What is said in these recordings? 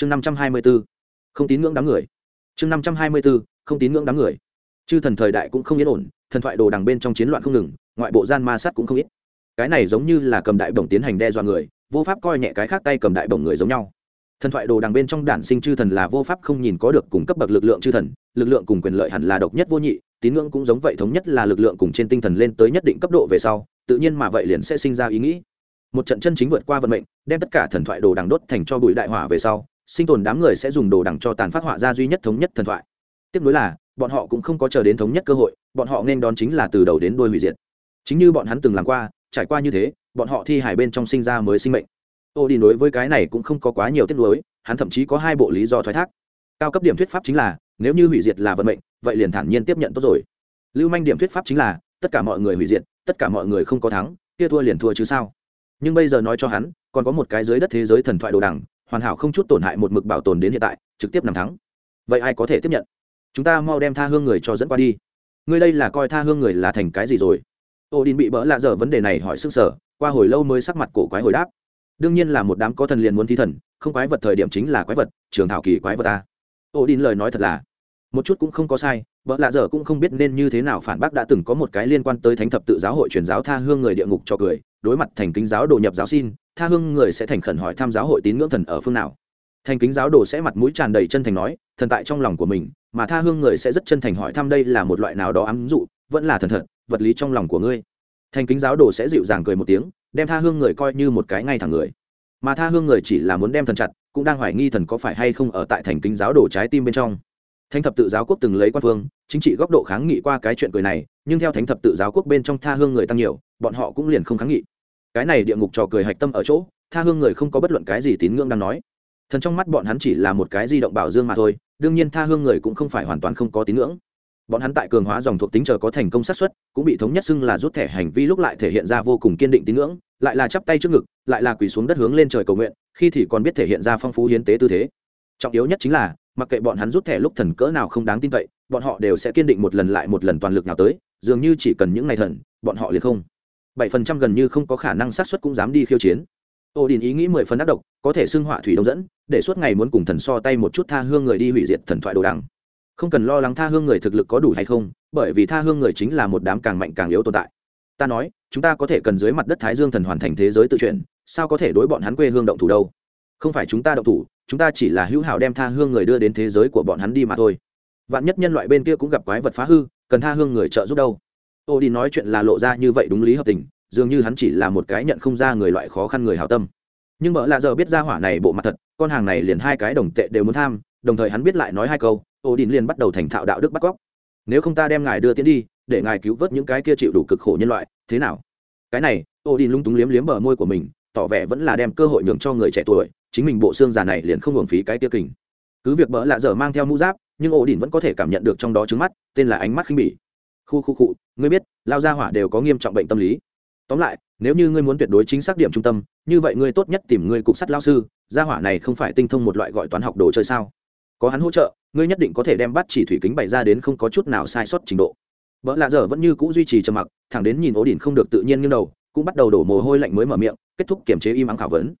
chương năm trăm hai mươi b ố không tín ngưỡng đám người. Chương năm trăm hai mươi b ố không tín ngưỡng đám người. Chư thần thời đại cũng không yên ổn, thần thoại đồ đằng bên trong chiến loạn không ngừng, ngoại bộ gian ma sát cũng không ít. Cái này giống như là cầm đại bổng tiến hành đe dọa người, vô pháp coi nhẹ cái khác tay cầm đại bổng người giống nhau. Thần thoại đồ đằng bên trong đản sinh chư thần là vô pháp không nhìn có được cùng cấp bậc lực lượng chư thần, lực lượng cùng quyền lợi hẳn là độc nhất vô nhị, tín ngưỡng cũng giống vậy thống nhất là lực lượng cùng trên tinh thần lên tới nhất định cấp độ về sau, tự nhiên mà vậy liền sẽ sinh ra ý nghĩ. Một trận chân chính vượt qua vận mệnh, đem tất cả thần thoại đồ đằng đốt thành cho bụi đại hỏa về sau sinh tồn đám người sẽ dùng đồ đẳng cho tàn phát họa ra duy nhất thống nhất thần thoại. Tiếp nối là, bọn họ cũng không có chờ đến thống nhất cơ hội, bọn họ nên đón chính là từ đầu đến đuôi hủy diệt. Chính như bọn hắn từng làm qua, trải qua như thế, bọn họ thi hải bên trong sinh ra mới sinh mệnh. Ô đi đối với cái này cũng không có quá nhiều tiết lối hắn thậm chí có hai bộ lý do thoái thác. Cao cấp điểm thuyết pháp chính là, nếu như hủy diệt là vận mệnh, vậy liền thản nhiên tiếp nhận tốt rồi. Lưu manh điểm thuyết pháp chính là, tất cả mọi người hủy diệt, tất cả mọi người không có thắng, kia thua liền thua chứ sao? Nhưng bây giờ nói cho hắn, còn có một cái dưới đất thế giới thần thoại đồ đằng hoàn hảo không chút tổn hại một mực bảo tồn đến hiện tại, trực tiếp nằm thắng. Vậy ai có thể tiếp nhận? Chúng ta mau đem tha hương người cho dẫn qua đi. Ngươi đây là coi tha hương người là thành cái gì rồi? Ô đình bị bỡ lạ dở vấn đề này hỏi sức sở, qua hồi lâu mới sắc mặt cổ quái hồi đáp. Đương nhiên là một đám có thần liền muốn thi thần, không quái vật thời điểm chính là quái vật, trường thảo kỳ quái vật ta ô đình lời nói thật là, một chút cũng không có sai vợ lạ dở cũng không biết nên như thế nào phản bác đã từng có một cái liên quan tới thánh thập tự giáo hội truyền giáo tha hương người địa ngục cho cười, đối mặt thành kính giáo đồ nhập giáo xin tha hương người sẽ thành khẩn hỏi tham giáo hội tín ngưỡng thần ở phương nào. Thành kính giáo đồ sẽ mặt mũi tràn đầy chân thành nói, thần tại trong lòng của mình, mà tha hương người sẽ rất chân thành hỏi thăm đây là một loại nào đó ám dụ, vẫn là thần thật, vật lý trong lòng của ngươi. Thành kính giáo đồ sẽ dịu dàng cười một tiếng, đem tha hương người coi như một cái ngay thẳng người. Mà tha hương người chỉ là muốn đem thần chặt, cũng đang hoài nghi thần có phải hay không ở tại thành kính giáo đồ trái tim bên trong. Thánh thập tự giáo quốc từng lấy quan phương, chính trị góc độ kháng nghị qua cái chuyện cười này, nhưng theo thánh thập tự giáo quốc bên trong tha hương người tăng nhiều, bọn họ cũng liền không kháng nghị cái này địa ngục trò cười hạch tâm ở chỗ, tha hương người không có bất luận cái gì tín ngưỡng đang nói. Thần trong mắt bọn hắn chỉ là một cái di động bảo dương mà thôi, đương nhiên tha hương người cũng không phải hoàn toàn không có tín ngưỡng. Bọn hắn tại cường hóa dòng thuộc tính chờ có thành công sát xuất cũng bị thống nhất xưng là rút thẻ hành vi lúc lại thể hiện ra vô cùng kiên định tín ngưỡng, lại là chắp tay trước ngực, lại là quỳ xuống đất hướng lên trời cầu nguyện, khi thì còn biết thể hiện ra phong phú hiến tế tư thế. Trọng yếu nhất chính là, mặc kệ bọn hắn rút thẻ lúc thần cỡ nào không đáng tin cậy, bọn họ đều sẽ kiên định một lần lại một lần toàn lực nào tới, dường như chỉ cần những ngày thần, bọn họ liền không bảy phần trăm gần như không có khả năng sát xuất cũng dám đi khiêu chiến. Ô đình ý nghĩ mười phần ác độc, có thể xưng họa thủy đông dẫn, để suốt ngày muốn cùng thần so tay một chút tha hương người đi hủy diệt thần thoại đồ đằng. Không cần lo lắng tha hương người thực lực có đủ hay không, bởi vì tha hương người chính là một đám càng mạnh càng yếu tồn tại. Ta nói, chúng ta có thể cần dưới mặt đất thái dương thần hoàn thành thế giới tự chuyển, sao có thể đối bọn hắn quê hương động thủ đâu? Không phải chúng ta động thủ, chúng ta chỉ là hữu hảo đem tha hương người đưa đến thế giới của bọn hắn đi mà thôi. Vạn nhất nhân loại bên kia cũng gặp quái vật phá hư, cần tha hương người trợ giúp đâu? Ô đi nói chuyện là lộ ra như vậy đúng lý hợp tình, dường như hắn chỉ là một cái nhận không ra người loại khó khăn người hào tâm. Nhưng mợ lạ giờ biết ra hỏa này bộ mặt thật, con hàng này liền hai cái đồng tệ đều muốn tham, đồng thời hắn biết lại nói hai câu ô đình liền bắt đầu thành thạo đạo đức bắt cóc. Nếu không ta đem ngài đưa tiến đi, để ngài cứu vớt những cái kia chịu đủ cực khổ nhân loại, thế nào? Cái này ô đình lung túng liếm liếm bờ môi của mình, tỏ vẻ vẫn là đem cơ hội nhường cho người trẻ tuổi, chính mình bộ xương già này liền không hưởng phí cái kia kình. Cứ việc bỡ lạ dở mang theo mũ giáp, nhưng ô đỉnh vẫn có thể cảm nhận được trong đó trứng mắt, tên là ánh mắt khinh bỉ khu khu cụ ngươi biết, lao gia hỏa đều có nghiêm trọng bệnh tâm lý. Tóm lại, nếu như ngươi muốn tuyệt đối chính xác điểm trung tâm, như vậy ngươi tốt nhất tìm ngươi cục sắt lao sư, gia hỏa này không phải tinh thông một loại gọi toán học đồ chơi sao? Có hắn hỗ trợ, ngươi nhất định có thể đem bắt chỉ thủy kính bày ra đến không có chút nào sai sót trình độ. Vợ lạ dở vẫn như c ũ duy trì trầm mặc, thẳng đến nhìn ổ đỉnh không được tự nhiên nghiêng đầu, cũng bắt đầu đổ mồ hôi lạnh mới mở miệng, kết thúc kiểm chế im ắng khảo vấn.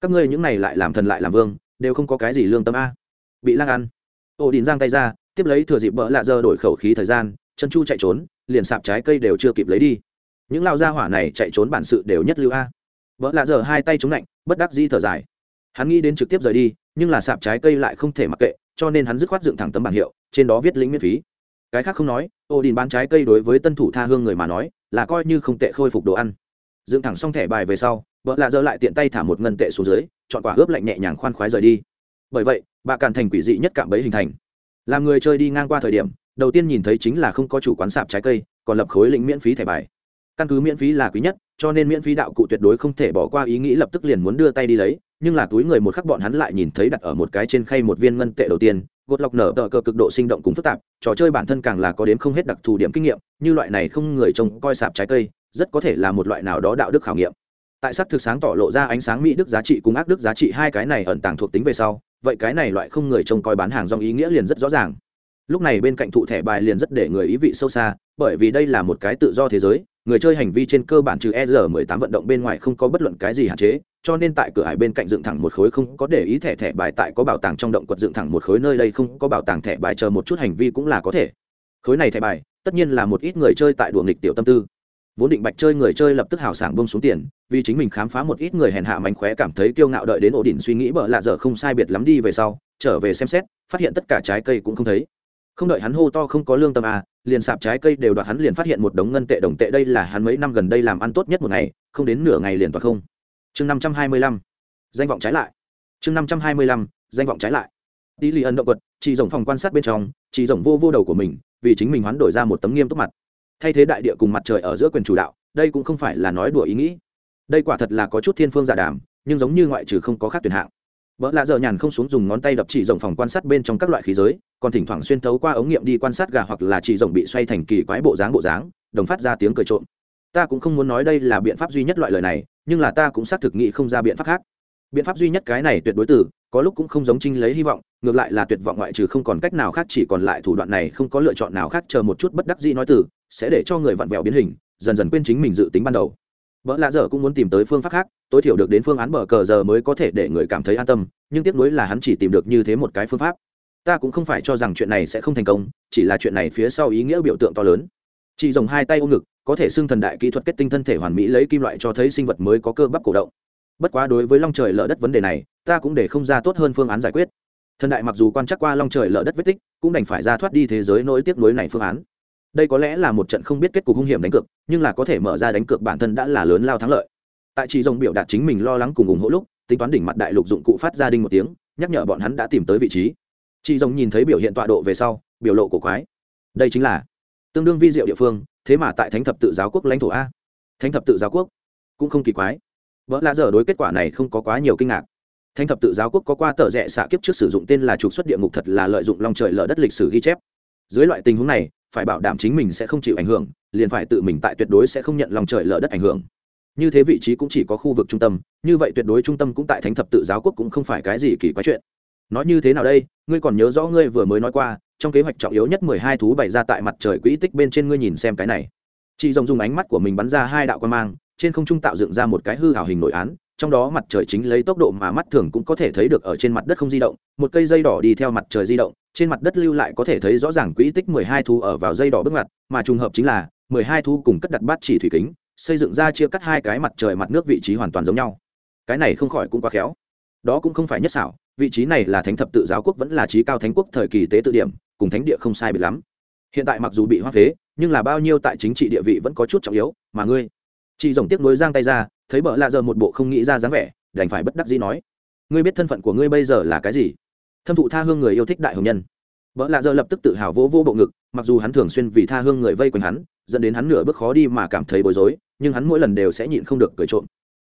Các ngươi những này lại làm thần lại làm vương, đều không có cái gì lương tâm a. Bị lang ăn. Ổ đỉnh giang tay ra, tiếp lấy thừa dịp vợ lạ dơ đổi khẩu khí thời gian chân chu chạy trốn, liền sạp trái cây đều chưa kịp lấy đi. Những lao gia hỏa này chạy trốn bản sự đều nhất lưu a. Vợ lạ giờ hai tay chống lạnh, bất đắc di thở dài. Hắn nghĩ đến trực tiếp rời đi, nhưng là sạp trái cây lại không thể mặc kệ, cho nên hắn dứt khoát dựng thẳng tấm bảng hiệu, trên đó viết lĩnh miễn phí. Cái khác không nói, ô đình bán trái cây đối với tân thủ tha hương người mà nói, là coi như không tệ khôi phục đồ ăn. Dựng thẳng xong thẻ bài về sau vợ lạ giờ lại tiện tay thả một ngân tệ xuống dưới, chọn quả ướp lạnh nhẹ nhàng khoan khoái rời đi. Bởi vậy, bà càn thành quỷ dị nhất cạm bẫy hình thành làm người chơi đi ngang qua thời điểm, đầu tiên nhìn thấy chính là không có chủ quán sạp trái cây, còn lập khối lĩnh miễn phí thẻ bài. Căn cứ miễn phí là quý nhất, cho nên miễn phí đạo cụ tuyệt đối không thể bỏ qua ý nghĩ lập tức liền muốn đưa tay đi lấy, nhưng là túi người một khắc bọn hắn lại nhìn thấy đặt ở một cái trên khay một viên ngân tệ đầu tiên, gột lọc nở tờ cờ cực độ sinh động cùng phức tạp, trò chơi bản thân càng là có đến không hết đặc thù điểm kinh nghiệm, như loại này không người trông coi sạp trái cây, rất có thể là một loại nào đó đạo đức khảo nghiệm tại sắc thực sáng tỏ lộ ra ánh sáng mỹ đức giá trị cùng ác đức giá trị hai cái này ẩn tàng thuộc tính về sau, vậy cái này loại không người trông coi bán hàng dòng ý nghĩa liền rất rõ ràng. Lúc này bên cạnh thụ thẻ bài liền rất để người ý vị sâu xa, bởi vì đây là một cái tự do thế giới, người chơi hành vi trên cơ bản trừ e r 18 vận động bên ngoài không có bất luận cái gì hạn chế, cho nên tại cửa hải bên cạnh dựng thẳng một khối không có để ý thẻ thẻ bài tại có bảo tàng trong động quật dựng thẳng một khối nơi đây không có bảo tàng thẻ bài chờ một chút hành vi cũng là có thể. Khối này thẻ bài, tất nhiên là một ít người chơi tại đùa nghịch tiểu tâm tư vốn định bạch chơi người chơi lập tức hào sảng bông xuống tiền, vì chính mình khám phá một ít người hèn hạ mánh khóe cảm thấy kiêu ngạo đợi đến ổ đỉnh suy nghĩ bợ lạ dở không sai biệt lắm đi về sau, trở về xem xét, phát hiện tất cả trái cây cũng không thấy. Không đợi hắn hô to không có lương tâm à liền sạp trái cây đều đoạt hắn liền phát hiện một đống ngân tệ đồng tệ đây là hắn mấy năm gần đây làm ăn tốt nhất một ngày, không đến nửa ngày liền toạc không. Chương năm trăm hai mươi lăm, danh vọng trái lại. Chương năm trăm hai mươi lăm, danh vọng trái lại. Đi lì ẩn động quật chị rồng phòng quan sát bên trong chị rồng vô vô đầu của mình, vì chính mình hoán đổi ra một tấm nghiêm túc mặt thay thế đại địa cùng mặt trời ở giữa quyền chủ đạo, đây cũng không phải là nói đùa ý nghĩ. Đây quả thật là có chút thiên phương giả đàm, nhưng giống như ngoại trừ không có khác tuyển hạng. Vợ lạ giờ nhàn không xuống dùng ngón tay đập chỉ rộng phòng quan sát bên trong các loại khí giới, còn thỉnh thoảng xuyên thấu qua ống nghiệm đi quan sát gà hoặc là chỉ rộng bị xoay thành kỳ quái bộ dáng bộ dáng, đồng phát ra tiếng cười trộm. Ta cũng không muốn nói đây là biện pháp duy nhất loại lời này, nhưng là ta cũng xác thực nghĩ không ra biện pháp khác. Biện pháp duy nhất cái này tuyệt đối từ, có lúc cũng không giống trinh lấy hy vọng, ngược lại là tuyệt vọng ngoại trừ không còn cách nào khác chỉ còn lại thủ đoạn này, không có lựa chọn nào khác chờ một chút bất đắc dĩ nói từ sẽ để cho người vặn vẹo biến hình, dần dần quên chính mình dự tính ban đầu. Vợ lạ dở cũng muốn tìm tới phương pháp khác, tối thiểu được đến phương án bờ cờ giờ mới có thể để người cảm thấy an tâm, nhưng tiếc nuối là hắn chỉ tìm được như thế một cái phương pháp. Ta cũng không phải cho rằng chuyện này sẽ không thành công, chỉ là chuyện này phía sau ý nghĩa biểu tượng to lớn. Chị dùng hai tay ôm ngực, có thể xưng thần đại kỹ thuật kết tinh thân thể hoàn mỹ lấy kim loại cho thấy sinh vật mới có cơ bắp cổ động. Bất quá đối với long trời lở đất vấn đề này, ta cũng để không ra tốt hơn phương án giải quyết. Thần đại mặc dù quan chắc qua long trời lở đất vết tích, cũng đành phải ra thoát đi thế giới nỗi tiếc nuối này phương án đây có lẽ là một trận không biết kết cục hung hiểm đánh cược, nhưng là có thể mở ra đánh cược bản thân đã là lớn lao thắng lợi. Tại chị rồng biểu đạt chính mình lo lắng cùng ủng hộ lúc, tính toán đỉnh mặt đại lục dụng cụ phát ra đinh một tiếng, nhắc nhở bọn hắn đã tìm tới vị trí. Chị rồng nhìn thấy biểu hiện tọa độ về sau, biểu lộ của quái. Đây chính là tương đương vi diệu địa phương, thế mà tại thánh thập tự giáo quốc lãnh thổ a. Thánh thập tự giáo quốc? Cũng không kỳ quái. Vợ lạ dở đối kết quả này không có quá nhiều kinh ngạc. Thánh thập tự giáo quốc có qua tờ rẽ xạ kiếp trước sử dụng tên là trục xuất địa ngục thật là lợi dụng long trời lở đất lịch sử ghi chép. Dưới loại tình huống này phải bảo đảm chính mình sẽ không chịu ảnh hưởng, liền phải tự mình tại tuyệt đối sẽ không nhận lòng trời lở đất ảnh hưởng. Như thế vị trí cũng chỉ có khu vực trung tâm, như vậy tuyệt đối trung tâm cũng tại thánh thập tự giáo quốc cũng không phải cái gì kỳ quái chuyện. Nói như thế nào đây? Ngươi còn nhớ rõ ngươi vừa mới nói qua, trong kế hoạch trọng yếu nhất mười hai thú bày ra tại mặt trời quỹ tích bên trên ngươi nhìn xem cái này. Chị rồng dùng ánh mắt của mình bắn ra hai đạo quan mang, trên không trung tạo dựng ra một cái hư hảo hình nội án, trong đó mặt trời chính lấy tốc độ mà mắt thường cũng có thể thấy được ở trên mặt đất không di động, một cây dây đỏ đi theo mặt trời di động trên mặt đất lưu lại có thể thấy rõ ràng quỹ tích mười hai thú ở vào dây đỏ bước mặt mà trùng hợp chính là, mười hai thú cùng cất đặt bát chỉ thủy kính, xây dựng ra chia cắt hai cái mặt trời mặt nước vị trí hoàn toàn giống nhau. Cái này không khỏi cũng quá khéo. Đó cũng không phải nhất xảo, vị trí này là thánh thập tự giáo quốc vẫn là trí cao thánh quốc thời kỳ tế tự điểm, cùng thánh địa không sai biệt lắm. Hiện tại mặc dù bị hoa phế, nhưng là bao nhiêu tại chính trị địa vị vẫn có chút trọng yếu, mà ngươi, chị rồng tiếc nối giang tay ra, thấy bợ lạ giờ một bộ không nghĩ ra dáng vẻ, đành phải bất đắc dĩ nói, ngươi biết thân phận của ngươi bây giờ là cái gì? Thâm thụ tha hương người yêu thích đại hồng nhân. Vợ lạ giờ lập tức tự hào vỗ vỗ bộ ngực, mặc dù hắn thường xuyên vì tha hương người vây quanh hắn, dẫn đến hắn nửa bước khó đi mà cảm thấy bối rối, nhưng hắn mỗi lần đều sẽ nhịn không được cười trộm.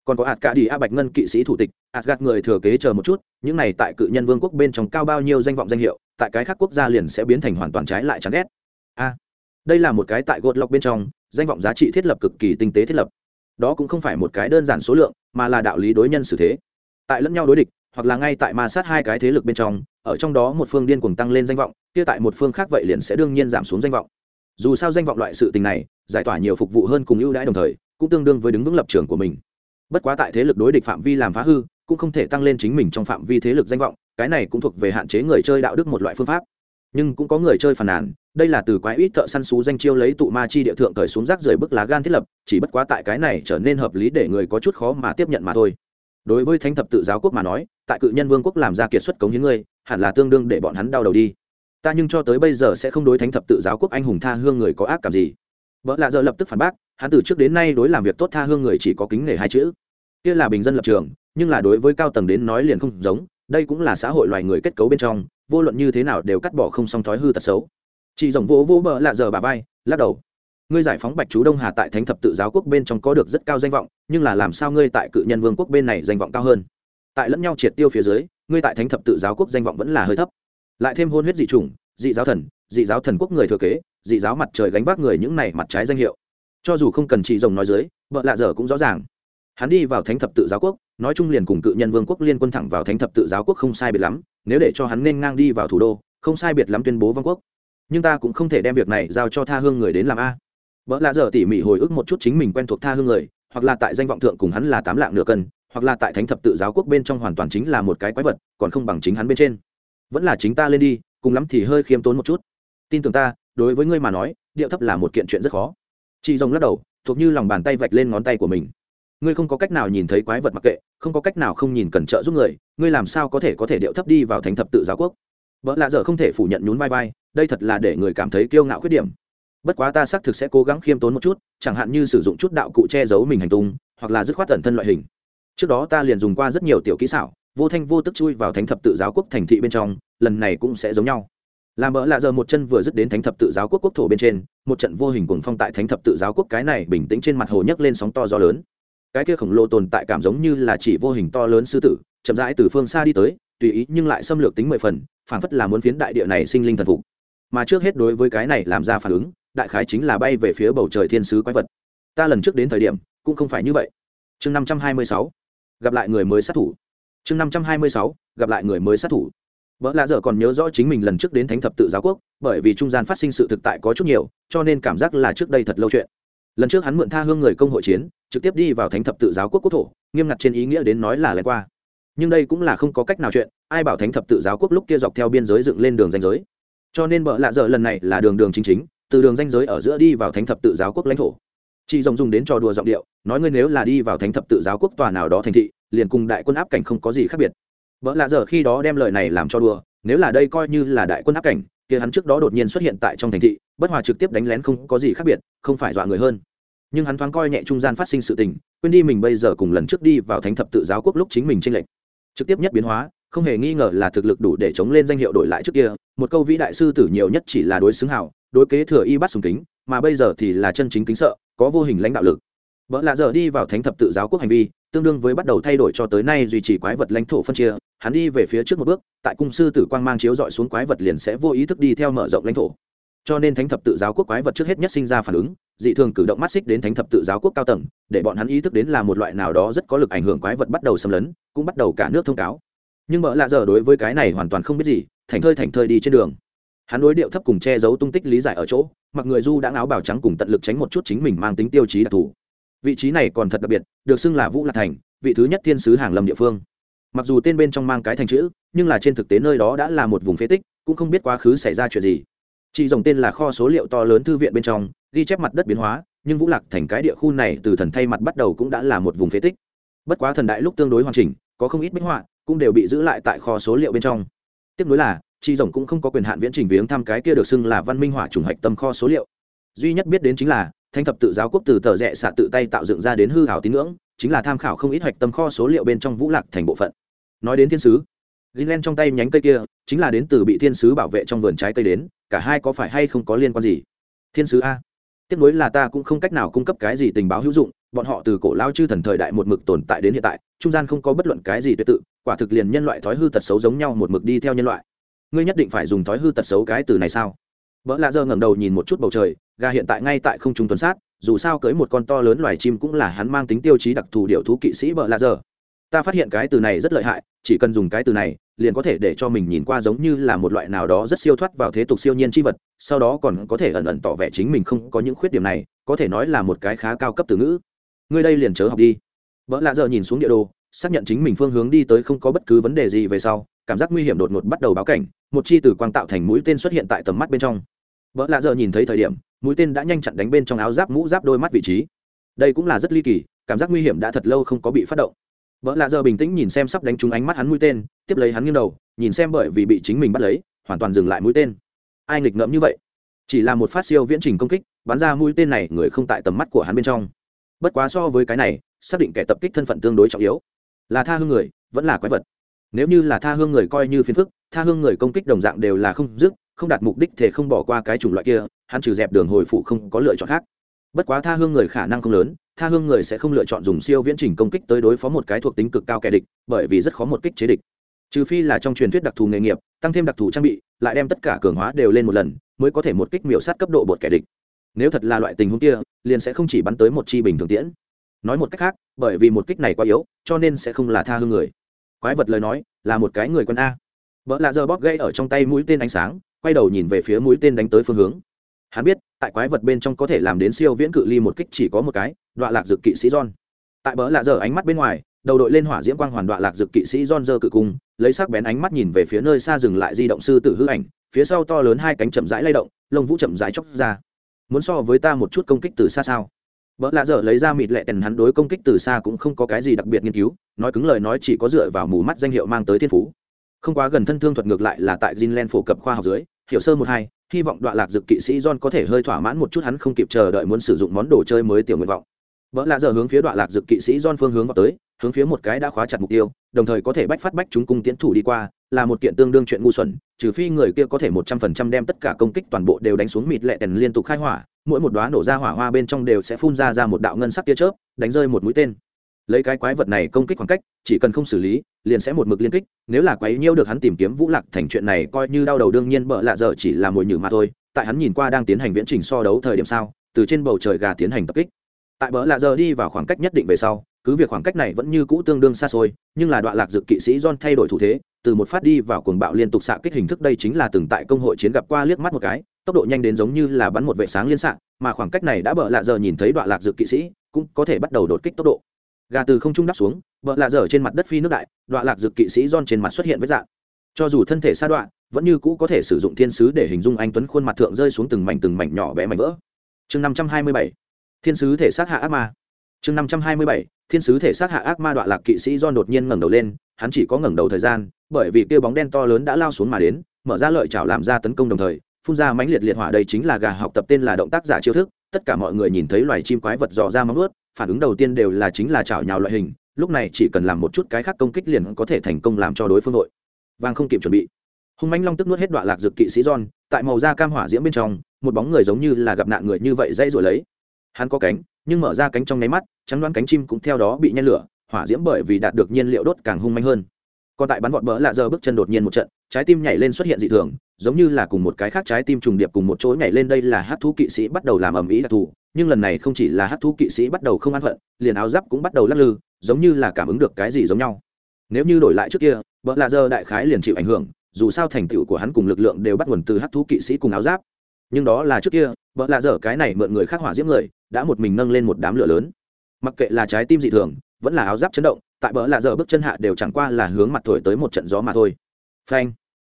Còn có ạt cả đi a bạch ngân kỵ sĩ thủ tịch ạt gạt người thừa kế chờ một chút, những này tại cự nhân vương quốc bên trong cao bao nhiêu danh vọng danh hiệu, tại cái khác quốc gia liền sẽ biến thành hoàn toàn trái lại chán ghét. A, đây là một cái tại gột lọc bên trong, danh vọng giá trị thiết lập cực kỳ tinh tế thiết lập. Đó cũng không phải một cái đơn giản số lượng, mà là đạo lý đối nhân xử thế. Tại lẫn nhau đối địch hoặc là ngay tại ma sát hai cái thế lực bên trong, ở trong đó một phương điên cuồng tăng lên danh vọng, kia tại một phương khác vậy liền sẽ đương nhiên giảm xuống danh vọng. Dù sao danh vọng loại sự tình này, giải tỏa nhiều phục vụ hơn cùng ưu đãi đồng thời, cũng tương đương với đứng vững lập trường của mình. Bất quá tại thế lực đối địch phạm vi làm phá hư, cũng không thể tăng lên chính mình trong phạm vi thế lực danh vọng, cái này cũng thuộc về hạn chế người chơi đạo đức một loại phương pháp. Nhưng cũng có người chơi phàn nàn, đây là từ quái ít thợ săn xú danh chiêu lấy tụ ma chi địa thượng cởi xuống rác rời bức lá gan thiết lập, chỉ bất quá tại cái này trở nên hợp lý để người có chút khó mà tiếp nhận mà thôi. Đối với thánh thập tự giáo quốc mà nói tại cự nhân vương quốc làm ra kiệt xuất cống hiến ngươi, hẳn là tương đương để bọn hắn đau đầu đi. Ta nhưng cho tới bây giờ sẽ không đối thánh thập tự giáo quốc anh hùng tha hương người có ác cảm gì. Vợ lạ giờ lập tức phản bác, hắn từ trước đến nay đối làm việc tốt tha hương người chỉ có kính nể hai chữ. Kia là bình dân lập trường, nhưng là đối với cao tầng đến nói liền không giống, đây cũng là xã hội loài người kết cấu bên trong, vô luận như thế nào đều cắt bỏ không song thói hư tật xấu. Chị rồng vỗ vỗ bợ lạ giờ bà vai, lắc đầu. Ngươi giải phóng bạch chú đông hà tại thánh thập tự giáo quốc bên trong có được rất cao danh vọng, nhưng là làm sao ngươi tại cự nhân vương quốc bên này danh vọng cao hơn? Tại lẫn nhau triệt tiêu phía dưới, ngươi tại thánh thập tự giáo quốc danh vọng vẫn là hơi thấp. Lại thêm hôn huyết dị chủng, dị giáo thần, dị giáo thần quốc người thừa kế, dị giáo mặt trời gánh vác người những này mặt trái danh hiệu. Cho dù không cần chị rồng nói dưới vợ lạ dở cũng rõ ràng. Hắn đi vào thánh thập tự giáo quốc, nói chung liền cùng cự nhân vương quốc liên quân thẳng vào thánh thập tự giáo quốc không sai biệt lắm, nếu để cho hắn nên ngang đi vào thủ đô, không sai biệt lắm tuyên bố vương quốc. Nhưng ta cũng không thể đem việc này giao cho tha hương người đến làm a. Vợ lạ dở tỉ mỉ hồi ức một chút chính mình quen thuộc tha hương người, hoặc là tại danh vọng thượng cùng hắn là tám lạng nửa cân hoặc là tại thánh thập tự giáo quốc bên trong hoàn toàn chính là một cái quái vật, còn không bằng chính hắn bên trên. Vẫn là chính ta lên đi, cùng lắm thì hơi khiêm tốn một chút. Tin tưởng ta, đối với ngươi mà nói, điệu thấp là một kiện chuyện rất khó. Chị rồng lắc đầu, thuộc như lòng bàn tay vạch lên ngón tay của mình. Ngươi không có cách nào nhìn thấy quái vật mặc kệ, không có cách nào không nhìn cần trợ giúp người, ngươi làm sao có thể có thể điệu thấp đi vào thánh thập tự giáo quốc? Vợ lạ dở không thể phủ nhận nhún vai vai, đây thật là để người cảm thấy kiêu ngạo khuyết điểm. Bất quá ta xác thực sẽ cố gắng khiêm tốn một chút, chẳng hạn như sử dụng chút đạo cụ che giấu mình hành tung, hoặc là dứt khoát tẩn thân loại hình trước đó ta liền dùng qua rất nhiều tiểu kỹ xảo, vô thanh vô tức chui vào thánh thập tự giáo quốc thành thị bên trong, lần này cũng sẽ giống nhau. Làm bỡ lạ giờ một chân vừa dứt đến thánh thập tự giáo quốc quốc thổ bên trên, một trận vô hình cuồng phong tại thánh thập tự giáo quốc cái này bình tĩnh trên mặt hồ nhấc lên sóng to gió lớn. Cái kia khổng lồ tồn tại cảm giống như là chỉ vô hình to lớn sư tử, chậm rãi từ phương xa đi tới, tùy ý nhưng lại xâm lược tính mười phần phản phất là muốn phiến đại địa này sinh linh thần phục. Mà trước hết đối với cái này làm ra phản ứng, đại khái chính là bay về phía bầu trời thiên sứ quái vật. Ta lần trước đến thời điểm, cũng không phải như vậy. Chương năm trăm hai mươi sáu gặp lại người mới sát thủ. Chương năm trăm hai mươi sáu, gặp lại người mới sát thủ. Vợ lạ dở còn nhớ rõ chính mình lần trước đến thánh thập tự giáo quốc, bởi vì trung gian phát sinh sự thực tại có chút nhiều, cho nên cảm giác là trước đây thật lâu chuyện. Lần trước hắn mượn tha hương người công hội chiến, trực tiếp đi vào thánh thập tự giáo quốc quốc thổ, nghiêm ngặt trên ý nghĩa đến nói là lén qua. Nhưng đây cũng là không có cách nào chuyện, ai bảo thánh thập tự giáo quốc lúc kia dọc theo biên giới dựng lên đường danh giới. Cho nên bợ lạ dở lần này là đường đường chính chính, từ đường danh giới ở giữa đi vào thánh thập tự giáo quốc lãnh thổ chị rồng dùng đến trò đùa giọng điệu, nói ngươi nếu là đi vào thánh thập tự giáo quốc tòa nào đó thành thị, liền cùng đại quân áp cảnh không có gì khác biệt. Vợ lạ giờ khi đó đem lời này làm cho đùa, nếu là đây coi như là đại quân áp cảnh, kia hắn trước đó đột nhiên xuất hiện tại trong thành thị, bất hòa trực tiếp đánh lén không có gì khác biệt, không phải dọa người hơn. Nhưng hắn thoáng coi nhẹ trung gian phát sinh sự tình, quên đi mình bây giờ cùng lần trước đi vào thánh thập tự giáo quốc lúc chính mình tranh lệch. Trực tiếp nhất biến hóa, không hề nghi ngờ là thực lực đủ để chống lên danh hiệu đổi lại trước kia, một câu vĩ đại sư tử nhiều nhất chỉ là đối xứng hảo, đối kế thừa y bắt sùng kính, mà bây giờ thì là chân chính kính sợ có vô hình lãnh đạo lực. Vợ lạ giờ đi vào thánh thập tự giáo quốc hành vi, tương đương với bắt đầu thay đổi cho tới nay duy trì quái vật lãnh thổ phân chia. Hắn đi về phía trước một bước, tại cung sư tử quang mang chiếu dọi xuống quái vật liền sẽ vô ý thức đi theo mở rộng lãnh thổ. Cho nên thánh thập tự giáo quốc quái vật trước hết nhất sinh ra phản ứng, dị thường cử động mắt xích đến thánh thập tự giáo quốc cao tầng, để bọn hắn ý thức đến là một loại nào đó rất có lực ảnh hưởng quái vật bắt đầu xâm lấn, cũng bắt đầu cả nước thông cáo. Nhưng mợ lạ giờ đối với cái này hoàn toàn không biết gì thành thơi thành thơi đi trên đường hắn đối điệu thấp cùng che giấu tung tích lý giải ở chỗ, mặc người du đã áo bào trắng cùng tận lực tránh một chút chính mình mang tính tiêu chí đặc thù. Vị trí này còn thật đặc biệt, được xưng là vũ lạc thành, vị thứ nhất thiên sứ hàng lâm địa phương. Mặc dù tên bên trong mang cái thành chữ, nhưng là trên thực tế nơi đó đã là một vùng phế tích, cũng không biết quá khứ xảy ra chuyện gì. Chị dòng tên là kho số liệu to lớn thư viện bên trong, ghi chép mặt đất biến hóa, nhưng vũ lạc thành cái địa khu này từ thần thay mặt bắt đầu cũng đã là một vùng phế tích. Bất quá thần đại lúc tương đối hoàn chỉnh, có không ít bích họa, cũng đều bị giữ lại tại kho số liệu bên trong. Tiếp nối là chị rồng cũng không có quyền hạn viễn trình viếng thăm cái kia được xưng là văn minh hỏa trùng hạch tâm kho số liệu. Duy nhất biết đến chính là, thanh thập tự giáo quốc từ tờ rẽ xạ tự tay tạo dựng ra đến hư hảo tín ngưỡng, chính là tham khảo không ít hạch tâm kho số liệu bên trong vũ lạc thành bộ phận. Nói đến thiên sứ Greenland trong tay nhánh cây kia, chính là đến từ bị thiên sứ bảo vệ trong vườn trái cây đến, cả hai có phải hay không có liên quan gì? Thiên sứ a. Tiếp nối là ta cũng không cách nào cung cấp cái gì tình báo hữu dụng, bọn họ từ cổ lao chư thần thời đại một mực tồn tại đến hiện tại, trung gian không có bất luận cái gì tuyệt tự, quả thực liền nhân loại thói hư tật xấu giống nhau một mực đi theo nhân loại ngươi nhất định phải dùng thói hư tật xấu cái từ này sao? Vợ lạ dơ ngẩng đầu nhìn một chút bầu trời, gà hiện tại ngay tại không trung tuần sát, dù sao cưới một con to lớn loài chim cũng là hắn mang tính tiêu chí đặc thù điệu thú kỵ sĩ vợ lạ dơ ta phát hiện cái từ này rất lợi hại, chỉ cần dùng cái từ này, liền có thể để cho mình nhìn qua giống như là một loại nào đó rất siêu thoát vào thế tục siêu nhiên c h i vật, sau đó còn có thể ẩn ẩn tỏ vẻ chính mình không có những khuyết điểm này, có thể nói là một cái khá cao cấp từ ngữ. Ngươi đây liền chớ học đi. Vợ lạ giờ nhìn xuống địa đồ, xác nhận chính mình phương hướng đi tới không có bất cứ vấn đề gì về sau cảm giác nguy hiểm đột ngột bắt đầu báo cảnh, một chi từ quang tạo thành mũi tên xuất hiện tại tầm mắt bên trong. Vợ lạ giờ nhìn thấy thời điểm, mũi tên đã nhanh chặn đánh bên trong áo giáp mũ giáp đôi mắt vị trí. Đây cũng là rất ly kỳ, cảm giác nguy hiểm đã thật lâu không có bị phát động. Vợ lạ giờ bình tĩnh nhìn xem sắp đánh trúng ánh mắt hắn mũi tên, tiếp lấy hắn nghiêng đầu, nhìn xem bởi vì bị chính mình bắt lấy, hoàn toàn dừng lại mũi tên. Ai nghịch ngợm như vậy? Chỉ là một phát siêu viễn trình công kích, bắn ra mũi tên này người không tại tầm mắt của hắn bên trong. Bất quá so với cái này, xác định kẻ tập kích thân phận tương đối trọng yếu. Là tha hương người, vẫn là quái vật nếu như là tha hương người coi như phiền phức, tha hương người công kích đồng dạng đều là không dứt, không đạt mục đích thể không bỏ qua cái chủng loại kia, hắn trừ dẹp đường hồi phụ không có lựa chọn khác. Bất quá tha hương người khả năng không lớn, tha hương người sẽ không lựa chọn dùng siêu viễn trình công kích tới đối phó một cái thuộc tính cực cao kẻ địch, bởi vì rất khó một kích chế địch. Trừ phi là trong truyền thuyết đặc thù nghề nghiệp, tăng thêm đặc thù trang bị, lại đem tất cả cường hóa đều lên một lần, mới có thể một kích miểu sát cấp độ bột kẻ địch. Nếu thật là loại tình huống kia, liền sẽ không chỉ bắn tới một chi bình thường tiễn. Nói một cách khác, bởi vì một kích này quá yếu, cho nên sẽ không là tha hương người quái vật lời nói là một cái người quân a vợ lạ giờ bóp gây ở trong tay mũi tên ánh sáng quay đầu nhìn về phía mũi tên đánh tới phương hướng hắn biết tại quái vật bên trong có thể làm đến siêu viễn cự ly một kích chỉ có một cái đoạn lạc dực kỵ sĩ john tại bỡ lạ giờ ánh mắt bên ngoài đầu đội lên hỏa diễm quang hoàn đoạn lạc dực kỵ sĩ John dơ cự cung, lấy sắc bén ánh mắt nhìn về phía nơi xa dừng lại di động sư tử hư ảnh, phía sau to lớn hai cánh chậm rãi lay động, lông vũ chậm rãi chốc ra. Muốn so với ta một chút công kích từ xa sao? Bỡ lạ dở lấy ra mịt lệ tèn hắn đối công kích từ xa cũng không có cái gì đặc biệt nghiên cứu, nói cứng lời nói chỉ có dựa vào mù mắt danh hiệu mang tới thiên phú. Không quá gần thân thương thuật ngược lại là tại Greenland phổ cập khoa học dưới, hiểu sơ một hai, hy vọng đoạn lạc dực kỵ sĩ John có thể hơi thỏa mãn một chút hắn không kịp chờ đợi muốn sử dụng món đồ chơi mới tiểu nguyện vọng. Bỡ lạ giờ hướng phía đoạn lạc dực kỵ sĩ John phương hướng vào tới, hướng phía một cái đã khóa chặt mục tiêu, đồng thời có thể bách phát bách chúng cung tiến thủ đi qua, là một kiện tương đương chuyện ngu xuẩn, trừ phi người kia có thể một trăm phần trăm đem tất cả công kích toàn bộ đều đánh xuống mịt lệ tèn liên tục khai hỏa, mỗi một đóa nổ ra hỏa hoa bên trong đều sẽ phun ra ra một đạo ngân sắc tia chớp, đánh rơi một mũi tên. Lấy cái quái vật này công kích khoảng cách, chỉ cần không xử lý, liền sẽ một mực liên kích, nếu là quái nhiêu được hắn tìm kiếm Vũ Lạc thành chuyện này coi như đau đầu đương nhiên bợ lạ giờ chỉ là mồi nhử mà thôi, tại hắn nhìn qua đang tiến hành viễn trình so đấu thời điểm sao, từ trên bầu trời gà tiến hành tập kích tại bợ lạ giờ đi vào khoảng cách nhất định về sau cứ việc khoảng cách này vẫn như cũ tương đương xa xôi nhưng là đoạn lạc dự kỵ sĩ john thay đổi thủ thế từ một phát đi vào cuồng bạo liên tục xạ kích hình thức đây chính là từng tại công hội chiến gặp qua liếc mắt một cái tốc độ nhanh đến giống như là bắn một vệ sáng liên xạ, mà khoảng cách này đã bợ lạ giờ nhìn thấy đoạn lạc dự kỵ sĩ, cũng có thể bắt đầu đột kích tốc độ. Gà từ không trung đắp xuống, bợ lạ giờ trên mặt đất phi nước đại đoạn lạc dự kỵ sĩ don trên mặt xuất hiện với dạng. Cho dù thân thể xa đoạn vẫn như cũ có thể sử dụng thiên sứ để hình dung anh tuấn khuôn mặt thượng rơi xuống từng mảnh từng mảnh nhỏ bé mảnh vỡ. Chương năm trăm hai mươi bảy, thiên sứ thể xác hạ ác ma. Chương năm trăm hai mươi bảy, thiên sứ thể xác hạ ác ma đoạn lạc kỵ sĩ don đột nhiên ngẩng đầu lên, hắn chỉ có ngẩng đầu thời gian, bởi vì kia bóng đen to lớn đã lao xuống mà đến, mở ra lợi chảo làm ra tấn công đồng thời phun ra mãnh liệt liệt hỏa đây chính là gà học tập tên là động tác giả chiêu thức tất cả mọi người nhìn thấy loài chim quái vật dò ra móng ướt phản ứng đầu tiên đều là chính là chảo nhào loại hình lúc này chỉ cần làm một chút cái khác công kích liền có thể thành công làm cho đối phương nội vàng không kịp chuẩn bị. Hung mãnh long tức nuốt hết đoạn lạc dược kỵ sĩ John, tại màu da cam hỏa diễm bên trong một bóng người giống như là gặp nạn người như vậy dây rồi lấy. Hắn có cánh nhưng mở ra cánh trong nháy mắt trắng đoán cánh chim cũng theo đó bị nhen lửa hỏa diễm bởi vì đạt được nhiên liệu đốt càng hung manh hơn. Còn tại bắn vọt bỡ lạ giờ bước chân đột nhiên một trận trái tim nhảy lên xuất hiện dị thường giống như là cùng một cái khác trái tim trùng điệp cùng một chỗ nhảy lên đây là hát thú kỵ sĩ bắt đầu làm ầm ĩ đặc thù. Nhưng lần này không chỉ là hát thú kỵ sĩ bắt đầu không an phận, liền áo giáp cũng bắt đầu lắc lư, giống như là cảm ứng được cái gì giống nhau. Nếu như đổi lại trước kia bỡ lạ giờ đại khái liền chịu ảnh hưởng, dù sao thành tựu của hắn cùng lực lượng đều bắt nguồn từ hát thú kỵ sĩ cùng áo giáp. Nhưng đó là trước kia vợ lạ dở cái này mượn người khác hỏa diễm người, đã một mình nâng lên một đám lửa lớn. Mặc kệ là trái tim dị thường, vẫn là áo giáp chấn động, tại bờ lạ dở bước chân hạ đều chẳng qua là hướng mặt thổi tới một trận gió mà thôi. Phanh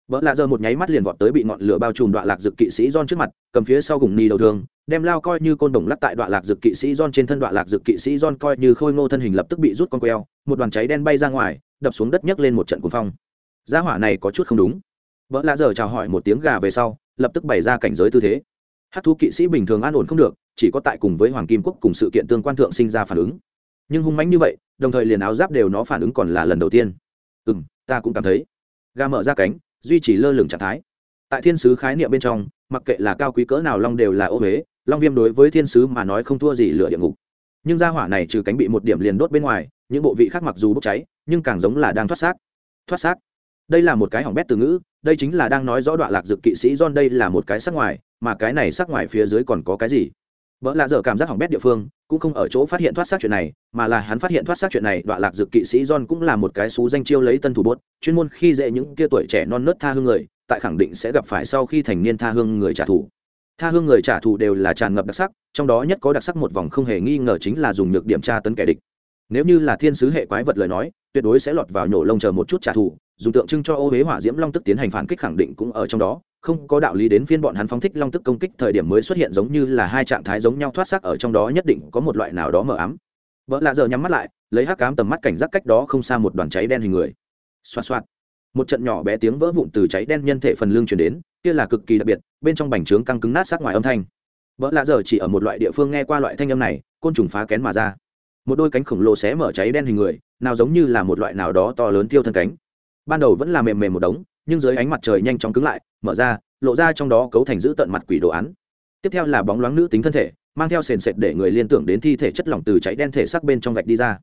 vợ lạ giờ một nháy mắt liền vọt tới bị ngọn lửa bao trùm đoạn lạc dực kỵ sĩ don trước mặt, cầm phía sau gùng ni đầu thường, đem lao coi như côn đồng lắc tại đoạn lạc dực kỵ sĩ don trên thân đoạn lạc dực kỵ sĩ don coi như khôi ngô thân hình lập tức bị rút con queo, một đoàn cháy đen bay ra ngoài, đập xuống đất nhấc lên một trận cuồng phong. Gia hỏa này có chút không đúng. Vợ lạ giờ chào hỏi một tiếng gà về sau, lập tức bày ra cảnh giới tư thế. Hát thú kỵ sĩ bình thường an ổn không được, chỉ có tại cùng với hoàng kim quốc cùng sự kiện tương quan thượng sinh ra phản ứng. Nhưng hung mãnh như vậy, đồng thời liền áo giáp đều nó phản ứng còn là lần đầu tiên. Ừ m ta cũng cảm thấy. Ga mở ra cánh duy trì lơ lửng trạng thái. Tại thiên sứ khái niệm bên trong, mặc kệ là cao quý cỡ nào long đều là ô huế long viêm đối với thiên sứ mà nói không thua gì lửa địa ngục. Nhưng ra hỏa này trừ cánh bị một điểm liền đốt bên ngoài, những bộ vị khác mặc dù bốc cháy, nhưng càng giống là đang thoát xác. Thoát xác. Đây là một cái hỏng bét từ ngữ, đây chính là đang nói rõ đoạn lạc dực kỵ sĩ John đây là một cái sắc ngoài, mà cái này sắc ngoài phía dưới còn có cái gì? Vợ lạ dở cảm giác hỏng bét địa phương, cũng không ở chỗ phát hiện thoát xác chuyện này, mà là hắn phát hiện thoát xác chuyện này đoạn lạc dực kỵ sĩ John cũng là một cái xú danh chiêu lấy tân thủ bốt, chuyên môn khi dễ những kia tuổi trẻ non nớt tha hương người, tại khẳng định sẽ gặp phải sau khi thành niên tha hương người trả thù. Tha hương người trả thù đều là tràn ngập đặc sắc, trong đó nhất có đặc sắc một vòng không hề nghi ngờ chính là dùng nhược điểm tra tấn kẻ địch. Nếu như là thiên sứ hệ quái vật lời nói, tuyệt đối sẽ lọt vào nhổ lông chờ một chút trả thù dùng tượng trưng cho ô huế hỏa diễm long tức tiến hành phản kích khẳng định cũng ở trong đó. Không có đạo lý đến phiên bọn hắn phóng thích long tức công kích thời điểm mới xuất hiện giống như là hai trạng thái giống nhau thoát sắc ở trong đó nhất định có một loại nào đó mờ ám. Vợ lạ giờ nhắm mắt lại, lấy hắc cám tầm mắt cảnh giác cách đó không xa một đoàn cháy đen hình người. Xoạt xoạt. Một trận nhỏ bé tiếng vỡ vụn từ cháy đen nhân thể phần lương chuyển đến, kia là cực kỳ đặc biệt, bên trong bành trướng căng cứng nát sát ngoài âm thanh. Vợ lạ giờ chỉ ở một loại địa phương nghe qua loại thanh âm này, côn trùng phá kén mà ra. Một đôi cánh khổng lồ xé mở cháy đen hình người, nào giống như là một loại nào đó to lớn tiêu thân cánh ban đầu vẫn là mềm mềm một đống, nhưng dưới ánh mặt trời nhanh chóng cứng lại, mở ra, lộ ra trong đó cấu thành giữ tận mặt quỷ đồ án. Tiếp theo là bóng loáng nữ tính thân thể, mang theo sền sệt để người liên tưởng đến thi thể chất lỏng từ cháy đen thể sắc bên trong vạch đi ra.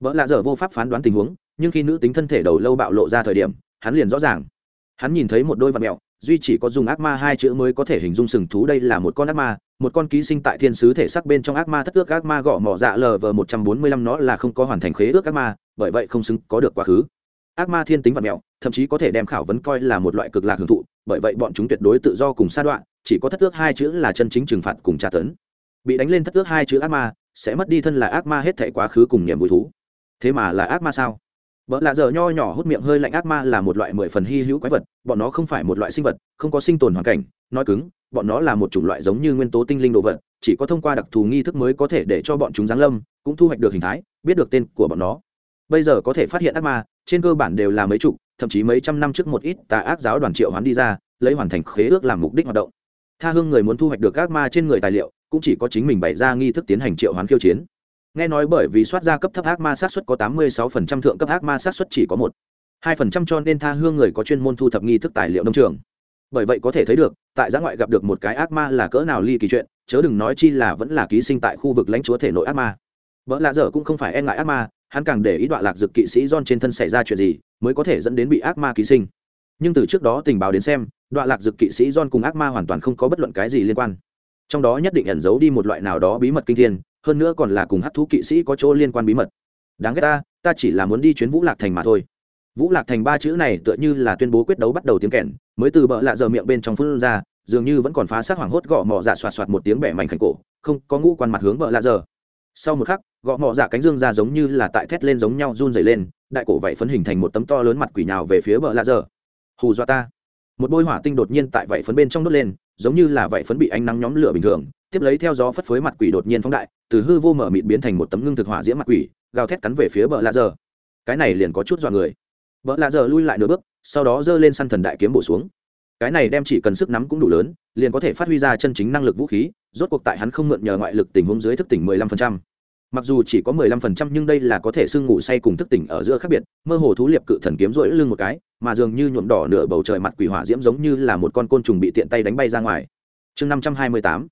Vợ lạ dở vô pháp phán đoán tình huống, nhưng khi nữ tính thân thể đầu lâu bạo lộ ra thời điểm, hắn liền rõ ràng. Hắn nhìn thấy một đôi vật mẹo, duy chỉ có dùng ác ma hai chữ mới có thể hình dung sừng thú đây là một con ác ma, một con ký sinh tại thiên sứ thể sắc bên trong ác ma thất ước ác ma gõ mỏ dạ lờ vờ một trăm bốn mươi lăm nó là không có hoàn thành khế ước ác ma, bởi vậy không xứng có được quá khứ ác ma thiên tính vật mèo, thậm chí có thể đem khảo vấn coi là một loại cực lạc hưởng thụ bởi vậy bọn chúng tuyệt đối tự do cùng sa đoạn chỉ có thất ước hai chữ là chân chính trừng phạt cùng tra tấn. Bị đánh lên thất ước hai chữ ác ma sẽ mất đi thân là ác ma hết thể quá khứ cùng niềm vui thú. Thế mà là ác ma sao? Vợ lạ giờ nho nhỏ hút miệng hơi lạnh ác ma là một loại mười phần hy hữu quái vật bọn nó không phải một loại sinh vật không có sinh tồn hoàn cảnh. Nói cứng bọn nó là một chủng loại giống như nguyên tố tinh linh đồ vật chỉ có thông qua đặc thù nghi thức mới có thể để cho bọn chúng giáng lâm cũng thu hoạch được hình thái biết được tên của bọn nó. Bây giờ có thể phát hiện ác ma trên cơ bản đều là mấy chục, thậm chí mấy trăm năm trước một ít tà ác giáo đoàn triệu hoán đi ra, lấy hoàn thành khế ước làm mục đích hoạt động. Tha hương người muốn thu hoạch được ác ma trên người tài liệu, cũng chỉ có chính mình bày ra nghi thức tiến hành triệu hoán khiêu chiến. Nghe nói bởi vì soát ra cấp thấp ác ma sát xuất có tám mươi sáu phần trăm, thượng cấp ác ma sát xuất chỉ có một, hai phần trăm cho nên tha hương người có chuyên môn thu thập nghi thức tài liệu nông trường. Bởi vậy có thể thấy được, tại giã ngoại gặp được một cái ác ma là cỡ nào ly kỳ chuyện, chớ đừng nói chi là vẫn là ký sinh tại khu vực lãnh chúa thể nội ác ma. Vợ lạ dở cũng không phải e ngại ác ma hắn càng để ý đoạn lạc dực kỵ sĩ John trên thân xảy ra chuyện gì, mới có thể dẫn đến bị ác ma ký sinh. Nhưng từ trước đó tình báo đến xem, đoạn lạc dực kỵ sĩ John cùng ác ma hoàn toàn không có bất luận cái gì liên quan. Trong đó nhất định ẩn giấu đi một loại nào đó bí mật kinh thiên, hơn nữa còn là cùng hát thú kỵ sĩ có chỗ liên quan bí mật. Đáng ghét ta ta chỉ là muốn đi chuyến vũ lạc thành mà thôi. Vũ lạc thành ba chữ này tựa như là tuyên bố quyết đấu bắt đầu tiếng kèn, mới từ bợ lạ giờ miệng bên trong phun ra, dường như vẫn còn phá xác hoảng hốt gõ mỏ dạ soạt soạt một tiếng bẻ mảnh khảnh cổ, không có ngũ quan mặt hướng bợ lạ giờ. Sau một khắc gõ mỏ dạ cánh dương ra giống như là tại thét lên giống nhau run dày lên, đại cổ vậy phấn hình thành một tấm to lớn mặt quỷ nhào về phía bờ lạ dở. hù dọa ta một bôi hỏa tinh đột nhiên tại vậy phấn bên trong đốt lên, giống như là vậy phấn bị ánh nắng nhóm lửa bình thường, tiếp lấy theo gió phất phới mặt quỷ đột nhiên phóng đại, từ hư vô mở mịt biến thành một tấm ngưng thực hỏa diễm mặt quỷ, gào thét cắn về phía bờ lạ dở. cái này liền có chút dọa người bờ lạ dở lui lại nửa bước, sau đó giơ lên săn thần đại kiếm bổ xuống cái này đem chỉ cần sức nắm cũng đủ lớn, liền có thể phát huy ra chân chính năng lực vũ khí, rốt cuộc tại hắn không mượn nhờ ngoại lực tình huống dưới thức tỉnh mười lăm phần trăm mặc dù chỉ có mười lăm phần trăm nhưng đây là có thể sương ngủ say cùng thức tỉnh ở giữa khác biệt, mơ hồ thú liệp cự thần kiếm rỗi lưng một cái, mà dường như nhuộm đỏ nửa bầu trời mặt quỷ hỏa diễm giống như là một con côn trùng bị tiện tay đánh bay ra ngoài. Chương năm trăm hai mươi tám,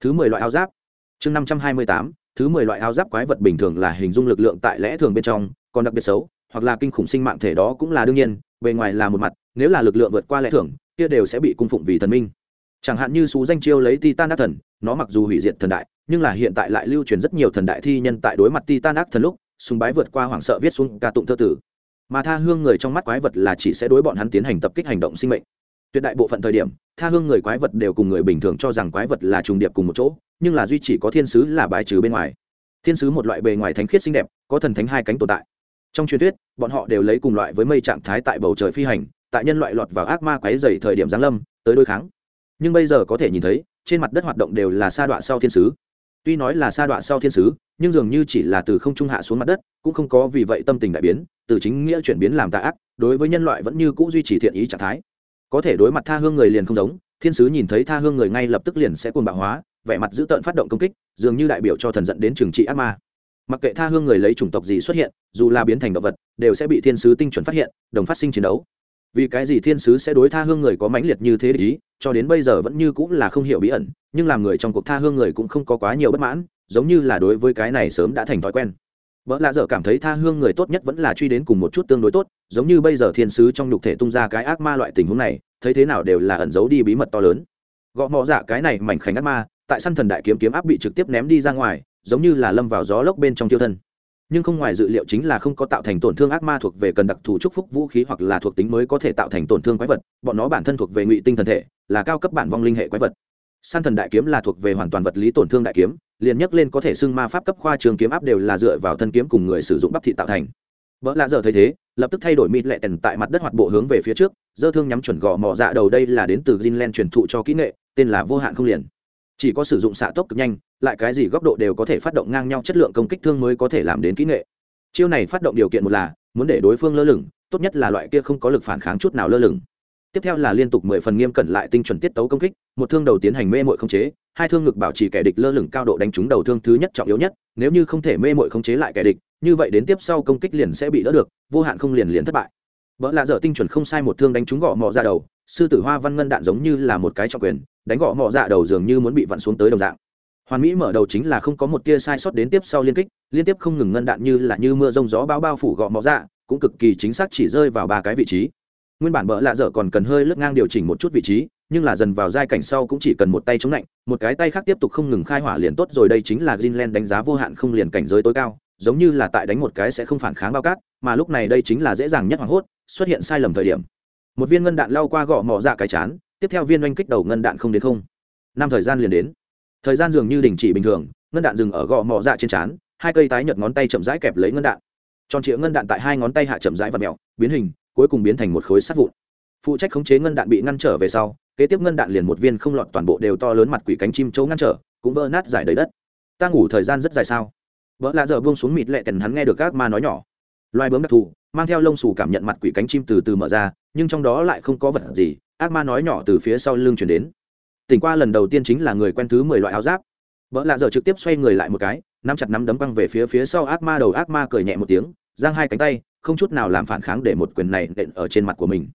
thứ mười loại áo giáp. Chương năm trăm hai mươi tám, thứ mười loại áo giáp quái vật bình thường là hình dung lực lượng tại lẽ thường bên trong, còn đặc biệt xấu, hoặc là kinh khủng sinh mạng thể đó cũng là đương nhiên, bề ngoài là một mặt, nếu là lực lượng vượt qua lẽ thường, kia đều sẽ bị cung phụng vì thần minh. Chẳng hạn như xú danh chiêu lấy titan đắc thần, nó mặc dù hủy diệt thần đại nhưng là hiện tại lại lưu truyền rất nhiều thần đại thi nhân tại đối mặt titan ác thần lúc, súng bái vượt qua hoảng sợ viết xuống ca tụng thơ tử. Mà tha hương người trong mắt quái vật là chỉ sẽ đối bọn hắn tiến hành tập kích hành động sinh mệnh. Tuyệt đại bộ phận thời điểm, tha hương người quái vật đều cùng người bình thường cho rằng quái vật là trùng điệp cùng một chỗ, nhưng là duy chỉ có thiên sứ là bài trừ bên ngoài. Thiên sứ một loại bề ngoài thánh khiết xinh đẹp, có thần thánh hai cánh tồn tại. Trong truyền thuyết, bọn họ đều lấy cùng loại với mây trạng thái tại bầu trời phi hành, tại nhân loại lọt vào ác ma quái dày thời điểm giáng lâm, tới đối kháng. Nhưng bây giờ có thể nhìn thấy, trên mặt đất hoạt động đều là sa đọa sau thiên sứ tuy nói là sa đọa sau thiên sứ, nhưng dường như chỉ là từ không trung hạ xuống mặt đất, cũng không có vì vậy tâm tình đại biến, từ chính nghĩa chuyển biến làm tạ ác, đối với nhân loại vẫn như cũ duy trì thiện ý trạng thái. Có thể đối mặt tha hương người liền không giống, thiên sứ nhìn thấy tha hương người ngay lập tức liền sẽ cuồng bạo hóa, vẻ mặt dữ tợn phát động công kích, dường như đại biểu cho thần dẫn đến trừng trị ác ma. Mặc kệ tha hương người lấy chủng tộc gì xuất hiện, dù là biến thành động vật, đều sẽ bị thiên sứ tinh chuẩn phát hiện, đồng phát sinh chiến đấu vì cái gì thiên sứ sẽ đối tha hương người có mãnh liệt như thế để ý, cho đến bây giờ vẫn như cũng là không hiểu bí ẩn, nhưng làm người trong cuộc tha hương người cũng không có quá nhiều bất mãn, giống như là đối với cái này sớm đã thành thói quen. Vợ lạ dở cảm thấy tha hương người tốt nhất vẫn là truy đến cùng một chút tương đối tốt, giống như bây giờ thiên sứ trong nhục thể tung ra cái ác ma loại tình huống này, thấy thế nào đều là ẩn giấu đi bí mật to lớn. Gõ mọ dạ cái này mảnh khảnh ác ma, tại săn thần đại kiếm kiếm áp bị trực tiếp ném đi ra ngoài, giống như là lâm vào gió lốc bên trong tiêu thân nhưng không ngoài dự liệu chính là không có tạo thành tổn thương ác ma thuộc về cần đặc thù chúc phúc vũ khí hoặc là thuộc tính mới có thể tạo thành tổn thương quái vật, bọn nó bản thân thuộc về ngụy tinh thần thể, là cao cấp bản vong linh hệ quái vật. San thần đại kiếm là thuộc về hoàn toàn vật lý tổn thương đại kiếm, liền nhắc lên có thể xưng ma pháp cấp khoa trường kiếm áp đều là dựa vào thân kiếm cùng người sử dụng bắp thị tạo thành. Vợ lạ giờ thấy thế, lập tức thay đổi mịt lệ tần tại mặt đất hoạt bộ hướng về phía trước, dơ thương nhắm chuẩn gò mỏ dạ đầu đây là đến từ Greenland truyền thụ cho kỹ nghệ, tên là vô hạn không liền. Chỉ có sử dụng xạ tốc cực nhanh lại cái gì góc độ đều có thể phát động ngang nhau chất lượng công kích thương mới có thể làm đến kỹ nghệ. Chiêu này phát động điều kiện một là, muốn để đối phương lơ lửng, tốt nhất là loại kia không có lực phản kháng chút nào lơ lửng. Tiếp theo là liên tục mười phần nghiêm cẩn lại tinh chuẩn tiết tấu công kích, một thương đầu tiến hành mê mội không chế, hai thương ngực bảo trì kẻ địch lơ lửng cao độ đánh trúng đầu thương thứ nhất trọng yếu nhất, nếu như không thể mê mội không chế lại kẻ địch, như vậy đến tiếp sau công kích liền sẽ bị đỡ được, vô hạn không liền liền thất bại. Vợ lạ dở tinh chuẩn không sai một thương đánh trúng gõ mọ ra đầu, sư tử hoa văn ngân đạn giống như là một cái trọng quyền, đánh gõ mọ dạ đầu dường như muốn bị vặn xuống tới đồng dạng hoàn mỹ mở đầu chính là không có một tia sai sót đến tiếp sau liên kích, liên tiếp không ngừng ngân đạn như là như mưa rông gió bao bao phủ gọ mọ dạ cũng cực kỳ chính xác chỉ rơi vào ba cái vị trí. Nguyên bản bỡ lạ dở còn cần hơi lướt ngang điều chỉnh một chút vị trí, nhưng là dần vào giai cảnh sau cũng chỉ cần một tay chống lạnh, một cái tay khác tiếp tục không ngừng khai hỏa liền tốt rồi, đây chính là Greenland đánh giá vô hạn không liền cảnh giới tối cao, giống như là tại đánh một cái sẽ không phản kháng bao cát, mà lúc này đây chính là dễ dàng nhất hoảng hốt, xuất hiện sai lầm thời điểm. Một viên ngân đạn lao qua gõ mỏ dạ cái chán, tiếp theo viên oanh kích đầu ngân đạn không đến không. Năm thời gian liền đến thời gian dường như đình chỉ bình thường, ngân đạn dừng ở gò mỏ dạ trên chán hai cây tái nhợt ngón tay chậm rãi kẹp lấy ngân đạn. Tròn trịa ngân đạn tại hai ngón tay hạ chậm rãi và mèo, biến hình, cuối cùng biến thành một khối sắt vụn. Phụ trách khống chế ngân đạn bị ngăn trở về sau, kế tiếp ngân đạn liền một viên không lọt toàn bộ đều to lớn mặt quỷ cánh chim chỗ ngăn trở, cũng vỡ nát giải đầy đất. Ta ngủ thời gian rất dài sao? Vợ lạ giờ buông xuống mịt lệ tần hắn nghe được các ma nói nhỏ. Loài bướm đặc thù, mang theo lông xù cảm nhận mặt quỷ cánh chim từ từ mở ra, nhưng trong đó lại không có vật gì, ác ma nói nhỏ từ phía sau lưng chuyển đến tỉnh qua lần đầu tiên chính là người quen thứ mười loại áo giáp. Vợ lạ giờ trực tiếp xoay người lại một cái, nắm chặt nắm đấm băng về phía phía sau ác ma đầu ác ma cười nhẹ một tiếng, giang hai cánh tay, không chút nào làm phản kháng để một quyền này nện ở trên mặt của mình.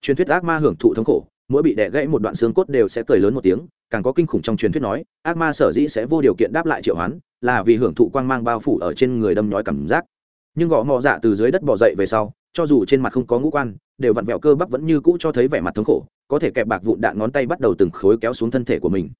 Truyền thuyết ác ma hưởng thụ thống khổ, mỗi bị đẻ gãy một đoạn xương cốt đều sẽ cười lớn một tiếng, càng có kinh khủng trong truyền thuyết nói, ác ma sở dĩ sẽ vô điều kiện đáp lại triệu hoán, là vì hưởng thụ quang mang bao phủ ở trên người đâm nhói cảm giác. Nhưng gõ mò dạ từ dưới đất bỏ dậy về sau, cho dù trên mặt không có ngũ quan, đều vặn vẹo cơ bắp vẫn như cũ cho thấy vẻ mặt thống khổ có thể kẹp bạc vụn đạn ngón tay bắt đầu từng khối kéo xuống thân thể của mình.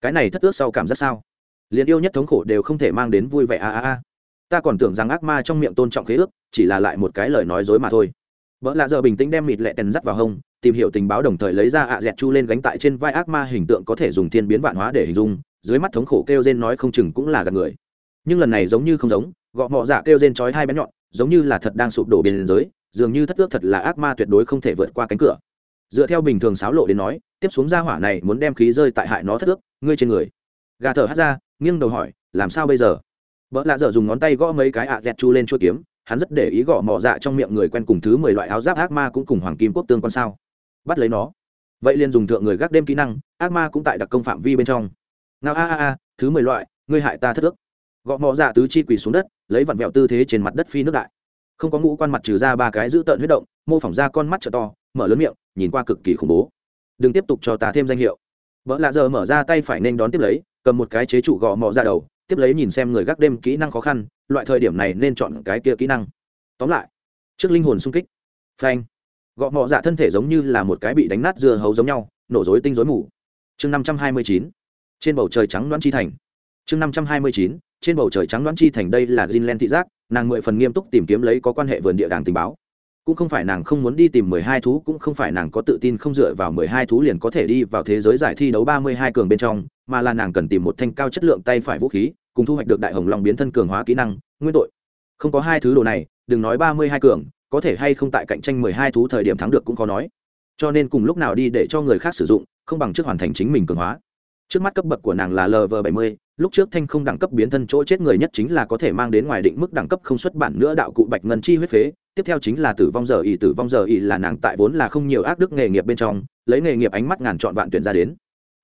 Cái này thất ước sau cảm giác sao? Liền yêu nhất thống khổ đều không thể mang đến vui vẻ a a a. Ta còn tưởng rằng ác ma trong miệng tôn trọng khế ước, chỉ là lại một cái lời nói dối mà thôi. Vợ lạ giờ bình tĩnh đem mịt lẹ tèn dắt vào hông, tìm hiểu tình báo đồng thời lấy ra ạ dẹt chu lên gánh tại trên vai ác ma hình tượng có thể dùng thiên biến vạn hóa để hình dung, dưới mắt thống khổ kêu rên nói không chừng cũng là gạt người. Nhưng lần này giống như không giống, gọ mọ dạ kêu rên chói hai bé nhọn, giống như là thật đang sụp đổ biên giới, dường như thất ước thật là ác ma tuyệt đối không thể vượt qua cánh cửa dựa theo bình thường sáo lộ đến nói, tiếp xuống ra hỏa này muốn đem khí rơi tại hại nó thất ước, ngươi trên người. Gà thở hắt ra, nghiêng đầu hỏi, làm sao bây giờ? Vợ lạ dở dùng ngón tay gõ mấy cái ạ dẹt chu lên chua kiếm, hắn rất để ý gõ mỏ dạ trong miệng người quen cùng thứ mười loại áo giáp ác ma cũng cùng hoàng kim quốc tương quan sao. Bắt lấy nó. Vậy liền dùng thượng người gác đêm kỹ năng, ác ma cũng tại đặc công phạm vi bên trong. Nào a a a, thứ mười loại, ngươi hại ta thất ước. Gõ mỏ dạ tứ chi quỳ xuống đất, lấy vặn vẹo tư thế trên mặt đất phi nước đại. Không có ngũ quan mặt trừ ra ba cái giữ tợn huyết động, mô phỏng ra con mắt trợ to mở lớn miệng nhìn qua cực kỳ khủng bố. Đừng tiếp tục cho ta thêm danh hiệu. Vợ lạ giờ mở ra tay phải nên đón tiếp lấy cầm một cái chế trụ gò mọ ra đầu tiếp lấy nhìn xem người gác đêm kỹ năng khó khăn loại thời điểm này nên chọn cái kia kỹ năng. Tóm lại trước linh hồn sung kích. Phanh. Gõ mọ dạ thân thể giống như là một cái bị đánh nát dưa hấu giống nhau nổ rối tinh rối mù. Chương năm trăm hai mươi chín. Trên bầu trời trắng đoán chi thành. Chương năm trăm hai mươi chín. Trên bầu trời trắng đoán chi thành đây là Greenland thị giác, nàng mười phần nghiêm túc tìm kiếm lấy có quan hệ vườn địa đàng tình báo. Cũng không phải nàng không muốn đi tìm mười hai thú, cũng không phải nàng có tự tin không dựa vào mười hai thú liền có thể đi vào thế giới giải thi đấu ba mươi hai cường bên trong, mà là nàng cần tìm một thanh cao chất lượng tay phải vũ khí, cùng thu hoạch được đại hồng long biến thân cường hóa kỹ năng, nguyên tội. Không có hai thứ đồ này, đừng nói ba mươi hai cường, có thể hay không tại cạnh tranh mười hai thú thời điểm thắng được cũng khó nói. Cho nên cùng lúc nào đi để cho người khác sử dụng, không bằng trước hoàn thành chính mình cường hóa trước mắt cấp bậc của nàng là lv bảy mươi lúc trước thanh không đẳng cấp biến thân chỗ chết người nhất chính là có thể mang đến ngoài định mức đẳng cấp không xuất bản nữa đạo cụ bạch ngân chi huyết phế tiếp theo chính là tử vong giờ y, tử vong giờ y là nàng tại vốn là không nhiều ác đức nghề nghiệp bên trong, lấy nghề nghiệp ánh mắt ngàn chọn vạn tuyển ra đến.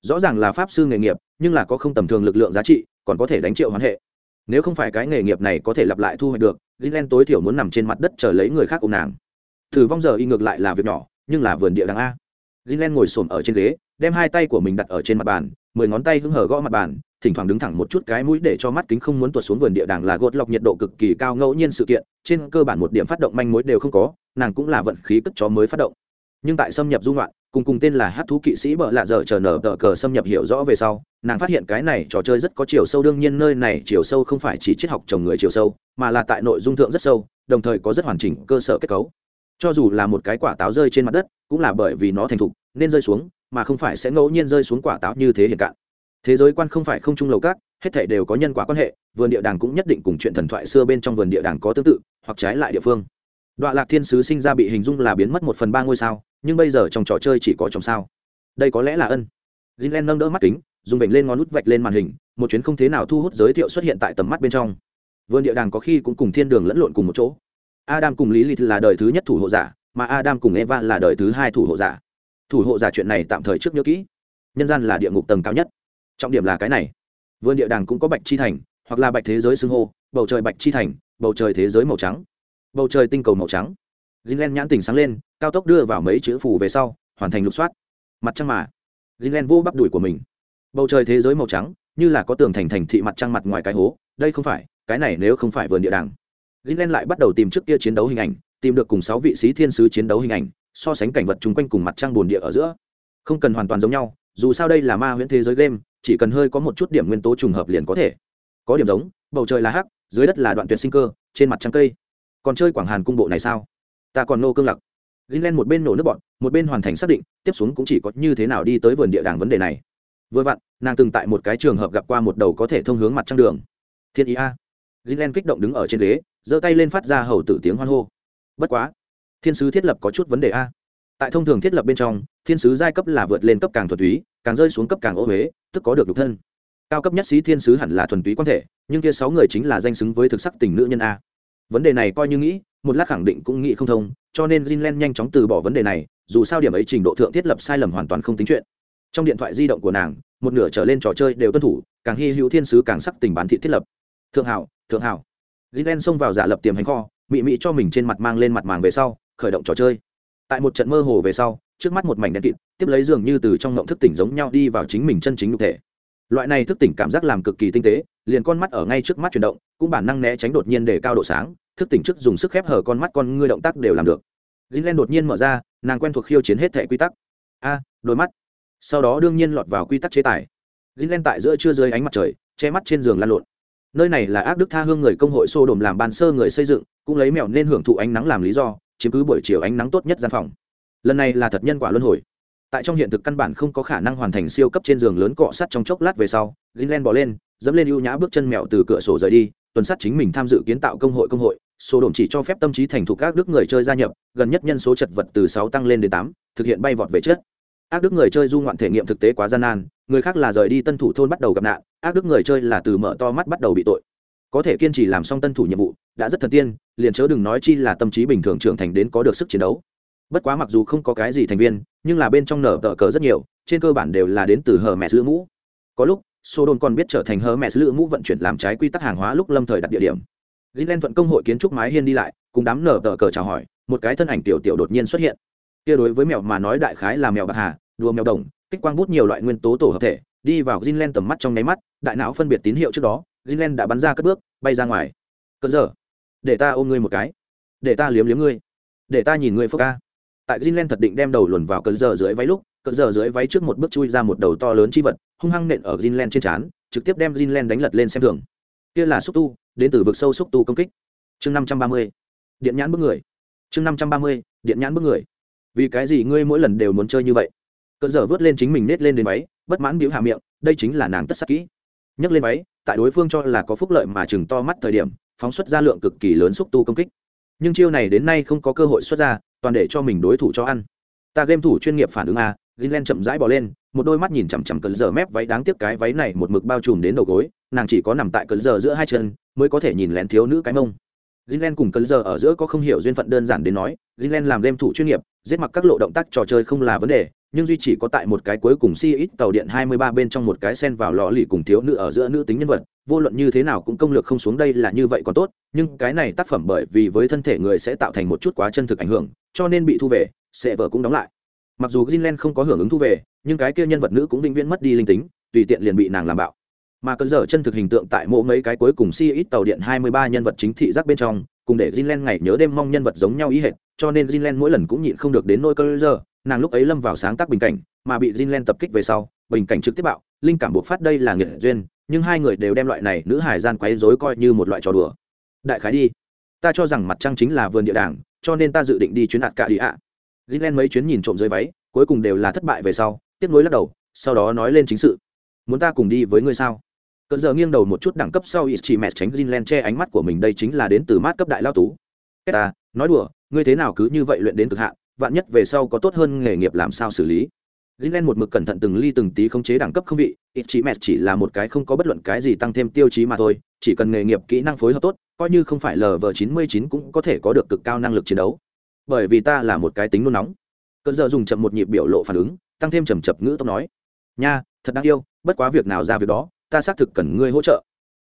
Rõ ràng là pháp sư nghề nghiệp, nhưng là có không tầm thường lực lượng giá trị, còn có thể đánh triệu hoán hệ. Nếu không phải cái nghề nghiệp này có thể lặp lại thu hoạch được gilen tối thiểu muốn nằm trên mặt đất chờ lấy người khác ôm nàng. Tử vong giờ y ngược lại là việc nhỏ, nhưng là vườn địa đàng a. Gilen ngồi xổm ở trên ghế, đem hai tay của mình đặt ở trên mặt bàn, mười ngón tay hưng hở gõ mặt bàn thỉnh thoảng đứng thẳng một chút cái mũi để cho mắt kính không muốn tuột xuống vườn địa đàng là gột lọc nhiệt độ cực kỳ cao ngẫu nhiên sự kiện, trên cơ bản một điểm phát động manh mối đều không có, nàng cũng là vận khí cất chó mới phát động. Nhưng tại xâm nhập dung loạn cùng cùng tên là hát thú kỵ sĩ bợ lạ dở chờ nở tờ cờ xâm nhập hiểu rõ về sau, nàng phát hiện cái này trò chơi rất có chiều sâu, đương nhiên nơi này chiều sâu không phải chỉ triết học chồng người chiều sâu, mà là tại nội dung thượng rất sâu, đồng thời có rất hoàn chỉnh cơ sở kết cấu. Cho dù là một cái quả táo rơi trên mặt đất, cũng là bởi vì nó thành thục, nên rơi xuống, mà không phải sẽ ngẫu nhiên rơi xuống quả táo như thế hiện cạn thế giới quan không phải không trung lầu các, hết thể đều có nhân quả quan hệ, vườn địa đàng cũng nhất định cùng chuyện thần thoại xưa bên trong vườn địa đàng có tương tự, hoặc trái lại địa phương. Đoạn lạc thiên sứ sinh ra bị hình dung là biến mất một phần ba ngôi sao, nhưng bây giờ trong trò chơi chỉ có trồng sao. Đây có lẽ là ân. Gilen nâng đỡ mắt kính, dùng vểnh lên ngón nút vạch lên màn hình, một chuyến không thế nào thu hút giới thiệu xuất hiện tại tầm mắt bên trong. Vườn địa đàng có khi cũng cùng thiên đường lẫn lộn cùng một chỗ. Adam cùng lý lịch là đời thứ nhất thủ hộ giả, mà adam cùng eva là đời thứ hai thủ hộ giả. Thủ hộ giả chuyện này tạm thời trước nhớ kỹ. Nhân gian là địa ngục tầng cao nhất trọng điểm là cái này. Vườn địa đàng cũng có bạch chi thành, hoặc là bạch thế giới xưng hô, bầu trời bạch chi thành, bầu trời thế giới màu trắng. Bầu trời tinh cầu màu trắng. Greenland nhãn tỉnh sáng lên, cao tốc đưa vào mấy chữ phù về sau, hoàn thành lục soát. Mặt trăng mà. Greenland vô bắp đùi của mình. Bầu trời thế giới màu trắng, như là có tường thành thành thị mặt trăng mặt ngoài cái hố, đây không phải, cái này nếu không phải vườn địa đàng. Greenland lại bắt đầu tìm trước kia chiến đấu hình ảnh, tìm được cùng sáu vị sĩ thiên sứ chiến đấu hình ảnh, so sánh cảnh vật chung quanh cùng mặt trăng bồn địa ở giữa. Không cần hoàn toàn giống nhau, dù sao đây là ma huyễn thế giới game chỉ cần hơi có một chút điểm nguyên tố trùng hợp liền có thể. Có điểm giống, bầu trời là hắc, dưới đất là đoạn tuyệt sinh cơ, trên mặt trăng cây. Còn chơi quảng hàn cung bộ này sao? Ta còn nô cương lặc. Greenland một bên nổ nước bọn, một bên hoàn thành xác định, tiếp xuống cũng chỉ có như thế nào đi tới vườn địa đàng vấn đề này. Vừa vặn, nàng từng tại một cái trường hợp gặp qua một đầu có thể thông hướng mặt trăng đường. Thiên ý a. Greenland kích động đứng ở trên ghế, giơ tay lên phát ra hầu tử tiếng hoan hô. Bất quá, thiên sứ thiết lập có chút vấn đề a. Tại thông thường thiết lập bên trong, thiên sứ giai cấp là vượt lên cấp càng thuần túy càng rơi xuống cấp càng ô huế, tức có được nhục thân. Cao cấp nhất sĩ thiên sứ hẳn là thuần túy quan thể, nhưng kia sáu người chính là danh xứng với thực sắc tình nữ nhân a. Vấn đề này coi như nghĩ, một lát khẳng định cũng nghĩ không thông, cho nên Jinlen nhanh chóng từ bỏ vấn đề này, dù sao điểm ấy trình độ thượng thiết lập sai lầm hoàn toàn không tính chuyện. Trong điện thoại di động của nàng, một nửa trở lên trò chơi đều tuân thủ, càng hy hữu thiên sứ càng sắc tình bán thị thiết lập. Thượng hảo thượng hảo. Jinlen xông vào giả lập tiềm hành kho, mị mị cho mình trên mặt mang lên mặt màng về sau, khởi động trò chơi. Tại một trận mơ hồ về sau trước mắt một mảnh đen kịt, tiếp lấy dường như từ trong ngộng thức tỉnh giống nhau đi vào chính mình chân chính nhục thể. Loại này thức tỉnh cảm giác làm cực kỳ tinh tế, liền con mắt ở ngay trước mắt chuyển động, cũng bản năng né tránh đột nhiên để cao độ sáng, thức tỉnh trước dùng sức khép hở con mắt con ngươi động tác đều làm được. Greenland đột nhiên mở ra, nàng quen thuộc khiêu chiến hết thể quy tắc. A, đôi mắt. Sau đó đương nhiên lọt vào quy tắc chế tài. Greenland tại giữa trưa dưới ánh mặt trời, che mắt trên giường lan lộn. Nơi này là ác đức tha hương người công hội xô đồm làm ban sơ người xây dựng, cũng lấy mèo nên hưởng thụ ánh nắng làm lý do, chiếm cứ buổi chiều ánh nắng tốt nhất gian phòng lần này là thật nhân quả luân hồi. Tại trong hiện thực căn bản không có khả năng hoàn thành siêu cấp trên giường lớn cọ sắt trong chốc lát về sau gilen bỏ lên, dẫm lên ưu nhã bước chân mèo từ cửa sổ rời đi, tuần sát chính mình tham dự kiến tạo công hội công hội, số đồn chỉ cho phép tâm trí thành thục các đức người chơi gia nhập, gần nhất nhân số chật vật từ sáu tăng lên đến tám, thực hiện bay vọt về chết ác đức người chơi du ngoạn thể nghiệm thực tế quá gian nan, người khác là rời đi tân thủ thôn bắt đầu gặp nạn ác đức người chơi là từ mở to mắt bắt đầu bị tội. Có thể kiên trì làm xong tân thủ nhiệm vụ, đã rất thần tiên, liền chớ đừng nói chi là tâm trí bình thường trưởng thành đến có được sức chiến đấu bất quá mặc dù không có cái gì thành viên nhưng là bên trong nở tờ cờ rất nhiều trên cơ bản đều là đến từ hờ mẹ lữ mũ có lúc số đồn còn biết trở thành hờ mẹ lữ mũ vận chuyển làm trái quy tắc hàng hóa lúc lâm thời đặt địa điểm Gilen thuận công hội kiến trúc mái hiên đi lại, cùng đám nở tờ cờ chào hỏi, một cái thân ảnh tiểu tiểu đột nhiên xuất hiện. Kia đối với mèo mà nói đại khái là mèo bạc hà, đùa mèo đồng, kích quang bút nhiều loại nguyên tố tổ hợp thể, đi vào Gilen tầm mắt trong nháy mắt, đại não phân biệt tín hiệu trước đó, Gilen đã bắn ra cất bước, bay ra ngoài. Cơn giờ, để ta ôm ngươi một cái, để ta liếm liếm ngươi, để ta nhìn ngươi phơ ca. Tại greenland thật định đem đầu luồn vào cơn giờ dưới váy lúc, cơn giờ dưới váy trước một bước chui ra một đầu to lớn chi vật, hung hăng nện ở greenland trên trán, trực tiếp đem greenland đánh lật lên xem thường. Kia là xúc tu, đến từ vực sâu xúc tu công kích. Chương năm trăm ba mươi điện nhãn bước người. Chương năm trăm ba mươi điện nhãn bước người. Vì cái gì ngươi mỗi lần đều muốn chơi như vậy? Cơn dở vớt lên chính mình nết lên đến váy bất mãn biểu hạ miệng đây chính là nàng tất sắc kỹ. Nhấc lên váy tại đối phương cho là có phúc lợi mà chừng to mắt thời điểm phóng xuất ra lượng cực kỳ lớn xúc tu công kích. Nhưng chiêu này đến nay không có cơ hội xuất ra toàn để cho mình đối thủ cho ăn ta game thủ chuyên nghiệp phản ứng a Greenland chậm rãi bò lên, một đôi mắt nhìn chằm chằm cơn giờ mép váy đáng tiếc cái váy này một mực bao trùm đến đầu gối, nàng chỉ có nằm tại cơn giờ giữa hai chân, mới có thể nhìn lén thiếu nữ cái mông. Greenland cùng cơn giờ ở giữa có không hiểu duyên phận đơn giản đến nói, Greenland làm game thủ chuyên nghiệp, giết mặc các lộ động tác trò chơi không là vấn đề, nhưng duy chỉ có tại một cái cuối cùng si ít tàu điện 23 bên trong một cái sen vào lò lì cùng thiếu nữ ở giữa nữ tính nhân vật, vô luận như thế nào cũng công lược không xuống đây là như vậy còn tốt, nhưng cái này tác phẩm bởi vì với thân thể người sẽ tạo thành một chút quá chân thực ảnh hưởng, cho nên bị thu về, sẽ vợ cũng đóng lại. Mặc dù Greenland không có hưởng ứng thu về nhưng cái kia nhân vật nữ cũng vĩnh viễn mất đi linh tính tùy tiện liền bị nàng làm bạo. Mà cơn dở chân thực hình tượng tại mỗi mấy cái cuối cùng si ít tàu điện 23 nhân vật chính thị giác bên trong cùng để Greenland ngày nhớ đêm mong nhân vật giống nhau ý hệt cho nên Greenland mỗi lần cũng nhịn không được đến nỗi cơn dở nàng lúc ấy lâm vào sáng tác bình cảnh mà bị Jinlen tập kích về sau bình cảnh trực tiếp bạo linh cảm buộc phát đây là nghiệt duyên nhưng hai người đều đem loại này nữ hải gian quấy rối coi như một loại trò đùa đại khái đi ta cho rằng mặt trăng chính là vườn địa đàng cho nên ta dự định đi chuyến hạt cả đi ạ Jinlen mấy chuyến nhìn trộm dưới váy, cuối cùng đều là thất bại về sau, tiếp nối lắc đầu, sau đó nói lên chính sự. Muốn ta cùng đi với ngươi sao? cận giờ nghiêng đầu một chút đẳng cấp sau chỉ mẹ tránh Jinlen che ánh mắt của mình đây chính là đến từ mát cấp đại lao tú. Ta, nói đùa, ngươi thế nào cứ như vậy luyện đến cực hạn, vạn nhất về sau có tốt hơn nghề nghiệp làm sao xử lý. Gilen một mực cẩn thận từng ly từng tí khống chế đẳng cấp không vị, Ichimet chỉ là một cái không có bất luận cái gì tăng thêm tiêu chí mà thôi, chỉ cần nghề nghiệp kỹ năng phối hợp tốt, coi như không phải LV99 cũng có thể có được cực cao năng lực chiến đấu. Bởi vì ta là một cái tính nôn nóng. Cơn giờ dùng chậm một nhịp biểu lộ phản ứng tăng thêm trầm chập ngữ tốc nói. Nha thật đáng yêu bất quá việc nào ra việc đó ta xác thực cần ngươi hỗ trợ.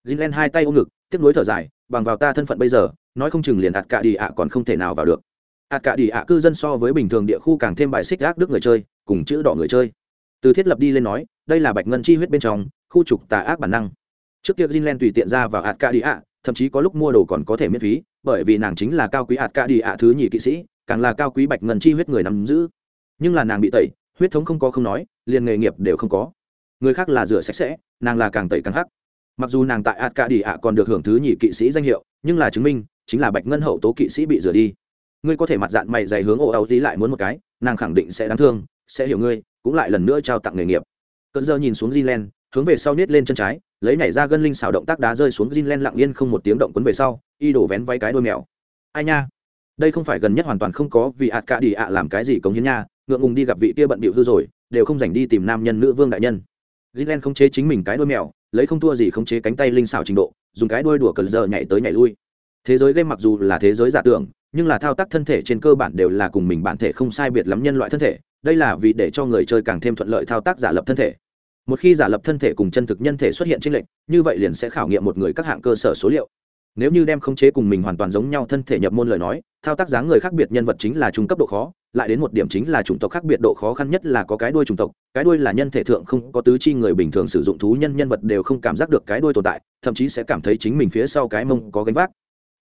Jinlen hai tay ôm ngực tiếp nối thở dài bằng vào ta thân phận bây giờ nói không chừng liền ạt cả đi ạ còn không thể nào vào được ạt cả đi ạ cư dân so với bình thường địa khu càng thêm bài xích ác đức người chơi, cùng chữ đỏ người chơi. Từ thiết lập đi lên nói, đây là bạch ngân chi huyết bên trong, khu trục tà ác bản năng. Trước kia Jinlen tùy tiện ra vào ạt cả đi ạ, thậm chí có lúc mua đồ còn có thể miễn phí, bởi vì nàng chính là cao quý ạt cả đi ạ thứ nhì kỵ sĩ, càng là cao quý bạch ngân chi huyết người nắm giữ. Nhưng là nàng bị tẩy, huyết thống không có không nói, liền nghề nghiệp đều không có. Người khác là rửa sạch sẽ, nàng là càng tẩy càng hắc. Mặc dù nàng tại ạt cả đi ạ còn được hưởng thứ nhì kỵ sĩ danh hiệu, nhưng là chứng minh, chính là bạch ngân hậu tố kỵ sĩ bị rửa đi ngươi có thể mặt dạng mày dày hướng ô âu tí lại muốn một cái nàng khẳng định sẽ đáng thương sẽ hiểu ngươi cũng lại lần nữa trao tặng nghề nghiệp. Cơn giờ nhìn xuống Jinlen, hướng về sau niết lên chân trái lấy nhảy ra gân linh xảo động tác đá rơi xuống Jinlen lặng yên không một tiếng động quấn về sau, y đổ vén váy cái đôi mèo. Ai nha? Đây không phải gần nhất hoàn toàn không có vì ạt cả đi ạ làm cái gì cống hiến nha ngượng ngùng đi gặp vị kia bận bịu hư rồi đều không dành đi tìm nam nhân nữ vương đại nhân. Jinlen không chế chính mình cái đôi mèo lấy không thua gì không chế cánh tay linh xảo trình độ dùng cái đôi đùa cờ giờ nhảy tới nhảy lui. Thế giới game mặc dù là thế giới giả tưởng nhưng là thao tác thân thể trên cơ bản đều là cùng mình bản thể không sai biệt lắm nhân loại thân thể, đây là vì để cho người chơi càng thêm thuận lợi thao tác giả lập thân thể. Một khi giả lập thân thể cùng chân thực nhân thể xuất hiện trên lệnh như vậy liền sẽ khảo nghiệm một người các hạng cơ sở số liệu. Nếu như đem khống chế cùng mình hoàn toàn giống nhau thân thể nhập môn lời nói, thao tác dáng người khác biệt nhân vật chính là trung cấp độ khó, lại đến một điểm chính là chủng tộc khác biệt độ khó khăn nhất là có cái đuôi chủng tộc, cái đuôi là nhân thể thượng không có tứ chi người bình thường sử dụng thú nhân nhân vật đều không cảm giác được cái đuôi tồn tại, thậm chí sẽ cảm thấy chính mình phía sau cái mông có gánh vác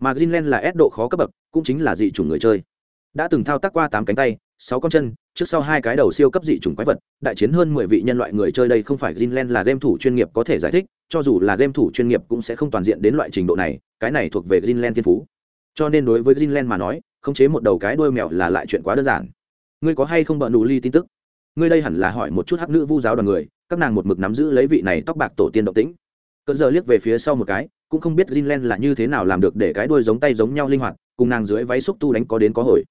mà greenland là S độ khó cấp bậc, cũng chính là dị chủng người chơi. Đã từng thao tác qua tám cánh tay, sáu con chân, trước sau hai cái đầu siêu cấp dị chủng quái vật, đại chiến hơn mười vị nhân loại người chơi đây không phải greenland là game thủ chuyên nghiệp có thể giải thích, cho dù là game thủ chuyên nghiệp cũng sẽ không toàn diện đến loại trình độ này, cái này thuộc về greenland thiên phú. Cho nên đối với greenland mà nói, khống chế một đầu cái đuôi mèo là lại chuyện quá đơn giản. Ngươi có hay không bận đủ ly tin tức? Ngươi đây hẳn là hỏi một chút hắc nữ vu giáo đoàn người, các nàng một mực nắm giữ lấy vị này tóc bạc tổ tiên động tĩnh. Cơn giờ liếc về phía sau một cái cũng không biết Jinlen là như thế nào làm được để cái đuôi giống tay giống nhau linh hoạt, cùng nàng dưới váy xúc tu đánh có đến có hồi.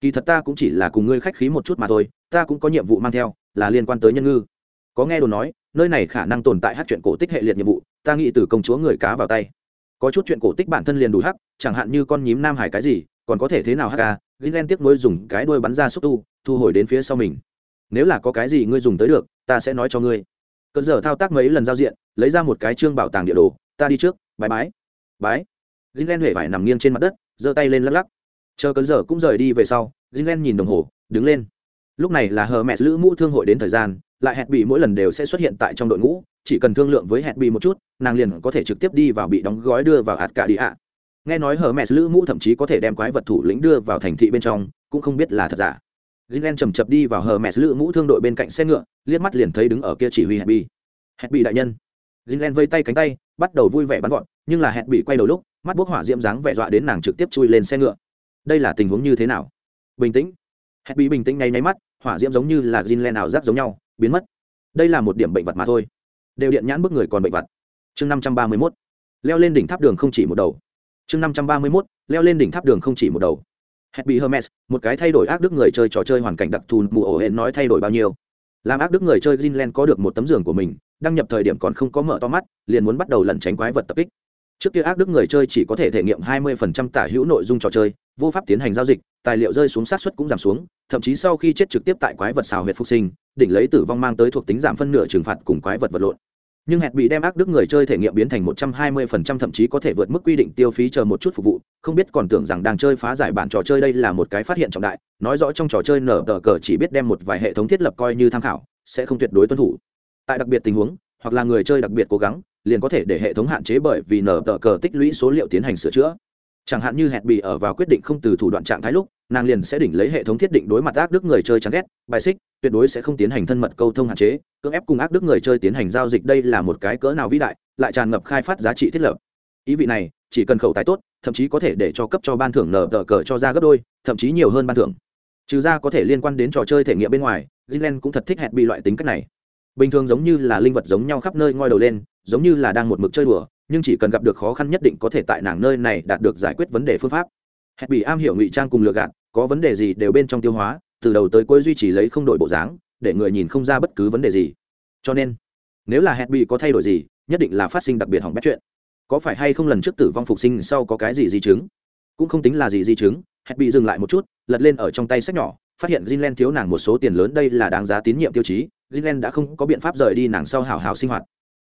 Kỳ thật ta cũng chỉ là cùng ngươi khách khí một chút mà thôi, ta cũng có nhiệm vụ mang theo, là liên quan tới nhân ngư. Có nghe đồn nói, nơi này khả năng tồn tại hát chuyện cổ tích hệ liệt nhiệm vụ, ta nghĩ từ công chúa người cá vào tay. Có chút chuyện cổ tích bản thân liền đủ hắc, chẳng hạn như con nhím nam hải cái gì, còn có thể thế nào hắc a? Jinlen tiếc nuối dùng cái đuôi bắn ra xúc tu, thu hồi đến phía sau mình. Nếu là có cái gì ngươi dùng tới được, ta sẽ nói cho ngươi. Cơn giờ thao tác mấy lần giao diện, lấy ra một cái trương bảo tàng địa đồ, ta đi trước bái bái. Bái. Greenland huệ vải nằm nghiêng trên mặt đất, giơ tay lên lắc lắc. Chờ cơn giờ cũng rời đi về sau Greenland nhìn đồng hồ, đứng lên. Lúc này là hờ mẹ lữ mũ thương hội đến thời gian, lại hẹn bị mỗi lần đều sẽ xuất hiện tại trong đội ngũ, chỉ cần thương lượng với hẹn bị một chút, nàng liền có thể trực tiếp đi vào bị đóng gói đưa vào hạt cả đi ạ. Nghe nói hờ mẹ lữ mũ thậm chí có thể đem quái vật thủ lĩnh đưa vào thành thị bên trong, cũng không biết là thật giả. Greenland chầm chập đi vào hờ mẹ lữ mũ thương đội bên cạnh xe ngựa, liếc mắt liền thấy đứng ở kia chỉ huy hẹn bị. Hẹn bị đại nhân. Greenland vây tay cánh tay, bắt đầu vui vẻ bắn gọn, nhưng là hẹn bị quay đầu lúc, mắt bốc hỏa diễm dáng vẻ dọa đến nàng trực tiếp chui lên xe ngựa. Đây là tình huống như thế nào? Bình tĩnh. Hẹn bị bình tĩnh ngay nháy mắt, hỏa diễm giống như là Greenland nào rác giống nhau, biến mất. Đây là một điểm bệnh vật mà thôi. Đều điện nhãn bức người còn bệnh vật. Chương năm trăm ba mươi mốt. Leo lên đỉnh tháp đường không chỉ một đầu. Chương năm trăm ba mươi mốt. Leo lên đỉnh tháp đường không chỉ một đầu. Happy hermes, một cái thay đổi ác đức người chơi trò chơi hoàn cảnh đặc thù, mù ổ hẹn nói thay đổi bao nhiêu. Làm ác đức người chơi greenland có được một tấm giường của mình đăng nhập thời điểm còn không có mở to mắt, liền muốn bắt đầu lẩn tránh quái vật tập kích. Trước kia ác đức người chơi chỉ có thể thể nghiệm 20% tả hữu nội dung trò chơi, vô pháp tiến hành giao dịch, tài liệu rơi xuống sát suất cũng giảm xuống, thậm chí sau khi chết trực tiếp tại quái vật xào huyệt phục sinh, đỉnh lấy tử vong mang tới thuộc tính giảm phân nửa trừng phạt cùng quái vật vật lộn. Nhưng hẹn bị đem ác đức người chơi thể nghiệm biến thành một trăm hai mươi phần trăm, thậm chí có thể vượt mức quy định tiêu phí chờ một chút phục vụ, không biết còn tưởng rằng đang chơi phá giải bản trò chơi đây là một cái phát hiện trọng đại, nói rõ trong trò chơi nở tờ cờ chỉ biết đem một vài hệ thống thiết lập coi như tham khảo, sẽ không tuyệt đối tuân thủ tại đặc biệt tình huống, hoặc là người chơi đặc biệt cố gắng, liền có thể để hệ thống hạn chế bởi vì nở tờ cờ tích lũy số liệu tiến hành sửa chữa. Chẳng hạn như hẹn bị ở vào quyết định không từ thủ đoạn trạng thái lúc, nàng liền sẽ đỉnh lấy hệ thống thiết định đối mặt ác đức người chơi chán ghét, bài xích, tuyệt đối sẽ không tiến hành thân mật câu thông hạn chế, cưỡng ép cùng ác đức người chơi tiến hành giao dịch đây là một cái cỡ nào vĩ đại, lại tràn ngập khai phát giá trị thiết lập. Ý vị này, chỉ cần khẩu tài tốt, thậm chí có thể để cho cấp cho ban thưởng nở tờ cờ cho ra gấp đôi, thậm chí nhiều hơn ban thưởng. Trừ ra có thể liên quan đến trò chơi thể nghiệm bên ngoài, Greenland cũng thật thích hẹn bị loại tính cách này bình thường giống như là linh vật giống nhau khắp nơi ngoi đầu lên, giống như là đang một mực chơi đùa, nhưng chỉ cần gặp được khó khăn nhất định có thể tại nàng nơi này đạt được giải quyết vấn đề phương pháp. Hẹn bị am hiểu ngụy trang cùng lừa gạt, có vấn đề gì đều bên trong tiêu hóa, từ đầu tới cuối duy trì lấy không đổi bộ dáng, để người nhìn không ra bất cứ vấn đề gì. Cho nên, nếu là hẹn bị có thay đổi gì, nhất định là phát sinh đặc biệt hỏng bét chuyện. Có phải hay không lần trước tử vong phục sinh sau có cái gì di chứng? Cũng không tính là gì di chứng hẹn bị dừng lại một chút, lật lên ở trong tay sách nhỏ, phát hiện Jinlen thiếu nàng một số tiền lớn đây là đáng giá tín nhiệm tiêu chí. Jinlen đã không có biện pháp rời đi nàng sau hào hào sinh hoạt.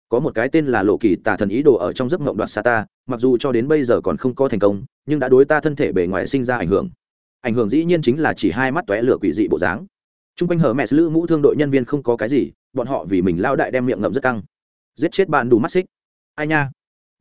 Có một cái tên là lộ kỳ tà thần ý đồ ở trong giấc mộng đoạt xa ta, mặc dù cho đến bây giờ còn không có thành công, nhưng đã đối ta thân thể bề ngoài sinh ra ảnh hưởng. Ảnh hưởng dĩ nhiên chính là chỉ hai mắt tóe lửa quỷ dị bộ dáng. T r u n g quanh hở mẹ lữ mũ thương đội nhân viên không có cái gì, bọn họ vì mình lao đại đem miệng ngậm rất căng. Giết chết bạn đủ mắt xích. Ai nha?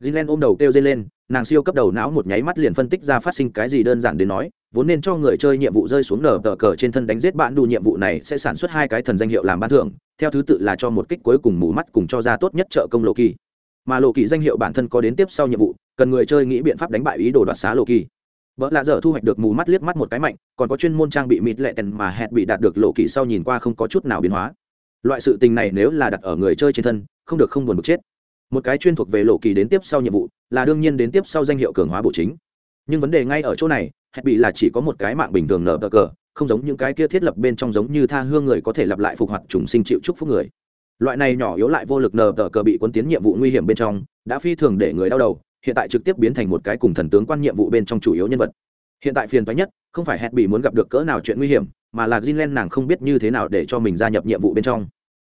Gilen ôm đầu kêu dây lên nàng siêu cấp đầu não một nháy mắt liền phân tích ra phát sinh cái gì đơn giản đến nói, vốn nên cho người chơi nhiệm vụ rơi xuống nở tờ cờ trên thân đánh giết bạn đủ nhiệm vụ này sẽ sản xuất hai cái thần danh hiệu làm ban thưởng, theo thứ tự là cho một kích cuối cùng mù mắt cùng cho ra tốt nhất trợ công lộ kỳ mà lộ kỳ danh hiệu bản thân có đến tiếp sau nhiệm vụ, cần người chơi nghĩ biện pháp đánh bại ý đồ đoạt xá lộ kỳ vợ lạ dở thu hoạch được mù mắt liếc mắt một cái mạnh, còn có chuyên môn trang bị mịt lệ tèn mà hẹn bị đạt được lộ kỳ sau nhìn qua không có chút nào biến hóa. Loại sự tình này nếu là đặt ở người chơi trên thân, không được không buồn bực chết một cái chuyên thuộc về lộ kỳ đến tiếp sau nhiệm vụ, là đương nhiên đến tiếp sau danh hiệu cường hóa bổ chính. Nhưng vấn đề ngay ở chỗ này, hẹn bị là chỉ có một cái mạng bình thường nở cờ cờ, không giống những cái kia thiết lập bên trong giống như tha hương người có thể lặp lại phục hoạt trùng sinh chịu chúc phúc người. Loại này nhỏ yếu lại vô lực nở bờ cờ bị cuốn tiến nhiệm vụ nguy hiểm bên trong, đã phi thường để người đau đầu, hiện tại trực tiếp biến thành một cái cùng thần tướng quan nhiệm vụ bên trong chủ yếu nhân vật. Hiện tại phiền toái nhất, không phải hẹn bị muốn gặp được cỡ nào chuyện nguy hiểm, mà là Jinlen nàng không biết như thế nào để cho mình gia nhập nhiệm vụ bên trong.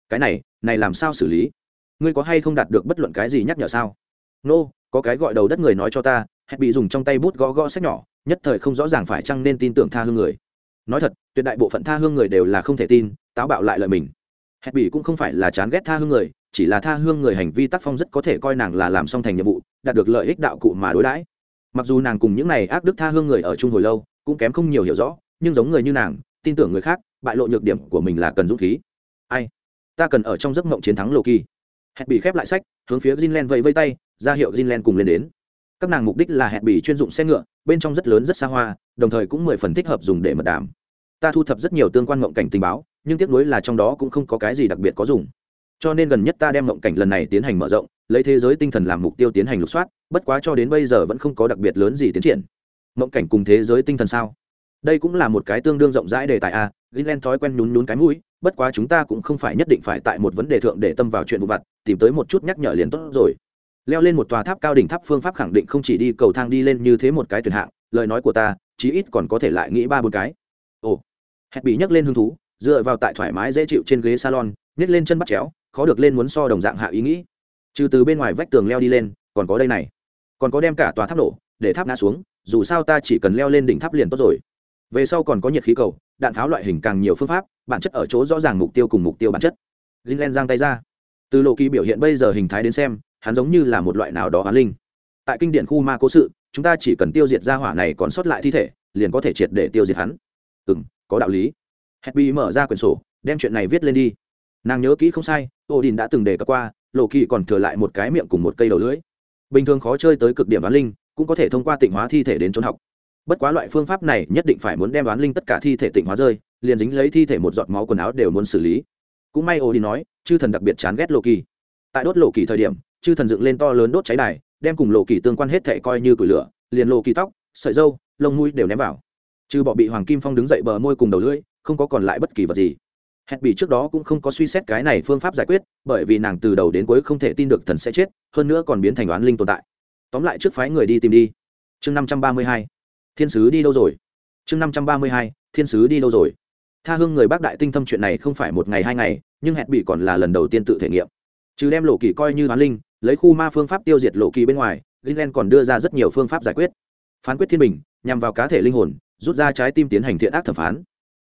Cái này này làm sao xử lý? Ngươi có hay không đạt được bất luận cái gì nhắc nhở sao? Nô、no, có cái gọi đầu đất người nói cho ta hẹn bị dùng trong tay bút gõ gõ sách nhỏ nhất thời không rõ ràng phải chăng nên tin tưởng tha hương người. Nói thật tuyệt đại bộ phận tha hương người đều là không thể tin táo bạo lại lời mình. Hẹn bị cũng không phải là chán ghét tha hương người chỉ là tha hương người hành vi tác phong rất có thể coi nàng là làm xong thành nhiệm vụ đạt được lợi ích đạo cụ mà đối đãi. Mặc dù nàng cùng những này ác đức tha hương người ở chung hồi lâu cũng kém không nhiều hiểu rõ nhưng giống người như nàng tin tưởng người khác bại lộ nhược điểm của mình là cần dũng khí. Ai? Ta cần ở trong giấc mộng chiến thắng lộ kỳ hẹn bị khép lại sách, hướng phía greenland vẫy vây tay, ra hiệu greenland cùng lên đến. Các nàng mục đích là hẹn bị chuyên dụng xe ngựa, bên trong rất lớn rất xa hoa, đồng thời cũng mười phần thích hợp dùng để mật đàm. Ta thu thập rất nhiều tương quan ngộng cảnh tình báo, nhưng tiếc nuối là trong đó cũng không có cái gì đặc biệt có dùng. Cho nên gần nhất ta đem ngộng cảnh lần này tiến hành mở rộng, lấy thế giới tinh thần làm mục tiêu tiến hành lục soát, bất quá cho đến bây giờ vẫn không có đặc biệt lớn gì tiến triển. Ngộng cảnh cùng thế giới tinh thần sao? Đây cũng là một cái tương đương rộng rãi đề tài a Greenland thói quen nhún nhún cái mũi, bất quá chúng ta cũng không phải nhất định phải tại một vấn đề thượng để tâm vào chuyện vụ vặt, tìm tới một chút nhắc nhở liền tốt rồi. Leo lên một tòa tháp cao đỉnh tháp phương pháp khẳng định không chỉ đi cầu thang đi lên như thế một cái tuyển hạng, lời nói của ta, chí ít còn có thể lại nghĩ ba bốn cái. Ồ. Hẹp bị nhấc lên hứng thú, dựa vào tại thoải mái dễ chịu trên ghế salon, nhấc lên chân bắt chéo, khó được lên muốn so đồng dạng hạ ý nghĩ. Trừ từ bên ngoài vách tường leo đi lên, còn có đây này. Còn có đem cả tòa tháp nổ, để tháp ngã xuống, dù sao ta chỉ cần leo lên đỉnh tháp liền tốt rồi. Về sau còn có nhiệt khí cầu đạn pháo loại hình càng nhiều phương pháp, bản chất ở chỗ rõ ràng mục tiêu cùng mục tiêu bản chất. Greenland giang tay ra. Từ lộ kỳ biểu hiện bây giờ hình thái đến xem, hắn giống như là một loại nào đó hoán linh. Tại kinh điển khu ma cố sự, chúng ta chỉ cần tiêu diệt ra hỏa này còn sót lại thi thể, liền có thể triệt để tiêu diệt hắn. Ừ m có đạo lý. Happy mở ra quyển sổ, đem chuyện này viết lên đi. Nàng nhớ kỹ không sai, odin đã từng đề cập qua, lộ kỳ còn thừa lại một cái miệng cùng một cây đầu lưỡi. Bình thường khó chơi tới cực điểm đoán linh, cũng có thể thông qua tịnh hóa thi thể đến trốn học bất quá loại phương pháp này nhất định phải muốn đem đoán linh tất cả thi thể tịnh hóa rơi, liền dính lấy thi thể một giọt máu quần áo đều muốn xử lý. Cũng may odin nói, chư thần đặc biệt chán ghét lộ kỳ tại đốt lộ kỳ thời điểm, chư thần dựng lên to lớn đốt cháy đài, đem cùng lộ kỳ tương quan hết thể coi như củi lửa, liền lộ kỳ tóc, sợi dâu lông mũi đều ném vào. Trừ bọ bị hoàng kim phong đứng dậy bờ môi cùng đầu lưỡi, không có còn lại bất kỳ vật gì. Hẹn bị trước đó cũng không có suy xét cái này phương pháp giải quyết, bởi vì nàng từ đầu đến cuối không thể tin được thần sẽ chết, hơn nữa còn biến thành oán linh tồn tại. Tóm lại trước phái người đi tìm đi. Chương năm trăm ba mươi hai thiên sứ đi đâu rồi? Chương năm trăm ba mươi hai, thiên sứ đi đâu rồi? Tha hương người bác đại tinh thâm chuyện này không phải một ngày hai ngày, nhưng hẹn bị còn là lần đầu tiên tự thể nghiệm. Chứ đem lộ kỳ coi như hoán linh, lấy khu ma phương pháp tiêu diệt lộ kỳ bên ngoài, greenland còn đưa ra rất nhiều phương pháp giải quyết. Phán quyết thiên bình, nhằm vào cá thể linh hồn, rút ra trái tim tiến hành thiện ác thẩm phán.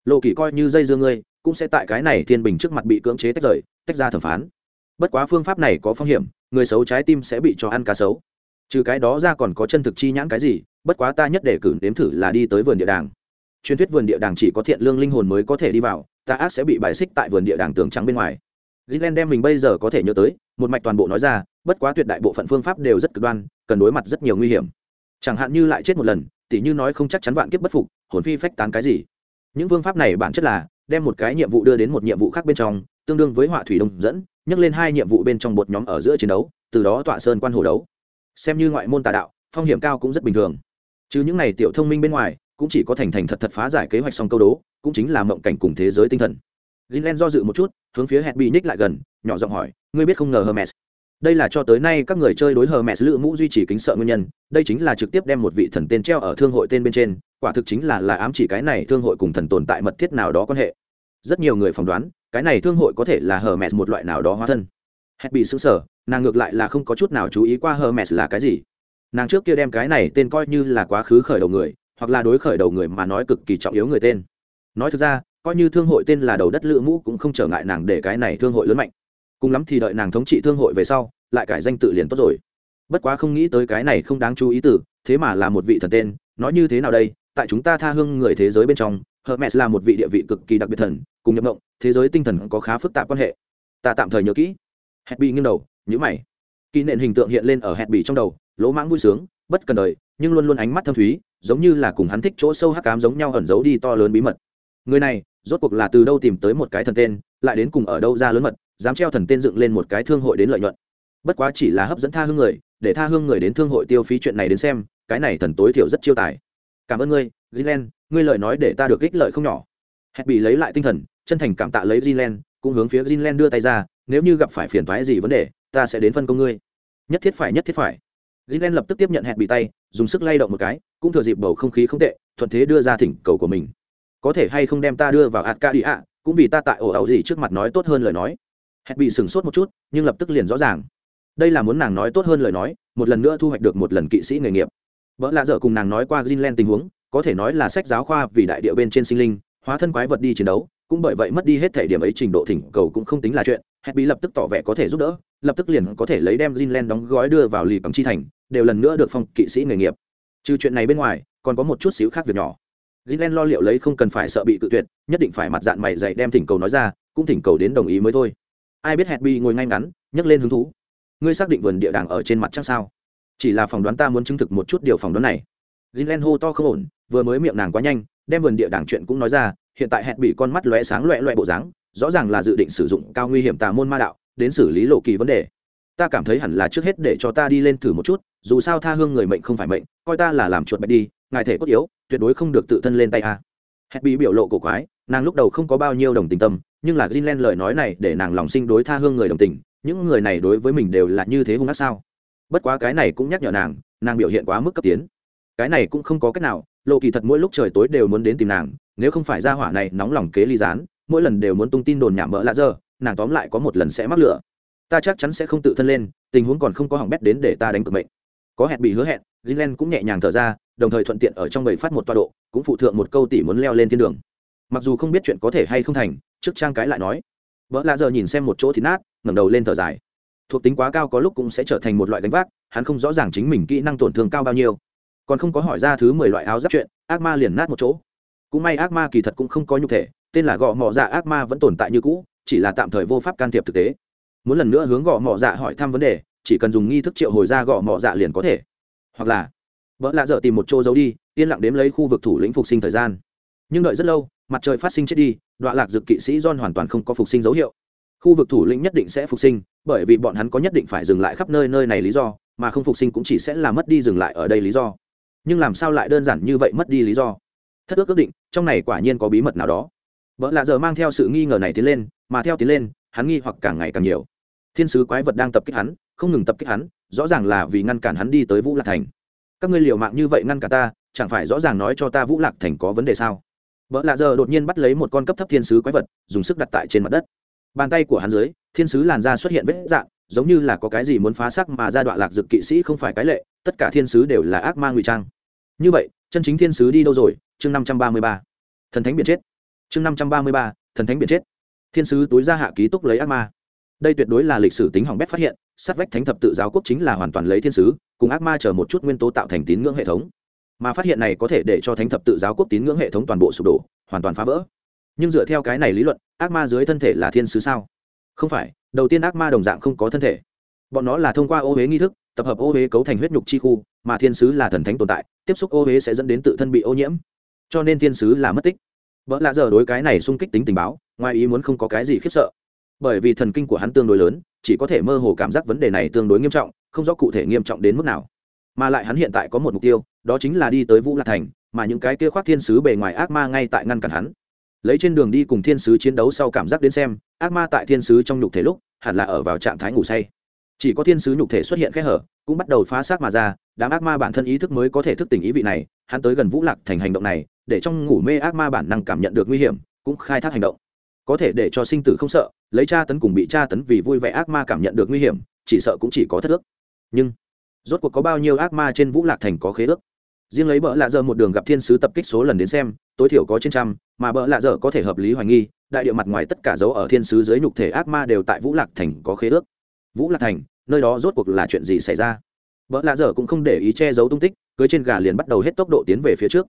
Lộ kỳ coi như dây dương ngươi, cũng sẽ tại cái này thiên bình trước mặt bị cưỡng chế tách rời, tách ra thẩm phán. Bất quá phương pháp này có phong hiểm, người xấu trái tim sẽ bị cho ăn cá xấu trừ cái đó ra còn có chân thực chi nhãn cái gì bất quá ta nhất để cử nếm thử là đi tới vườn địa đàng truyền thuyết vườn địa đàng chỉ có thiện lương linh hồn mới có thể đi vào ta ác sẽ bị bài xích tại vườn địa đàng tường trắng bên ngoài Gilen đem mình bây giờ có thể nhớ tới, một mạch toàn bộ nói ra, bất quá tuyệt đại bộ phận phương pháp đều rất cực đoan, cần đối mặt rất nhiều nguy hiểm. Chẳng hạn như lại chết một lần, tỉ như nói không chắc chắn vạn kiếp bất phục, hồn phi phách tán cái gì. Những phương pháp này bản chất là đem một cái nhiệm vụ đưa đến một nhiệm vụ khác bên trong, tương đương với họa thủy đông dẫn, nhắc lên hai nhiệm vụ bên trong một nhóm ở giữa chiến đấu, từ đó tọa sơn quan hồ đấu. Xem như ngoại môn tà đạo, phong hiểm cao cũng rất bình thường. Chứ những này tiểu thông minh bên ngoài, cũng chỉ có thành thành thật thật phá giải kế hoạch xong câu đố, cũng chính là mộng cảnh cùng thế giới tinh thần. Greenland do dự một chút, hướng phía Hedby nhích lại gần, nhỏ giọng hỏi, ngươi biết không ngờ Hermes. Đây là cho tới nay các người chơi đối Hermes lựa mũ duy trì kính sợ nguyên nhân, đây chính là trực tiếp đem một vị thần tên treo ở thương hội tên bên trên, quả thực chính là là ám chỉ cái này thương hội cùng thần tồn tại mật thiết nào đó quan hệ. Rất nhiều người phỏng đoán, cái này thương hội có thể là Hermes một loại nào đó hóa thân. hẹn bị xứng sờ, nàng ngược lại là không có chút nào chú ý qua Hermes là cái gì. Nàng trước kia đem cái này tên coi như là quá khứ khởi đầu người, hoặc là đối khởi đầu người mà nói cực kỳ trọng yếu người tên. Nói thực ra, coi như thương hội tên là đầu đất lữ mũ cũng không trở ngại nàng để cái này thương hội lớn mạnh. Cùng lắm thì đợi nàng thống trị thương hội về sau lại cải danh tự liền tốt rồi. Bất quá không nghĩ tới cái này không đáng chú ý từ thế mà là một vị thần tên nói như thế nào đây? Tại chúng ta tha hương người thế giới bên trong hermes là một vị địa vị cực kỳ đặc biệt thần cùng nhập động thế giới tinh thần có khá phức tạp quan hệ. Ta tạm thời nhớ kỹ. Hẹn bị nghiêng đầu nhữ mày. Kỳ nện hình tượng hiện lên ở hẹn bị trong đầu lỗ mãng vui sướng, bất cần đời, nhưng luôn luôn ánh mắt thâm thúy, giống như là cùng hắn thích chỗ sâu hắc cám giống nhau ẩn giấu đi to lớn bí mật. Người này, rốt cuộc là từ đâu tìm tới một cái thần tên, lại đến cùng ở đâu ra lớn mật, dám treo thần tên dựng lên một cái thương hội đến lợi nhuận. Bất quá chỉ là hấp dẫn tha hương người, để tha hương người đến thương hội tiêu phí chuyện này đến xem, cái này thần tối thiểu rất chiêu tài. Cảm ơn ngươi gilen ngươi lời nói để ta được ích lợi không nhỏ. Hẹn bị lấy lại tinh thần, chân thành cảm tạ lấy gilen cũng hướng phía gilen đưa tay ra, nếu như gặp phải phiền thoái gì vấn đề, ta sẽ đến phân công ngươi. Nhất thiết phải, nhất thiết phải gilen lập tức tiếp nhận hẹn bị tay dùng sức lay động một cái cũng thừa dịp bầu không khí không tệ thuận thế đưa ra thỉnh cầu của mình. Có thể hay không đem ta đưa vào Arcadia, đi ạ cũng vì ta tại ổ ẩu gì trước mặt nói tốt hơn lời nói. Hẹn bị sừng sốt một chút nhưng lập tức liền rõ ràng. Đây là muốn nàng nói tốt hơn lời nói một lần nữa thu hoạch được một lần kỵ sĩ nghề nghiệp. Vỡ lạ dở cùng nàng nói qua Gilen tình huống có thể nói là sách giáo khoa vì đại địa bên trên sinh linh hóa thân quái vật đi chiến đấu cũng bởi vậy mất đi hết thể điểm ấy trình độ thỉnh cầu cũng không tính là chuyện. Hẹn bị lập tức tỏ vẻ có thể giúp đỡ lập tức liền có thể lấy đem Jinlen đóng gói đưa vào lì bằng chi thành đều lần nữa được phong kỵ sĩ nghề nghiệp. Trừ chuyện này bên ngoài còn có một chút xíu khác việc nhỏ. Gilen lo liệu lấy không cần phải sợ bị cự tuyệt nhất định phải mặt dạng mày dạy đem thỉnh cầu nói ra cũng thỉnh cầu đến đồng ý mới thôi. Ai biết hẹn bi ngồi ngay ngắn nhấc lên hứng thú. Ngươi xác định vườn địa đàng ở trên mặt chắc sao? Chỉ là phỏng đoán ta muốn chứng thực một chút điều phỏng đoán này. Gilen hô to không ổn, vừa mới miệng nàng quá nhanh, đem vườn địa đàng chuyện cũng nói ra, hiện tại hẹn bị con mắt lóe sáng loẹ loẹt bộ dáng, rõ ràng là dự định sử dụng cao nguy hiểm tà môn ma đạo, đến xử lý lộ kỳ vấn đề. Ta cảm thấy hẳn là trước hết để cho ta đi lên thử một chút, dù sao tha hương người mệnh không phải mệnh, coi ta là làm chuột bạch đi, ngài thể cốt yếu, tuyệt đối không được tự thân lên tay a. À. Bị biểu lộ cổ quái, nàng lúc đầu không có bao nhiêu đồng tình tâm, nhưng là Greenland lời nói này để nàng lòng sinh đối tha hương người đồng tình, những người này đối với mình đều là như thế hung ác sao? Bất quá cái này cũng nhắc nhở nàng, nàng biểu hiện quá mức cấp tiến cái này cũng không có cách nào lộ kỳ thật mỗi lúc trời tối đều muốn đến tìm nàng nếu không phải ra hỏa này nóng lòng kế ly gián mỗi lần đều muốn tung tin đồn nhảm mỡ lạ dơ nàng tóm lại có một lần sẽ mắc lửa ta chắc chắn sẽ không tự thân lên, tình huống còn không có hỏng bét đến để ta đánh cực mệnh. Có hẹn bị hứa hẹn, Greenland cũng nhẹ nhàng thở ra, đồng thời thuận tiện ở trong bầy phát một toa độ, cũng phụ thượng một câu tỷ muốn leo lên thiên đường. Mặc dù không biết chuyện có thể hay không thành, trước trang cái lại nói. Vợ lạ giờ nhìn xem một chỗ thì nát, ngẩng đầu lên thở dài. Thuộc tính quá cao có lúc cũng sẽ trở thành một loại gánh vác, hắn không rõ ràng chính mình kỹ năng tổn thương cao bao nhiêu. Còn không có hỏi ra thứ mười loại áo giáp chuyện, ác ma liền nát một chỗ. Cũng may ác ma kỳ thật cũng không có nhục thể, tên là gọ mỏ dạ ác ma vẫn tồn tại như cũ, chỉ là tạm thời vô pháp can thiệp thực tế muốn lần nữa hướng gõ mỏ dạ hỏi thăm vấn đề, chỉ cần dùng nghi thức triệu hồi ra gõ mỏ dạ liền có thể. Hoặc là, vợ lạ dở tìm một chỗ giấu đi, yên lặng đếm lấy khu vực thủ lĩnh phục sinh thời gian. Nhưng đợi rất lâu, mặt trời phát sinh chết đi đoạn lạc dực kỵ sĩ john hoàn toàn không có phục sinh dấu hiệu. Khu vực thủ lĩnh nhất định sẽ phục sinh, bởi vì bọn hắn có nhất định phải dừng lại khắp nơi nơi này lý do, mà không phục sinh cũng chỉ sẽ là mất đi dừng lại ở đây lý do. Nhưng làm sao lại đơn giản như vậy mất đi lý do? Thất ước ước định, trong này quả nhiên có bí mật nào đó. Vợ lạ giờ mang theo sự nghi ngờ này tiến lên, mà theo tiến lên, hắn nghi hoặc càng ngày càng nhiều thiên sứ quái vật đang tập kích hắn, không ngừng tập kích hắn, rõ ràng là vì ngăn cản hắn đi tới vũ lạc thành. Các ngươi liều mạng như vậy ngăn cản ta, chẳng phải rõ ràng nói cho ta vũ lạc thành có vấn đề sao? Vợ lạ giờ đột nhiên bắt lấy một con cấp thấp thiên sứ quái vật, dùng sức đặt tại trên mặt đất. Bàn tay của hắn dưới, thiên sứ làn da xuất hiện vết dạng giống như là có cái gì muốn phá sắc mà ra đoạn lạc dực kỵ sĩ không phải cái lệ, tất cả thiên sứ đều là ác ma ngụy trang. Như vậy, chân chính thiên sứ đi đâu rồi? Chương năm trăm ba mươi ba. Thần thánh biển chết. Chương năm trăm ba mươi ba, thần thánh biển chết. Thiên sứ túi ra hạ ký túc lấy ác ma đây tuyệt đối là lịch sử tính hỏng bét phát hiện, sát vách thánh thập tự giáo quốc chính là hoàn toàn lấy thiên sứ, cùng ác ma chờ một chút nguyên tố tạo thành tín ngưỡng hệ thống. Mà phát hiện này có thể để cho thánh thập tự giáo quốc tín ngưỡng hệ thống toàn bộ sụp đổ, hoàn toàn phá vỡ. Nhưng dựa theo cái này lý luận, ác ma dưới thân thể là thiên sứ sao? Không phải, đầu tiên ác ma đồng dạng không có thân thể. Bọn nó là thông qua ô huế nghi thức, tập hợp ô huế cấu thành huyết nhục chi khu, mà thiên sứ là thần thánh tồn tại, tiếp xúc ô huế sẽ dẫn đến tự thân bị ô nhiễm. Cho nên thiên sứ là mất tích. Vợ lạ giờ đối cái này xung kích tính tình báo, ngoài ý muốn không có cái gì khiếp sợ bởi vì thần kinh của hắn tương đối lớn, chỉ có thể mơ hồ cảm giác vấn đề này tương đối nghiêm trọng, không rõ cụ thể nghiêm trọng đến mức nào. Mà lại hắn hiện tại có một mục tiêu, đó chính là đi tới vũ lạc thành, mà những cái kia khoác thiên sứ bề ngoài ác ma ngay tại ngăn cản hắn. Lấy trên đường đi cùng thiên sứ chiến đấu sau cảm giác đến xem, ác ma tại thiên sứ trong nhục thể lúc, hẳn là ở vào trạng thái ngủ say. Chỉ có thiên sứ nhục thể xuất hiện kẽ hở, cũng bắt đầu phá xác mà ra, đám ác ma bản thân ý thức mới có thể thức tỉnh ý vị này, hắn tới gần vũ lạc thành hành động này, để trong ngủ mê ác ma bản năng cảm nhận được nguy hiểm, cũng khai thác hành động có thể để cho sinh tử không sợ, lấy tra tấn cùng bị tra tấn vì vui vẻ ác ma cảm nhận được nguy hiểm, chỉ sợ cũng chỉ có thất ước. Nhưng, rốt cuộc có bao nhiêu ác ma trên vũ lạc thành có khế ước? Riêng lấy bỡ lạ dở một đường gặp thiên sứ tập kích số lần đến xem, tối thiểu có trên trăm, mà bỡ lạ dở có thể hợp lý hoài nghi, đại địa mặt ngoài tất cả dấu ở thiên sứ dưới nhục thể ác ma đều tại vũ lạc thành có khế ước. Vũ lạc thành, nơi đó rốt cuộc là chuyện gì xảy ra? Bỡ lạ dở cũng không để ý che giấu tung tích, cưới trên gà liền bắt đầu hết tốc độ tiến về phía trước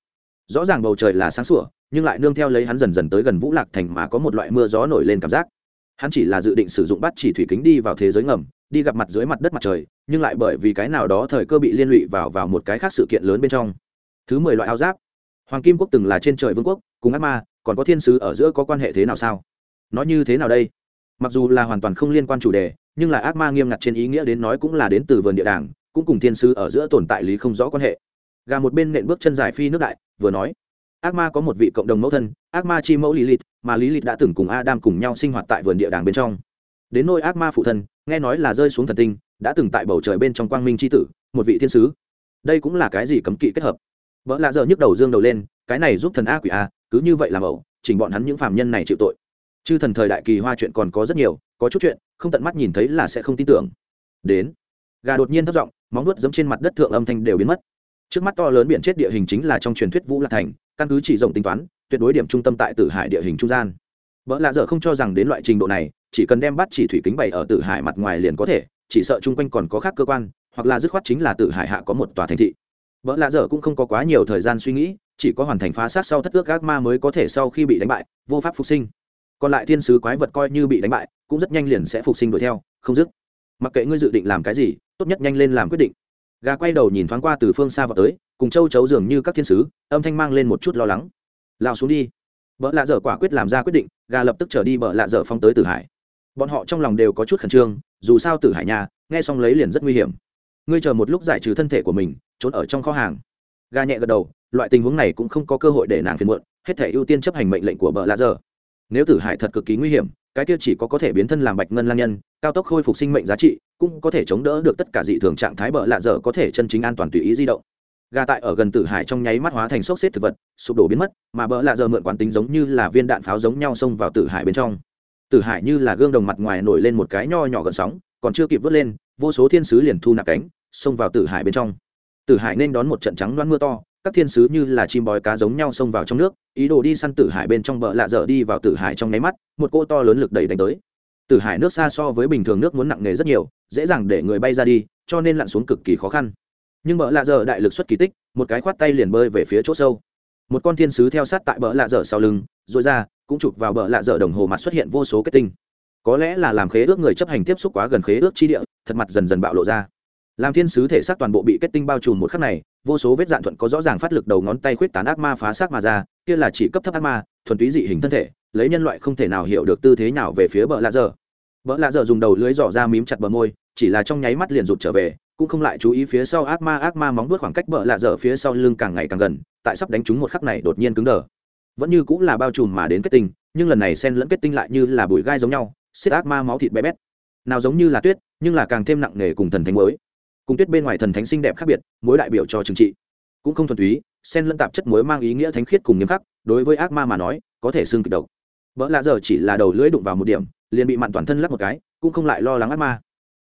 rõ ràng bầu trời là sáng sủa, nhưng lại nương theo lấy hắn dần dần tới gần vũ lạc thành mà có một loại mưa gió nổi lên cảm giác. Hắn chỉ là dự định sử dụng bắt chỉ thủy kính đi vào thế giới ngầm, đi gặp mặt dưới mặt đất mặt trời, nhưng lại bởi vì cái nào đó thời cơ bị liên lụy vào vào một cái khác sự kiện lớn bên trong. Thứ mười loại áo giáp. Hoàng kim quốc từng là trên trời vương quốc, cùng ác ma, còn có thiên sứ ở giữa có quan hệ thế nào sao? Nó như thế nào đây? Mặc dù là hoàn toàn không liên quan chủ đề, nhưng là ác ma nghiêm ngặt trên ý nghĩa đến nói cũng là đến từ vườn địa đàng, cũng cùng thiên sứ ở giữa tồn tại lý không rõ quan hệ. Gà một bên nện bước chân dài phi nước đại vừa nói, ác ma có một vị cộng đồng mẫu thân, ác ma chi mẫu lý lịt mà lý lịt đã từng cùng adam cùng nhau sinh hoạt tại vườn địa đàng bên trong. Đến nôi ác ma phụ thân, nghe nói là rơi xuống thần tinh, đã từng tại bầu trời bên trong quang minh c h i tử, một vị thiên sứ. Đây cũng là cái gì cấm kỵ kết hợp? Vợ lạ giờ nhức đầu dương đầu lên, cái này giúp thần a quỷ a, cứ như vậy làm ẩu, chỉnh bọn hắn những phạm nhân này chịu tội. Chư thần thời đại kỳ hoa chuyện còn có rất nhiều, có chút chuyện, không tận mắt nhìn thấy là sẽ không tin tưởng. Đến, gà đột nhiên thất giọng, móng nuốt giống trên mặt đất thượng âm thanh đều biến mất trước mắt to lớn biển chết địa hình chính là trong truyền thuyết vũ lạc thành, căn cứ chỉ rộng tính toán, tuyệt đối điểm trung tâm tại tử hải địa hình trung gian. Vợ lạ dở không cho rằng đến loại trình độ này, chỉ cần đem bắt chỉ thủy kính bày ở tử hải mặt ngoài liền có thể, chỉ sợ chung quanh còn có khác cơ quan, hoặc là dứt khoát chính là tử hải hạ có một tòa thành thị. Vợ lạ dở cũng không có quá nhiều thời gian suy nghĩ, chỉ có hoàn thành phá sát sau thất ước gác ma mới có thể sau khi bị đánh bại, vô pháp phục sinh. Còn lại thiên sứ quái vật coi như bị đánh bại, cũng rất nhanh liền sẽ phục sinh đuổi theo, không dứt. Mặc kệ ngươi dự định làm cái gì, tốt nhất nhanh lên làm quyết định gà quay đầu nhìn thoáng qua từ phương xa vào tới, cùng châu chấu dường như các thiên sứ, âm thanh mang lên một chút lo lắng. Lao xuống đi. Vợ lạ dở quả quyết làm ra quyết định, gà lập tức trở đi vợ lạ dở phong tới tử hải. Bọn họ trong lòng đều có chút khẩn trương, dù sao tử hải nhà, nghe xong lấy liền rất nguy hiểm. Ngươi chờ một lúc giải trừ thân thể của mình, trốn ở trong kho hàng. Gà nhẹ gật đầu, loại tình huống này cũng không có cơ hội để nàng phiền muộn, hết thể ưu tiên chấp hành mệnh lệnh của vợ lạ dở. Nếu tử hải thật cực kỳ nguy hiểm, cái kia chỉ có có thể biến thân làm bạch ngân lang nhân, cao tốc khôi phục sinh mệnh giá trị cũng có thể chống đỡ được tất cả dị thường trạng thái bợ lạ dở có thể chân chính an toàn tùy ý di động. Gà tại ở gần tử hải trong nháy mắt hóa thành sốc xếp thực vật, sụp đổ biến mất, mà bợ lạ dở mượn quán tính giống như là viên đạn pháo giống nhau xông vào tử hải bên trong. Tử hải như là gương đồng mặt ngoài nổi lên một cái nho nhỏ gần sóng, còn chưa kịp vớt lên, vô số thiên sứ liền thu nạp cánh, xông vào tử hải bên trong. Tử hải nên đón một trận trắng loan mưa to, các thiên sứ như là chim bói cá giống nhau xông vào trong nước, ý đồ đi săn tử hải bên trong bờ lạ dở đi vào tử hải trong nháy mắt, một cô to lớn lực đẩy đánh tới tử hải nước xa so với bình thường nước muốn nặng nề rất nhiều, dễ dàng để người bay ra đi, cho nên lặn xuống cực kỳ khó khăn. Nhưng bờ lạ dở đại lực xuất kỳ tích, một cái khoát tay liền bơi về phía chỗ sâu. Một con thiên sứ theo sát tại bờ lạ dở sau lưng, rồi ra, cũng chụp vào bờ lạ dở đồng hồ mặt xuất hiện vô số kết tinh. Có lẽ là làm khế ước người chấp hành tiếp xúc quá gần khế ước chi địa, thật mặt dần dần bạo lộ ra. Làm thiên sứ thể xác toàn bộ bị kết tinh bao trùm một khắc này, vô số vết dạn thuận có rõ ràng phát lực đầu ngón tay khuyết tán ác ma phá xác mà ra, kia là chỉ cấp thấp ác ma, thuần túy dị hình thân thể lấy nhân loại không thể nào hiểu được tư thế nào về phía bờ lạ dở. Vợ lạ dở dùng đầu lưới dò ra mím chặt bờ môi, chỉ là trong nháy mắt liền rụt trở về, cũng không lại chú ý phía sau ác ma ác ma móng vuốt khoảng cách bờ lạ dở phía sau lưng càng ngày càng gần, tại sắp đánh trúng một khắc này đột nhiên cứng đờ. Vẫn như cũng là bao trùm mà đến kết tinh, nhưng lần này sen lẫn kết tinh lại như là bụi gai giống nhau xiết ác ma máu thịt bé bét. Nào giống như là tuyết, nhưng là càng thêm nặng nề cùng thần thánh mới. Cùng tuyết bên ngoài thần thánh xinh đẹp khác biệt mối đại biểu cho trừng trị. Cũng không thuần túy sen lẫn tạp chất muối mang ý nghĩa thánh khiết cùng nghiêm khắc, đối với ác ma mà nói, có thể xương kịch độc vợ lạ giờ chỉ là đầu lưỡi đụng vào một điểm, liền bị mặn toàn thân lắp một cái, cũng không lại lo lắng ác ma.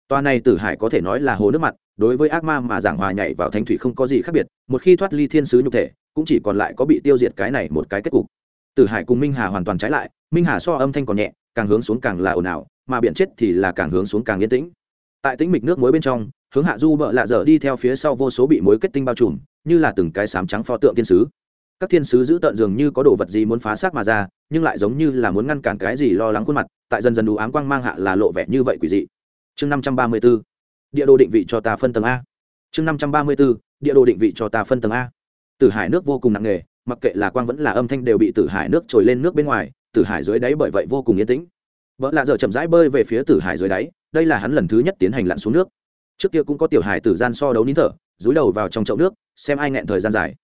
Toa này tử hải có thể nói là hồ nước mặn đối với ác ma mà giảng hòa nhảy vào thanh thủy không có gì khác biệt, một khi thoát ly thiên sứ nhục thể, cũng chỉ còn lại có bị tiêu diệt cái này một cái kết cục. Tử hải cùng minh hà hoàn toàn trái lại, minh hà so âm thanh còn nhẹ, càng hướng xuống càng là ồn ào, mà biển chết thì là càng hướng xuống càng yên tĩnh. Tại tĩnh mịch nước muối bên trong, hướng hạ du bợ lạ dở đi theo phía sau vô số bị mối kết tinh bao trùm, như là từng cái sám trắng pho tượng thiên sứ các thiên sứ giữ tợn dường như có đồ vật gì muốn phá xác mà ra, nhưng lại giống như là muốn ngăn cản cái gì lo lắng khuôn mặt, tại dần dần đủ ám quang mang hạ là lộ vẻ như vậy quỷ dị. Chương năm trăm ba mươi b ố địa đồ định vị cho ta phân tầng a. Chương năm trăm ba mươi b ố địa đồ định vị cho ta phân tầng a. Tử hải nước vô cùng nặng nề, mặc kệ là quang vẫn là âm thanh đều bị tử hải nước trồi lên nước bên ngoài, tử hải dưới đáy bởi vậy vô cùng yên tĩnh. Vợ lạ dở chậm rãi bơi về phía tử hải dưới đáy, đây là hắn lần thứ nhất tiến hành lặn xuống nước. Trước kia cũng có tiểu hải tử gian so đấu nín thở, dúi đầu vào trong chậu nước, xem ai nghẹn thời gian dài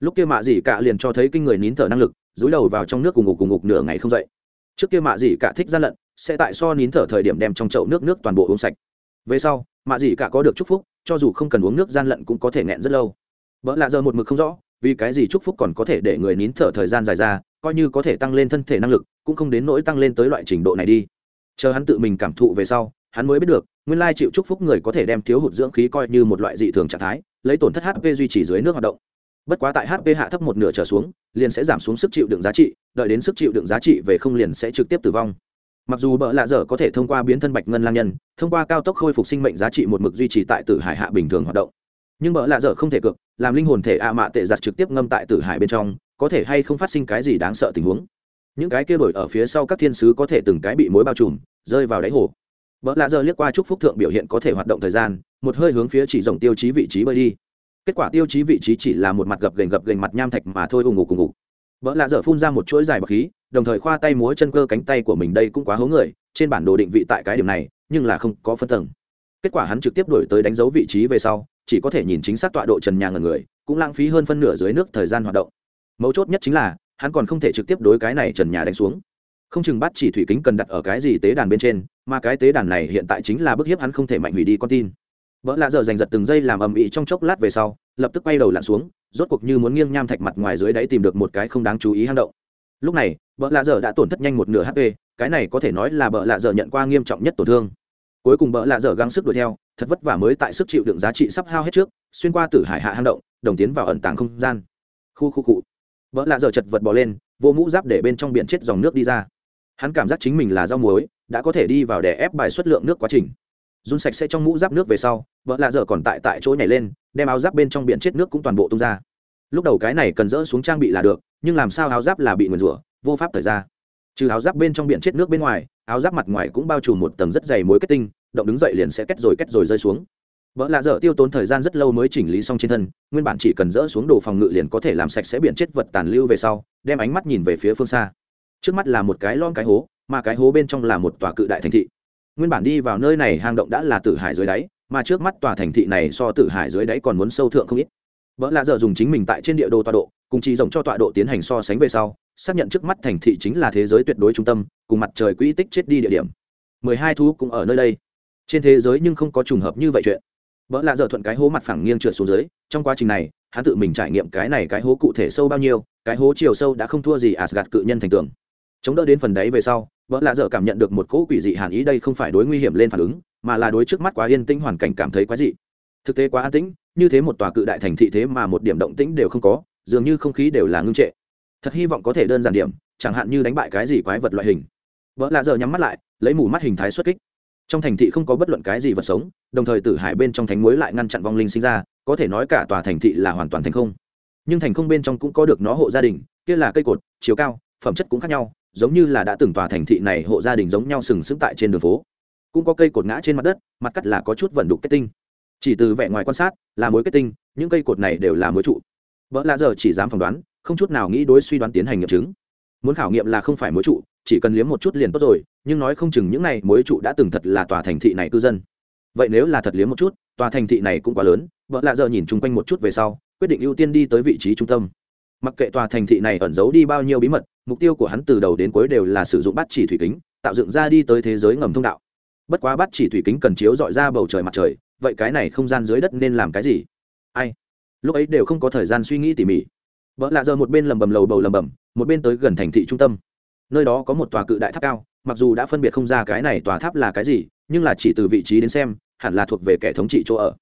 lúc kia mạ dì cả liền cho thấy kinh người nín thở năng lực dối đầu vào trong nước cùng ngục cùng ngục nửa ngày không dậy. Trước kia mạ dì cả thích gian lận, sẽ tại so nín thở thời điểm đem trong chậu nước nước toàn bộ uống sạch. Về sau, mạ dì cả có được chúc phúc, cho dù không cần uống nước gian lận cũng có thể nghẹn rất lâu. Vợ lạ giờ một mực không rõ, vì cái gì chúc phúc còn có thể để người nín thở thời gian dài ra, coi như có thể tăng lên thân thể năng lực, cũng không đến nỗi tăng lên tới loại trình độ này đi. Chờ hắn tự mình cảm thụ về sau, hắn mới biết được, nguyên lai chịu chúc phúc người có thể đem thiếu hụt dưỡng khí coi như một loại dị thường trạng thái, lấy tổn thất hp duy trì dưới nước hoạt động bất quá tại hp hạ thấp một nửa trở xuống, liền sẽ giảm xuống sức chịu đựng giá trị, đợi đến sức chịu đựng giá trị về không liền sẽ trực tiếp tử vong. Mặc dù bợ lạ dở có thể thông qua biến thân bạch ngân lang nhân, thông qua cao tốc khôi phục sinh mệnh giá trị một mực duy trì tại tử hải hạ bình thường hoạt động. Nhưng bợ lạ dở không thể cực làm linh hồn thể ạ mạ tệ giặt trực tiếp ngâm tại tử hải bên trong, có thể hay không phát sinh cái gì đáng sợ tình huống. Những cái kia đổi ở phía sau các thiên sứ có thể từng cái bị mối bao trùm, rơi vào đáy hồ. Bợ lạ dở liếc qua chúc phúc thượng biểu hiện có thể hoạt động thời gian, một hơi hướng phía chỉ rộng tiêu chí vị trí bơi đi kết quả tiêu chí vị trí chỉ là một mặt gập gành gập gành mặt nham thạch mà thôi ùng ục ùng ục vợ lạ dở phun ra một chuỗi dài bọc khí, đồng thời khoa tay múa chân cơ cánh tay của mình đây cũng quá hố người, trên bản đồ định vị tại cái điểm này, nhưng là không có phân tầng. Kết quả hắn trực tiếp đổi tới đánh dấu vị trí về sau, chỉ có thể nhìn chính xác tọa độ trần nhà ngần người, cũng lãng phí hơn phân nửa dưới nước thời gian hoạt động. Mấu chốt nhất chính là, hắn còn không thể trực tiếp đối cái này trần nhà đánh xuống. Không chừng bắt chỉ thủy kính cần đặt ở cái gì tế đàn bên trên, mà cái tế đàn này hiện tại chính là bức hiếp hắn không thể mạnh hủy đi con tin vợ lạ giờ giành giật từng giây làm ầm ĩ trong chốc lát về sau, lập tức quay đầu lặn xuống, rốt cuộc như muốn nghiêng nham thạch mặt ngoài dưới đáy tìm được một cái không đáng chú ý hang động. Lúc này vợ lạ giờ đã tổn thất nhanh một nửa hp cái này có thể nói là vợ lạ giờ nhận qua nghiêm trọng nhất tổn thương. Cuối cùng vợ lạ giờ gắng sức đuổi theo, thật vất vả mới tại sức chịu đựng giá trị sắp hao hết trước, xuyên qua tử hải hạ hang động, đồng tiến vào ẩn tàng không gian. Khu khu cụ vợ lạ giờ chật vật bỏ lên, vô mũ giáp để bên trong biển chết dòng nước đi ra. Hắn cảm giác chính mình là rau muối, đã có thể đi vào để ép bài xuất lượng nước quá trình run sạch sẽ trong mũ giáp nước về sau, vợ lạ dở còn tại tại chỗ nhảy lên, đem áo giáp bên trong biển chết nước cũng toàn bộ tung ra. Lúc đầu cái này cần dỡ xuống trang bị là được, nhưng làm sao áo giáp là bị nguyền rủa, vô pháp thời ra. Trừ áo giáp bên trong biển chết nước bên ngoài, áo giáp mặt ngoài cũng bao trùm một tầng rất dày mối kết tinh, động đứng dậy liền sẽ kết rồi kết rồi rơi xuống. Vợ lạ dở tiêu tốn thời gian rất lâu mới chỉnh lý xong trên thân, nguyên bản chỉ cần dỡ xuống đồ phòng ngự liền có thể làm sạch sẽ biển chết vật tàn lưu về sau, đem ánh mắt nhìn về phía phương xa. Trước mắt là một cái lon cái hố, mà cái hố bên trong là một tòa cự đại thành thị nguyên bản đi vào nơi này hang động đã là tử hải dưới đáy, mà trước mắt tòa thành thị này so tử hải dưới đáy còn muốn sâu thượng không ít. Vợ lạ dở dùng chính mình tại trên địa đồ tọa độ, cùng chỉ rộng cho tọa độ tiến hành so sánh về sau, xác nhận trước mắt thành thị chính là thế giới tuyệt đối trung tâm, cùng mặt trời quỹ tích chết đi địa điểm. Mười hai thú cũng ở nơi đây. Trên thế giới nhưng không có trùng hợp như vậy chuyện. Vợ lạ dở thuận cái hố mặt phẳng nghiêng trượt xuống dưới, trong quá trình này, hắn tự mình trải nghiệm cái này cái hố cụ thể sâu bao nhiêu, cái hố chiều sâu đã không thua gì asgad cự nhân thành tường chống đỡ đến phần đáy về sau, vợ lạ dở cảm nhận được một cỗ quỷ dị hàn ý đây không phải đối nguy hiểm lên phản ứng, mà là đối trước mắt quá yên tĩnh hoàn cảnh cảm thấy quá dị. Thực tế quá an tĩnh, như thế một tòa cự đại thành thị thế mà một điểm động tĩnh đều không có, dường như không khí đều là ngưng trệ. Thật hy vọng có thể đơn giản điểm, chẳng hạn như đánh bại cái gì quái vật loại hình. Vợ lạ dở nhắm mắt lại, lấy mù mắt hình thái xuất kích. Trong thành thị không có bất luận cái gì vật sống, đồng thời tử hải bên trong thánh muối lại ngăn chặn vong linh sinh ra, có thể nói cả tòa thành thị là hoàn toàn thành không. Nhưng thành không bên trong cũng có được nó hộ gia đình, kia là cây cột, chiều cao, phẩm chất cũng khác nhau giống như là đã từng tòa thành thị này hộ gia đình giống nhau sừng sững tại trên đường phố. Cũng có cây cột ngã trên mặt đất, mặt cắt là có chút vận đục kết tinh. Chỉ từ vẻ ngoài quan sát, là mối kết tinh, những cây cột này đều là mối trụ. Vợ lạ giờ chỉ dám phỏng đoán, không chút nào nghĩ đối suy đoán tiến hành nghiệm chứng. Muốn khảo nghiệm là không phải mối trụ, chỉ cần liếm một chút liền tốt rồi, nhưng nói không chừng những này mối trụ đã từng thật là tòa thành thị này cư dân. Vậy nếu là thật liếm một chút, tòa thành thị này cũng quá lớn, vợ lạ giờ nhìn chung quanh một chút về sau, quyết định ưu tiên đi tới vị trí trung tâm. Mặc kệ tòa thành thị này ẩn giấu đi bao nhiêu bí mật mục tiêu của hắn từ đầu đến cuối đều là sử dụng bắt chỉ thủy kính, tạo dựng ra đi tới thế giới ngầm thông đạo. Bất quá bắt chỉ thủy kính cần chiếu dọi ra bầu trời mặt trời, vậy cái này không gian dưới đất nên làm cái gì? Ai? Lúc ấy đều không có thời gian suy nghĩ tỉ mỉ. Vợ lạ giờ một bên lầm bầm lầu bầu lầm bầm, một bên tới gần thành thị trung tâm. Nơi đó có một tòa cự đại tháp cao, mặc dù đã phân biệt không ra cái này tòa tháp là cái gì, nhưng là chỉ từ vị trí đến xem, hẳn là thuộc về kẻ thống trị chỗ ở.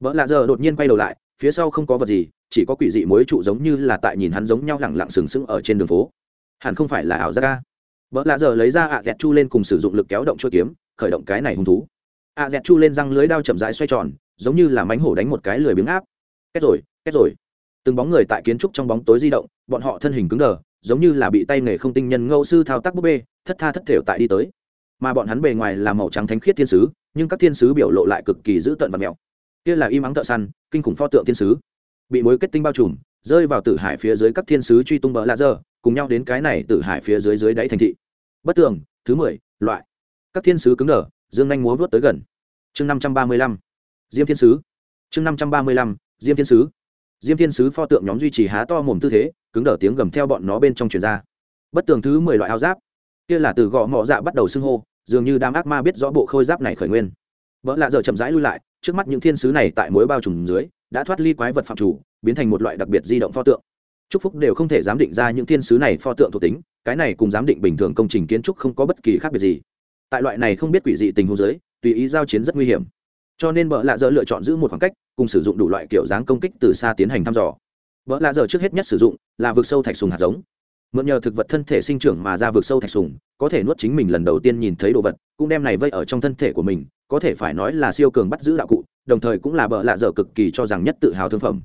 Vợ lạ giờ đột nhiên quay đầu lại, phía sau không có vật gì, chỉ có quỷ dị mối trụ giống như là tại nhìn hắn giống nhau lẳng lặng sừng sững ở trên đường phố hẳn không phải là ảo giác ca vợ lạ giờ lấy ra ạ dẹt chu lên cùng sử dụng lực kéo động chuỗi kiếm, khởi động cái này hung thú. ạ dẹt chu lên răng lưới đao chậm rãi xoay tròn, giống như là mánh hổ đánh một cái lười biếng áp. Kết rồi kết rồi. Từng bóng người tại kiến trúc trong bóng tối di động, bọn họ thân hình cứng đờ, giống như là bị tay nghề không tinh nhân ngâu sư thao tác búp bê, thất tha thất thểu tại đi tới. Mà bọn hắn bề ngoài là màu trắng thánh khiết thiên sứ, nhưng các thiên sứ biểu lộ lại cực kỳ dữ tợn và mèo kia là im ắng thợ săn, kinh khủng pho tượng thiên sứ. Bị mối kết tinh bao trùm, rơi vào tử hải phía dưới các thiên sứ truy tung bờ lạ dơ cùng nhau đến cái này tử hải phía dưới dưới đáy thành thị. Bất tường, thứ mười, loại. Các thiên sứ cứng đờ, dương nhanh múa vớt tới gần. Chương năm trăm ba mươi lăm. Diêm thiên sứ. Chương năm trăm ba mươi lăm, diêm thiên sứ. Diêm thiên sứ pho tượng nhóm duy trì há to mồm tư thế, cứng đờ tiếng gầm theo bọn nó bên trong truyền ra. Bất tường thứ mười loại áo giáp. Kia là từ gõ mọ dạ bắt đầu xưng hô, dường như đám ác ma biết rõ bộ khôi giáp này khởi nguyên. Vợ lạ giờ chậm rãi lui lại, trước mắt những thiên sứ này tại mối bao trùm dưới, đã thoát ly quái vật phạm chủ, biến thành một loại đặc biệt di động pho tượng chúc phúc đều không thể giám định ra những thiên sứ này pho tượng thuộc tính, cái này cùng giám định bình thường công trình kiến trúc không có bất kỳ khác biệt gì. Tại loại này không biết quỷ dị tình huống giới tùy ý giao chiến rất nguy hiểm. Cho nên vợ lạ dở lựa chọn giữ một khoảng cách, cùng sử dụng đủ loại kiểu dáng công kích từ xa tiến hành thăm dò. Vợ lạ dở trước hết nhất sử dụng là vực sâu thạch sùng hạt giống. Mượn nhờ thực vật thân thể sinh trưởng mà ra vực sâu thạch sùng, có thể nuốt chính mình lần đầu tiên nhìn thấy đồ vật, cũng đem này vây ở trong thân thể của mình, có thể phải nói là siêu cường bắt giữ đạo cụ, đồng thời cũng là bợ lạ dở cực kỳ cho rằng nhất tự hào thương phẩm.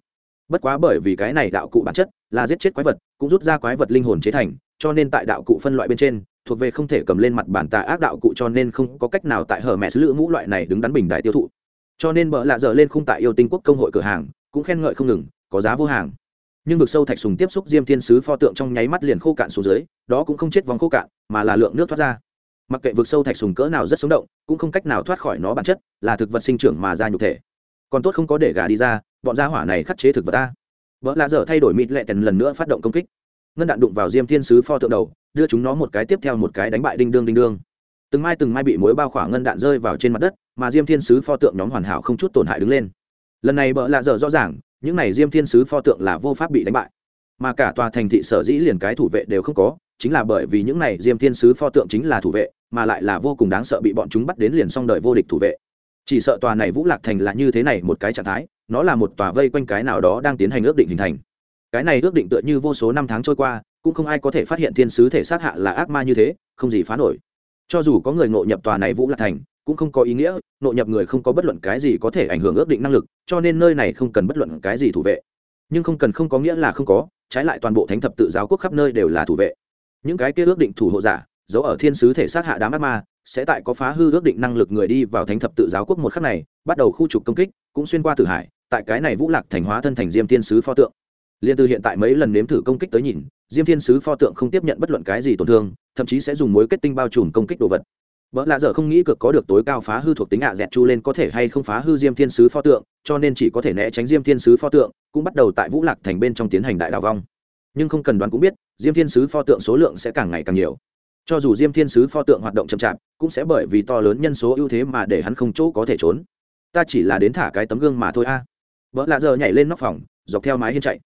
Bất quá bởi vì cái này đạo cụ bản chất là giết chết quái vật, cũng rút ra quái vật linh hồn chế thành, cho nên tại đạo cụ phân loại bên trên, thuộc về không thể cầm lên mặt bản tà ác đạo cụ cho nên không có cách nào tại hở mẹ sứ lữ mũ loại này đứng đắn bình đại tiêu thụ. Cho nên bợ lạ dở lên khung tại yêu tinh quốc công hội cửa hàng, cũng khen ngợi không ngừng, có giá vô hàng. Nhưng vực sâu thạch sùng tiếp xúc diêm thiên sứ pho tượng trong nháy mắt liền khô cạn xuống dưới, đó cũng không chết vòng khô cạn, mà là lượng nước thoát ra. Mặc kệ vực sâu thạch sùng cỡ nào rất sống động, cũng không cách nào thoát khỏi nó bản chất, là thực vật sinh trưởng mà ra nhục thể. Còn tốt không có để gà đi ra, bọn gia hỏa này khắc chế thực vật ta vợ lạ dở thay đổi mịt lẹ tèn lần nữa phát động công kích. Ngân đạn đụng vào diêm thiên sứ pho tượng đầu, đưa chúng nó một cái tiếp theo một cái đánh bại đinh đương đinh đương. Từng mai từng mai bị mối bao khỏa ngân đạn rơi vào trên mặt đất, mà diêm thiên sứ pho tượng nhóm hoàn hảo không chút tổn hại đứng lên. Lần này bợ lạ dở rõ ràng, những này diêm thiên sứ pho tượng là vô pháp bị đánh bại. Mà cả tòa thành thị sở dĩ liền cái thủ vệ đều không có, chính là bởi vì những này diêm thiên sứ pho tượng chính là thủ vệ, mà lại là vô cùng đáng sợ bị bọn chúng bắt đến liền xong đời vô địch thủ vệ chỉ sợ tòa này vũ lạc thành là như thế này một cái trạng thái, nó là một tòa vây quanh cái nào đó đang tiến hành ước định hình thành. Cái này ước định tựa như vô số năm tháng trôi qua, cũng không ai có thể phát hiện thiên sứ thể xác hạ là ác ma như thế, không gì phá nổi. Cho dù có người ngộ nhập tòa này vũ lạc thành, cũng không có ý nghĩa, ngộ nhập người không có bất luận cái gì có thể ảnh hưởng ước định năng lực, cho nên nơi này không cần bất luận cái gì thủ vệ. Nhưng không cần không có nghĩa là không có, trái lại toàn bộ thánh thập tự giáo quốc khắp nơi đều là thủ vệ. Những cái kia ước định thủ hộ giả, giấu ở thiên sứ thể xác hạ đám ác ma sẽ tại có phá hư ước định năng lực người đi vào thánh thập tự giáo quốc một khắc này, bắt đầu khu trục công kích, cũng xuyên qua tử hải, tại cái này vũ lạc thành hóa thân thành diêm thiên sứ pho tượng. Liên từ hiện tại mấy lần nếm thử công kích tới nhìn, diêm thiên sứ pho tượng không tiếp nhận bất luận cái gì tổn thương, thậm chí sẽ dùng mối kết tinh bao trùm công kích đồ vật. Vợ lạ dở không nghĩ cực có được tối cao phá hư thuộc tính ạ dẹt chu lên có thể hay không phá hư diêm thiên sứ pho tượng, cho nên chỉ có thể né tránh diêm thiên sứ pho tượng, cũng bắt đầu tại vũ lạc thành bên trong tiến hành đại đào vong. Nhưng không cần đoán cũng biết, diêm thiên sứ pho tượng số lượng sẽ càng ngày càng nhiều cho dù diêm thiên sứ pho tượng hoạt động chậm chạp, cũng sẽ bởi vì to lớn nhân số ưu thế mà để hắn không chỗ có thể trốn. Ta chỉ là đến thả cái tấm gương mà thôi a. Vợ lạ giờ nhảy lên nóc phòng, dọc theo mái hiên chạy.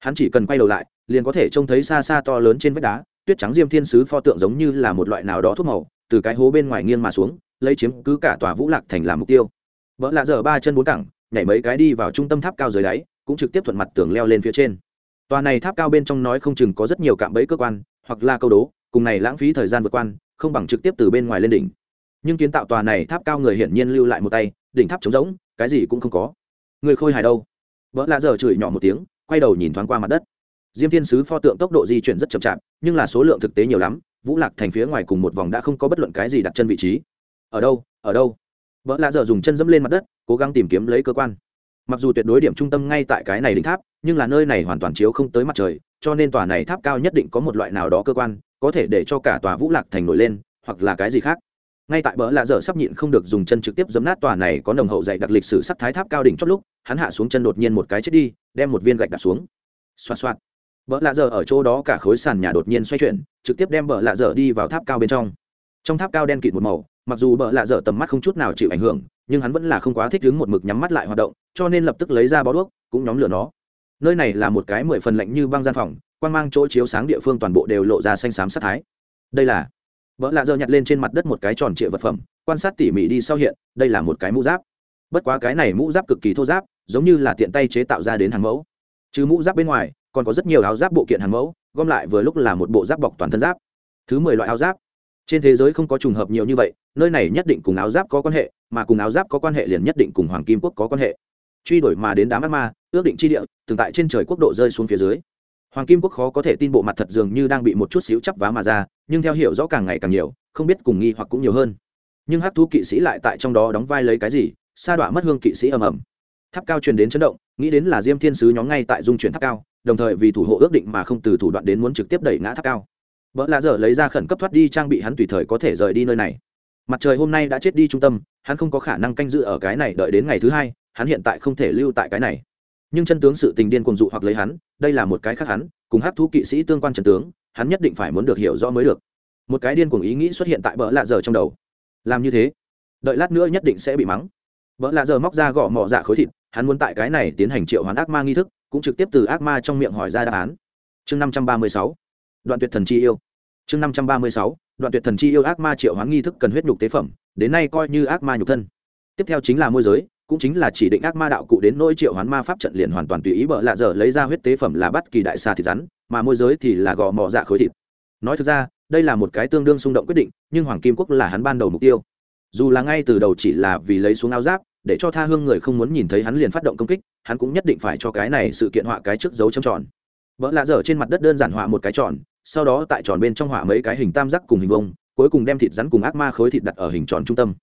Hắn chỉ cần quay đầu lại, liền có thể trông thấy xa xa to lớn trên vách đá, tuyết trắng diêm thiên sứ pho tượng giống như là một loại nào đó thuốc màu, từ cái hố bên ngoài nghiêng mà xuống, lấy chiếm cứ cả tòa vũ lạc thành làm mục tiêu. Vợ lạ giờ ba chân bốn cẳng, nhảy mấy cái đi vào trung tâm tháp cao dưới đáy, cũng trực tiếp thuận mặt tường leo lên phía trên. Tòa này tháp cao bên trong nói không chừng có rất nhiều cạm bẫy cơ quan, hoặc là câu đố cùng này lãng phí thời gian vượt quan, không bằng trực tiếp từ bên ngoài lên đỉnh. Nhưng kiến tạo tòa này tháp cao người hiển nhiên lưu lại một tay, đỉnh tháp trống rỗng, cái gì cũng không có. Người khôi hài đâu? Vợ lạ giờ chửi nhỏ một tiếng, quay đầu nhìn thoáng qua mặt đất. Diêm thiên sứ pho tượng tốc độ di chuyển rất chậm chạp, nhưng là số lượng thực tế nhiều lắm, vũ lạc thành phía ngoài cùng một vòng đã không có bất luận cái gì đặt chân vị trí. Ở đâu? Ở đâu? Vợ lạ giờ dùng chân dẫm lên mặt đất, cố gắng tìm kiếm lấy cơ quan mặc dù tuyệt đối điểm trung tâm ngay tại cái này đỉnh tháp, nhưng là nơi này hoàn toàn chiếu không tới mặt trời, cho nên tòa này tháp cao nhất định có một loại nào đó cơ quan, có thể để cho cả tòa vũ lạc thành nổi lên, hoặc là cái gì khác. Ngay tại bờ lạ dở sắp nhịn không được dùng chân trực tiếp giấm nát tòa này có nồng hậu dạy đặc lịch sử sắc thái tháp cao đỉnh chót lúc, hắn hạ xuống chân đột nhiên một cái chết đi, đem một viên gạch đặt xuống. Xoạt xoạt. Bờ lạ dở ở chỗ đó cả khối sàn nhà đột nhiên xoay chuyển, trực tiếp đem bờ lạ dở đi vào tháp cao bên trong. Trong tháp cao đen kịt một màu mặc dù bợ lạ dở tầm mắt không chút nào chịu ảnh hưởng, nhưng hắn vẫn là không quá thích đứng một mực nhắm mắt lại hoạt động, cho nên lập tức lấy ra bó đuốc, cũng nhóm lửa nó. Nơi này là một cái mười phần lạnh như băng gian phòng quan mang chỗ chiếu sáng địa phương toàn bộ đều lộ ra xanh xám sát thái. Đây là vợ lạ dơ nhặt lên trên mặt đất một cái tròn trịa vật phẩm, quan sát tỉ mỉ đi sau hiện, đây là một cái mũ giáp. Bất quá cái này mũ giáp cực kỳ thô giáp, giống như là tiện tay chế tạo ra đến hàng mẫu. Trừ mũ giáp bên ngoài, còn có rất nhiều áo giáp bộ kiện hàng mẫu, gom lại vừa lúc là một bộ giáp bọc toàn thân giáp. Thứ mười loại áo giáp trên thế giới không có trùng hợp nhiều như vậy, nơi này nhất định cùng áo giáp có quan hệ, mà cùng áo giáp có quan hệ liền nhất định cùng hoàng kim quốc có quan hệ. Truy đuổi mà đến đám ác ma, ước định chi địa, từng tại trên trời quốc độ rơi xuống phía dưới. Hoàng kim quốc khó có thể tin bộ mặt thật dường như đang bị một chút xíu chắp vá mà ra, nhưng theo hiểu rõ càng ngày càng nhiều, không biết cùng nghi hoặc cũng nhiều hơn. Nhưng hát thú kỵ sĩ lại tại trong đó đóng vai lấy cái gì, sa đọa mất hương kỵ sĩ ầm ầm. Tháp cao truyền đến chấn động, nghĩ đến là diêm thiên sứ nhóm ngay tại dung chuyển tháp cao, đồng thời vì thủ hộ ước định mà không từ thủ đoạn đến muốn trực tiếp đẩy ngã tháp cao vợ lạ dở lấy ra khẩn cấp thoát đi trang bị hắn tùy thời có thể rời đi nơi này. Mặt trời hôm nay đã chết đi trung tâm, hắn không có khả năng canh giữ ở cái này đợi đến ngày thứ hai, hắn hiện tại không thể lưu tại cái này. Nhưng chân tướng sự tình điên cuồng dụ hoặc lấy hắn, đây là một cái khác hắn, cùng hát thú kỵ sĩ tương quan trần tướng, hắn nhất định phải muốn được hiểu rõ mới được. Một cái điên cuồng ý nghĩ xuất hiện tại bờ lạ giờ trong đầu. Làm như thế, đợi lát nữa nhất định sẽ bị mắng. Bờ lạ giờ móc ra gõ mỏ dạ khối thịt, hắn muốn tại cái này tiến hành triệu hoán ác ma nghi thức, cũng trực tiếp từ ác ma trong miệng hỏi ra đáp án. Chương năm trăm ba mươi sáu, đoạn tuyệt thần chi yêu chương năm trăm ba mươi sáu, đoạn tuyệt thần chi yêu ác ma triệu hoán nghi thức cần huyết nhục tế phẩm, đến nay coi như ác ma nhục thân. Tiếp theo chính là môi giới, cũng chính là chỉ định ác ma đạo cụ đến nỗi triệu hoán ma pháp trận liền hoàn toàn tùy ý bợ lạ dở lấy ra huyết tế phẩm là bắt kỳ đại xà thịt rắn, mà môi giới thì là gò mỏ dạ khối thịt. Nói thực ra, đây là một cái tương đương xung động quyết định, nhưng hoàng kim quốc là hắn ban đầu mục tiêu. Dù là ngay từ đầu chỉ là vì lấy xuống áo giáp, để cho tha hương người không muốn nhìn thấy hắn liền phát động công kích, hắn cũng nhất định phải cho cái này sự kiện họa cái trước dấu trầm tròn. Vợ lạ dở trên mặt đất đơn giản họa một cái tròn sau đó tại tròn bên trong hỏa mấy cái hình tam giác cùng hình vông cuối cùng đem thịt rắn cùng ác ma khối thịt đặt ở hình tròn trung tâm.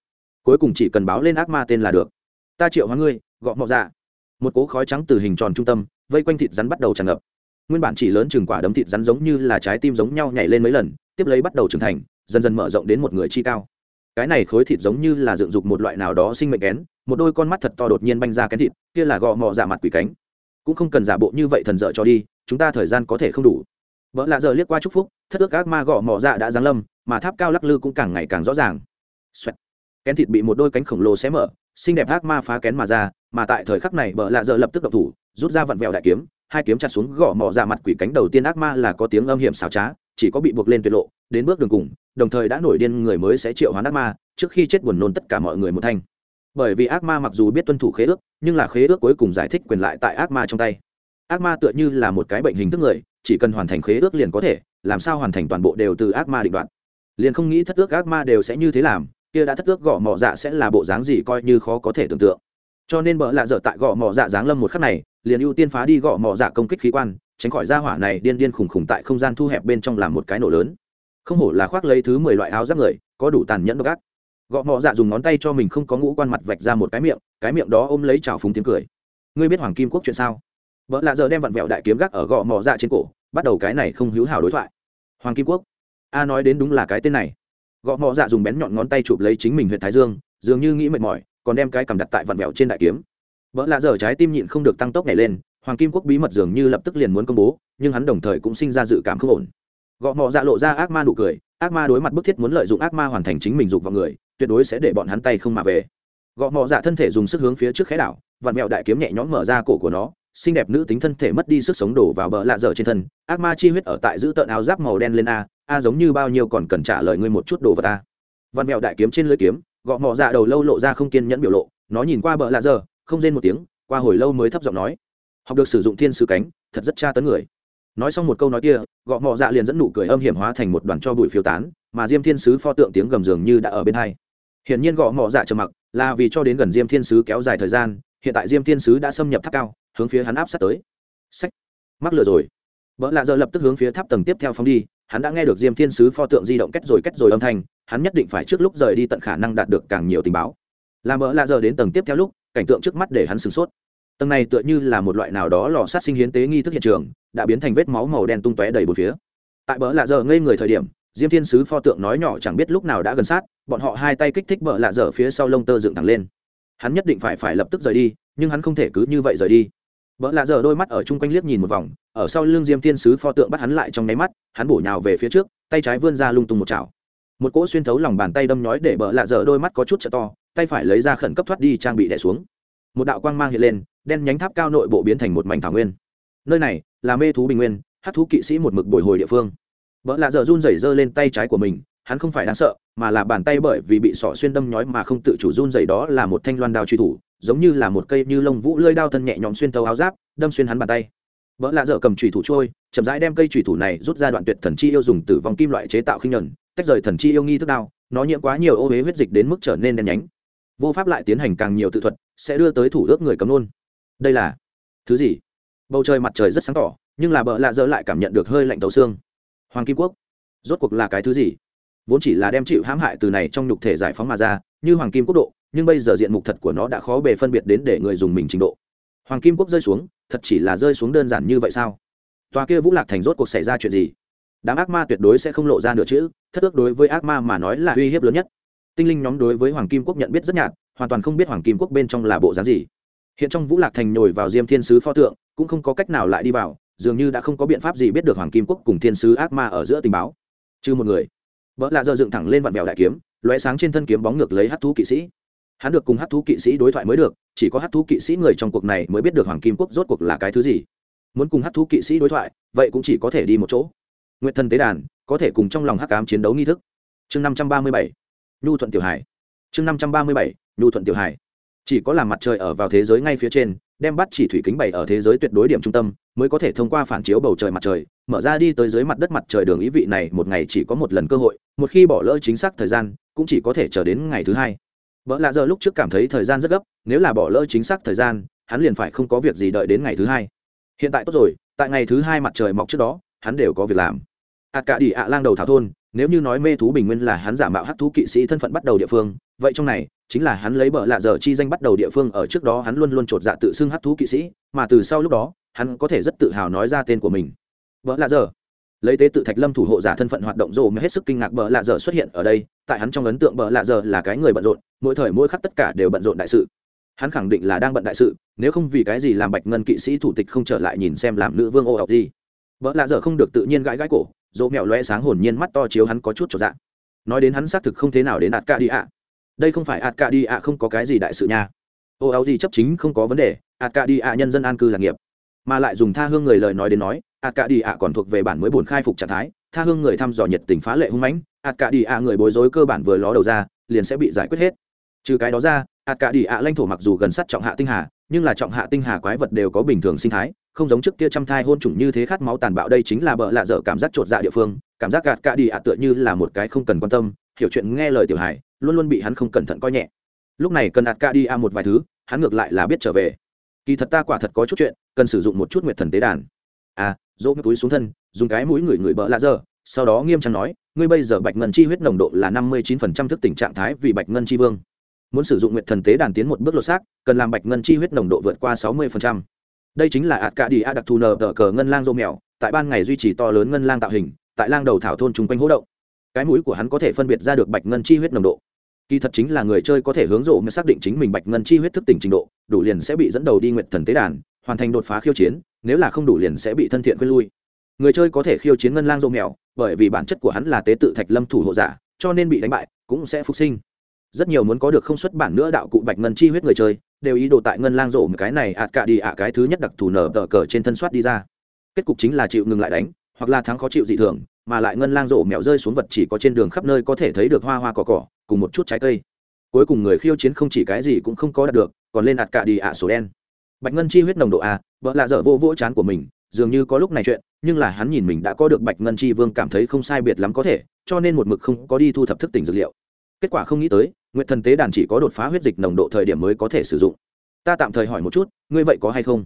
Cuối cùng chỉ cần báo lên ác ma tên là được. Ta triệu hóa ngươi gọ mọ dạ. Một cỗ khói trắng từ hình tròn trung tâm, vây quanh thịt rắn bắt đầu tràn ngập. Nguyên bản chỉ lớn chừng quả đấm thịt rắn giống như là trái tim giống nhau nhảy lên mấy lần, tiếp lấy bắt đầu trưởng thành, dần dần mở rộng đến một người chi cao. Cái này khối thịt giống như là dựng dục một loại nào đó sinh mệnh kén, một đôi con mắt thật to đột nhiên banh ra kén thịt, kia là gò mò dạ mặt quỷ cánh. Cũng không cần giả bộ như vậy thần dợ cho đi, chúng ta thời gian có thể không đủ vợ lạ giờ liếc qua chúc phúc, thất ước ác ma gõ mỏ dạ đã giáng lâm, mà tháp cao lắc lư cũng càng ngày càng rõ ràng. Xoẹt. kén thịt bị một đôi cánh khổng lồ xé mở, xinh đẹp ác ma phá kén mà ra, mà tại thời khắc này vợ lạ giờ lập tức độc thủ, rút ra vặn vẹo đại kiếm, hai kiếm chặt xuống gõ mỏ dạ mặt quỷ cánh đầu tiên ác ma là có tiếng âm hiểm xảo trá, chỉ có bị buộc lên tuyệt lộ, đến bước đường cùng, đồng thời đã nổi điên người mới sẽ triệu hoán ác ma, trước khi chết buồn nôn tất cả mọi người một thanh. Bởi vì ác ma mặc dù biết tuân thủ khế ước, nhưng là khế ước cuối cùng giải thích quyền lại tại ác ma trong tay. Ác ma tựa như là một cái bệnh hình thức người chỉ cần hoàn thành khế ước liền có thể, làm sao hoàn thành toàn bộ đều từ ác ma định đoạn liền không nghĩ thất ước ác ma đều sẽ như thế làm, kia đã thất ước gõ mỏ dạ sẽ là bộ dáng gì coi như khó có thể tưởng tượng. Cho nên bỡ lạ dở tại gõ mỏ dạ dáng lâm một khắc này, liền ưu tiên phá đi gõ mỏ dạ công kích khí quan, tránh khỏi ra hỏa này điên điên khùng khùng tại không gian thu hẹp bên trong làm một cái nổ lớn. Không hổ là khoác lấy thứ mười loại áo giáp người, có đủ tàn nhẫn độc ác. Gõ mỏ dạ dùng ngón tay cho mình không có ngũ quan mặt vạch ra một cái miệng cái miệng đó ôm lấy trào phúng tiếng cười. Ngươi biết hoàng kim quốc chuyện sao? Vợ lạ giờ đem vặn vẹo đại kiếm gác ở gò mò dạ trên cổ, bắt đầu cái này không hữu hảo đối thoại. Hoàng kim quốc. A nói đến đúng là cái tên này. Gõ mò dạ dùng bén nhọn ngón tay chụp lấy chính mình huyện thái dương, dường như nghĩ mệt mỏi, còn đem cái cầm đặt tại vặn vẹo trên đại kiếm. Vợ lạ giờ trái tim nhịn không được tăng tốc nhảy lên, hoàng kim quốc bí mật dường như lập tức liền muốn công bố, nhưng hắn đồng thời cũng sinh ra dự cảm không ổn. Gõ mò dạ lộ ra ác ma nụ cười, ác ma đối mặt bức thiết muốn lợi dụng ác ma hoàn thành chính mình dục vào người, tuyệt đối sẽ để bọn hắn tay không mà về. Gõ mò dạ thân thể dùng sức hướng phía trước khẽ đảo, vặn mẹo đại kiếm nhẹ nhõm mở ra cổ của nó xinh đẹp nữ tính thân thể mất đi sức sống đổ vào bờ lạ dở trên thân, ác ma chi huyết ở tại giữ tợn áo giáp màu đen lên a a giống như bao nhiêu còn cần trả lời ngươi một chút đồ vật ta Văn mẹo đại kiếm trên lưỡi kiếm gõ mỏ dạ đầu lâu lộ ra không kiên nhẫn biểu lộ, nó nhìn qua bờ lạ dở, không rên một tiếng, qua hồi lâu mới thấp giọng nói, học được sử dụng thiên sứ cánh, thật rất tra tấn người. Nói xong một câu nói kia gõ mỏ dạ liền dẫn nụ cười âm hiểm hóa thành một đoàn cho bụi phiêu tán, mà diêm thiên sứ pho tượng tiếng gầm dường như đã ở bên hai. Hiển nhiên gõ mỏ dạ trầm mặc, là vì cho đến gần diêm thiên sứ kéo dài thời gian hiện tại diêm thiên sứ đã xâm nhập tháp cao, hướng phía hắn áp sát tới. Sách mắc lừa rồi. Vợ lạ giờ lập tức hướng phía tháp tầng tiếp theo phóng đi, hắn đã nghe được diêm thiên sứ pho tượng di động kết rồi kết rồi âm thanh, hắn nhất định phải trước lúc rời đi tận khả năng đạt được càng nhiều tình báo. Làm vợ lạ giờ đến tầng tiếp theo lúc, cảnh tượng trước mắt để hắn sửng sốt. Tầng này tựa như là một loại nào đó lò sát sinh hiến tế nghi thức hiện trường, đã biến thành vết máu màu đen tung tóe đầy bốn phía. Tại bờ lạ giờ ngây người thời điểm, diêm thiên sứ pho tượng nói nhỏ chẳng biết lúc nào đã gần sát, bọn họ hai tay kích thích bờ lạ giờ phía sau lông tơ dựng thẳng lên hắn nhất định phải phải lập tức rời đi, nhưng hắn không thể cứ như vậy rời đi. Vợ lạ giờ đôi mắt ở chung quanh liếc nhìn một vòng, ở sau lưng diêm thiên sứ pho tượng bắt hắn lại trong nháy mắt, hắn bổ nhào về phía trước, tay trái vươn ra lung tung một chảo. Một cỗ xuyên thấu lòng bàn tay đâm nhói để vợ lạ dở đôi mắt có chút chợ to, tay phải lấy ra khẩn cấp thoát đi trang bị đẻ xuống. Một đạo quang mang hiện lên, đen nhánh tháp cao nội bộ biến thành một mảnh thảo nguyên. Nơi này là mê thú bình nguyên hát thú kỵ sĩ một mực bồi hồi địa phương. Vợ lạ dở run rẩy giơ lên tay trái của mình hắn không phải đáng sợ, mà là bàn tay bởi vì bị sỏ xuyên đâm nhói mà không tự chủ run dày đó là một thanh loan đao truy thủ, giống như là một cây như lông vũ lơi đao thân nhẹ nhõm xuyên tấu áo giáp, đâm xuyên hắn bàn tay. Vợ lạ dở cầm trùy thủ trôi, chậm rãi đem cây trùy thủ này rút ra đoạn tuyệt thần chi yêu dùng tử vong kim loại chế tạo khinh nhuần tách rời thần chi yêu nghi thức đao, nó nhiễm quá nhiều ô huế huyết dịch đến mức trở nên đen nhánh. Vô pháp lại tiến hành càng nhiều tự thuật, sẽ đưa tới thủ ước người cấm nôn đây là thứ gì? Bầu trời mặt trời rất sáng tỏ, nhưng là bợ lạ dở lại cảm nhận được hơi lạnh tấu xương. Hoàng kim quốc, rốt cuộc là cái thứ gì? Vốn chỉ là đem chịu hãm hại từ này trong nhục thể giải phóng mà ra, như hoàng kim quốc độ, nhưng bây giờ diện mục thật của nó đã khó bề phân biệt đến để người dùng mình trình độ. Hoàng kim quốc rơi xuống, thật chỉ là rơi xuống đơn giản như vậy sao? Tòa kia vũ lạc thành rốt cuộc xảy ra chuyện gì? Đám ác ma tuyệt đối sẽ không lộ ra nửa chữ, thất ước đối với ác ma mà nói là uy hiếp lớn nhất. Tinh linh nhóm đối với hoàng kim quốc nhận biết rất nhạt, hoàn toàn không biết hoàng kim quốc bên trong là bộ dáng gì. Hiện trong vũ lạc thành nhồi vào diêm thiên sứ pho tượng, cũng không có cách nào lại đi vào, dường như đã không có biện pháp gì biết được hoàng kim quốc cùng thiên sứ ác ma ở giữa tình báo. Chứ một người vợ lạ giờ dựng thẳng lên vặn vẹo đại kiếm loé sáng trên thân kiếm bóng ngược lấy hát thú kỵ sĩ. Hắn được cùng hát thú kỵ sĩ đối thoại mới được, chỉ có hát thú kỵ sĩ người trong cuộc này mới biết được hoàng kim quốc rốt cuộc là cái thứ gì. Muốn cùng hát thú kỵ sĩ đối thoại, vậy cũng chỉ có thể đi một chỗ. Nguyện thần tế đàn, có thể cùng trong lòng hắc cám chiến đấu nghi thức. Chương năm trăm ba mươi bảy, nhu thuận tiểu hải. Chương năm trăm ba mươi bảy, nhu thuận tiểu hải. Chỉ có làm mặt trời ở vào thế giới ngay phía trên đem bắt chỉ thủy kính bày ở thế giới tuyệt đối điểm trung tâm, mới có thể thông qua phản chiếu bầu trời mặt trời, mở ra đi tới dưới mặt đất mặt trời đường ý vị này một ngày chỉ có một lần cơ hội, một khi bỏ lỡ chính xác thời gian, cũng chỉ có thể chờ đến ngày thứ hai. Vợ lạ giờ lúc trước cảm thấy thời gian rất gấp, nếu là bỏ lỡ chính xác thời gian, hắn liền phải không có việc gì đợi đến ngày thứ hai. Hiện tại tốt rồi, tại ngày thứ hai mặt trời mọc trước đó, hắn đều có việc làm. Ạt cả đi ạ lang đầu thảo thôn, nếu như nói mê thú bình nguyên là hắn giả mạo hắc thú kỵ sĩ thân phận bắt đầu địa phương, vậy trong này chính là hắn lấy bợ lạ giờ chi danh bắt đầu địa phương ở trước đó hắn luôn luôn chột dạ tự xưng hắc thú kỵ sĩ, mà từ sau lúc đó, hắn có thể rất tự hào nói ra tên của mình. Bợ lạ giờ. Lấy tế tự thạch lâm thủ hộ giả thân phận hoạt động rồ mới hết sức kinh ngạc bợ lạ dở xuất hiện ở đây, tại hắn trong ấn tượng bợ lạ dở là cái người bận rộn, mỗi thời mỗi khắc tất cả đều bận rộn đại sự. Hắn khẳng định là đang bận đại sự, nếu không vì cái gì làm bạch ngân kỵ sĩ thủ tịch không trở lại nhìn xem làm nữ vương ô học gì. Vợ lạ dở không được tự nhiên gãi gãi cổ dỗ mẹo loe sáng hồn nhiên mắt to chiếu hắn có chút trọn dạng nói đến hắn xác thực không thế nào đến đạt ca đi ạ đây không phải ạt cả đi ạ, không có cái gì đại sự nha. Ô, áo gì chấp chính không có vấn đề, ạt cả đi ạ nhân dân an cư lạc nghiệp. Mà lại dùng tha hương người lời nói đến nói, ạt cả đi ạ còn thuộc về bản mới buồn khai phục trạng thái, tha hương người thăm dò nhiệt tình phá lệ hung mãnh, ạt cả đi ạ người bối rối cơ bản vừa ló đầu ra, liền sẽ bị giải quyết hết. Trừ cái đó ra, ạt cả đi ạ lãnh thổ mặc dù gần sát trọng hạ tinh hà, nhưng là trọng hạ tinh hà quái vật đều có bình thường sinh thái, không giống trước kia trăm thai hôn chủng như thế khát máu tàn bạo đây chính là bợ lạ dở cảm giác chột dạ địa phương, cảm giác gạt cả đi ạ tựa như là một cái không cần quan tâm, hiểu chuyện nghe lời tiểu hải luôn luôn bị hắn không cẩn thận coi nhẹ. Lúc này cần ạt ca đi a một vài thứ, hắn ngược lại là biết trở về. Kỳ thật ta quả thật có chút chuyện, cần sử dụng một chút nguyệt thần tế đàn. À dỗ cái túi xuống thân, dùng cái mũi người người bỡ lạ dơ sau đó nghiêm trang nói, ngươi bây giờ bạch ngân chi huyết nồng độ là năm mươi chín phần trăm thức tỉnh trạng thái vì bạch ngân chi vương. Muốn sử dụng nguyệt thần tế đàn tiến một bước lột xác, cần làm bạch ngân chi huyết nồng độ vượt qua sáu mươi phần trăm. Đây chính là ạt cả đi a đặc thù nờ tờ cờ ngân lang dô mèo, tại ban ngày duy trì to lớn ngân lang tạo hình, tại lang đầu thảo thôn chung quanh hỗ động. Cái mũi của hắn có thể phân biệt ra được bạch ngân chi huyết nồng độ kỳ thật chính là người chơi có thể hướng rộ mới xác định chính mình bạch ngân chi huyết thức tỉnh trình độ, đủ liền sẽ bị dẫn đầu đi nguyệt thần tế đàn, hoàn thành đột phá khiêu chiến, nếu là không đủ liền sẽ bị thân thiện quên lui. Người chơi có thể khiêu chiến ngân lang rộ mèo, bởi vì bản chất của hắn là tế tự thạch lâm thủ hộ giả, cho nên bị đánh bại, cũng sẽ phục sinh. Rất nhiều muốn có được không xuất bản nữa đạo cụ bạch ngân chi huyết người chơi, đều ý đồ tại ngân lang rộ một cái này ạt cả đi ạ cái thứ nhất đặc thù nở tờ cờ trên thân soát đi ra. Kết cục chính là chịu ngừng lại đánh, hoặc là thắng khó chịu dị thường mà lại ngân lang rổ mèo rơi xuống vật chỉ có trên đường khắp nơi có thể thấy được hoa hoa cỏ cỏ, cùng một chút trái cây. Cuối cùng người khiêu chiến không chỉ cái gì cũng không có đạt được, còn lên đặt cả đi ạ sổ đen. Bạch ngân chi huyết nồng độ a, vợ lạ dở vô vỗ chán của mình, dường như có lúc này chuyện, nhưng là hắn nhìn mình đã có được bạch ngân chi vương cảm thấy không sai biệt lắm có thể, cho nên một mực không có đi thu thập thức tỉnh dược liệu. Kết quả không nghĩ tới nguyện thần tế đàn chỉ có đột phá huyết dịch nồng độ thời điểm mới có thể sử dụng. Ta tạm thời hỏi một chút, ngươi vậy có hay không?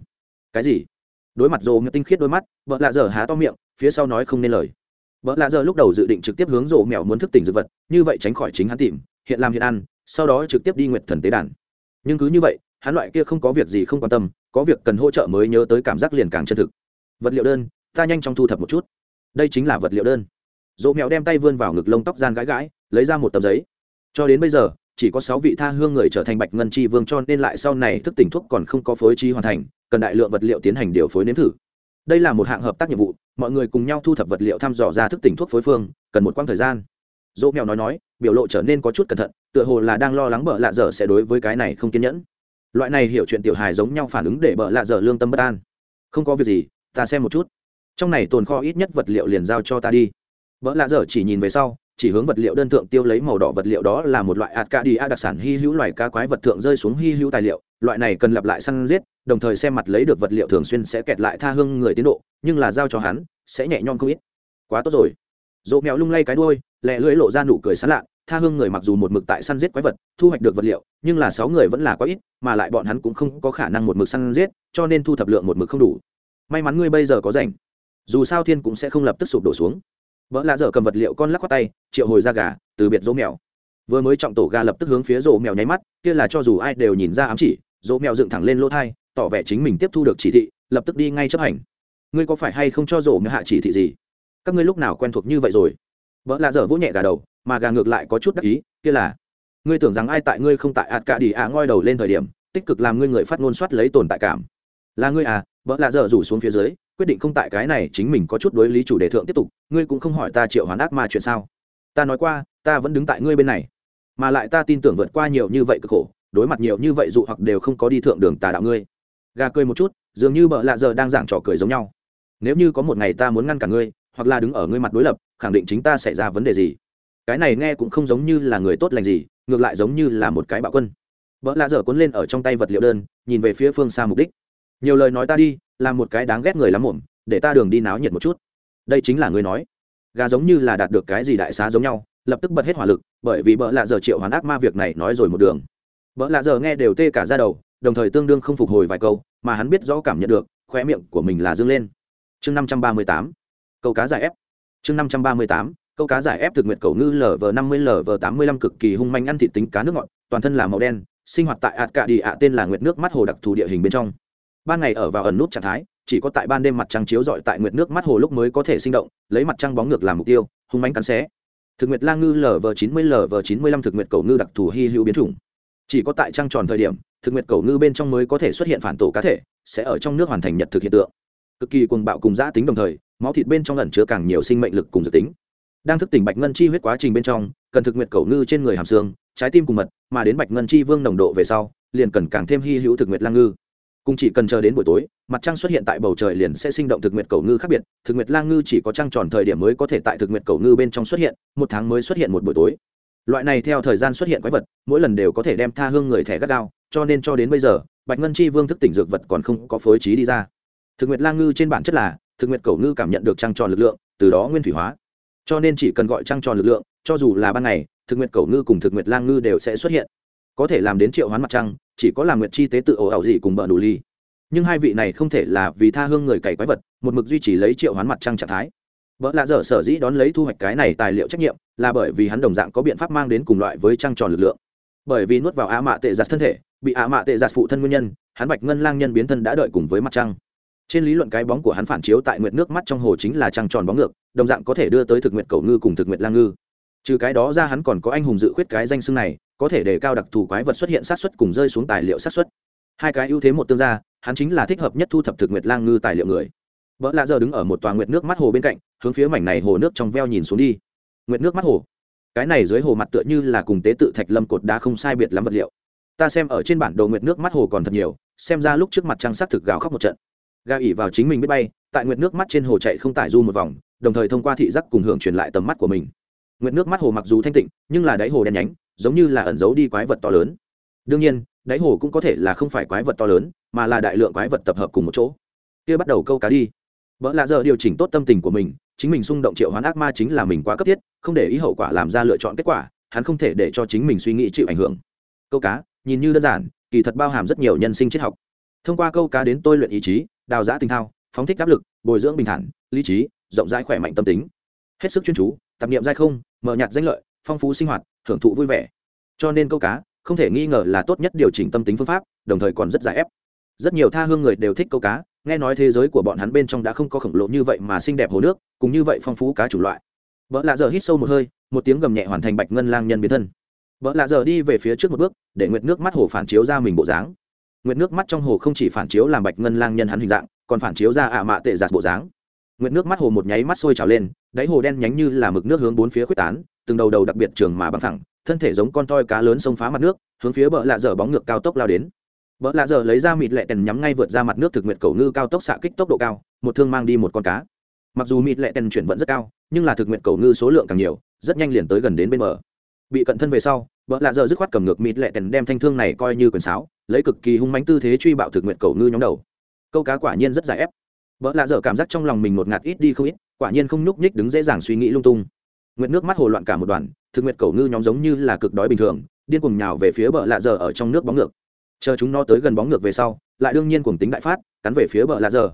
Cái gì? Đối mặt rồ tinh khiết đôi mắt, vợ lạ dở há to miệng, phía sau nói không nên lời vợ lạ giờ lúc đầu dự định trực tiếp hướng rộ mèo muốn thức tỉnh dược vật, như vậy tránh khỏi chính hắn tìm, hiện làm hiện ăn, sau đó trực tiếp đi nguyệt thần tế đàn. Nhưng cứ như vậy, hắn loại kia không có việc gì không quan tâm, có việc cần hỗ trợ mới nhớ tới cảm giác liền càng chân thực. Vật liệu đơn, ta nhanh chóng thu thập một chút. Đây chính là vật liệu đơn. Dỗ mèo đem tay vươn vào ngực lông tóc gian gãi gãi, lấy ra một tờ giấy. Cho đến bây giờ, chỉ có sáu vị tha hương người trở thành bạch ngân chi vương cho nên lại sau này thức tỉnh thuốc còn không có phối chi hoàn thành, cần đại lượng vật liệu tiến hành điều phối nếm thử đây là một hạng hợp tác nhiệm vụ, mọi người cùng nhau thu thập vật liệu thăm dò ra thức tỉnh thuốc phối phương, cần một quãng thời gian. Dỗ mèo nói nói, biểu lộ trở nên có chút cẩn thận, tựa hồ là đang lo lắng bợ lạ dở sẽ đối với cái này không kiên nhẫn. Loại này hiểu chuyện tiểu hài giống nhau phản ứng để bợ lạ dở lương tâm bất an. Không có việc gì, ta xem một chút. Trong này tồn kho ít nhất vật liệu liền giao cho ta đi. Bợ lạ dở chỉ nhìn về sau chỉ hướng vật liệu đơn thượng tiêu lấy màu đỏ vật liệu đó là một loại ạt ca đi a đặc sản hy hữu loài cá quái vật thượng rơi xuống hy hữu tài liệu. Loại này cần lặp lại săn giết, đồng thời xem mặt lấy được vật liệu thường xuyên sẽ kẹt lại tha hương người tiến độ, nhưng là giao cho hắn, sẽ nhẹ nhõm không ít. Quá tốt rồi. Dỗ mèo lung lay cái đuôi, lẹ lưỡi lộ ra nụ cười sán lạ, tha hương người mặc dù một mực tại săn giết quái vật, thu hoạch được vật liệu, nhưng là sáu người vẫn là quá ít, mà lại bọn hắn cũng không có khả năng một mực săn giết, cho nên thu thập lượng một mực không đủ. May mắn ngươi bây giờ có rảnh. Dù sao thiên cũng sẽ không lập tức sụp đổ xuống vợ lạ dở cầm vật liệu con lắc qua tay, triệu hồi ra gà, từ biệt dỗ mèo. Vừa mới trọng tổ gà lập tức hướng phía rỗ mèo nháy mắt, kia là cho dù ai đều nhìn ra ám chỉ, dỗ mèo dựng thẳng lên lỗ thai, tỏ vẻ chính mình tiếp thu được chỉ thị, lập tức đi ngay chấp hành. Ngươi có phải hay không cho rỗ mèo hạ chỉ thị gì? Các ngươi lúc nào quen thuộc như vậy rồi? Vợ lạ dở vỗ nhẹ gà đầu, mà gà ngược lại có chút đắc ý, kia là, ngươi tưởng rằng ai tại ngươi không tại ạt cả đi ạ ngoi đầu lên thời điểm, tích cực làm ngươi người phát ngôn soát lấy tồn tại cảm. Là ngươi à? Vợ lạ dở rủ xuống phía dưới quyết định không tại cái này chính mình có chút đối lý chủ đề thượng tiếp tục, ngươi cũng không hỏi ta triệu hoán ác ma chuyện sao. Ta nói qua, ta vẫn đứng tại ngươi bên này. Mà lại ta tin tưởng vượt qua nhiều như vậy cực khổ, đối mặt nhiều như vậy dụ hoặc đều không có đi thượng đường tà đạo ngươi. Gà cười một chút, dường như bợ lạ giờ đang giảng trò cười giống nhau. Nếu như có một ngày ta muốn ngăn cả ngươi, hoặc là đứng ở ngươi mặt đối lập, khẳng định chính ta xảy ra vấn đề gì? Cái này nghe cũng không giống như là người tốt lành gì, ngược lại giống như là một cái bạo quân. Vợ lạ dở cuốn lên ở trong tay vật liệu đơn, nhìn về phía phương xa mục đích. Nhiều lời nói ta đi là một cái đáng ghét người lắm muộn để ta đường đi náo nhiệt một chút. Đây chính là ngươi nói. Gà giống như là đạt được cái gì đại xá giống nhau, lập tức bật hết hỏa lực, bởi vì bợ lạ giờ triệu hoán ác ma việc này nói rồi một đường. Bợ lạ giờ nghe đều tê cả ra đầu, đồng thời tương đương không phục hồi vài câu, mà hắn biết rõ cảm nhận được khoe miệng của mình là dương lên. Chương năm trăm ba mươi tám, câu cá giải ép. Chương năm trăm ba mươi tám, câu cá giải ép thực nguyện cầu ngư lv năm mươi lv tám mươi lăm cực kỳ hung manh ăn thịt tính cá nước ngọt, toàn thân là màu đen, sinh hoạt tại ạt cạ đi ạ tên là nguyệt nước mắt hồ đặc thù địa hình bên trong ban ngày ở vào ẩn nút trạng thái, chỉ có tại ban đêm mặt trăng chiếu rọi tại nguyệt nước mắt hồ lúc mới có thể sinh động, lấy mặt trăng bóng ngược làm mục tiêu, hung mánh cắn xé. Thực nguyệt lang ngư lv chín mươi lv chín mươi lăm thực nguyệt cầu ngư đặc thù hy hữu biến chủng. Chỉ có tại trăng tròn thời điểm, thực nguyệt cầu ngư bên trong mới có thể xuất hiện phản tổ cá thể, sẽ ở trong nước hoàn thành nhật thực hiện tượng. Cực kỳ cuồng bạo cùng giã tính đồng thời, máu thịt bên trong ẩn chứa càng nhiều sinh mệnh lực cùng dự tính. Đang thức tỉnh bạch ngân chi huyết quá trình bên trong, cần thực nguyệt cầu ngư trên người hàm xương, trái tim cùng mật, mà đến bạch ngân chi vương nồng độ về sau, liền cần càng thêm hy hữu thực nguyệt lang ngư cùng chỉ cần chờ đến buổi tối, mặt trăng xuất hiện tại bầu trời liền sẽ sinh động thực nguyệt cầu ngư khác biệt. Thực nguyệt lang ngư chỉ có trăng tròn thời điểm mới có thể tại thực nguyệt cầu ngư bên trong xuất hiện, một tháng mới xuất hiện một buổi tối. Loại này theo thời gian xuất hiện quái vật, mỗi lần đều có thể đem tha hương người thẻ gắt gao, cho nên cho đến bây giờ, bạch ngân chi vương thức tỉnh dược vật còn không có phối trí đi ra. Thực nguyệt lang ngư trên bản chất là, thực nguyệt cầu ngư cảm nhận được trăng tròn lực lượng, từ đó nguyên thủy hóa. Cho nên chỉ cần gọi trăng tròn lực lượng, cho dù là ban ngày, thực nguyệt cầu ngư cùng thực nguyệt lang ngư đều sẽ xuất hiện có thể làm đến triệu hoán mặt trăng, chỉ có làm nguyệt chi tế tự ổ ảo gì cùng bờ đủ ly. Nhưng hai vị này không thể là vì tha hương người cày quái vật, một mực duy trì lấy triệu hoán mặt trăng trạng thái. Vợ lạ dở sở dĩ đón lấy thu hoạch cái này tài liệu trách nhiệm, là bởi vì hắn đồng dạng có biện pháp mang đến cùng loại với trăng tròn lực lượng. Bởi vì nuốt vào á mạ tệ giặt thân thể, bị á mạ tệ giặt phụ thân nguyên nhân, hắn bạch ngân lang nhân biến thân đã đợi cùng với mặt trăng. Trên lý luận cái bóng của hắn phản chiếu tại nguyệt nước mắt trong hồ chính là trăng tròn bóng ngược, đồng dạng có thể đưa tới thực nguyệt cầu ngư cùng thực nguyệt lang ngư trừ cái đó ra hắn còn có anh hùng dự khuyết cái danh xưng này, có thể để cao đặc thù quái vật xuất hiện sát xuất cùng rơi xuống tài liệu sát xuất. Hai cái ưu thế một tương gia, hắn chính là thích hợp nhất thu thập thực nguyệt lang ngư tài liệu người. Vợ lạ giờ đứng ở một tòa nguyệt nước mắt hồ bên cạnh, hướng phía mảnh này hồ nước trong veo nhìn xuống đi. Nguyệt nước mắt hồ. Cái này dưới hồ mặt tựa như là cùng tế tự thạch lâm cột đá không sai biệt lắm vật liệu. Ta xem ở trên bản đồ nguyệt nước mắt hồ còn thật nhiều, xem ra lúc trước mặt trăng sắc thực gào khóc một trận. Ga ỉ vào chính mình biết bay, tại nguyệt nước mắt trên hồ chạy không tải du một vòng, đồng thời thông qua thị giác cùng hưởng truyền lại tầm mắt của mình nguyệt nước mắt hồ mặc dù thanh tịnh, nhưng là đáy hồ đen nhánh, giống như là ẩn giấu đi quái vật to lớn. Đương nhiên, đáy hồ cũng có thể là không phải quái vật to lớn, mà là đại lượng quái vật tập hợp cùng một chỗ. Kia bắt đầu câu cá đi. Vợ lạ giờ điều chỉnh tốt tâm tình của mình, chính mình xung động triệu hoán ác ma chính là mình quá cấp thiết, không để ý hậu quả làm ra lựa chọn kết quả, hắn không thể để cho chính mình suy nghĩ chịu ảnh hưởng. Câu cá, nhìn như đơn giản, kỳ thật bao hàm rất nhiều nhân sinh triết học. Thông qua câu cá đến tôi luyện ý chí, đào giã tinh thao, phóng thích áp lực, bồi dưỡng bình thản, lý trí, rộng rãi khỏe mạnh tâm tính hết sức chuyên chú tạp niệm dai không, mở nhạt danh lợi, phong phú sinh hoạt hưởng thụ vui vẻ. Cho nên câu cá, không thể nghi ngờ là tốt nhất điều chỉnh tâm tính phương pháp, đồng thời còn rất giải ép. Rất nhiều tha hương người đều thích câu cá, nghe nói thế giới của bọn hắn bên trong đã không có khổng lồ như vậy mà xinh đẹp hồ nước, cùng như vậy phong phú cá chủng loại. Vợ lạ giờ hít sâu một hơi, một tiếng gầm nhẹ hoàn thành bạch ngân lang nhân biến thân. Vợ lạ giờ đi về phía trước một bước, để nguyệt nước mắt hồ phản chiếu ra mình bộ dáng. Nguyệt nước mắt trong hồ không chỉ phản chiếu làm bạch ngân lang nhân hắn hình dạng, còn phản chiếu ra ạ mạ tệ giạt bộ dáng nguyệt nước mắt hồ một nháy mắt sôi trào lên, đáy hồ đen nhánh như là mực nước hướng bốn phía khuếch tán, từng đầu đầu đặc biệt trường mà bằng thẳng thân thể giống con toi cá lớn xông phá mặt nước, hướng phía bờ lạ dở bóng ngược cao tốc lao đến. Bờ lạ dở lấy ra mịt lẹ tèn nhắm ngay vượt ra mặt nước thực nguyệt cầu ngư cao tốc xạ kích tốc độ cao, một thương mang đi một con cá. Mặc dù mịt lẹ tèn chuyển vận rất cao, nhưng là thực nguyệt cầu ngư số lượng càng nhiều, rất nhanh liền tới gần đến bên bờ. Bị cận thân về sau, bờ lạ dở dứt khoát cầm ngược mịt lẹ tèn đem thanh thương này coi như quyền sáo, lấy cực kỳ hung mãnh tư thế truy bạo thực nguyệt cầu ngư nhóm đầu. Câu cá quả nhiên rất giải ép vợ lạ dở cảm giác trong lòng mình một ngạt ít đi không ít, quả nhiên không nhúc nhích đứng dễ dàng suy nghĩ lung tung. Nguyệt nước mắt hồ loạn cả một đoàn, thực nguyệt cầu ngư nhóm giống như là cực đói bình thường, điên cuồng nhào về phía bờ lạ dở ở trong nước bóng ngược. Chờ chúng nó tới gần bóng ngược về sau, lại đương nhiên cuồng tính đại phát, cắn về phía bờ lạ dở.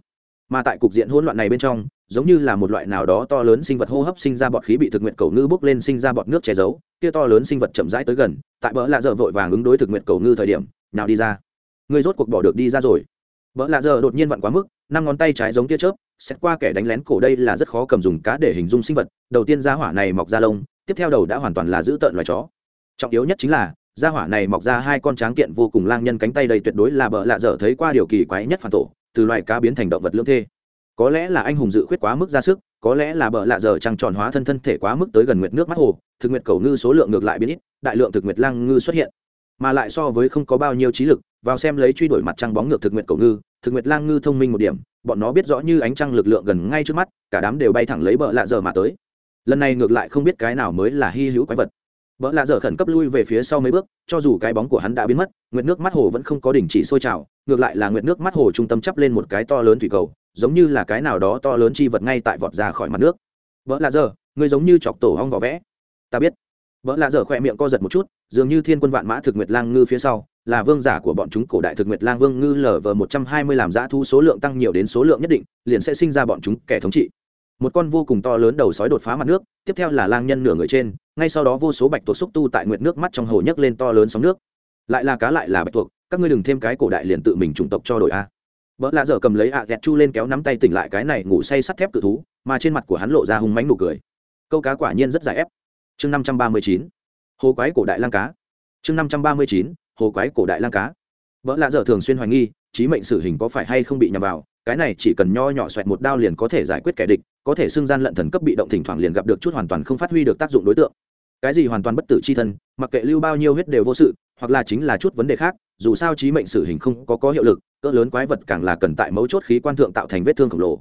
Mà tại cục diện hỗn loạn này bên trong, giống như là một loại nào đó to lớn sinh vật hô hấp sinh ra bọt khí bị thực nguyện cầu ngư bốc lên sinh ra bọt nước che giấu, kia to lớn sinh vật chậm rãi tới gần, tại bờ lạ dở vội vàng ứng đối thực nguyện cầu ngư thời điểm nào đi ra. Người rốt cuộc bỏ được đi ra rồi. Vợ lạ dở đột nhiên vặn quá mức năm ngón tay trái giống tia chớp, xét qua kẻ đánh lén cổ đây là rất khó cầm dùng cá để hình dung sinh vật. Đầu tiên ra hỏa này mọc ra lông, tiếp theo đầu đã hoàn toàn là giữ tợn loài chó. Trọng yếu nhất chính là ra hỏa này mọc ra hai con tráng kiện vô cùng lang nhân cánh tay đây tuyệt đối là bợ lạ dở thấy qua điều kỳ quái nhất phản tổ, từ loài cá biến thành động vật lưỡng thê. Có lẽ là anh hùng dự khuyết quá mức ra sức, có lẽ là bợ lạ dở trăng tròn hóa thân thân thể quá mức tới gần nguyệt nước mắt hồ, thực nguyệt cầu ngư số lượng ngược lại biến ít, đại lượng thực nguyệt lang ngư xuất hiện. Mà lại so với không có bao nhiêu trí lực, vào xem lấy truy đuổi mặt trăng bóng ngược thực nguyệt cầu ngư thực nguyệt lang ngư thông minh một điểm, bọn nó biết rõ như ánh trăng lực lượng gần ngay trước mắt, cả đám đều bay thẳng lấy bợ lạ dở mà tới. Lần này ngược lại không biết cái nào mới là hy hữu quái vật. Bợ lạ dở khẩn cấp lui về phía sau mấy bước, cho dù cái bóng của hắn đã biến mất, nguyệt nước mắt hồ vẫn không có đình chỉ sôi trào, ngược lại là nguyệt nước mắt hồ trung tâm chắp lên một cái to lớn thủy cầu, giống như là cái nào đó to lớn chi vật ngay tại vọt ra khỏi mặt nước. Vợ lạ dở người giống như chọc tổ hong vỏ vẽ. Ta biết. Vợ lạ dở khỏe miệng co giật một chút dường như thiên quân vạn mã thực nguyệt lang ngư phía sau, là vương giả của bọn chúng cổ đại thực nguyệt lang vương ngư lở vờ một trăm hai mươi làm giã thu số lượng tăng nhiều đến số lượng nhất định, liền sẽ sinh ra bọn chúng kẻ thống trị. Một con vô cùng to lớn đầu sói đột phá mặt nước, tiếp theo là lang nhân nửa người trên, ngay sau đó vô số bạch tuộc xúc tu tại nguyệt nước mắt trong hồ nhấc lên to lớn sóng nước. Lại là cá lại là bạch tuộc, các ngươi đừng thêm cái cổ đại liền tự mình chủng tộc cho đội a. Vợ lạ dở cầm lấy ạ ghẹt chu lên kéo nắm tay tỉnh lại cái này ngủ say sắt thép cự thú, mà trên mặt của hắn lộ ra hung mánh nụ cười. Câu cá quả nhiên rất dài ép. Chương năm trăm ba mươi chín hồ quái cổ đại lang cá. Chương năm trăm ba mươi chín, hồ quái cổ đại lang cá. Vợ lạ dở thường xuyên hoài nghi, trí mệnh sử hình có phải hay không bị nhầm vào, cái này chỉ cần nho nhỏ xoẹt một đao liền có thể giải quyết kẻ địch, có thể xưng gian lận thần cấp bị động thỉnh thoảng liền gặp được chút hoàn toàn không phát huy được tác dụng đối tượng. Cái gì hoàn toàn bất tử c h i thân, mặc kệ lưu bao nhiêu huyết đều vô sự, hoặc là chính là chút vấn đề khác, dù sao trí mệnh sử hình không có có hiệu lực, cỡ lớn quái vật càng là cần tại mấu chốt khí quan thượng tạo thành vết thương khổng lồ.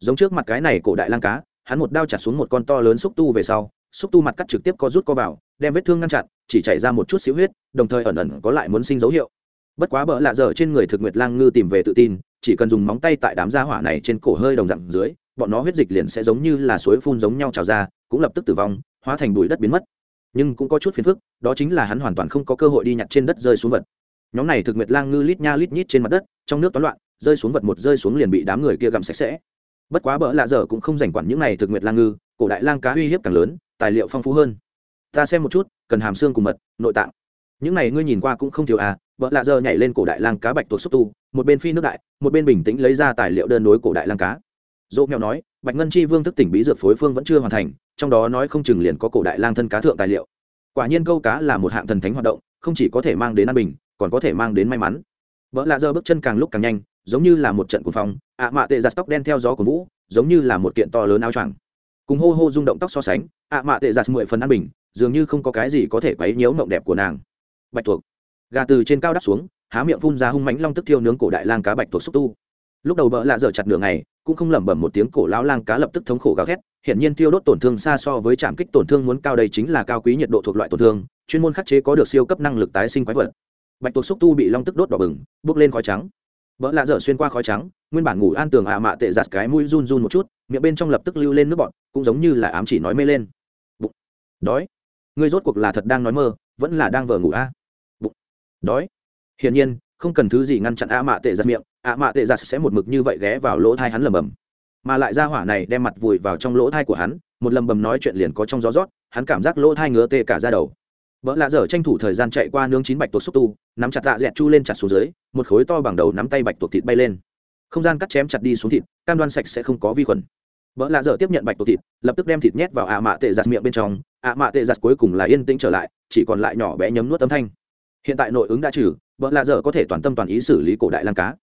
Giống trước mặt cái này cổ đại lang cá, hắn một đao chặt xuống một con to lớn xúc tu về sau xúc tu mặt cắt trực tiếp có rút co vào, đem vết thương ngăn chặn, chỉ chảy ra một chút xíu huyết, đồng thời ẩn ẩn có lại muốn sinh dấu hiệu. Bất quá bỡ lạ dở trên người thực nguyệt lang ngư tìm về tự tin, chỉ cần dùng móng tay tại đám gia hỏa này trên cổ hơi đồng dặn dưới, bọn nó huyết dịch liền sẽ giống như là suối phun giống nhau trào ra, cũng lập tức tử vong, hóa thành bụi đất biến mất. Nhưng cũng có chút phiền phức, đó chính là hắn hoàn toàn không có cơ hội đi nhặt trên đất rơi xuống vật. Nhóm này thực nguyệt lang ngư lít nha lít nhít trên mặt đất, trong nước toán loạn, rơi xuống vật một rơi xuống liền bị đám người kia gặm sạch sẽ. Bất quá bỡ lạ dở cũng không dành quản những này thực nguyệt lang ngư, cổ đại lang cá uy hiếp càng lớn tài liệu phong phú hơn. Ta xem một chút, cần hàm xương cùng mật, nội tạng. Những này ngươi nhìn qua cũng không thiếu à vợ lạ giờ nhảy lên cổ đại lang cá bạch tuộc xúc tu, một bên phi nước đại, một bên bình tĩnh lấy ra tài liệu đơn đối cổ đại lang cá. Dỗ mèo nói, bạch ngân chi vương thức tỉnh bí dược phối phương vẫn chưa hoàn thành, trong đó nói không chừng liền có cổ đại lang thân cá thượng tài liệu. Quả nhiên câu cá là một hạng thần thánh hoạt động, không chỉ có thể mang đến an bình, còn có thể mang đến may mắn. Vợ lạ giờ bước chân càng lúc càng nhanh, giống như là một trận cuồng phong, ạ mạ tệ giặt tóc đen theo gió của vũ, giống như là một kiện to lớn áo choàng cùng hô hô rung động tóc so sánh, ạ mạ tệ giặt mười phần an bình, dường như không có cái gì có thể quấy nhiễu mộng đẹp của nàng. Bạch tuộc. Gà từ trên cao đắp xuống, há miệng phun ra hung mánh long tức thiêu nướng cổ đại lang cá bạch tuộc xúc tu. Lúc đầu bỡ lạ dở chặt nửa ngày, cũng không lẩm bẩm một tiếng cổ lão lang cá lập tức thống khổ gào thét hiện nhiên tiêu đốt tổn thương xa so với trạm kích tổn thương muốn cao đây chính là cao quý nhiệt độ thuộc loại tổn thương, chuyên môn khắc chế có được siêu cấp năng lực tái sinh quái vật. Bạch tuộc xúc tu bị long tức đốt đỏ bừng bốc lên khói trắng vợ lạ dở xuyên qua khói trắng, nguyên bản ngủ an tường ạ mạ tệ giặt cái mũi run run một chút, miệng bên trong lập tức lưu lên nước bọt, cũng giống như là ám chỉ nói mê lên. Bụng. Đói. Ngươi rốt cuộc là thật đang nói mơ, vẫn là đang vờ ngủ a? Bụng. Đói. Hiển nhiên, không cần thứ gì ngăn chặn ạ mạ tệ giặt miệng, ạ mạ tệ giặt sẽ một mực như vậy ghé vào lỗ thai hắn lầm bầm mà lại ra hỏa này đem mặt vùi vào trong lỗ thai của hắn, một lầm bầm nói chuyện liền có trong gió rót, hắn cảm giác lỗ thai ngứa tê cả ra đầu. Vợ lạ dở tranh thủ thời gian chạy qua nướng chín bạch tuộc xúc tu nắm chặt tạ dẹt chu lên chặt xuống dưới, một khối to bằng đầu nắm tay bạch tuộc thịt bay lên. Không gian cắt chém chặt đi xuống thịt, cam đoan sạch sẽ không có vi khuẩn. Vợ lạ dở tiếp nhận bạch tuộc thịt, lập tức đem thịt nhét vào ạ mạ tệ giặt miệng bên trong, ạ mạ tệ giặt cuối cùng là yên tĩnh trở lại, chỉ còn lại nhỏ bé nhấm nuốt âm thanh. Hiện tại nội ứng đã trừ vợ lạ dở có thể toàn tâm toàn ý xử lý cổ đại lang cá.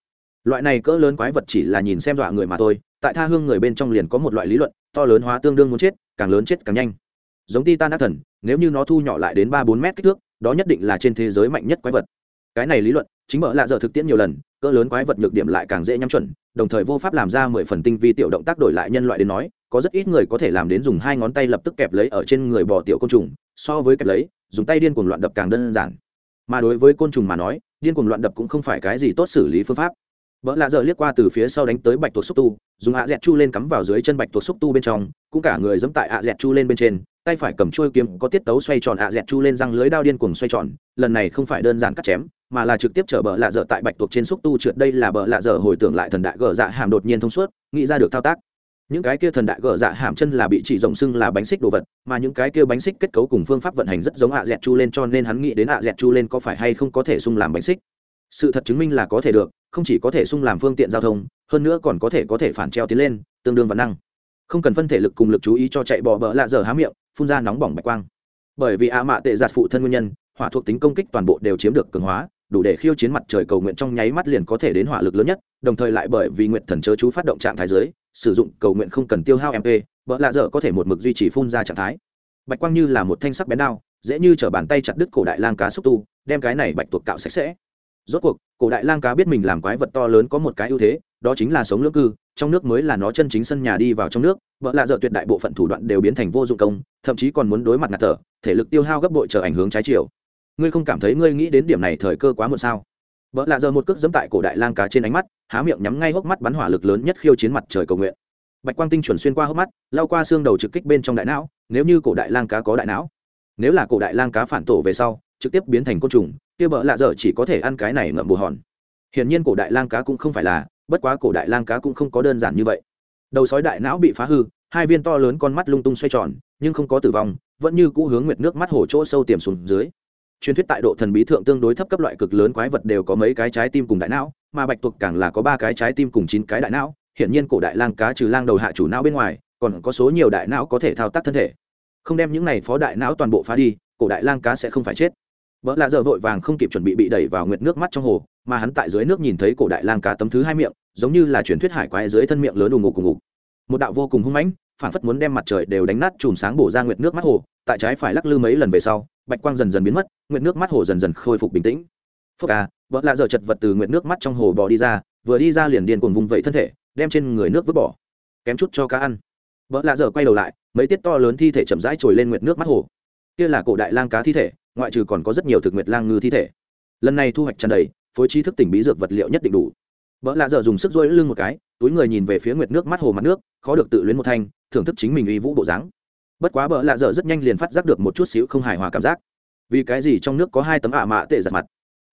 Loại này cỡ lớn quái vật chỉ là nhìn xem dọa người mà thôi, tại tha hương người bên trong liền có một loại lý luận, to lớn hóa tương đương muốn chết, càng lớn chết càng nhanh. Giống titan ác thần, nếu như nó thu nhỏ lại đến ba bốn mét kích thước, đó nhất định là trên thế giới mạnh nhất quái vật cái này lý luận, chính mở lạ dở thực tiễn nhiều lần, cỡ lớn quái vật nhược điểm lại càng dễ nhắm chuẩn, đồng thời vô pháp làm ra mười phần tinh vi tiểu động tác đổi lại nhân loại đến nói, có rất ít người có thể làm đến dùng hai ngón tay lập tức kẹp lấy ở trên người bò tiểu côn trùng, so với kẹp lấy, dùng tay điên cuồng loạn đập càng đơn giản. Mà đối với côn trùng mà nói, điên cuồng loạn đập cũng không phải cái gì tốt xử lý phương pháp. Vợ lạ dở liếc qua từ phía sau đánh tới bạch tuộc xúc tu, dùng ạ dẹt chu lên cắm vào dưới chân bạch tuộc xúc tu bên trong, cũng cả người dẫm tại ạ dẹt chu lên bên trên, tay phải cầm chuôi kiếm có tiết tấu xoay tròn ạ dẹt chu lên răng lưới đao điên cuồng xoay tròn, lần này không phải đơn giản cắt chém mà là trực tiếp chở bờ lạ dở tại bạch tuộc trên xúc tu trượt đây là bờ lạ dở hồi tưởng lại thần đại gờ dạ hàm đột nhiên thông suốt, nghĩ ra được thao tác. Những cái kia thần đại gờ dạ hàm chân là bị chỉ rộng xưng là bánh xích đồ vật, mà những cái kia bánh xích kết cấu cùng phương pháp vận hành rất giống ạ dẹt chu lên cho nên hắn nghĩ đến ạ dẹt chu lên có phải hay không có thể xung làm bánh xích. Sự thật chứng minh là có thể được, không chỉ có thể xung làm phương tiện giao thông, hơn nữa còn có thể có thể phản treo tiến lên, tương đương văn năng. Không cần phân thể lực cùng lực chú ý cho chạy bò bờ lạ dở há miệng, phun ra nóng bỏng bạch quang. Bởi vì ạ mạ tệ giạt phụ thân nguyên nhân, hỏa thuộc tính công kích toàn bộ đều chiếm được cường hóa đủ để khiêu chiến mặt trời cầu nguyện trong nháy mắt liền có thể đến hỏa lực lớn nhất, đồng thời lại bởi vì nguyện thần chớ chú phát động trạng thái giới, sử dụng cầu nguyện không cần tiêu hao mp vợ lạ dở có thể một mực duy trì phun ra trạng thái. Bạch quang như là một thanh sắc bén đao, dễ như t bàn tay chặt đứt cổ đại lang cá xúc tu, đem cái này bạch tuộc cạo sạch sẽ. Rốt cuộc, cổ đại lang cá biết mình làm quái vật to lớn có một cái ưu thế, đó chính là sống lưỡng cư, trong nước mới là nó chân chính sân nhà đi vào trong nước, vợ lạ dợ tuyệt đại bộ phận thủ đoạn đều biến thành vô dụng công, thậm chí còn muốn đối mặt ngạt thở, thể lực tiêu hao gấp bội trở ảnh hướng trái chiều ngươi không cảm thấy ngươi nghĩ đến điểm này thời cơ quá muộn sao? Vợ lạ dợ một cước dẫm tại cổ đại lang cá trên ánh mắt, há miệng nhắm ngay hốc mắt bắn hỏa lực lớn nhất khiêu chiến mặt trời cầu nguyện. Bạch quang tinh chuẩn xuyên qua hốc mắt, lao qua xương đầu trực kích bên trong đại não, nếu như cổ đại lang cá có đại não, nếu là cổ đại lang cá phản tổ về sau, trực tiếp biến thành côn trùng, kia bợ lạ dở chỉ có thể ăn cái này ngậm bù hòn. Hiển nhiên cổ đại lang cá cũng không phải là, bất quá cổ đại lang cá cũng không có đơn giản như vậy. Đầu sói đại não bị phá hư, hai viên to lớn con mắt lung tung xoay tròn, nhưng không có tử vong, vẫn như cũ hướng nguyệt nước mắt hổ chỗ sâu tiềm xuống dưới truyền thuyết tại độ thần bí thượng tương đối thấp cấp loại cực lớn quái vật đều có mấy cái trái tim cùng đại não, mà bạch tuộc càng là có ba cái trái tim cùng chín cái đại não, hiển nhiên cổ đại lang cá trừ lang đầu hạ chủ não bên ngoài, còn có số nhiều đại não có thể thao tác thân thể. Không đem những này phó đại não toàn bộ phá đi, cổ đại lang cá sẽ không phải chết. Vợ lạ giờ vội vàng không kịp chuẩn bị bị đẩy vào nguyệt nước mắt trong hồ, mà hắn tại dưới nước nhìn thấy cổ đại lang cá tấm thứ hai miệng, giống như là truyền thuyết hải quái dưới thân miệng lớn ù ngục cùng ngục. Một đạo vô cùng hung mãnh, phản phất muốn đem mặt trời đều đánh nát chùm sáng bổ ra nguyệt nước mắt hồ, tại trái phải lắc lư mấy lần về sau, bạch quang dần dần biến mất nguyệt nước mắt hồ dần dần khôi phục bình tĩnh. Phúc à vợ lạ giờ chật vật từ nguyệt nước mắt trong hồ bò đi ra, vừa đi ra liền điên cuồng vùng vẫy thân thể, đem trên người nước vứt bỏ. Kém chút cho cá ăn. Vợ lạ giờ quay đầu lại, mấy tiết to lớn thi thể chậm rãi trồi lên nguyệt nước mắt hồ. Kia là cổ đại lang cá thi thể, ngoại trừ còn có rất nhiều thực nguyệt lang ngư thi thể. Lần này thu hoạch tràn đầy, phối trí thức tỉnh bí dược vật liệu nhất định đủ. Vợ lạ dở dùng sức dối lưng một cái, túi người nhìn về phía nguyệt nước mắt hồ mặt nước, khó được tự luyến một thanh, thưởng thức chính mình uy vũ bộ dáng. Bất quá vợ lạ dở rất nhanh liền phát giác được một chút xíu không hài hòa cảm giác vì cái gì trong nước có hai tấm ả mạ tệ giặt mặt?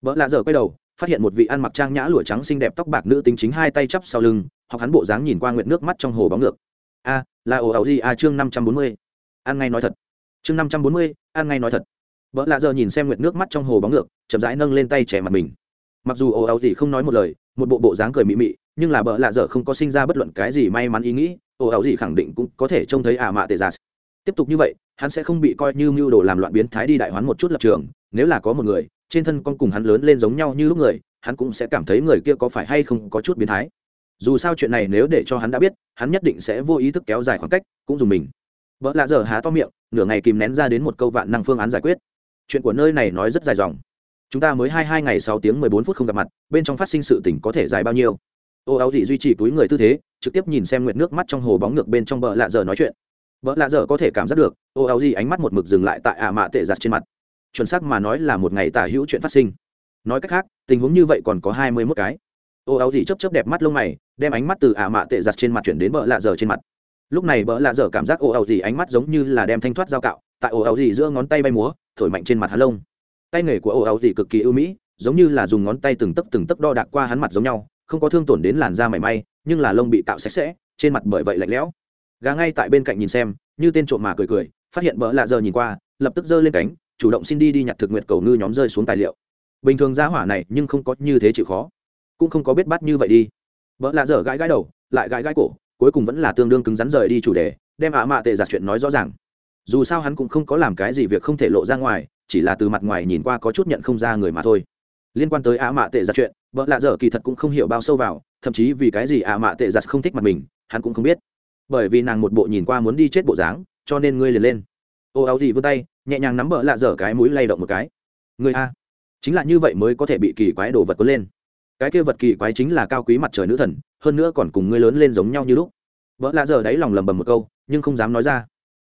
Vợ lạ dở quay đầu, phát hiện một vị ăn mặc trang nhã lụa trắng xinh đẹp tóc bạc nữ tính chính hai tay chắp sau lưng, hoặc hắn bộ dáng nhìn qua nguyện nước mắt trong hồ bóng ngược. A, là ồ ẩu gì? A, chương năm trăm bốn mươi. Ăn ngay nói thật. Chương năm trăm bốn mươi, ăn ngay nói thật. Vợ lạ giờ nhìn xem nguyện nước mắt trong hồ bóng ngược, chậm rãi nâng lên tay trẻ mặt mình. Mặc dù ồ ẩu gì không nói một lời, một bộ bộ dáng cười mị mị, nhưng là vợ lạ dở không có sinh ra bất luận cái gì may mắn ý nghĩ ồ ẩu gì khẳng định cũng có thể trông thấy ả mạ tệ giả tiếp tục như vậy, hắn sẽ không bị coi như mưu đồ làm loạn biến thái đi đại hoán một chút lập trường, nếu là có một người, trên thân con cùng hắn lớn lên giống nhau như lúc người, hắn cũng sẽ cảm thấy người kia có phải hay không có chút biến thái. Dù sao chuyện này nếu để cho hắn đã biết, hắn nhất định sẽ vô ý thức kéo dài khoảng cách, cũng dùng mình. Vợ lạ dở há to miệng, nửa ngày kìm nén ra đến một câu vạn năng phương án giải quyết. Chuyện của nơi này nói rất dài dòng. Chúng ta mới hai hai ngày sáu tiếng mười bốn phút không gặp mặt, bên trong phát sinh sự tỉnh có thể dài bao nhiêu? Ô áo dị duy trì túi người tư thế, trực tiếp nhìn xem nguyệt nước mắt trong hồ bóng ngược bên trong bờ lạ dở nói chuyện vợ lạ dở có thể cảm giác được ô áo dị ánh mắt một mực dừng lại tại ả mạ tệ giặt trên mặt. Chuẩn xác mà nói là một ngày tả hữu chuyện phát sinh. Nói cách khác, tình huống như vậy còn có hai mươi mốt cái. Ô áo dị chấp chấp đẹp mắt lông mày, đem ánh mắt từ ả mạ tệ giặt trên mặt chuyển đến vợ lạ dở trên mặt. Lúc này vợ lạ dở cảm giác ô áo dị ánh mắt giống như là đem thanh thoát dao cạo, tại ô áo dị giữa ngón tay bay múa, thổi mạnh trên mặt hắn lông. Tay nghề của ô áo dị cực kỳ ưu mỹ, giống như là dùng ngón tay từng tấc từng tấc đo đạc qua hắn mặt giống nhau, không có thương tổn đến làn da mảy may, nhưng là lông bị tạo sạch sẽ, trên mặt bởi vậy lạnh lẽo gà ngay tại bên cạnh nhìn xem, như tên trộm mà cười cười, phát hiện bỡ lạ giờ nhìn qua, lập tức giơ lên cánh, chủ động xin đi đi nhặt thực nguyện cầu ngư nhóm rơi xuống tài liệu. Bình thường giá hỏa này nhưng không có như thế chịu khó, cũng không có biết bắt như vậy đi. Vợ lạ dở gãi gãi đầu, lại gãi gãi cổ, cuối cùng vẫn là tương đương cứng rắn rời đi chủ đề, đem ạ mạ tệ giặt chuyện nói rõ ràng. Dù sao hắn cũng không có làm cái gì việc không thể lộ ra ngoài, chỉ là từ mặt ngoài nhìn qua có chút nhận không ra người mà thôi. Liên quan tới ạ mạ tệ giặt chuyện vợ lạ dở kỳ thật cũng không hiểu bao sâu vào, thậm chí vì cái gì ạ mạ tệ giặt không thích mặt mình, hắn cũng không biết bởi vì nàng một bộ nhìn qua muốn đi chết bộ dáng, cho nên ngươi liền lên. Ô, áo gì vươn tay, nhẹ nhàng nắm bỡ lạ dở cái mũi lay động một cái. Người a. Chính là như vậy mới có thể bị kỳ quái đồ vật quấn lên. Cái kia vật kỳ quái chính là cao quý mặt trời nữ thần, hơn nữa còn cùng ngươi lớn lên giống nhau như lúc. Vợ lạ dở đáy lòng lầm bầm một câu, nhưng không dám nói ra.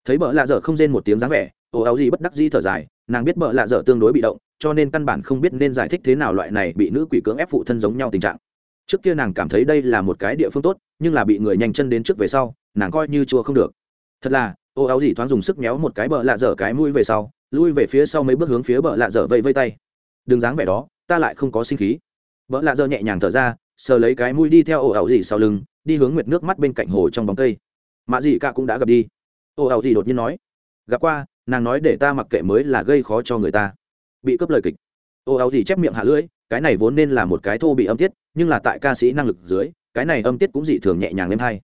Thấy vợ lạ dở không rên một tiếng dáng vẻ, ô, áo gì bất đắc di thở dài, nàng biết vợ lạ dở tương đối bị động, cho nên căn bản không biết nên giải thích thế nào loại này bị nữ quỷ cưỡng ép phụ thân giống nhau tình trạng trước kia nàng cảm thấy đây là một cái địa phương tốt, nhưng là bị người nhanh chân đến trước về sau, nàng coi như chua không được. Thật là, ô áo dì thoáng dùng sức méo một cái bờ lạ dở cái mũi về sau, lui về phía sau mấy bước hướng phía bờ lạ dở vây vây tay. Đừng dáng vẻ đó, ta lại không có sinh khí. Bờ lạ dở nhẹ nhàng thở ra, sờ lấy cái mũi đi theo ô áo dì sau lưng, đi hướng nguyệt nước mắt bên cạnh hồ trong bóng cây. Mạ dì cả cũng đã gặp đi. Ô áo dì đột nhiên nói, gặp qua, nàng nói để ta mặc kệ mới là gây khó cho người ta. Bị cướp lời kịch. Ô áo dì chép miệng hạ lưỡi cái này vốn nên là một cái thô bị âm tiết, nhưng là tại ca sĩ năng lực dưới, cái này âm tiết cũng dị thường nhẹ nhàng lên hay.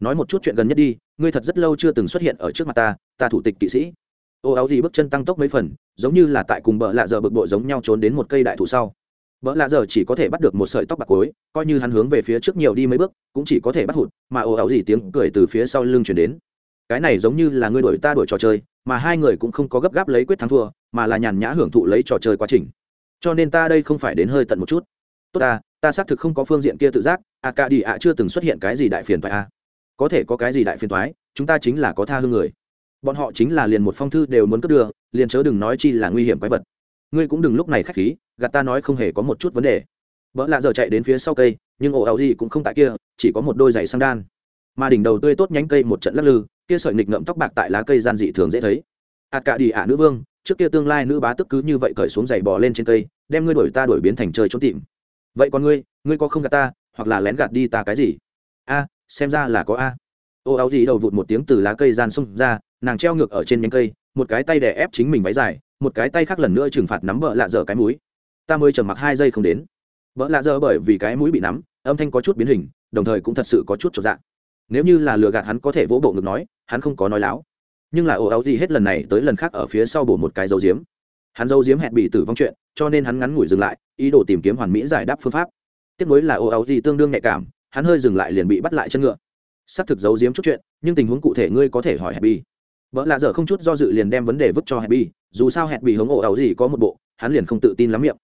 Nói một chút chuyện gần nhất đi, ngươi thật rất lâu chưa từng xuất hiện ở trước mặt ta ta thủ tịch kỵ sĩ. Ô áo gì bước chân tăng tốc mấy phần, giống như là tại cùng bợ lạ giờ bực bội giống nhau trốn đến một cây đại thụ sau. Bợ lạ giờ chỉ có thể bắt được một sợi tóc bạc cối, coi như hắn hướng về phía trước nhiều đi mấy bước, cũng chỉ có thể bắt hụt, mà ô áo gì tiếng cười từ phía sau lưng chuyển đến. Cái này giống như là ngươi đuổi ta đuổi trò chơi, mà hai người cũng không có gấp gáp lấy quyết thắng thua, mà là nhàn nhã hưởng thụ lấy trò chơi quá trình cho nên ta đây không phải đến hơi tận một chút. Tốt ta ta xác thực không có phương diện kia tự giác, a ca đi ạ chưa từng xuất hiện cái gì đại phiền thoại a. Có thể có cái gì đại phiền thoái chúng ta chính là có tha hương người. Bọn họ chính là liền một phong thư đều muốn cướp đưa, liền chớ đừng nói chi là nguy hiểm quái vật. Ngươi cũng đừng lúc này khách khí, gạt ta nói không hề có một chút vấn đề. Vợ lạ giờ chạy đến phía sau cây, nhưng ổ ảo gì cũng không tại kia, chỉ có một đôi giày sang đan. Mà đỉnh đầu tươi tốt nhánh cây một trận lắc lư, kia sợi nghịch ngậm tóc bạc tại lá cây gian dị thường dễ thấy. Ạt cả đi ả nữ vương trước kia tương lai nữ bá tức cứ như vậy cởi xuống giày bò lên trên cây, đem ngươi đổi ta đổi biến thành chơi trốn tìm. Vậy còn ngươi ngươi có không gạt ta, hoặc là lén gạt đi ta cái gì? A, xem ra là có a. Ô, áo gì đầu vụt một tiếng từ lá cây gian xông ra, nàng treo ngược ở trên nhánh cây, một cái tay đè ép chính mình váy dài, một cái tay khác lần nữa trừng phạt nắm vợ lạ dở cái mũi. ta mới trầm mặc hai giây không đến. Vợ lạ dở bởi vì cái mũi bị nắm, âm thanh có chút biến hình, đồng thời cũng thật sự có chút trọn dạng nếu như là lừa gạt hắn có thể vỗ bộ ngực nói, hắn không có nói láo nhưng là ồ áo gì hết lần này tới lần khác ở phía sau bổ một cái dấu diếm. Hắn dấu diếm hẹn bị tử vong chuyện, cho nên hắn ngắn ngủi dừng lại, ý đồ tìm kiếm hoàn mỹ giải đáp phương pháp. Tiếp nối là ồ áo gì tương đương nhạy cảm, hắn hơi dừng lại liền bị bắt lại chân ngựa. Xác thực giấu giếm chút chuyện, nhưng tình huống cụ thể ngươi có thể hỏi hẹn bi vợ lạ dở không chút do dự liền đem vấn đề vứt cho hẹn bi dù sao hẹn bị hống ồ áo gì có một bộ, hắn liền không tự tin lắm miệng.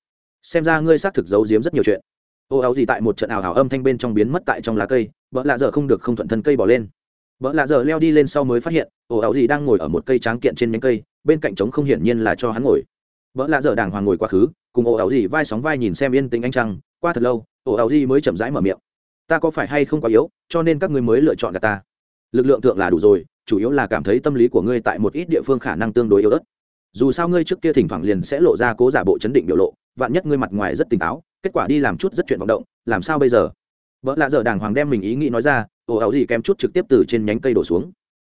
Xem ra ngươi xác thực giấu giếm rất nhiều chuyện. Ồ áo gì tại một trận ảo hảo âm thanh bên trong biến mất tại trong lá cây, vợ lạ dở không được không thuận thân cây bỏ lên vợ lạ giờ leo đi lên sau mới phát hiện, ổ áo gì đang ngồi ở một cây tráng kiện trên nhánh cây, bên cạnh trống không hiển nhiên là cho hắn ngồi. Vợ lạ giờ đàng hoàng ngồi quá khứ, cùng ổ áo gì vai sóng vai nhìn xem yên tĩnh anh trăng, qua thật lâu, ổ áo gì mới chậm rãi mở miệng. Ta có phải hay không quá yếu, cho nên các ngươi mới lựa chọn cả ta. Lực lượng thượng là đủ rồi, chủ yếu là cảm thấy tâm lý của ngươi tại một ít địa phương khả năng tương đối yếu ớt. Dù sao ngươi trước kia thỉnh thoảng liền sẽ lộ ra cố giả bộ chấn định biểu lộ, vạn nhất ngươi mặt ngoài rất tỉnh táo, kết quả đi làm chút rất chuyện vọng động, làm sao bây giờ? Vợ lạ dở đàng hoàng đem mình ý nghĩ nói ra ồ áo gì kém chút trực tiếp từ trên nhánh cây đổ xuống.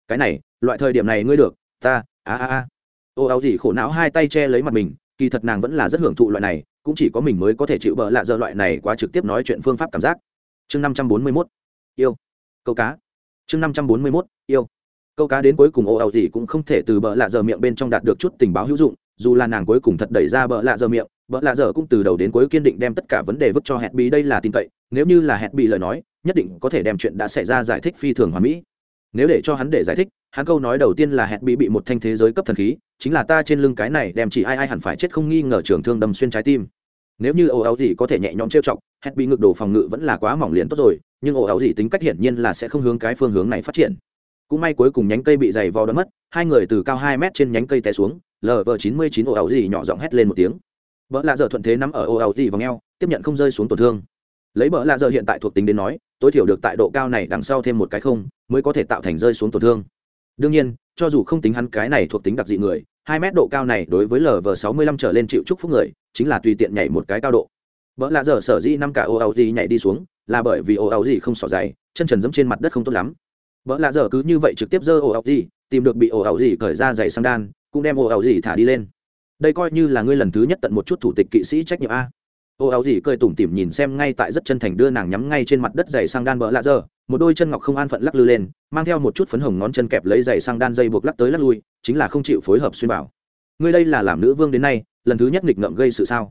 Cái này, loại thời điểm này ngươi được, ta, a a a. Ồ áo gì khổ não hai tay che lấy mặt mình, kỳ thật nàng vẫn là rất hưởng thụ loại này, cũng chỉ có mình mới có thể chịu bỡ lạ dơ loại này quá trực tiếp nói chuyện phương pháp cảm giác. Chương năm trăm bốn mươi mốt, yêu. Câu cá. Chương năm trăm bốn mươi mốt, yêu. Câu cá đến cuối cùng ồ ảo gì cũng không thể từ bỡ lạ giờ miệng bên trong đạt được chút tình báo hữu dụng, dù là nàng cuối cùng thật đẩy ra bỡ lạ giờ miệng bỡ lạ giờ cũng từ đầu đến cuối kiên định đem tất cả vấn đề vứt cho hẹn bị đây là tin cậy, nếu như là hẹn bị lời nói nhất định có thể đem chuyện đã xảy ra giải thích phi thường hoàn mỹ. Nếu để cho hắn để giải thích, hắn câu nói đầu tiên là hẹn bị bị một thanh thế giới cấp thần khí, chính là ta trên lưng cái này đem chỉ ai ai hẳn phải chết không nghi ngờ trường thương đâm xuyên trái tim. Nếu như ồ áo gì có thể nhẹ nhõm trêu chọc, hẹn bị ngực đồ phòng ngự vẫn là quá mỏng liền tốt rồi, nhưng ồ áo gì tính cách hiển nhiên là sẽ không hướng cái phương hướng này phát triển. Cũng may cuối cùng nhánh cây bị dày vò đ mất, hai người từ cao hai mét trên nhánh cây té xuống lv chín mươi chín ồ áo gì nhỏ giọng hét lên một tiếng. Vợ lạ dở thuận thế nắm ở ồ áo gì vào ngheo tiếp nhận không rơi xuống tổn thương lấy bỡ lạ giờ hiện tại thuộc tính đến nói, tối thiểu được tại độ cao này đằng sau thêm một cái không, mới có thể tạo thành rơi xuống tổn thương. Đương nhiên, cho dù không tính hắn cái này thuộc tính đặc dị người, hai mét độ cao này đối với lv sáu mươi lăm trở lên chịu chúc phúc người, chính là tùy tiện nhảy một cái cao độ. Vợ lạ giờ sở dĩ năm cả ô áo gì nhảy đi xuống, là bởi vì ô áo gì không xỏ dày, chân trần dẫm trên mặt đất không tốt lắm. Vợ lạ giờ cứ như vậy trực tiếp giơ ô áo gì tìm được bị ô áo gì cởi ra giày sang đan, cũng đem ô áo gì thả đi lên. Đây coi như là ngươi lần thứ nhất tận một chút thủ tịch kỵ sĩ trách nhiệm a. Ô áo gì cười tủm tỉm nhìn xem ngay tại rất chân thành đưa nàng nhắm ngay trên mặt đất giày sang đan bỡ lạ dở một đôi chân ngọc không an phận lắc lư lên, mang theo một chút phấn hồng ngón chân kẹp lấy giày sang đan dây buộc lắc tới lắc lui, chính là không chịu phối hợp xuyên bảo. Ngươi đây là làm nữ vương đến nay, lần thứ nhất nghịch ngợm gây sự sao?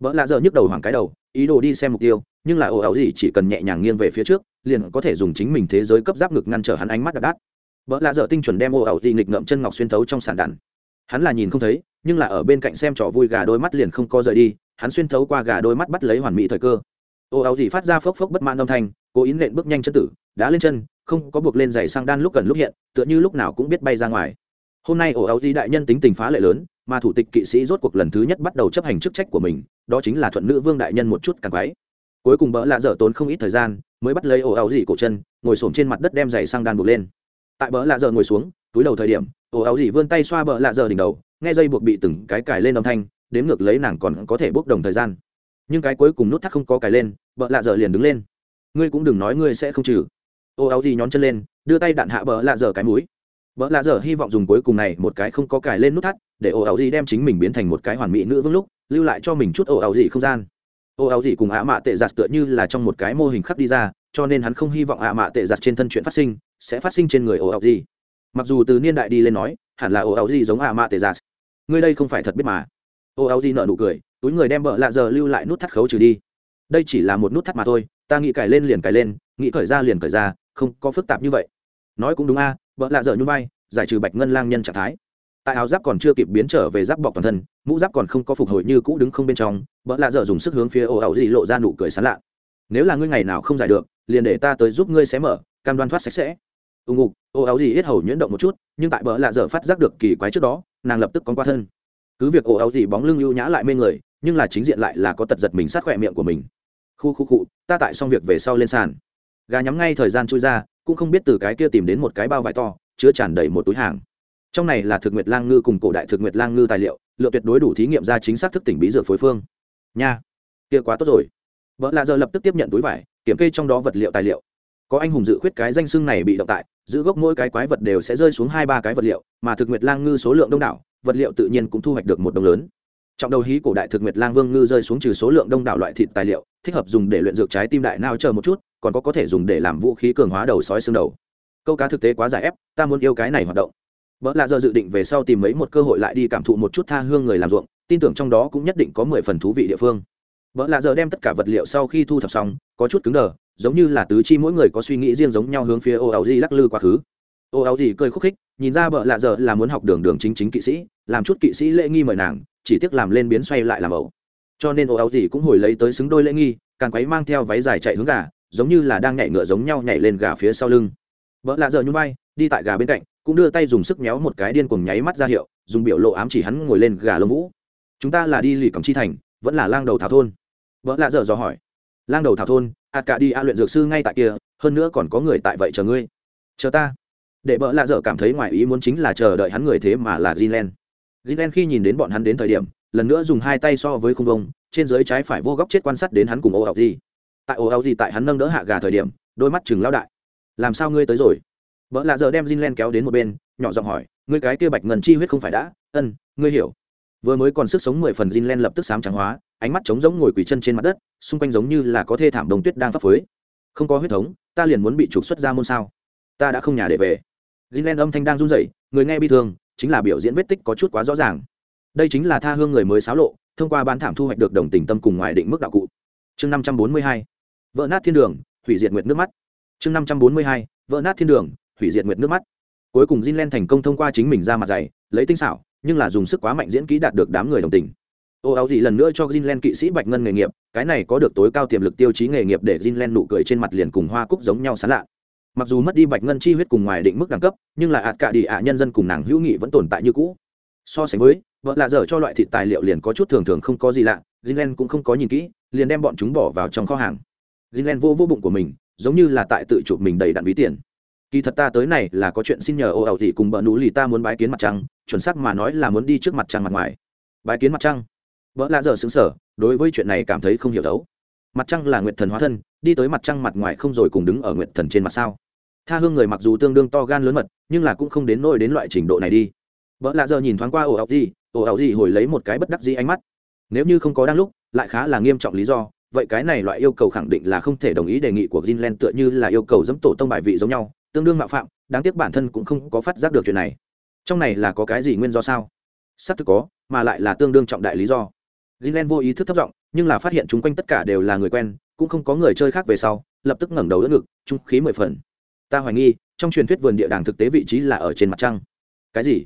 Bỡ lạ dở nhức đầu hoảng cái đầu, ý đồ đi xem mục tiêu, nhưng là ô ảo gì chỉ cần nhẹ nhàng nghiêng về phía trước, liền có thể dùng chính mình thế giới cấp giáp ngực ngăn trở hắn ánh mắt đạp đát. vợ lạ dở tinh chuẩn đem ô ảo gì nghịch ngợm chân ngọc xuyên thấu trong sản đàn hắn là nhìn không thấy, nhưng là ở bên cạnh xem trò vui gà đôi mắt liền không co rời đi hắn xuyên thấu qua gà đôi mắt bắt lấy hoàn mỹ thời cơ. Ô áo gì phát ra phốc phốc bất mãn âm thanh, cố ý nện bước nhanh chân tử đã lên chân, không có buộc lên giày sang đan lúc gần lúc hiện, tựa như lúc nào cũng biết bay ra ngoài. Hôm nay ồ áo gì đại nhân tính tình phá lệ lớn, mà thủ tịch kỵ sĩ rốt cuộc lần thứ nhất bắt đầu chấp hành chức trách của mình, đó chính là thuận nữ vương đại nhân một chút càng quái. Cuối cùng bỡ lạ dở tốn không ít thời gian, mới bắt lấy ổ áo dị cổ chân, ngồi xổm trên mặt đất đem giày sang đan buộc lên. Tại bỡ lạ dở ngồi xuống, túi đầu thời điểm ổ áo dị vươn tay xoa bỡ lạ dở đỉnh đầu, nghe dây buộc bị từng cái cài lên âm thanh đến ngược lấy nàng còn có thể bốc đồng thời gian. Nhưng cái cuối cùng nút thắt không có cái lên, Bợ lạ dở liền đứng lên. Ngươi cũng đừng nói ngươi sẽ không trừ. Ô áo dị nhón chân lên, đưa tay đạn hạ bợ lạ dở cái mũi. Bợ lạ dở hy vọng dùng cuối cùng này một cái không có cài lên nút thắt, để ô áo dị đem chính mình biến thành một cái hoàn mỹ nữ vương lúc, lưu lại cho mình chút ô áo dị không gian. Ô áo gì cùng ạ mạ tệ giặt tựa như là trong một cái mô hình khắc đi ra, cho nên hắn không hy vọng ạ mạ tệ giặt trên thân chuyện phát sinh, sẽ phát sinh trên người ô áo gì. Mặc dù từ niên đại đi lên nói, hẳn là ô áo gì giống ạ mạ tệ giặt. Ngươi đây không phải thật biết mà ô áo Di nợ nụ cười túi người đem bợ lạ giờ lưu lại nút thắt khấu trừ đi. Đây chỉ là một nút thắt mà thôi ta nghĩ cài lên liền cài lên nghĩ cởi ra liền cởi ra không có phức tạp như vậy. Nói cũng đúng a à, bợ lạ giờ như vai giải trừ bạch ngân lang nhân trạng thái. Tại áo giáp còn chưa kịp biến trở về giáp bọc toàn thân mũ giáp còn không có phục hồi như cũ đứng không bên trong bợ lạ dở dùng sức hướng phía ồ ẩu Di lộ ra nụ cười sán lạ. Nếu là ngươi ngày nào không giải được liền để ta tới giúp ngươi xé mở cam đoan thoát sạch sẽ. Ưng ngục ồ ẩu Di ít hầu nhuyễn động một chút nhưng tại bờ lạ dở phát giác được kỳ quái trước đó nàng lập tức con qua thân cứ việc ồ áo gì bóng lưng ưu nhã lại mê người, nhưng là chính diện lại là có tật giật mình sát khỏe miệng của mình. Khu khu cụ ta tại xong việc về sau lên sàn. Gà nhắm ngay thời gian trôi ra, cũng không biết từ cái kia tìm đến một cái bao vải to, chứa tràn đầy một túi hàng. Trong này là thực nguyệt lang ngư cùng cổ đại thực nguyệt lang ngư tài liệu, lượng tuyệt đối đủ thí nghiệm ra chính xác thức tỉnh bí dược phối phương. Nha, kia quá tốt rồi. Vợ lạ giờ lập tức tiếp nhận túi vải, kiểm kê trong đó vật liệu tài liệu. Có anh hùng dự khuyết cái danh xưng này bị động tại, giữ gốc mỗi cái quái vật đều sẽ rơi xuống hai ba cái vật liệu, mà thực nguyệt lang ngư số lượng đông đảo vật liệu tự nhiên cũng thu hoạch được một đồng lớn. Trọng đầu hí cổ đại thực nguyệt lang vương ngư rơi xuống trừ số lượng đông đảo loại thịt tài liệu, thích hợp dùng để luyện dược trái tim đại nao chờ một chút, còn có có thể dùng để làm vũ khí cường hóa đầu sói xương đầu. Câu cá thực tế quá giải ép, ta muốn yêu cái này hoạt động. Vợ lạ giờ dự định về sau tìm mấy một cơ hội lại đi cảm thụ một chút tha hương người làm ruộng, tin tưởng trong đó cũng nhất định có mười phần thú vị địa phương. Vợ lạ giờ đem tất cả vật liệu sau khi thu thập xong, có chút cứng đờ, giống như là tứ chi mỗi người có suy nghĩ riêng giống nhau hướng phía ô ảo di lắc lư quá khứ ô, áo gì cười khúc khích, nhìn ra vợ lạ giờ là muốn học đường đường chính chính kỵ sĩ, làm chút kỵ sĩ lễ nghi mời nàng, chỉ tiếc làm lên biến xoay lại làm ẩu. Cho nên ô, áo gì cũng hồi lấy tới xứng đôi lễ nghi, càng quấy mang theo váy dài chạy hướng gà, giống như là đang nhảy ngựa giống nhau nhảy lên gà phía sau lưng. Vợ lạ giờ nhún vai, đi tại gà bên cạnh, cũng đưa tay dùng sức méo một cái điên cuồng nháy mắt ra hiệu, dùng biểu lộ ám chỉ hắn ngồi lên gà lông vũ. Chúng ta là đi lì cầm chi thành, vẫn là lang đầu thảo thôn. Vợ lạ dở dò hỏi. Lang đầu thảo thôn ạt cả đi a luyện dược sư ngay tại kia, hơn nữa còn có người tại vậy chờ ngươi. Chờ ta để bợ lạ dở cảm thấy ngoài ý muốn chính là chờ đợi hắn người thế mà là Greenland. Greenland khi nhìn đến bọn hắn đến thời điểm, lần nữa dùng hai tay so với khung vông, trên dưới trái phải vô góc chết quan sát đến hắn cùng ô ảo gì. Tại ô ảo gì tại hắn nâng đỡ hạ gà thời điểm, đôi mắt chừng lao đại. Làm sao ngươi tới rồi? Vợ lạ dở đem Greenland kéo đến một bên, nhỏ giọng hỏi, ngươi cái kia bạch ngân chi huyết không phải đã? Ân, ngươi hiểu. Vừa mới còn sức sống mười phần Greenland lập tức sám trắng hóa, ánh mắt trống rỗng ngồi quỳ chân trên mặt đất xung quanh giống như là có thê thảm đồng tuyết đang phấp phới không có huyết thống ta liền muốn bị trục xuất ra môn sao ta đã không nhà để về Greenland âm thanh đang run rẩy, người nghe bi thương, chính là biểu diễn vết tích có chút quá rõ ràng. Đây chính là tha hương người mới xáo lộ, thông qua bán thảm thu hoạch được đồng tình tâm cùng ngoài định mức đạo cụ. Chương năm trăm bốn mươi hai, vỡ nát thiên đường, hủy diệt nguyệt nước mắt. Chương năm trăm bốn mươi hai, vỡ nát thiên đường, hủy diệt nguyệt nước mắt. Cuối cùng Greenland thành công thông qua chính mình ra mặt dày, lấy tinh xảo, nhưng là dùng sức quá mạnh diễn kỹ đạt được đám người đồng tình. Ô áo gì lần nữa cho Greenland kỵ sĩ bạch ngân nghề nghiệp, cái này có được tối cao tiềm lực tiêu chí nghề nghiệp để Greenland nụ cười trên mặt liền cùng hoa cúc giống nhau sáng lạ mặc dù mất đi bạch ngân chi huyết cùng ngoài định mức đẳng cấp, nhưng là ạt cả đi ạ nhân dân cùng nàng hữu nghị vẫn tồn tại như cũ. So sánh với, vợ lạ dở cho loại thịt tài liệu liền có chút thường thường không có gì lạ zinlen cũng không có nhìn kỹ, liền đem bọn chúng bỏ vào trong kho hàng. Zinlen vô vô bụng của mình, giống như là tại tự chụp mình đầy đặn ví tiền. Kỳ thật ta tới này là có chuyện xin nhờ ô ẩu thị cùng bờ nú lì ta muốn bái kiến mặt trăng, chuẩn xác mà nói là muốn đi trước mặt trăng mặt ngoài. Bái kiến mặt trăng. Vợ lạ dở xứng sở đối với chuyện này cảm thấy không hiểu đấu mặt trăng là nguyệt thần hóa thân, đi tới mặt trăng mặt ngoài không rồi cùng đứng ở nguyệt thần trên mặt sao? Tha hương người mặc dù tương đương to gan lớn mật nhưng là cũng không đến nôi đến loại trình độ này đi. Vợ lạ giờ nhìn thoáng qua ổ ảo gì ổ ảo gì hồi lấy một cái bất đắc dĩ ánh mắt. Nếu như không có đang lúc lại khá là nghiêm trọng lý do vậy cái này loại yêu cầu khẳng định là không thể đồng ý đề nghị của Greenland tựa như là yêu cầu dẫm tổ tông bài vị giống nhau tương đương mạo phạm đáng tiếc bản thân cũng không có phát giác được chuyện này. Trong này là có cái gì nguyên do sao? Sắp thực có mà lại là tương đương trọng đại lý do. Greenland vô ý thức thấp giọng, nhưng là phát hiện chúng quanh tất cả đều là người quen, cũng không có người chơi khác về sau, lập tức ngẩng đầu đỡ ngực, trung khí mười phần. Ta hoài nghi, trong truyền thuyết vườn địa đàng thực tế vị trí là ở trên mặt trăng. Cái gì?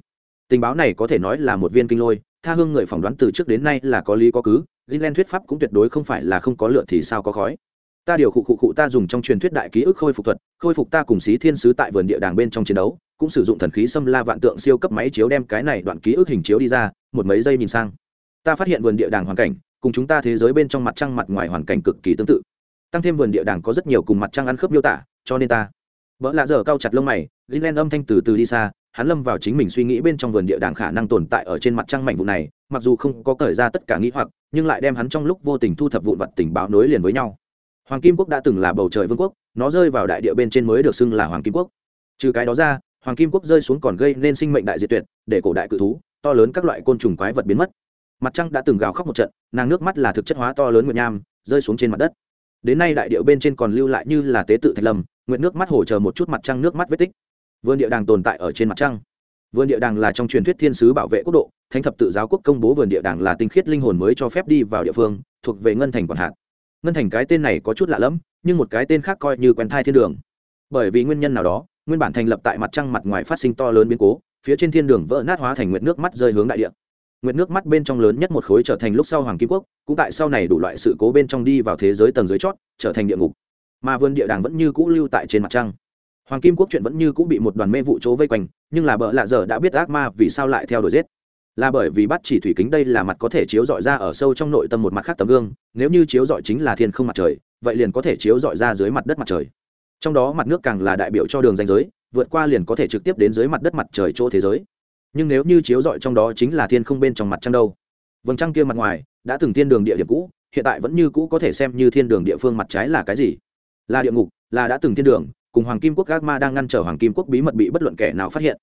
Tình báo này có thể nói là một viên kinh lôi, tha hương người phỏng đoán từ trước đến nay là có lý có cứ, Greenland thuyết pháp cũng tuyệt đối không phải là không có lựa thì sao có khói. Ta điều khụ khụ khụ ta dùng trong truyền thuyết đại ký ức khôi phục thuật, khôi phục ta cùng xí thiên sứ tại vườn địa đàng bên trong chiến đấu, cũng sử dụng thần khí xâm la vạn tượng siêu cấp máy chiếu đem cái này đoạn ký ức hình chiếu đi ra, một mấy giây nhìn sang ta phát hiện vườn địa đàng hoàn cảnh cùng chúng ta thế giới bên trong mặt trăng mặt ngoài hoàn cảnh cực kỳ tương tự tăng thêm vườn địa đàng có rất nhiều cùng mặt trăng ăn khớp miêu tả cho nên ta vợ lạ dở cao chặt lông mày Greenland âm thanh từ từ đi xa, hắn lâm vào chính mình suy nghĩ bên trong vườn địa đàng khả năng tồn tại ở trên mặt trăng mảnh vụ này, mặc dù không có cởi ra tất cả nghĩ hoặc, nhưng lại đem hắn trong lúc vô tình thu thập vụn vật tình báo nối liền với nhau. Hoàng kim quốc đã từng là bầu trời vương quốc, nó rơi vào đại địa bên trên mới được xưng là hoàng kim quốc. Trừ cái đó ra, hoàng kim quốc rơi xuống còn gây nên sinh mệnh đại diệt tuyệt, để cổ đại cự thú, to lớn các loại côn trùng quái vật biến mất. Mặt trăng đã từng gào khóc một trận, nàng nước mắt là thực chất hóa to lớn nguyệt nham, rơi xuống trên mặt đất. Đến nay đại điệu bên trên còn lưu lại như là tế tự thạch lầm nguyện nước mắt hồ chờ một chút mặt trăng, nước mắt vết tích. Vườn địa đàng tồn tại ở trên mặt trăng. Vườn địa đàng là trong truyền thuyết thiên sứ bảo vệ quốc độ, thánh thập tự giáo quốc công bố vườn địa đàng là tinh khiết linh hồn mới cho phép đi vào địa phương, thuộc về ngân thành quản hạt. Ngân thành cái tên này có chút lạ lẫm, nhưng một cái tên khác coi như quen thai thiên đường. Bởi vì nguyên nhân nào đó, nguyên bản thành lập tại mặt trăng mặt ngoài phát sinh to lớn biến cố, phía trên thiên đường vỡ nát hóa thành nguyệt nước mắt rơi hướng đại địa. Nguyệt nước mắt bên trong lớn nhất một khối trở thành lúc sau hoàng kim quốc, cũng tại sau này đủ loại sự cố bên trong đi vào thế giới tầng dưới chót, trở thành địa ngục mà vườn địa đàng vẫn như cũ lưu tại trên mặt trăng. Hoàng kim quốc chuyện vẫn như cũ bị một đoàn mê vụ chỗ vây quanh, nhưng là bợ lạ giờ đã biết ác ma vì sao lại theo đuổi giết. Là bởi vì bắt chỉ thủy kính đây là mặt có thể chiếu dọi ra ở sâu trong nội tâm một mặt khác tấm gương, nếu như chiếu dọi chính là thiên không mặt trời, vậy liền có thể chiếu dọi ra dưới mặt đất mặt trời. Trong đó mặt nước càng là đại biểu cho đường danh giới, vượt qua liền có thể trực tiếp đến dưới mặt đất mặt trời chỗ thế giới. Nhưng nếu như chiếu dọi trong đó chính là thiên không bên trong mặt trăng đâu. Vầng trăng kia mặt ngoài, đã từng thiên đường địa điểm cũ, hiện tại vẫn như cũ có thể xem như thiên đường địa phương mặt trái là cái gì? Là địa ngục, là đã từng thiên đường, cùng hoàng kim quốc gác ma đang ngăn trở hoàng kim quốc bí mật bị bất luận kẻ nào phát hiện.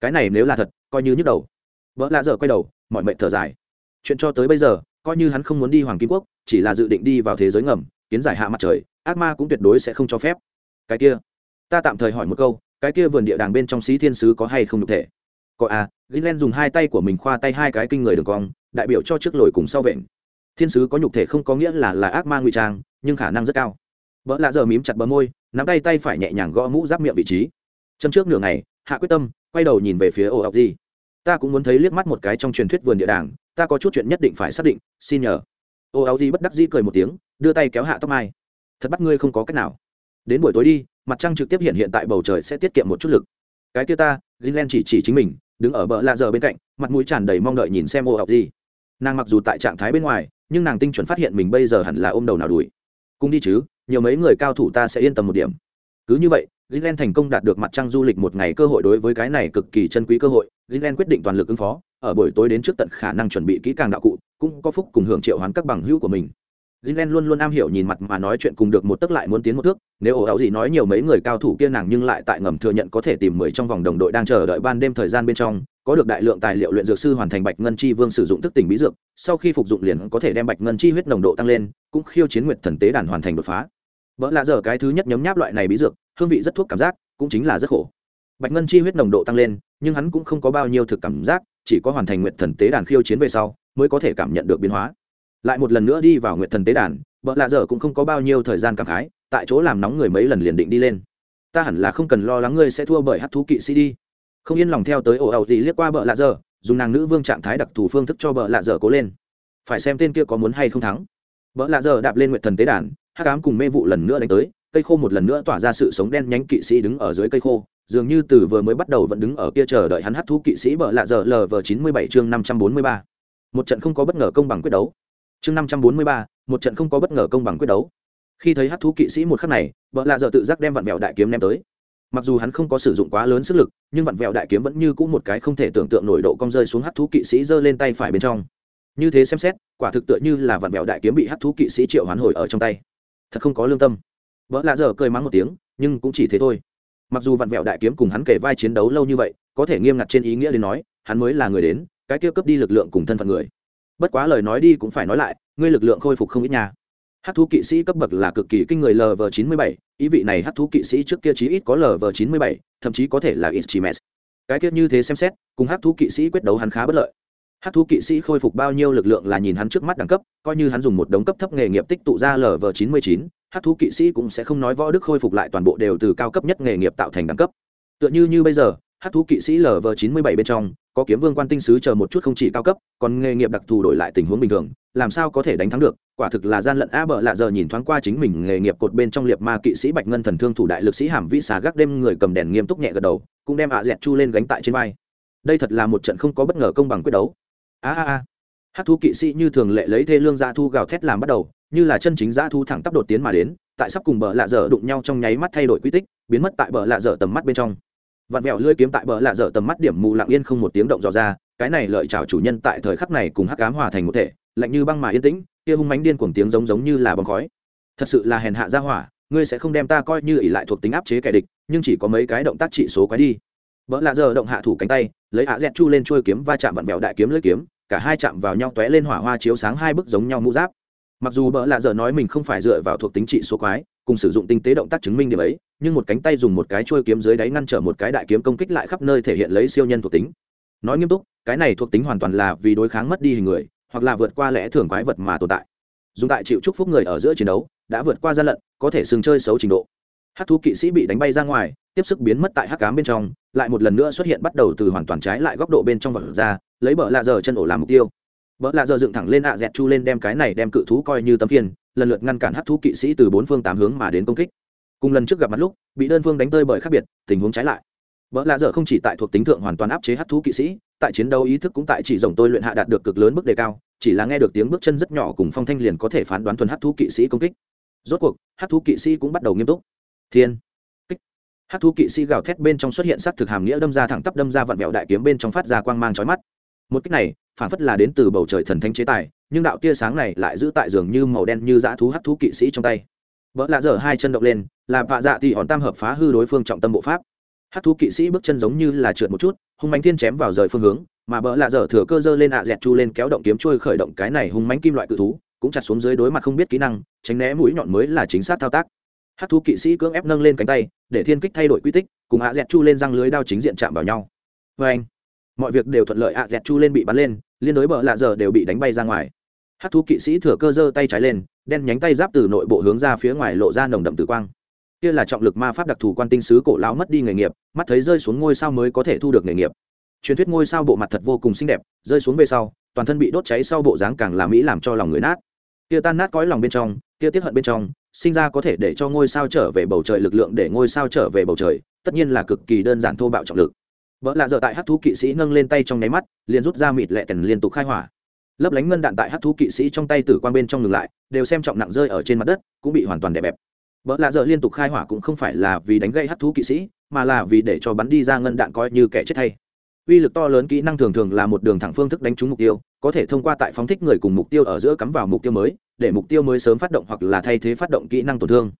Cái này nếu là thật, coi như nhức đầu. Vợ lạ dở quay đầu mọi mệnh thở dài. Chuyện cho tới bây giờ, coi như hắn không muốn đi hoàng kim quốc, chỉ là dự định đi vào thế giới ngầm, kiến giải hạ mặt trời, ác ma cũng tuyệt đối sẽ không cho phép. Cái kia, ta tạm thời hỏi một câu, cái kia vườn địa đàng bên trong xí thiên sứ có hay không được thể? Có à gilen dùng hai tay của mình khoa tay hai cái kinh người đường cong, đại biểu cho trước lồi cùng sau vện. Thiên sứ có nhục thể không có nghĩa là là ác ma ngụy trang, nhưng khả năng rất cao vợ lạ giờ mím chặt bờ môi, nắm tay tay phải nhẹ nhàng gõ mũ giáp miệng vị trí. Châm trước nửa ngày, hạ quyết tâm quay đầu nhìn về phía ô ọc gì ta cũng muốn thấy liếc mắt một cái trong truyền thuyết vườn địa đàng, ta có chút chuyện nhất định phải xác định, xin nhờ. Ô ọc gì bất đắc dĩ cười một tiếng, đưa tay kéo hạ tóc mai. Thật bắt ngươi không có cách nào. Đến buổi tối đi, mặt trăng trực tiếp hiện hiện tại bầu trời sẽ tiết kiệm một chút lực. Cái kia ta, Greenland chỉ chỉ chính mình, đứng ở bờ lạ giờ bên cạnh, mặt mũi tràn đầy mong đợi nhìn xem ô ọc gì nàng mặc dù tại trạng thái bên ngoài, nhưng nàng tinh chuẩn phát hiện mình bây giờ hẳn là ôm đầu nào đuổi. Cùng đi chứ nhiều mấy người cao thủ ta sẽ yên tâm một điểm cứ như vậy gilen thành công đạt được mặt trăng du lịch một ngày cơ hội đối với cái này cực kỳ chân quý cơ hội gilen quyết định toàn lực ứng phó ở buổi tối đến trước tận khả năng chuẩn bị kỹ càng đạo cụ cũng có phúc cùng hưởng triệu hoán các bằng hữu của mình gilen luôn luôn am hiểu nhìn mặt mà nói chuyện cùng được một tức lại muốn tiến một thước, nếu ổ ảo gì nói nhiều mấy người cao thủ kia nàng nhưng lại tại ngầm thừa nhận có thể tìm mười trong vòng đồng đội đang chờ đợi ban đêm thời gian bên trong, có được đại lượng tài liệu luyện dược sư hoàn thành Bạch Ngân Chi Vương sử dụng thức tỉnh bí dược, sau khi phục dụng liền có thể đem Bạch Ngân Chi huyết nồng độ tăng lên, cũng khiêu chiến nguyệt thần tế đàn hoàn thành đột phá vợ lạ dở cái thứ nhất nhấm nháp loại này bí dược, hương vị rất thuốc cảm giác, cũng chính là rất khổ. Bạch Ngân Chi huyết nồng độ tăng lên, nhưng hắn cũng không có bao nhiêu thực cảm giác, chỉ có hoàn thành nguyện thần tế đàn khiêu chiến về sau, mới có thể cảm nhận được biến hóa. Lại một lần nữa đi vào nguyện thần tế đàn vợ lạ dở cũng không có bao nhiêu thời gian cảm khái tại chỗ làm nóng người mấy lần liền định đi lên. Ta hẳn là không cần lo lắng ngươi sẽ thua bởi hát thú kỵ sĩ đi. Không yên lòng theo tới ổ ẩu gì liếc qua bợ lạ dở dùng nàng nữ vương trạng thái đặc thù phương thức cho bợ lạ dở cố lên. Phải xem tên kia có muốn hay không thắng. Bợ lạ dở đạp lên nguyện thần tế đàn hắc ám cùng mê vụ lần nữa đánh tới, cây khô một lần nữa tỏa ra sự sống đen nhánh kỵ sĩ đứng ở dưới cây khô, dường như từ vừa mới bắt đầu vẫn đứng ở kia chờ đợi hắn hát thú kỵ sĩ bợ lạ dở lv chín mươi bảy chương năm trăm bốn mươi ba. Một trận không có bất ngờ công bằng quyết đấu. Chương năm trăm bốn mươi ba, một trận không có bất ngờ công bằng quyết đấu. Khi thấy hát thú kỵ sĩ một khắc này vợ lạ giờ tự giác đem vặn vẹo đại kiếm đem tới. Mặc dù hắn không có sử dụng quá lớn sức lực, nhưng vặn vẹo đại kiếm vẫn như c ũ một cái không thể tưởng tượng nổi độ cong rơi xuống hát thú kỵ sĩ giơ lên tay phải bên trong. Như thế xem xét, quả thực tựa như là vặn vẹo đại kiếm bị hát thú kỵ sĩ triệu hoán hồi ở trong tay thật không có lương tâm. Vợ lạ dở cười mắng một tiếng, nhưng cũng chỉ thế thôi. Mặc dù vặn vẹo đại kiếm cùng hắn kể vai chiến đấu lâu như vậy, có thể nghiêm ngặt trên ý nghĩa đến nói, hắn mới là người đến, cái kia cướp đi lực lượng cùng thân phận người. Bất quá lời nói đi cũng phải nói lại, ngươi lực lượng khôi phục không ít nhà hát thú kỵ sĩ cấp bậc là cực kỳ kinh người lv chín mươi bảy, ý vị này hát thú kỵ sĩ trước kia chí ít có lv chín mươi bảy, thậm chí có thể là ichimes cái kia như thế xem xét, cùng hát thú kỵ sĩ quyết đấu hắn khá bất lợi hát thú kỵ sĩ khôi phục bao nhiêu lực lượng là nhìn hắn trước mắt đẳng cấp, coi như hắn dùng một đống cấp thấp nghề nghiệp tích tụ ra lv chín mươi chín, hát thú kỵ sĩ cũng sẽ không nói võ đức khôi phục lại toàn bộ đều từ cao cấp nhất nghề nghiệp tạo thành đẳng cấp. Tựa như như bây giờ, hát thú kỵ sĩ lv chín mươi bảy bên trong, có kiếm vương quan tinh sứ chờ một chút không chỉ cao cấp, còn nghề nghiệp đặc thù đổi lại tình huống bình thường, làm sao có thể đánh thắng được? Quả thực là gian lận a bợ lạ giờ nhìn thoáng qua chính mình nghề nghiệp cột bên trong liệt ma kỵ sĩ bạch ngân thần thương thủ đại lực sĩ hàm vĩ xà gác đêm người cầm đèn nghiêm túc nhẹ gật đầu, cũng đem ạ dẹt chu lên gánh tại trên vai. Đây thật là một trận không có bất ngờ công bằng quyết đấu a a a. Hát thú kỵ sĩ như thường lệ lấy thê lương dã thu gào thét làm bắt đầu, như là chân chính dã thu thẳng tắp đột tiến mà đến, tại sắp cùng bờ lạ dở đụng nhau trong nháy mắt thay đổi quy tích, biến mất tại bờ lạ dở tầm mắt bên trong. Vặn vẹo lưỡi kiếm tại bờ lạ dở tầm mắt điểm mù lặng yên không một tiếng động dò ra, cái này lợi chào chủ nhân tại thời khắc này cùng hắc cám hòa thành một thể, lạnh như băng mà yên tĩnh, kia hung mánh điên cuồng tiếng giống giống như là bóng khói. Thật sự là hèn hạ ra hỏa, ngươi sẽ không đem ta coi như ỷ lại thuộc tính áp chế kẻ địch, nhưng chỉ có mấy cái động tác trị số quái đi. Vợ lạ giờ động hạ thủ cánh tay, lấy hạ dẹt chu lên trôi kiếm va chạm vặn vẹo đại kiếm lưỡi kiếm cả hai chạm vào nhau tóe lên hỏa hoa chiếu sáng hai bức giống nhau mũ giáp. Mặc dù bỡ lạ giờ nói mình không phải dựa vào thuộc tính trị số quái, cùng sử dụng tinh tế động tác chứng minh điểm ấy, nhưng một cánh tay dùng một cái trôi kiếm dưới đáy ngăn trở một cái đại kiếm công kích lại khắp nơi thể hiện lấy siêu nhân thuộc tính. Nói nghiêm túc, cái này thuộc tính hoàn toàn là vì đối kháng mất đi hình người, hoặc là vượt qua lẽ thường quái vật mà tồn tại. Dùng tại chịu chúc phúc người ở giữa chiến đấu, đã vượt qua gian lận, có thể sừng chơi xấu trình độ. Hát thú kỵ sĩ bị đánh bay ra ngoài tiếp sức biến mất tại hắc cám bên trong, lại một lần nữa xuất hiện bắt đầu từ hoàn toàn trái lại góc độ bên trong vật ra, lấy bờ lạ giờ chân ổ làm mục tiêu. Bờ lạ giờ dựng thẳng lên ạ dẹt chu lên đem cái này đem cự thú coi như tấm kiên lần lượt ngăn cản hắc thú kỵ sĩ từ bốn phương tám hướng mà đến công kích. Cùng lần trước gặp mặt lúc, bị đơn phương đánh tơi bởi khác biệt, tình huống trái lại. Bờ lạ dở không chỉ tại thuộc tính thượng hoàn toàn áp chế hắc thú kỵ sĩ, tại chiến đấu ý thức cũng tại chỉ rồng tôi luyện hạ đạt được cực lớn mức đề cao, chỉ là nghe được tiếng bước chân rất nhỏ cùng phong thanh liền có thể phán đoán thuần hắc thú kỵ sĩ công kích. Rốt cuộc, hắc thú kỵ sĩ cũng bắt đầu nghiêm túc. Thiên! Hát thú kỵ sĩ gào thét bên trong xuất hiện s á t thực hàm nghĩa đâm ra thẳng tắp đâm ra vặn vẹo đại kiếm bên trong phát ra quang mang trói mắt. Một cách này, phản phất là đến từ bầu trời thần thanh chế tài, nhưng đạo tia sáng này lại giữ tại giường như màu đen như dã thú hát thú kỵ sĩ trong tay. Vợ lạ dở hai chân động lên, là vạ dạ thì hòn tam hợp phá hư đối phương trọng tâm bộ pháp. Hát thú kỵ sĩ bước chân giống như là trượt một chút, hung mánh thiên chém vào rời phương hướng, mà bỡ lạ dở thừa cơ dơ lên ạ dẹt chu lên kéo động kiếm trôi khởi động cái này hung mánh kim loại cự thú, cũng chặt xuống dưới đối mặt không biết kỹ năng, tránh né mũi nhọn mới là chính xác thao tác hát thú kỵ sĩ cưỡng ép nâng lên cánh tay, để thiên kích thay đổi quy tích, cùng ạ dẹt chu lên răng lưới đao chính diện chạm vào nhau. Vê anh, mọi việc đều thuận lợi ạ dẹt chu lên bị bắn lên, liên đối bờ lạ giờ đều bị đánh bay ra ngoài. Hát thú kỵ sĩ thừa cơ giơ tay trái lên, đen nhánh tay giáp từ nội bộ hướng ra phía ngoài lộ ra nồng đậm tử quang. Kia là trọng lực ma pháp đặc thù quan tinh sứ cổ lão mất đi nghề nghiệp, mắt thấy rơi xuống ngôi sao mới có thể thu được nghề nghiệp. Truyền thuyết ngôi sao bộ mặt thật vô cùng xinh đẹp, rơi xuống về sau, toàn thân bị đốt cháy sau bộ dáng càng làm mỹ làm cho lòng người nát. Kia tan nát cõi lòng bên trong, kia tiết hận bên trong sinh ra có thể để cho ngôi sao trở về bầu trời, lực lượng để ngôi sao trở về bầu trời, tất nhiên là cực kỳ đơn giản thô bạo trọng lực. Vợ lạ dở tại hát thú kỵ sĩ nâng lên tay trong nháy mắt, liền rút ra mịt lẹ tần liên tục khai hỏa. Lấp lánh ngân đạn tại hát thú kỵ sĩ trong tay tử quang bên trong ngừng lại, đều xem trọng nặng rơi ở trên mặt đất, cũng bị hoàn toàn đè bẹp. Vợ lạ dở liên tục khai hỏa cũng không phải là vì đánh gây hát thú kỵ sĩ, mà là vì để cho bắn đi ra ngân đạn coi như kẻ chết thay uy lực to lớn kỹ năng thường thường là một đường thẳng phương thức đánh trúng mục tiêu, có thể thông qua tại phóng thích người cùng mục tiêu ở giữa cắm vào mục tiêu mới để mục tiêu mới sớm phát động hoặc là thay thế phát động kỹ năng tổn thương.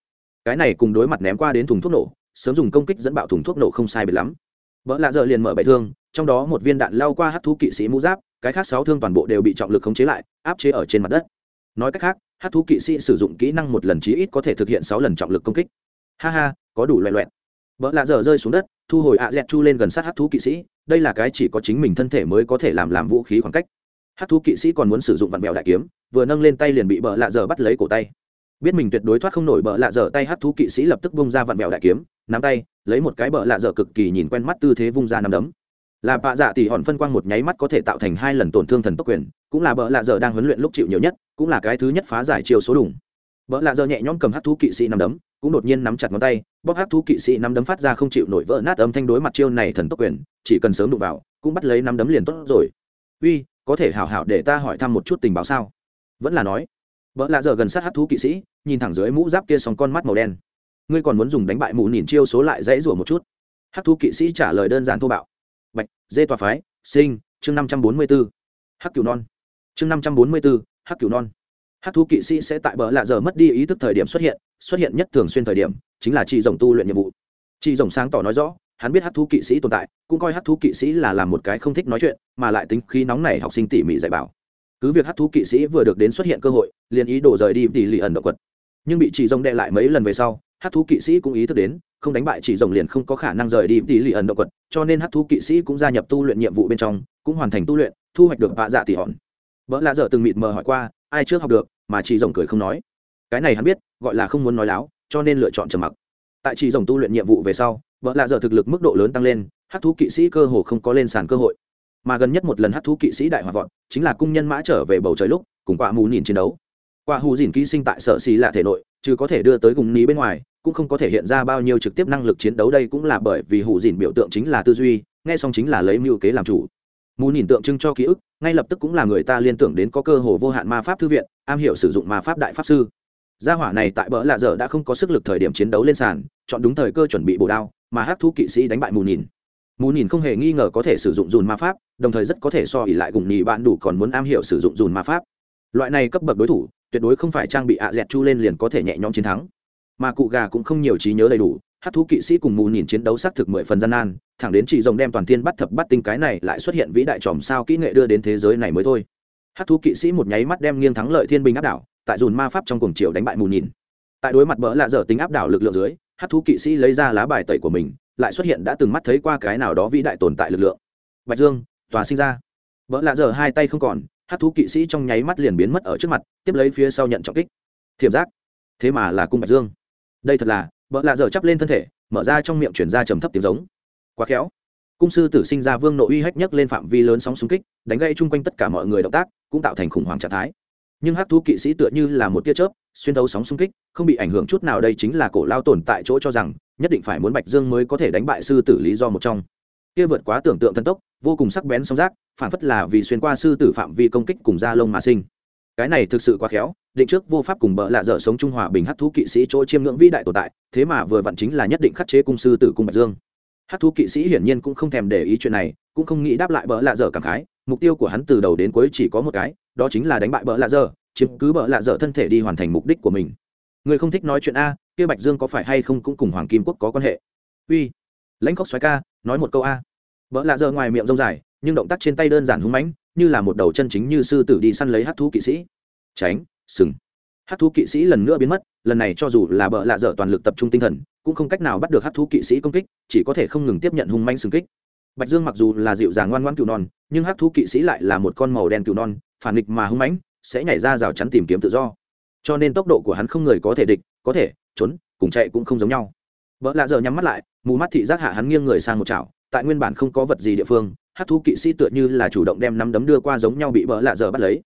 Cái này cùng đối mặt ném qua đến thùng thuốc nổ, sớm dùng công kích dẫn bạo thùng thuốc nổ không sai biệt lắm. Vợ lạ giờ liền mở bảy thương, trong đó một viên đạn lao qua hát thú kỵ sĩ mũ giáp, cái khác sáu thương toàn bộ đều bị trọng lực khống chế lại, áp chế ở trên mặt đất. Nói cách khác, hát thú kỵ sĩ sử dụng kỹ năng một lần chí ít có thể thực hiện sáu lần trọng lực công kích. Ha ha, có đủ loại loẹn vợ lạ giờ rơi xuống đất, thu hồi ạ dẹt chu lên gần sát hát thú kỵ sĩ, đây là cái chỉ có chính mình thân thể mới có thể làm làm vũ khí khoảng cách hát thú kỵ sĩ còn muốn sử dụng vặn vẹo đại kiếm, vừa nâng lên tay liền bị bợ lạ dở bắt lấy cổ tay. Biết mình tuyệt đối thoát không nổi bợ lạ dở tay hát thú kỵ sĩ lập tức bung ra vặn vẹo đại kiếm, nắm tay, lấy một cái bợ lạ dở cực kỳ nhìn quen mắt tư thế vung ra nắm đấm. Là bạ dạ thì hòn phân quang một nháy mắt có thể tạo thành hai lần tổn thương thần tốc quyền, cũng là bợ lạ dở đang huấn luyện lúc chịu nhiều nhất, cũng là cái thứ nhất phá giải chiều số đủng bợ lạ dở nhẹ nhõm cầm hát thú kỵ sĩ nắm đấm, cũng đột nhiên nắm chặt ngón tay, bóp hát thú kỵ sĩ nắm đấm phát ra không chịu nổi vỡ nát âm thanh đối mặt chiêu này thần tốc quyền, chỉ cần sớm đụng vào, cũng bắt lấy nắm đấm liền tốt rồi. Uy có thể hảo hảo để ta hỏi thăm một chút tình báo sao? Vẫn là nói. Vợ lạ giờ gần sát hát thú kỵ sĩ, nhìn thẳng dưới mũ giáp kia sòng con mắt màu đen. Ngươi còn muốn dùng đánh bại mù nhìn chiêu số lại dãy rủa một chút? Hát thú kỵ sĩ trả lời đơn giản thô bạo. Bạch, dê tòa phái, sinh, chương năm trăm bốn mươi b ố hắc cửu non. Chương năm trăm bốn mươi b ố hắc cửu non. Hát thú kỵ sĩ sẽ tại bờ lạ giờ mất đi ý thức thời điểm xuất hiện xuất hiện nhất thường xuyên thời điểm, chính là chị rồng tu luyện nhiệm vụ. Chị rồng sáng tỏ nói rõ hắn biết hát thú kỵ sĩ tồn tại, cũng coi hát thú kỵ sĩ là làm một cái không thích nói chuyện, mà lại tính khí nóng này học sinh tỉ mỉ dạy bảo. Cứ việc hát thú kỵ sĩ vừa được đến xuất hiện cơ hội, liền ý đổ rời đi tỉ lì ẩn động quật. Nhưng bị chỉ rồng đệ lại mấy lần về sau hát thú kỵ sĩ cũng ý thức đến, không đánh bại chỉ rồng liền không có khả năng rời đi tỉ lì ẩn động quật, cho nên hát thú kỵ sĩ cũng gia nhập tu luyện nhiệm vụ bên trong, cũng hoàn thành tu luyện, thu hoạch được vạ dạ tỉ hòn. Vợ lạ dở từng mịt mờ hỏi qua, ai trước học được, mà chỉ rồng cười không nói. Cái này hắn biết, gọi là không muốn nói láo, cho nên lựa chọn trầm mặc. Tại chỉ rồng tu luyện nhiệm vụ về sau vợ lạ dở thực lực mức độ lớn tăng lên, hát thú kỵ sĩ cơ hồ không có lên sàn cơ hội. Mà gần nhất một lần hát thú kỵ sĩ đại hòa vọt, chính là cung nhân mã trở về bầu trời lúc, cùng quả mù nhìn chiến đấu. Quả hù dìn ký sinh tại sở xì là thể nội chứ có thể đưa tới cùng ní bên ngoài, cũng không có thể hiện ra bao nhiêu trực tiếp năng lực chiến đấu đây cũng là bởi vì hù dìn biểu tượng chính là tư duy, nghe xong chính là lấy mưu kế làm chủ. Mù nhìn tượng trưng cho ký ức, ngay lập tức cũng là người ta liên tưởng đến có cơ hồ vô hạn ma pháp thư viện, am hiểu sử dụng ma pháp đại pháp sư. Gia hỏa này tại bỡ lạ dở đã không có sức lực thời điểm chiến đấu lên sàn, chọn đúng thời cơ chuẩn bị bổ đao mà hát thú kỵ sĩ đánh bại mù nhìn. Mù nhìn không hề nghi ngờ có thể sử dụng dùn ma pháp, đồng thời rất có thể so ỉ lại gùng nhì bạn đủ còn muốn am hiểu sử dụng dùn ma pháp. Loại này cấp bậc đối thủ, tuyệt đối không phải trang bị ạ dẹt chu lên liền có thể nhẹ nhõm chiến thắng. Mà cụ gà cũng không nhiều trí nhớ đầy đủ, hát thú kỵ sĩ cùng mù nhìn chiến đấu xác thực mười phần gian nan, thẳng đến chị rồng đem toàn tiên bắt thập bắt tinh cái này lại xuất hiện vĩ đại tròm sao kỹ nghệ đưa đến thế giới này mới thôi. Hát thú kỵ sĩ một nháy mắt đem nghiêng thắng lợi thiên bình áp đảo, tại dùn ma pháp trong cuồng triều đánh bại mù nhìn. Tại đối mặt bỡ lạ dở tính áp đảo lực lượng dưới hát thú kỵ sĩ lấy ra lá bài tẩy của mình, lại xuất hiện đã từng mắt thấy qua cái nào đó vĩ đại tồn tại lực lượng. Bạch dương, tòa sinh ra. Vợ lạ giờ hai tay không còn, hát thú kỵ sĩ trong nháy mắt liền biến mất ở trước mặt, tiếp lấy phía sau nhận trọng kích. Thiểm giác. Thế mà là cung bạch dương. Đây thật là vợ lạ giờ chắp lên thân thể, mở ra trong miệng chuyển ra trầm thấp tiếng giống. Quá khéo. Cung sư tử sinh ra vương nội uy hách nhất lên phạm vi lớn sóng xung kích, đánh gây chung quanh tất cả mọi người động tác, cũng tạo thành khủng hoảng trạng thái. Nhưng hát thú kỵ sĩ tựa như là một tia chớp xuyên thấu sóng xung kích, không bị ảnh hưởng chút nào đây chính là cổ lao tồn tại chỗ cho rằng, nhất định phải muốn bạch dương mới có thể đánh bại sư tử lý do một trong. Kia vượt quá tưởng tượng thần tốc, vô cùng sắc bén song giác, phản phất là vì xuyên qua sư tử phạm vi công kích cùng da lông mà sinh. Cái này thực sự quá khéo, định trước vô pháp cùng bỡ lạ dở sống trung hòa bình hát thú kỵ sĩ chỗ chiêm ngưỡng vĩ đại tồn tại, thế mà vừa vặn chính là nhất định khắc chế cung sư tử cung bạch dương. Hát thú kỵ sĩ hiển nhiên cũng không thèm để ý chuyện này, cũng không nghĩ đáp lại bỡ lạ dở cảm khái, mục tiêu của hắn từ đầu đến cuối chỉ có một cái, đó chính là đánh bại bỡ lạ dở chiếm cứ bỡ lạ dở thân thể đi hoàn thành mục đích của mình. Người không thích nói chuyện a, kia bạch dương có phải hay không cũng cùng hoàng kim quốc có quan hệ? Uy, lãnh khóc xoáy ca, nói một câu a. Bợ lạ dở ngoài miệng rông dài, nhưng động tác trên tay đơn giản hung mãnh, như là một đầu chân chính như sư tử đi săn lấy hát thú kỵ sĩ. Tránh, sừng. Hát thú kỵ sĩ lần nữa biến mất, lần này cho dù là bợ lạ dở toàn lực tập trung tinh thần, cũng không cách nào bắt được hát thú kỵ sĩ công kích, chỉ có thể không ngừng tiếp nhận hung manh sừng kích. Bạch dương mặc dù là dịu dàng ngoan ngoan cừu non, nhưng hát thú kỵ sĩ lại là một con màu đen cừu non, phản nghịch mà hung mãnh sẽ nhảy ra rào chắn tìm kiếm tự do. Cho nên tốc độ của hắn không người có thể địch, có thể, trốn, cùng chạy cũng không giống nhau. Vợ lạ giờ nhắm mắt lại, mù mắt thị giác hạ hắn nghiêng người sang một chảo, tại nguyên bản không có vật gì địa phương, hát thú kỵ sĩ tựa như là chủ động đem nắm đấm đưa qua giống nhau bị vợ lạ giờ bắt lấy.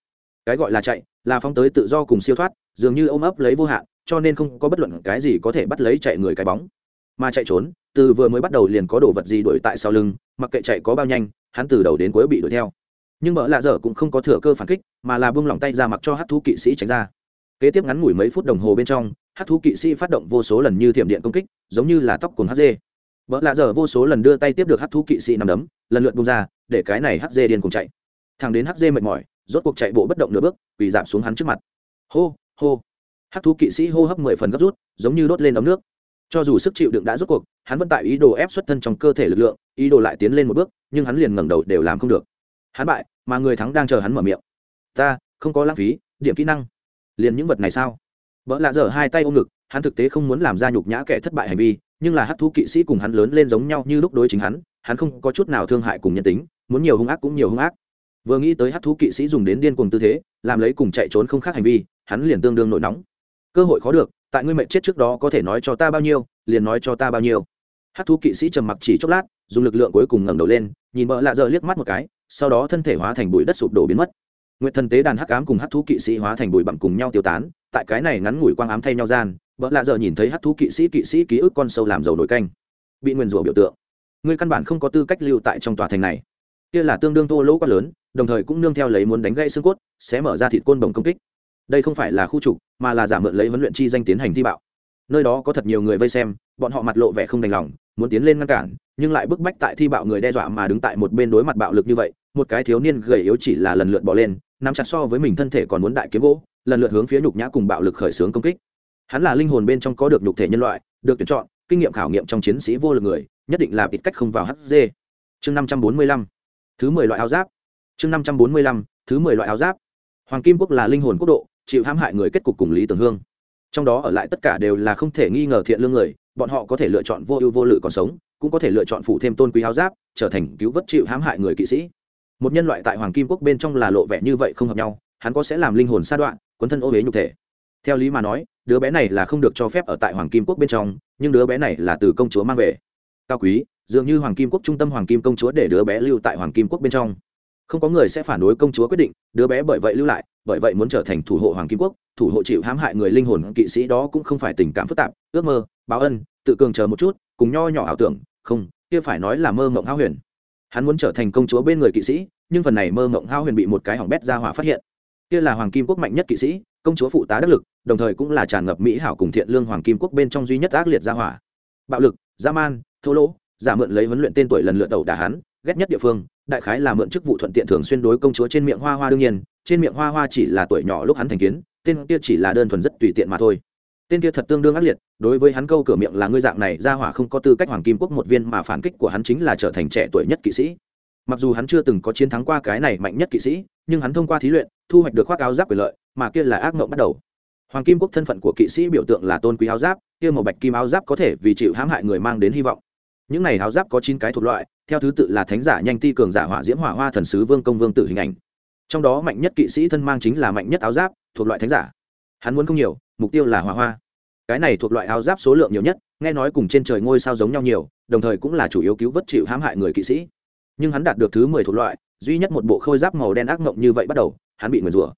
Cái gọi là chạy, là phóng tới tự do cùng siêu thoát, dường như ôm ấp lấy vô hạn, cho nên không có bất luận cái gì có thể bắt lấy chạy người cái bóng. Mà chạy trốn, từ vừa mới bắt đầu liền có đồ vật gì đuổi tại sau lưng, mặc kệ chạy có bao nhanh, hắn từ đầu đến cuối bị đuổi theo nhưng mỡ lạ dở cũng không có thừa cơ phản kích, mà là buông lỏng tay ra mặc cho hát thú kỵ sĩ tránh ra. Kế tiếp ngắn ngủi mấy phút đồng hồ bên trong, hát thú kỵ sĩ phát động vô số lần như thiểm điện công kích, giống như là tóc cùng hát dê. Vợ lạ dở vô số lần đưa tay tiếp được hát thú kỵ sĩ nằm đấm, lần lượt bung ra, để cái này hát dê điên cùng chạy. Thằng đến hát dê mệt mỏi, rốt cuộc chạy bộ bất động nửa bước, quỳ giảm xuống hắn trước mặt. Hô hô. Hát thú kỵ sĩ hô hấp mười phần gấp rút, giống như đốt lên ấm nước. Cho dù sức chịu đựng đã rốt cuộc, hắn vẫn tại ý đồ ép xuất thân trong cơ thể lực lượng, ý đồ lại tiến lên một bước, nhưng hắn liền ngẩng đầu đều làm không được hắn bại, mà người thắng đang chờ hắn mở miệng. Ta, không có lãng phí, điểm kỹ năng. Liền những vật này sao? Vợ lạ dở hai tay ôm ngực, hắn thực tế không muốn làm ra nhục nhã kẻ thất bại hành vi, nhưng là hát thú kỵ sĩ cùng hắn lớn lên giống nhau như lúc đối chính hắn hắn không có chút nào thương hại cùng nhân tính, muốn nhiều hung ác cũng nhiều hung ác. Vừa nghĩ tới hát thú kỵ sĩ dùng đến điên cùng tư thế, làm lấy cùng chạy trốn không khác hành vi, hắn liền tương đương nổi nóng. Cơ hội khó được, tại ngươi mệnh chết trước đó có thể nói cho ta bao nhiêu, liền nói cho ta bao nhiêu hát thú kỵ sĩ trầm mặc chỉ chốc lát, dùng lực lượng cuối cùng ngẩng đầu lên, nhìn bợ lạ dở liếc mắt một cái, sau đó thân thể hóa thành bụi đất sụp đổ biến mất. Nguyệt thần tế đàn hắc ám cùng hắc thú kỵ sĩ hóa thành bụi bặm cùng nhau tiêu tán, tại cái này ngắn ngủi quang ám thay nhau gian vợ lạ dở nhìn thấy hắc thú kỵ sĩ kỵ sĩ ký ức con sâu làm dầu nổi canh. Bị nguyền rủa biểu tượng. Người căn bản không có tư cách lưu tại trong tòa thành này. Kia là tương đương thô lỗ quá lớn, đồng thời cũng nương theo lấy muốn đánh gãy xương cốt, sẽ mở ra thịt côn bồng công kích. Đây không phải là khu trục, mà là giả mượn lấy huấn luyện chi danh tiến hành thi bạo. Nơi đó có thật nhiều người vây xem bọn họ mặt lộ vẻ không đành lòng, muốn tiến lên ngăn cản, nhưng lại bức bách tại thi bạo người đe dọa mà đứng tại một bên đối mặt bạo lực như vậy, một cái thiếu niên gầy yếu chỉ là lần lượt bỏ lên, nắm chặt so với mình thân thể còn muốn đại kiếm gỗ, lần lượt hướng phía nhục nhã cùng bạo lực khởi xướng công kích. Hắn là linh hồn bên trong có được nhục thể nhân loại, được tuyển chọn, kinh nghiệm khảo nghiệm trong chiến sĩ vô lực người, nhất định là ít cách không vào hd chương năm trăm bốn mươi lăm. Thứ mười loại áo giáp. Chương năm trăm bốn mươi lăm. Thứ mười loại áo giáp. Hoàng kim quốc là linh hồn quốc độ, chịu hãm hại người kết cục cùng lý tưởng hương. Trong đó ở lại tất cả đều là không thể nghi ngờ thiện lương người bọn họ có thể lựa chọn vô ưu vô lự còn sống, cũng có thể lựa chọn phụ thêm tôn quý áo giáp, trở thành cứu vớt chịu hãm hại người kỵ sĩ. Một nhân loại tại hoàng kim quốc bên trong là lộ vẻ như vậy không hợp nhau, hắn có sẽ làm linh hồn sa đoạn, quấn thân ô huế nhục thể. Theo lý mà nói, đứa bé này là không được cho phép ở tại hoàng kim quốc bên trong, nhưng đứa bé này là từ công chúa mang về. Cao quý, dường như hoàng kim quốc trung tâm hoàng kim công chúa để đứa bé lưu tại hoàng kim quốc bên trong. Không có người sẽ phản đối công chúa quyết định, đứa bé bởi vậy lưu lại, bởi vậy muốn trở thành thủ hộ hoàng kim quốc, thủ hộ chịu hãm hại người linh hồn kỵ sĩ đó cũng không phải tình cảm phức tạp, ước mơ báo ân, tự cường chờ một chút, cùng nho nhỏ ảo tưởng, không, kia phải nói là mơ mộng hao huyền. Hắn muốn trở thành công chúa bên người kỵ sĩ, nhưng phần này mơ mộng hao huyền bị một cái hỏng bét ra hỏa phát hiện. Kia là hoàng kim quốc mạnh nhất kỵ sĩ, công chúa phụ tá đắc lực, đồng thời cũng là tràn ngập mỹ hảo cùng thiện lương hoàng kim quốc bên trong duy nhất ác liệt gia hỏa. Bạo lực, dã man, thô lỗ, giả mượn lấy huấn luyện tên tuổi lần lượt đầu đà hắn, ghét nhất địa phương, đại khái là mượn chức vụ thuận tiện thường xuyên đối công chúa trên miệng hoa hoa đương nhiên, trên miệng hoa hoa chỉ là tuổi nhỏ lúc hắn thành kiến, tên kia chỉ là đơn thuần rất tùy tiện mà thôi tên kia thật tương đương ác liệt, đối với hắn câu cửa miệng là ngươi dạng này ra hỏa không có tư cách hoàng kim quốc một viên mà phản kích của hắn chính là trở thành trẻ tuổi nhất kỵ sĩ. Mặc dù hắn chưa từng có chiến thắng qua cái này mạnh nhất kỵ sĩ, nhưng hắn thông qua thí luyện, thu hoạch được khoác áo giáp quyền lợi, mà kia là ác mộng bắt đầu. Hoàng kim quốc thân phận của kỵ sĩ biểu tượng là tôn quý áo giáp, kia màu bạch kim áo giáp có thể vì chịu hãm hại người mang đến hy vọng. Những này áo giáp có chín cái thuộc loại, theo thứ tự là thánh giả nhanh ti cường giả hỏa diễm hỏa hoa thần sứ vương công vương tử hình ảnh. Trong đó mạnh nhất kỵ sĩ thân mang chính là mạnh nhất áo giáp, thuộc loại thánh giả. Hắn muốn không nhiều mục tiêu là hỏa hoa. Cái này thuộc loại áo giáp số lượng nhiều nhất, nghe nói cùng trên trời ngôi sao giống nhau nhiều, đồng thời cũng là chủ yếu cứu vớt chịu hãm hại người kỵ sĩ. Nhưng hắn đạt được thứ mười thuộc loại, duy nhất một bộ khôi giáp màu đen ác mộng như vậy bắt đầu, hắn bị nguyền rủa.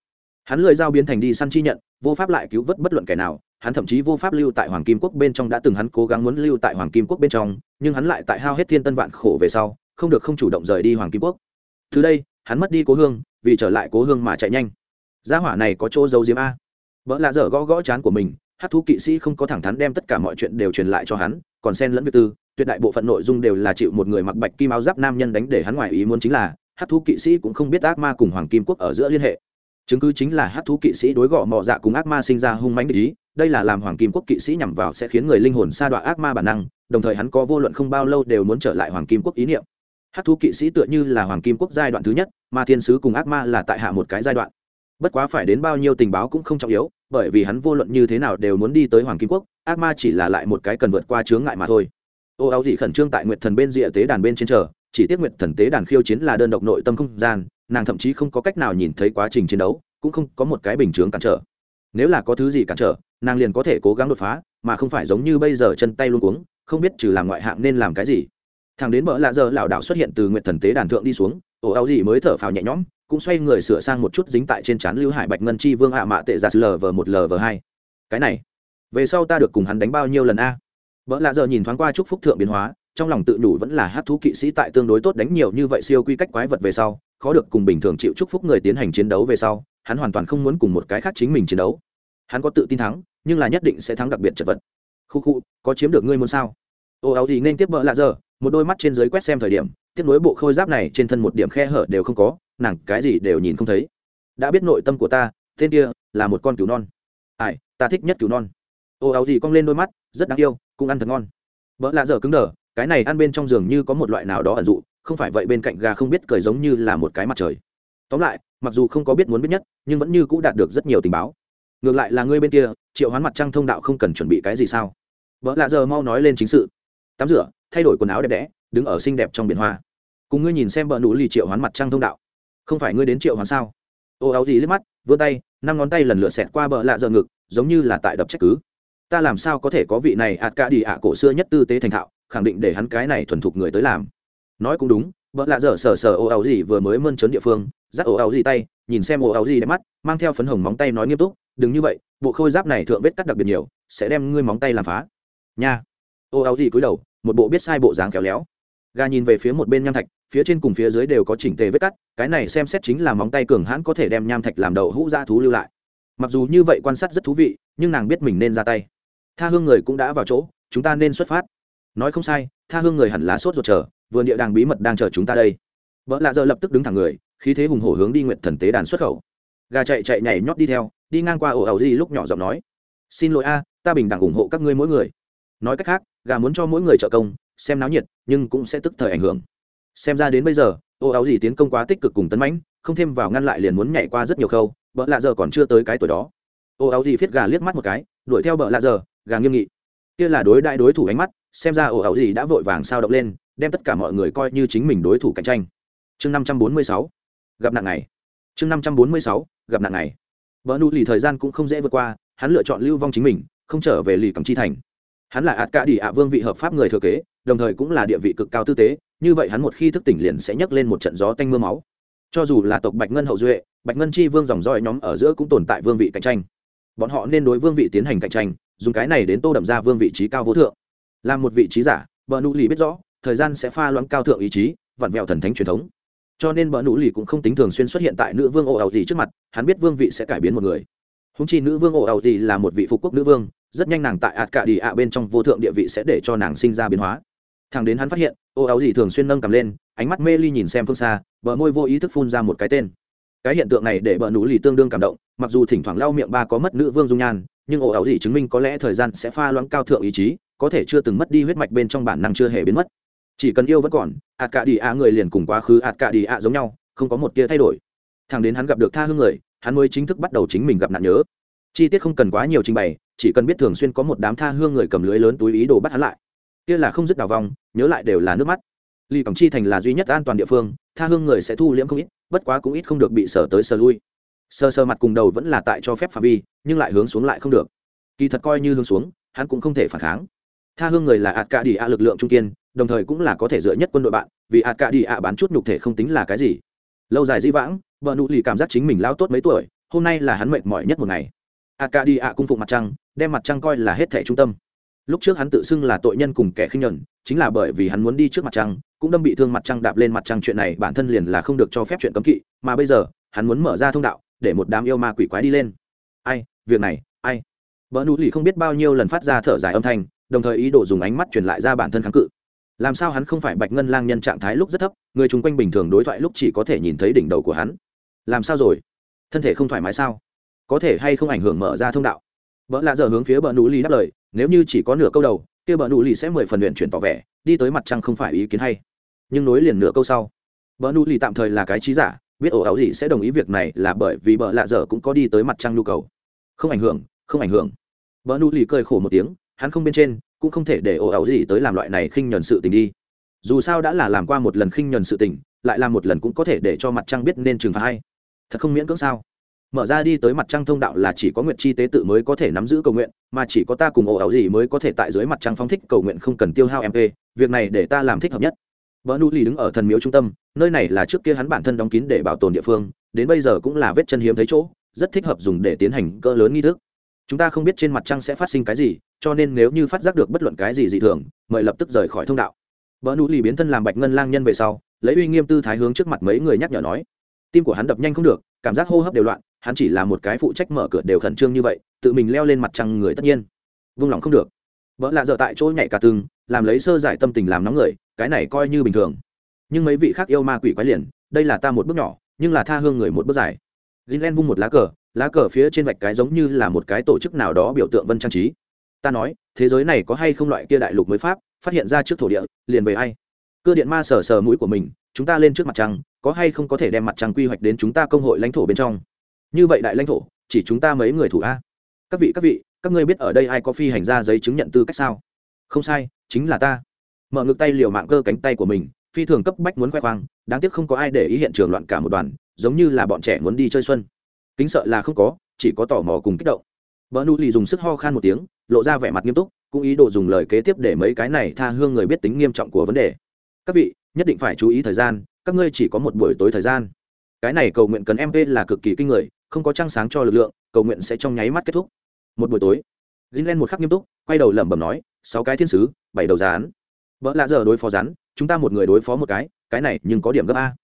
Hắn lười giao biến thành đi săn chi nhận, vô pháp lại cứu vớt bất luận kẻ nào, hắn thậm chí vô pháp lưu tại hoàng kim quốc bên trong đã từng hắn cố gắng muốn lưu tại hoàng kim quốc bên trong, nhưng hắn lại tại hao hết thiên tân vạn khổ về sau, không được không chủ động rời đi hoàng kim quốc. Từ đây, hắn mất đi cố hương, vì trở lại cố hương mà chạy nhanh. Gia hỏa này có chỗ giấu diếm a vợ lạ dở gõ gõ chán của mình, hát thú kỵ sĩ không có thẳng thắn đem tất cả mọi chuyện đều truyền lại cho hắn, còn xen lẫn việc tư, tuyệt đại bộ phận nội dung đều là chịu một người mặc bạch kim áo giáp nam nhân đánh để hắn ngoài ý muốn chính là, hát thú kỵ sĩ cũng không biết ác ma cùng hoàng kim quốc ở giữa liên hệ. Chứng cứ chính là hát thú kỵ sĩ đối gõ mọ dạ cùng ác ma sinh ra hung mánh ý, đây là làm hoàng kim quốc kỵ sĩ nhằm vào sẽ khiến người linh hồn sa đọa ác ma bản năng, đồng thời hắn có vô luận không bao lâu đều muốn trở lại hoàng kim quốc ý niệm. Hát thú kỵ sĩ tựa như là hoàng kim quốc giai đoạn thứ nhất, mà thiên sứ cùng ác ma là tại hạ một cái giai đoạn bất quá phải đến bao nhiêu tình báo cũng không trọng yếu, bởi vì hắn vô luận như thế nào đều muốn đi tới hoàng kim quốc, ác ma chỉ là lại một cái cần vượt qua chướng ngại mà thôi. Ô áo dị khẩn trương tại nguyệt thần bên rìa tế đàn bên trên chờ, chỉ tiếc nguyệt thần tế đàn khiêu chiến là đơn độc nội tâm không gian, nàng thậm chí không có cách nào nhìn thấy quá trình chiến đấu, cũng không có một cái bình chướng cản trở. Nếu là có thứ gì cản trở, nàng liền có thể cố gắng đột phá, mà không phải giống như bây giờ chân tay luôn cuống, không biết trừ làm ngoại hạng nên làm cái gì. Thằng đến bỡ lạ giờ lảo đảo xuất hiện từ nguyện thần tế đàn thượng đi xuống ổ áo dị mới thở phào nhẹ nhõm cũng xoay người sửa sang một chút dính tại trên trán lưu hải bạch ngân chi vương hạ mạ tệ giả lv một lv hai. Cái này, về sau ta được cùng hắn đánh bao nhiêu lần a? Vợ lạ giờ nhìn thoáng qua chúc phúc thượng biến hóa, trong lòng tự đủ vẫn là hát thú kỵ sĩ tại tương đối tốt đánh nhiều như vậy siêu quy cách quái vật về sau, khó được cùng bình thường chịu chúc phúc người tiến hành chiến đấu về sau, hắn hoàn toàn không muốn cùng một cái khác chính mình chiến đấu. Hắn có tự tin thắng, nhưng là nhất định sẽ thắng đặc biệt chật vật. Khu khu, có chiếm được ngươi muốn sao? Ô, áo gì nên tiếp vợ lạ giờ, một đôi mắt trên dưới quét xem thời điểm tiếp nối bộ khôi giáp này trên thân một điểm khe hở đều không có, nàng cái gì đều nhìn không thấy. Đã biết nội tâm của ta, tên kia là một con cứu non. Ai, ta thích nhất cứu non. Ô, áo gì cong lên đôi mắt, rất đáng yêu, cũng ăn thật ngon. Vợ lạ dở cứng đờ, cái này ăn bên trong giường như có một loại nào đó ẩn dụ, không phải vậy bên cạnh gà không biết cười giống như là một cái mặt trời. Tóm lại, mặc dù không có biết muốn biết nhất, nhưng vẫn như cũng đạt được rất nhiều tình báo. Ngược lại là ngươi bên kia, triệu hoán mặt trăng thông đạo không cần chuẩn bị cái gì sao? Vợ lạ giờ mau nói lên chính sự. Tắm rửa, thay đổi quần áo đẹp đẽ đứng ở xinh đẹp trong biển hoa. Cùng ngươi nhìn xem bờ nụ lì triệu hoán mặt trăng thông đạo. Không phải ngươi đến triệu hoán sao? Ô, áo gì liếc mắt, vươn tay, năm ngón tay lần lượt xẹt qua bờ lạ giờ ngực, giống như là tại đập trách cứ. Ta làm sao có thể có vị này ạt cả đi ạ cổ xưa nhất tư tế thành thạo, khẳng định để hắn cái này thuần thục người tới làm. Nói cũng đúng vợ lạ dở sờ sờ ô, áo gì vừa mới mơn trớn địa phương, dắt ô, áo gì tay, nhìn xem ổ áo gì đẹp mắt, mang theo phấn hồng móng tay nói nghiêm túc, đừng như vậy, bộ khôi giáp này thượng vết cắt đặc biệt nhiều, sẽ đem ngươi móng tay làm phá. Nha. Ô, áo gì cúi đầu, một bộ biết sai bộ dáng khéo léo gà nhìn về phía một bên nham thạch, phía trên cùng phía dưới đều có chỉnh tề vết cắt, cái này xem xét chính là móng tay cường hãn có thể đem nham thạch làm đầu hũ ra thú lưu lại. Mặc dù như vậy quan sát rất thú vị, nhưng nàng biết mình nên ra tay. Tha hương người cũng đã vào chỗ, chúng ta nên xuất phát. Nói không sai, tha hương người hẳn lá sốt ruột chờ, vườn địa đàng bí mật đang chờ chúng ta đây. Vợ lạ giờ lập tức đứng thẳng người, khí thế hùng hổ hướng đi nguyện thần tế đàn xuất khẩu. Gà chạy chạy nhảy nhót đi theo, đi ngang qua ổ ẩu gì lúc nhỏ giọng nói. Xin lỗi a, ta bình đẳng ủng hộ các ngươi mỗi người. Nói cách khác, gà muốn cho mỗi người trợ công xem náo nhiệt, nhưng cũng sẽ tức thời ảnh hưởng. Xem ra đến bây giờ, ô áo gì tiến công quá tích cực cùng tấn mãnh, không thêm vào ngăn lại liền muốn nhảy qua rất nhiều khâu, bợ lạ giờ còn chưa tới cái tuổi đó. Ô áo gì viết gà liếc mắt một cái, đuổi theo bợ lạ giờ, gà nghiêm nghị. Kia là đối đại đối thủ ánh mắt, xem ra ổ Áo gì đã vội vàng sao động lên, đem tất cả mọi người coi như chính mình đối thủ cạnh tranh. Chương năm trăm bốn mươi sáu, gặp nạn này chương năm trăm bốn mươi sáu, gặp nạn này vợ nụ lì thời gian cũng không dễ vượt qua, hắn lựa chọn lưu vong chính mình, không trở về lì cầm chi thành. Hắn là ạt cả đi ạ vương vị hợp pháp người thừa kế đồng thời cũng là địa vị cực cao tư tế, như vậy hắn một khi thức tỉnh liền sẽ nhấc lên một trận gió tanh mưa máu. Cho dù là tộc bạch ngân hậu duệ, bạch ngân chi vương dòng roi nhóm ở giữa cũng tồn tại vương vị cạnh tranh. Bọn họ nên đối vương vị tiến hành cạnh tranh, dùng cái này đến tô đậm ra vương vị trí cao vô thượng. Làm một vị trí giả, bờ nụ lì biết rõ, thời gian sẽ pha loãng cao thượng ý chí, vặn vẹo thần thánh truyền thống. Cho nên bờ nụ lì cũng không tính thường xuyên xuất hiện tại nữ vương ồ ảo gì trước mặt, hắn biết vương vị sẽ cải biến một người. Húng chi nữ vương ồ ảo gì là một vị phục quốc nữ vương, rất nhanh nàng tại ạt cả đi ạ bên trong vô thượng địa vị sẽ để cho nàng sinh ra biến hóa thằng đến hắn phát hiện, ô áo gì thường xuyên nâng cầm lên, ánh mắt mê ly nhìn xem phương xa, bờ môi vô ý thức phun ra một cái tên. Cái hiện tượng này để bờ nụ lì tương đương cảm động, mặc dù thỉnh thoảng lau miệng ba có mất nữ vương dung nhan, nhưng ô áo gì chứng minh có lẽ thời gian sẽ pha loãng cao thượng ý chí, có thể chưa từng mất đi huyết mạch bên trong bản năng chưa hề biến mất. Chỉ cần yêu vẫn còn, ạt cả đi ạ người liền cùng quá khứ ạt cả đi ạ giống nhau, không có một tia thay đổi. Thằng đến hắn gặp được tha hương người, hắn mới chính thức bắt đầu chính mình gặp nạn nhớ. Chi tiết không cần quá nhiều trình bày, chỉ cần biết thường xuyên có một đám tha hương người cầm lưới lớn túi ý đồ bắt hắn lại kia là không dứt đào vòng nhớ lại đều là nước mắt. Lì cổng chi thành là duy nhất an toàn địa phương, tha hương người sẽ thu liễm không ít, bất quá cũng ít không được bị sở tới sở lui. Sơ sơ mặt cùng đầu vẫn là tại cho phép phạm vi, nhưng lại hướng xuống lại không được. Kỳ thật coi như hướng xuống, hắn cũng không thể phản kháng. Tha hương người là ạt cả đi ạ lực lượng trung kiên, đồng thời cũng là có thể dựa nhất quân đội bạn, vì ạt cả đi ạ bán chút nhục thể không tính là cái gì. Lâu dài di vãng, vợ nụ lì cảm giác chính mình lao tốt mấy tuổi, hôm nay là hắn mệt mỏi nhất một ngày. Ạt cả đi ạ cung phụng mặt trăng, đem mặt trăng coi là hết thẻ trung tâm lúc trước hắn tự xưng là tội nhân cùng kẻ khinh nhẫn, chính là bởi vì hắn muốn đi trước mặt trăng cũng đâm bị thương mặt trăng đạp lên mặt trăng chuyện này bản thân liền là không được cho phép chuyện cấm kỵ mà bây giờ hắn muốn mở ra thông đạo để một đám yêu ma quỷ quái đi lên. Ai việc này ai? Vợ nụ lì không biết bao nhiêu lần phát ra thở dài âm thanh đồng thời ý đồ dùng ánh mắt truyền lại ra bản thân kháng cự. Làm sao hắn không phải bạch ngân lang nhân trạng thái lúc rất thấp người chung quanh bình thường đối thoại lúc chỉ có thể nhìn thấy đỉnh đầu của hắn. Làm sao rồi? Thân thể không thoải mái sao? Có thể hay không ảnh hưởng mở ra thông đạo? Vợ lạ giờ hướng phía bờ nụ lì đáp lời, nếu như chỉ có nửa câu đầu, kia bờ nụ lì sẽ mười phần luyện chuyển tỏ vẻ, đi tới mặt trăng không phải ý kiến hay. Nhưng nối liền nửa câu sau bờ nụ lì tạm thời là cái trí giả, biết ổ áo gì sẽ đồng ý việc này là bởi vì bờ lạ dở cũng có đi tới mặt trăng nhu cầu. Không ảnh hưởng, không ảnh hưởng. Bờ nụ lì cười khổ một tiếng, hắn không bên trên, cũng không thể để ổ áo gì tới làm loại này khinh nhuần sự tình đi. Dù sao đã là làm qua một lần khinh nhuần sự tình, lại làm một lần cũng có thể để cho mặt trăng biết nên trừng phạt hay. Thật không miễn cưỡng sao? Mở ra đi tới mặt trăng thông đạo là chỉ có nguyện chi tế tự mới có thể nắm giữ cầu nguyện mà chỉ có ta cùng ổ Ảo gì mới có thể tại dưới mặt trăng phong thích cầu nguyện không cần tiêu hao mp việc này để ta làm thích hợp nhất vợ Nu Lì đứng ở thần miếu trung tâm, nơi này là trước kia hắn bản thân đóng kín để bảo tồn địa phương, đến bây giờ cũng là vết chân hiếm thấy chỗ, rất thích hợp dùng để tiến hành cỡ lớn nghi thức. Chúng ta không biết trên mặt trăng sẽ phát sinh cái gì, cho nên nếu như phát giác được bất luận cái gì dị thường, mời lập tức rời khỏi thông đạo. vợ Nu Lì biến thân làm Bạch Ngân Lang nhân về sau, lấy uy nghiêm tư thái hướng trước mặt mấy người nhắc nhở nói. Tim của hắn đập nhanh không được, cảm giác hô hấp đều loạn, hắn chỉ là một cái phụ trách mở cửa đều khẩn trương như vậy, tự mình leo lên mặt trăng người tất nhiên. Vung lòng không được. Bỡ lạ giờ tại chỗ nhảy cả từng, làm lấy sơ giải tâm tình làm nóng người, cái này coi như bình thường nhưng mấy vị khác yêu ma quỷ quái liền đây là ta một bước nhỏ nhưng là tha hương người một bước dài gilen vung một lá cờ lá cờ phía trên vạch cái giống như là một cái tổ chức nào đó biểu tượng vân trang trí ta nói thế giới này có hay không loại kia đại lục mới pháp phát hiện ra trước thổ địa liền về ai cơ điện ma sờ sờ mũi của mình chúng ta lên trước mặt trăng có hay không có thể đem mặt trăng quy hoạch đến chúng ta công hội lãnh thổ bên trong? Như vậy đại lãnh thổ, chỉ chúng ta mấy người thủ a? Các vị các vị, các ngươi biết ở đây ai có phi hành ra giấy chứng nhận tư cách sao? Không sai, chính là ta. Mở ngực tay liều mạng cơ cánh tay của mình, phi thường cấp bách muốn khoe khoang, đáng tiếc không có ai để ý hiện trường loạn cả một đoàn, giống như là bọn trẻ muốn đi chơi xuân. Kính sợ là không có, chỉ có tò mò cùng kích động. Vợ nu lì dùng sức ho khan một tiếng, lộ ra vẻ mặt nghiêm túc, cũng ý đồ dùng lời kế tiếp để mấy cái này tha hương người biết tính nghiêm trọng của vấn đề. Các vị, nhất định phải chú ý thời gian các ngươi chỉ có một buổi tối thời gian. Cái này cầu nguyện cần mp là cực kỳ kinh người, không có trăng sáng cho lực lượng, cầu nguyện sẽ trong nháy mắt kết thúc. Một buổi tối gin Len một khắc nghiêm túc, quay đầu lẩm bẩm nói, sáu cái thiên sứ, bảy đầu rán vợ lạ giờ đối phó rắn, chúng ta một người đối phó một cái cái này nhưng có điểm gấp a.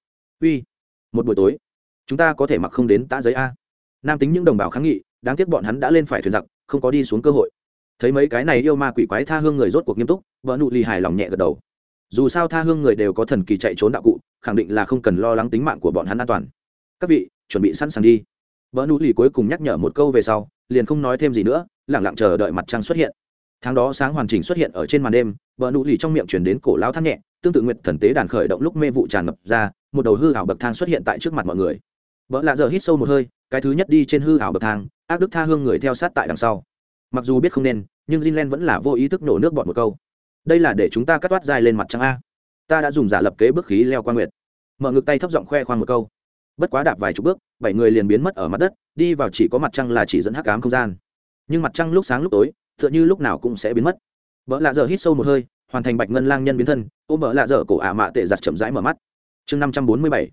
Uy, một buổi tối, chúng ta có thể mặc không đến tã giấy a. Nam tính những đồng bào kháng nghị, đáng tiếc bọn hắn đã lên phải thuyền giặc, không có đi xuống cơ hội. Thấy mấy cái này yêu ma quỷ quái tha hương người rốt cuộc nghiêm túc, vợ nụ lì hài lòng nhẹ gật đầu dù sao tha hương người đều có thần kỳ chạy trốn đạo cụ, khẳng định là không cần lo lắng tính mạng của bọn hắn an toàn. Các vị, chuẩn bị sẵn sàng đi. Vợ nụ lì cuối cùng nhắc nhở một câu về sau, liền không nói thêm gì nữa lẳng lặng chờ đợi mặt trăng xuất hiện. Tháng đó sáng hoàn chỉnh xuất hiện ở trên màn đêm vợ nụ lì trong miệng chuyển đến cổ lao thắt nhẹ, tương tự nguyện thần tế đàn khởi động lúc mê vụ tràn ngập ra, một đầu hư hảo bậc thang xuất hiện tại trước mặt mọi người. Vợ lạ giờ hít sâu một hơi, cái thứ nhất đi trên hư hảo bậc thang, ác đức tha hương người theo sát tại đằng sau. Mặc dù biết không nên, nhưng Jinlen vẫn là vô ý thức nổ nước bọt một câu đây là để chúng ta cắt toát dài lên mặt trăng a. Ta đã dùng giả lập kế bước khí leo qua nguyệt. Mở ngực tay thấp giọng khoe khoang một câu. Bất quá đạp vài chục bước, bảy người liền biến mất ở mặt đất, đi vào chỉ có mặt trăng là chỉ dẫn hắc ám không gian. Nhưng mặt trăng lúc sáng lúc tối, tựa như lúc nào cũng sẽ biến mất. Vợ lạ dở hít sâu một hơi, hoàn thành bạch ngân lang nhân biến thân, ôm vợ lạ dở cổ ả mạ tệ giặt chậm rãi mở mắt. Chương năm trăm bốn mươi bảy,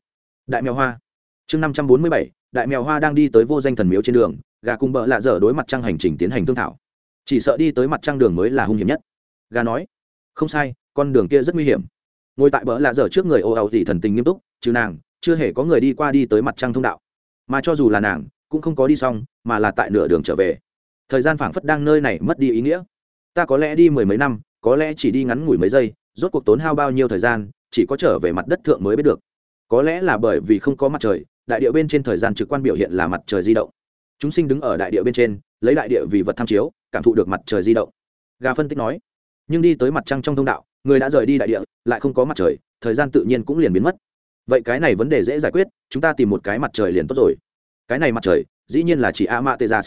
đại mèo hoa. Chương năm trăm bốn mươi bảy, đại mèo hoa đang đi tới vô danh thần miếu trên đường, gà cùng vợ lạ dở đối mặt trăng hành trình tiến hành thương thảo. Chỉ sợ đi tới mặt trăng đường mới là hung hiểm nhất. Gà nói không sai, con đường kia rất nguy hiểm. Ngồi tại bờ lạ dở trước người ô ẩu thì thần tình nghiêm túc, chứ nàng, chưa hề có người đi qua đi tới mặt trăng thông đạo. Mà cho dù là nàng, cũng không có đi xong, mà là tại nửa đường trở về. Thời gian phảng phất đang nơi này mất đi ý nghĩa. Ta có lẽ đi mười mấy năm, có lẽ chỉ đi ngắn ngủi mấy giây, rốt cuộc tốn hao bao nhiêu thời gian, chỉ có trở về mặt đất thượng mới biết được. Có lẽ là bởi vì không có mặt trời, đại địa bên trên thời gian trực quan biểu hiện là mặt trời di động. Chúng sinh đứng ở đại địa bên trên, lấy đại địa vì vật tham chiếu, cảm thụ được mặt trời di động. Gà phân tích nói nhưng đi tới mặt trăng trong thông đạo, người đã rời đi đại địa, lại không có mặt trời, thời gian tự nhiên cũng liền biến mất. Vậy cái này vấn đề dễ giải quyết, chúng ta tìm một cái mặt trời liền tốt rồi. Cái này mặt trời, dĩ nhiên là chỉ a ma tê gia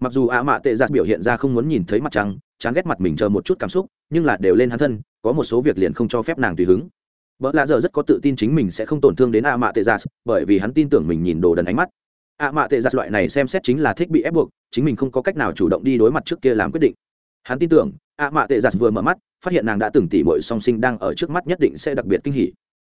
mặc dù a mạ tê giặt biểu hiện ra không muốn nhìn thấy mặt trăng, chán ghét mặt mình chờ một chút cảm xúc, nhưng là đều lên hắn thân, có một số việc liền không cho phép nàng tùy hứng. Vợ lạ giờ rất có tự tin chính mình sẽ không tổn thương đến a mạ tê giặt bởi vì hắn tin tưởng mình nhìn đồ đần ánh mắt. A mạ tê giặt loại này xem xét chính là thích bị ép buộc, chính mình không có cách nào chủ động đi đối mặt trước kia làm quyết định hắn tin tưởng, ạ mạ tệ giặt vừa mở mắt, phát hiện nàng đã từng tỉ mội song sinh đang ở trước mắt nhất định sẽ đặc biệt kinh hỉ.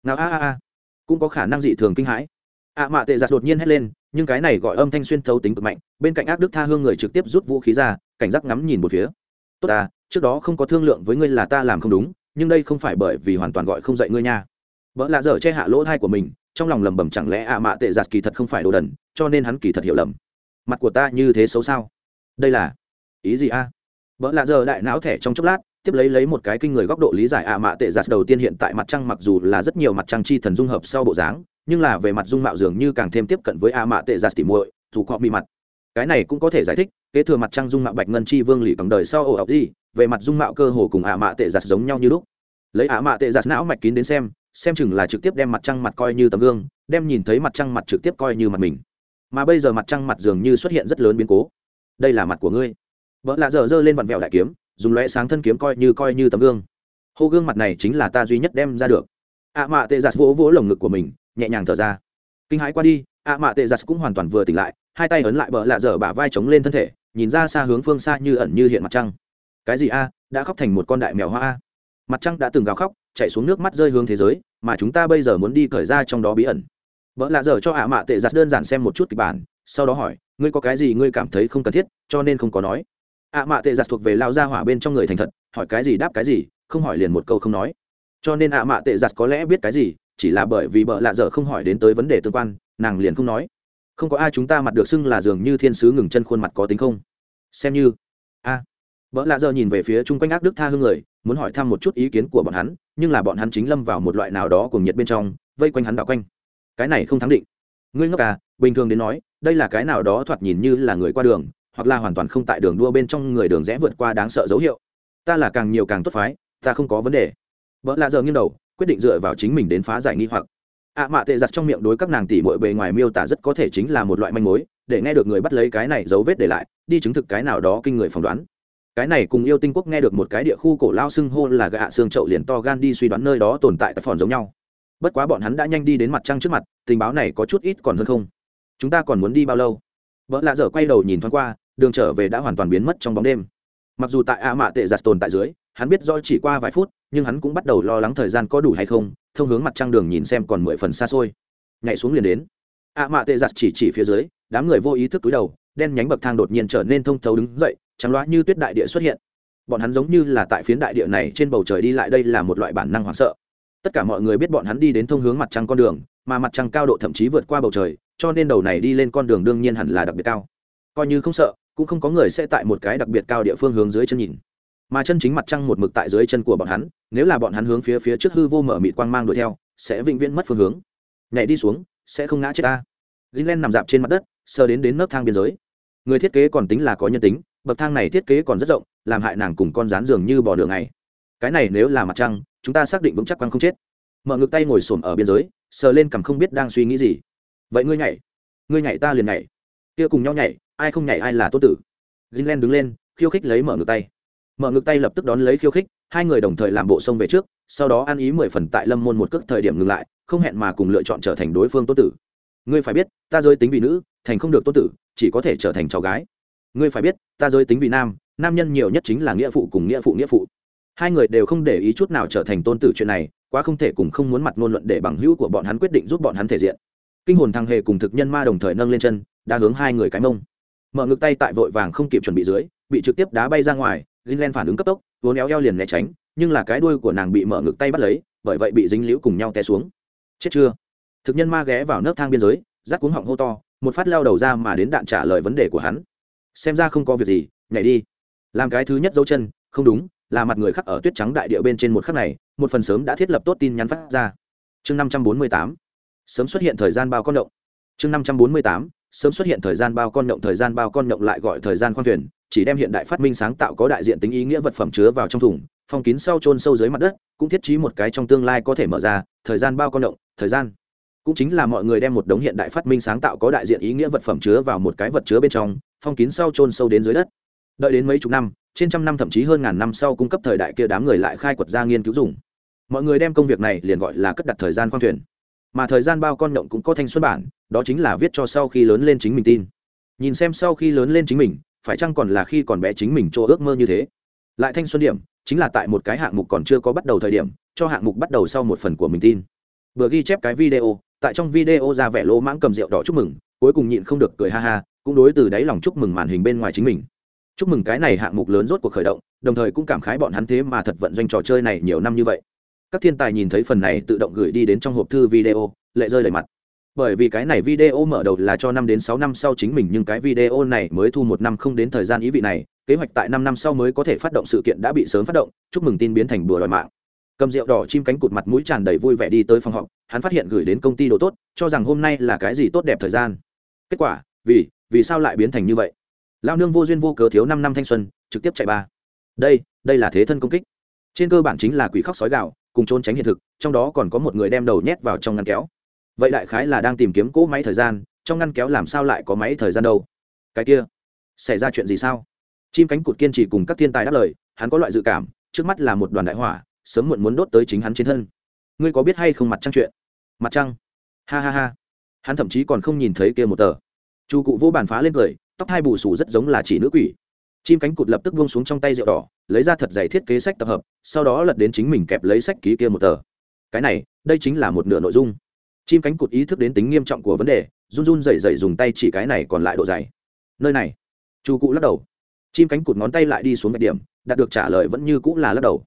Nào a a a, cũng có khả năng dị thường kinh hãi. Ạ mạ tệ giặt đột nhiên hét lên, nhưng cái này gọi âm thanh xuyên thấu tính cực mạnh, bên cạnh ác đức tha hương người trực tiếp rút vũ khí ra, cảnh giác ngắm nhìn một phía. Tốt ta, trước đó không có thương lượng với ngươi là ta làm không đúng, nhưng đây không phải bởi vì hoàn toàn gọi không dạy ngươi nha. Vợ lạ dở che hạ lỗ thai của mình, trong lòng lầm bầm chẳng lẽ ạ mạ tệ giặt kỳ thật không phải đồ đần, cho nên hắn kỳ thật hiểu lầm. Mặt của ta như thế xấu sao? Đây là ý gì a? Vợ lạ giờ đại não thẻ trong chốc lát, tiếp lấy lấy một cái kinh người góc độ lý giải ạ mạ tệ giặt đầu tiên hiện tại mặt trăng mặc dù là rất nhiều mặt trăng chi thần dung hợp sau bộ dáng, nhưng là về mặt dung mạo dường như càng thêm tiếp cận với a mạ tệ giặt tỉ muội, dù họ bị mặt. Cái này cũng có thể giải thích, kế thừa mặt trăng dung mạo bạch ngân chi vương lì cầm đời sau ổ ọc gì, về mặt dung mạo cơ hồ cùng a mạ tệ giặt giống nhau như lúc. Lấy a mạ tệ giặt não mạch kín đến xem xem chừng là trực tiếp đem mặt trăng mặt coi như tấm gương, đem nhìn thấy mặt trăng mặt trực tiếp coi như mặt mình. Mà bây giờ mặt trăng mặt dường như xuất hiện rất lớn biến cố. Đây là mặt của ngươi vợ lạ dở dơ lên vặn vẹo đại kiếm, dùng lóe sáng thân kiếm coi như coi như tấm gương. Hô gương mặt này chính là ta duy nhất đem ra được. Ạ mạ tệ giặt vỗ vỗ lồng ngực của mình, nhẹ nhàng thở ra. Kinh hãi qua đi ạ mạ tệ giặt cũng hoàn toàn vừa tỉnh lại, hai tay ấn lại bờ lạ dở bả vai chống lên thân thể, nhìn ra xa hướng phương xa như ẩn như hiện mặt trăng. Cái gì a, đã khóc thành một con đại mèo hoa a. Mặt trăng đã từng gào khóc chạy xuống nước mắt rơi hướng thế giới, mà chúng ta bây giờ muốn đi khởi ra trong đó bí ẩn. Vợ lạ dở cho ạ mạ tệ giặt đơn giản xem một chút kịch bản, sau đó hỏi, ngươi có cái gì ngươi cảm thấy không cần thiết, cho nên không có nói? Ạ mạ tệ giặt thuộc về lao ra hỏa bên trong người thành thật, hỏi cái gì đáp cái gì, không hỏi liền một câu không nói. Cho nên ạ mạ tệ giặt có lẽ biết cái gì, chỉ là bởi vì bợ lạ dở không hỏi đến tới vấn đề tương quan, nàng liền không nói. Không có ai chúng ta mặt được xưng là dường như thiên sứ ngừng chân khuôn mặt có tính không? Xem như. A. À. vợ lạ dở nhìn về phía chung quanh ác đức tha hương người, muốn hỏi thăm một chút ý kiến của bọn hắn, nhưng là bọn hắn chính lâm vào một loại nào đó cùng nhiệt bên trong, vây quanh hắn đảo quanh. Cái này không thắng định. Ngươi ngốc à bình thường đến nói, đây là cái nào đó thoạt nhìn như là người qua đường hoặc là hoàn toàn không tại đường đua bên trong người đường rẽ vượt qua đáng sợ dấu hiệu. Ta là càng nhiều càng tốt phái, ta không có vấn đề. Vợ lạ giờ nghiêng đầu, quyết định dựa vào chính mình đến phá giải nghi hoặc. Ạ à mạ tệ giặt trong miệng đối các nàng tỷ mội bề ngoài miêu tả rất có thể chính là một loại manh mối, để nghe được người bắt lấy cái này dấu vết để lại, đi chứng thực cái nào đó kinh người phỏng đoán. Cái này cùng yêu tinh quốc nghe được một cái địa khu cổ lao xưng hô là gạ xương trậu liền to gan đi suy đoán nơi đó tồn tại tập phòn giống nhau. Bất quá bọn hắn đã nhanh đi đến mặt trăng trước mặt, tình báo này có chút ít còn hơn không. Chúng ta còn muốn đi bao lâu? Vợ lạ dở quay đầu nhìn thoáng qua đường trở về đã hoàn toàn biến mất trong bóng đêm. Mặc dù tại a mạ tệ giặt tồn tại dưới, hắn biết do chỉ qua vài phút, nhưng hắn cũng bắt đầu lo lắng thời gian có đủ hay không, thông hướng mặt trăng đường nhìn xem còn mười phần xa xôi. Nhảy xuống liền đến. a mạ tệ giặt chỉ chỉ phía dưới, đám người vô ý thức túi đầu, đen nhánh bậc thang đột nhiên trở nên thông thấu đứng dậy, trắng loá như tuyết đại địa xuất hiện. Bọn hắn giống như là tại phiến đại địa này trên bầu trời đi lại đây là một loại bản năng hoảng sợ. Tất cả mọi người biết bọn hắn đi đến thông hướng mặt trăng con đường, mà mặt trăng cao độ thậm chí vượt qua bầu trời, cho nên đầu này đi lên con đường đương nhiên hẳn là đặc biệt cao. Coi như không sợ cũng không có người sẽ tại một cái đặc biệt cao địa phương hướng dưới chân nhìn. Mà chân chính mặt trăng một mực tại dưới chân của bọn hắn, nếu là bọn hắn hướng phía phía trước hư vô mở mịt quang mang đuổi theo, sẽ vĩnh viễn mất phương hướng. Nhảy đi xuống, sẽ không ngã chết ta. Greenland nằm dạp trên mặt đất, sờ đến đến nấc thang biên giới. Người thiết kế còn tính là có nhân tính, bậc thang này thiết kế còn rất rộng, làm hại nàng cùng con rán dường như bò đường này cái này nếu là mặt trăng, chúng ta xác định vững chắc quang không chết. Mở ngực tay ngồi xổm ở biên giới, sờ lên cằm không biết đang suy nghĩ gì. Vậy ngươi nhảy ngươi nhảy ta liền nhảy. Kia cùng nhau nhảy ai không nhảy ai là tốt tử. Gilen đứng lên, khiêu khích lấy mở ngực tay. Mở ngực tay lập tức đón lấy khiêu khích, hai người đồng thời làm bộ sông về trước, sau đó ăn ý mười phần tại lâm môn một cước thời điểm ngừng lại, không hẹn mà cùng lựa chọn trở thành đối phương tốt tử. Ngươi phải biết, ta giới tính vì nữ, thành không được tốt tử, chỉ có thể trở thành cháu gái. Ngươi phải biết, ta giới tính vì nam nam nhân nhiều nhất chính là nghĩa phụ cùng nghĩa phụ nghĩa phụ. Hai người đều không để ý chút nào trở thành tôn tử chuyện này, quá không thể cùng không muốn mặt ngôn luận để bằng hữu của bọn hắn quyết định giúp bọn hắn thể diện. Kinh hồn thằng hề cùng thực nhân ma đồng thời nâng lên chân, đã hướng hai người cái mông mở ngực tay tại vội vàng không kịp chuẩn bị dưới bị trực tiếp đá bay ra ngoài Greenland phản ứng cấp tốc, vốn éo eo liền né tránh, nhưng là cái đuôi của nàng bị mở ngực tay bắt lấy, bởi vậy bị dính liễu cùng nhau té xuống. Chết chưa? Thực nhân ma ghé vào nấc thang biên giới, rác cuống họng hô to, một phát leo đầu ra mà đến đạn trả lời vấn đề của hắn. Xem ra không có việc gì, nhảy đi. Làm cái thứ nhất dấu chân, không đúng, là mặt người khắc ở tuyết trắng đại địa bên trên một khắc này, một phần sớm đã thiết lập tốt tin nhắn phát ra. Chương năm trăm bốn mươi tám Sớm xuất hiện thời gian bao con động. Chương năm trăm bốn mươi tám sớm xuất hiện thời gian bao con động thời gian bao con động lại gọi thời gian khoang thuyền, chỉ đem hiện đại phát minh sáng tạo có đại diện tính ý nghĩa vật phẩm chứa vào trong thùng, phong kín sau chôn sâu dưới mặt đất, cũng thiết trí một cái trong tương lai có thể mở ra, thời gian bao con động thời gian. Cũng chính là mọi người đem một đống hiện đại phát minh sáng tạo có đại diện ý nghĩa vật phẩm chứa vào một cái vật chứa bên trong, phong kín sau chôn sâu đến dưới đất. Đợi đến mấy chục năm, trên trăm năm thậm chí hơn ngàn năm sau cung cấp thời đại kia đám người lại khai quật ra nghiên cứu dùng. Mọi người đem công việc này liền gọi là cất đặt thời gian khoang thuyền mà thời gian bao con động cũng có thanh xuất bản, đó chính là viết cho sau khi lớn lên chính mình tin. Nhìn xem sau khi lớn lên chính mình, phải chăng còn là khi còn bé chính mình chỗ ước mơ như thế? Lại thanh xuân điểm, chính là tại một cái hạng mục còn chưa có bắt đầu thời điểm, cho hạng mục bắt đầu sau một phần của mình tin. Vừa ghi chép cái video, tại trong video ra vẻ lỗ mãng cầm rượu đỏ chúc mừng, cuối cùng nhịn không được cười ha ha, cũng đối từ đáy lòng chúc mừng màn hình bên ngoài chính mình. Chúc mừng cái này hạng mục lớn rốt cuộc khởi động, đồng thời cũng cảm khái bọn hắn thế mà thật vận doanh trò chơi này nhiều năm như vậy các thiên tài nhìn thấy phần này tự động gửi đi đến trong hộp thư video, lệ rơi đầy mặt. Bởi vì cái này video mở đầu là cho năm đến sáu năm sau chính mình, nhưng cái video này mới thu một năm không đến thời gian ý vị này, kế hoạch tại năm năm sau mới có thể phát động sự kiện đã bị sớm phát động, chúc mừng tin biến thành bừa đòi mạng. Cầm rượu đỏ chim cánh cụt mặt mũi tràn đầy vui vẻ đi tới phòng họp, hắn phát hiện gửi đến công ty đồ tốt, cho rằng hôm nay là cái gì tốt đẹp thời gian. Kết quả, vì vì sao lại biến thành như vậy? Lao nương vô duyên vô cớ thiếu năm năm thanh xuân, trực tiếp chạy ba. Đây đây là thế thân công kích. Trên cơ bản chính là quỷ khóc sói gạo cùng trốn tránh hiện thực, trong đó còn có một người đem đầu nhét vào trong ngăn kéo. Vậy đại khái là đang tìm kiếm cỗ máy thời gian, trong ngăn kéo làm sao lại có máy thời gian đâu? Cái kia, xảy ra chuyện gì sao? Chim cánh cụt kiên trì cùng các thiên tài đáp lời, hắn có loại dự cảm, trước mắt là một đoàn đại hỏa, sớm muộn muốn đốt tới chính hắn trên thân. Ngươi có biết hay không mặt trăng chuyện? Mặt trăng? Ha ha ha. Hắn thậm chí còn không nhìn thấy kia một tờ. Chu cụ vô bàn phá lên cười, tóc hai bù sù rất giống là chỉ nữ quỷ chim cánh cụt lập tức buông xuống trong tay rượu đỏ, lấy ra thật giày thiết kế sách tập hợp, sau đó lật đến chính mình kẹp lấy sách ký kia một tờ. Cái này, đây chính là một nửa nội dung. Chim cánh cụt ý thức đến tính nghiêm trọng của vấn đề, run run dày dày dùng tay chỉ cái này còn lại độ dày. Nơi này, chu cụ lắc đầu. Chim cánh cụt ngón tay lại đi xuống vạch điểm, đạt được trả lời vẫn như cũng là lắc đầu.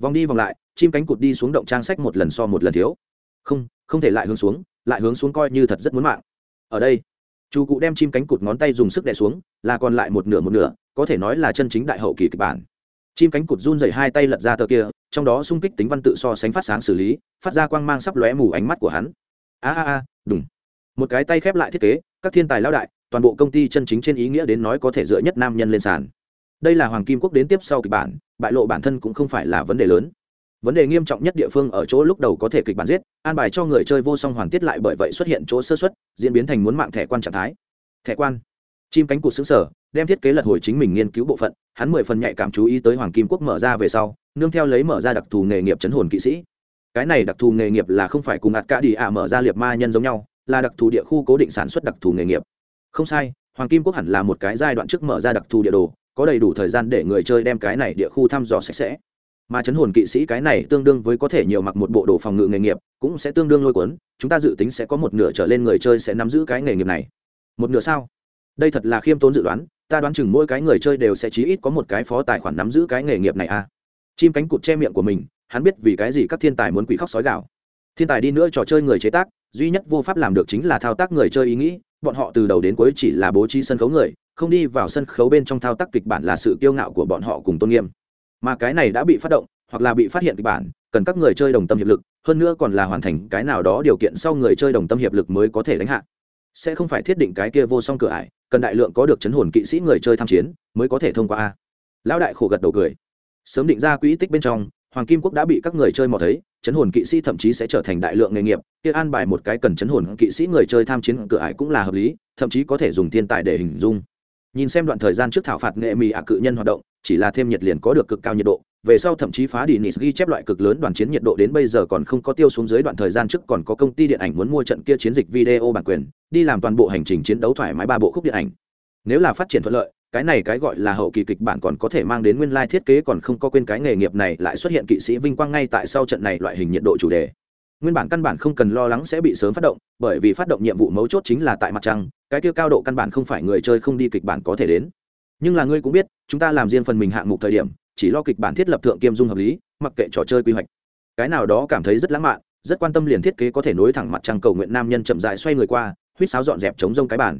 Vòng đi vòng lại, chim cánh cụt đi xuống động trang sách một lần so một lần thiếu. Không không thể lại hướng xuống, lại hướng xuống coi như thật rất muốn mạng. Ở đây, chu cụ đem chim cánh cụt ngón tay dùng sức đè xuống, là còn lại một nửa một nửa có thể nói là chân chính đại hậu kỳ kịch bản. Chim cánh cụt run dày hai tay lật ra tờ kia, trong đó sung kích tính văn tự so sánh phát sáng xử lý, phát ra quang mang sắp lóe mù ánh mắt của hắn. A a a đúng một cái tay khép lại thiết kế, các thiên tài lao đại, toàn bộ công ty chân chính trên ý nghĩa đến nói có thể dựa nhất nam nhân lên sàn. Đây là hoàng kim quốc đến tiếp sau kịch bản, bại lộ bản thân cũng không phải là vấn đề lớn. Vấn đề nghiêm trọng nhất địa phương ở chỗ lúc đầu có thể kịch bản giết, an bài cho người chơi vô song hoàn tiết lại bởi vậy xuất hiện chỗ sơ xuất diễn biến thành muốn mạng thẻ quan trạng thái. Thẻ quan. Chim cánh cụt xứng sở đem thiết kế lật hồi chính mình nghiên cứu bộ phận, hắn mười phần nhạy cảm chú ý tới hoàng kim quốc mở ra về sau, nương theo lấy mở ra đặc thù nghề nghiệp chấn hồn kỵ sĩ. Cái này đặc thù nghề nghiệp là không phải cùng ạt cả đi ạ mở ra liệt ma nhân giống nhau, là đặc thù địa khu cố định sản xuất đặc thù nghề nghiệp. Không sai, hoàng kim quốc hẳn là một cái giai đoạn trước mở ra đặc thù địa đồ, có đầy đủ thời gian để người chơi đem cái này địa khu thăm dò sạch sẽ. Mà chấn hồn kỵ sĩ cái này tương đương với có thể nhiều mặc một bộ đồ phòng ngự nghề nghiệp, cũng sẽ tương đương lôi cuốn, chúng ta dự tính sẽ có một nửa trở lên người chơi sẽ nắm giữ cái nghề nghiệp này. Một nửa sao? Đây thật là khiêm tốn dự đoán, ta đoán chừng mỗi cái người chơi đều sẽ chí ít có một cái phó tài khoản nắm giữ cái nghề nghiệp này à. Chim cánh cụt che miệng của mình, hắn biết vì cái gì các thiên tài muốn quỷ khóc sói gạo thiên tài đi nữa trò chơi người chế tác, duy nhất vô pháp làm được chính là thao tác người chơi ý nghĩ, bọn họ từ đầu đến cuối chỉ là bố trí sân khấu người, không đi vào sân khấu bên trong thao tác kịch bản là sự kiêu ngạo của bọn họ cùng tôn nghiêm. Mà cái này đã bị phát động, hoặc là bị phát hiện kịch bản, cần các người chơi đồng tâm hiệp lực, hơn nữa còn là hoàn thành cái nào đó điều kiện sau người chơi đồng tâm hiệp lực mới có thể đánh hạ sẽ không phải thiết định cái kia vô song cửa ải, cần đại lượng có được chấn hồn kỵ sĩ người chơi tham chiến mới có thể thông qua a. Lão đại khổ gật đầu cười. Sớm định ra quỹ tích bên trong, hoàng kim quốc đã bị các người chơi mò thấy, chấn hồn kỵ sĩ thậm chí sẽ trở thành đại lượng nghề nghiệp, kia an bài một cái cần chấn hồn kỵ sĩ người chơi tham chiến cửa ải cũng là hợp lý, thậm chí có thể dùng thiên tài để hình dung. Nhìn xem đoạn thời gian trước thảo phạt nghệ mì ạ cự nhân hoạt động, chỉ là thêm nhiệt liền có được cực cao nhiệt độ về sau thậm chí phá đi nis ghi chép loại cực lớn đoàn chiến nhiệt độ đến bây giờ còn không có tiêu xuống dưới đoạn thời gian trước còn có công ty điện ảnh muốn mua trận kia chiến dịch video bản quyền, đi làm toàn bộ hành trình chiến đấu thoải mái ba bộ khúc điện ảnh. Nếu là phát triển thuận lợi, cái này cái gọi là hậu kỳ kịch bản còn có thể mang đến nguyên lai thiết kế còn không có quên cái nghề nghiệp này lại xuất hiện kỵ sĩ vinh quang ngay tại sau trận này loại hình nhiệt độ chủ đề. Nguyên bản căn bản không cần lo lắng sẽ bị sớm phát động, bởi vì phát động nhiệm vụ mấu chốt chính là tại mặt trăng, cái kia cao độ căn bản không phải người chơi không đi kịch bản có thể đến. Nhưng là ngươi cũng biết, chúng ta làm riêng phần mình hạng mục thời điểm chỉ lo kịch bản thiết lập thượng kiêm dung hợp lý, mặc kệ trò chơi quy hoạch. Cái nào đó cảm thấy rất lãng mạn, rất quan tâm liền thiết kế có thể nối thẳng mặt trăng cầu nguyện nam nhân chậm dại xoay người qua, huýt sáo dọn dẹp chống rông cái bản.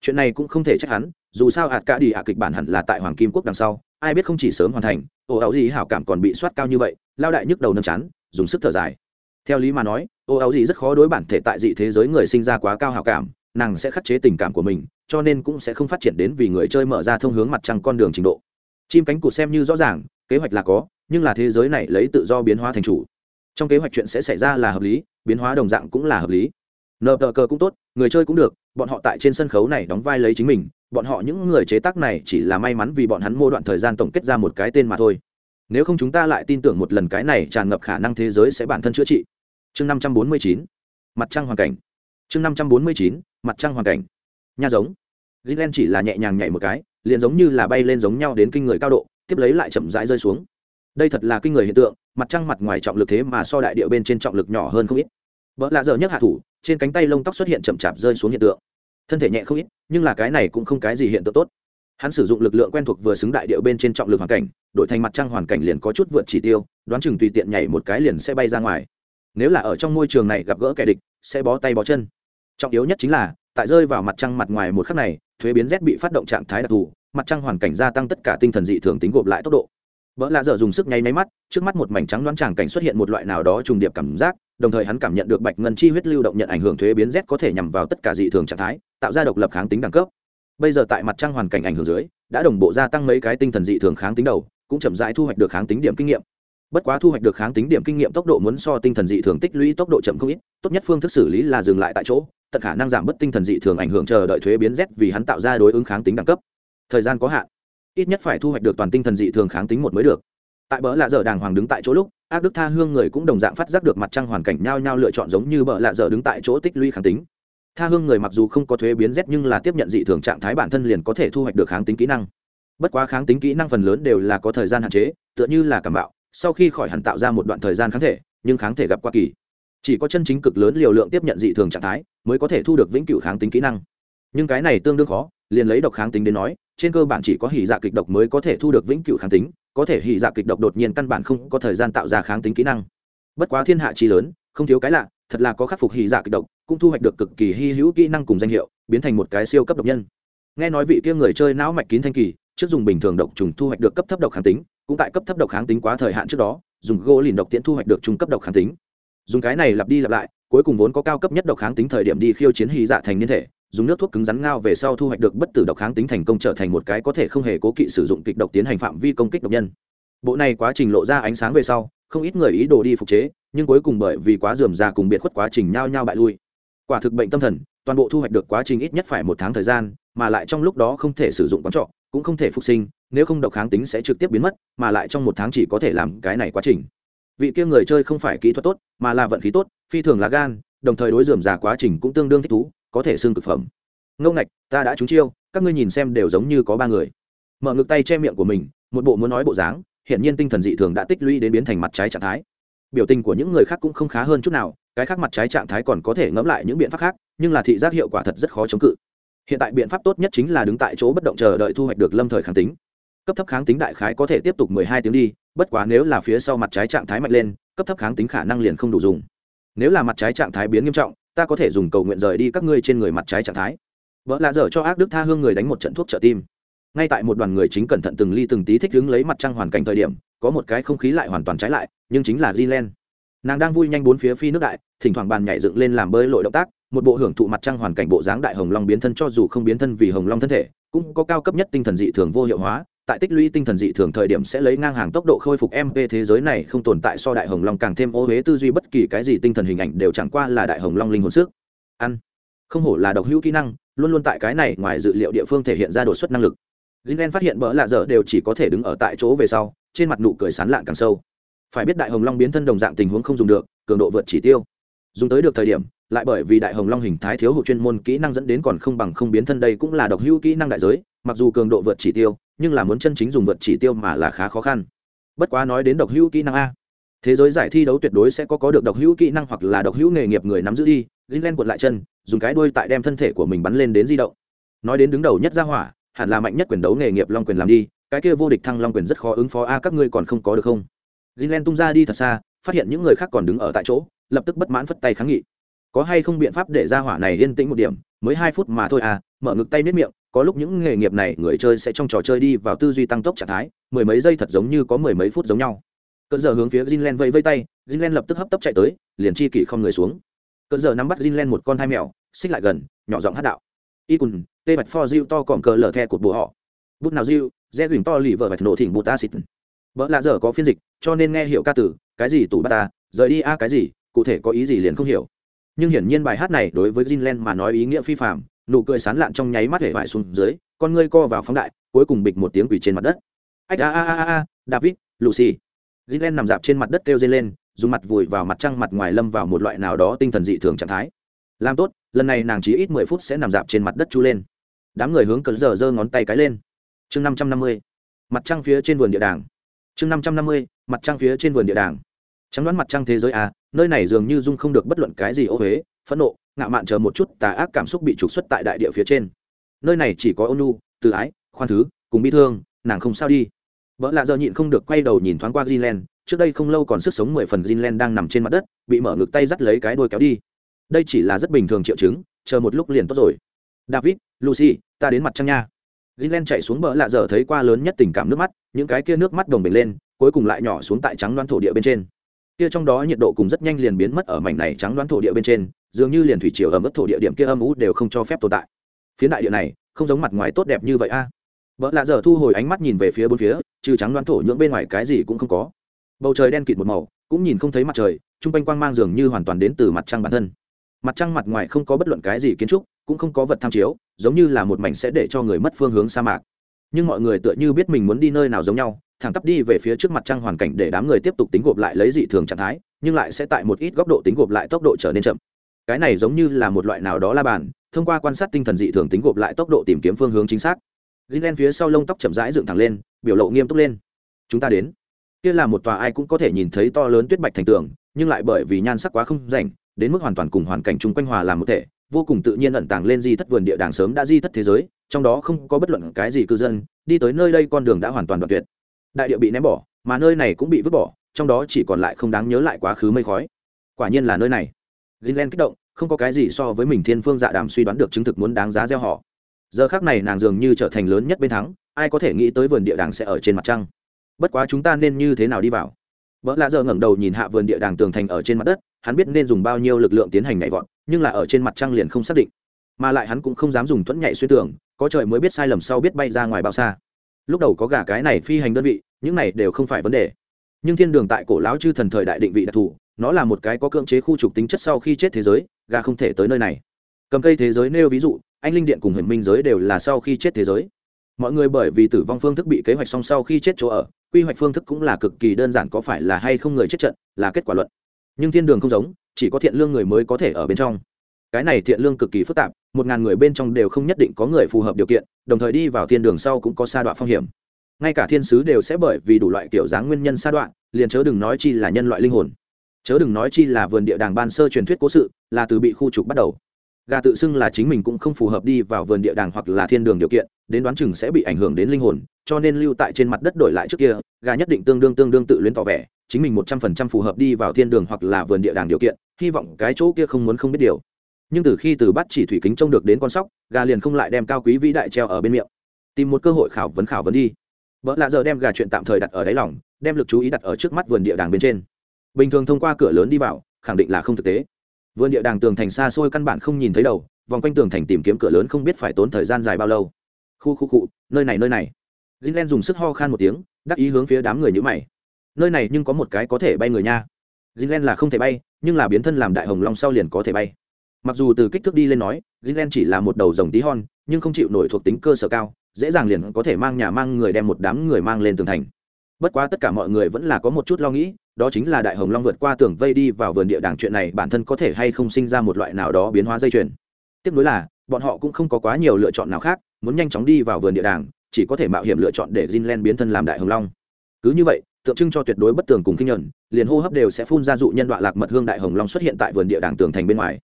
Chuyện này cũng không thể trách hắn, dù sao hạt cả đi à kịch bản hẳn là tại hoàng kim quốc đằng sau, ai biết không chỉ sớm hoàn thành ồ áo gì hảo cảm còn bị soát cao như vậy, lao đại nhức đầu nâng chán, dùng sức thở dài. Theo lý mà nói ồ áo gì rất khó đối bản thể tại dị thế giới người sinh ra quá cao hảo cảm, nàng sẽ khắc chế tình cảm của mình, cho nên cũng sẽ không phát triển đến vì người chơi mở ra thông hướng mặt trăng con đường trình độ chim cánh cụt xem như rõ ràng, kế hoạch là có, nhưng là thế giới này lấy tự do biến hóa thành chủ. Trong kế hoạch chuyện sẽ xảy ra là hợp lý, biến hóa đồng dạng cũng là hợp lý. Nợ tờ cờ cũng tốt, người chơi cũng được, bọn họ tại trên sân khấu này đóng vai lấy chính mình, bọn họ những người chế tác này chỉ là may mắn vì bọn hắn mua đoạn thời gian tổng kết ra một cái tên mà thôi. Nếu không chúng ta lại tin tưởng một lần cái này tràn ngập khả năng thế giới sẽ bản thân chữa trị. Chương năm trăm bốn mươi chín, mặt trăng hoàn cảnh. Chương năm trăm bốn mươi chín, mặt trăng hoàn cảnh. Nha giống. Gilen chỉ là nhẹ nhàng nhảy một cái liền giống như là bay lên giống nhau đến kinh người cao độ, tiếp lấy lại chậm rãi rơi xuống. Đây thật là kinh người hiện tượng, mặt trăng mặt ngoài trọng lực thế mà so đại địa bên trên trọng lực nhỏ hơn không ít. Vợ lạ dở nhất hạ thủ, trên cánh tay lông tóc xuất hiện chậm chạp rơi xuống hiện tượng. Thân thể nhẹ không ít, nhưng là cái này cũng không cái gì hiện tượng tốt. Hắn sử dụng lực lượng quen thuộc vừa xứng đại điệu bên trên trọng lực hoàn cảnh, đổi thành mặt trăng hoàn cảnh liền có chút vượt chỉ tiêu, đoán chừng tùy tiện nhảy một cái liền sẽ bay ra ngoài. Nếu là ở trong môi trường này gặp gỡ kẻ địch, sẽ bó tay bó chân. Trọng yếu nhất chính là, tại rơi vào mặt trăng mặt ngoài một khắc này thuế biến z bị phát động trạng thái đặc thù, mặt trăng hoàn cảnh gia tăng tất cả tinh thần dị thường tính gộp lại tốc độ. Vợ lạ dở dùng sức nháy máy mắt, trước mắt một mảnh trắng đoán tràng cảnh xuất hiện một loại nào đó trùng điệp cảm giác, đồng thời hắn cảm nhận được bạch ngân chi huyết lưu động nhận ảnh hưởng thuế biến z có thể nhằm vào tất cả dị thường trạng thái, tạo ra độc lập kháng tính đẳng cấp. Bây giờ tại mặt trăng hoàn cảnh ảnh hưởng dưới, đã đồng bộ gia tăng mấy cái tinh thần dị thường kháng tính đầu, cũng chậm rãi thu hoạch được kháng tính điểm kinh nghiệm. Bất quá thu hoạch được kháng tính điểm kinh nghiệm tốc độ muốn so tinh thần dị thường tích lũy tốc độ chậm không ít, tốt nhất phương thức xử lý là dừng lại tại chỗ tận khả năng giảm bớt tinh thần dị thường ảnh hưởng chờ đợi thuế biến z vì hắn tạo ra đối ứng kháng tính đẳng cấp. Thời gian có hạn, ít nhất phải thu hoạch được toàn tinh thần dị thường kháng tính một mới được. Tại bỡ lạ dở đàng hoàng đứng tại chỗ lúc, ác đức tha hương người cũng đồng dạng phát giác được mặt trăng hoàn cảnh nhao nhao lựa chọn giống như bỡ lạ dở đứng tại chỗ tích lũy kháng tính. Tha hương người mặc dù không có thuế biến z nhưng là tiếp nhận dị thường trạng thái bản thân liền có thể thu hoạch được kháng tính kỹ năng. Bất quá kháng tính kỹ năng phần lớn đều là có thời gian hạn chế, tựa như là cảm bạo, sau khi khỏi hẳn tạo ra một đoạn thời gian kháng thể, nhưng kháng thể gặp qua kỳ. Chỉ có chân chính cực lớn liều lượng tiếp nhận dị thường trạng thái mới có thể thu được vĩnh cửu kháng tính kỹ năng. Nhưng cái này tương đương khó, liền lấy độc kháng tính đến nói, trên cơ bản chỉ có hỉ dạ kịch độc mới có thể thu được vĩnh cửu kháng tính, có thể hỉ dạ kịch độc đột nhiên căn bản không có thời gian tạo ra kháng tính kỹ năng. Bất quá thiên hạ chi lớn, không thiếu cái lạ, thật là có khắc phục hỉ dạ kịch độc, cũng thu hoạch được cực kỳ hy hữu kỹ năng cùng danh hiệu, biến thành một cái siêu cấp độc nhân. Nghe nói vị kia người chơi não mạch kín thanh kỳ, trước dùng bình thường độc trùng thu hoạch được cấp thấp độc kháng tính, cũng tại cấp thấp độc kháng tính quá thời hạn trước đó, dùng gỗ lìn độc tiễn thu hoạch được trung cấp độc kháng tính. Dùng cái này lặp đi lặp lại cuối cùng vốn có cao cấp nhất độc kháng tính thời điểm đi khiêu chiến hy dạ thành niên thể, dùng nước thuốc cứng rắn ngao về sau thu hoạch được bất tử độc kháng tính thành công trở thành một cái có thể không hề cố kỵ sử dụng kịch độc tiến hành phạm vi công kích độc nhân. Bộ này quá trình lộ ra ánh sáng về sau, không ít người ý đồ đi phục chế, nhưng cuối cùng bởi vì quá dườm ra cùng biệt khuất quá trình nhao nhao bại lui. Quả thực bệnh tâm thần, toàn bộ thu hoạch được quá trình ít nhất phải một tháng thời gian, mà lại trong lúc đó không thể sử dụng quán trọ, cũng không thể phục sinh, nếu không độc kháng tính sẽ trực tiếp biến mất, mà lại trong một tháng chỉ có thể làm cái này quá trình vị kia người chơi không phải kỹ thuật tốt, mà là vận khí tốt, phi thường là gan, đồng thời đối dườm già quá trình cũng tương đương thích thú, có thể xương cực phẩm. Ngông ngạch, ta đã trúng chiêu, các ngươi nhìn xem đều giống như có ba người. Mở ngực tay che miệng của mình, một bộ muốn nói bộ dáng hiện nhiên tinh thần dị thường đã tích lũy đến biến thành mặt trái trạng thái. Biểu tình của những người khác cũng không khá hơn chút nào, cái khác mặt trái trạng thái còn có thể ngẫm lại những biện pháp khác, nhưng là thị giác hiệu quả thật rất khó chống cự. Hiện tại biện pháp tốt nhất chính là đứng tại chỗ bất động chờ đợi thu hoạch được lâm thời kháng tính. Cấp thấp kháng tính đại khái có thể tiếp tục mười hai tiếng đi bất quá nếu là phía sau mặt trái trạng thái mạnh lên, cấp thấp kháng tính khả năng liền không đủ dùng. Nếu là mặt trái trạng thái biến nghiêm trọng, ta có thể dùng cầu nguyện rời đi các ngươi trên người mặt trái trạng thái. Vợ lạ dở cho ác đức tha hương người đánh một trận thuốc trợ tim. Ngay tại một đoàn người chính cẩn thận từng ly từng tí thích đứng lấy mặt trăng hoàn cảnh thời điểm, có một cái không khí lại hoàn toàn trái lại, nhưng chính là Greenland. nàng đang vui nhanh bốn phía phi nước đại, thỉnh thoảng bàn nhảy dựng lên làm bơi lội động tác, một bộ hưởng thụ mặt trăng hoàn cảnh bộ dáng đại hồng long biến thân cho dù không biến thân vì hồng long thân thể, cũng có cao cấp nhất tinh thần dị thường vô hiệu hóa tại tích lũy tinh thần dị thường thời điểm sẽ lấy ngang hàng tốc độ khôi phục mp thế giới này, không tồn tại so đại hồng long càng thêm ô huế tư duy bất kỳ cái gì tinh thần hình ảnh đều chẳng qua là đại hồng long linh hồn sức. Ăn. Không hổ là độc hữu kỹ năng, luôn luôn tại cái này ngoài dự liệu địa phương thể hiện ra đột xuất năng lực. Jinlen phát hiện bỡ lạ dở đều chỉ có thể đứng ở tại chỗ về sau, trên mặt nụ cười sán lạng càng sâu. Phải biết đại hồng long biến thân đồng dạng tình huống không dùng được, cường độ vượt chỉ tiêu. Dùng tới được thời điểm lại bởi vì đại hồng long hình thái thiếu hụt chuyên môn kỹ năng dẫn đến còn không bằng không biến thân đây cũng là độc hữu kỹ năng đại giới, mặc dù cường độ vượt chỉ tiêu, nhưng là muốn chân chính dùng vượt chỉ tiêu mà là khá khó khăn. Bất quá nói đến độc hữu kỹ năng a, thế giới giải thi đấu tuyệt đối sẽ có có được độc hữu kỹ năng hoặc là độc hữu nghề nghiệp người nắm giữ đi, Greenland quật lại chân, dùng cái đuôi tại đem thân thể của mình bắn lên đến di động. Nói đến đứng đầu nhất ra hỏa, hẳn là mạnh nhất quyền đấu nghề nghiệp long quyền làm đi, cái kia vô địch thăng long quyền rất khó ứng phó a, các ngươi còn không có được không? Greenland tung ra đi thật xa, phát hiện những người khác còn đứng ở tại chỗ, lập tức bất mãn phất tay kháng nghị có hay không biện pháp để ra hỏa này yên tĩnh một điểm? Mới hai phút mà thôi à mở ngực tay nếp miệng, có lúc những nghề nghiệp này, người chơi sẽ trong trò chơi đi vào tư duy tăng tốc trạng thái, mười mấy giây thật giống như có mười mấy phút giống nhau. Cơn giờ hướng phía Jinlen vây vây tay, Jinlen lập tức hấp tấp chạy tới, liền chi kỷ không người xuống. Cơn giờ nắm bắt Jinlen một con hai mèo, xích lại gần, nhỏ giọng hát đạo. Y cùn, tê bạch pho diêu to còn cờ lở the cột bùa họ. Bút nào diêu dê gửi to lì vợ bạch nổ thỉnh bù ta xịt. Vợ lạ giờ có phiên dịch, cho nên nghe hiểu ca tử, cái gì tủ bắt ta, rời đi a cái gì, cụ thể có ý gì liền không hiểu nhưng hiển nhiên bài hát này đối với Jinlen mà nói ý nghĩa phi phàm, nụ cười sán lạn trong nháy mắt hể vải xuống dưới con ngươi co vào phóng đại cuối cùng bịch một tiếng quỳ trên mặt đất. A a a a david lucy. Jinlen nằm dạp trên mặt đất kêu dây lên dùng mặt vùi vào mặt trăng mặt ngoài lâm vào một loại nào đó tinh thần dị thường trạng thái. Làm tốt lần này nàng chỉ ít mười phút sẽ nằm dạp trên mặt đất chu lên. Đám người hướng cẩn giờ giơ ngón tay cái lên. Chương năm trăm năm mươi mặt trăng phía trên vườn địa đàng. Chương năm trăm năm mươi mặt trăng phía trên vườn địa đàng. Trắng đoán mặt trăng thế giới à nơi này dường như dung không được bất luận cái gì ô huế, phẫn nộ, ngạo mạn chờ một chút tà ác cảm xúc bị trục xuất tại đại địa phía trên. Nơi này chỉ có ônu tự ái, khoan thứ, cùng bi thương, nàng không sao đi. Vợ lạ giờ nhịn không được quay đầu nhìn thoáng qua greenland, trước đây không lâu còn sức sống mười phần greenland đang nằm trên mặt đất, bị mở ngực tay dắt lấy cái đôi kéo đi. Đây chỉ là rất bình thường triệu chứng, chờ một lúc liền tốt rồi. David, lucy, ta đến mặt trăng nha. Greenland chạy xuống bờ lạ giờ thấy qua lớn nhất tình cảm nước mắt, những cái kia nước mắt đồng bể lên, cuối cùng lại nhỏ xuống tại trắng đoan thổ địa bên trên kia trong đó nhiệt độ cùng rất nhanh liền biến mất ở mảnh này trắng đoán thổ địa bên trên, dường như liền thủy chiều ở mức thổ địa điểm kia âm ú đều không cho phép tồn tại. Phía đại địa này, không giống mặt ngoài tốt đẹp như vậy a. À. vợ lạ giờ thu hồi ánh mắt nhìn về phía bốn phía, trừ trắng đoán thổ nhưỡng bên ngoài cái gì cũng không có. Bầu trời đen kịt một màu, cũng nhìn không thấy mặt trời t r u n g quanh quang mang dường như hoàn toàn đến từ mặt trăng bản thân. Mặt trăng mặt ngoài không có bất luận cái gì kiến trúc, cũng không có vật tham chiếu, giống như là một mảnh sẽ để cho người mất phương hướng sa mạc. Nhưng mọi người tựa như biết mình muốn đi nơi nào giống nhau thẳng tắp đi về phía trước mặt trăng hoàn cảnh để đám người tiếp tục tính gộp lại lấy dị thường trạng thái, nhưng lại sẽ tại một ít góc độ tính gộp lại tốc độ trở nên chậm. Cái này giống như là một loại nào đó la bàn, thông qua quan sát tinh thần dị thường tính gộp lại tốc độ tìm kiếm phương hướng chính xác. Gilen phía sau lông tóc chậm rãi dựng thẳng lên, biểu lộ nghiêm túc lên. Chúng ta đến. Kia là một tòa ai cũng có thể nhìn thấy to lớn tuyết bạch thành tường, nhưng lại bởi vì nhan sắc quá không rảnh, đến mức hoàn toàn cùng hoàn cảnh chung quanh hòa làm một thể, vô cùng tự nhiên ẩn tàng lên di thất vườn địa đàng sớm đã di thất thế giới, trong đó không có bất luận cái gì cư dân, đi tới nơi đây con đường đã hoàn toàn đoạn tuyệt đại địa bị ném bỏ, mà nơi này cũng bị vứt bỏ, trong đó chỉ còn lại không đáng nhớ lại quá khứ mây khói. Quả nhiên là nơi này. Greenland kích động, không có cái gì so với mình thiên phương dạ đàm suy đoán được chứng thực muốn đáng giá gieo họ. Giờ khác này nàng dường như trở thành lớn nhất bên thắng, ai có thể nghĩ tới vườn địa đàng sẽ ở trên mặt trăng. Bất quá chúng ta nên như thế nào đi vào? Vợ lạ giờ ngẩng đầu nhìn hạ vườn địa đàng tường thành ở trên mặt đất, hắn biết nên dùng bao nhiêu lực lượng tiến hành nhảy vọt, nhưng là ở trên mặt trăng liền không xác định. Mà lại hắn cũng không dám dùng thuẫn nhảy xuyên tường có trời mới biết sai lầm sau biết bay ra ngoài bao xa lúc đầu có gà cái này phi hành đơn vị, những này đều không phải vấn đề. Nhưng thiên đường tại cổ lão chư thần thời đại định vị đặc thù, nó là một cái có cưỡng chế khu trục tính chất sau khi chết thế giới, gà không thể tới nơi này. Cầm cây thế giới nêu ví dụ, anh linh điện cùng hiểm minh giới đều là sau khi chết thế giới. Mọi người bởi vì tử vong phương thức bị kế hoạch xong sau khi chết chỗ ở, quy hoạch phương thức cũng là cực kỳ đơn giản có phải là hay không người chết trận, là kết quả luận. Nhưng thiên đường không giống, chỉ có thiện lương người mới có thể ở bên trong cái này thiện lương cực kỳ phức tạp, một ngàn người bên trong đều không nhất định có người phù hợp điều kiện, đồng thời đi vào thiên đường sau cũng có sa đoạn phong hiểm. Ngay cả thiên sứ đều sẽ bởi vì đủ loại kiểu dáng nguyên nhân sa đoạn liền chớ đừng nói chi là nhân loại linh hồn. Chớ đừng nói chi là vườn địa đàng ban sơ truyền thuyết cố sự, là từ bị khu trục bắt đầu. Gà tự xưng là chính mình cũng không phù hợp đi vào vườn địa đàng hoặc là thiên đường điều kiện, đến đoán chừng sẽ bị ảnh hưởng đến linh hồn, cho nên lưu tại trên mặt đất đổi lại trước kia, gà nhất định tương đương tương đương tự luyến tỏ vẻ, chính mình một trăm phần trăm phù hợp đi vào thiên đường hoặc là vườn địa đàng điều kiện, hy vọng cái chỗ kia không muốn không biết điều nhưng từ khi từ bắt chỉ thủy kính trông được đến con sóc, gà liền không lại đem cao quý vĩ đại treo ở bên miệng. Tìm một cơ hội khảo vấn khảo vấn đi. Vợ lạ giờ đem gà chuyện tạm thời đặt ở đáy lòng, đem lực chú ý đặt ở trước mắt vườn địa đàng bên trên. Bình thường thông qua cửa lớn đi vào, khẳng định là không thực tế. Vườn địa đàng tường thành xa xôi căn bản không nhìn thấy đầu, vòng quanh tường thành tìm kiếm cửa lớn không biết phải tốn thời gian dài bao lâu. Khu khu cụ nơi này nơi này. Greenland dùng sức ho khan một tiếng, đắc ý hướng phía đám người như mày. Nơi này nhưng có một cái có thể bay người nha. Greenland là không thể bay, nhưng là biến thân làm đại hồng long sau liền có thể bay mặc dù từ kích thước đi lên nói gilen chỉ là một đầu rồng tí hon, nhưng không chịu nổi thuộc tính cơ sở cao, dễ dàng liền có thể mang nhà mang người đem một đám người mang lên tường thành. Bất quá tất cả mọi người vẫn là có một chút lo nghĩ, đó chính là đại hồng long vượt qua tường vây đi vào vườn địa đàng chuyện này bản thân có thể hay không sinh ra một loại nào đó biến hóa dây chuyền. Tiếp nối là, bọn họ cũng không có quá nhiều lựa chọn nào khác, muốn nhanh chóng đi vào vườn địa đàng, chỉ có thể mạo hiểm lựa chọn để Jinlen biến thân làm đại hồng long. Cứ như vậy, tượng trưng cho tuyệt đối bất tường cùng kinh nhuận liền hô hấp đều sẽ phun ra dụ nhân đoạn lạc mật hương đại hồng long xuất hiện tại vườn địa đàng tường thành bên ngoài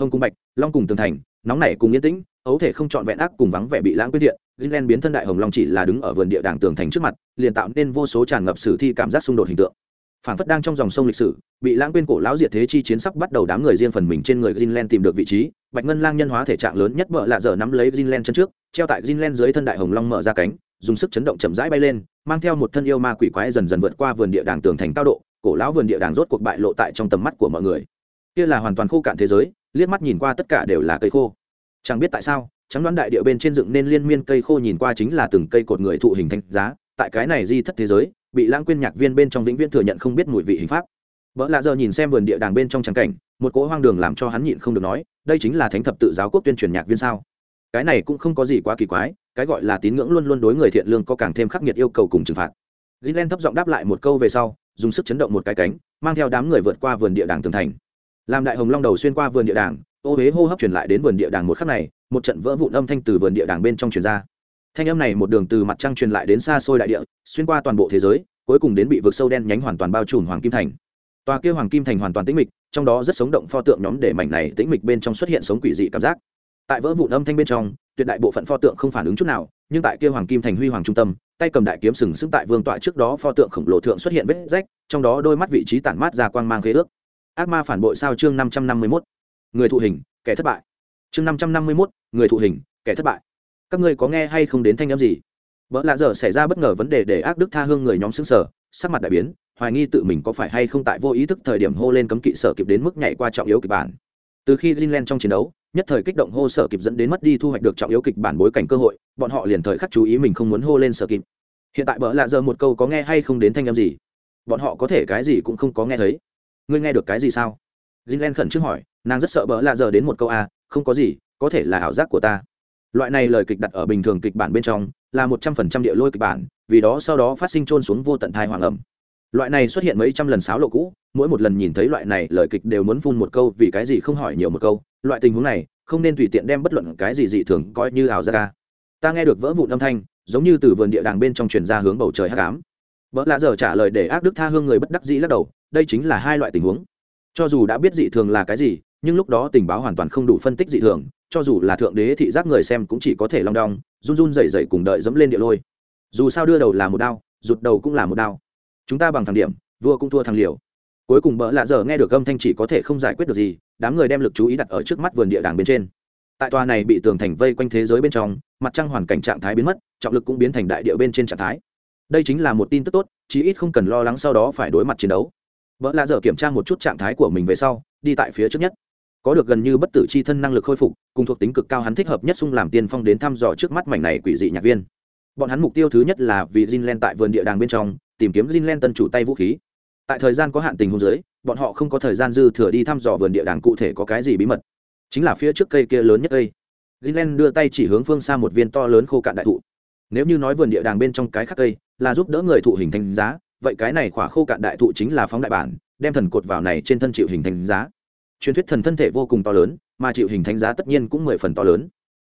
hồng cung bạch, long cùng tường thành, nóng nảy cùng yên tĩnh, ấu thể không chọn vẹn ác cùng vắng vẻ bị lãng quyết thiện Jinlen biến thân đại hồng long chỉ là đứng ở vườn địa đàng tường thành trước mặt, liền tạo nên vô số tràn ngập sử thi cảm giác xung đột hình tượng. Phản phất đang trong dòng sông lịch sử, bị lãng quên cổ lão diệt thế chi chiến sắp bắt đầu đám người riêng phần mình trên người Greenland tìm được vị trí, bạch ngân lang nhân hóa thể trạng lớn nhất vợ lạ giờ nắm lấy Greenland chân trước, treo tại Greenland dưới thân đại hồng long mở ra cánh, dùng sức chấn động chậm rãi bay lên, mang theo một thân yêu ma quỷ quái dần dần vượt qua vườn địa đàng tường thành cao độ, cổ lão vườn địa đàng rốt cuộc bại lộ tại trong tầm mắt của mọi người. Kia là hoàn toàn khô cạn thế giới liếc mắt nhìn qua tất cả đều là cây khô. Chẳng biết tại sao, trắng đoán đại địa bên trên dựng nên liên miên cây khô nhìn qua chính là từng cây cột người thụ hình thành giá, tại cái này di thất thế giới, bị lãng quên nhạc viên bên trong vĩnh viễn thừa nhận không biết mùi vị hình pháp. Vợ lạ giờ nhìn xem vườn địa đàng bên trong trắng cảnh, một cỗ hoang đường làm cho hắn nhịn không được nói, đây chính là thánh thập tự giáo quốc tuyên truyền nhạc viên sao? Cái này cũng không có gì quá kỳ quái, cái gọi là tín ngưỡng luôn luôn đối người thiện lương có càng thêm khắc nghiệt yêu cầu cùng trừng phạt. Gilen thấp giọng đáp lại một câu về sau, dùng sức chấn động một cái cánh, mang theo đám người vượt qua vườn địa đàng tường thành làm đại hồng long đầu xuyên qua vườn địa đàng, ô huế hô hấp truyền lại đến vườn địa đàng một khắc này, một trận vỡ vụn âm thanh từ vườn địa đàng bên trong truyền ra. Thanh âm này một đường từ mặt trăng truyền lại đến xa xôi đại địa, xuyên qua toàn bộ thế giới, cuối cùng đến bị vực sâu đen nhánh hoàn toàn bao trùm hoàng kim thành. Tòa kia hoàng kim thành hoàn toàn tĩnh mịch, trong đó rất sống động pho tượng nhóm để mảnh này tĩnh mịch bên trong xuất hiện sống quỷ dị cảm giác. Tại vỡ vụn âm thanh bên trong, tuyệt đại bộ phận pho tượng không phản ứng chút nào, nhưng tại kia hoàng kim thành huy hoàng trung tâm, tay cầm đại kiếm sừng sững tại vương tọa trước đó pho tượng khổng lồ thượng xuất hiện vết rách, trong đó đôi mắt vị trí tản mát ra quang mang khế ước ác ma phản bội sao chương năm trăm năm mươi mốt? Người thụ hình, kẻ thất bại. Chương năm trăm năm mươi mốt, người thụ hình, kẻ thất bại. Các ngươi có nghe hay không đến thanh âm gì? Vợ lạ giờ xảy ra bất ngờ vấn đề để ác đức tha hương người nhóm xứng sở sắc mặt đại biến, hoài nghi tự mình có phải hay không tại vô ý thức thời điểm hô lên cấm kỵ sở kịp đến mức nhảy qua trọng yếu kịch bản. Từ khi Greenland trong chiến đấu, nhất thời kích động hô sở kịp dẫn đến mất đi thu hoạch được trọng yếu kịch bản bối cảnh cơ hội, bọn họ liền thời khắc chú ý mình không muốn hô lên sở kịp. Hiện tại bỡ lạ giờ một câu có nghe hay không đến thanh âm gì? Bọn họ có thể cái gì cũng không có nghe thấy ngươi nghe được cái gì sao? Jinlen khẩn trương hỏi, nàng rất sợ bỡ lạ giờ đến một câu a, không có gì, có thể là ảo giác của ta. Loại này lời kịch đặt ở bình thường kịch bản bên trong, là một trăm phần trăm địa lôi kịch bản, vì đó sau đó phát sinh trôn xuống vô tận thai hoàng ẩm. Loại này xuất hiện mấy trăm lần sáo lộ cũ, mỗi một lần nhìn thấy loại này lời kịch đều muốn phun một câu vì cái gì không hỏi nhiều một câu, loại tình huống này, không nên tùy tiện đem bất luận cái gì dị thường coi như ảo giác ca ta nghe được vỡ vụn âm thanh, giống như từ vườn địa đàng bên trong truyền ra hướng bầu trời hắc ám vợ lạ giờ trả lời để ác đức tha hương người bất đắc dĩ lắc đầu, đây chính là hai loại tình huống. Cho dù đã biết dị thường là cái gì, nhưng lúc đó tình báo hoàn toàn không đủ phân tích dị thường, cho dù là thượng đế thị giác người xem cũng chỉ có thể long đong, run run dày dày cùng đợi dẫm lên địa lôi. Dù sao đưa đầu là một đao, rụt đầu cũng là một đao. Chúng ta bằng thằng điểm, vua cũng thua thằng liều. Cuối cùng bỡ lạ giờ nghe được âm thanh chỉ có thể không giải quyết được gì, đám người đem lực chú ý đặt ở trước mắt vườn địa đàng bên trên. Tại tòa này bị tường thành vây quanh thế giới bên trong, mặt trăng hoàn cảnh trạng thái biến mất, trọng lực cũng biến thành đại địa bên trên trạng thái đây chính là một tin tức tốt, chí ít không cần lo lắng sau đó phải đối mặt chiến đấu. Vợ lạ dở kiểm tra một chút trạng thái của mình về sau, đi tại phía trước nhất. Có được gần như bất tử c h i thân năng lực khôi phục, cùng thuộc tính cực cao hắn thích hợp nhất xung làm tiên phong đến thăm dò trước mắt mảnh này quỷ dị nhạc viên. Bọn hắn mục tiêu thứ nhất là vì j len tại vườn địa đàng bên trong, tìm kiếm j len tân chủ tay vũ khí. Tại thời gian có hạn tình hôn giới bọn họ không có thời gian dư thừa đi thăm dò vườn địa đàng cụ thể có cái gì bí mật. Chính là phía trước cây kia lớn nhất cây. J len đưa tay chỉ hướng phương xa một viên to lớn khô cạn đại thụ. Nếu như nói vườn địa đàng bên trong cái khắc cây là giúp đỡ người thụ hình thành giá, vậy cái này khỏa khô cạn đại thụ chính là phóng đại bản, đem thần cột vào này trên thân chịu hình thành giá. Truyền thuyết thần thân thể vô cùng to lớn, mà chịu hình thành giá tất nhiên cũng mười phần to lớn.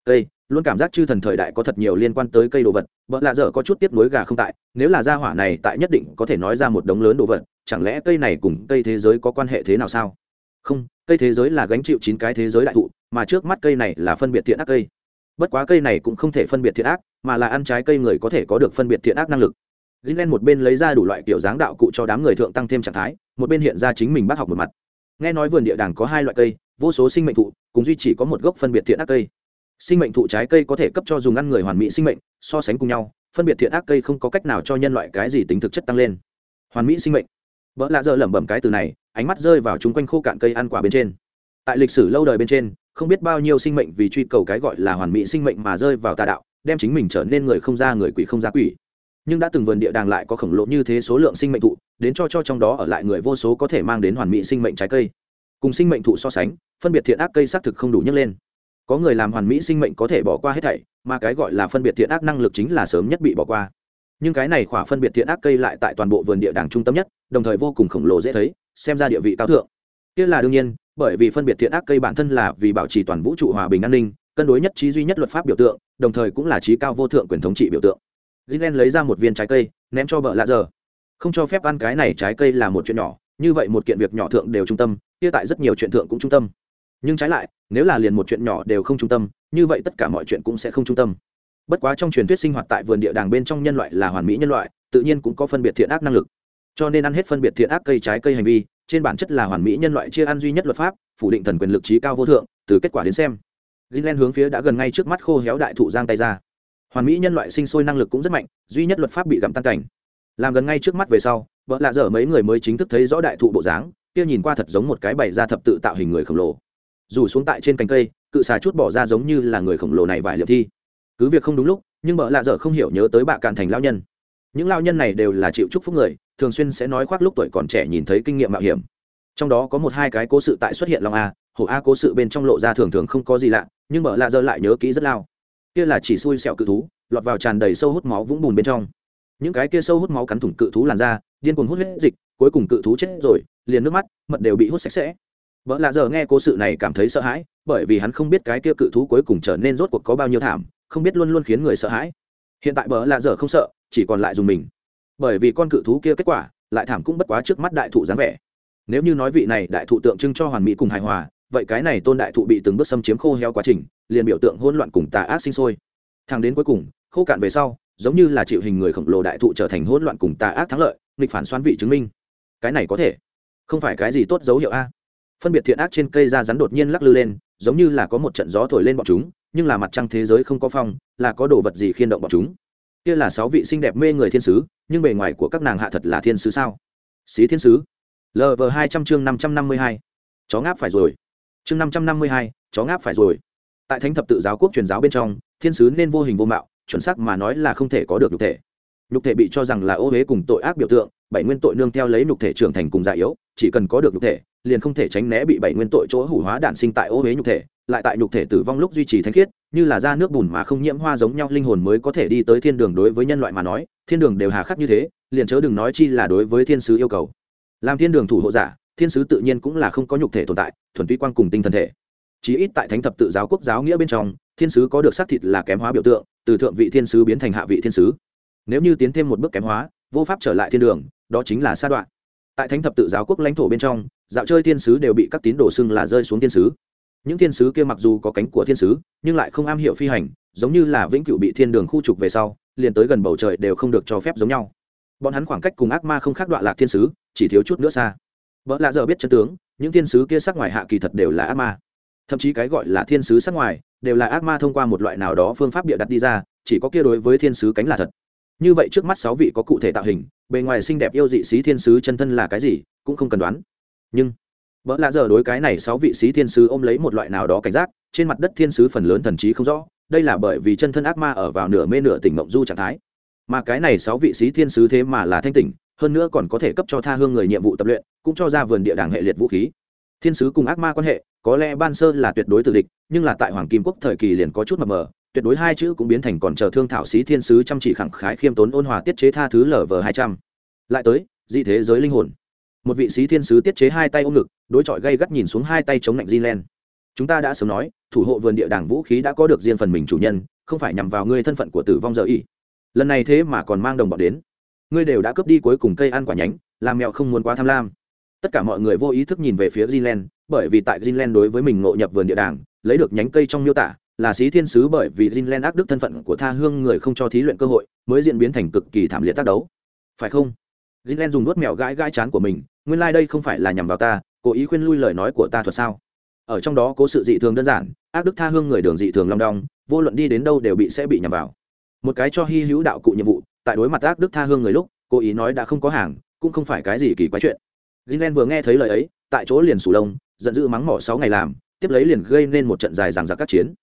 Cây, luôn cảm giác chư thần thời đại có thật nhiều liên quan tới cây đồ vật vợ lạ dở có chút tiếp nối gà không tại, nếu là gia hỏa này tại nhất định có thể nói ra một đống lớn đồ vật, chẳng lẽ cây này cùng cây thế giới có quan hệ thế nào sao? Không, cây thế giới là gánh chịu chín cái thế giới đại thụ, mà trước mắt cây này là phân biệt thiện ác cây bất quá cây này cũng không thể phân biệt thiện ác mà là ăn trái cây người có thể có được phân biệt thiện ác năng lực Gilen một bên lấy ra đủ loại kiểu dáng đạo cụ cho đám người thượng tăng thêm trạng thái, một bên hiện ra chính mình bác học một mặt. Nghe nói vườn địa đàng có hai loại cây, vô số sinh mệnh thụ, cùng duy chỉ có một gốc phân biệt thiện ác cây. Sinh mệnh thụ trái cây có thể cấp cho dùng ăn người hoàn mỹ sinh mệnh, so sánh cùng nhau, phân biệt thiện ác cây không có cách nào cho nhân loại cái gì tính thực chất tăng lên. Hoàn mỹ sinh mệnh. vợ lạ dơ lẩm bẩm cái từ này, ánh mắt rơi vào chúng quanh khô cạn cây ăn quả bên trên. Tại lịch sử lâu đời bên trên, không biết bao nhiêu sinh mệnh vì truy cầu cái gọi là hoàn mỹ sinh mệnh mà rơi vào tà đạo, đem chính mình trở nên người không ra người quỷ không ra quỷ. Nhưng đã từng vườn địa đàng lại có khổng lồ như thế số lượng sinh mệnh thụ đến cho cho trong đó ở lại người vô số có thể mang đến hoàn mỹ sinh mệnh trái cây. Cùng sinh mệnh thụ so sánh phân biệt thiện ác cây xác thực không đủ nhấc lên. Có người làm hoàn mỹ sinh mệnh có thể bỏ qua hết thảy mà cái gọi là phân biệt thiện ác năng lực chính là sớm nhất bị bỏ qua. Nhưng cái này khỏa phân biệt thiện ác cây lại tại toàn bộ vườn địa đàng trung tâm nhất đồng thời vô cùng khổng lồ dễ thấy xem ra địa vị cao thượng. Kia là đương nhiên bởi vì phân biệt thiện ác cây bản thân là vì bảo trì toàn vũ trụ hòa bình an ninh, cân đối nhất trí duy nhất luật pháp biểu tượng, đồng thời cũng là trí cao vô thượng quyền thống trị biểu tượng. Gilen lấy ra một viên trái cây, ném cho bợ lạ giờ. Không cho phép ăn cái này trái cây là một chuyện nhỏ, như vậy một kiện việc nhỏ thượng đều trung tâm, kia tại rất nhiều chuyện thượng cũng trung tâm. Nhưng trái lại, nếu là liền một chuyện nhỏ đều không trung tâm, như vậy tất cả mọi chuyện cũng sẽ không trung tâm. Bất quá trong truyền thuyết sinh hoạt tại vườn địa đàng bên trong nhân loại là hoàn mỹ nhân loại, tự nhiên cũng có phân biệt thiện ác năng lực. Cho nên ăn hết phân biệt thiện ác cây trái cây hành vi trên bản chất là hoàn mỹ nhân loại chia ăn duy nhất luật pháp, phủ định thần quyền lực trí cao vô thượng, từ kết quả đến xem. Gilen hướng phía đã gần ngay trước mắt khô héo đại thụ giang tay ra. Hoàn mỹ nhân loại sinh sôi năng lực cũng rất mạnh, duy nhất luật pháp bị gặm tan cảnh. Làm gần ngay trước mắt về sau, vợ lạ dở mấy người mới chính thức thấy rõ đại thụ bộ dáng, kia nhìn qua thật giống một cái bày ra thập tự tạo hình người khổng lồ. Dù xuống tại trên cành cây, cự xà chút bỏ ra giống như là người khổng lồ này vài liệp thi. Cứ việc không đúng lúc, nhưng vợ lạ dở không hiểu nhớ tới bạ cạn thành lao nhân. Những lao nhân này đều là chịu chúc phúc người thường xuyên sẽ nói khoác lúc tuổi còn trẻ nhìn thấy kinh nghiệm mạo hiểm. Trong đó có một hai cái cố sự tại xuất hiện long a hồ a cố sự bên trong lộ ra thường thường không có gì lạ, nhưng mở lạ giờ lại nhớ kỹ rất lao. Kia là chỉ xui xẹo cự thú, lọt vào tràn đầy sâu hút máu vũng bùn bên trong. Những cái kia sâu hút máu cắn thủng cự thú làn da, điên cuồng hút huyết dịch, cuối cùng cự thú chết rồi, liền nước mắt, mật đều bị hút sạch sẽ. Vợ lạ giờ nghe cố sự này cảm thấy sợ hãi, bởi vì hắn không biết cái kia cự thú cuối cùng trở nên rốt cuộc có bao nhiêu thảm, không biết luôn luôn khiến người sợ hãi. Hiện tại bờ lạ giờ không sợ, chỉ còn lại dùng mình bởi vì con cự thú kia kết quả lại thảm cũng bất quá trước mắt đại thụ dáng vẻ. Nếu như nói vị này đại thụ tượng trưng cho hoàn mỹ cùng hài hòa, vậy cái này tôn đại thụ bị từng bước xâm chiếm khô heo quá trình, liền biểu tượng hỗn loạn cùng tà ác sinh sôi. Thang đến cuối cùng, khô cạn về sau, giống như là chịu hình người khổng lồ đại thụ trở thành hỗn loạn cùng tà ác thắng lợi, nghịch phản xoan vị chứng minh. Cái này có thể, không phải cái gì tốt dấu hiệu a. Phân biệt thiện ác trên cây da rắn đột nhiên lắc lư lên, giống như là có một trận gió thổi lên bọn chúng, nhưng là mặt trăng thế giới không có phong, là có đồ vật gì khiên động bọn chúng? Kia là sáu vị xinh đẹp mê người thiên sứ nhưng bề ngoài của các nàng hạ thật là thiên sứ sao? Xí thiên sứ. Lv hai trăm chương năm trăm năm mươi hai. Chó ngáp phải rồi. Chương năm trăm năm mươi hai, chó ngáp phải rồi. Tại thánh thập tự giáo quốc truyền giáo bên trong, thiên sứ nên vô hình vô mạo, chuẩn xác mà nói là không thể có được nhục thể. Nhục thể bị cho rằng là ô huế cùng tội ác biểu tượng, bảy nguyên tội nương theo lấy nhục thể trưởng thành cùng già yếu, chỉ cần có được nhục thể, liền không thể tránh né bị bảy nguyên tội chỗ hủ hóa đản sinh tại ô huế nhục thể, lại tại nhục thể tử vong lúc duy trì thanh khiết, như là ra nước bùn mà không nhiễm hoa giống nhau, linh hồn mới có thể đi tới thiên đường đối với nhân loại mà nói thiên đường đều hà khắc như thế, liền chớ đừng nói chi là đối với thiên sứ yêu cầu. Làm thiên đường thủ hộ giả, thiên sứ tự nhiên cũng là không có nhục thể tồn tại, thuần túy quan cùng tinh thần thể. Chí ít tại thánh thập tự giáo quốc giáo nghĩa bên trong, thiên sứ có được xác thịt là kém hóa biểu tượng, từ thượng vị thiên sứ biến thành hạ vị thiên sứ. Nếu như tiến thêm một bước kém hóa, vô pháp trở lại thiên đường, đó chính là sa đoạn. Tại thánh thập tự giáo quốc lãnh thổ bên trong, dạo chơi thiên sứ đều bị các tín đồ xưng là rơi xuống thiên sứ. Những thiên sứ kia mặc dù có cánh của thiên sứ, nhưng lại không am hiểu phi hành, giống như là vĩnh cửu bị thiên đường khu trục về sau liền tới gần bầu trời đều không được cho phép giống nhau. Bọn hắn khoảng cách cùng ác ma không khác đoạn lạc thiên sứ, chỉ thiếu chút nữa xa. Vợ lạ giờ biết chân tướng, những thiên sứ kia sắc ngoài hạ kỳ thật đều là ác ma. Thậm chí cái gọi là thiên sứ sắc ngoài, đều là ác ma thông qua một loại nào đó phương pháp bịa đặt đi ra, chỉ có kia đối với thiên sứ cánh là thật. Như vậy trước mắt sáu vị có cụ thể tạo hình, bề ngoài xinh đẹp yêu dị sĩ thiên sứ chân thân là cái gì, cũng không cần đoán. Nhưng, vợ lạ giờ đối cái này sáu vị sĩ thiên sứ ôm lấy một loại nào đó cảnh giác, trên mặt đất thiên sứ phần lớn thần trí không rõ đây là bởi vì chân thân ác ma ở vào nửa mê nửa tỉnh mộng du trạng thái. Mà cái này sáu vị sĩ thiên sứ thế mà là thanh tỉnh, hơn nữa còn có thể cấp cho tha hương người nhiệm vụ tập luyện, cũng cho ra vườn địa đàng hệ liệt vũ khí. Thiên sứ cùng ác ma quan hệ, có lẽ ban sơ là tuyệt đối tự địch, nhưng là tại hoàng kim quốc thời kỳ liền có chút mập mờ, tuyệt đối hai chữ cũng biến thành còn chờ thương thảo sĩ thiên sứ chăm chỉ khẳng khái khiêm tốn ôn hòa tiết chế tha thứ lở vờ hai trăm. Lại tới, dị thế giới linh hồn. Một vị sĩ thiên sứ tiết chế hai tay ôm ngực, đối chọi gây gắt nhìn xuống hai tay chống lạnh Greenland. Chúng ta đã sớm nói, thủ hộ vườn địa đàng vũ khí đã có được riêng phần mình chủ nhân, không phải nhằm vào ngươi thân phận của tử vong giờ y. Lần này thế mà còn mang đồng bọn đến. Ngươi đều đã cướp đi cuối cùng cây ăn quả nhánh, làm mèo không muốn quá tham lam. Tất cả mọi người vô ý thức nhìn về phía Greenland, bởi vì tại Greenland đối với mình ngộ nhập vườn địa đàng, lấy được nhánh cây trong miêu tả, là sĩ thiên sứ bởi vì Greenland ác đức thân phận của tha hương người không cho thí luyện cơ hội, mới diễn biến thành cực kỳ thảm liệt tác đấu. Phải không? Greenland dùng nuốt mèo gãi gãi chán của mình, nguyên lai đây không phải là nhằm vào ta, cố ý khuyên lui lời nói của ta thuật sao ở trong đó cố sự dị thường đơn giản, ác đức tha hương người đường dị thường long đong, vô luận đi đến đâu đều bị sẽ bị nhằm vào. Một cái cho hy hữu đạo cụ nhiệm vụ, tại đối mặt ác đức tha hương người lúc, cố ý nói đã không có hàng, cũng không phải cái gì kỳ quái chuyện. Gilen vừa nghe thấy lời ấy, tại chỗ liền sủ lông, giận dữ mắng mỏ sáu ngày làm, tiếp lấy liền gây nên một trận dài rằng giặc các chiến.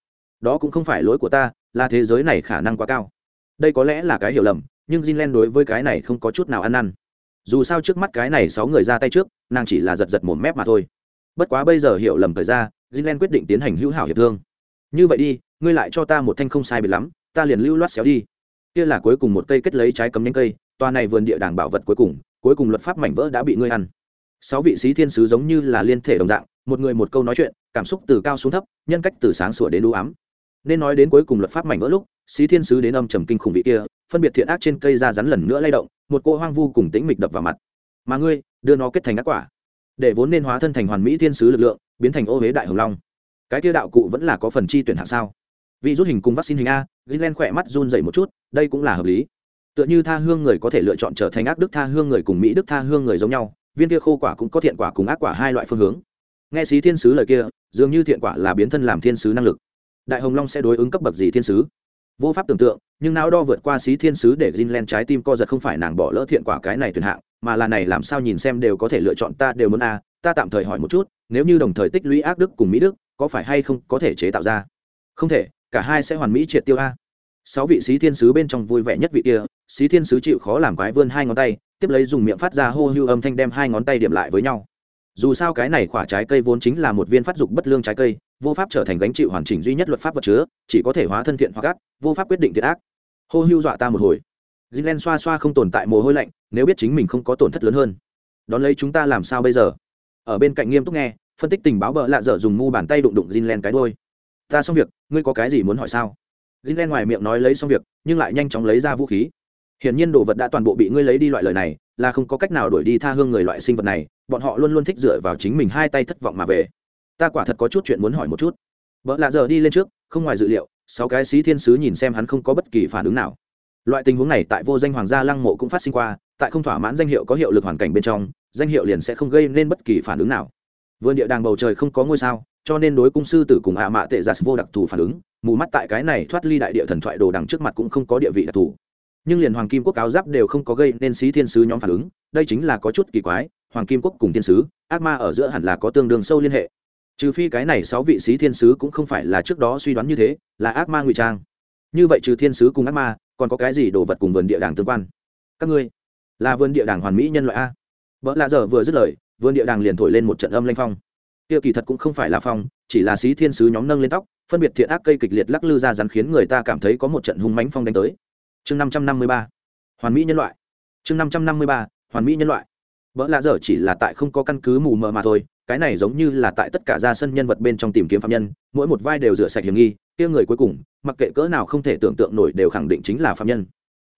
Đó cũng không phải lỗi của ta, là thế giới này khả năng quá cao. Đây có lẽ là cái hiểu lầm, nhưng gilen đối với cái này không có chút nào ăn năn. Dù sao trước mắt cái này sáu người ra tay trước, nàng chỉ là giật giật một mép mà thôi bất quá bây giờ hiểu lầm thời ra gilen quyết định tiến hành hữu hảo hiệp thương. Như vậy đi, ngươi lại cho ta một thanh không sai biệt lắm, ta liền lưu loát xéo đi. Kia là cuối cùng một cây kết lấy trái cấm nhanh cây toa này vườn địa đàng bảo vật cuối cùng cuối cùng luật pháp mảnh vỡ đã bị ngươi ăn. Sáu vị sĩ thiên sứ giống như là liên thể đồng dạng, một người một câu nói chuyện, cảm xúc từ cao xuống thấp, nhân cách từ sáng sủa đến đũ ám. Nên nói đến cuối cùng luật pháp mảnh vỡ lúc, sĩ thiên sứ đến âm trầm kinh khủng vị kia, phân biệt thiện ác trên cây ra rắn lần nữa lay động, một cô hoang vu cùng tĩnh mịch đập vào mặt. Mà ngươi, đưa nó kết thành ác quả để vốn nên hóa thân thành hoàn mỹ thiên sứ lực lượng, biến thành ô huế đại hồng long. Cái kia đạo cụ vẫn là có phần chi tuyển hạ sao? Vì rút hình cùng vaccine hình a gilen khỏe mắt run dậy một chút, đây cũng là hợp lý. Tựa như tha hương người có thể lựa chọn trở thành ác đức tha hương người cùng mỹ đức tha hương người giống nhau, viên kia khô quả cũng có thiện quả cùng ác quả hai loại phương hướng. Nghe xí thiên sứ lời kia, dường như thiện quả là biến thân làm thiên sứ năng lực. Đại hồng long sẽ đối ứng cấp bậc gì thiên sứ? Vô pháp tưởng tượng, nhưng não đo vượt qua xí thiên sứ để Greenland trái tim co giật không phải nàng bỏ lỡ thiện quả cái này tuyển hạng mà là này làm sao nhìn xem đều có thể lựa chọn ta đều muốn a, ta tạm thời hỏi một chút, nếu như đồng thời tích lũy ác đức cùng mỹ đức, có phải hay không có thể chế tạo ra? Không thể, cả hai sẽ hoàn mỹ triệt tiêu a. Sáu vị sĩ thiên sứ bên trong vui vẻ nhất vị kia sĩ thiên sứ chịu khó làm quái vươn hai ngón tay, tiếp lấy dùng miệng phát ra hô hưu âm thanh đem hai ngón tay điểm lại với nhau. Dù sao cái này quả trái cây vốn chính là một viên phát dục bất lương trái cây, vô pháp trở thành gánh chịu hoàn chỉnh duy nhất luật pháp vật chứa, chỉ có thể hóa thân thiện hoặc ác, vô pháp quyết định thiện ác. Hô hưu dọa ta một hồi gilen xoa xoa không tồn tại mồ hôi lạnh, nếu biết chính mình không có tổn thất lớn hơn. Đón lấy chúng ta làm sao bây giờ? Ở bên cạnh nghiêm túc nghe, phân tích tình báo bợ lạ dở dùng mu bàn tay đụng đụng gilen cái đuôi. ta xong việc, ngươi có cái gì muốn hỏi sao? Gilen ngoài miệng nói lấy xong việc, nhưng lại nhanh chóng lấy ra vũ khí. Hiển nhiên đồ vật đã toàn bộ bị ngươi lấy đi loại lời này, là không có cách nào đuổi đi tha hương người loại sinh vật này, bọn họ luôn luôn thích dựa vào chính mình hai tay thất vọng mà về. Ta quả thật có chút chuyện muốn hỏi một chút. Bợ lạ dở đi lên trước, không ngoài dự liệu, sáu cái sĩ thiên sứ nhìn xem hắn không có bất kỳ phản ứng nào loại tình huống này tại vô danh hoàng gia lăng mộ cũng phát sinh qua, tại không thỏa mãn danh hiệu có hiệu lực hoàn cảnh bên trong, danh hiệu liền sẽ không gây nên bất kỳ phản ứng nào. Vườn địa đàng bầu trời không có ngôi sao, cho nên đối cung sư tử cùng ạ mạ tệ giả vô đặc thù phản ứng, mù mắt tại cái này thoát ly đại địa thần thoại đồ đằng trước mặt cũng không có địa vị đặc thù. Nhưng liền hoàng kim quốc áo giáp đều không có gây nên sĩ thiên sứ nhóm phản ứng, đây chính là có chút kỳ quái, hoàng kim quốc cùng thiên sứ, ác ma ở giữa hẳn là có tương đương sâu liên hệ. Trừ phi cái này sáu vị sĩ thiên sứ cũng không phải là trước đó suy đoán như thế, là ác ma ngụy trang. Như vậy trừ thiên sứ cùng ác ma còn có cái gì đồ vật cùng vườn địa đàng tương quan? Các ngươi là vườn địa đàng hoàn mỹ nhân loại a. Vợ lạ dở vừa dứt lời, vườn địa đàng liền thổi lên một trận âm lanh phong. Kia kỳ thật cũng không phải là phong, chỉ là xí thiên sứ nhóm nâng lên tóc, phân biệt thiện ác cây kịch liệt lắc lư ra rắn khiến người ta cảm thấy có một trận hung mánh phong đánh tới. Chương năm trăm năm mươi ba, hoàn mỹ nhân loại. Chương năm trăm năm mươi ba, hoàn mỹ nhân loại. Vợ lạ dở chỉ là tại không có căn cứ mù mờ mà thôi cái này giống như là tại tất cả ra sân nhân vật bên trong tìm kiếm phạm nhân, mỗi một vai đều rửa sạch hiểm nghi, kia người cuối cùng, mặc kệ cỡ nào không thể tưởng tượng nổi đều khẳng định chính là phạm nhân.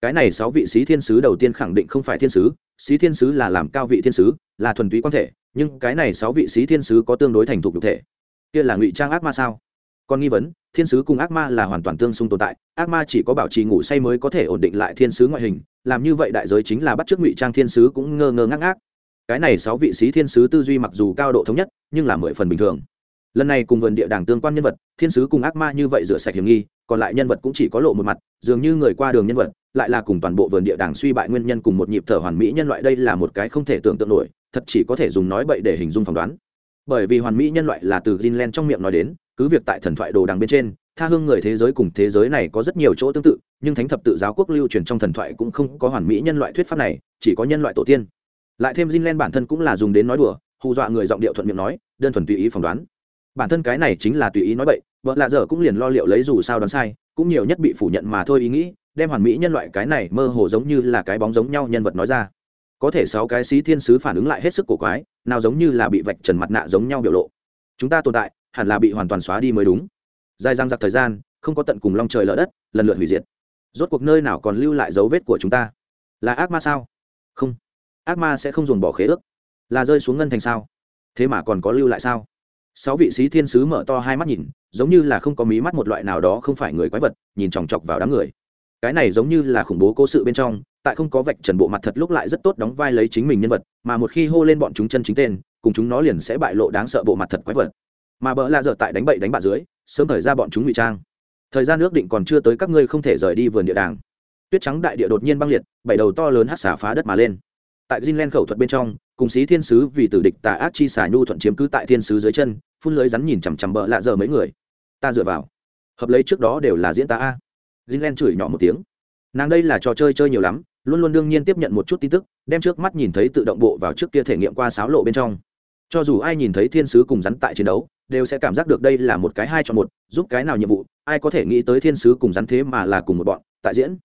Cái này sáu vị sĩ thiên sứ đầu tiên khẳng định không phải thiên sứ sĩ thiên sứ là làm cao vị thiên sứ, là thuần túy quan thể, nhưng cái này sáu vị sĩ thiên sứ có tương đối thành thục thực thể. Kia là ngụy trang ác ma sao? Còn nghi vấn, thiên sứ cùng ác ma là hoàn toàn tương xung tồn tại, ác ma chỉ có bảo trì ngủ say mới có thể ổn định lại thiên sứ ngoại hình, làm như vậy đại giới chính là bắt chước ngụy trang thiên sứ cũng ngơ ngơ ngác ngác cái này sáu vị sĩ thiên sứ tư duy mặc dù cao độ thống nhất, nhưng là mười phần bình thường. Lần này cùng vườn địa đàng tương quan nhân vật, thiên sứ cùng ác ma như vậy rửa sạch hiểm nghi, còn lại nhân vật cũng chỉ có lộ một mặt, dường như người qua đường nhân vật, lại là cùng toàn bộ vườn địa đàng suy bại nguyên nhân cùng một nhịp thở hoàn mỹ nhân loại đây là một cái không thể tưởng tượng nổi, thật chỉ có thể dùng nói bậy để hình dung phỏng đoán. Bởi vì hoàn mỹ nhân loại là từ greenland trong miệng nói đến, cứ việc tại thần thoại đồ đằng bên trên, tha hương người thế giới cùng thế giới này có rất nhiều chỗ tương tự, nhưng thánh thập tự giáo quốc lưu truyền trong thần thoại cũng không có hoàn mỹ nhân loại thuyết pháp này, chỉ có nhân loại tổ tiên lại thêm Jinlen bản thân cũng là dùng đến nói đùa, hù dọa người giọng điệu thuận miệng nói, đơn thuần tùy ý phỏng đoán. Bản thân cái này chính là tùy ý nói bậy, vợ lạ dở cũng liền lo liệu lấy dù sao đoán sai, cũng nhiều nhất bị phủ nhận mà thôi ý nghĩ, đem hoàn mỹ nhân loại cái này mơ hồ giống như là cái bóng giống nhau nhân vật nói ra. Có thể sáu cái sĩ thiên sứ phản ứng lại hết sức cổ quái, nào giống như là bị vạch trần mặt nạ giống nhau biểu lộ. Chúng ta tồn tại, hẳn là bị hoàn toàn xóa đi mới đúng. Dài răng giặc thời gian, không có tận cùng long trời lỡ đất, lần lượt hủy diệt. Rốt cuộc nơi nào còn lưu lại dấu vết của chúng ta? Là ác ma sao? Không ác ma sẽ không dồn bỏ khế ước. Là rơi xuống ngân thành sao? Thế mà còn có lưu lại sao? Sáu vị sĩ thiên sứ mở to hai mắt nhìn, giống như là không có mí mắt một loại nào đó không phải người quái vật, nhìn chòng chọc vào đám người. Cái này giống như là khủng bố cố sự bên trong, tại không có vạch trần bộ mặt thật lúc lại rất tốt đóng vai lấy chính mình nhân vật, mà một khi hô lên bọn chúng chân chính tên, cùng chúng nó liền sẽ bại lộ đáng sợ bộ mặt thật quái vật. Mà bỡ lạ dở tại đánh bậy đánh bạ dưới, sớm thời ra bọn chúng ngụy trang. Thời gian ước định còn chưa tới các ngươi không thể rời đi vườn địa đàng. Tuyết trắng đại địa đột nhiên băng liệt, bảy đầu to lớn hát xả phá đất mà lên tại Greenland khẩu thuật bên trong, cùng sĩ thiên sứ vì tử địch tà ác chi xà nhu thuận chiếm cứ tại thiên sứ dưới chân, phun lưới rắn nhìn chằm chằm bợ lạ giờ mấy người. Ta dựa vào. Hợp lấy trước đó đều là diễn ta a. Greenland chửi nhỏ một tiếng. Nàng đây là trò chơi chơi nhiều lắm, luôn luôn đương nhiên tiếp nhận một chút tin tức, đem trước mắt nhìn thấy tự động bộ vào trước kia thể nghiệm qua sáo lộ bên trong. Cho dù ai nhìn thấy thiên sứ cùng rắn tại chiến đấu, đều sẽ cảm giác được đây là một cái hai chọn một, giúp cái nào nhiệm vụ, ai có thể nghĩ tới thiên sứ cùng rắn thế mà là cùng một bọn, tại diễn.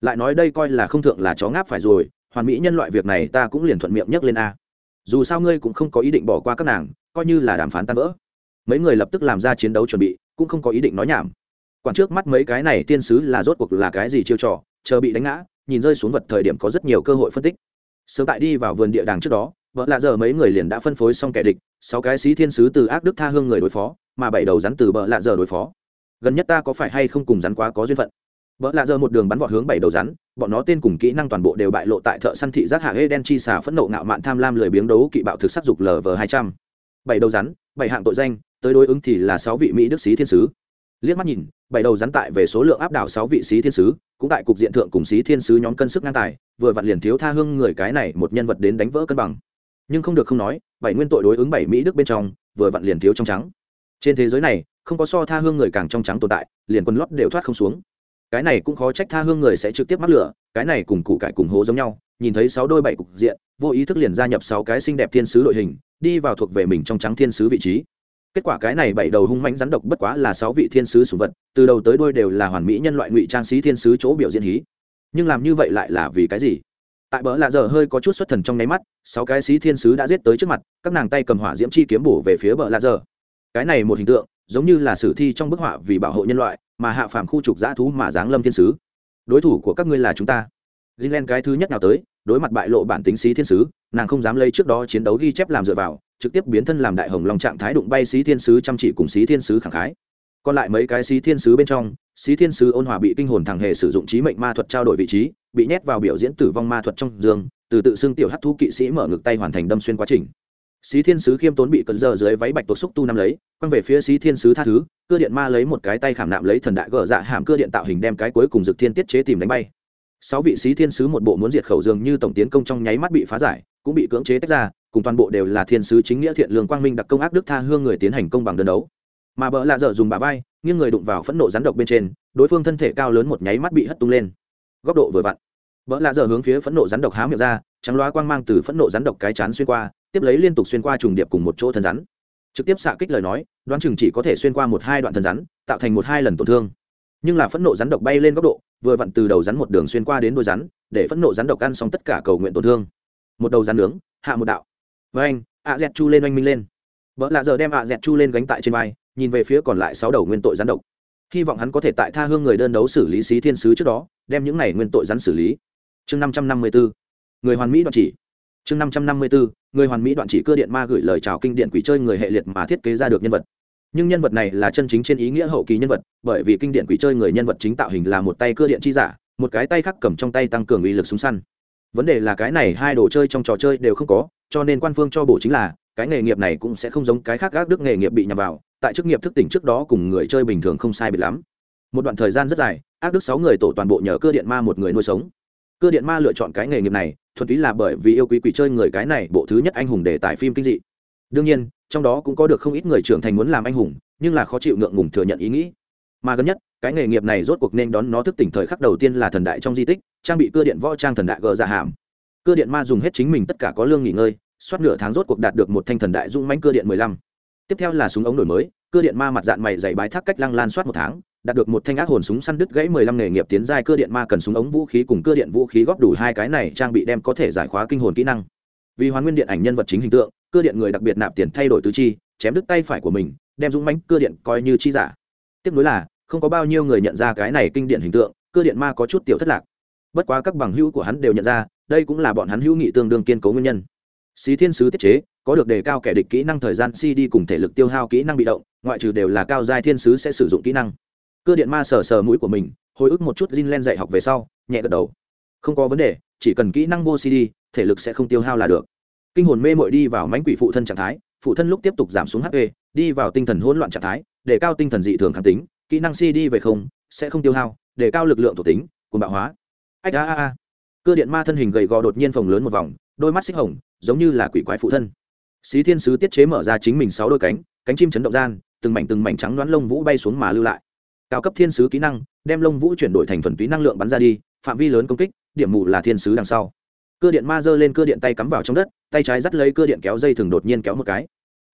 Lại nói đây coi là không thượng là chó ngáp phải rồi, hoàn mỹ nhân loại việc này ta cũng liền thuận miệng nhắc lên a. Dù sao ngươi cũng không có ý định bỏ qua các nàng, coi như là đàm phán tan vỡ. Mấy người lập tức làm ra chiến đấu chuẩn bị, cũng không có ý định nói nhảm. Quản trước mắt mấy cái này tiên sứ là rốt cuộc là cái gì chiêu trò, chờ bị đánh ngã, nhìn rơi xuống vật thời điểm có rất nhiều cơ hội phân tích. Sớm tại đi vào vườn địa đàng trước đó, vợ lạ giờ mấy người liền đã phân phối xong kẻ địch, sáu cái sĩ thiên sứ từ ác đức tha hương người đối phó, mà bảy đầu rắn từ bờ lạ giờ đối phó. Gần nhất ta có phải hay không cùng rắn quá có duyên phận? Vợ lạ giờ một đường bắn vọt hướng bảy đầu rắn bọn nó tên cùng kỹ năng toàn bộ đều bại lộ tại thợ săn thị giác hạ hê đen chi xà phẫn nộ ngạo mạn tham lam lười biếng đấu kỵ bạo thực sắc dục lv hai trăm. Bảy đầu rắn, bảy hạng tội danh, tới đối ứng thì là sáu vị mỹ đức sĩ thiên sứ. Liếc mắt nhìn, bảy đầu rắn tại về số lượng áp đảo sáu vị sĩ thiên sứ, cũng tại cục diện thượng cùng sĩ thiên sứ nhóm cân sức ngang tài, vừa vặn liền thiếu tha hương người cái này một nhân vật đến đánh vỡ cân bằng. Nhưng không được không nói, bảy nguyên tội đối ứng bảy mỹ đức bên trong, vừa vặn liền thiếu trong trắng. Trên thế giới này, không có so tha hương người càng trong trắng tồn tại, liền quân lót đều thoát không xuống cái này cũng khó trách tha hương người sẽ trực tiếp mắc lửa, cái này cùng cụ cải cùng hố giống nhau, nhìn thấy sáu đôi bảy cục diện, vô ý thức liền gia nhập sáu cái xinh đẹp thiên sứ đội hình, đi vào thuộc về mình trong trắng thiên sứ vị trí. Kết quả cái này bảy đầu hung mãnh rắn độc bất quá là sáu vị thiên sứ sùng vật, từ đầu tới đuôi đều là hoàn mỹ nhân loại ngụy trang sĩ thiên sứ chỗ biểu diễn hí. Nhưng làm như vậy lại là vì cái gì? Tại bỡ lạ giờ hơi có chút xuất thần trong nháy mắt, sáu cái sĩ thiên sứ đã giết tới trước mặt, các nàng tay cầm hỏa diễm chi kiếm bổ về phía bờ lạ giờ. Cái này một hình tượng, giống như là sử thi trong bức họa vì bảo hộ nhân loại mà hạ phàm khu trục giã thú mà giáng lâm thiên sứ. Đối thủ của các ngươi là chúng ta. Gilen cái thứ nhất nào tới, đối mặt bại lộ bản tính sĩ thiên sứ, nàng không dám lấy trước đó chiến đấu ghi chép làm dựa vào, trực tiếp biến thân làm đại hồng long trạng thái đụng bay sĩ thiên sứ chăm chỉ cùng sĩ thiên sứ khẳng khái. Còn lại mấy cái sĩ thiên sứ bên trong, sĩ thiên sứ ôn hòa bị kinh hồn thằng hề sử dụng trí mệnh ma thuật trao đổi vị trí, bị nhét vào biểu diễn tử vong ma thuật trong giường, từ tự xưng tiểu hát thú kỵ sĩ mở ngực tay hoàn thành đâm xuyên quá trình xí thiên sứ khiêm tốn bị cần giờ dưới váy bạch tuộc xúc tu năm lấy, quăng về phía xí thiên sứ tha thứ, cưa điện ma lấy một cái tay khảm nạm lấy thần đại gờ dạ hàm cưa điện tạo hình đem cái cuối cùng dực thiên tiết chế tìm đánh bay. Sáu vị xí thiên sứ một bộ muốn diệt khẩu dường như tổng tiến công trong nháy mắt bị phá giải, cũng bị cưỡng chế tách ra, cùng toàn bộ đều là thiên sứ chính nghĩa thiện lương quang minh đặc công ác đức tha hương người tiến hành công bằng đơn đấu. Mà bỡ lạ dở dùng bà vai, nghiêng người đụng vào phẫn nộ rắn độc bên trên, đối phương thân thể cao lớn một nháy mắt bị hất tung lên. Góc độ vừa vặn, bỡ lạ giờ hướng phía phẫn nộ rắn độc há miệng ra, trắng loá quang mang từ phẫn nộ rắn độc cái chán xuyên qua tiếp lấy liên tục xuyên qua trùng điệp cùng một chỗ thân rắn. Trực tiếp xạ kích lời nói, đoán chừng chỉ có thể xuyên qua một hai đoạn thân rắn, tạo thành một hai lần tổn thương. Nhưng là phẫn nộ rắn độc bay lên góc độ, vừa vặn từ đầu rắn một đường xuyên qua đến đôi rắn, để phẫn nộ rắn độc ăn xong tất cả cầu nguyện tổn thương. Một đầu rắn nướng, hạ một đạo. Với anh ạ dẹt chu lên oanh minh lên. Vợ lạ giờ đem ạ dẹt chu lên gánh tại trên vai, nhìn về phía còn lại sáu đầu nguyên tội rắn độc. Hy vọng hắn có thể tại tha hương người đơn đấu xử lý xí thiên sứ trước đó, đem những này nguyên tội rắn xử lý. Chương năm trăm năm mươi bốn người hoàn mỹ đoạn chỉ chương năm trăm năm mươi bốn người hoàn mỹ đoạn chỉ cơ điện ma gửi lời chào kinh điện quỷ chơi người hệ liệt mà thiết kế ra được nhân vật. Nhưng nhân vật này là chân chính trên ý nghĩa hậu kỳ nhân vật, bởi vì kinh điện quỷ chơi người nhân vật chính tạo hình là một tay cưa điện chi giả, một cái tay khác cầm trong tay tăng cường uy lực súng săn. Vấn đề là cái này hai đồ chơi trong trò chơi đều không có, cho nên quan phương cho bổ chính là, cái nghề nghiệp này cũng sẽ không giống cái khác gác đức nghề nghiệp bị nhằm vào, tại chức nghiệp thức tỉnh trước đó cùng người chơi bình thường không sai biệt lắm. Một đoạn thời gian rất dài, ác đức sáu người tổ toàn bộ nhờ cơ điện ma một người nuôi sống cơ điện ma lựa chọn cái nghề nghiệp này, thuần túy là bởi vì yêu quý quỷ chơi người cái này bộ thứ nhất anh hùng để tại phim kinh dị. Đương nhiên, trong đó cũng có được không ít người trưởng thành muốn làm anh hùng, nhưng là khó chịu ngượng ngùng thừa nhận ý nghĩ. Mà gần nhất, cái nghề nghiệp này rốt cuộc nên đón nó thức tỉnh thời khắc đầu tiên là thần đại trong di tích, trang bị cơ điện võ trang thần đại gờ ra hàm cơ điện ma dùng hết chính mình tất cả có lương nghỉ ngơi, suốt nửa tháng rốt cuộc đạt được một thanh thần đại dung mãnh cơ điện mười lăm. Tiếp theo là súng ống đổi mới cơ điện ma mặt dạng mày dày bái thác cách lăng lan soát một tháng đạt được một thanh ác hồn súng săn đứt gãy mười lăm nghề nghiệp tiến giai cơ điện ma cần súng ống vũ khí cùng cơ điện vũ khí góp đủ hai cái này trang bị đem có thể giải khóa kinh hồn kỹ năng. Vì hoàn nguyên điện ảnh nhân vật chính hình tượng, cơ điện người đặc biệt nạp tiền thay đổi tứ chi, chém đứt tay phải của mình, đem dũng mãnh cơ điện coi như chi giả. Tiếp nối là, không có bao nhiêu người nhận ra cái này kinh điện hình tượng, cơ điện ma có chút tiểu thất lạc. Bất quá các bằng hữu của hắn đều nhận ra, đây cũng là bọn hắn hữu nghị tương đương kiên cố nguyên nhân. Xí thiên sứ tiết chế, có được đề cao kẻ địch kỹ năng thời gian cd cùng thể lực tiêu hao kỹ năng bị động, ngoại trừ đều là cao giai thiên sứ sẽ sử dụng kỹ năng cơ điện ma sờ sờ mũi của mình, hồi ức một chút Jin Len dạy học về sau, nhẹ gật đầu. Không có vấn đề, chỉ cần kỹ năng vô cd thể lực sẽ không tiêu hao là được. Kinh hồn mê mội đi vào mánh quỷ phụ thân trạng thái, phụ thân lúc tiếp tục giảm xuống hp đi vào tinh thần hỗn loạn trạng thái, để cao tinh thần dị thường kháng tính, kỹ năng cd về không, sẽ không tiêu hao, để cao lực lượng thuộc tính cùng bạo hóa. Ách a a a. Cơ điện ma thân hình gầy gò đột nhiên phồng lớn một vòng, đôi mắt xích hồng, giống như là quỷ quái phụ thân. Xí thiên sứ tiết chế mở ra chính mình sáu đôi cánh cánh chim chấn động gian, từng mảnh từng mảnh trắng đoán lông vũ bay xuống mà lưu lại cao cấp thiên sứ kỹ năng, đem lông vũ chuyển đổi thành thuần túy năng lượng bắn ra đi, phạm vi lớn công kích, điểm mù là thiên sứ đằng sau. Cơ điện ma giơ lên cơ điện tay cắm vào trong đất, tay trái dắt lấy cơ điện kéo dây thường đột nhiên kéo một cái.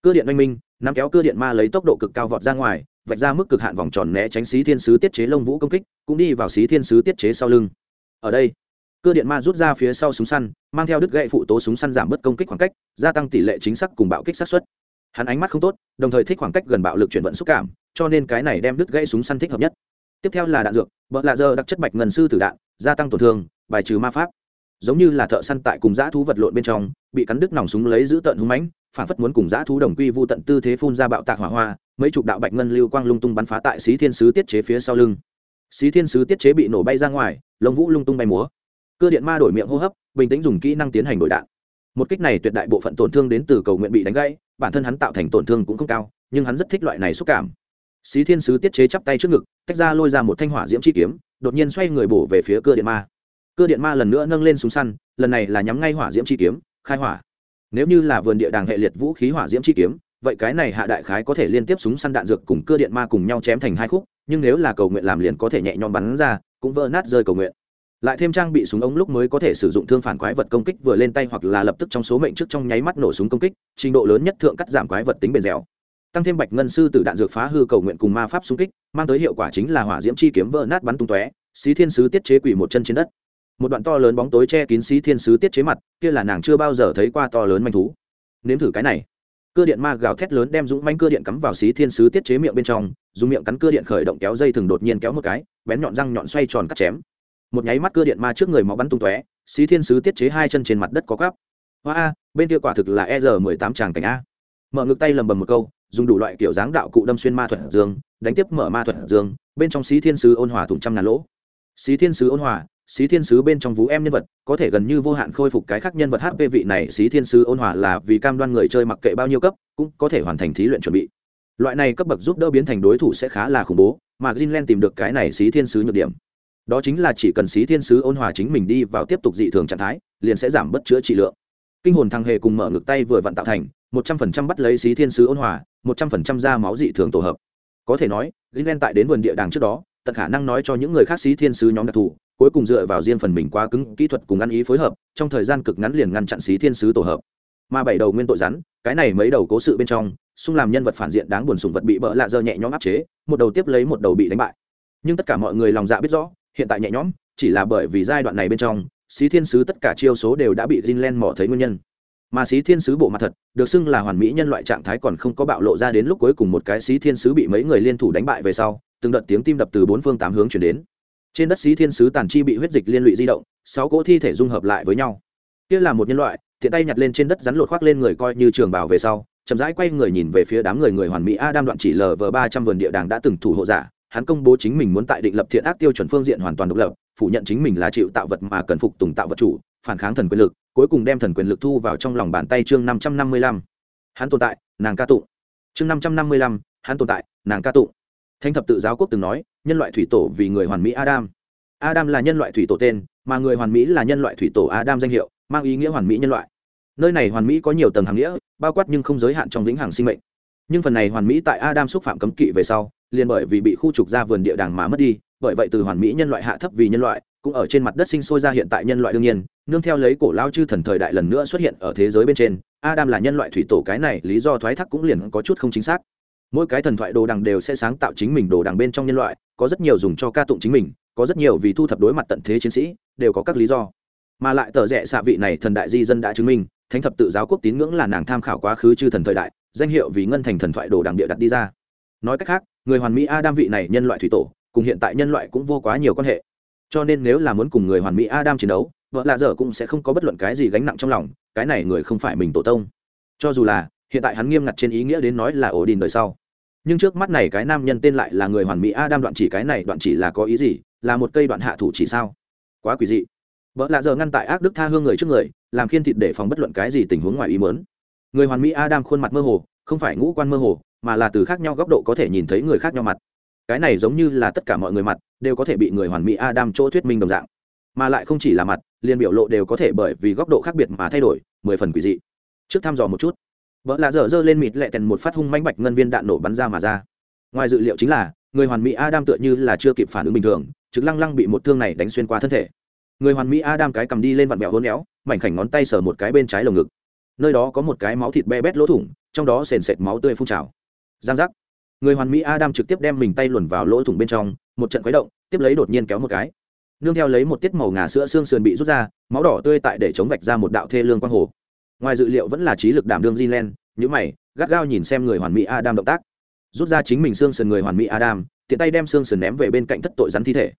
Cơ điện oanh minh, nắm kéo cơ điện ma lấy tốc độ cực cao vọt ra ngoài, vạch ra mức cực hạn vòng tròn né tránh xí thiên sứ tiết chế lông vũ công kích, cũng đi vào xí thiên sứ tiết chế sau lưng. Ở đây, cơ điện ma rút ra phía sau súng săn, mang theo đứt gậy phụ tố súng săn giảm bớt công kích khoảng cách, gia tăng tỷ lệ chính xác cùng bạo kích sát xuất hắn ánh mắt không tốt, đồng thời thích khoảng cách gần bạo lực chuyển vận xúc cảm cho nên cái này đem đứt gãy súng săn thích hợp nhất. Tiếp theo là đạn dược vợ lạ giờ đặc chất bạch ngần sư tử đạn, gia tăng tổn thương, bài trừ ma pháp. Giống như là thợ săn tại cùng dã thú vật lộn bên trong, bị cắn đứt nòng súng lấy giữ tận hung mãnh, phản phất muốn cùng dã thú đồng quy vu tận tư thế phun ra bạo tạc hỏa hoa, mấy chục đạo bạch ngân lưu quang lung tung bắn phá tại xí thiên sứ tiết chế phía sau lưng. Xí thiên sứ tiết chế bị nổ bay ra ngoài, lông vũ lung tung bay múa. Cơ điện ma đổi miệng hô hấp, bình tĩnh dùng kỹ năng tiến hành đổi đạn. Một kích này tuyệt đại bộ phận tổn thương đến từ cầu nguyện bị đánh gãy, bản thân hắn tạo thành tổn thương cũng không cao, nhưng hắn rất thích loại này xúc cảm xí thiên sứ tiết chế chắp tay trước ngực, tách ra lôi ra một thanh hỏa diễm chi kiếm, đột nhiên xoay người bổ về phía cơ điện ma. Cơ điện ma lần nữa nâng lên súng săn, lần này là nhắm ngay hỏa diễm chi kiếm, khai hỏa. Nếu như là vườn địa đàng hệ liệt vũ khí hỏa diễm chi kiếm, vậy cái này hạ đại khái có thể liên tiếp súng săn đạn dược cùng cơ điện ma cùng nhau chém thành hai khúc, nhưng nếu là cầu nguyện làm liền có thể nhẹ nhõm bắn ra, cũng vỡ nát rơi cầu nguyện. Lại thêm trang bị súng ống lúc mới có thể sử dụng thương phản quái vật công kích vừa lên tay hoặc là lập tức trong số mệnh trước trong nháy mắt nổ súng công kích, trình độ lớn nhất thượng cắt giảm quái vật tính bền dẻo tăng thêm bạch ngân sư tử đạn dược phá hư cầu nguyện cùng ma pháp xung kích, mang tới hiệu quả chính là hỏa diễm chi kiếm vỡ nát bắn tung tóe, xí thiên sứ tiết chế quỷ một chân trên đất. Một đoạn to lớn bóng tối che kín xí thiên sứ tiết chế mặt, kia là nàng chưa bao giờ thấy qua to lớn manh thú. Nếm thử cái này. Cơ điện ma gào thét lớn đem dũng manh cơ điện cắm vào xí thiên sứ tiết chế miệng bên trong, dùng miệng cắn cơ điện khởi động kéo dây thừng đột nhiên kéo một cái, bén nhọn răng nhọn xoay tròn cắt chém. Một nháy mắt cơ điện ma trước người máu bắn tung tóe, xí thiên sứ tiết chế hai chân trên mặt đất có gắp hoa a, bên kia quả thực là e r mười tám tràng cảnh a. Mở ngực tay lầm bầm một câu dùng đủ loại kiểu dáng đạo cụ đâm xuyên ma thuật dương, đánh tiếp mở ma thuật dương, bên trong xí thiên sứ ôn hòa thủng trăm ngàn lỗ. Xí thiên sứ ôn hòa, xí thiên sứ bên trong vú em nhân vật, có thể gần như vô hạn khôi phục cái khác nhân vật hp vị này, xí thiên sứ ôn hòa là vì cam đoan người chơi mặc kệ bao nhiêu cấp, cũng có thể hoàn thành thí luyện chuẩn bị. Loại này cấp bậc giúp đỡ biến thành đối thủ sẽ khá là khủng bố, mà Greenland tìm được cái này xí thiên sứ nhược điểm. Đó chính là chỉ cần xí thiên sứ ôn hòa chính mình đi vào tiếp tục dị thường trạng thái, liền sẽ giảm bất chữa trị lượng. Kinh hồn thằng hề cùng mở ngực tay vừa vặn tạo thành, một trăm phần trăm bắt lấy xí thiên sứ ôn hòa một trăm phần trăm da máu dị thường tổ hợp. Có thể nói, Greenland tại đến vườn địa đàng trước đó, tận khả năng nói cho những người khác xí thiên sứ nhóm đặc thù, cuối cùng dựa vào riêng phần mình quá cứng kỹ thuật cùng ăn ý phối hợp, trong thời gian cực ngắn liền ngăn chặn xí thiên sứ tổ hợp. Mà bảy đầu nguyên tội rắn, cái này mấy đầu cố sự bên trong, xung làm nhân vật phản diện đáng buồn sùng vật bị bỡ lạ dơ nhẹ nhõm áp chế, một đầu tiếp lấy một đầu bị đánh bại. Nhưng tất cả mọi người lòng dạ biết rõ, hiện tại nhẹ nhõm, chỉ là bởi vì giai đoạn này bên trong, xí thiên sứ tất cả chiêu số đều đã bị Jinlen mỏ thấy nguyên nhân mà xí thiên sứ bộ mặt thật, được xưng là hoàn mỹ nhân loại trạng thái còn không có bạo lộ ra đến lúc cuối cùng một cái xí thiên sứ bị mấy người liên thủ đánh bại về sau, từng đợt tiếng tim đập từ bốn phương tám hướng chuyển đến. Trên đất xí thiên sứ tàn chi bị huyết dịch liên lụy di động, sáu cỗ thi thể dung hợp lại với nhau. Kia là một nhân loại, thiện tay nhặt lên trên đất rắn lột khoác lên người coi như trường bảo về sau, chậm rãi quay người nhìn về phía đám người người hoàn mỹ a đam đoạn chỉ lờ vờ ba trăm vườn địa đàng đã từng thủ hộ giả, hắn công bố chính mình muốn tại định lập thiện ác tiêu chuẩn phương diện hoàn toàn độc lập, phủ nhận chính mình là chịu tạo vật mà cần phục tùng tạo vật chủ, phản kháng thần quyền lực cuối cùng đem thần quyền lực thu vào trong lòng bàn tay chương năm trăm năm mươi lăm. Hắn tồn tại, nàng ca tụng. Chương năm trăm năm mươi lăm, hắn tồn tại, nàng ca tụng. Thánh thập tự giáo quốc từng nói, nhân loại thủy tổ vì người hoàn mỹ adam. Adam là nhân loại thủy tổ tên, mà người hoàn mỹ là nhân loại thủy tổ adam danh hiệu, mang ý nghĩa hoàn mỹ nhân loại. Nơi này hoàn mỹ có nhiều tầng hàng nghĩa, bao quát nhưng không giới hạn trong vĩnh hằng sinh mệnh. Nhưng phần này hoàn mỹ tại adam xúc phạm cấm kỵ về sau, liền bởi vì bị khu trục ra vườn địa đàng mà mất đi, bởi vậy từ hoàn mỹ nhân loại hạ thấp vì nhân loại cũng ở trên mặt đất sinh sôi ra hiện tại nhân loại đương nhiên, nương theo lấy cổ lao chư thần thời đại lần nữa xuất hiện ở thế giới bên trên, adam là nhân loại thủy tổ cái này, lý do thoái thác cũng liền có chút không chính xác. Mỗi cái thần thoại đồ đằng đều sẽ sáng tạo chính mình đồ đằng bên trong nhân loại, có rất nhiều dùng cho ca tụng chính mình, có rất nhiều vì thu thập đối mặt tận thế chiến sĩ, đều có các lý do. Mà lại tờ rẽ xạ vị này thần đại di dân đã chứng minh, thánh thập tự giáo quốc tín ngưỡng là nàng tham khảo quá khứ chư thần thời đại, danh hiệu vì ngân thành thần thoại đồ đằng địa đặt đi ra. Nói cách khác, người hoàn mỹ adam vị này nhân loại thủy tổ, cùng hiện tại nhân loại cũng vô quá nhiều quan hệ cho nên nếu là muốn cùng người hoàn mỹ adam chiến đấu, vợ lạ dở cũng sẽ không có bất luận cái gì gánh nặng trong lòng, cái này người không phải mình tổ tông. Cho dù là, hiện tại hắn nghiêm ngặt trên ý nghĩa đến nói là ổ đình đời sau. Nhưng trước mắt này cái nam nhân tên lại là người hoàn mỹ adam đoạn chỉ cái này đoạn chỉ là có ý gì, là một cây đoạn hạ thủ chỉ sao? Quá quỷ dị. Vợ lạ giờ ngăn tại ác đức tha hương người trước người, làm khiên thịt để phòng bất luận cái gì tình huống ngoài ý mớn người hoàn mỹ adam khuôn mặt mơ hồ, không phải ngũ quan mơ hồ, mà là từ khác nhau góc độ có thể nhìn thấy người khác nhau mặt cái này giống như là tất cả mọi người mặt, đều có thể bị người hoàn mỹ adam chỗ thuyết minh đồng dạng. Mà lại không chỉ là mặt, liền biểu lộ đều có thể bởi vì góc độ khác biệt mà thay đổi, mười phần quỷ dị. Trước thăm dò một chút. Vợ lạ dở dơ lên mịt lẹ tèn một phát hung manh bạch ngân viên đạn nổ bắn ra mà ra. Ngoài dự liệu chính là, người hoàn mỹ adam tựa như là chưa kịp phản ứng bình thường, trực lăng lăng bị một thương này đánh xuyên qua thân thể. Người hoàn mỹ adam cái cầm đi lên vặn vẹo hôn éo, mảnh khảnh ngón tay sờ một cái bên trái lồng ngực. Nơi đó có một cái máu thịt be bét lỗ thủng, trong đó sền sệt máu tươi phun trào. Giang giác người hoàn mỹ adam trực tiếp đem mình tay luồn vào lỗ thủng bên trong một trận khuấy động tiếp lấy đột nhiên kéo một cái. Nương theo lấy một tiết màu ngà sữa xương sườn bị rút ra máu đỏ tươi tại để chống vạch ra một đạo thê lương quang hồ. Ngoài dự liệu vẫn là trí lực đảm đương Jinlen, nhữ mày gắt gao nhìn xem người hoàn mỹ Adam động tác. Rút ra chính mình xương sườn người hoàn mỹ Adam tiện tay đem xương sườn ném về bên cạnh thất tội rắn thi thể.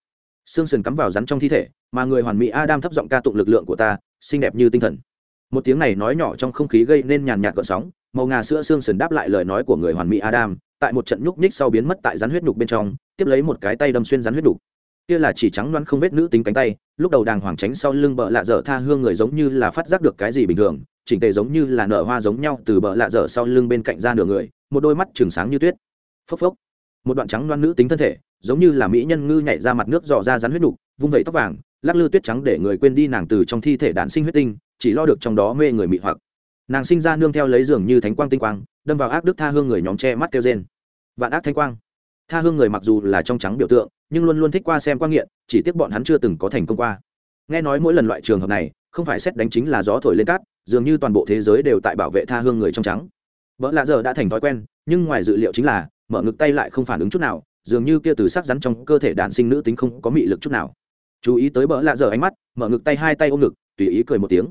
Xương sườn cắm vào rắn trong thi thể mà người hoàn mỹ Adam thấp giọng ca tụng lực lượng của ta xinh đẹp như tinh thần. Một tiếng này nói nhỏ trong không khí gây nên nhàn nhạt gợn sóng màu ngà sữa xương sườn đáp lại lời nói của người hoàn mỹ Adam tại một trận nhúc nhích sau biến mất tại rắn huyết nhục bên trong, tiếp lấy một cái tay đâm xuyên rắn huyết nhục. Kia là chỉ trắng loăn không vết nữ tính cánh tay, lúc đầu đàng hoàng tránh sau lưng bợ lạ dở tha hương người giống như là phát giác được cái gì bình thường, chỉnh tề giống như là nở hoa giống nhau từ bờ lạ dở sau lưng bên cạnh ra nửa người, một đôi mắt trường sáng như tuyết. Phốc phốc. Một đoạn trắng loan nữ tính thân thể, giống như là mỹ nhân ngư nhảy ra mặt nước dò ra rắn huyết đục vung vẩy tóc vàng, lắc lư tuyết trắng để người quên đi nàng từ trong thi thể đạn sinh huyết tinh, chỉ lo được trong đó mê người mị hoặc. Nàng sinh ra nương theo lấy giường như thánh quang tinh quang đâm vào ác đức tha hương người nhóm che mắt kêu rên. Vạn ác thanh quang. Tha hương người mặc dù là trong trắng biểu tượng, nhưng luôn luôn thích qua xem quan nghiện, chỉ tiếc bọn hắn chưa từng có thành công qua. Nghe nói mỗi lần loại trường hợp này, không phải xét đánh chính là gió thổi lên cát, dường như toàn bộ thế giới đều tại bảo vệ tha hương người trong trắng. Vợ lạ giờ đã thành thói quen, nhưng ngoài dự liệu chính là, mở ngực tay lại không phản ứng chút nào, dường như kia từ sắc rắn trong cơ thể đạn sinh nữ tính không có mị lực chút nào. Chú ý tới bỡ lạ giờ ánh mắt, mở ngực tay hai tay ôm ngực, tùy ý cười một tiếng.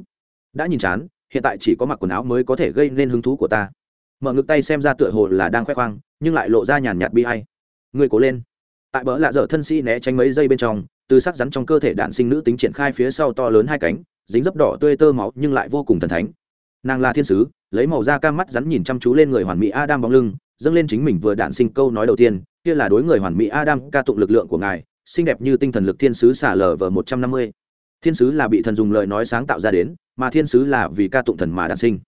Đã nhìn chán, hiện tại chỉ có mặc quần áo mới có thể gây nên hứng thú của ta mở ngực tay xem ra tựa hồ là đang khoe khoang, nhưng lại lộ ra nhàn nhạt bi hay người cố lên. Tại bỡ lạ dở thân sĩ né tránh mấy giây bên trong, từ sắc rắn trong cơ thể đạn sinh nữ tính triển khai phía sau to lớn hai cánh, dính dấp đỏ tươi tơ máu nhưng lại vô cùng thần thánh. Nàng là thiên sứ, lấy màu da cam mắt rắn nhìn chăm chú lên người hoàn mỹ adam bóng lưng, dâng lên chính mình vừa đạn sinh câu nói đầu tiên, kia là đối người hoàn mỹ adam ca tụng lực lượng của ngài, xinh đẹp như tinh thần lực thiên sứ xả lờ vờ một trăm năm mươi. Thiên sứ là bị thần dùng lời nói sáng tạo ra đến, mà thiên sứ là vì ca tụng thần mà đạn sinh.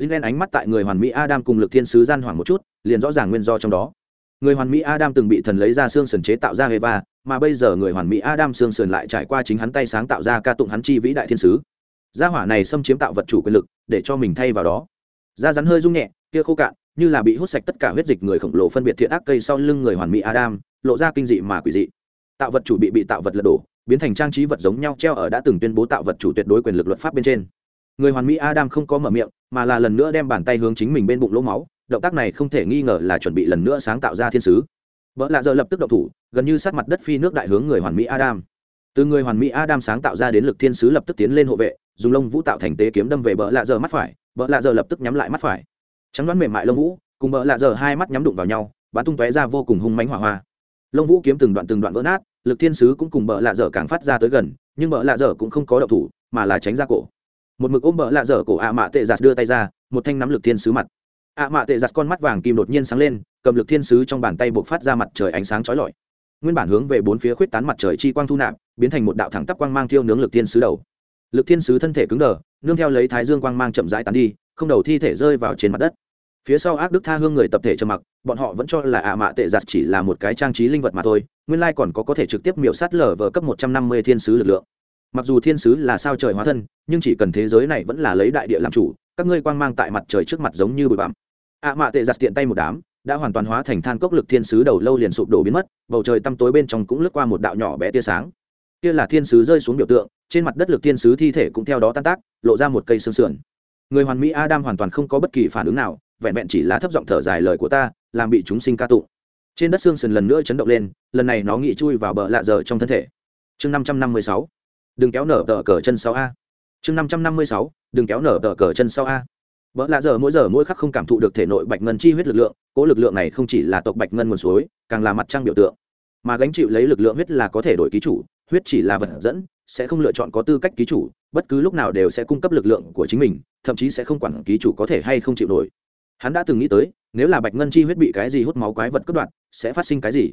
Jinlen ánh mắt tại người hoàn mỹ adam cùng lực thiên sứ gian hoảng một chút, liền rõ ràng nguyên do trong đó. Người hoàn mỹ adam từng bị thần lấy ra xương sườn chế tạo ra heva, mà bây giờ người hoàn mỹ adam xương sườn lại trải qua chính hắn tay sáng tạo ra ca tụng hắn chi vĩ đại thiên sứ. Gia hỏa này xâm chiếm tạo vật chủ quyền lực, để cho mình thay vào đó. Da rắn hơi rung nhẹ, kia khô cạn, như là bị hút sạch tất cả huyết dịch người khổng lồ phân biệt thiện ác cây sau lưng người hoàn mỹ adam, lộ ra kinh dị mà quỷ dị. Tạo vật chủ bị bị tạo vật lật đổ, biến thành trang trí vật giống nhau treo ở đã từng tuyên bố tạo vật chủ tuyệt đối quyền lực luật pháp bên trên người hoàn mỹ adam không có mở miệng, mà là lần nữa đem bàn tay hướng chính mình bên bụng lỗ máu, động tác này không thể nghi ngờ là chuẩn bị lần nữa sáng tạo ra thiên sứ. Vợ lạ giờ lập tức động thủ, gần như sát mặt đất phi nước đại hướng người hoàn mỹ adam. Từ người hoàn mỹ adam sáng tạo ra đến lực thiên sứ lập tức tiến lên hộ vệ, dùng lông vũ tạo thành tế kiếm đâm về bờ lạ giờ mắt phải bờ lạ giờ lập tức nhắm lại mắt phải. Trắng đoán mềm mại lông vũ, cùng bờ lạ giờ hai mắt nhắm đụng vào nhau, bắn tung tóe ra vô cùng hung mánh hỏa hoa. Lông vũ kiếm từng đoạn từng đoạn vỡ nát, lực thiên sứ cũng cùng bờ lạ dở càng phát ra tới gần, nhưng bờ lạ dở cũng không có động thủ, mà là tránh ra cổ một mực ôm bờ lạ dở cổ ạ mạ tệ giặt đưa tay ra, một thanh nắm lực thiên sứ mặt. ạ mạ tệ giặt con mắt vàng kim đột nhiên sáng lên, cầm lực thiên sứ trong bàn tay buộc phát ra mặt trời ánh sáng chói lọi. nguyên bản hướng về bốn phía khuyết tán mặt trời chi quang thu nạp, biến thành một đạo thẳng tắp quang mang thiêu nướng lực thiên sứ đầu. lực thiên sứ thân thể cứng đờ, nương theo lấy thái dương quang mang chậm rãi tán đi, không đầu thi thể rơi vào trên mặt đất. phía sau ác đức tha hương người tập thể trầm mặc, bọn họ vẫn cho là ạ mạ tệ giặt chỉ là một cái trang trí linh vật mà thôi, nguyên lai còn có có thể trực tiếp miểu sát lở vờ cấp một trăm năm mươi thiên sứ lực lượng mặc dù thiên sứ là sao trời hóa thân, nhưng chỉ cần thế giới này vẫn là lấy đại địa làm chủ, các ngươi quang mang tại mặt trời trước mặt giống như bụi bặm. Ạ mạ tệ giặt tiện tay một đám, đã hoàn toàn hóa thành than cốc lực thiên sứ đầu lâu liền sụp đổ biến mất, bầu trời tăm tối bên trong cũng lướt qua một đạo nhỏ bé tia sáng. Kia là thiên sứ rơi xuống biểu tượng, trên mặt đất lực thiên sứ thi thể cũng theo đó tan tác, lộ ra một cây xương sườn. Người hoàn mỹ adam hoàn toàn không có bất kỳ phản ứng nào, vẹn vẹn chỉ là thấp giọng thở dài lời của ta, làm bị chúng sinh ca tụng. Trên đất xương sườn lần nữa chấn động lên, lần này nó nghĩ chui vào bờ lạ giờ trong thân thể. Chương năm trăm năm mươi sáu đừng kéo nở tờ cờ chân sau a. Chương năm trăm năm mươi sáu, đừng kéo nở tờ cờ chân sau a. Vợ lạ giờ mỗi giờ mỗi khắc không cảm thụ được thể nội bạch ngân chi huyết lực lượng, cố lực lượng này không chỉ là tộc bạch ngân nguồn suối, càng là mặt trăng biểu tượng. Mà gánh chịu lấy lực lượng huyết là có thể đổi ký chủ, huyết chỉ là vật dẫn, sẽ không lựa chọn có tư cách ký chủ, bất cứ lúc nào đều sẽ cung cấp lực lượng của chính mình, thậm chí sẽ không quản ký chủ có thể hay không chịu nổi. Hắn đã từng nghĩ tới, nếu là bạch ngân chi huyết bị cái gì hút máu quái vật cướp đoạn sẽ phát sinh cái gì?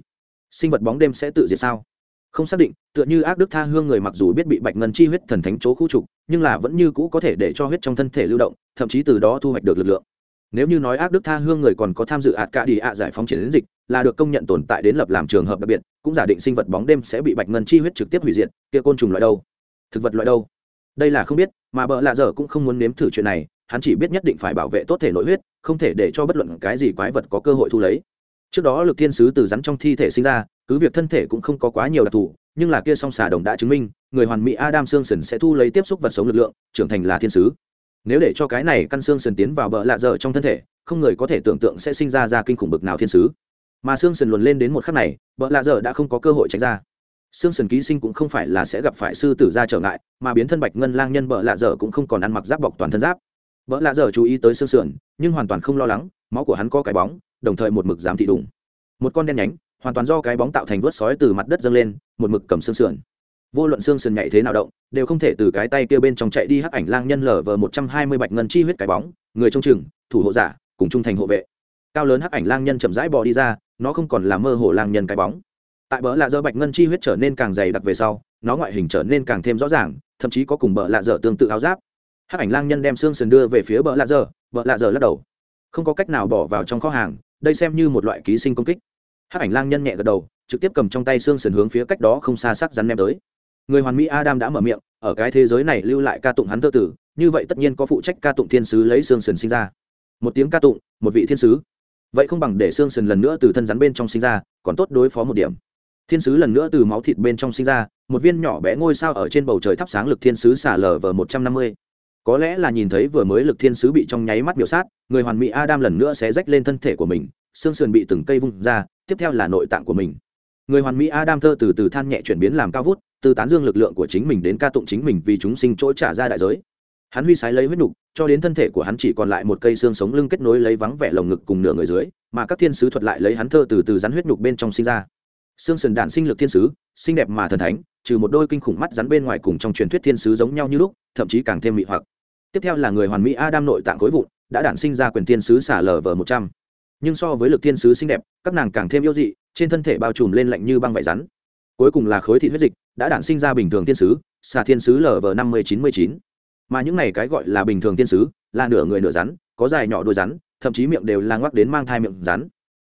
Sinh vật bóng đêm sẽ tự diệt sao? Không xác định, tựa như ác đức tha hương người mặc dù biết bị bạch ngân chi huyết thần thánh chỗ khu trục, nhưng là vẫn như cũ có thể để cho huyết trong thân thể lưu động, thậm chí từ đó thu hoạch được lực lượng. Nếu như nói ác đức tha hương người còn có tham dự ạt cả đi ạ giải phóng chiến dịch, là được công nhận tồn tại đến lập làm trường hợp đặc biệt, cũng giả định sinh vật bóng đêm sẽ bị bạch ngân chi huyết trực tiếp hủy diệt, kia côn trùng loại đâu? Thực vật loại đâu? Đây là không biết, mà bợ lạ dở cũng không muốn nếm thử chuyện này, hắn chỉ biết nhất định phải bảo vệ tốt thể nội huyết, không thể để cho bất luận cái gì quái vật có cơ hội thu lấy. Trước đó lực thiên sứ từ rắn trong thi thể sinh ra cứ việc thân thể cũng không có quá nhiều đặc thù, nhưng là kia song xà đồng đã chứng minh, người hoàn mỹ adam sương sần sẽ thu lấy tiếp xúc vật sống lực lượng, trưởng thành là thiên sứ. Nếu để cho cái này căn xương sần tiến vào bờ lạ dở trong thân thể, không người có thể tưởng tượng sẽ sinh ra ra kinh khủng bực nào thiên sứ. Mà xương sần luồn lên đến một khắc này, bờ lạ dở đã không có cơ hội tránh ra. Xương sần ký sinh cũng không phải là sẽ gặp phải sư tử ra trở ngại, mà biến thân bạch ngân lang nhân bờ lạ dở cũng không còn ăn mặc giáp bọc toàn thân giáp. Bờ lạ dở chú ý tới xương sườn nhưng hoàn toàn không lo lắng, máu của hắn có cái bóng, đồng thời một mực dám thị đủng một con đen nhánh hoàn toàn do cái bóng tạo thành vớt sói từ mặt đất dâng lên, một mực cầm xương sườn. Vô luận xương sườn nhảy thế nào động, đều không thể từ cái tay kia bên trong chạy đi hắc ảnh lang nhân lở vờ một trăm hai mươi bạch ngân chi huyết cái bóng, người trong chừng, thủ hộ giả, cùng trung thành hộ vệ. Cao lớn hắc ảnh lang nhân chậm rãi bò đi ra, nó không còn là mơ hồ lang nhân cái bóng. Tại bờ lạ dơ bạch ngân chi huyết trở nên càng dày đặc về sau, nó ngoại hình trở nên càng thêm rõ ràng, thậm chí có cùng bờ lạ dở tương tự áo giáp. Hắc ảnh lang nhân đem xương sườn đưa về phía bờ lạ dở, bờ lạ dở lắc đầu. Không có cách nào bỏ vào trong kho hàng, đây xem như một loại ký sinh công kích hắc ảnh lang nhân nhẹ gật đầu, trực tiếp cầm trong tay xương sườn hướng phía cách đó không xa sắc rắn ném tới. Người hoàn mỹ adam đã mở miệng, ở cái thế giới này lưu lại ca tụng hắn thơ tử, như vậy tất nhiên có phụ trách ca tụng thiên sứ lấy xương sườn sinh ra. Một tiếng ca tụng, một vị thiên sứ. Vậy không bằng để xương sườn lần nữa từ thân rắn bên trong sinh ra, còn tốt đối phó một điểm. Thiên sứ lần nữa từ máu thịt bên trong sinh ra, một viên nhỏ bé ngôi sao ở trên bầu trời thắp sáng lực thiên sứ xả lở vờ một trăm năm mươi có lẽ là nhìn thấy vừa mới lực thiên sứ bị trong nháy mắt biểu sát, người hoàn mỹ adam lần nữa sẽ rách lên thân thể của mình, xương sườn bị từng cây vung ra, tiếp theo là nội tạng của mình. Người hoàn mỹ adam thơ từ từ than nhẹ chuyển biến làm cao vút, từ tán dương lực lượng của chính mình đến ca tụng chính mình vì chúng sinh chỗ trả ra đại giới. Hắn huy sái lấy huyết nục, cho đến thân thể của hắn chỉ còn lại một cây xương sống lưng kết nối lấy vắng vẻ lồng ngực cùng nửa người dưới, mà các thiên sứ thuật lại lấy hắn thơ từ từ rắn huyết nục bên trong sinh ra xương sườn đạn sinh lực thiên sứ, xinh đẹp mà thần thánh, trừ một đôi kinh khủng mắt rắn bên ngoài cùng trong truyền thuyết thiên sứ giống nhau như lúc, thậm chí càng thêm mị hoặc. Tiếp theo là người hoàn mỹ adam nội tạng khối vụn, đã đản sinh ra quyền thiên sứ xả lở vở một trăm. Nhưng so với lực thiên sứ xinh đẹp, các nàng càng thêm yêu dị, trên thân thể bao trùm lên lạnh như băng vải rắn. Cuối cùng là khối thị huyết dịch, đã đản sinh ra bình thường thiên sứ xà thiên sứ lv năm mươi chín mươi chín. Mà những này cái gọi là bình thường thiên sứ, là nửa người nửa rắn, có dài nhỏ đôi rắn, thậm chí miệng đều là ngoắc đến mang thai miệng rắn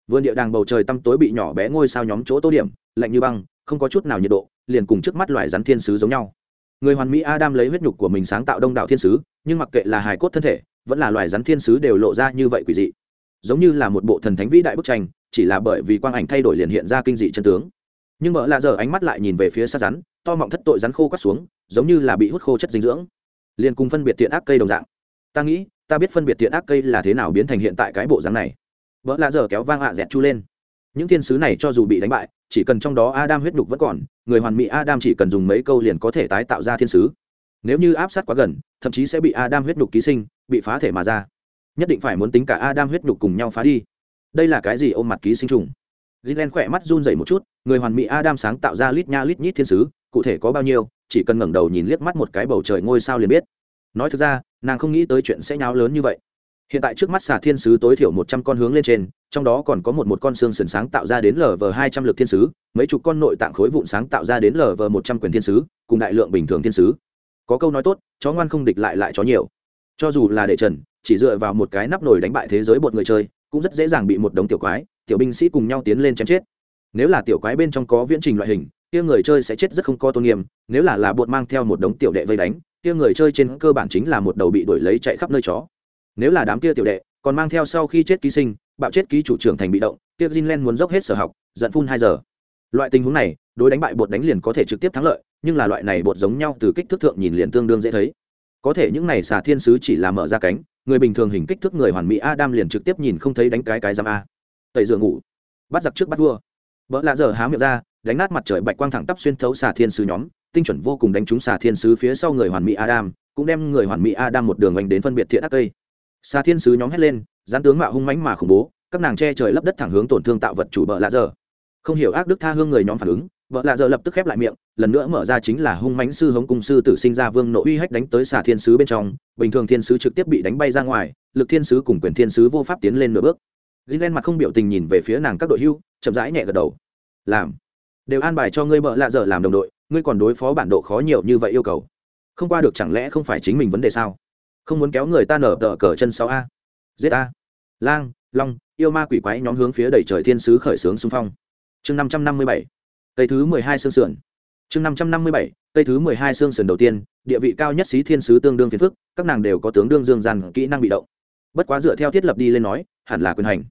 vườn địa đàng bầu trời tăm tối bị nhỏ bé ngôi sao nhóm chỗ tô điểm, lạnh như băng, không có chút nào nhiệt độ, liền cùng trước mắt loài rắn thiên sứ giống nhau. Người hoàn mỹ adam lấy huyết nhục của mình sáng tạo đông đạo thiên sứ, nhưng mặc kệ là hài cốt thân thể, vẫn là loài rắn thiên sứ đều lộ ra như vậy quỷ dị. Giống như là một bộ thần thánh vĩ đại bức tranh, chỉ là bởi vì quang ảnh thay đổi liền hiện ra kinh dị chân tướng. Nhưng bợ lạ giờ ánh mắt lại nhìn về phía sát rắn, to mọng thất tội rắn khô quắt xuống, giống như là bị hút khô chất dinh dưỡng. Liền cùng phân biệt tiện ác cây đồng dạng. Ta nghĩ, ta biết phân biệt tiện ác cây là thế nào biến thành hiện tại cái bộ dáng này vợ lạ giờ kéo vang hạ dẹt chu lên. Những thiên sứ này cho dù bị đánh bại, chỉ cần trong đó adam huyết nhục vẫn còn, người hoàn mỹ adam chỉ cần dùng mấy câu liền có thể tái tạo ra thiên sứ. Nếu như áp sát quá gần, thậm chí sẽ bị adam huyết nhục ký sinh, bị phá thể mà ra. Nhất định phải muốn tính cả adam huyết nhục cùng nhau phá đi. Đây là cái gì ôm mặt ký sinh trùng? Gilen khỏe mắt run dày một chút, người hoàn mỹ adam sáng tạo ra lít nha lít nhít thiên sứ, cụ thể có bao nhiêu, chỉ cần ngẩng đầu nhìn liếc mắt một cái bầu trời ngôi sao liền biết. Nói thực ra, nàng không nghĩ tới chuyện sẽ nháo lớn như vậy hiện tại trước mắt xà thiên sứ tối thiểu một trăm con hướng lên trên, trong đó còn có một một con xương sườn sáng tạo ra đến lv hai trăm l ự c thiên sứ, mấy chục con nội tạng khối vụn sáng tạo ra đến lv một trăm quyền thiên sứ, cùng đại lượng bình thường thiên sứ. Có câu nói tốt, chó ngoan không địch lại lại chó nhiều. Cho dù là để trần, chỉ dựa vào một cái nắp nồi đánh bại thế giới bột người chơi, cũng rất dễ dàng bị một đống tiểu quái, tiểu binh sĩ cùng nhau tiến lên chém chết. Nếu là tiểu quái bên trong có viễn trình loại hình, kia người chơi sẽ chết rất không có tôn nghiêm, nếu là là bột mang theo một đống tiểu đệ vây đánh, kia người chơi trên cơ bản chính là một đầu bị đuổi lấy chạy khắp nơi chó nếu là đám kia tiểu đệ còn mang theo sau khi chết ký sinh, bạo chết ký chủ trưởng thành bị động tiệc Jinlen muốn dốc hết sở học, giận phun hai giờ. Loại tình huống này, đối đánh bại bột đánh liền có thể trực tiếp thắng lợi, nhưng là loại này bột giống nhau từ kích thước thượng nhìn liền tương đương dễ thấy. Có thể những này xà thiên sứ chỉ là mở ra cánh, người bình thường hình kích thước người hoàn mỹ adam liền trực tiếp nhìn không thấy đánh cái cái giam a. Tẩy giường ngủ. Bắt giặc trước bắt vua. Vợ lạ giờ há miệng ra, đánh nát mặt trời bạch quang thẳng tắp xuyên thấu xà thiên sứ nhóm, tinh chuẩn vô cùng đánh trúng xà thiên sứ phía sau người hoàn mỹ adam, cũng đem người hoàn mỹ adam một đường oanh đến phân biệt thiện ác cây. Xa thiên sứ nhóm hét lên, gián tướng mạo hung mãnh mà khủng bố, các nàng che trời lấp đất thẳng hướng tổn thương tạo vật chủ bợ lạ dơ không hiểu ác đức tha hương người nhóm phản ứng vợ lạ dơ lập tức khép lại miệng, lần nữa mở ra chính là hung mãnh sư hống cung sư tử sinh ra vương nội uy hách đánh tới xà thiên sứ bên trong, bình thường thiên sứ trực tiếp bị đánh bay ra ngoài, lực thiên sứ cùng quyền thiên sứ vô pháp tiến lên nửa bước. Gilen mặt không biểu tình nhìn về phía nàng các đội hưu, chậm rãi nhẹ gật đầu. Làm. Đều an bài cho ngươi bợ lạ dở làm đồng đội, ngươi còn đối phó bản độ khó nhiều như vậy yêu cầu. Không qua được chẳng lẽ không phải chính mình vấn đề sao? Không muốn kéo người ta nở tờ cờ chân sau a. Giết a. Lang, long, yêu ma quỷ quái nhóm hướng phía đầy trời thiên sứ khởi xướng xung phong. Chương năm trăm năm mươi bảy, cây thứ mười hai xương sườn. Chương năm trăm năm mươi bảy, cây thứ mười hai xương sườn đầu tiên, địa vị cao nhất xí thiên sứ tương đương phiền phức, các nàng đều có tướng đương dương gian kỹ năng bị động. Bất quá dựa theo thiết lập đi lên nói, hẳn là quyền hành.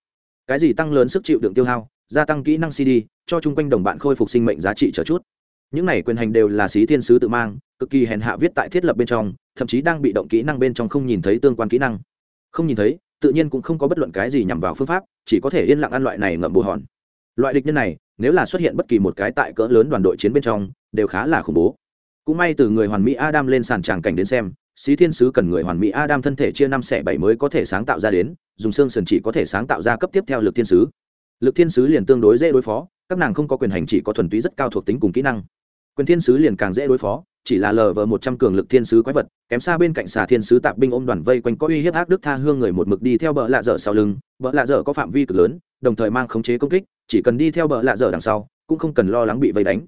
Cái gì tăng lớn sức chịu đựng tiêu hao, gia tăng kỹ năng cd cho chung quanh đồng bạn khôi phục sinh mệnh giá trị trở chút những này quyền hành đều là xí thiên sứ tự mang, cực kỳ hèn hạ viết tại thiết lập bên trong, thậm chí đang bị động kỹ năng bên trong không nhìn thấy tương quan kỹ năng. Không nhìn thấy, tự nhiên cũng không có bất luận cái gì nhằm vào phương pháp, chỉ có thể yên lặng ăn loại này ngậm bù hòn. Loại địch nhân này, nếu là xuất hiện bất kỳ một cái tại cỡ lớn đoàn đội chiến bên trong, đều khá là khủng bố. Cũng may từ người hoàn mỹ adam lên sàn tràng cảnh đến xem, xí thiên sứ cần người hoàn mỹ adam thân thể chia năm xẻ bảy mới có thể sáng tạo ra đến, dùng xương sần chỉ có thể sáng tạo ra cấp tiếp theo lực thiên sứ. Lực thiên sứ liền tương đối dễ đối phó, các nàng không có quyền hành chỉ có thuần túy rất cao thuộc tính cùng kỹ năng quyền thiên sứ liền càng dễ đối phó, chỉ là lờ vờ một trăm cường lực thiên sứ quái vật, kém xa bên cạnh xà thiên sứ tạp binh ôm đoàn vây quanh có uy hiếp ác đức tha hương người một mực đi theo bờ lạ dở sau lưng. Bờ lạ dở có phạm vi cực lớn, đồng thời mang khống chế công kích, chỉ cần đi theo bờ lạ dở đằng sau, cũng không cần lo lắng bị vây đánh.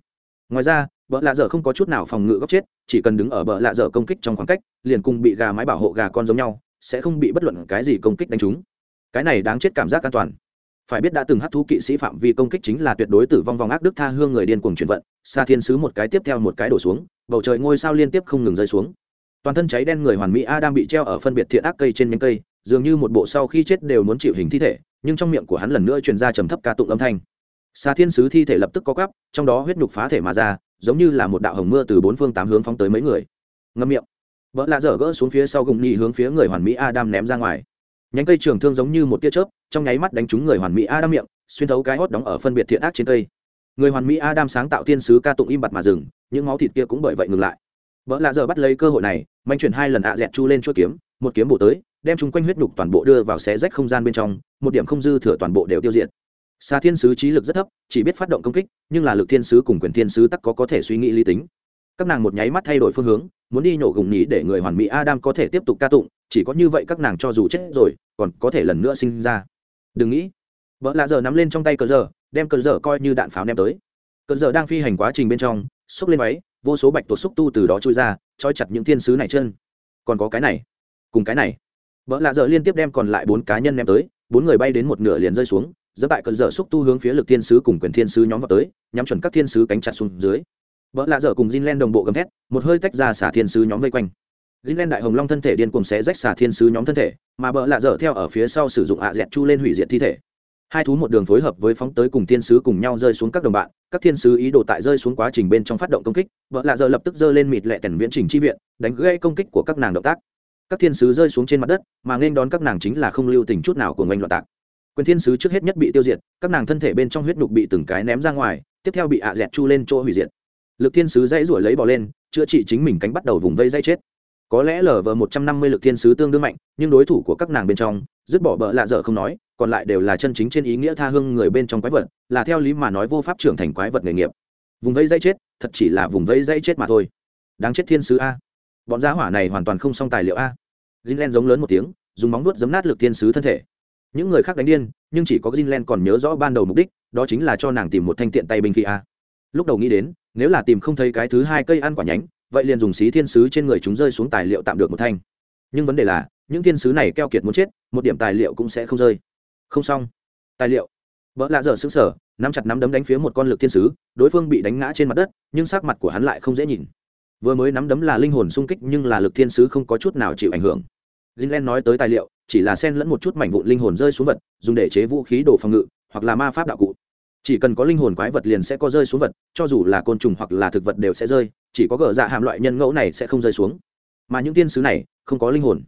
Ngoài ra, bờ lạ dở không có chút nào phòng ngự góc chết, chỉ cần đứng ở bờ lạ dở công kích trong khoảng cách, liền cùng bị gà mái bảo hộ gà con giống nhau, sẽ không bị bất luận cái gì công kích đánh trúng. Cái này đáng chết cảm giác an toàn phải biết đã từng hấp thú kỵ sĩ phạm vi công kích chính là tuyệt đối tử vong vòng ác đức tha hương người điên cuồng chuyển vận xa thiên sứ một cái tiếp theo một cái đổ xuống, bầu trời ngôi sao liên tiếp không ngừng rơi xuống. Toàn thân cháy đen người hoàn mỹ a đang bị treo ở phân biệt thiện ác cây trên nhánh cây, dường như một bộ sau khi chết đều muốn chịu hình thi thể, nhưng trong miệng của hắn lần nữa truyền ra trầm thấp ca tụng âm thanh. Xa thiên sứ thi thể lập tức có cắp trong đó huyết nhục phá thể mà ra, giống như là một đạo hồng mưa từ bốn phương tám hướng phóng tới mấy người. Ngâm miệng. Vợ lạ dở gỡ xuống phía sau gùng nhị hướng phía người hoàn mỹ adam ném ra ngoài. Nhánh cây trường thương giống như một tia chớp trong nháy mắt đánh trúng người hoàn mỹ adam miệng, xuyên thấu cái hốt đóng ở phân biệt thiện ác trên cây. Người hoàn mỹ adam sáng tạo thiên sứ ca tụng im bặt mà dừng, những máu thịt kia cũng bởi vậy ngừng lại. Vỡ lạ giờ bắt lấy cơ hội này manh chuyển hai lần ạ dẹt chu lên chuôi kiếm, một kiếm bổ tới, đem chúng quanh huyết nhục toàn bộ đưa vào xé rách không gian bên trong, một điểm không dư thừa toàn bộ đều tiêu diệt. Xa thiên sứ trí lực rất thấp, chỉ biết phát động công kích, nhưng là lực thiên sứ cùng quyền thiên sứ tắc có có thể suy nghĩ lý tính. Các nàng một nháy mắt thay đổi phương hướng, muốn đi nhổ gùng nhí để người hoàn mỹ adam có thể tiếp tục ca tụng, chỉ có như vậy các nàng cho dù chết rồi, còn có thể lần nữa sinh ra đừng nghĩ. Vợ lạ giờ nắm lên trong tay cờ giờ, đem cờ giờ coi như đạn pháo ném tới. Cờ giờ đang phi hành quá trình bên trong, xúc lên váy, vô số bạch tuột xúc tu từ đó trôi ra, trói chặt những thiên sứ này chân. Còn có cái này, cùng cái này. Vợ lạ giờ liên tiếp đem còn lại bốn cá nhân ném tới, bốn người bay đến một nửa liền rơi xuống dẫn tại cơn dở xúc tu hướng phía lực thiên sứ cùng quyền thiên sứ nhóm vào tới, nhắm chuẩn các thiên sứ cánh chặt xuống dưới. Vợ lạ dở cùng Jinlen đồng bộ gầm thét, một hơi tách ra xả thiên sứ nhóm vây quanh. Jinlen đại hồng long thân thể điên cuồng xé rách xà thiên sứ nhóm thân thể, mà bợ lạ dở theo ở phía sau sử dụng ạ dẹt chu lên hủy diệt thi thể. Hai thú một đường phối hợp với phóng tới cùng thiên sứ cùng nhau rơi xuống các đồng bạn, các thiên sứ ý đồ tại rơi xuống quá trình bên trong phát động công kích bợ lạ dở lập tức giơ lên mịt lẹ tẻn viễn trình chi viện, đánh gây công kích của các nàng động tác. Các thiên sứ rơi xuống trên mặt đất, mà nên đón các nàng chính là không lưu tình chút nào của ngoanh loạn tạc. Quyền thiên sứ trước hết nhất bị tiêu diệt, các nàng thân thể bên trong huyết nục bị từng cái ném ra ngoài, tiếp theo bị ạ dẹt chu lên chỗ hủy diệt. Lực thiên sứ dãy rủi lấy bỏ lên, chữa trị chính mình cánh bắt đầu vùng vây dây chết có lẽ lờ vờ một trăm năm mươi lực thiên sứ tương đương mạnh, nhưng đối thủ của các nàng bên trong, dứt bỏ bợ lạ dở không nói, còn lại đều là chân chính trên ý nghĩa tha hương người bên trong quái vật, là theo lý mà nói vô pháp trưởng thành quái vật nghề nghiệp. Vùng vây dây chết, thật chỉ là vùng vây dây chết mà thôi. Đáng chết thiên sứ a. Bọn giá hỏa này hoàn toàn không xong tài liệu a. Greenland giống lớn một tiếng, dùng móng vuốt giấm nát lực thiên sứ thân thể. Những người khác đánh điên, nhưng chỉ có Greenland còn nhớ rõ ban đầu mục đích, đó chính là cho nàng tìm một thanh tiện tay binh khí a. Lúc đầu nghĩ đến, nếu là tìm không thấy cái thứ hai cây ăn quả nhánh vậy liền dùng xí thiên sứ trên người chúng rơi xuống tài liệu tạm được một thanh. Nhưng vấn đề là, những thiên sứ này keo kiệt muốn chết, một điểm tài liệu cũng sẽ không rơi. Không xong. Tài liệu. Vợ lạ dở xứng sở nắm chặt nắm đấm đánh phía một con lực thiên sứ, đối phương bị đánh ngã trên mặt đất, nhưng sắc mặt của hắn lại không dễ nhìn. Vừa mới nắm đấm là linh hồn sung kích nhưng là lực thiên sứ không có chút nào chịu ảnh hưởng. Greenland nói tới tài liệu, chỉ là xen lẫn một chút mảnh vụn linh hồn rơi xuống vật, dùng để chế vũ khí đồ phòng ngự, hoặc là ma pháp đạo cụ chỉ cần có linh hồn quái vật liền sẽ có rơi xuống vật, cho dù là côn trùng hoặc là thực vật đều sẽ rơi, chỉ có gỡ dạ hàm loại nhân ngẫu này sẽ không rơi xuống. Mà những tiên sứ này, không có linh hồn.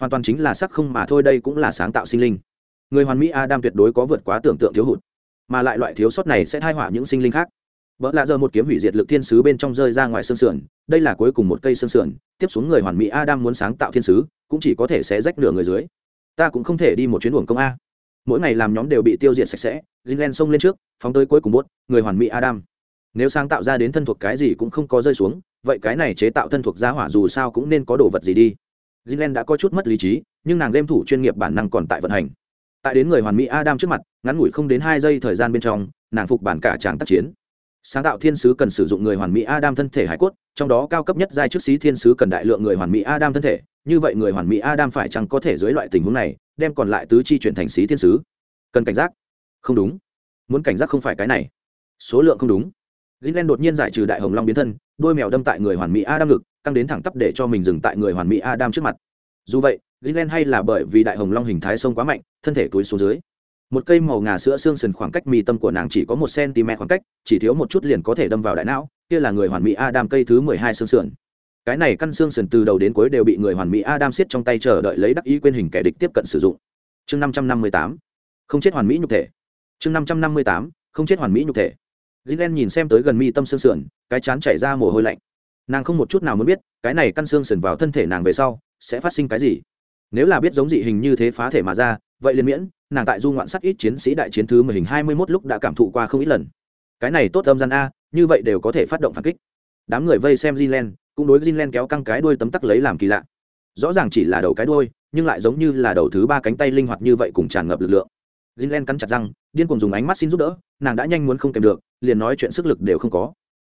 Hoàn toàn chính là sắc không mà thôi, đây cũng là sáng tạo sinh linh. Người hoàn mỹ adam tuyệt đối có vượt quá tưởng tượng thiếu hụt. Mà lại loại thiếu sót này sẽ thai họa những sinh linh khác. Vợ lạ giờ một kiếm hủy diệt lực thiên sứ bên trong rơi ra ngoài xương sườn, đây là cuối cùng một cây xương sườn, tiếp xuống người hoàn mỹ adam muốn sáng tạo thiên sứ, cũng chỉ có thể sẽ rách nửa người dưới. Ta cũng không thể đi một chuyến buồng công a mỗi ngày làm nhóm đều bị tiêu diệt sạch sẽ Jinlen xông lên trước, phóng tới cuối cùng bốt người hoàn mỹ adam. Nếu sáng tạo ra đến thân thuộc cái gì cũng không có rơi xuống, vậy cái này chế tạo thân thuộc ra hỏa dù sao cũng nên có đồ vật gì đi. Jinlen đã có chút mất lý trí, nhưng nàng game thủ chuyên nghiệp bản năng còn tại vận hành. Tại đến người hoàn mỹ adam trước mặt, ngắn ngủi không đến hai giây thời gian bên trong, nàng phục bản cả tràng tác chiến sáng tạo thiên sứ cần sử dụng người hoàn mỹ adam thân thể hải cốt, trong đó cao cấp nhất giai chức sĩ thiên sứ cần đại lượng người hoàn mỹ adam thân thể, như vậy người hoàn mỹ adam phải chăng có thể dưới loại tình huống này, đem còn lại tứ chi chuyển thành sĩ thiên sứ? Cần cảnh giác. Không đúng. Muốn cảnh giác không phải cái này. Số lượng không đúng. Gilen đột nhiên giải trừ đại hồng long biến thân, đôi mèo đâm tại người hoàn mỹ adam ngực, căng đến thẳng tắp để cho mình dừng tại người hoàn mỹ adam trước mặt. Dù vậy gilen hay là bởi vì đại hồng long hình thái sông quá mạnh, thân thể túi xuống dưới một cây màu ngà sữa xương sườn khoảng cách mi tâm của nàng chỉ có một cm khoảng cách, chỉ thiếu một chút liền có thể đâm vào đại não, kia là người hoàn mỹ adam cây thứ mười hai xương sườn. Cái này căn xương sườn từ đầu đến cuối đều bị người hoàn mỹ adam siết trong tay chờ đợi lấy đắc ý quên hình kẻ địch tiếp cận sử dụng. Chương năm trăm năm mươi tám. Không chết hoàn mỹ nhục thể. Chương năm trăm năm mươi tám. Không chết hoàn mỹ nhục thể. Gilen nhìn xem tới gần mi tâm xương sườn, cái chán chảy ra mồ hôi lạnh. Nàng không một chút nào muốn biết, cái này căn xương sườn vào thân thể nàng về sau, sẽ phát sinh cái gì. Nếu là biết giống dị hình như thế phá thể mà ra vậy liền miễn nàng tại du ngoạn sắt ít chiến sĩ đại chiến thứ mười hình hai mươi mốt lúc đã cảm thụ qua không ít lần cái này tốt âm gian a như vậy đều có thể phát động phản kích đám người vây xem Jinlen, cũng đối Jinlen kéo căng cái đuôi tấm tắc lấy làm kỳ lạ. Rõ ràng chỉ là đầu cái đuôi, nhưng lại giống như là đầu thứ ba cánh tay linh hoạt như vậy cùng tràn ngập lực lượng. Jinlen cắn chặt răng, điên cuồng dùng ánh mắt xin giúp đỡ, nàng đã nhanh muốn không kèm được, liền nói chuyện sức lực đều không có.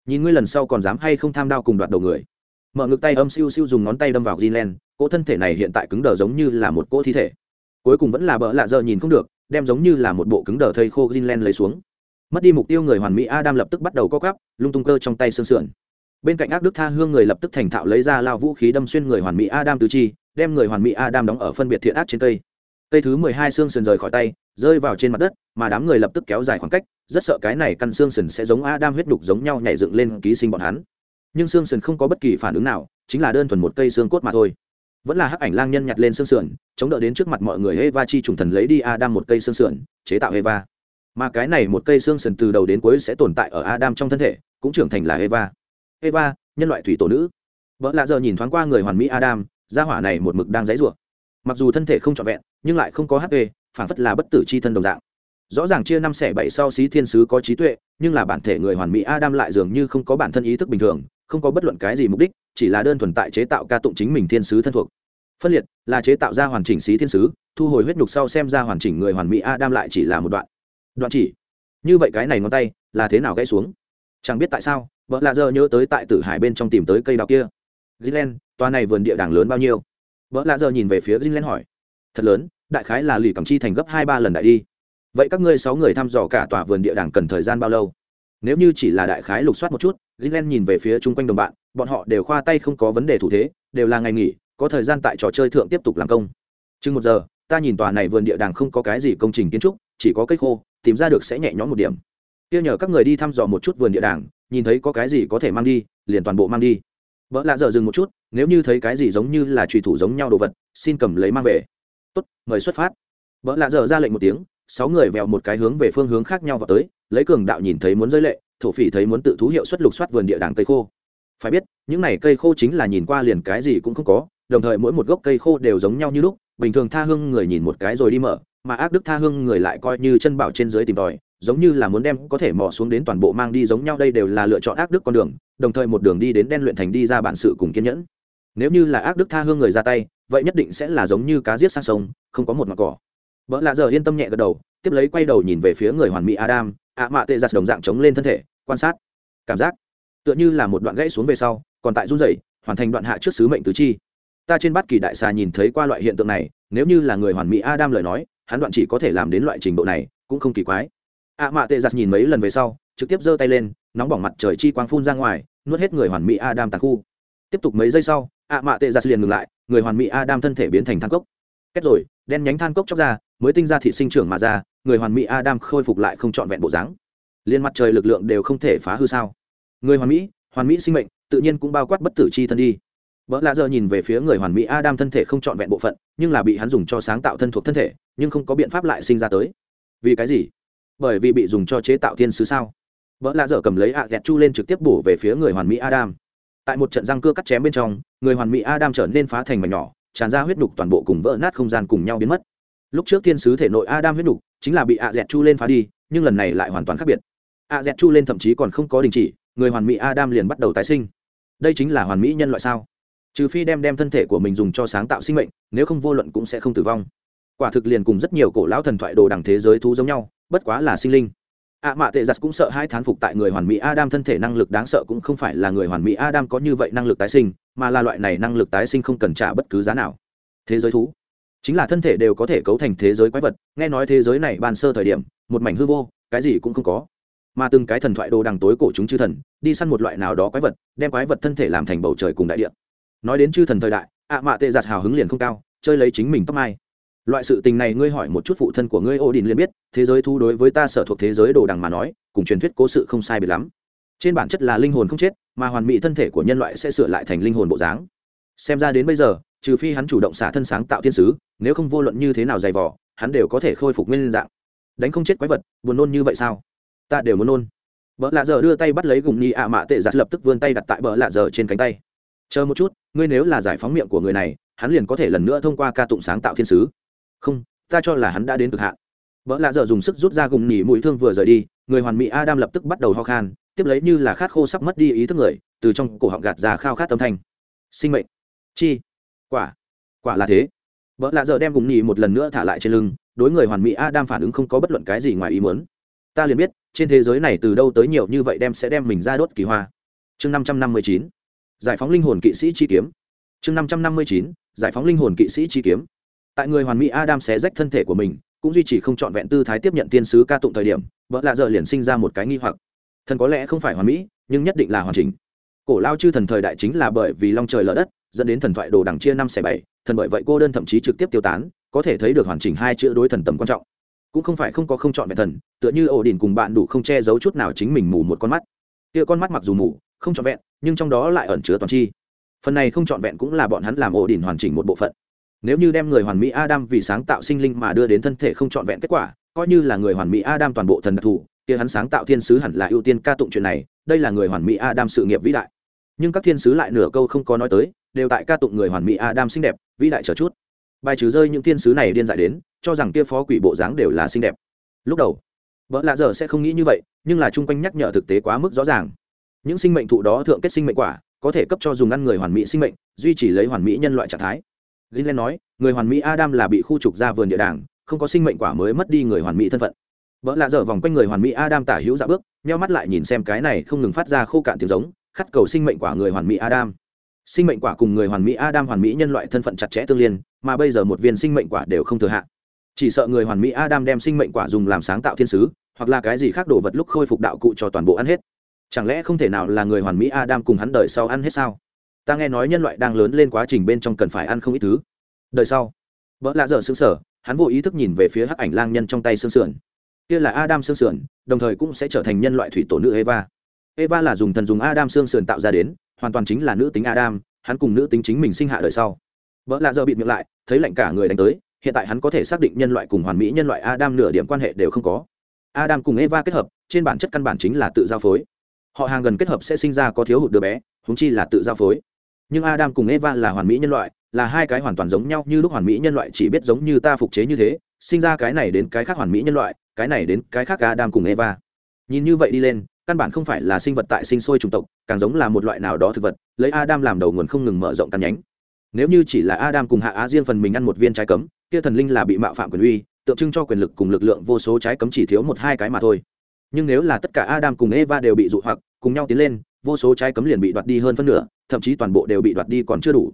Nhìn ngươi lần sau còn dám hay không tham đao cùng đoạt đầu người. Mở ngực tay âm siêu siêu dùng ngón tay đâm vào Jinlen, cỗ thân thể này hiện tại cứng đờ giống như là một cỗ thi thể cuối cùng vẫn là bỡ lạ giờ nhìn không được, đem giống như là một bộ cứng đờ thây khô Greenland lấy xuống. Mất đi mục tiêu người hoàn mỹ adam lập tức bắt đầu co cắp lung tung cơ trong tay xương sườn. Bên cạnh ác đức tha hương người lập tức thành thạo lấy ra lao vũ khí đâm xuyên người hoàn mỹ adam tứ chi, đem người hoàn mỹ adam đóng ở phân biệt thiện ác trên cây. Cây thứ mười hai xương sườn rời khỏi tay, rơi vào trên mặt đất, mà đám người lập tức kéo dài khoảng cách, rất sợ cái này căn xương sườn sẽ giống adam huyết đục giống nhau nhảy dựng lên ký sinh bọn hắn. Nhưng xương sườn không có bất kỳ phản ứng nào, chính là đơn thuần một cây xương cốt mà thôi vẫn là hắc ảnh lang nhân nhặt lên xương sườn chống đỡ đến trước mặt mọi người Heva chi trùng thần lấy đi Adam một cây xương sườn, chế tạo Heva. Mà cái này một cây xương sườn từ đầu đến cuối sẽ tồn tại ở Adam trong thân thể, cũng trưởng thành là Heva. Heva, nhân loại thủy tổ nữ. Vợ lạ giờ nhìn thoáng qua người hoàn mỹ Adam, gia hỏa này một mực đang dãy rủa Mặc dù thân thể không trọn vẹn, nhưng lại không có HP, phản phất là bất tử chi thân đồng dạng. Rõ ràng chia năm xẻ bảy sau xí thiên sứ có trí tuệ, nhưng là bản thể người hoàn mỹ Adam lại dường như không có bản thân ý thức bình thường, không có bất luận cái gì mục đích, chỉ là đơn thuần tại chế tạo ca tụng chính mình thiên sứ thân thuộc. Phân liệt là chế tạo ra hoàn chỉnh xí thiên sứ thu hồi huyết nhục sau xem ra hoàn chỉnh người hoàn mỹ adam lại chỉ là một đoạn. Đoạn chỉ. Như vậy cái này ngón tay là thế nào gãy xuống? Chẳng biết tại sao vợ lạ giờ nhớ tới tại tử hải bên trong tìm tới cây đào kia. Gilen toa này vườn địa đàng lớn bao nhiêu? Vợ lạ giờ nhìn về phía gilen hỏi. Thật lớn đại khái là lì cầm chi thành gấp hai ba lần đại đi. Vậy các ngươi sáu người thăm dò cả tòa vườn địa đàng cần thời gian bao lâu? Nếu như chỉ là đại khái lục soát một chút gilen nhìn về phía chung quanh đồng bạn, bọn họ đều khoa tay không có vấn đề thủ thế, đều là ngày nghỉ, có thời gian tại trò chơi thượng tiếp tục làm công. Chừng một giờ, ta nhìn tòa này vườn địa đàng không có cái gì công trình kiến trúc, chỉ có cây khô, tìm ra được sẽ nhẹ nhõm một điểm. Kia nhờ các người đi thăm dò một chút vườn địa đàng, nhìn thấy có cái gì có thể mang đi, liền toàn bộ mang đi. Vợ lạ dở dừng một chút, nếu như thấy cái gì giống như là trùy thủ giống nhau đồ vật, xin cầm lấy mang về. Tốt, mời xuất phát. Vợ lạ dở ra lệnh một tiếng, sáu người vèo một cái hướng về phương hướng khác nhau vào tới lấy cường đạo nhìn thấy muốn rơi lệ, thổ phỉ thấy muốn tự thú hiệu suất lục soát vườn địa đàng cây khô. Phải biết, những này cây khô chính là nhìn qua liền cái gì cũng không có, đồng thời mỗi một gốc cây khô đều giống nhau như lúc, bình thường tha hương người nhìn một cái rồi đi mở, mà ác đức tha hương người lại coi như chân bảo trên dưới tìm tòi, giống như là muốn đem có thể mò xuống đến toàn bộ mang đi giống nhau, đây đều là lựa chọn ác đức con đường, đồng thời một đường đi đến đen luyện thành đi ra bản sự cùng kiên nhẫn. Nếu như là ác đức tha hương người ra tay, vậy nhất định sẽ là giống như cá giết sang sông, không có một mặt cỏ. Vợ lạ giờ yên tâm nhẹ gật đầu, tiếp lấy quay đầu nhìn về phía người hoàn mỹ adam ạ mạ tệ giặt đồng dạng chống lên thân thể, quan sát, cảm giác, tựa như là một đoạn gãy xuống về sau, còn tại run rẩy, hoàn thành đoạn hạ trước sứ mệnh tứ chi. Ta trên bát kỳ đại xà nhìn thấy qua loại hiện tượng này, nếu như là người hoàn mỹ adam lời nói, hắn đoạn chỉ có thể làm đến loại trình độ này, cũng không kỳ quái. ạ mạ tệ giặt nhìn mấy lần về sau, trực tiếp giơ tay lên, nóng bỏng mặt trời chi quang phun ra ngoài, nuốt hết người hoàn mỹ adam tàn khu. Tiếp tục mấy giây sau, ạ mạ tệ giặt liền ngừng lại, người hoàn mỹ adam thân thể biến thành than cốc. Kết rồi, đen nhánh than cốc chóc ra mới tinh ra thị sinh trưởng mà ra, người hoàn mỹ adam khôi phục lại không trọn vẹn bộ dáng. Liên mặt trời lực lượng đều không thể phá hư sao? Người hoàn mỹ hoàn mỹ sinh mệnh, tự nhiên cũng bao quát bất tử chi thân đi. Vợ lạ giờ nhìn về phía người hoàn mỹ adam thân thể không trọn vẹn bộ phận, nhưng là bị hắn dùng cho sáng tạo thân thuộc thân thể, nhưng không có biện pháp lại sinh ra tới. Vì cái gì? Bởi vì bị dùng cho chế tạo thiên sứ sao? Vợ lạ dở cầm lấy ạ à chu lên trực tiếp bổ về phía người hoàn mỹ adam. Tại một trận răng cưa cắt chém bên trong, người hoàn mỹ adam trở nên phá thành mảnh nhỏ, tràn ra huyết đục toàn bộ cùng vỡ nát không gian cùng nhau biến mất lúc trước thiên sứ thể nội adam huyết đủ, chính là bị ạ à chu lên phá đi nhưng lần này lại hoàn toàn khác biệt. Ạ à chu lên thậm chí còn không có đình chỉ người hoàn mỹ adam liền bắt đầu tái sinh. Đây chính là hoàn mỹ nhân loại sao? Trừ phi đem đem thân thể của mình dùng cho sáng tạo sinh mệnh nếu không vô luận cũng sẽ không tử vong. Quả thực liền cùng rất nhiều cổ lão thần thoại đồ đằng thế giới thú giống nhau bất quá là sinh linh. Ạ mạ tệ giặt cũng sợ hai thán phục tại người hoàn mỹ adam thân thể năng lực đáng sợ cũng không phải là người hoàn mỹ adam có như vậy năng lực tái sinh mà là loại này năng lực tái sinh không cần trả bất cứ giá nào. Thế giới thú chính là thân thể đều có thể cấu thành thế giới quái vật, nghe nói thế giới này ban sơ thời điểm, một mảnh hư vô, cái gì cũng không có. Mà từng cái thần thoại đồ đằng tối cổ chúng chư thần, đi săn một loại nào đó quái vật, đem quái vật thân thể làm thành bầu trời cùng đại địa. Nói đến chư thần thời đại, ạ mạ tệ giặt hào hứng liền không cao, chơi lấy chính mình tóc mai. Loại sự tình này ngươi hỏi một chút phụ thân của ngươi ô đình liền biết, thế giới thu đối với ta sở thuộc thế giới đồ đằng mà nói, cùng truyền thuyết cố sự không sai biệt lắm. Trên bản chất là linh hồn không chết, mà hoàn mỹ thân thể của nhân loại sẽ sửa lại thành linh hồn bộ dáng xem ra đến bây giờ, trừ phi hắn chủ động xả thân sáng tạo thiên sứ, nếu không vô luận như thế nào dày vỏ hắn đều có thể khôi phục nguyên dạng. Đánh không chết quái vật, buồn nôn như vậy sao? Ta đều muốn nôn. Vợ lạ giờ đưa tay bắt lấy gùng nhi ạ mạ tệ giặt lập tức vươn tay đặt tại vợ lạ giờ trên cánh tay. Chờ một chút, ngươi nếu là giải phóng miệng của người này, hắn liền có thể lần nữa thông qua ca tụng sáng tạo thiên sứ. Không, ta cho là hắn đã đến cực hạn. Vợ lạ dở dùng sức rút ra gùng nhỉ mũi thương vừa rời đi, người hoàn mỹ adam lập tức bắt đầu ho khan, tiếp lấy như là khát khô sắp mất đi ý thức người, từ trong cổ họng gạt ra khao khát âm thanh. Sinh mệnh chi? Quả. Quả là thế. Vợ lạ giờ đem gùng nhì một lần nữa thả lại trên lưng, đối người hoàn mỹ adam phản ứng không có bất luận cái gì ngoài ý muốn. Ta liền biết, trên thế giới này từ đâu tới nhiều như vậy đem sẽ đem mình ra đốt kỳ hoa. Chương năm trăm năm mươi chín. Giải phóng linh hồn kỵ sĩ chi kiếm. Chương năm trăm năm mươi chín. Giải phóng linh hồn kỵ sĩ chi kiếm. Tại người hoàn mỹ adam xé rách thân thể của mình, cũng duy trì không trọn vẹn tư thái tiếp nhận tiên sứ ca tụng thời điểm, vợ lạ dợ liền sinh ra một cái nghi hoặc. Thần có lẽ không phải hoàn mỹ, nhưng nhất định là hoàn chỉnh. Cổ lao chư thần thời đại chính là bởi vì long trời lở đất dẫn đến thần thoại đồ đằng chia năm xẻ bảy, thần bởi vậy cô đơn thậm chí trực tiếp tiêu tán, có thể thấy được hoàn chỉnh hai chữ đối thần tầm quan trọng. Cũng không phải không có không chọn vẹn thần, tựa như ổ đỉnh cùng bạn đủ không che giấu chút nào chính mình mù một con mắt. Kia con mắt mặc dù mù, không chọn vẹn, nhưng trong đó lại ẩn chứa toàn chi. Phần này không chọn vẹn cũng là bọn hắn làm ổ đỉnh hoàn chỉnh một bộ phận. Nếu như đem người hoàn mỹ adam vì sáng tạo sinh linh mà đưa đến thân thể không trọn vẹn kết quả, coi như là người hoàn mỹ adam toàn bộ thần đặc thù, kia hắn sáng tạo thiên sứ hẳn là ưu tiên ca tụng chuyện này, đây là người hoàn mỹ adam sự nghiệp vĩ đại. Nhưng các thiên sứ lại nửa câu không có nói tới đều tại ca tụng người hoàn mỹ adam xinh đẹp vĩ đại chờ chút bài trừ rơi những thiên sứ này điên dại đến cho rằng kia phó quỷ bộ dáng đều là xinh đẹp lúc đầu vợ lạ giờ sẽ không nghĩ như vậy nhưng là chung quanh nhắc nhở thực tế quá mức rõ ràng những sinh mệnh thụ đó thượng kết sinh mệnh quả có thể cấp cho dùng ăn người hoàn mỹ sinh mệnh duy trì lấy hoàn mỹ nhân loại trạng thái gilen nói, người hoàn mỹ Adam là bị khu trục ra vườn địa đàng, không có sinh mệnh quả mới mất đi người hoàn mỹ thân phận. Vỡ lạ dở vòng quanh người hoàn mỹ Adam tả hữu dạ bước, nheo mắt lại nhìn xem cái này không ngừng phát ra khô cạn tiếng giống, khát cầu sinh mệnh quả người hoàn mỹ Adam. Sinh mệnh quả cùng người hoàn mỹ Adam hoàn mỹ nhân loại thân phận chặt chẽ tương liên, mà bây giờ một viên sinh mệnh quả đều không thừa hạn. Chỉ sợ người hoàn mỹ Adam đem sinh mệnh quả dùng làm sáng tạo thiên sứ, hoặc là cái gì khác đồ vật lúc khôi phục đạo cụ cho toàn bộ ăn hết. Chẳng lẽ không thể nào là người hoàn mỹ Adam cùng hắn đời sau ăn hết sao? ta nghe nói nhân loại đang lớn lên quá trình bên trong cần phải ăn không ít thứ đời sau vợ lạ dở xương sở hắn vô ý thức nhìn về phía hắc ảnh lang nhân trong tay xương sườn kia là adam xương sườn đồng thời cũng sẽ trở thành nhân loại thủy tổ nữ eva eva là dùng thần dùng adam xương sườn tạo ra đến hoàn toàn chính là nữ tính adam, hắn cùng nữ tính chính mình sinh hạ đời sau. Vợ lạ giờ bịt miệng lại, thấy lạnh cả người đánh tới, hiện tại hắn có thể xác định nhân loại cùng hoàn mỹ nhân loại adam nửa điểm quan hệ đều không có. Adam cùng eva kết hợp, trên bản chất căn bản chính là tự giao phối. Họ hàng gần kết hợp sẽ sinh ra có thiếu hụt đứa bé húng chi là tự giao phối. Nhưng adam cùng eva là hoàn mỹ nhân loại, là hai cái hoàn toàn giống nhau như lúc hoàn mỹ nhân loại chỉ biết giống như ta phục chế như thế, sinh ra cái này đến cái khác hoàn mỹ nhân loại, cái này đến cái khác adam cùng eva. Nhìn như vậy đi lên căn bản không phải là sinh vật tại sinh sôi chủng tộc, càng giống là một loại nào đó thực vật, lấy adam làm đầu nguồn không ngừng mở rộng căn nhánh. Nếu như chỉ là adam cùng hạ á riêng phần mình ăn một viên trái cấm, kia thần linh là bị mạo phạm quyền uy, tượng trưng cho quyền lực cùng lực lượng vô số trái cấm chỉ thiếu một hai cái mà thôi. Nhưng nếu là tất cả adam cùng eva đều bị dụ hoặc, cùng nhau tiến lên, vô số trái cấm liền bị đoạt đi hơn phân nửa, thậm chí toàn bộ đều bị đoạt đi còn chưa đủ.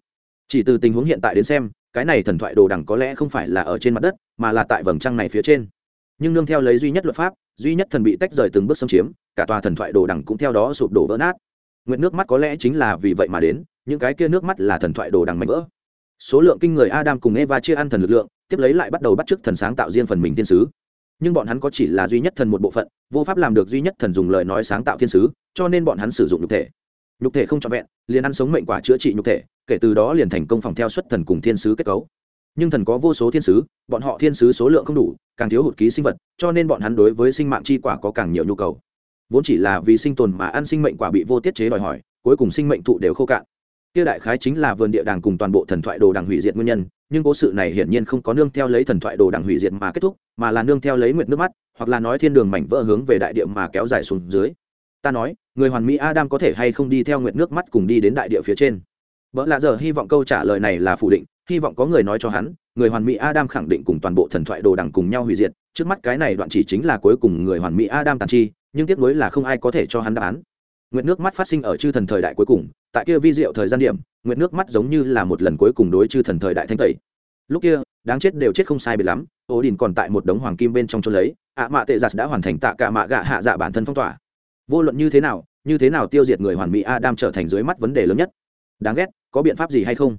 Chỉ từ tình huống hiện tại đến xem, cái này thần thoại đồ đằng có lẽ không phải là ở trên mặt đất, mà là tại vầng trăng này phía trên. Nhưng nương theo lấy duy nhất luật pháp duy nhất thần bị tách rời từng bước xâm chiếm, cả tòa thần thoại đồ đằng cũng theo đó sụp đổ vỡ nát. Nguyện nước mắt có lẽ chính là vì vậy mà đến, những cái kia nước mắt là thần thoại đồ đằng mạnh vỡ. Số lượng kinh người adam cùng eva chia ăn thần lực lượng, tiếp lấy lại bắt đầu bắt chước thần sáng tạo riêng phần mình thiên sứ. Nhưng bọn hắn có chỉ là duy nhất thần một bộ phận, vô pháp làm được duy nhất thần dùng lời nói sáng tạo thiên sứ, cho nên bọn hắn sử dụng nhục thể. Nhục thể không trọn vẹn, liền ăn sống mệnh quả chữa trị nhục thể, kể từ đó liền thành công phòng theo xuất thần cùng thiên sứ kết cấu nhưng thần có vô số thiên sứ, bọn họ thiên sứ số lượng không đủ, càng thiếu hụt ký sinh vật, cho nên bọn hắn đối với sinh mạng chi quả có càng nhiều nhu cầu. Vốn chỉ là vì sinh tồn mà ăn sinh mệnh quả bị vô tiết chế đòi hỏi, cuối cùng sinh mệnh thụ đều khô cạn. Kia đại khái chính là vườn địa đàng cùng toàn bộ thần thoại đồ đàng hủy diệt nguyên nhân, nhưng cố sự này hiển nhiên không có nương theo lấy thần thoại đồ đàng hủy diệt mà kết thúc, mà là nương theo lấy nguyệt nước mắt, hoặc là nói thiên đường mảnh vỡ hướng về đại địa mà kéo dài xuống dưới. Ta nói, người hoàn mỹ adam có thể hay không đi theo nguyệt nước mắt cùng đi đến đại địa phía trên? Vợ lạ giờ hy vọng câu trả lời này là phủ định hy vọng có người nói cho hắn, người hoàn mỹ adam khẳng định cùng toàn bộ thần thoại đồ đằng cùng nhau hủy diệt, trước mắt cái này đoạn chỉ chính là cuối cùng người hoàn mỹ adam tàn chi, nhưng tiếc nuối là không ai có thể cho hắn đáp án. Nguyệt nước mắt phát sinh ở chư thần thời đại cuối cùng, tại kia vi diệu thời gian điểm, nguyệt nước mắt giống như là một lần cuối cùng đối chư thần thời đại thanh tẩy. Lúc kia, đáng chết đều chết không sai biệt lắm ổ đình còn tại một đống hoàng kim bên trong trôn lấy, ạ mạ tệ giặt đã hoàn thành tạ cả mạ gạ hạ dạ bản thân phong tỏa. Vô luận như thế nào, như thế nào tiêu diệt người hoàn mỹ adam trở thành dưới mắt vấn đề lớn nhất. Đáng ghét, có biện pháp gì hay không?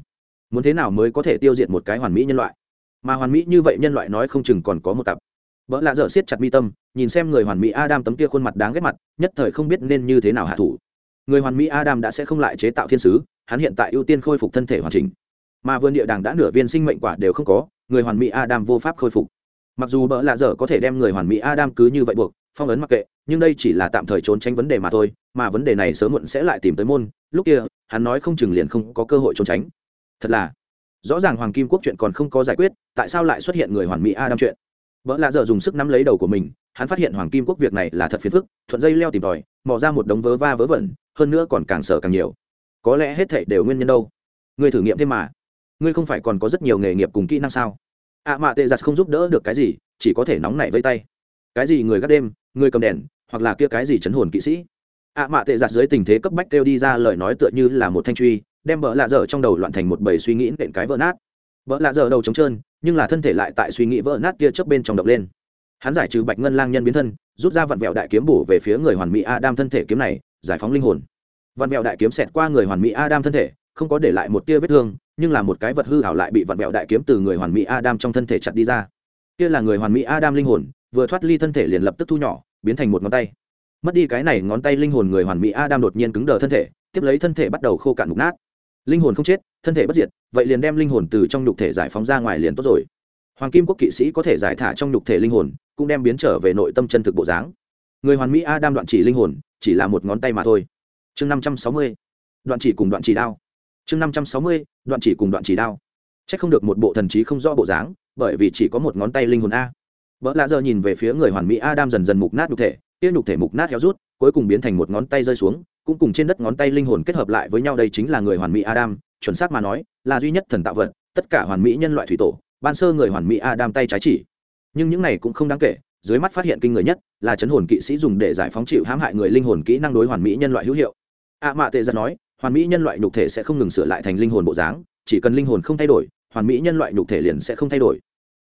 Muốn thế nào mới có thể tiêu diệt một cái hoàn mỹ nhân loại? Mà hoàn mỹ như vậy nhân loại nói không chừng còn có một tập vợ lạ dở siết chặt mi tâm, nhìn xem người hoàn mỹ adam tấm kia khuôn mặt đáng ghét mặt, nhất thời không biết nên như thế nào hạ thủ. Người hoàn mỹ adam đã sẽ không lại chế tạo thiên sứ, hắn hiện tại ưu tiên khôi phục thân thể hoàn chỉnh. Mà vườn địa đàng đã nửa viên sinh mệnh quả đều không có, người hoàn mỹ adam vô pháp khôi phục. Mặc dù bỡ lạ dở có thể đem người hoàn mỹ adam cứ như vậy buộc, phong ấn mặc kệ, nhưng đây chỉ là tạm thời trốn tránh vấn đề mà thôi, mà vấn đề này sớm muộn sẽ lại tìm tới môn. Lúc kia, hắn nói không chừng liền không có cơ hội trốn tránh thật là. Rõ ràng hoàng kim quốc chuyện còn không có giải quyết, tại sao lại xuất hiện người hoàn mỹ adam chuyện? Vợ lạ dở dùng sức nắm lấy đầu của mình, hắn phát hiện hoàng kim quốc việc này là thật phiền phức, thuận dây leo tìm tòi, mò ra một đống vớ va vớ vẩn, hơn nữa còn càng sợ càng nhiều. Có lẽ hết thảy đều nguyên nhân đâu? Ngươi thử nghiệm thêm mà. Ngươi không phải còn có rất nhiều nghề nghiệp cùng kỹ năng sao? Ạ à mạ tệ giặt không giúp đỡ được cái gì, chỉ có thể nóng nảy vây tay. Cái gì người gác đêm, người cầm đèn, hoặc là kia cái gì chấn hồn kỵ sĩ? Ạ à mạ tệ giặt dưới tình thế cấp bách kêu đi ra lời nói tựa như là một thanh truy đem bỡ lạ dở trong đầu loạn thành một bầy suy nghĩ nện cái vỡ nát. Vỡ lạ dở đầu trống trơn, nhưng là thân thể lại tại suy nghĩ vỡ nát kia trước bên trong độc lên. Hắn giải trừ bạch ngân lang nhân biến thân, rút ra vặn vẹo đại kiếm bổ về phía người hoàn mỹ adam thân thể kiếm này, giải phóng linh hồn. Vặn vẹo đại kiếm xẹt qua người hoàn mỹ adam thân thể, không có để lại một tia vết thương, nhưng là một cái vật hư hảo lại bị vặn vẹo đại kiếm từ người hoàn mỹ adam trong thân thể chặt đi ra. Kia là người hoàn mỹ adam linh hồn, vừa thoát ly thân thể liền lập tức thu nhỏ, biến thành một ngón tay. Mất đi cái này ngón tay linh hồn người hoàn mỹ adam đột nhiên cứng đờ thân thể, tiếp lấy thân thể bắt đầu khô cạn mục nát linh hồn không chết, thân thể bất diệt, vậy liền đem linh hồn từ trong nhục thể giải phóng ra ngoài liền tốt rồi. Hoàng kim quốc kỵ sĩ có thể giải thả trong nhục thể linh hồn, cũng đem biến trở về nội tâm chân thực bộ dáng. Người hoàn mỹ adam đoạn chỉ linh hồn, chỉ là một ngón tay mà thôi. Chương năm trăm sáu mươi, đoạn chỉ cùng đoạn chỉ đao. Chương năm trăm sáu mươi, đoạn chỉ cùng đoạn chỉ đao. C h ắ c không được một bộ thần trí không rõ bộ dáng, bởi vì chỉ có một ngón tay linh hồn a. Vợ lạ giờ nhìn về phía người hoàn mỹ adam dần dần mục nát nhục thể tiêu nhục thể mục nát héo rút, cuối cùng biến thành một ngón tay rơi xuống cũng cùng trên đất ngón tay linh hồn kết hợp lại với nhau, đây chính là người hoàn mỹ adam, chuẩn xác mà nói, là duy nhất thần tạo vật, tất cả hoàn mỹ nhân loại thủy tổ, ban sơ người hoàn mỹ adam tay trái chỉ. Nhưng những này cũng không đáng kể, dưới mắt phát hiện kinh người nhất là chấn hồn kỵ sĩ dùng để giải phóng chịu hãm hại người linh hồn kỹ năng đối hoàn mỹ nhân loại hữu hiệu. Ạ mạ tệ giật nói, hoàn mỹ nhân loại nhục thể sẽ không ngừng sửa lại thành linh hồn bộ dáng, chỉ cần linh hồn không thay đổi, hoàn mỹ nhân loại nhục thể liền sẽ không thay đổi.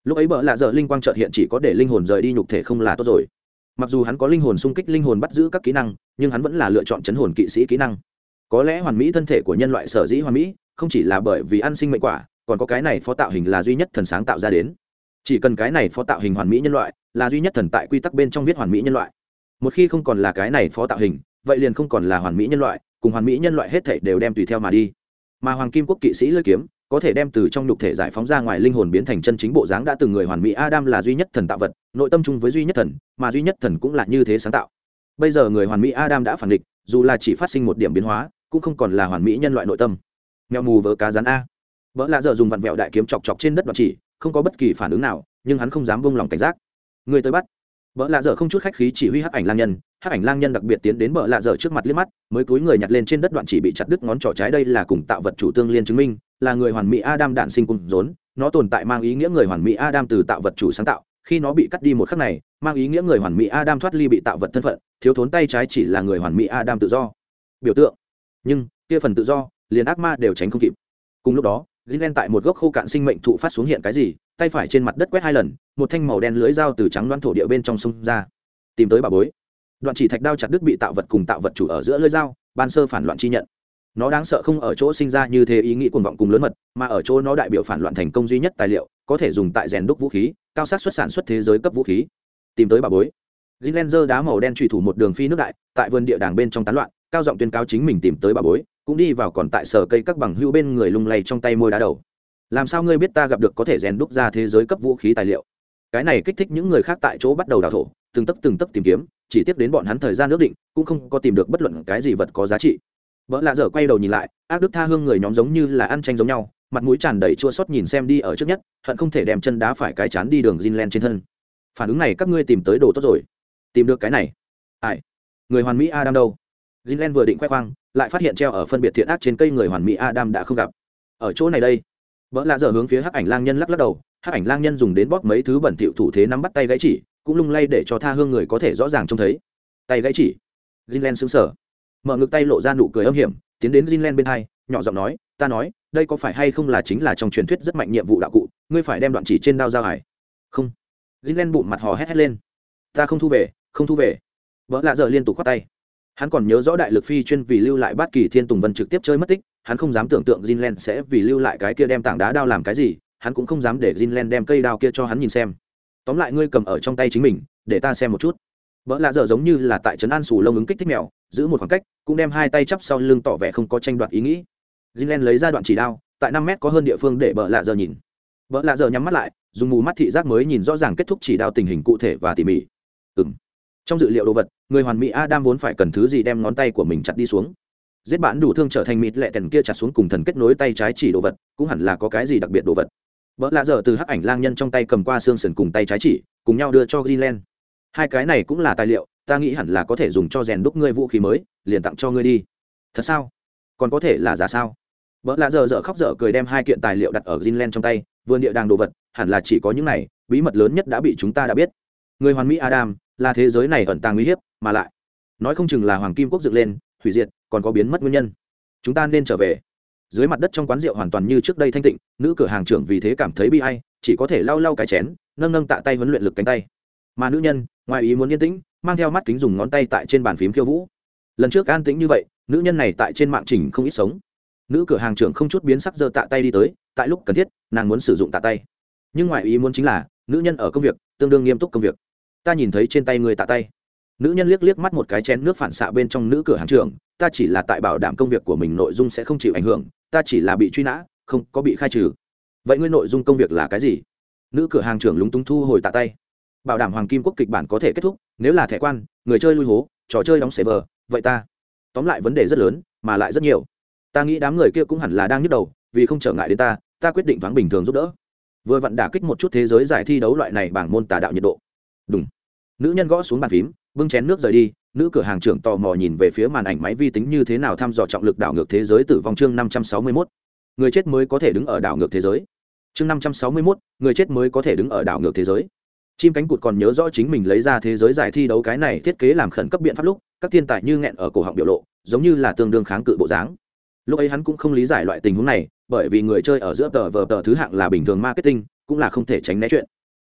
Lúc ấy bỡ lạ giờ linh quang trợt hiện chỉ có để linh hồn rời đi nhục thể không là tốt rồi mặc dù hắn có linh hồn xung kích, linh hồn bắt giữ các kỹ năng, nhưng hắn vẫn là lựa chọn chấn hồn kỵ sĩ kỹ năng. Có lẽ hoàn mỹ thân thể của nhân loại sở dĩ hoàn mỹ, không chỉ là bởi vì ăn sinh mệnh quả, còn có cái này phó tạo hình là duy nhất thần sáng tạo ra đến. Chỉ cần cái này phó tạo hình hoàn mỹ nhân loại, là duy nhất thần tại quy tắc bên trong viết hoàn mỹ nhân loại. Một khi không còn là cái này phó tạo hình, vậy liền không còn là hoàn mỹ nhân loại, cùng hoàn mỹ nhân loại hết thể đều đem tùy theo mà đi. Mà hoàng kim quốc kỵ sĩ lưỡi kiếm có thể đem từ trong nhục thể giải phóng ra ngoài linh hồn biến thành chân chính bộ dáng đã từng người hoàn mỹ adam là duy nhất thần tạo vật, nội tâm chung với duy nhất thần, mà duy nhất thần cũng là như thế sáng tạo. Bây giờ người hoàn mỹ adam đã phản địch, dù là chỉ phát sinh một điểm biến hóa, cũng không còn là hoàn mỹ nhân loại nội tâm. Mèo mù vớ cá rán a. Vỡ lạ giờ dùng vặn vẹo đại kiếm chọc chọc trên đất đoạn chỉ, không có bất kỳ phản ứng nào, nhưng hắn không dám buông lòng cảnh giác. Người tới bắt vợ lạ dở không chút khách khí chỉ huy hắc ảnh lang nhân. Hắc ảnh lang nhân đặc biệt tiến đến vợ lạ dở trước mặt liếc mắt, mới cúi người nhặt lên trên đất đoạn chỉ bị chặt đứt ngón trỏ trái đây là cùng tạo vật chủ tương liên chứng minh, là người hoàn mỹ adam đản sinh cùng rốn. Nó tồn tại mang ý nghĩa người hoàn mỹ adam từ tạo vật chủ sáng tạo. Khi nó bị cắt đi một khắc này, mang ý nghĩa người hoàn mỹ adam thoát ly bị tạo vật thân phận, thiếu thốn tay trái chỉ là người hoàn mỹ adam tự do. Biểu tượng. Nhưng, kia phần tự do, liền ác ma đều tránh không kịp. Cùng lúc đó Gilen tại một gốc khô cạn sinh mệnh thụ phát xuống hiện cái gì, tay phải trên mặt đất quét hai lần, một thanh màu đen lưới dao từ trắng đoan thổ địa bên trong sông ra, tìm tới bà bối. Đoạn chỉ thạch đao chặt đứt bị tạo vật cùng tạo vật chủ ở giữa lưới dao, ban sơ phản loạn chi nhận. Nó đáng sợ không ở chỗ sinh ra như thế ý nghĩ cuồng vọng cùng lớn mật, mà ở chỗ nó đại biểu phản loạn thành công duy nhất tài liệu, có thể dùng tại rèn đúc vũ khí, cao sát xuất sản xuất thế giới cấp vũ khí. Tìm tới bà bối. Gilen giơ đá màu đen chủy thủ một đường phi nước đại, tại vườn địa đàng bên trong tán loạn, cao giọng tuyên cáo chính mình tìm tới bà bối, cũng đi vào còn tại sở cây các bằng hữu bên người lung lay trong tay môi đá đầu. Làm sao ngươi biết ta gặp được có thể rèn đúc ra thế giới cấp vũ khí tài liệu? Cái này kích thích những người khác tại chỗ bắt đầu đào thổ, từng tấc từng tấc tìm kiếm, chỉ tiếp đến bọn hắn thời gian ước định, cũng không có tìm được bất luận cái gì vật có giá trị. Vợ lạ dở quay đầu nhìn lại, ác đức tha hương người nhóm giống như là ăn tranh giống nhau, mặt mũi tràn đầy chua xót nhìn xem đi ở trước nhất, hận không thể đem chân đá phải cái chán đi đường Greenland trên thân. Phản ứng này các ngươi tìm tới đồ tốt rồi. Tìm được cái này. Ai? Người hoàn mỹ adam đâu? Jinlen vừa định khoe khoang, lại phát hiện treo ở phân biệt thiện ác trên cây người hoàn mỹ adam đã không gặp. Ở chỗ này đây vỡ lạ dở hướng phía hắc ảnh lang nhân lắc lắc đầu, hắc ảnh lang nhân dùng đến bóp mấy thứ bẩn thỉu thủ thế nắm bắt tay gãy chỉ, cũng lung lay để cho tha hương người có thể rõ ràng trông thấy. Tay gãy chỉ. Jinlen sững sờ. Mở ngực tay lộ ra nụ cười âm hiểm, tiến đến Jinlen bên hai, nhỏ giọng nói, ta nói, đây có phải hay không là chính là trong truyền thuyết rất mạnh nhiệm vụ đạo cụ, ngươi phải đem đoạn chỉ trên đao ra hải. Không. Jinlen bụm mặt hò hét hét lên. Ta không thu về, không thu về. Vỡ lạ dở liên tục khoát tay hắn còn nhớ rõ đại lực phi chuyên vì lưu lại bát kỳ thiên tùng vân trực tiếp chơi mất tích, hắn không dám tưởng tượng Jinlen sẽ vì lưu lại cái kia đem tảng đá đao làm cái gì, hắn cũng không dám để Jinlen đem cây đao kia cho hắn nhìn xem. Tóm lại ngươi cầm ở trong tay chính mình, để ta xem một chút. Vợ lạ dở giống như là tại trấn an sù lông ứng kích thích mèo, giữ một khoảng cách, cũng đem hai tay chắp sau lưng tỏ vẻ không có tranh đoạt ý nghĩ. Jinlen lấy ra đoạn chỉ đao, tại năm mét có hơn địa phương để vợ lạ dở nhìn. Vợ lạ dở nhắm mắt lại, dùng mù mắt thị giác mới nhìn rõ ràng kết thúc chỉ đao tình hình cụ thể và tỉ mỉ. Ừng trong dự liệu đồ vật người hoàn mỹ adam vốn phải cần thứ gì đem ngón tay của mình chặt đi xuống. Giết bản đủ thương trở thành mịt lẹ tèn kia chặt xuống cùng thần kết nối tay trái chỉ đồ vật, cũng hẳn là có cái gì đặc biệt đồ vật. Vợ lạ dở từ hắc ảnh lang nhân trong tay cầm qua xương sườn cùng tay trái chỉ, cùng nhau đưa cho greenland hai cái này cũng là tài liệu, ta nghĩ hẳn là có thể dùng cho rèn đúc ngươi vũ khí mới, liền tặng cho ngươi đi. Thật sao? Còn có thể là giả sao? Vợ lạ dở dở khóc dở cười đem hai kiện tài liệu đặt ở greenland trong tay, vườn địa đàng đồ vật, hẳn là chỉ có những này, bí mật lớn nhất đã bị chúng ta đã biết. Người hoàn mỹ adam, là thế giới này ẩn tàng nguy hiếp mà lại, nói không chừng là hoàng kim quốc dựng lên, hủy diệt, còn có biến mất nguyên nhân. Chúng ta nên trở về. Dưới mặt đất trong quán rượu hoàn toàn như trước đây thanh tịnh, nữ cửa hàng trưởng vì thế cảm thấy bi ai, chỉ có thể lau lau cái chén, nâng nâng tạ tay huấn luyện lực cánh tay. Mà nữ nhân, ngoài ý muốn yên tĩnh, mang theo mắt kính dùng ngón tay tại trên bàn phím khiêu vũ. Lần trước an tĩnh như vậy, nữ nhân này tại trên mạng trình không ít sống. Nữ cửa hàng trưởng không chút biến sắc giơ tạ tay đi tới, tại lúc cần thiết, nàng muốn sử dụng tạ tay. Nhưng ngoài ý muốn chính là, nữ nhân ở công việc, tương đương nghiêm túc công việc. Ta nhìn thấy trên tay người tạ tay nữ nhân liếc liếc mắt một cái chén nước phản xạ bên trong nữ cửa hàng trưởng, ta chỉ là tại bảo đảm công việc của mình nội dung sẽ không chịu ảnh hưởng, ta chỉ là bị truy nã, không có bị khai trừ. Vậy ngươi nội dung công việc là cái gì? Nữ cửa hàng trưởng lúng túng thu hồi tạ tay. Bảo đảm hoàng kim quốc kịch bản có thể kết thúc, nếu là thẻ quan, người chơi lui hố, trò chơi đóng server, vậy ta. Tóm lại vấn đề rất lớn, mà lại rất nhiều. Ta nghĩ đám người kia cũng hẳn là đang nhức đầu, vì không trở ngại đến ta ta quyết định vắng bình thường giúp đỡ. Vừa vặn đả kích một chút thế giới giải thi đấu loại này bảng môn tà đạo nhiệt độ. Đúng nữ nhân gõ xuống bàn phím bưng chén nước rời đi, nữ cửa hàng trưởng tò mò nhìn về phía màn ảnh máy vi tính như thế nào thăm dò trọng lực đảo ngược thế giới tử vong chương năm trăm sáu mươi mốt. Người chết mới có thể đứng ở đảo ngược thế giới. Chương năm trăm sáu mươi mốt, người chết mới có thể đứng ở đảo ngược thế giới. Chim cánh cụt còn nhớ rõ chính mình lấy ra thế giới giải thi đấu cái này thiết kế làm khẩn cấp biện pháp lúc, các thiên tài như nghẹn ở cổ họng biểu lộ, giống như là tương đương kháng cự bộ dáng. Lúc ấy hắn cũng không lý giải loại tình huống này, bởi vì người chơi ở giữa tờ vờ tờ thứ hạng là bình thường marketing, cũng là không thể tránh né chuyện.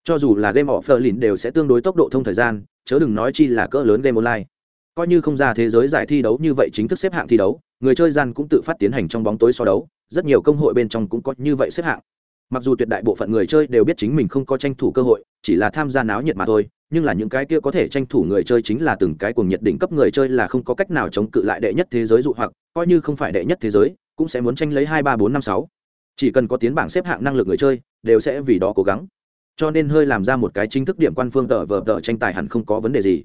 Cho dù là game of Berlin đều sẽ tương đối tốc độ thông thời gian chớ đừng nói chi là cỡ lớn game online. Coi như không ra thế giới giải thi đấu như vậy chính thức xếp hạng thi đấu, người chơi gian cũng tự phát tiến hành trong bóng tối so đấu, rất nhiều công hội bên trong cũng có như vậy xếp hạng. Mặc dù tuyệt đại bộ phận người chơi đều biết chính mình không có tranh thủ cơ hội, chỉ là tham gia náo nhiệt mà thôi, nhưng là những cái kia có thể tranh thủ người chơi chính là từng cái cuồng nhiệt đỉnh cấp người chơi là không có cách nào chống cự lại đệ nhất thế giới dụ hoặc, coi như không phải đệ nhất thế giới, cũng sẽ muốn tranh lấy hai ba bốn năm sáu. Chỉ cần có tiến bảng xếp hạng năng lực người chơi, đều sẽ vì đó cố gắng cho nên hơi làm ra một cái chính thức điểm quan phương tờ vờ tờ tranh tài hẳn không có vấn đề gì.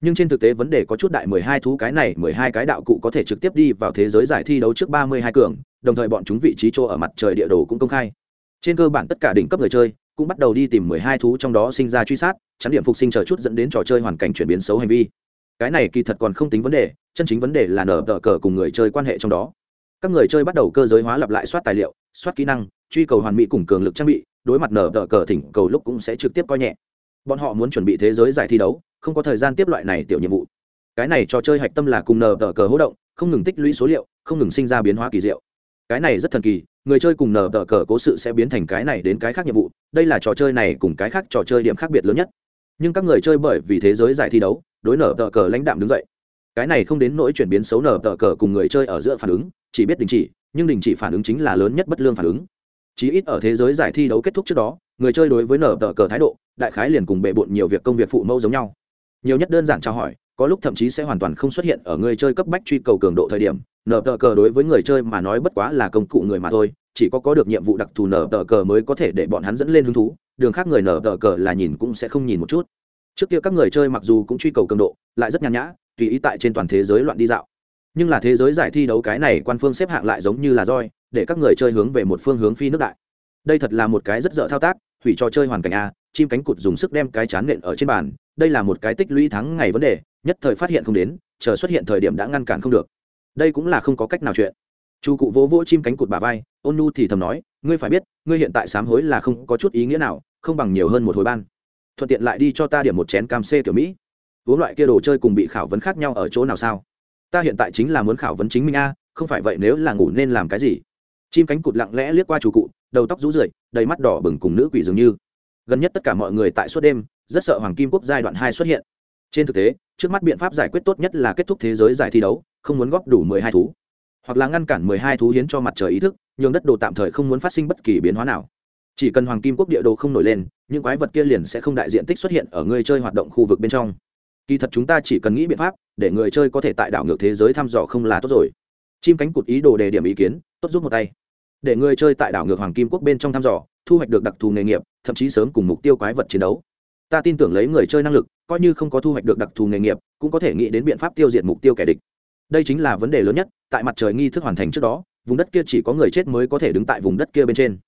Nhưng trên thực tế vấn đề có chút đại mười hai thú, cái này mười hai cái đạo cụ có thể trực tiếp đi vào thế giới giải thi đấu trước ba mươi hai cường, đồng thời bọn chúng vị trí chỗ ở mặt trời địa đồ cũng công khai. Trên cơ bản tất cả đỉnh cấp người chơi cũng bắt đầu đi tìm mười hai thú trong đó sinh ra truy sát, chắn điểm phục sinh chờ chút dẫn đến trò chơi hoàn cảnh chuyển biến xấu hành vi. Cái này kỳ thật còn không tính vấn đề, chân chính vấn đề là nở tờ cờ cùng người chơi quan hệ trong đó. Các người chơi bắt đầu cơ giới hóa lặp lại soát tài liệu, soát kỹ năng, truy cầu hoàn mỹ cùng cường lực trang bị đối mặt nở tờ cờ thỉnh cầu lúc cũng sẽ trực tiếp coi nhẹ. Bọn họ muốn chuẩn bị thế giới giải thi đấu, không có thời gian tiếp loại này tiểu nhiệm vụ. Cái này trò chơi hạch tâm là cùng nở tờ cờ hỗ động, không ngừng tích lũy số liệu, không ngừng sinh ra biến hóa kỳ diệu. Cái này rất thần kỳ, người chơi cùng nở tờ cờ cố sự sẽ biến thành cái này đến cái khác nhiệm vụ. Đây là trò chơi này cùng cái khác trò chơi điểm khác biệt lớn nhất. Nhưng các người chơi bởi vì thế giới giải thi đấu, đối nở tờ cờ lãnh đạm đứng dậy. Cái này không đến nỗi chuyển biến xấu nở tờ cờ cùng người chơi ở giữa phản ứng, chỉ biết đình chỉ, nhưng đình chỉ phản ứng chính là lớn nhất bất lương phản ứng chí ít ở thế giới giải thi đấu kết thúc trước đó, người chơi đối với nở tờ cờ thái độ, đại khái liền cùng bệ bộn nhiều việc công việc phụ mẫu giống nhau. Nhiều nhất đơn giản trao hỏi, có lúc thậm chí sẽ hoàn toàn không xuất hiện ở người chơi cấp bách truy cầu cường độ thời điểm. Nở tờ cờ đối với người chơi mà nói bất quá là công cụ người mà thôi, chỉ có có được nhiệm vụ đặc thù nở tờ cờ mới có thể để bọn hắn dẫn lên hứng thú. Đường khác người nở tờ cờ là nhìn cũng sẽ không nhìn một chút. Trước kia các người chơi mặc dù cũng truy cầu cường độ, lại rất nhàn nhã, tùy ý tại trên toàn thế giới loạn đi dạo. Nhưng là thế giới giải thi đấu cái này quan phương xếp hạng lại giống như là roi để các người chơi hướng về một phương hướng phi nước đại. Đây thật là một cái rất dở thao tác, hủy trò chơi hoàn cảnh a, chim cánh cụt dùng sức đem cái chán nện ở trên bàn, đây là một cái tích lũy thắng ngày vấn đề, nhất thời phát hiện không đến, chờ xuất hiện thời điểm đã ngăn cản không được. Đây cũng là không có cách nào chuyện. Chu cụ vỗ vỗ chim cánh cụt bà vai, ôn nu thì thầm nói, ngươi phải biết, ngươi hiện tại sám hối là không có chút ý nghĩa nào, không bằng nhiều hơn một hồi ban. Thuận tiện lại đi cho ta điểm một chén cam xê kiểu mỹ. Uống loại kia đồ chơi cùng bị khảo vấn khác nhau ở chỗ nào sao? Ta hiện tại chính là muốn khảo vấn chính mình a, không phải vậy nếu là ngủ nên làm cái gì? Chim cánh cụt lặng lẽ liếc qua chủ cụ, đầu tóc rũ rượi, đầy mắt đỏ bừng cùng nữ quỷ dường như. Gần nhất tất cả mọi người tại suốt đêm, rất sợ hoàng kim quốc giai đoạn hai xuất hiện. Trên thực tế, trước mắt biện pháp giải quyết tốt nhất là kết thúc thế giới giải thi đấu, không muốn góp đủ mười hai thú. Hoặc là ngăn cản mười hai thú hiến cho mặt trời ý thức, nhường đất đồ tạm thời không muốn phát sinh bất kỳ biến hóa nào. Chỉ cần hoàng kim quốc địa đồ không nổi lên, những quái vật kia liền sẽ không đại diện tích xuất hiện ở người chơi hoạt động khu vực bên trong. Kỳ thật chúng ta chỉ cần nghĩ biện pháp, để người chơi có thể tại đảo ngược thế giới thăm dò không là tốt rồi. Chim cánh cụt ý đồ đề điểm ý kiến, tốt giúp một tay để người chơi tại đảo ngược hoàng kim quốc bên trong thăm dò, thu hoạch được đặc thù nghề nghiệp, thậm chí sớm cùng mục tiêu quái vật chiến đấu. Ta tin tưởng lấy người chơi năng lực, coi như không có thu hoạch được đặc thù nghề nghiệp, cũng có thể nghĩ đến biện pháp tiêu diệt mục tiêu kẻ địch. Đây chính là vấn đề lớn nhất, tại mặt trời nghi thức hoàn thành trước đó, vùng đất kia chỉ có người chết mới có thể đứng tại vùng đất kia bên trên.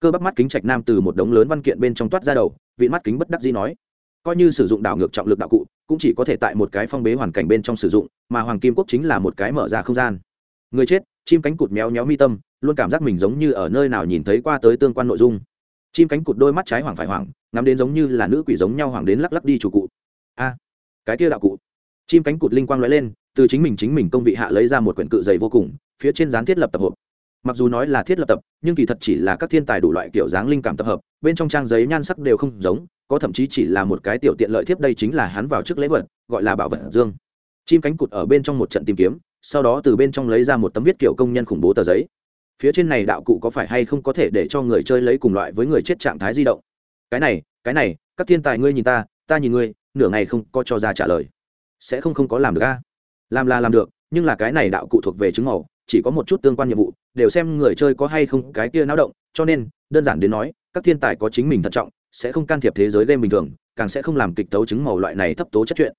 Cơ bắp mắt kính trạch nam từ một đống lớn văn kiện bên trong toát ra đầu, vị mắt kính bất đắc dĩ nói, coi như sử dụng đảo ngược trọng lực đạo cụ, cũng chỉ có thể tại một cái phong bế hoàn cảnh bên trong sử dụng, mà hoàng kim quốc chính là một cái mở ra không gian. Người chết, chim cánh cụt méo méo mi tâm luôn cảm giác mình giống như ở nơi nào nhìn thấy qua tới tương quan nội dung. Chim cánh cụt đôi mắt trái hoàng phải hoàng ngắm đến giống như là nữ quỷ giống nhau hoàng đến lắc lắc đi chủ cụ. A, cái kia đạo cụ. Chim cánh cụt linh quang lóe lên, từ chính mình chính mình công vị hạ lấy ra một quyển cự dày vô cùng, phía trên dán thiết lập tập hộp mặc dù nói là thiết lập tập, nhưng kỳ thật chỉ là các thiên tài đủ loại kiểu dáng linh cảm tập hợp, bên trong trang giấy nhan sắc đều không giống, có thậm chí chỉ là một cái tiểu tiện lợi thiếp đây chính là hắn vào trước lễ vật, gọi là bảo vật dương. Chim cánh cụt ở bên trong một trận tìm kiếm, sau đó từ bên trong lấy ra một tấm viết kiểu công nhân khủng bố tờ giấy phía trên này đạo cụ có phải hay không có thể để cho người chơi lấy cùng loại với người chết trạng thái di động? Cái này cái này, các thiên tài ngươi nhìn ta ta nhìn ngươi, nửa ngày không có cho ra trả lời. Sẽ không không có làm được a? Làm là làm được, nhưng là cái này đạo cụ thuộc về chứng màu, chỉ có một chút tương quan nhiệm vụ, đều xem người chơi có hay không cái kia náo động, cho nên, đơn giản đến nói, các thiên tài có chính mình thận trọng, sẽ không can thiệp thế giới game bình thường, càng sẽ không làm kịch tấu chứng màu loại này thấp tố chất chuyện.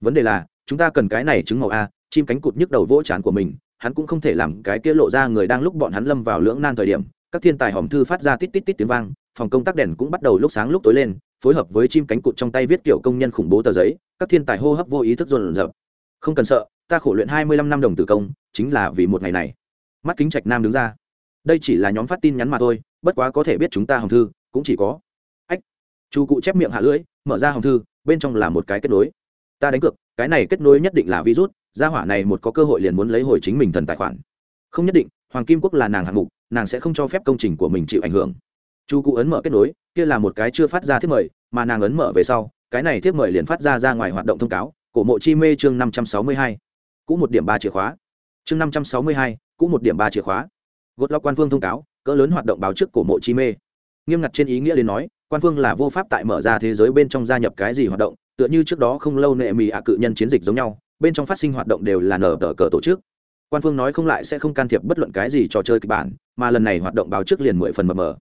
Vấn đề là, chúng ta cần cái này chứng màu a, chim cánh cụt nhức đầu vỗ chán của mình hắn cũng không thể làm cái kia lộ ra người đang lúc bọn hắn lâm vào lưỡng nan thời điểm, các thiên tài hòm thư phát ra tít tít tít tiếng vang, phòng công tác đèn cũng bắt đầu lúc sáng lúc tối lên, phối hợp với chim cánh cụt trong tay viết kiểu công nhân khủng bố tờ giấy, các thiên tài hô hấp vô ý thức dồn dập không cần sợ, ta khổ luyện hai mươi lăm năm đồng tử công, chính là vì một ngày này. Mắt kính trạch nam đứng ra. Đây chỉ là nhóm phát tin nhắn mà thôi, bất quá có thể biết chúng ta hồng thư, cũng chỉ có. Ách. Chu cụ chép miệng hạ lưỡi, mở ra hồng thư, bên trong là một cái kết nối. Ta đánh cược, cái này kết nối nhất định là virus gia hỏa này một có cơ hội liền muốn lấy hồi chính mình thần tài khoản. Không nhất định, hoàng kim quốc là nàng hạng mục, nàng sẽ không cho phép công trình của mình chịu ảnh hưởng. Chu cụ ấn mở kết nối, kia là một cái chưa phát ra thiết mời, mà nàng ấn mở về sau, cái này thiết mời liền phát ra ra ngoài hoạt động thông cáo, cổ mộ chi mê chương năm trăm sáu mươi hai. Cũng một điểm ba chìa khóa. Chương năm trăm sáu mươi hai cũng một điểm ba chìa khóa. Gột lọc quan phương thông cáo, cỡ lớn hoạt động báo trước cổ mộ chi mê. Nghiêm ngặt trên ý nghĩa đến nói, quan phương là vô pháp tại mở ra thế giới bên trong gia nhập cái gì hoạt động, tựa như trước đó không lâu nệ mì ạ cự nhân chiến dịch giống nhau bên trong phát sinh hoạt động đều là nở tờ cờ tổ chức. Quan phương nói không lại sẽ không can thiệp bất luận cái gì trò chơi kịch bản, mà lần này hoạt động báo trước liền mười phần mờ mờ.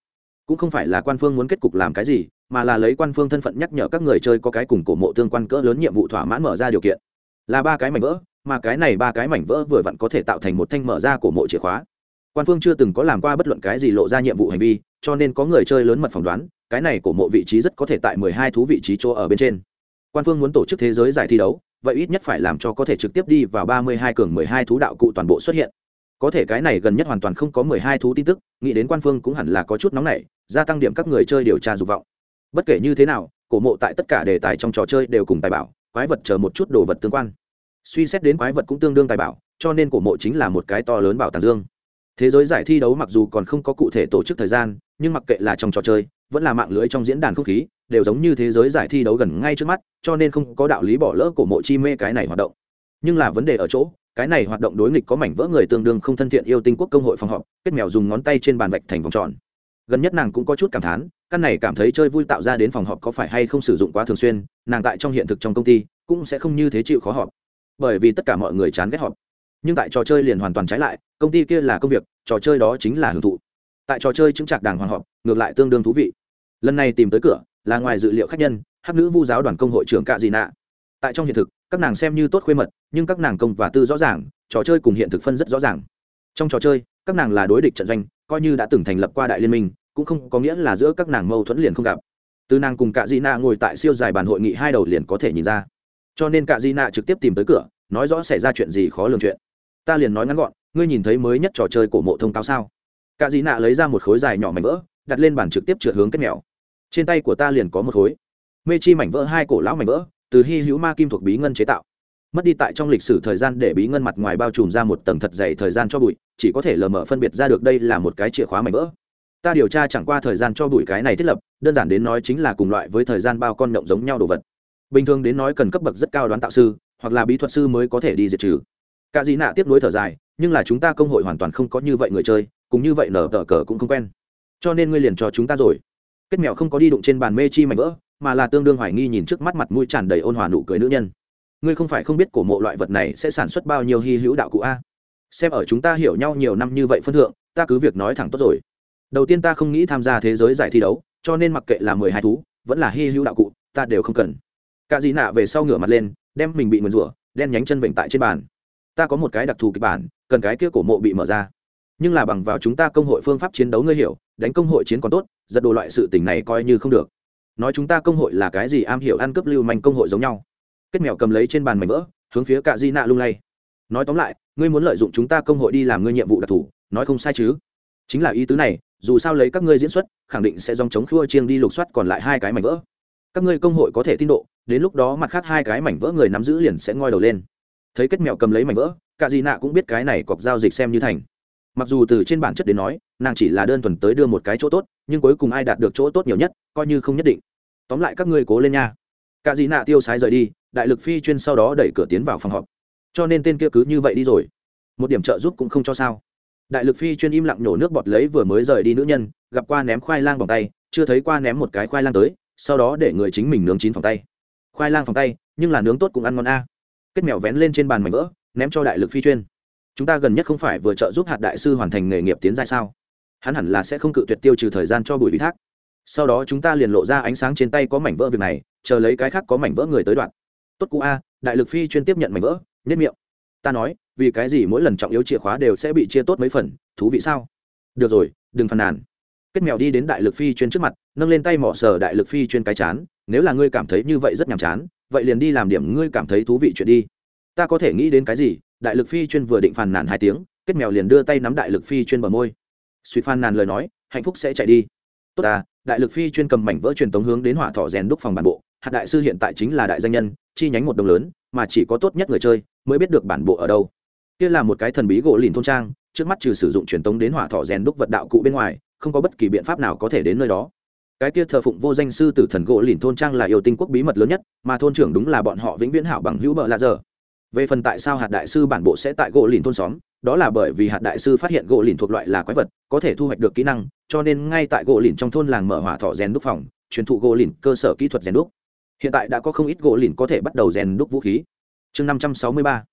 Cũng không phải là quan phương muốn kết cục làm cái gì, mà là lấy quan phương thân phận nhắc nhở các người chơi có cái cùng cổ mộ tương quan cỡ lớn nhiệm vụ thỏa mãn mở ra điều kiện. Là ba cái mảnh vỡ, mà cái này ba cái mảnh vỡ vừa vặn có thể tạo thành một thanh mở ra cổ mộ chìa khóa. Quan phương chưa từng có làm qua bất luận cái gì lộ ra nhiệm vụ hành vi, cho nên có người chơi lớn mật phỏng đoán, cái này cổ mộ vị trí rất có thể tại mười hai thú vị trí chỗ ở bên trên. Quan phương muốn tổ chức thế giới giải thi đấu vậy ít nhất phải làm cho có thể trực tiếp đi vào ba mươi hai cường mười hai thú đạo cụ toàn bộ xuất hiện. Có thể cái này gần nhất hoàn toàn không có mười hai thú tin tức, nghĩ đến quan phương cũng hẳn là có chút nóng nảy, gia tăng điểm các người chơi điều tra dục vọng. Bất kể như thế nào, cổ mộ tại tất cả đề tài trong trò chơi đều cùng tài bảo, quái vật chờ một chút đồ vật tương quan. Suy xét đến quái vật cũng tương đương tài bảo, cho nên cổ mộ chính là một cái to lớn bảo tàng dương. Thế giới giải thi đấu mặc dù còn không có cụ thể tổ chức thời gian, nhưng mặc kệ là trong trò chơi vẫn là mạng lưới trong diễn đàn không khí, đều giống như thế giới giải thi đấu gần ngay trước mắt, cho nên không có đạo lý bỏ lỡ cổ mộ chi mê cái này hoạt động. Nhưng là vấn đề ở chỗ, cái này hoạt động đối nghịch có mảnh vỡ người tương đương không thân thiện yêu tinh quốc công hội phòng họp, kết mèo dùng ngón tay trên bàn vạch thành vòng tròn. Gần nhất nàng cũng có chút cảm thán, căn này cảm thấy chơi vui tạo ra đến phòng họp có phải hay không sử dụng quá thường xuyên, nàng tại trong hiện thực trong công ty, cũng sẽ không như thế chịu khó họp. Bởi vì tất cả mọi người chán ghét họp. Nhưng tại trò chơi liền hoàn toàn trái lại, công ty kia là công việc, trò chơi đó chính là hưởng thụ. Tại trò chơi chứng trạc đàng hoàng họp, ngược lại tương đương thú vị lần này tìm tới cửa là ngoài dự liệu khách nhân, hắc nữ vu giáo đoàn công hội trưởng cạ dị nạ tại trong hiện thực, các nàng xem như tốt khuê mật, nhưng các nàng công và tư rõ ràng, trò chơi cùng hiện thực phân rất rõ ràng. Trong trò chơi, các nàng là đối địch trận doanh, coi như đã từng thành lập qua đại liên minh, cũng không có nghĩa là giữa các nàng mâu thuẫn liền không gặp. Từ nàng cùng cạ dị nạ ngồi tại siêu dài bàn hội nghị hai đầu liền có thể nhìn ra. Cho nên cạ dị nạ trực tiếp tìm tới cửa, nói rõ xảy ra chuyện gì khó lường chuyện. Ta liền nói ngắn gọn, ngươi nhìn thấy mới nhất trò chơi của mộ thông cáo sao? Cạ dị nạ lấy ra một khối dài nhỏ mảnh vỡ, đặt lên bàn trực tiếp trượt hướng kết mèo trên tay của ta liền có một khối. Mê chi mảnh vỡ hai cổ lão mảnh vỡ, từ hy hữu ma kim thuộc bí ngân chế tạo. Mất đi tại trong lịch sử thời gian để bí ngân mặt ngoài bao trùm ra một tầng thật dày thời gian cho bụi, chỉ có thể lờ mờ phân biệt ra được đây là một cái chìa khóa mảnh vỡ. Ta điều tra chẳng qua thời gian cho bụi cái này thiết lập, đơn giản đến nói chính là cùng loại với thời gian bao con động giống nhau đồ vật. Bình thường đến nói cần cấp bậc rất cao đoán tạo sư, hoặc là bí thuật sư mới có thể đi diệt trừ. Cả dị nạ tiếp nối thở dài, nhưng là chúng ta công hội hoàn toàn không có như vậy người chơi, cùng như vậy nở tờ cờ cũng không quen. Cho nên ngươi liền cho chúng ta rồi kết mèo không có đi đụng trên bàn mê chi mảnh vỡ, mà là tương đương hoài nghi nhìn trước mắt mặt mũi tràn đầy ôn hòa nụ cười nữ nhân. Ngươi không phải không biết cổ mộ loại vật này sẽ sản xuất bao nhiêu hy hữu đạo cụ a? Xem ở chúng ta hiểu nhau nhiều năm như vậy phân thượng, ta cứ việc nói thẳng tốt rồi. Đầu tiên ta không nghĩ tham gia thế giới giải thi đấu, cho nên mặc kệ là mười hai thú, vẫn là hy hữu đạo cụ, ta đều không cần. Cả dĩ nạ về sau ngửa mặt lên, đem mình bị mượn rủa, đen nhánh chân vịnh tại trên bàn. Ta có một cái đặc thù kịch bản, cần cái kia cổ mộ bị mở ra. Nhưng là bằng vào chúng ta công hội phương pháp chiến đấu ngươi hiểu đánh công hội chiến còn tốt, giật đồ loại sự tình này coi như không được. Nói chúng ta công hội là cái gì am hiểu ăn cướp lưu manh công hội giống nhau. Kết mèo cầm lấy trên bàn mảnh vỡ, hướng phía cạ di nạ lung lay. Nói tóm lại, ngươi muốn lợi dụng chúng ta công hội đi làm ngươi nhiệm vụ đặc thù, nói không sai chứ? Chính là ý tứ này, dù sao lấy các ngươi diễn xuất, khẳng định sẽ dòng chống khua chiêng đi lục soát còn lại hai cái mảnh vỡ. Các ngươi công hội có thể tin độ, đến lúc đó mặt khác hai cái mảnh vỡ người nắm giữ liền sẽ ngoi đầu lên. Thấy kết mèo cầm lấy mảnh vỡ cả gì nạ cũng biết cái này cọc giao dịch xem như thành mặc dù từ trên bản chất đến nói, nàng chỉ là đơn thuần tới đưa một cái chỗ tốt, nhưng cuối cùng ai đạt được chỗ tốt nhiều nhất, coi như không nhất định. Tóm lại các ngươi cố lên nha. Cả dị nạ tiêu sái rời đi, đại lực phi chuyên sau đó đẩy cửa tiến vào phòng họp. Cho nên tên kia cứ như vậy đi rồi. Một điểm trợ giúp cũng không cho sao. Đại lực phi chuyên im lặng nhổ nước bọt lấy vừa mới rời đi nữ nhân, gặp qua ném khoai lang bằng tay, chưa thấy qua ném một cái khoai lang tới, sau đó để người chính mình nướng chín phòng tay. Khoai lang phòng tay, nhưng là nướng tốt cũng ăn ngon a. Kết mèo vén lên trên bàn mảnh vỡ, ném cho đại lực phi chuyên chúng ta gần nhất không phải vừa trợ giúp hạt đại sư hoàn thành nghề nghiệp tiến giai sao? Hắn hẳn là sẽ không cự tuyệt tiêu trừ thời gian cho buổi ủy thác. Sau đó chúng ta liền lộ ra ánh sáng trên tay có mảnh vỡ việc này, chờ lấy cái khác có mảnh vỡ người tới đoạn. Tốt cũ a, đại lực phi chuyên tiếp nhận mảnh vỡ nhất miệng. Ta nói, vì cái gì mỗi lần trọng yếu chìa khóa đều sẽ bị chia tốt mấy phần, thú vị sao? Được rồi, đừng phàn nàn. Kết mèo đi đến đại lực phi chuyên trước mặt, nâng lên tay mỏ sờ đại lực phi chuyên cái chán, nếu là ngươi cảm thấy như vậy rất nhàm chán, vậy liền đi làm điểm ngươi cảm thấy thú vị chuyện đi. Ta có thể nghĩ đến cái gì? Đại lực phi chuyên vừa định phàn nàn hai tiếng kết mèo liền đưa tay nắm đại lực phi chuyên bờ môi. Suy phàn nàn lời nói hạnh phúc sẽ chạy đi. Tốt à, đại lực phi chuyên cầm mảnh vỡ truyền tống hướng đến hỏa thọ rèn đúc phòng bản bộ. Hạt đại sư hiện tại chính là đại danh nhân chi nhánh một đồng lớn mà chỉ có tốt nhất người chơi mới biết được bản bộ ở đâu. Kia là một cái thần bí gỗ lìn thôn trang trước mắt trừ sử dụng truyền tống đến hỏa thọ rèn đúc vật đạo cụ bên ngoài không có bất kỳ biện pháp nào có thể đến nơi đó. Cái kia thờ phụng vô danh sư tử thần gỗ lìn thôn trang là yêu tinh quốc bí mật lớn nhất mà thôn trưởng đúng là bọn họ vĩnh viễn hảo bằng hữu bợ lạ giờ về phần tại sao hạt đại sư bản bộ sẽ tại gỗ lìn thôn xóm, đó là bởi vì hạt đại sư phát hiện gỗ lìn thuộc loại là quái vật, có thể thu hoạch được kỹ năng, cho nên ngay tại gỗ lìn trong thôn làng mở hỏa thọ rèn đúc phòng, truyền thụ gỗ lìn cơ sở kỹ thuật rèn đúc. Hiện tại đã có không ít gỗ lìn có thể bắt đầu rèn đúc vũ khí. Chương năm trăm sáu mươi ba,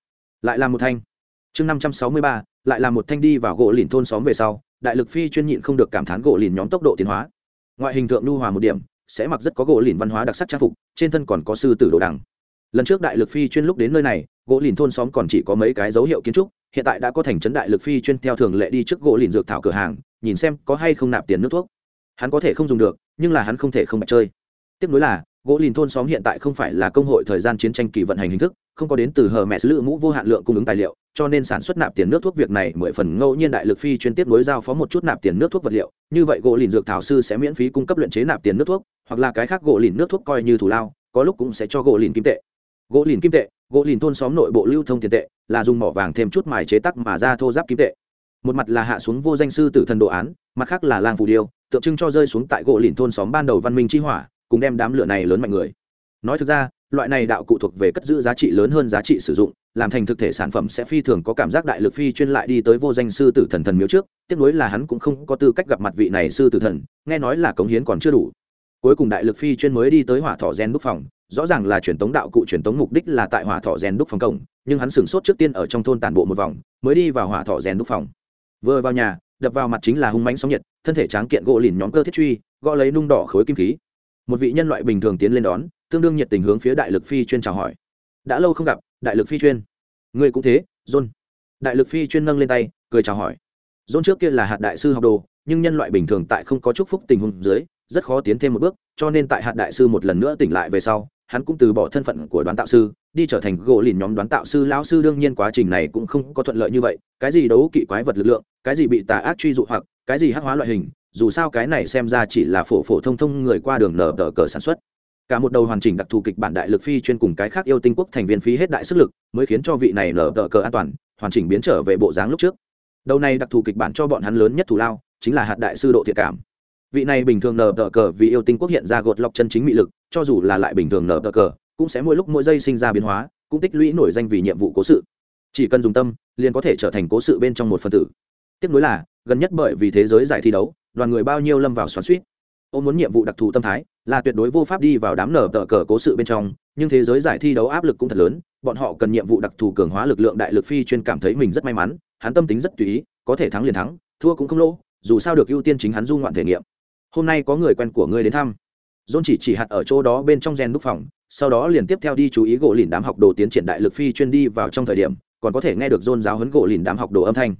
lại là một thanh. Chương năm trăm sáu mươi ba, lại là một thanh đi vào gỗ lìn thôn xóm về sau, đại lực phi chuyên nhịn không được cảm thán gỗ lìn nhóm tốc độ tiến hóa. Ngoại hình tượng lưu hòa một điểm, sẽ mặc rất có gỗ lìn văn hóa đặc sắc trang phục, trên thân còn có sư tử đồ đằng. Lần trước đại lực phi chuyên lúc đến nơi này gỗ lìn thôn xóm còn chỉ có mấy cái dấu hiệu kiến trúc, hiện tại đã có thành trấn đại lực phi chuyên theo thường lệ đi trước gỗ lìn dược thảo cửa hàng, nhìn xem có hay không nạp tiền nước thuốc. Hắn có thể không dùng được, nhưng là hắn không thể không bạch chơi. Tiếp nối là, gỗ lìn thôn xóm hiện tại không phải là công hội thời gian chiến tranh kỳ vận hành hình thức, không có đến từ hờ mẹ sứ lự mũ vô hạn lượng cung ứng tài liệu, cho nên sản xuất nạp tiền nước thuốc việc này mười phần ngẫu nhiên đại lực phi chuyên tiếp nối giao phó một chút nạp tiền nước thuốc vật liệu. Như vậy gỗ lìn dược thảo sư sẽ miễn phí cung cấp luyện chế nạp tiền nước thuốc, hoặc là cái khác gỗ lìn nước thuốc coi như thủ lao, có lúc cũng sẽ cho gỗ lìn kim tệ. Gỗ lìn kim tệ gỗ lìn thôn xóm nội bộ lưu thông tiền tệ, là dùng mỏ vàng thêm chút mài chế tắc mà ra thô giáp kim tệ. Một mặt là hạ xuống vô danh sư tử thần đồ án, mặt khác là lang phù điêu, tượng trưng cho rơi xuống tại gỗ lìn thôn xóm ban đầu văn minh chi hỏa, cùng đem đám lửa này lớn mạnh người. Nói thực ra, loại này đạo cụ thuộc về cất giữ giá trị lớn hơn giá trị sử dụng, làm thành thực thể sản phẩm sẽ phi thường có cảm giác đại lực phi chuyên lại đi tới vô danh sư tử thần thần miếu trước, tiếc nối là hắn cũng không có tư cách gặp mặt vị này sư tử thần, nghe nói là cống hiến còn chưa đủ. Cuối cùng đại lực phi chuyên mới đi tới hỏa thọ gen đúc phòng rõ ràng là truyền tống đạo cụ truyền tống mục đích là tại hỏa thọ rèn đúc phòng cổng, nhưng hắn sửng sốt trước tiên ở trong thôn tàn bộ một vòng, mới đi vào hỏa thọ rèn đúc phòng. Vừa vào nhà, đập vào mặt chính là hung mánh sóng nhiệt, thân thể tráng kiện gỗ lìn nhóm cơ thiết truy, gõ lấy nung đỏ khối kim khí. Một vị nhân loại bình thường tiến lên đón, tương đương nhiệt tình hướng phía đại lực phi chuyên chào hỏi. Đã lâu không gặp, đại lực phi chuyên. Người cũng thế, john. Đại lực phi chuyên nâng lên tay, cười chào hỏi. John trước kia là hạt đại sư học đồ, nhưng nhân loại bình thường tại không có chúc phúc tình huống dưới, rất khó tiến thêm một bước, cho nên tại hạt đại sư một lần nữa tỉnh lại về sau hắn cũng từ bỏ thân phận của đoán tạo sư, đi trở thành gỗ lìn nhóm đoán tạo sư. Lão sư đương nhiên quá trình này cũng không có thuận lợi như vậy. Cái gì đấu kỵ quái vật lực lượng, cái gì bị tà ác truy dụ hoặc cái gì hắc hóa loại hình, dù sao cái này xem ra chỉ là phổ phổ thông thông người qua đường nở tờ cờ sản xuất. Cả một đầu hoàn chỉnh đặc thù kịch bản đại lực phi chuyên cùng cái khác yêu tinh quốc thành viên phí hết đại sức lực mới khiến cho vị này nở tờ cờ an toàn, hoàn chỉnh biến trở về bộ dáng lúc trước. Đầu này đặc thù kịch bản cho bọn hắn lớn nhất thù lao chính là hạt đại sư độ thiệt cảm vị này bình thường nở tờ cờ vì yêu tinh quốc hiện ra gột lọc chân chính mị lực, cho dù là lại bình thường nở tờ cờ, cũng sẽ mỗi lúc mỗi giây sinh ra biến hóa, cũng tích lũy nổi danh vì nhiệm vụ cố sự. Chỉ cần dùng tâm, liền có thể trở thành cố sự bên trong một phần tử. Tiếp nối là, gần nhất bởi vì thế giới giải thi đấu, đoàn người bao nhiêu lâm vào xoắn suýt ô muốn nhiệm vụ đặc thù tâm thái, là tuyệt đối vô pháp đi vào đám nở tờ cờ cố sự bên trong, nhưng thế giới giải thi đấu áp lực cũng thật lớn, bọn họ cần nhiệm vụ đặc thù cường hóa lực lượng đại lực phi chuyên cảm thấy mình rất may mắn, hắn tâm tính rất tùy ý, có thể thắng liền thắng, thua cũng không lỗ, dù sao được ưu tiên chính hắn du ngoạn thể nghiệm hôm nay có người quen của ngươi đến thăm. Dôn chỉ chỉ hạt ở chỗ đó bên trong gen đúc phòng, sau đó liền tiếp theo đi chú ý gỗ lìn đám học đồ tiến triển đại lực phi chuyên đi vào trong thời điểm, còn có thể nghe được dôn giáo huấn gỗ lìn đám học đồ âm thanh.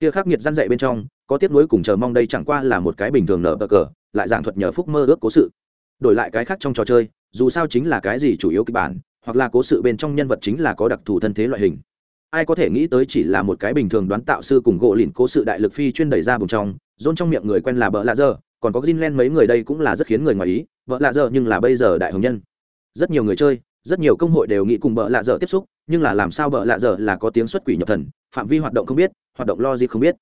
Kia khắc nghiệt răn dạy bên trong, có tiếp nối cùng chờ mong đây chẳng qua là một cái bình thường nở bờ cờ, lại giảng thuật nhờ phúc mơ ước cố sự. Đổi lại cái khác trong trò chơi, dù sao chính là cái gì chủ yếu kịch bản, hoặc là cố sự bên trong nhân vật chính là có đặc thù thân thế loại hình. Ai có thể nghĩ tới chỉ là một cái bình thường đoán tạo sư cùng gỗ lìn cố sự đại lực phi chuyên đẩy ra bùng trong dôn trong miệng người quen là bờ lạ dơ còn có Greenland mấy người đây cũng là rất khiến người ngoài ý, vợ lạ dở nhưng là bây giờ đại hồng nhân. Rất nhiều người chơi, rất nhiều công hội đều nghĩ cùng bợ lạ dở tiếp xúc, nhưng là làm sao bợ lạ dở là có tiếng xuất quỷ nhập thần, phạm vi hoạt động không biết, hoạt động lo gì không biết.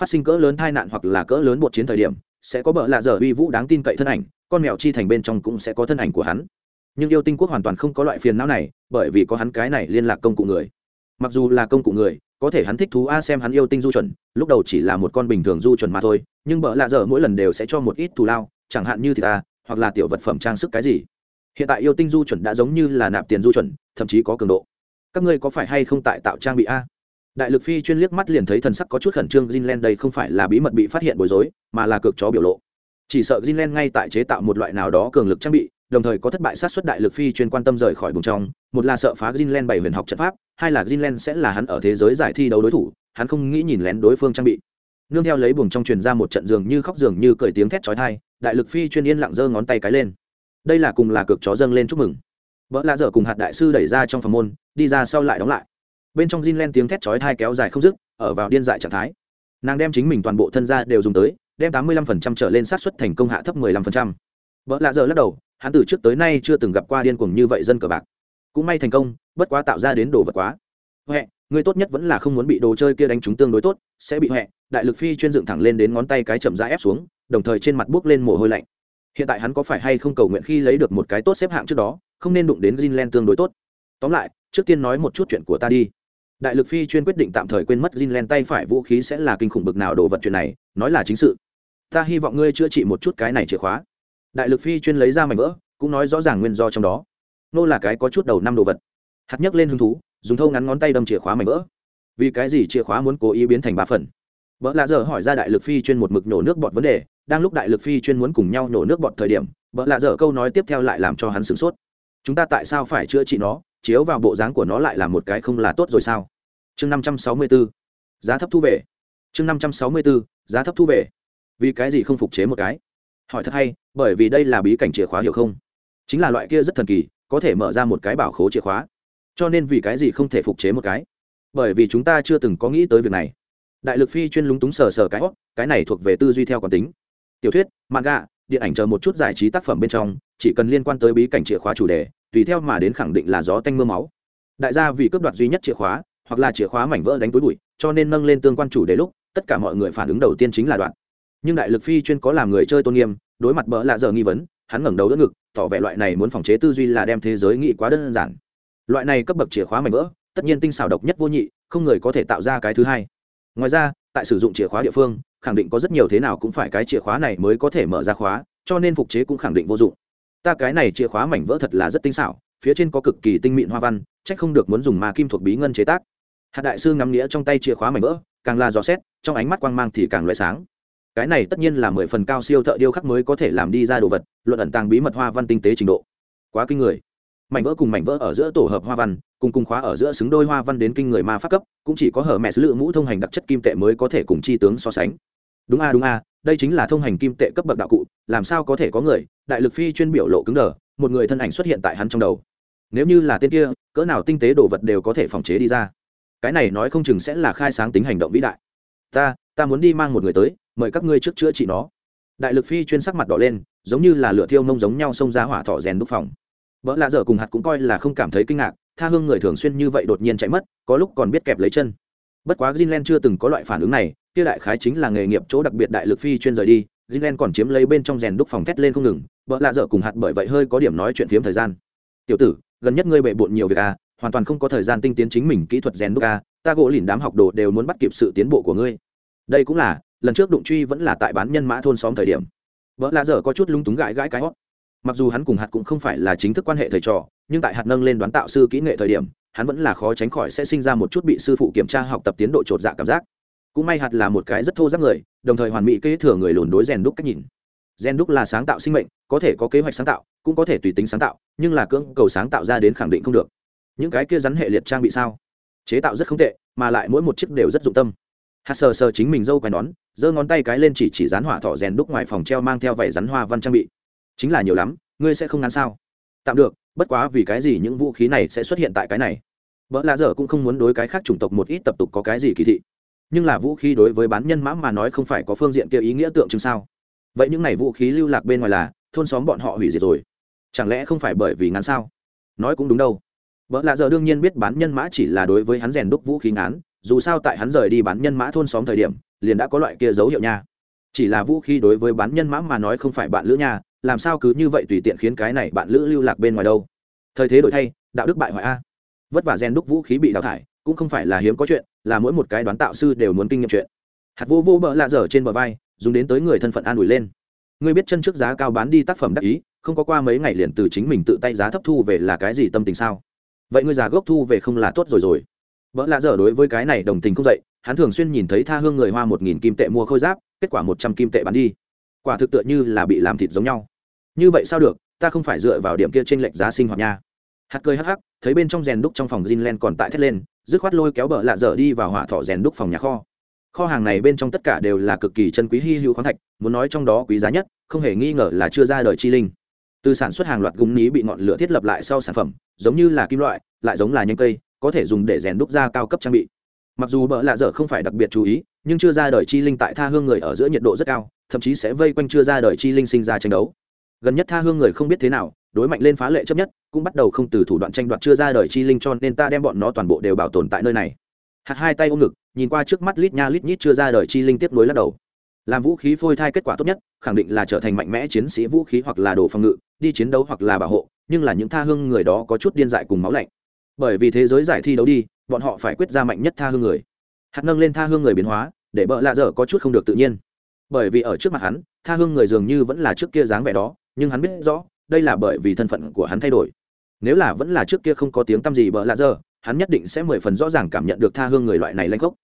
Phát sinh cỡ lớn tai nạn hoặc là cỡ lớn bột chiến thời điểm, sẽ có bợ lạ dở uy vũ đáng tin cậy thân ảnh, con mèo chi thành bên trong cũng sẽ có thân ảnh của hắn. Nhưng yêu tinh quốc hoàn toàn không có loại phiền não này, bởi vì có hắn cái này liên lạc công cụ người. Mặc dù là công cụ người, có thể hắn thích thú a xem hắn yêu tinh du chuẩn lúc đầu chỉ là một con bình thường du chuẩn mà thôi nhưng bợ lạ dở mỗi lần đều sẽ cho một ít thù lao, chẳng hạn như thì ta, hoặc là tiểu vật phẩm trang sức cái gì. Hiện tại yêu tinh du chuẩn đã giống như là nạp tiền du chuẩn, thậm chí có cường độ. Các ngươi có phải hay không tại tạo trang bị a? Đại lực phi chuyên liếc mắt liền thấy thần sắc có chút khẩn trương zinlen đây không phải là bí mật bị phát hiện bối rối, mà là cực chó biểu lộ. Chỉ sợ zinlen ngay tại chế tạo một loại nào đó cường lực trang bị, đồng thời có thất bại sát xuất đại lực phi chuyên quan tâm rời khỏi vùng trong, một là sợ phá zinlen bảy huyền học trận pháp, hai là zinlen sẽ là hắn ở thế giới giải thi đấu đối thủ, hắn không nghĩ nhìn lén đối phương trang bị nương theo lấy buồng trong truyền ra một trận giường như khóc giường như cởi tiếng thét chói tai đại lực phi chuyên yên lặng giơ ngón tay cái lên. Đây là cùng là cực chó dâng lên chúc mừng. Bỡ lạ dở cùng hạt đại sư đẩy ra trong phòng môn đi ra sau lại đóng lại. Bên trong Jinlen tiếng thét chói tai kéo dài không dứt ở vào điên dại trạng thái. Nàng đem chính mình toàn bộ thân gia đều dùng tới đem tám mươi lăm phần trăm trở lên sát suất thành công hạ thấp mười lăm phần trăm. Lạ dở lắc đầu hắn từ trước tới nay chưa từng gặp qua điên cuồng như vậy dân cờ bạc. Cũng may thành công bất quá tạo ra đến đồ vật quá. Hẹ, Ngươi tốt nhất vẫn là không muốn bị đồ chơi kia đánh trúng tương đối tốt, sẽ bị huệ đại lực phi chuyên dựng thẳng lên đến ngón tay cái chậm rãi ép xuống, đồng thời trên mặt buốc lên mồ hôi lạnh. Hiện tại hắn có phải hay không cầu nguyện khi lấy được một cái tốt xếp hạng trước đó, không nên đụng đến Jinlen tương đối tốt. Tóm lại, trước tiên nói một chút chuyện của ta đi. Đại lực phi chuyên quyết định tạm thời quên mất Jinlen tay phải vũ khí sẽ là kinh khủng bực nào đồ vật chuyện này, nói là chính sự. Ta hy vọng ngươi chữa trị một chút cái này chìa khóa. Đại lực phi chuyên lấy ra mảnh vỡ, cũng nói rõ ràng nguyên do trong đó. Nô là cái có chút đầu năm đồ vật. Hạt nhấc lên hứng thú dùng thâu ngắn ngón tay đâm chìa khóa mảnh vỡ. Vì cái gì chìa khóa muốn cố ý biến thành ba phần? Vợ lạ dở hỏi ra đại lực phi chuyên một mực nhổ nước bọt vấn đề, đang lúc đại lực phi chuyên muốn cùng nhau nhổ nước bọt thời điểm vợ lạ dở câu nói tiếp theo lại làm cho hắn sửng sốt. Chúng ta tại sao phải chữa trị nó? Chiếu vào bộ dáng của nó lại là một cái không là tốt rồi sao? Chương năm trăm sáu mươi b ố giá thấp thu về. Chương năm trăm sáu mươi b ố giá thấp thu về. Vì cái gì không phục chế một cái? Hỏi thật hay, bởi vì đây là bí cảnh chìa khóa hiểu không? Chính là loại kia rất thần kỳ, có thể mở ra một cái bảo khố chìa khóa cho nên vì cái gì không thể phục chế một cái? Bởi vì chúng ta chưa từng có nghĩ tới việc này. Đại lực phi chuyên lúng túng sờ sờ cái hót cái này thuộc về tư duy theo quán tính. Tiểu thuyết, manga, điện ảnh chờ một chút giải trí tác phẩm bên trong, chỉ cần liên quan tới bí cảnh chìa khóa chủ đề, tùy theo mà đến khẳng định là gió tanh m ư a máu. Đại gia vì cướp đoạt duy nhất chìa khóa, hoặc là chìa khóa mảnh vỡ đánh túi bụi, cho nên nâng lên tương quan chủ đề lúc, tất cả mọi người phản ứng đầu tiên chính là đoạn. Nhưng đại lực phi chuyên có làm người chơi tôn nghiêm, đối mặt bỡ lạ giờ nghi vấn, hắn ngẩng đầu đỡ ngực, tỏ vẻ loại này muốn phòng chế tư duy là đem thế giới nghĩ quá đơn giản loại này cấp bậc chìa khóa mảnh vỡ, tất nhiên tinh xảo độc nhất vô nhị, không người có thể tạo ra cái thứ hai. Ngoài ra, tại sử dụng chìa khóa địa phương, khẳng định có rất nhiều thế nào cũng phải cái chìa khóa này mới có thể mở ra khóa, cho nên phục chế cũng khẳng định vô dụng. Ta cái này chìa khóa mảnh vỡ thật là rất tinh xảo, phía trên có cực kỳ tinh mịn hoa văn trách không được muốn dùng ma kim thuộc bí ngân chế tác. Hạt đại sư ngắm nghĩa trong tay chìa khóa mảnh vỡ, càng là dò xét, trong ánh mắt quang mang thì càng loại sáng. Cái này tất nhiên là mười phần cao siêu thợ điêu khắc mới có thể làm đi ra đồ vật, luận ẩn tàng bí mật hoa văn tinh tế trình độ. Quá kinh người mảnh vỡ cùng mảnh vỡ ở giữa tổ hợp hoa văn, cùng cùng khóa ở giữa xứng đôi hoa văn đến kinh người ma pháp cấp, cũng chỉ có hở mẹ lựa mũ thông hành đặc chất kim tệ mới có thể cùng chi tướng so sánh. Đúng a đúng a, đây chính là thông hành kim tệ cấp bậc đạo cụ, làm sao có thể có người, đại lực phi chuyên biểu lộ cứng đờ, một người thân ảnh xuất hiện tại hắn trong đầu. Nếu như là tên kia, cỡ nào tinh tế đồ vật đều có thể phòng chế đi ra. Cái này nói không chừng sẽ là khai sáng tính hành động vĩ đại. Ta ta muốn đi mang một người tới, mời các ngươi trước chữa trị nó. Đại lực phi chuyên sắc mặt đỏ lên, giống như là lửa thiêu nông giống nhau xông ra hỏa thọ rèn đúc phòng vợ lạ dở cùng hạt cũng coi là không cảm thấy kinh ngạc, tha hương người thường xuyên như vậy đột nhiên chạy mất, có lúc còn biết kẹp lấy chân. Bất quá greenland chưa từng có loại phản ứng này, kia đại khái chính là nghề nghiệp chỗ đặc biệt đại lực phi chuyên rời đi, greenland còn chiếm lấy bên trong rèn đúc phòng thét lên không ngừng vợ lạ dở cùng hạt bởi vậy hơi có điểm nói chuyện phiếm thời gian. Tiểu tử, gần nhất ngươi bệ bộn nhiều việc à hoàn toàn không có thời gian tinh tiến chính mình kỹ thuật rèn đúc à ta gỗ lìn đám học đồ đều muốn bắt kịp sự tiến bộ của ngươi. Đây cũng là, lần trước đụng truy vẫn là tại bán nhân mã thôn xóm thời điểm. Vợ lạ dở có chút lung túng gãi gãi cái hót mặc dù hắn cùng hạt cũng không phải là chính thức quan hệ thầy trò, nhưng tại hạt nâng lên đoán tạo sư kỹ nghệ thời điểm, hắn vẫn là khó tránh khỏi sẽ sinh ra một chút bị sư phụ kiểm tra học tập tiến độ t r ộ t dạ cảm giác. Cũng may hạt là một cái rất thô giáp người, đồng thời hoàn mỹ kế thừa người lùn đối rèn đúc cách nhìn. Rèn đúc là sáng tạo sinh mệnh, có thể có kế hoạch sáng tạo, cũng có thể tùy tính sáng tạo, nhưng là cưỡng cầu sáng tạo ra đến khẳng định không được. Những cái kia rắn hệ liệt trang bị sao? Chế tạo rất không tệ, mà lại mỗi một chiếc đều rất dụng tâm. Hạt sờ sờ chính mình dâu quai nón, giơ ngón tay cái lên chỉ chỉ rán hỏa thọ rèn đúc ngoài phòng treo mang theo vảy rắn hoa văn trang bị chính là nhiều lắm, ngươi sẽ không ngắn sao? Tạm được, bất quá vì cái gì những vũ khí này sẽ xuất hiện tại cái này? Vợ lạ dở cũng không muốn đối cái khác chủng tộc một ít tập tục có cái gì kỳ thị. Nhưng là vũ khí đối với bán nhân mã mà nói không phải có phương diện kia ý nghĩa tượng trưng sao? Vậy những này vũ khí lưu lạc bên ngoài là thôn xóm bọn họ hủy diệt rồi. Chẳng lẽ không phải bởi vì ngắn sao? Nói cũng đúng đâu. Vợ lạ dở đương nhiên biết bán nhân mã chỉ là đối với hắn rèn đúc vũ khí ngắn dù sao tại hắn rời đi bán nhân mã thôn xóm thời điểm, liền đã có loại kia dấu hiệu nha. Chỉ là vũ khí đối với bán nhân mã mà nói không phải bạn lữ nha làm sao cứ như vậy tùy tiện khiến cái này bạn lữ lưu lạc bên ngoài đâu? Thời thế đổi thay, đạo đức bại hoại a. Vất vả gen đúc vũ khí bị đào thải, cũng không phải là hiếm có chuyện, là mỗi một cái đoán tạo sư đều muốn kinh nghiệm chuyện. Hạt vô vô bỡ lạ dở trên bờ vai, dùng đến tới người thân phận an ủi lên. Ngươi biết chân trước giá cao bán đi tác phẩm đắc ý, không có qua mấy ngày liền từ chính mình tự tay giá thấp thu về là cái gì tâm tình sao? Vậy ngươi già gốc thu về không là tốt rồi rồi. Vợ lạ dở đối với cái này đồng tình không dậy, hắn thường xuyên nhìn thấy tha hương người hoa một nghìn kim tệ mua khôi giáp, kết quả một trăm kim tệ bán đi quả thực tựa như là bị làm thịt giống nhau. Như vậy sao được, ta không phải dựa vào điểm kia trên lệch giá sinh hoạt nha. Hạt cười hắc hắc, thấy bên trong rèn đúc trong phòng Jinlen còn tại thét lên, dứt khoát lôi kéo bờ lạ dở đi vào hỏa thọ rèn đúc phòng nhà kho. Kho hàng này bên trong tất cả đều là cực kỳ chân quý hy hữu khoáng thạch, muốn nói trong đó quý giá nhất, không hề nghi ngờ là chưa ra đời chi linh. Từ sản xuất hàng loạt gúng ní bị ngọn lửa thiết lập lại sau sản phẩm, giống như là kim loại, lại giống là nhanh cây, có thể dùng để rèn đúc ra cao cấp trang bị. Mặc dù bợ lạ dở không phải đặc biệt chú ý, nhưng chưa ra đời chi linh tại tha hương người ở giữa nhiệt độ rất cao thậm chí sẽ vây quanh chưa ra đời chi linh sinh ra tranh đấu. Gần nhất tha hương người không biết thế nào, đối mạnh lên phá lệ chấp nhất, cũng bắt đầu không từ thủ đoạn tranh đoạt chưa ra đời chi linh cho nên ta đem bọn nó toàn bộ đều bảo tồn tại nơi này. Hạt hai tay ôm ngực, nhìn qua trước mắt lít nha lít nhít chưa ra đời chi linh tiếp nối lắc đầu. Làm vũ khí phôi thai kết quả tốt nhất, khẳng định là trở thành mạnh mẽ chiến sĩ vũ khí hoặc là đồ phòng ngự, đi chiến đấu hoặc là bảo hộ, nhưng là những tha hương người đó có chút điên dại cùng máu lạnh. Bởi vì thế giới giải thi đấu đi, bọn họ phải quyết ra mạnh nhất tha hương người. Hạt nâng lên tha hương người biến hóa, để bợ lạ dở có chút không được tự nhiên bởi vì ở trước mặt hắn, tha hương người dường như vẫn là trước kia dáng vẻ đó, nhưng hắn biết rõ, đây là bởi vì thân phận của hắn thay đổi. Nếu là vẫn là trước kia không có tiếng tăm gì bợ lạ dở hắn nhất định sẽ mười phần rõ ràng cảm nhận được tha hương người loại này lanh gốc.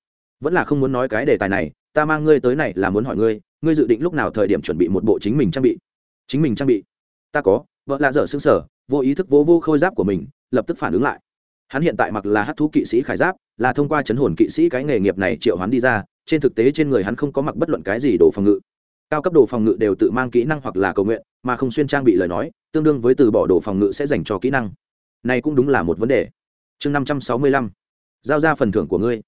Vẫn là không muốn nói cái đề tài này, ta mang ngươi tới này là muốn hỏi ngươi ngươi dự định lúc nào thời điểm chuẩn bị một bộ chính mình trang bị? Chính mình trang bị? Ta có vợ lạ dở xương sở vô ý thức vô vô khôi giáp của mình, lập tức phản ứng lại. Hắn hiện tại mặc là hát thú kỵ sĩ khải giáp, là thông qua chấn hồn kỵ sĩ cái nghề nghiệp này triệu hắn đi ra trên thực tế trên người hắn không có mặc bất luận cái gì đồ phòng ngự. Cao cấp đồ phòng ngự đều tự mang kỹ năng hoặc là cầu nguyện, mà không xuyên trang bị lời nói, tương đương với từ bỏ đồ phòng ngự sẽ dành cho kỹ năng. Này cũng đúng là một vấn đề. Chương năm trăm sáu mươi lăm. Giao ra phần thưởng của ngươi.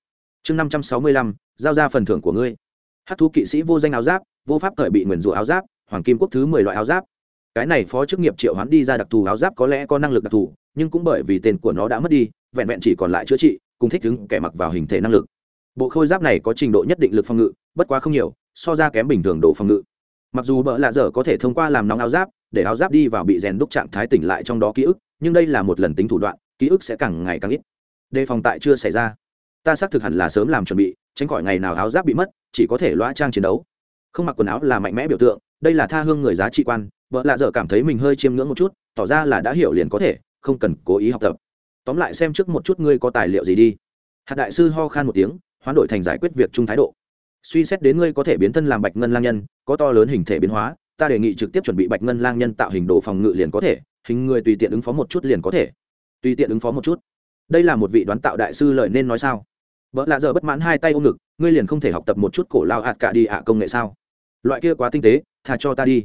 Chương năm trăm sáu mươi lăm. Giao ra phần thưởng của ngươi. Hát thú kỵ sĩ vô danh áo giáp, vô pháp thời bị nguyền rủa áo giáp, hoàng kim quốc thứ mười loại áo giáp. Cái này phó chức nghiệp triệu hoán đi ra đặc thù áo giáp có lẽ có năng lực đặc thù, nhưng cũng bởi vì tên của nó đã mất đi, vẹn vẹn chỉ còn lại chữa trị, cùng thích ứng kẻ mặc vào hình thể năng lực bộ khôi giáp này có trình độ nhất định lực phòng ngự, bất quá không nhiều, so ra kém bình thường độ phòng ngự. Mặc dù bỡ lạ dở có thể thông qua làm nóng áo giáp, để áo giáp đi vào bị rèn đúc trạng thái tỉnh lại trong đó ký ức, nhưng đây là một lần tính thủ đoạn, ký ức sẽ càng ngày càng ít. Đề phòng tại chưa xảy ra. Ta xác thực hẳn là sớm làm chuẩn bị, tránh khỏi ngày nào áo giáp bị mất, chỉ có thể loa trang chiến đấu. Không mặc quần áo là mạnh mẽ biểu tượng, đây là tha hương người giá trị quan vợ lạ dở cảm thấy mình hơi chiêm ngưỡng một chút, tỏ ra là đã hiểu liền có thể, không cần cố ý học tập. Tóm lại xem trước một chút ngươi có tài liệu gì đi. Hạt đại sư ho khan một tiếng hoán đổi thành giải quyết việc chung thái độ. Suy xét đến ngươi có thể biến thân làm bạch ngân lang nhân, có to lớn hình thể biến hóa, ta đề nghị trực tiếp chuẩn bị bạch ngân lang nhân tạo hình đồ phòng ngự liền có thể, hình người tùy tiện ứng phó một chút liền có thể. Tùy tiện ứng phó một chút. Đây là một vị đoán tạo đại sư lợi nên nói sao? Vợ lạ giờ bất mãn hai tay ôm ngực, ngươi liền không thể học tập một chút cổ lao hạt cả đi ạ công nghệ sao? Loại kia quá tinh tế thà cho ta đi.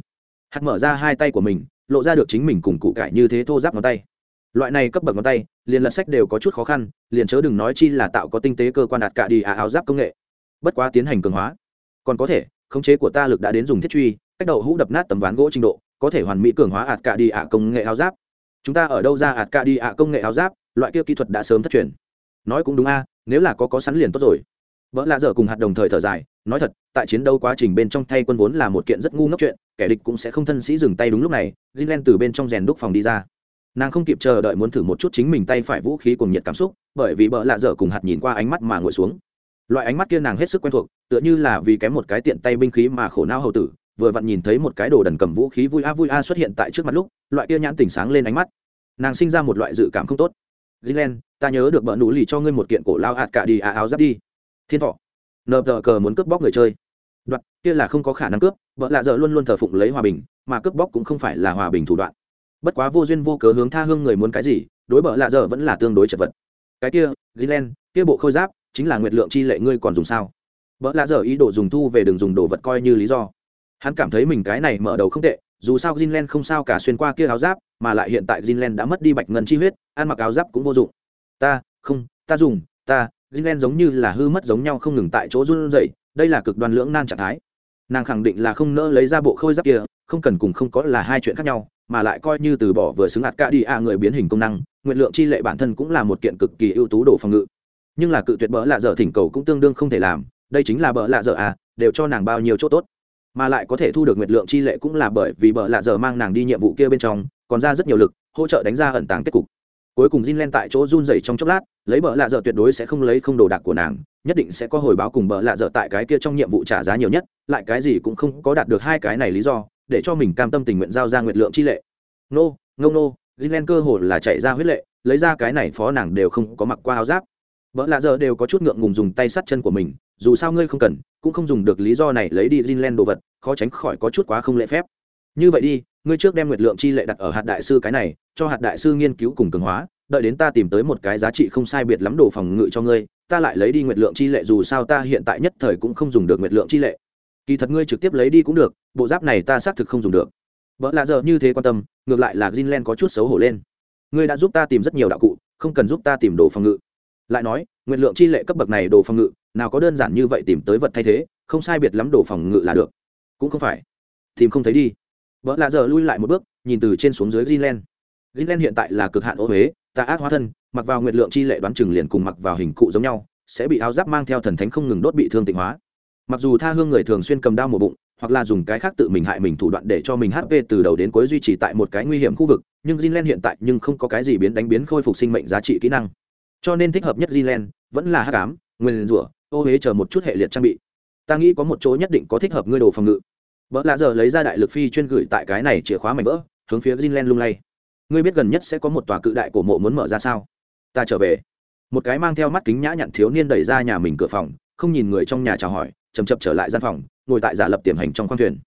Hạt mở ra hai tay của mình, lộ ra được chính mình cùng cụ cải như thế thô giáp ngón tay loại này cấp bậc ngón tay, liền lật sách đều có chút khó khăn, liền chớ đừng nói chi là tạo có tinh tế cơ quan đạt cả đi à áo giáp công nghệ. Bất quá tiến hành cường hóa. Còn có thể, khống chế của ta lực đã đến dùng thiết truy, cách đầu hũ đập nát tấm ván gỗ trình độ, có thể hoàn mỹ cường hóa ạt cả đi ạ công nghệ áo giáp. Chúng ta ở đâu ra ạt cả đi ạ công nghệ áo giáp, loại kia kỹ thuật đã sớm thất truyền. Nói cũng đúng a, nếu là có có sẵn liền tốt rồi. Vợ lạ dở cùng hạt đồng thời thở dài, nói thật, tại chiến đấu quá trình bên trong thay quân vốn là một kiện rất ngu ngốc chuyện, kẻ địch cũng sẽ không thân sĩ dừng tay đúng lúc này gilen từ bên trong rèn đúc phòng đi ra nàng không kịp chờ đợi muốn thử một chút chính mình tay phải vũ khí cùng nhiệt cảm xúc, bởi vì bợ lạ dở cùng hạt nhìn qua ánh mắt mà ngồi xuống. Loại ánh mắt kia nàng hết sức quen thuộc, tựa như là vì kém một cái tiện tay binh khí mà khổ não hầu tử, vừa vặn nhìn thấy một cái đồ đần cầm vũ khí vui a vui a xuất hiện tại trước mặt lúc, loại kia nhãn tỉnh sáng lên ánh mắt. Nàng sinh ra một loại dự cảm không tốt. Gilen ta nhớ được bợ nụ lì cho ngươi một kiện cổ lao hạt cả đi à áo giáp đi. Thiên thọ. Nờ tờ cờ muốn cướp bóc người chơi. Đoạt kia là không có khả năng cướp vợ lạ dợ luôn luôn thờ phụng lấy hòa bình, mà cướp bóc cũng không phải là hòa bình thủ đoạn bất quá vô duyên vô cớ hướng tha hương người muốn cái gì đối bợ lạ dở vẫn là tương đối chật vật cái kia gilen kia bộ khôi giáp chính là nguyệt lượng chi lệ ngươi còn dùng sao Bợ lạ dở ý đồ dùng thu về đường dùng đồ vật coi như lý do hắn cảm thấy mình cái này mở đầu không tệ dù sao Jinlen không sao cả xuyên qua kia áo giáp, mà lại hiện tại Jinlen đã mất đi bạch ngân chi huyết, ăn mặc áo giáp cũng vô dụng. Ta, không, ta dùng, ta, Jinlen giống như là hư mất giống nhau không ngừng tại chỗ run rẩy, đây là cực đoan lưỡng nan trạng thái. Nàng khẳng định là không nỡ lấy ra bộ khôi giáp kia, không cần cùng không có là hai chuyện khác nhau, mà lại coi như từ bỏ vừa xứng hạt ca đi a người biến hình công năng, nguyện lượng chi lệ bản thân cũng là một kiện cực kỳ ưu tú đồ phòng ngự. Nhưng là cự tuyệt bỡ lạ dở thỉnh cầu cũng tương đương không thể làm, đây chính là bỡ lạ dở à, đều cho nàng bao nhiêu chỗ tốt mà lại có thể thu được nguyệt lượng chi lệ cũng là bởi vì bỡ lạ dở mang nàng đi nhiệm vụ kia bên trong còn ra rất nhiều lực hỗ trợ đánh ra ẩn tàng kết cục cuối cùng Jin Len tại chỗ run rẩy trong chốc lát, lấy bợ lạ giờ tuyệt đối sẽ không lấy không đồ đạc của nàng, nhất định sẽ có hồi báo cùng bợ lạ giờ tại cái kia trong nhiệm vụ trả giá nhiều nhất, lại cái gì cũng không có đạt được hai cái này lý do, để cho mình cam tâm tình nguyện giao ra nguyệt lượng chi lệ. Nô ngông nô Jin Len cơ hồ là chạy ra huyết lệ, lấy ra cái này phó nàng đều không có mặc qua áo giáp. Vợ lạ giờ đều có chút ngượng ngùng dùng tay sắt chân của mình, dù sao ngươi không cần, cũng không dùng được lý do này lấy đi Jinlen đồ vật, khó tránh khỏi có chút quá không lễ phép như vậy đi, ngươi trước đem nguyệt lượng chi lệ đặt ở hạt đại sư cái này, cho hạt đại sư nghiên cứu cùng cường hóa, đợi đến ta tìm tới một cái giá trị không sai biệt lắm đồ phòng ngự cho ngươi, ta lại lấy đi nguyệt lượng chi lệ dù sao ta hiện tại nhất thời cũng không dùng được nguyệt lượng chi lệ. Kỳ thật ngươi trực tiếp lấy đi cũng được, bộ giáp này ta xác thực không dùng được. Vợ lạ giờ như thế quan tâm, ngược lại là Jinlen có chút xấu hổ lên. Ngươi đã giúp ta tìm rất nhiều đạo cụ, không cần giúp ta tìm đồ phòng ngự. Lại nói nguyện lượng chi lệ cấp bậc này đồ phòng ngự, nào có đơn giản như vậy tìm tới vật thay thế, không sai biệt lắm đồ phòng ngự là được. Cũng không phải. Tìm không thấy đi vợ lạ giờ lui lại một bước, nhìn từ trên xuống dưới greenland. Greenland hiện tại là cực hạn ô huế tà ác hóa thân, mặc vào nguyện lượng chi lệ đoán chừng liền cùng mặc vào hình cụ giống nhau, sẽ bị áo giáp mang theo thần thánh không ngừng đốt bị thương tịnh hóa. Mặc dù tha hương người thường xuyên cầm đao một bụng, hoặc là dùng cái khác tự mình hại mình thủ đoạn để cho mình hp từ đầu đến cuối duy trì tại một cái nguy hiểm khu vực, nhưng Jinlen hiện tại nhưng không có cái gì biến đánh biến khôi phục sinh mệnh giá trị kỹ năng. Cho nên thích hợp nhất Jinlen vẫn là hắc ám, nguyên rủa, ô huế chờ một chút hệ liệt trang bị. Ta nghĩ có một chỗ nhất định có thích hợp ngươi đồ phòng ngự vợ lạ giờ lấy ra đại lực phi chuyên gửi tại cái này chìa khóa mảnh vỡ, hướng phía greenland lung lay. Ngươi biết gần nhất sẽ có một tòa cự đại cổ mộ muốn mở ra sao? Ta trở về. Một cái mang theo mắt kính nhã nhặn thiếu niên đẩy ra nhà mình cửa phòng, không nhìn người trong nhà chào hỏi chầm chập trở lại gian phòng, ngồi tại giả lập tiềm hành trong khoang thuyền.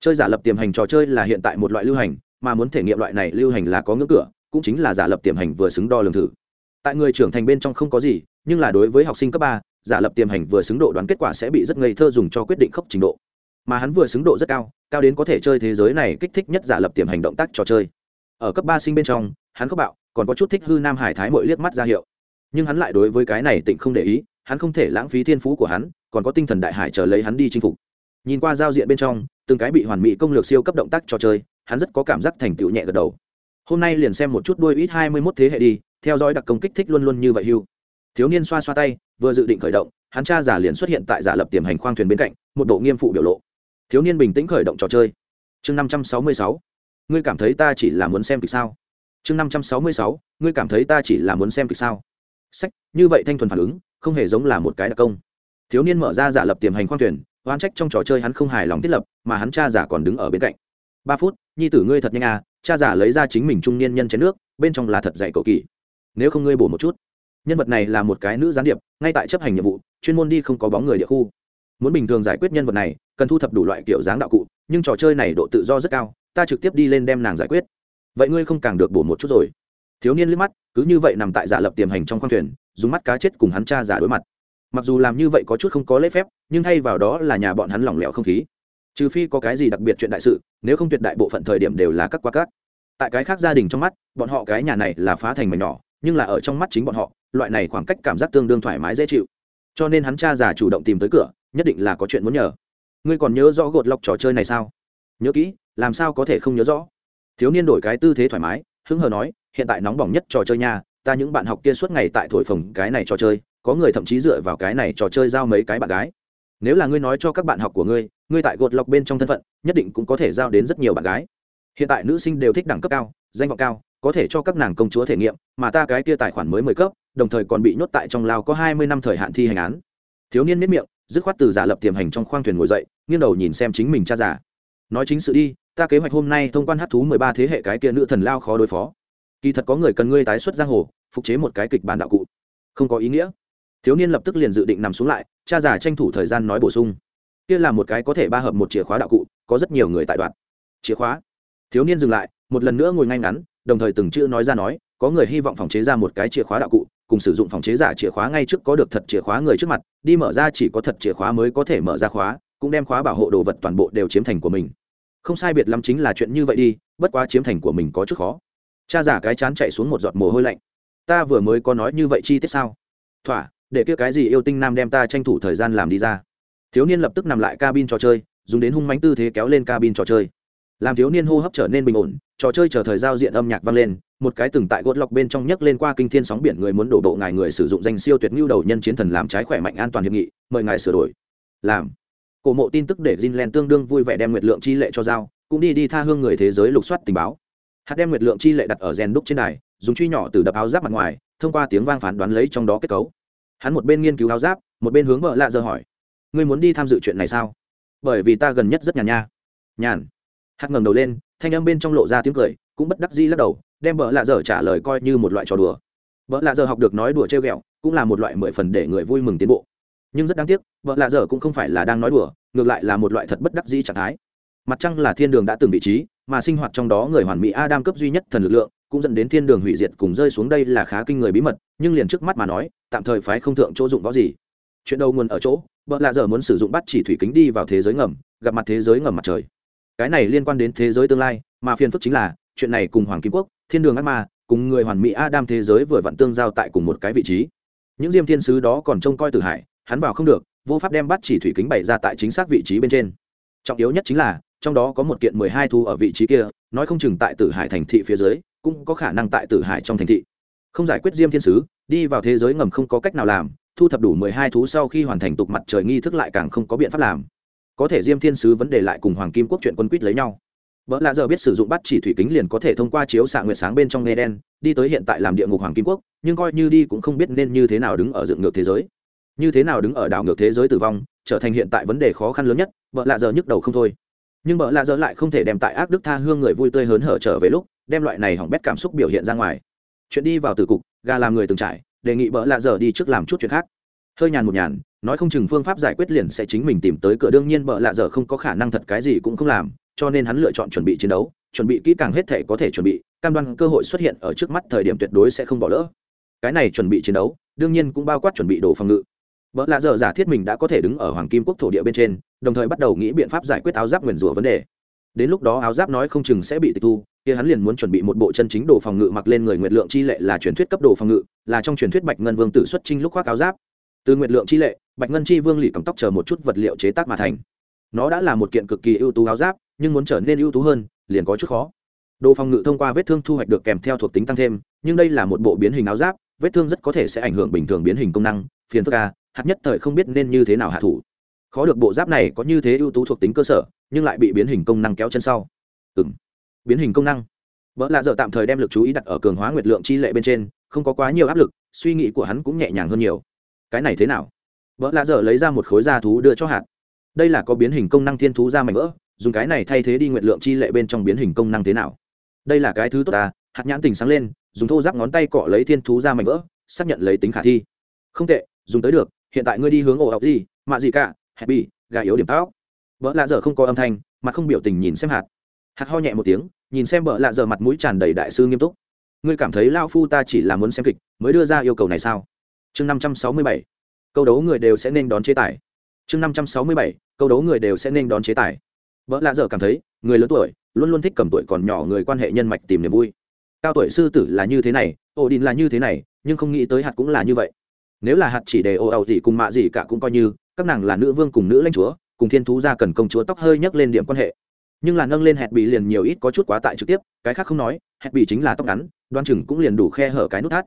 Chơi giả lập tiềm hành trò chơi là hiện tại một loại lưu hành, mà muốn thể nghiệm loại này lưu hành là có ngưỡng cửa, cũng chính là giả lập tiềm hành vừa xứng đo lường thử. Tại người trưởng thành bên trong không có gì, nhưng là đối với học sinh cấp ba, giả lập tiềm hành vừa xứng độ đoán kết quả sẽ bị rất ngây thơ dùng cho quyết định khốc trình độ mà hắn vừa xứng độ rất cao cao đến có thể chơi thế giới này kích thích nhất giả lập tiềm hành động tác trò chơi. Ở cấp ba sinh bên trong, hắn có bạo, còn có chút thích hư nam hải thái mỗi liếc mắt ra hiệu. Nhưng hắn lại đối với cái này tịnh không để ý, hắn không thể lãng phí thiên phú của hắn, còn có tinh thần đại hải chờ lấy hắn đi chinh phục. Nhìn qua giao diện bên trong, từng cái bị hoàn mỹ công lược siêu cấp động tác trò chơi, hắn rất có cảm giác thành tựu nhẹ gật đầu. Hôm nay liền xem một chút đuôi ít hai mươi mốt thế hệ đi, theo dõi đặc công kích thích luôn luôn như vậy hưu. Thiếu niên xoa xoa tay, vừa dự định khởi động, hắn cha giả liền xuất hiện tại giả lập tiềm hành khoang thuyền bên cạnh, một bộ nghiêm phụ biểu lộ thiếu niên bình tĩnh khởi động trò chơi. Chương năm trăm sáu mươi sáu. Ngươi cảm thấy ta chỉ là muốn xem kịch sao? Chương năm trăm sáu mươi sáu. Ngươi cảm thấy ta chỉ là muốn xem kịch sao? Sách, như vậy thanh thuần phản ứng, không hề giống là một cái đặc công. Thiếu niên mở ra giả lập tiềm hành khoang thuyền oan trách trong trò chơi hắn không hài lòng thiết lập, mà hắn cha giả còn đứng ở bên cạnh. Ba phút, nhi tử ngươi thật nhanh à cha giả lấy ra chính mình trung niên nhân chén nước, bên trong là thật dạy cầu kỳ. Nếu không ngươi bổ một chút. Nhân vật này là một cái nữ gián điệp, ngay tại chấp hành nhiệm vụ, chuyên môn đi không có bóng người địa khu muốn bình thường giải quyết nhân vật này, cần thu thập đủ loại kiểu dáng đạo cụ, nhưng trò chơi này độ tự do rất cao, ta trực tiếp đi lên đem nàng giải quyết. Vậy ngươi không càng được bổ một chút rồi? Thiếu niên liếc mắt, cứ như vậy nằm tại giả lập tiềm hành trong khoang thuyền, dùng mắt cá chết cùng hắn cha giả đối mặt. Mặc dù làm như vậy có chút không có lễ phép, nhưng thay vào đó là nhà bọn hắn lỏng lẻo không khí. Trừ phi có cái gì đặc biệt chuyện đại sự, nếu không tuyệt đại bộ phận thời điểm đều là các qua cát tại cái khác gia đình trong mắt, bọn họ cái nhà này là phá thành mảnh nhỏ, nhưng là ở trong mắt chính bọn họ, loại này khoảng cách cảm giác tương đương thoải mái dễ chịu. Cho nên hắn cha già chủ động tìm tới cửa nhất định là có chuyện muốn nhờ. Ngươi còn nhớ rõ gột lọc trò chơi này sao? Nhớ kỹ, làm sao có thể không nhớ rõ? Thiếu niên đổi cái tư thế thoải mái, hứng hờ nói, hiện tại nóng bỏng nhất trò chơi nha, ta những bạn học kia suốt ngày tại thổi phồng cái này trò chơi, có người thậm chí dựa vào cái này trò chơi giao mấy cái bạn gái. Nếu là ngươi nói cho các bạn học của ngươi ngươi tại gột lọc bên trong thân phận, nhất định cũng có thể giao đến rất nhiều bạn gái. Hiện tại nữ sinh đều thích đẳng cấp cao, danh vọng cao, có thể cho các nàng công chúa thể nghiệm, mà ta cái kia tài khoản mới mười cấp, đồng thời còn bị nhốt tại trong lao có hai mươi năm thời hạn thi hành án. Thiếu niên miết miệng dứt khoát từ giả lập tiềm hành trong khoang thuyền ngồi dậy, nghiêng đầu nhìn xem chính mình cha giả nói chính sự đi, ta kế hoạch hôm nay thông quan hát thú mười ba thế hệ cái kia nữ thần lao khó đối phó. Kỳ thật có người cần ngươi tái xuất giang hồ, phục chế một cái kịch bản đạo cụ. Không có ý nghĩa. Thiếu niên lập tức liền dự định nằm xuống lại, cha giả tranh thủ thời gian nói bổ sung. Kia là một cái có thể ba hợp một chìa khóa đạo cụ, có rất nhiều người tại đoạn. Chìa khóa. Thiếu niên dừng lại, một lần nữa ngồi ngay ngắn, đồng thời từng chữ nói ra nói, có người hy vọng phòng chế ra một cái chìa khóa đạo cụ cùng sử dụng phòng chế giả chìa khóa ngay trước có được thật chìa khóa người trước mặt, đi mở ra chỉ có thật chìa khóa mới có thể mở ra khóa, cũng đem khóa bảo hộ đồ vật toàn bộ đều chiếm thành của mình. Không sai biệt lắm chính là chuyện như vậy đi, bất quá chiếm thành của mình có chút khó. Cha giả cái chán chạy xuống một giọt mồ hôi lạnh. Ta vừa mới có nói như vậy chi tiết sao? Thỏa, để kia cái gì yêu tinh nam đem ta tranh thủ thời gian làm đi ra. Thiếu niên lập tức nằm lại cabin trò chơi, dùng đến hung mánh tư thế kéo lên cabin trò chơi làm thiếu niên hô hấp trở nên bình ổn, trò chơi chờ thời giao diện âm nhạc vang lên, một cái từng tại gốt lọc bên trong nhấc lên qua kinh thiên sóng biển người muốn đổ bộ ngài người sử dụng danh siêu tuyệt ngưu đầu nhân chiến thần làm trái khỏe mạnh an toàn hiệp nghị, mời ngài sửa đổi. Làm. Cổ mộ tin tức để Jinlen tương đương vui vẻ đem nguyệt lượng chi lệ cho giao, cũng đi đi tha hương người thế giới lục soát tình báo. Hạt đem nguyệt lượng chi lệ đặt ở rèn đúc trên đài, dùng truy nhỏ từ đập áo giáp mặt ngoài, thông qua tiếng vang phán đoán lấy trong đó kết cấu. Hắn một bên nghiên cứu áo giáp, một bên hướng vợ lạ giờ hỏi, ngươi muốn đi tham dự chuyện này sao? Bởi vì ta gần nhất rất nhàn nha. Nhàn? Hạt ngẩng đầu lên, thanh âm bên trong lộ ra tiếng cười, cũng bất đắc dĩ lắc đầu, đem vợ lạ giờ trả lời coi như một loại trò đùa. Vợ lạ giờ học được nói đùa trêu ghẹo, cũng là một loại mười phần để người vui mừng tiến bộ. Nhưng rất đáng tiếc vợ lạ giờ cũng không phải là đang nói đùa, ngược lại là một loại thật bất đắc dĩ trạng thái. Mặt trăng là thiên đường đã từng vị trí, mà sinh hoạt trong đó người hoàn mỹ adam cấp duy nhất thần lực lượng, cũng dẫn đến thiên đường hủy diệt cùng rơi xuống đây là khá kinh người bí mật, nhưng liền trước mắt mà nói, tạm thời phái không thượng chỗ dụng võ gì. Chuyện đầu nguồn ở chỗ vợ lạ giờ muốn sử dụng bắt chỉ thủy kính đi vào thế giới ngầm, gặp mặt thế giới ngầm mặt trời cái này liên quan đến thế giới tương lai, mà phiền phức chính là, chuyện này cùng hoàng kim quốc, thiên đường ác ma, cùng người hoàn mỹ adam thế giới vừa vặn tương giao tại cùng một cái vị trí. Những diêm thiên sứ đó còn trông coi tử hải hắn vào không được, vô pháp đem bắt chỉ thủy kính bày ra tại chính xác vị trí bên trên. Trọng yếu nhất chính là, trong đó có một kiện mười hai thu ở vị trí kia, nói không chừng tại tử hải thành thị phía dưới, cũng có khả năng tại tử hải trong thành thị. Không giải quyết diêm thiên sứ, đi vào thế giới ngầm không có cách nào làm, thu thập đủ mười hai thú sau khi hoàn thành tục mặt trời nghi thức lại càng không có biện pháp làm có thể diêm thiên sứ vấn đề lại cùng hoàng kim quốc chuyện quân quýt lấy nhau. Vợ lạ giờ biết sử dụng bắt chỉ thủy kính liền có thể thông qua chiếu xạ nguyệt sáng bên trong nghe đen, đi tới hiện tại làm địa ngục hoàng kim quốc, nhưng coi như đi cũng không biết nên như thế nào đứng ở dựng ngược thế giới. Như thế nào đứng ở đảo ngược thế giới tử vong, trở thành hiện tại vấn đề khó khăn lớn nhất vợ lạ giờ nhức đầu không thôi. Nhưng vợ lạ giờ lại không thể đem tại ác đức tha hương người vui tươi hớn hở trở về lúc, đem loại này hỏng bét cảm xúc biểu hiện ra ngoài. Chuyện đi vào từ cục, gà làm người từng trải, đề nghị vợ lạ giờ đi trước làm chút chuyện khác. Hơi nhàn một nhàn nói không chừng phương pháp giải quyết liền sẽ chính mình tìm tới cửa. Đương nhiên bợ lạ giờ không có khả năng thật cái gì cũng không làm, cho nên hắn lựa chọn chuẩn bị chiến đấu, chuẩn bị kỹ càng hết thể có thể chuẩn bị, cam đoan cơ hội xuất hiện ở trước mắt thời điểm tuyệt đối sẽ không bỏ lỡ. Cái này chuẩn bị chiến đấu, đương nhiên cũng bao quát chuẩn bị đồ phòng ngự. Bợ lạ giờ giả thiết mình đã có thể đứng ở hoàng kim quốc thổ địa bên trên, đồng thời bắt đầu nghĩ biện pháp giải quyết áo giáp nguyền rủa vấn đề. Đến lúc đó áo giáp nói không chừng sẽ bị tịch thu, kia hắn liền muốn chuẩn bị một bộ chân chính đồ phòng ngự, mặc lên người nguyệt lượng chi lệ là truyền thuyết cấp đồ phòng ngự, là trong truyền thuyết bạch ngân vương tử xuất trinh lúc khoác áo giáp từ nguyệt lượng chi lệ, bạch ngân chi vương lì cầm tóc chờ một chút vật liệu chế tác mà thành. Nó đã là một kiện cực kỳ ưu tú áo giáp, nhưng muốn trở nên ưu tú hơn, liền có chút khó. Đồ phòng ngự thông qua vết thương thu hoạch được kèm theo thuộc tính tăng thêm, nhưng đây là một bộ biến hình áo giáp, vết thương rất có thể sẽ ảnh hưởng bình thường biến hình công năng, phiền phức a hạt nhất thời không biết nên như thế nào hạ thủ. Khó được bộ giáp này có như thế ưu tú thuộc tính cơ sở, nhưng lại bị biến hình công năng kéo chân sau. Ừ m biến hình công năng. Vợ lạ dợ tạm thời đem l ự c chú ý đặt ở cường hóa nguyệt lượng chi lệ bên trên, không có quá nhiều áp lực, suy nghĩ của hắn cũng nhẹ nhàng hơn nhiều cái này thế nào? Vợ lạ dở lấy ra một khối da thú đưa cho hạt. Đây là có biến hình công năng thiên thú ra mảnh vỡ, dùng cái này thay thế đi nguyện lượng chi lệ bên trong biến hình công năng thế nào? Đây là cái thứ tốt ta, hạt nhãn tình sáng lên, dùng thô giáp ngón tay cọ lấy thiên thú ra mảnh vỡ, xác nhận lấy tính khả thi. Không tệ, dùng tới được, hiện tại ngươi đi hướng ổ học gì, mạ gì cả happy gà yếu điểm táo vợ lạ dở không có âm thanh mặt không biểu tình nhìn xem hạt. Hạt ho nhẹ một tiếng, nhìn xem vợ lạ dở mặt mũi tràn đầy đại sư nghiêm túc. Ngươi cảm thấy lao phu ta chỉ là muốn xem kịch, mới đưa ra yêu cầu này sao? Chương năm trăm sáu mươi bảy, câu đấu người đều sẽ nên đón chế tài. Chương năm trăm sáu mươi bảy, câu đấu người đều sẽ nên đón chế tài. Vợ lạ dở cảm thấy, người lớn tuổi luôn luôn thích cầm tuổi còn nhỏ người quan hệ nhân mạch tìm niềm vui. Cao tuổi sư tử là như thế này ổ đình là như thế này, nhưng không nghĩ tới hạt cũng là như vậy. Nếu là hạt chỉ để ồ ẩu gì cùng mạ gì cả cũng coi như, các nàng là nữ vương cùng nữ lãnh chúa, cùng thiên thú ra cần công chúa tóc hơi nhấc lên điểm quan hệ. Nhưng là nâng lên hẹn bị liền nhiều ít có chút quá tại trực tiếp, cái khác không nói, hẹn bị chính là tóc ngắn, đoan chừng cũng liền đủ khe hở cái nút thắt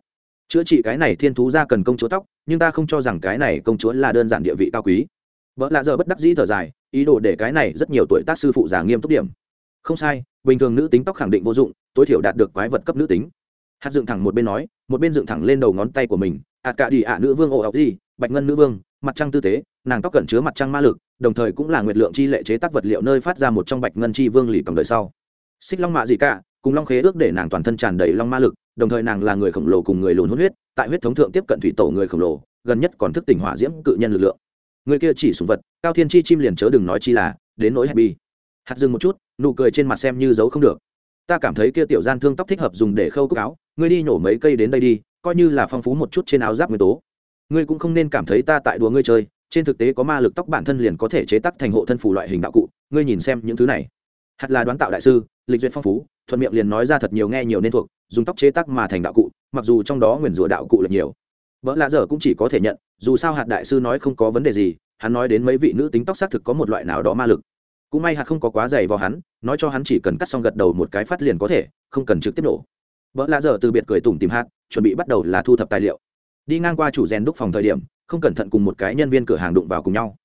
chữa trị cái này thiên thú ra cần công chúa tóc, nhưng ta không cho rằng cái này công chúa là đơn giản địa vị cao quý. Vợ lạ giờ bất đắc dĩ thở dài, ý đồ để cái này rất nhiều tuổi tác sư phụ già nghiêm túc điểm. Không sai, bình thường nữ tính tóc khẳng định vô dụng, tối thiểu đạt được quái vật cấp nữ tính. Hạt dựng thẳng một bên nói, một bên dựng thẳng lên đầu ngón tay của mình ạt cả đi ạ, nữ vương ồ ọc gì, bạch ngân nữ vương, mặt trăng tư tế, nàng tóc cẩn chứa mặt trăng ma lực, đồng thời cũng là nguyệt lượng chi lệ chế tác vật liệu nơi phát ra một trong bạch ngân chi vương lì cầm đời sau. Xích long mạ gì cả cùng long khế ước để nàng toàn thân tràn đầy long ma lực, đồng thời nàng là người khổng lồ cùng người lùn hôn huyết, tại huyết thống thượng tiếp cận thủy tổ người khổng lồ, gần nhất còn thức tỉnh hỏa diễm cự nhân lực lượng. Người kia chỉ sùng vật, cao thiên chi chim liền chớ đừng nói chi là, đến nỗi happy. Hạt dừng một chút, nụ cười trên mặt xem như giấu không được. Ta cảm thấy kia tiểu gian thương tóc thích hợp dùng để khâu cúc áo, ngươi đi nhổ mấy cây đến đây đi, coi như là phong phú một chút trên áo giáp nguyên tố. Ngươi cũng không nên cảm thấy ta tại đùa ngươi chơi, trên thực tế có ma lực tóc bản thân liền có thể chế tác thành hộ thân phủ loại hình đạo cụ, ngươi nhìn xem những thứ này. Hạt là đoán tạo đại sư, lịch duyệt phong phú thuận miệng liền nói ra thật nhiều nghe nhiều nên thuộc, dùng tóc chế tác mà thành đạo cụ, mặc dù trong đó nguyền rủa đạo cụ là nhiều. Vợ lạ dở cũng chỉ có thể nhận, dù sao hạt đại sư nói không có vấn đề gì, hắn nói đến mấy vị nữ tính tóc xác thực có một loại nào đó ma lực. Cũng may hạt không có quá dày vào hắn, nói cho hắn chỉ cần cắt xong gật đầu một cái phát liền có thể, không cần trực tiếp nổ. Vợ lạ dở từ biệt cười tủm tìm hạt, chuẩn bị bắt đầu là thu thập tài liệu. Đi ngang qua chủ rèn đúc phòng thời điểm, không cẩn thận cùng một cái nhân viên cửa hàng đụng vào cùng nhau.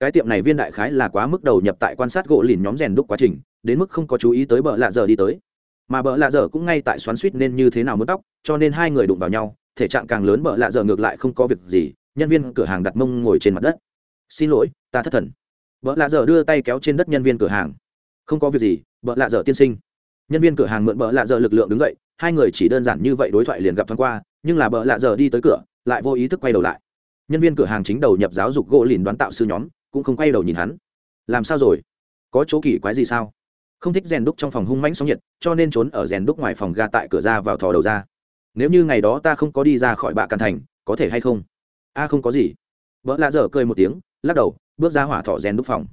Cái tiệm này viên đại khái là quá mức đầu nhập tại quan sát gỗ lìn nhóm rèn đúc quá trình, đến mức không có chú ý tới bợ lạ dở đi tới mà bợ lạ dở cũng ngay tại xoắn suýt nên như thế nào muốn tóc, cho nên hai người đụng vào nhau, thể trạng càng lớn bợ lạ dở ngược lại không có việc gì, nhân viên cửa hàng đặt mông ngồi trên mặt đất. Xin lỗi, ta thất thần. Bợ lạ dở đưa tay kéo trên đất nhân viên cửa hàng. Không có việc gì bợ lạ dở tiên sinh. Nhân viên cửa hàng mượn bợ lạ dở lực lượng đứng dậy, hai người chỉ đơn giản như vậy đối thoại liền gặp thoáng qua, nhưng là bợ lạ dở đi tới cửa, lại vô ý thức quay đầu lại. Nhân viên cửa hàng chính đầu nhập giáo dục gỗ lìn đoán tạo sư nhóm, cũng không quay đầu nhìn hắn. Làm sao rồi? Có chỗ kỳ quái gì sao? Không thích rèn đúc trong phòng hung mãnh sóng nhiệt, cho nên trốn ở rèn đúc ngoài phòng ga tại cửa ra vào thò đầu ra. Nếu như ngày đó ta không có đi ra khỏi bạ càn thành, có thể hay không? A không có gì. Vợ lạ dở cười một tiếng, lắc đầu, bước ra hỏa thọ rèn đúc phòng.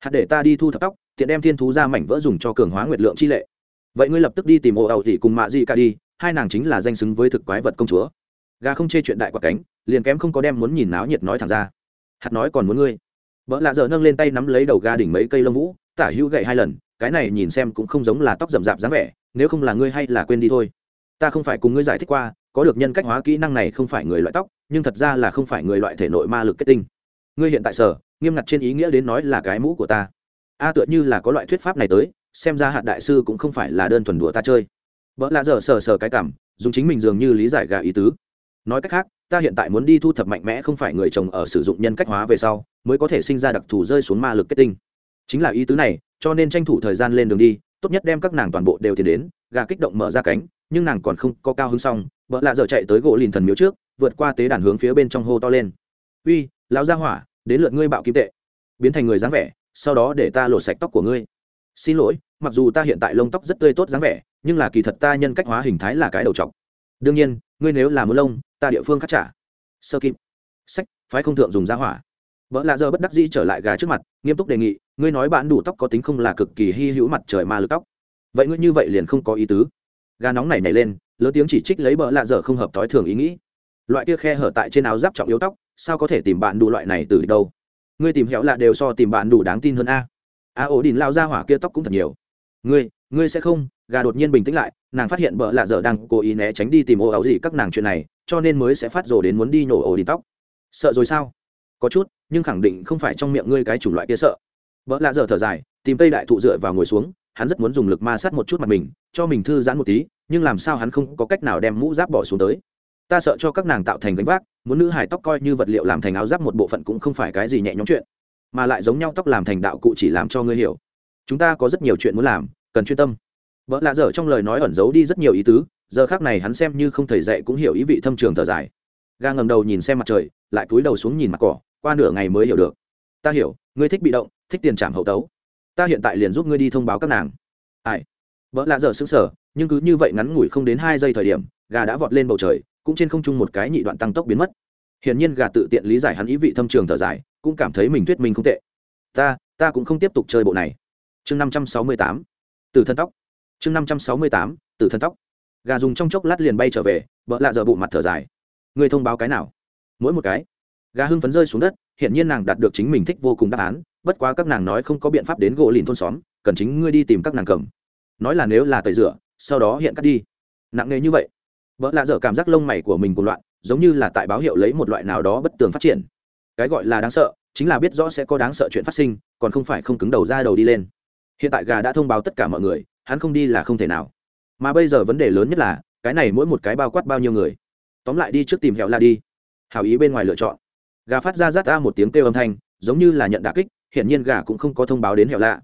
Hạt để ta đi thu thập tóc, tiện đem thiên thú ra mảnh vỡ dùng cho cường hóa nguyệt lượng chi lệ. Vậy ngươi lập tức đi tìm ồ ẩu dị cùng mạ dị cả đi, hai nàng chính là danh xứng với thực quái vật công chúa. Gà không chê chuyện đại quả cánh, liền kém không có đem muốn nhìn náo nhiệt nói thẳng ra. Hạt nói còn muốn ngươi. Vợ lạ dở nâng lên tay nắm lấy đầu ga đỉnh mấy cây lông vũ, tả hữu gậy hai lần cái này nhìn xem cũng không giống là tóc rậm rạp dáng vẻ, nếu không là ngươi hay là quên đi thôi. Ta không phải cùng ngươi giải thích qua, có được nhân cách hóa kỹ năng này không phải người loại tóc, nhưng thật ra là không phải người loại thể nội ma lực kết tinh. Ngươi hiện tại sở, nghiêm ngặt trên ý nghĩa đến nói là cái mũ của ta. A tựa như là có loại thuyết pháp này tới, xem ra hạt đại sư cũng không phải là đơn thuần đùa ta chơi. Vợ lạ dở sờ sờ cái cảm, dùng chính mình dường như lý giải gà ý tứ. Nói cách khác, ta hiện tại muốn đi thu thập mạnh mẽ không phải người chồng ở sử dụng nhân cách hóa về sau, mới có thể sinh ra đặc thù rơi xuống ma lực kết tinh. Chính là ý tứ này cho nên tranh thủ thời gian lên đường đi, tốt nhất đem các nàng toàn bộ đều tiến đến, gà kích động mở ra cánh, nhưng nàng còn không có cao hứng xong, vợ lạ dở chạy tới gỗ lìn thần miếu trước, vượt qua tế đàn hướng phía bên trong hô to lên. Uy, lão gia hỏa, đến lượt ngươi bạo kim tệ. Biến thành người dáng vẻ, sau đó để ta lột sạch tóc của ngươi. Xin lỗi, mặc dù ta hiện tại lông tóc rất tươi tốt dáng vẻ, nhưng là kỳ thật ta nhân cách hóa hình thái là cái đầu trọc. Đương nhiên, ngươi nếu là muốn lông, ta địa phương cắt trả. Sơ kim sách, phái không thượng dùng gia hỏa vợ lạ giờ bất đắc dĩ trở lại gà trước mặt, nghiêm túc đề nghị, ngươi nói bạn đủ tóc có tính không là cực kỳ hy hữu mặt trời ma lực tóc. Vậy ngươi như vậy liền không có ý tứ. Gà nóng này nảy lên, lớn tiếng chỉ trích lấy bờ lạ dở không hợp thói thường ý nghĩ. Loại kia khe hở tại trên áo giáp trọng yếu tóc, sao có thể tìm bạn đủ loại này từ đâu? Ngươi tìm hẹo lạ đều so tìm bạn đủ đáng tin hơn a. A ổ đình lao ra hỏa kia tóc cũng thật nhiều. Ngươi ngươi sẽ không? Gà đột nhiên bình tĩnh lại, nàng phát hiện bợ lạ dở đang cố ý né tránh đi tìm ô áo gì các nàng chuyện này, cho nên mới sẽ phát rồ đến muốn đi nhổ ổ đi tóc. Sợ rồi sao? Có chút, nhưng khẳng định không phải trong miệng ngươi cái chủng loại kia sợ. Vợ lạ dở thở dài, tìm tây đại thụ dựa vào ngồi xuống, hắn rất muốn dùng lực ma sát một chút mặt mình, cho mình thư giãn một tí, nhưng làm sao hắn không có cách nào đem mũ giáp bỏ xuống tới. Ta sợ cho các nàng tạo thành gánh vác, muốn nữ hài tóc coi như vật liệu làm thành áo giáp một bộ phận cũng không phải cái gì nhẹ nhõm chuyện, mà lại giống nhau tóc làm thành đạo cụ chỉ làm cho ngươi hiểu. Chúng ta có rất nhiều chuyện muốn làm, cần chuyên tâm. Vợ lạ dở trong lời nói ẩn giấu đi rất nhiều ý tứ, giờ khác này hắn xem như không thầy dạy cũng hiểu ý vị thâm trường thở dài. Ga ngầm đầu nhìn xem mặt trời, lại cúi đầu xuống nhìn mặt cỏ qua nửa ngày mới hiểu được. Ta hiểu, ngươi thích bị động, thích tiền trảm hậu tấu. Ta hiện tại liền giúp ngươi đi thông báo các nàng. Ai? Vợ lạ dở xứng sở nhưng cứ như vậy ngắn ngủi không đến hai giây thời điểm, gà đã vọt lên bầu trời, cũng trên không trung một cái nhị đoạn tăng tốc biến mất. Hiển nhiên gà tự tiện lý giải hắn ý vị thâm trường thở dài, cũng cảm thấy mình thuyết minh không tệ. Ta ta cũng không tiếp tục chơi bộ này. Chương năm trăm sáu mươi tám. Từ thân tóc. Chương năm trăm sáu mươi tám. Từ thân tóc. Gà dùng trong chốc lát liền bay trở về, vợ lạ dở bụng mặt thở dài. Người thông báo cái nào? Mỗi một cái gà hưng phấn rơi xuống đất hiện nhiên nàng đạt được chính mình thích vô cùng đáp án, bất quá các nàng nói không có biện pháp đến gỗ lìn thôn xóm, cần chính ngươi đi tìm các nàng cầm. Nói là nếu là tẩy rửa, sau đó hiện cắt đi. Nặng nề như vậy, vợ lạ dở cảm giác lông mày của mình cùng loạn, giống như là tại báo hiệu lấy một loại nào đó bất tường phát triển. Cái gọi là đáng sợ, chính là biết rõ sẽ có đáng sợ chuyện phát sinh, còn không phải không cứng đầu ra đầu đi lên. Hiện tại gà đã thông báo tất cả mọi người, hắn không đi là không thể nào. Mà bây giờ vấn đề lớn nhất là, cái này mỗi một cái bao quát bao nhiêu người. Tóm lại đi trước tìm hẹo la đi. Hảo ý bên ngoài lựa chọn gà phát ra rát ra một tiếng kêu âm thanh, giống như là nhận đà kích, hiển nhiên gà cũng không có thông báo đến hẹo lạ.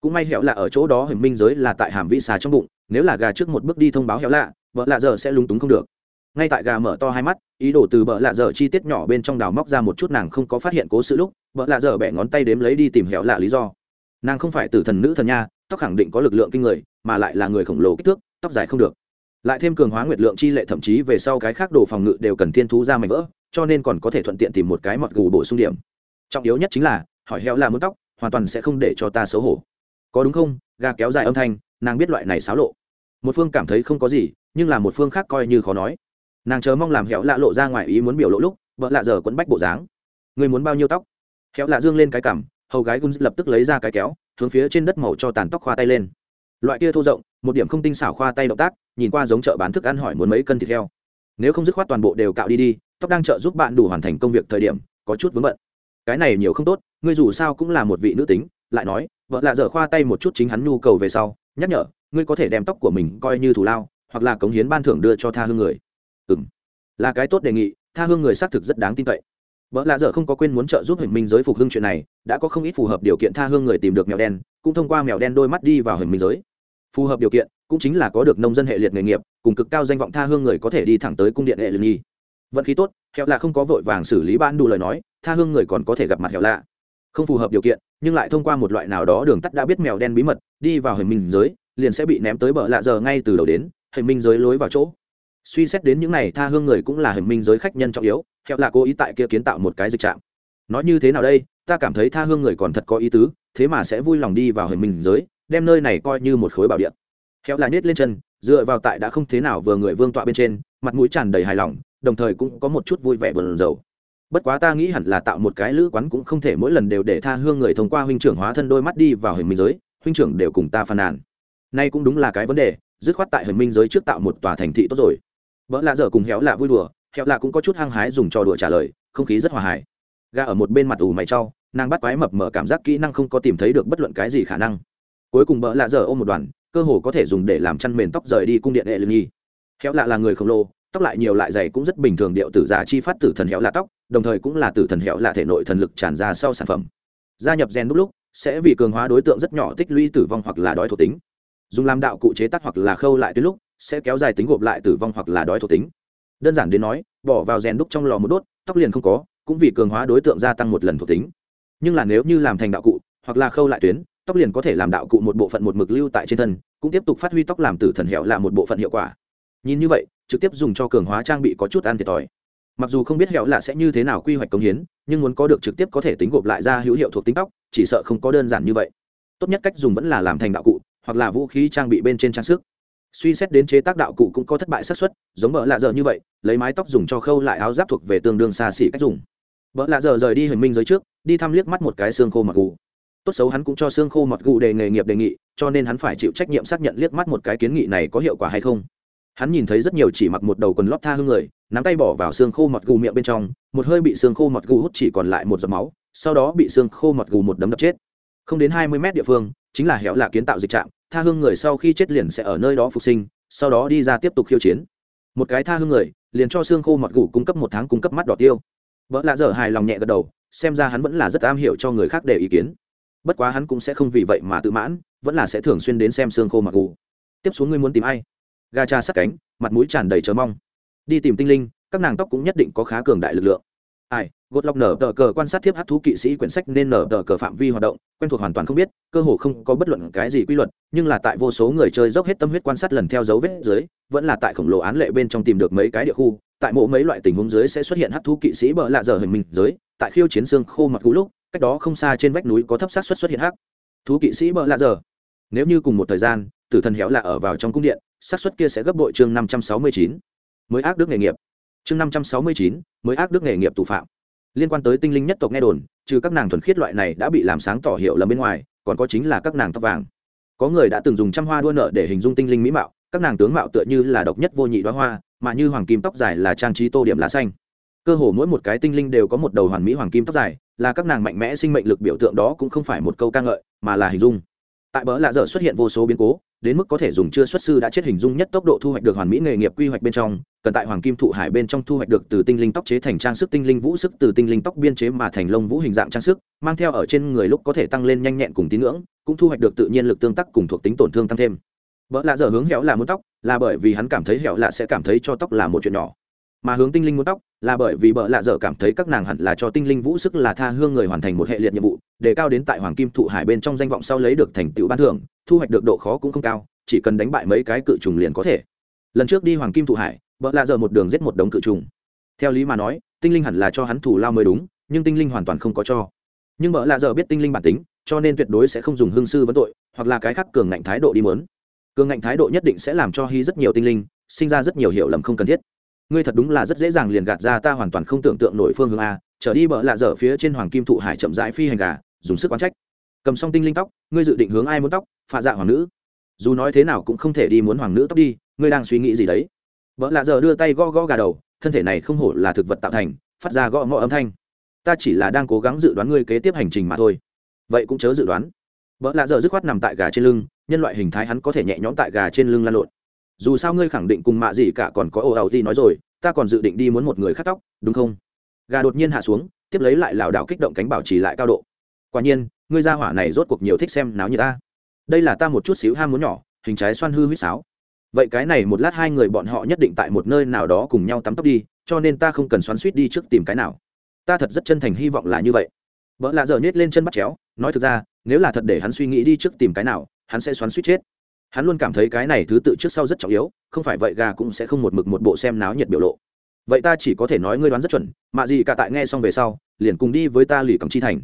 Cũng may hẹo lạ ở chỗ đó hình minh giới là tại hàm vĩ xà trong bụng, nếu là gà trước một bước đi thông báo hẹo lạ, vợ lạ giờ sẽ lúng túng không được. Ngay tại gà mở to hai mắt, ý đồ từ bợ lạ dở chi tiết nhỏ bên trong đào móc ra một chút nàng không có phát hiện cố sự lúc bợ lạ dở bẻ ngón tay đếm lấy đi tìm hẻo lạ lý do. Nàng không phải từ thần nữ thần nha, tóc khẳng định có lực lượng kinh người, mà lại là người khổng lồ kích thước, tóc dài không được. Lại thêm cường hóa nguyệt lượng chi lệ thậm chí về sau cái khác đồ phòng ngự đều cần thiên thú ra mảnh vỡ cho nên còn có thể thuận tiện tìm một cái mọt gù bổ sung điểm. Trọng yếu nhất chính là, hỏi heo là muốn tóc, hoàn toàn sẽ không để cho ta xấu hổ. Có đúng không? Gà kéo dài âm thanh, nàng biết loại này xáo lộ. Một phương cảm thấy không có gì, nhưng là một phương khác coi như khó nói. Nàng chờ mong làm hẹo lạ lộ ra ngoài ý muốn biểu lộ lúc, vợ lạ giờ quấn bách bộ dáng. Người muốn bao nhiêu tóc? Hẹo lạ dương lên cái cằm, hầu gái gung lập tức lấy ra cái kéo, hướng phía trên đất màu cho tàn tóc khoa tay lên. Loại kia thô rộng, một điểm không tinh xảo khoa tay động tác, nhìn qua giống chợ bán thức ăn hỏi muốn mấy cân thịt heo. Nếu không dứt khoát toàn bộ đều cạo đi đi tóc đang trợ giúp bạn đủ hoàn thành công việc thời điểm, có chút vướng bận. Cái này nhiều không tốt, ngươi dù sao cũng là một vị nữ tính, lại nói, vợ lạ dở khoa tay một chút chính hắn nhu cầu về sau, nhắc nhở, ngươi có thể đem tóc của mình coi như thù lao, hoặc là cống hiến ban thưởng đưa cho tha hương người. Ừ m là cái tốt đề nghị, tha hương người xác thực rất đáng tin cậy. Vợ lạ dở không có quên muốn trợ giúp hình minh giới phục hưng chuyện này, đã có không ít phù hợp điều kiện tha hương người tìm được mèo đen, cũng thông qua mèo đen đôi mắt đi vào hình minh giới. Phù hợp điều kiện, cũng chính là có được nông dân hệ liệt nghề nghiệp, cùng cực cao danh vọng tha hương người có thể đi thẳng tới cung điện hệ lương nhi vận khí tốt, hẹo lạ không có vội vàng xử lý ban đủ lời nói, tha hương người còn có thể gặp mặt hẹo lạ. Không phù hợp điều kiện, nhưng lại thông qua một loại nào đó đường tắt đã biết mèo đen bí mật, đi vào hình minh giới, liền sẽ bị ném tới bờ lạ giờ ngay từ đầu đến hình minh giới lối vào chỗ. Suy xét đến những này, tha hương người cũng là hình minh giới khách nhân trọng yếu, hẹo lạ cố ý tại kia kiến tạo một cái dịch trạm. Nói như thế nào đây, ta cảm thấy tha hương người còn thật có ý tứ, thế mà sẽ vui lòng đi vào hình minh giới, đem nơi này coi như một khối bảo địa. Hẹo lạ nhét lên chân, dựa vào tại đã không thế nào vừa người vương tọa bên trên, mặt mũi tràn đầy hài lòng đồng thời cũng có một chút vui vẻ bờn dầu bất quá ta nghĩ hẳn là tạo một cái lữ quán cũng không thể mỗi lần đều để tha hương người thông qua huynh trưởng hóa thân đôi mắt đi vào hình minh giới, huynh trưởng đều cùng ta phàn nàn. Nay cũng đúng là cái vấn đề, dứt khoát tại hình minh giới trước tạo một tòa thành thị tốt rồi. Vợ lạ dở cùng héo lạ vui đùa, héo lạ cũng có chút hăng hái dùng trò đùa trả lời, không khí rất hòa hài. Ga ở một bên mặt ủ mày trau nàng bắt quái mập mở cảm giác kỹ năng không có tìm thấy được bất luận cái gì khả năng. Cuối cùng bỡ lạ giờ ôm một đoàn, cơ hồ có thể dùng để làm chăn mền tóc rời đi cung điện hệ lương nhi khéo lạ là người khổng lồ tóc lại nhiều lại dày cũng rất bình thường điệu tử giả chi phát tử thần hẻo là tóc, đồng thời cũng là tử thần hẻo là thể nội thần lực tràn ra sau sản phẩm. Gia nhập gen đúc lúc, sẽ vì cường hóa đối tượng rất nhỏ tích lũy tử vong hoặc là đói thuộc tính. Dùng làm đạo cụ chế tác hoặc là khâu lại tới lúc, sẽ kéo dài tính gộp lại tử vong hoặc là đói thuộc tính. Đơn giản đến nói, bỏ vào rèn đúc trong lò một đốt, tóc liền không có, cũng vì cường hóa đối tượng gia tăng một lần thuộc tính. Nhưng là nếu như làm thành đạo cụ, hoặc là khâu lại tuyến, tóc liền có thể làm đạo cụ một bộ phận một mực lưu tại trên thân, cũng tiếp tục phát huy tóc làm tử thần hẹo là một bộ phận hiệu quả. Nhìn như vậy trực tiếp dùng cho cường hóa trang bị có chút ăn thiệt thòi. Mặc dù không biết hẹo là sẽ như thế nào quy hoạch công hiến, nhưng muốn có được trực tiếp có thể tính gộp lại ra hữu hiệu thuộc tính tóc, chỉ sợ không có đơn giản như vậy. Tốt nhất cách dùng vẫn là làm thành đạo cụ, hoặc là vũ khí trang bị bên trên trang sức. Suy xét đến chế tác đạo cụ cũng có thất bại xác suất, giống bỡ lạ giờ như vậy, lấy mái tóc dùng cho khâu lại áo giáp thuộc về tương đương xa xỉ cách dùng. Bỡ lạ giờ rời đi hình minh giới trước, đi thăm liếc mắt một cái xương khô mặc gù. Tốt xấu hắn cũng cho xương khô mặc gù đề nghề nghiệp đề nghị, cho nên hắn phải chịu trách nhiệm xác nhận liếc mắt một cái kiến nghị này có hiệu quả hay không hắn nhìn thấy rất nhiều chỉ mặc một đầu quần lót tha hương người, nắm tay bỏ vào xương khô mọt gù miệng bên trong, một hơi bị xương khô mọt gù hút chỉ còn lại một giọt máu, sau đó bị xương khô mọt gù một đấm đập chết. Không đến hai mươi mét địa phương, chính là hẻo lạ kiến tạo dịch trạm, tha hương người sau khi chết liền sẽ ở nơi đó phục sinh, sau đó đi ra tiếp tục khiêu chiến. Một cái tha hương người, liền cho xương khô mọt gù cung cấp một tháng cung cấp mắt đỏ tiêu. Vợ lạ dở hài lòng nhẹ gật đầu, xem ra hắn vẫn là rất am hiểu cho người khác để ý kiến. Bất quá hắn cũng sẽ không vì vậy mà tự mãn, vẫn là sẽ thường xuyên đến xem xương khô mặc gù. Tiếp xuống ngươi muốn tìm ai? Gà cha sát cánh, mặt mũi tràn đầy chờ mong. Đi tìm tinh linh, các nàng tóc cũng nhất định có khá cường đại lực lượng. Ai, gột lọc nở tờ cờ quan sát thiếp hát thú kỵ sĩ quyển sách nên nở tờ cờ phạm vi hoạt động, quen thuộc hoàn toàn không biết, cơ hồ không có bất luận cái gì quy luật, nhưng là tại vô số người chơi dốc hết tâm huyết quan sát lần theo dấu vết dưới, vẫn là tại khổng lồ án lệ bên trong tìm được mấy cái địa khu, tại mộ mấy loại tình huống dưới sẽ xuất hiện hát thú kỵ sĩ bợ lạ dở hình mình dưới tại khiêu chiến xương khô mặt cũ lúc, cách đó không xa trên vách núi có thấp sát xuất xuất hiện hắc thú kỵ sĩ bợ lạ dở nếu như cùng một thời gian tử thần héo là ở vào trong cung điện, xác suất kia sẽ gấp bội chương năm trăm sáu mươi chín. Mới ác đức nghề nghiệp. Chương năm trăm sáu mươi chín, mới ác đức nghề nghiệp tù phạm. Liên quan tới tinh linh nhất tộc nghe đồn, trừ các nàng thuần khiết loại này đã bị làm sáng tỏ hiệu lầm bên ngoài, còn có chính là các nàng tóc vàng. Có người đã từng dùng trăm hoa đua nợ để hình dung tinh linh mỹ mạo, các nàng tướng mạo tựa như là độc nhất vô nhị đoá hoa, mà như hoàng kim tóc dài là trang trí tô điểm lá xanh. Cơ hồ mỗi một cái tinh linh đều có một đầu hoàn mỹ hoàng kim tóc dài, là các nàng mạnh mẽ sinh mệnh lực biểu tượng đó cũng không phải một câu ca ngợi, mà là hình dung tại bỡ lạ dở xuất hiện vô số biến cố, đến mức có thể dùng chưa xuất sư đã chết hình dung nhất tốc độ thu hoạch được hoàn mỹ nghề nghiệp quy hoạch bên trong, cần tại hoàng kim thụ hải bên trong thu hoạch được từ tinh linh tóc chế thành trang sức, tinh linh vũ sức từ tinh linh tóc biên chế mà thành lông vũ hình dạng trang sức, mang theo ở trên người lúc có thể tăng lên nhanh nhẹn cùng tín ngưỡng, cũng thu hoạch được tự nhiên lực tương tác cùng thuộc tính tổn thương tăng thêm. Vợ lạ dở hướng hẻo là muốn tóc, là bởi vì hắn cảm thấy hẻo lạ sẽ cảm thấy cho tóc là một chuyện nhỏ. Mà hướng tinh linh muốn tóc, là bởi vì bợ lạ dở cảm thấy các nàng hẳn là cho tinh linh vũ sức là tha hương người hoàn thành một hệ liệt nhiệm vụ để cao đến tại hoàng kim thụ hải bên trong danh vọng sau lấy được thành tựu ban thưởng, thu hoạch được độ khó cũng không cao, chỉ cần đánh bại mấy cái cự trùng liền có thể. Lần trước đi hoàng kim thụ hải, bợ lạ dở một đường giết một đống cự trùng. Theo lý mà nói, tinh linh hẳn là cho hắn thủ lao mới đúng, nhưng tinh linh hoàn toàn không có cho. Nhưng bợ lạ dở biết tinh linh bản tính, cho nên tuyệt đối sẽ không dùng hương sư vấn tội, hoặc là cái khác cường ngạnh thái độ đi mớn cường ngạnh thái độ nhất định sẽ làm cho hy rất nhiều tinh linh, sinh ra rất nhiều hiểu lầm không cần thiết. Ngươi thật đúng là rất dễ dàng liền gạt ra ta hoàn toàn không tưởng tượng nổi phương hướng a, trở đi bợ lạ dở phía trên hoàng kim thụ hải chậm rãi phi hành gà dùng sức quán trách. Cầm xong tinh linh tóc, ngươi dự định hướng ai muốn tóc? Phạ dạ hoàng nữ. Dù nói thế nào cũng không thể đi muốn hoàng nữ tóc đi, ngươi đang suy nghĩ gì đấy? Vợ lạ giờ đưa tay gõ gõ gà đầu, thân thể này không hổ là thực vật tạo thành, phát ra gõ ngõ âm thanh. Ta chỉ là đang cố gắng dự đoán ngươi kế tiếp hành trình mà thôi. Vậy cũng chớ dự đoán. Vợ lạ giờ dứt khoát nằm tại gà trên lưng, nhân loại hình thái hắn có thể nhẹ nhõm tại gà trên lưng lan lộn. Dù sao ngươi khẳng định cùng mạ gì cả còn có ồ ào gì nói rồi, ta còn dự định đi muốn một người cắt tóc, đúng không? Gà đột nhiên hạ xuống, tiếp lấy lại lảo đảo kích động cánh bảo trì lại cao độ quả nhiên, ngươi ra hỏa này rốt cuộc nhiều thích xem náo như ta. Đây là ta một chút xíu ham muốn nhỏ, hình trái xoan hư huýt sáo. Vậy cái này một lát hai người bọn họ nhất định tại một nơi nào đó cùng nhau tắm tóc đi, cho nên ta không cần xoắn suýt đi trước tìm cái nào. Ta thật rất chân thành hy vọng là như vậy. Vợ lạ giờ nhét lên chân bắt chéo, nói thực ra, nếu là thật để hắn suy nghĩ đi trước tìm cái nào, hắn sẽ xoắn suýt chết. Hắn luôn cảm thấy cái này thứ tự trước sau rất trọng yếu, không phải vậy gà cũng sẽ không một mực một bộ xem náo nhiệt biểu lộ. Vậy ta chỉ có thể nói ngươi đoán rất chuẩn mạ gì cả tại nghe xong về sau, liền cùng đi với ta lì cầm chi thành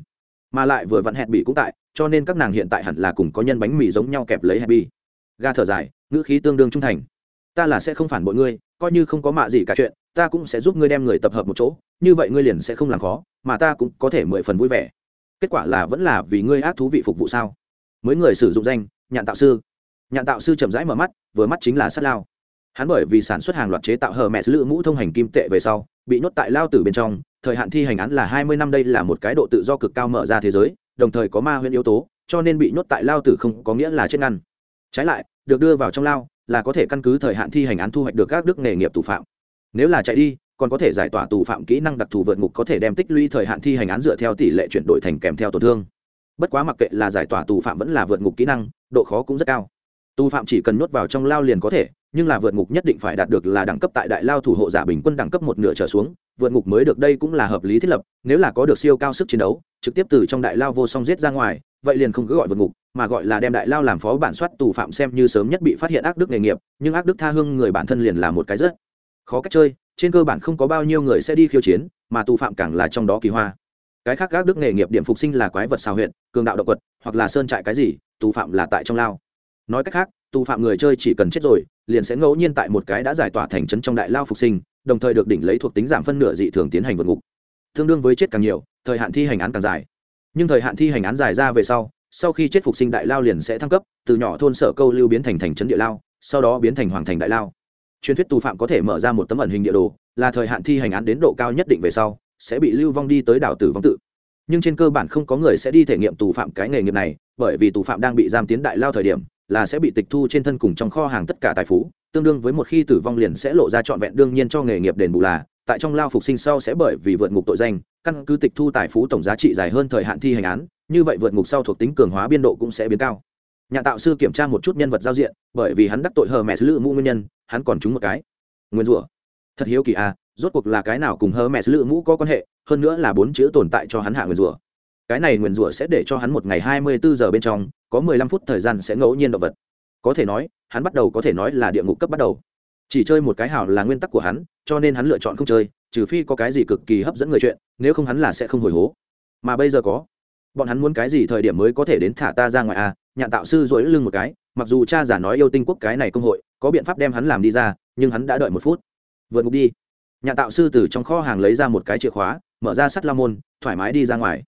mà lại vừa vặn hẹn bị cũng tại, cho nên các nàng hiện tại hẳn là cùng có nhân bánh mì giống nhau kẹp lấy hẹn bị ga thở dài, ngữ khí tương đương trung thành. Ta là sẽ không phản bội ngươi, coi như không có mạ gì cả chuyện, ta cũng sẽ giúp ngươi đem người tập hợp một chỗ, như vậy ngươi liền sẽ không làm khó, mà ta cũng có thể mười phần vui vẻ. Kết quả là vẫn là vì ngươi ác thú vị phục vụ sao? Mới người sử dụng danh, nhạn tạo sư. Nhạn tạo sư chậm rãi mở mắt, vừa mắt chính là sát lao. Hắn bởi vì sản xuất hàng loạt chế tạo hờ mẹ lữ mũ thông hành kim tệ về sau, bị nhốt tại lao tử bên trong thời hạn thi hành án là hai mươi năm, đây là một cái độ tự do cực cao mở ra thế giới, đồng thời có ma huyễn yếu tố, cho nên bị nhốt tại lao tử không có nghĩa là chết ngăn. Trái lại, được đưa vào trong lao là có thể căn cứ thời hạn thi hành án thu hoạch được các đức nghề nghiệp tù phạm. Nếu là chạy đi, còn có thể giải tỏa tù phạm kỹ năng đặc thù vượt ngục có thể đem tích lũy thời hạn thi hành án dựa theo tỷ lệ chuyển đổi thành kèm theo tổn thương. Bất quá mặc kệ là giải tỏa tù phạm vẫn là vượt ngục kỹ năng, độ khó cũng rất cao tù phạm chỉ cần nhốt vào trong lao liền có thể, nhưng là vượt ngục nhất định phải đạt được là đẳng cấp tại đại lao thủ hộ giả bình quân đẳng cấp một nửa trở xuống, vượt ngục mới được đây cũng là hợp lý thiết lập, nếu là có được siêu cao sức chiến đấu, trực tiếp từ trong đại lao vô song giết ra ngoài, vậy liền không cứ gọi vượt ngục, mà gọi là đem đại lao làm phó bản soát tù phạm xem như sớm nhất bị phát hiện ác đức nghề nghiệp, nhưng ác đức tha hương người bản thân liền là một cái rất khó cách chơi, trên cơ bản không có bao nhiêu người sẽ đi khiêu chiến, mà tù phạm càng là trong đó kỳ hoa. Cái khác ác đức nghề nghiệp điểm phục sinh là quái vật xào huyện cường đạo động vật hoặc là sơn trại cái gì, tù phạm là tại trong lao nói cách khác, tù phạm người chơi chỉ cần chết rồi, liền sẽ ngẫu nhiên tại một cái đã giải tỏa thành trấn trong đại lao phục sinh, đồng thời được đỉnh lấy thuộc tính giảm phân nửa dị thường tiến hành vượt ngục. Tương đương với chết càng nhiều, thời hạn thi hành án càng dài. Nhưng thời hạn thi hành án dài ra về sau sau khi chết phục sinh đại lao liền sẽ thăng cấp, từ nhỏ thôn sở câu lưu biến thành thành trấn địa lao, sau đó biến thành hoàng thành đại lao. Truyền thuyết tù phạm có thể mở ra một tấm ẩn hình địa đồ, là thời hạn thi hành án đến độ cao nhất định về sau, sẽ bị lưu vong đi tới đảo tử vong tự. Nhưng trên cơ bản không có người sẽ đi thể nghiệm tù phạm cái nghề nghiệp này, bởi vì tù phạm đang bị giam tiến đại lao thời điểm là sẽ bị tịch thu trên thân cùng trong kho hàng tất cả tài phú, tương đương với một khi tử vong liền sẽ lộ ra trọn vẹn đương nhiên cho nghề nghiệp đền bù là, tại trong lao phục sinh sau sẽ bởi vì vượt ngục tội danh, căn cứ tịch thu tài phú tổng giá trị dài hơn thời hạn thi hành án, như vậy vượt ngục sau thuộc tính cường hóa biên độ cũng sẽ biến cao. Nhà tạo sư kiểm tra một chút nhân vật giao diện, bởi vì hắn đắc tội hờ mẹ lữ mũ nguyên nhân, hắn còn trúng một cái. Nguyên rủa. Thật hiếu kỳ à rốt cuộc là cái nào cùng hờ mẹ lữ mũ có quan hệ, hơn nữa là bốn chữ tồn tại cho hắn hạ nguyên rủa cái này nguyên rủa sẽ để cho hắn một ngày hai mươi bốn giờ bên trong, có mười lăm phút thời gian sẽ ngẫu nhiên động vật. Có thể nói, hắn bắt đầu có thể nói là địa ngục cấp bắt đầu. Chỉ chơi một cái hào là nguyên tắc của hắn, cho nên hắn lựa chọn không chơi, trừ phi có cái gì cực kỳ hấp dẫn người chuyện, nếu không hắn là sẽ không hồi hố. Mà bây giờ có, bọn hắn muốn cái gì thời điểm mới có thể đến thả ta ra ngoài à? Nhạn tạo sư dỗi lưng một cái, mặc dù cha giả nói yêu tinh quốc cái này công hội, có biện pháp đem hắn làm đi ra, nhưng hắn đã đợi một phút. Vượt ngục đi. Nhạn tạo sư từ trong kho hàng lấy ra một cái chìa khóa, mở ra sắt la môn, thoải mái đi ra ngoài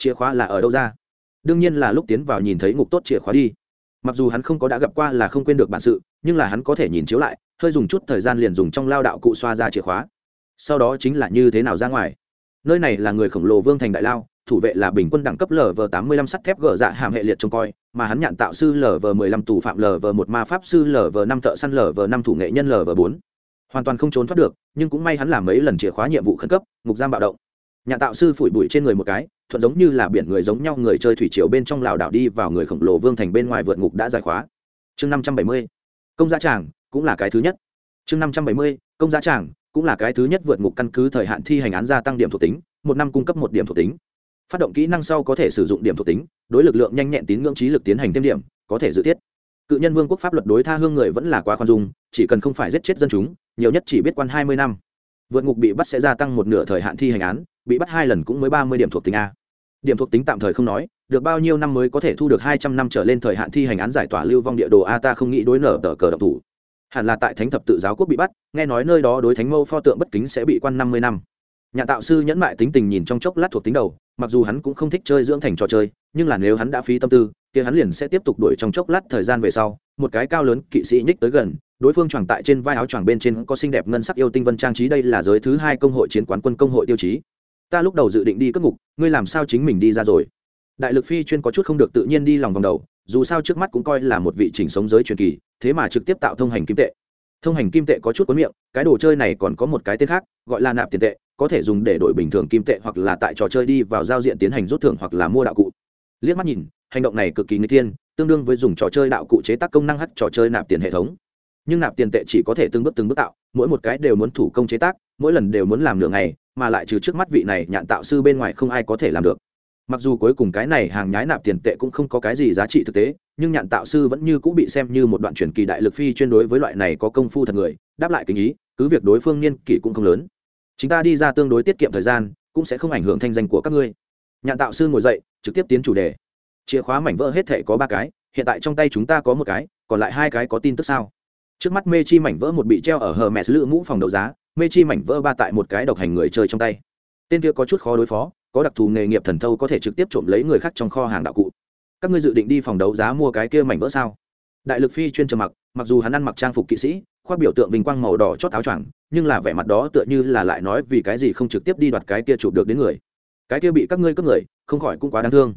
chìa khóa là ở đâu ra? Đương nhiên là lúc tiến vào nhìn thấy ngục tốt chìa khóa đi. Mặc dù hắn không có đã gặp qua là không quên được bản sự, nhưng là hắn có thể nhìn chiếu lại, hơi dùng chút thời gian liền dùng trong lao đạo cụ xoa ra chìa khóa. Sau đó chính là như thế nào ra ngoài? Nơi này là người khổng lồ vương thành đại lao, thủ vệ là bình quân đẳng cấp lv tám mươi lăm sắt thép gỡ dạ hàm hệ liệt trông coi, mà hắn nhạn tạo sư lv mười lăm tù phạm lv một ma pháp sư lv năm thợ săn lv năm thủ nghệ nhân lv bốn. Hoàn toàn không trốn thoát được, nhưng cũng may hắn làm mấy lần chìa khóa nhiệm vụ khẩn cấp, ngục giam bạo động nhà tạo sư phủi bụi trên người một cái, thuận giống như là biển người giống nhau người chơi thủy triều bên trong lảo đảo đi vào người khổng lồ vương thành bên ngoài vượt ngục đã giải khóa. Chương năm trăm bảy mươi, công giá tràng cũng là cái thứ nhất. Chương năm trăm bảy mươi, công giá tràng cũng là cái thứ nhất vượt ngục căn cứ thời hạn thi hành án gia tăng điểm thuộc tính, một năm cung cấp một điểm thuộc tính. Phát động kỹ năng sau có thể sử dụng điểm thuộc tính, đối lực lượng nhanh nhẹn tín ngưỡng trí lực tiến hành thêm điểm, có thể dự thiết cự nhân vương quốc pháp luật đối tha hương người vẫn là quá khoan dung, chỉ cần không phải giết chết dân chúng, nhiều nhất chỉ biết quan hai mươi năm. Vượt ngục bị bắt sẽ gia tăng một nửa thời hạn thi hành án bị bắt hai lần cũng mới ba mươi điểm thuộc tính a. Điểm thuộc tính tạm thời không nói, được bao nhiêu năm mới có thể thu được hai trăm năm trở lên thời hạn thi hành án giải tỏa lưu vong địa đồ a ta không nghĩ đối nở tờ cờ độc thủ. Hẳn là tại thánh thập tự giáo quốc bị bắt, nghe nói nơi đó đối thánh mâu pho tượng bất kính sẽ bị quan năm mươi năm. Nhà tạo sư nhẫn mại tính tình nhìn trong chốc lát thuộc tính đầu, mặc dù hắn cũng không thích chơi dưỡng thành trò chơi, nhưng là nếu hắn đã phí tâm tư thì hắn liền sẽ tiếp tục đuổi trong chốc lát thời gian về sau, một cái cao lớn kỵ sĩ nhích tới gần, đối phương choàng tại trên vai áo choàng bên trên có xinh đẹp ngân sắc yêu tinh vân trang trí đây là giới thứ hai công hội chiến quán quân công hội tiêu chí ta lúc đầu dự định đi cất ngục, ngươi làm sao chính mình đi ra rồi? Đại lực phi chuyên có chút không được tự nhiên đi lòng vòng đầu, dù sao trước mắt cũng coi là một vị chỉnh sống giới truyền kỳ, thế mà trực tiếp tạo thông hành kim tệ. Thông hành kim tệ có chút cuốn miệng, cái đồ chơi này còn có một cái tên khác, gọi là nạp tiền tệ, có thể dùng để đổi bình thường kim tệ hoặc là tại trò chơi đi vào giao diện tiến hành rút thưởng hoặc là mua đạo cụ. Liếc mắt nhìn, hành động này cực kỳ nguy tiên tương đương với dùng trò chơi đạo cụ chế tác công năng hắt trò chơi nạp tiền hệ thống. Nhưng nạp tiền tệ chỉ có thể từng bước từng bước tạo, mỗi một cái đều muốn thủ công chế tác, mỗi lần đều muốn làm nửa ngày mà lại trừ trước mắt vị này nhạn tạo sư bên ngoài không ai có thể làm được. Mặc dù cuối cùng cái này hàng nhái nạp tiền tệ cũng không có cái gì giá trị thực tế, nhưng nhạn tạo sư vẫn như cũng bị xem như một đoạn truyền kỳ đại lực phi chuyên đối với loại này có công phu thật người, đáp lại kinh ý, cứ việc đối phương niên kỷ cũng không lớn. Chúng ta đi ra tương đối tiết kiệm thời gian, cũng sẽ không ảnh hưởng thanh danh của các ngươi. Nhạn tạo sư ngồi dậy, trực tiếp tiến chủ đề. Chìa khóa mảnh vỡ hết thể có ba cái, hiện tại trong tay chúng ta có một cái, còn lại hai cái có tin tức sao? Trước mắt mê chi mảnh vỡ một bị treo ở hờ mẹ lựa mũ phòng đấu giá mê chi mảnh vỡ ba tại một cái độc hành người chơi trong tay. Tên kia có chút khó đối phó, có đặc thù nghề nghiệp thần thâu có thể trực tiếp trộm lấy người khác trong kho hàng đạo cụ. Các ngươi dự định đi phòng đấu giá mua cái kia mảnh vỡ sao? Đại lực phi chuyên trầm mặc mặc dù hắn ăn mặc trang phục kỵ sĩ, khoác biểu tượng vinh quang màu đỏ chót áo choàng, nhưng là vẻ mặt đó tựa như là lại nói vì cái gì không trực tiếp đi đoạt cái kia chụp được đến người. Cái kia bị các ngươi cướp người, không khỏi cũng quá đáng thương.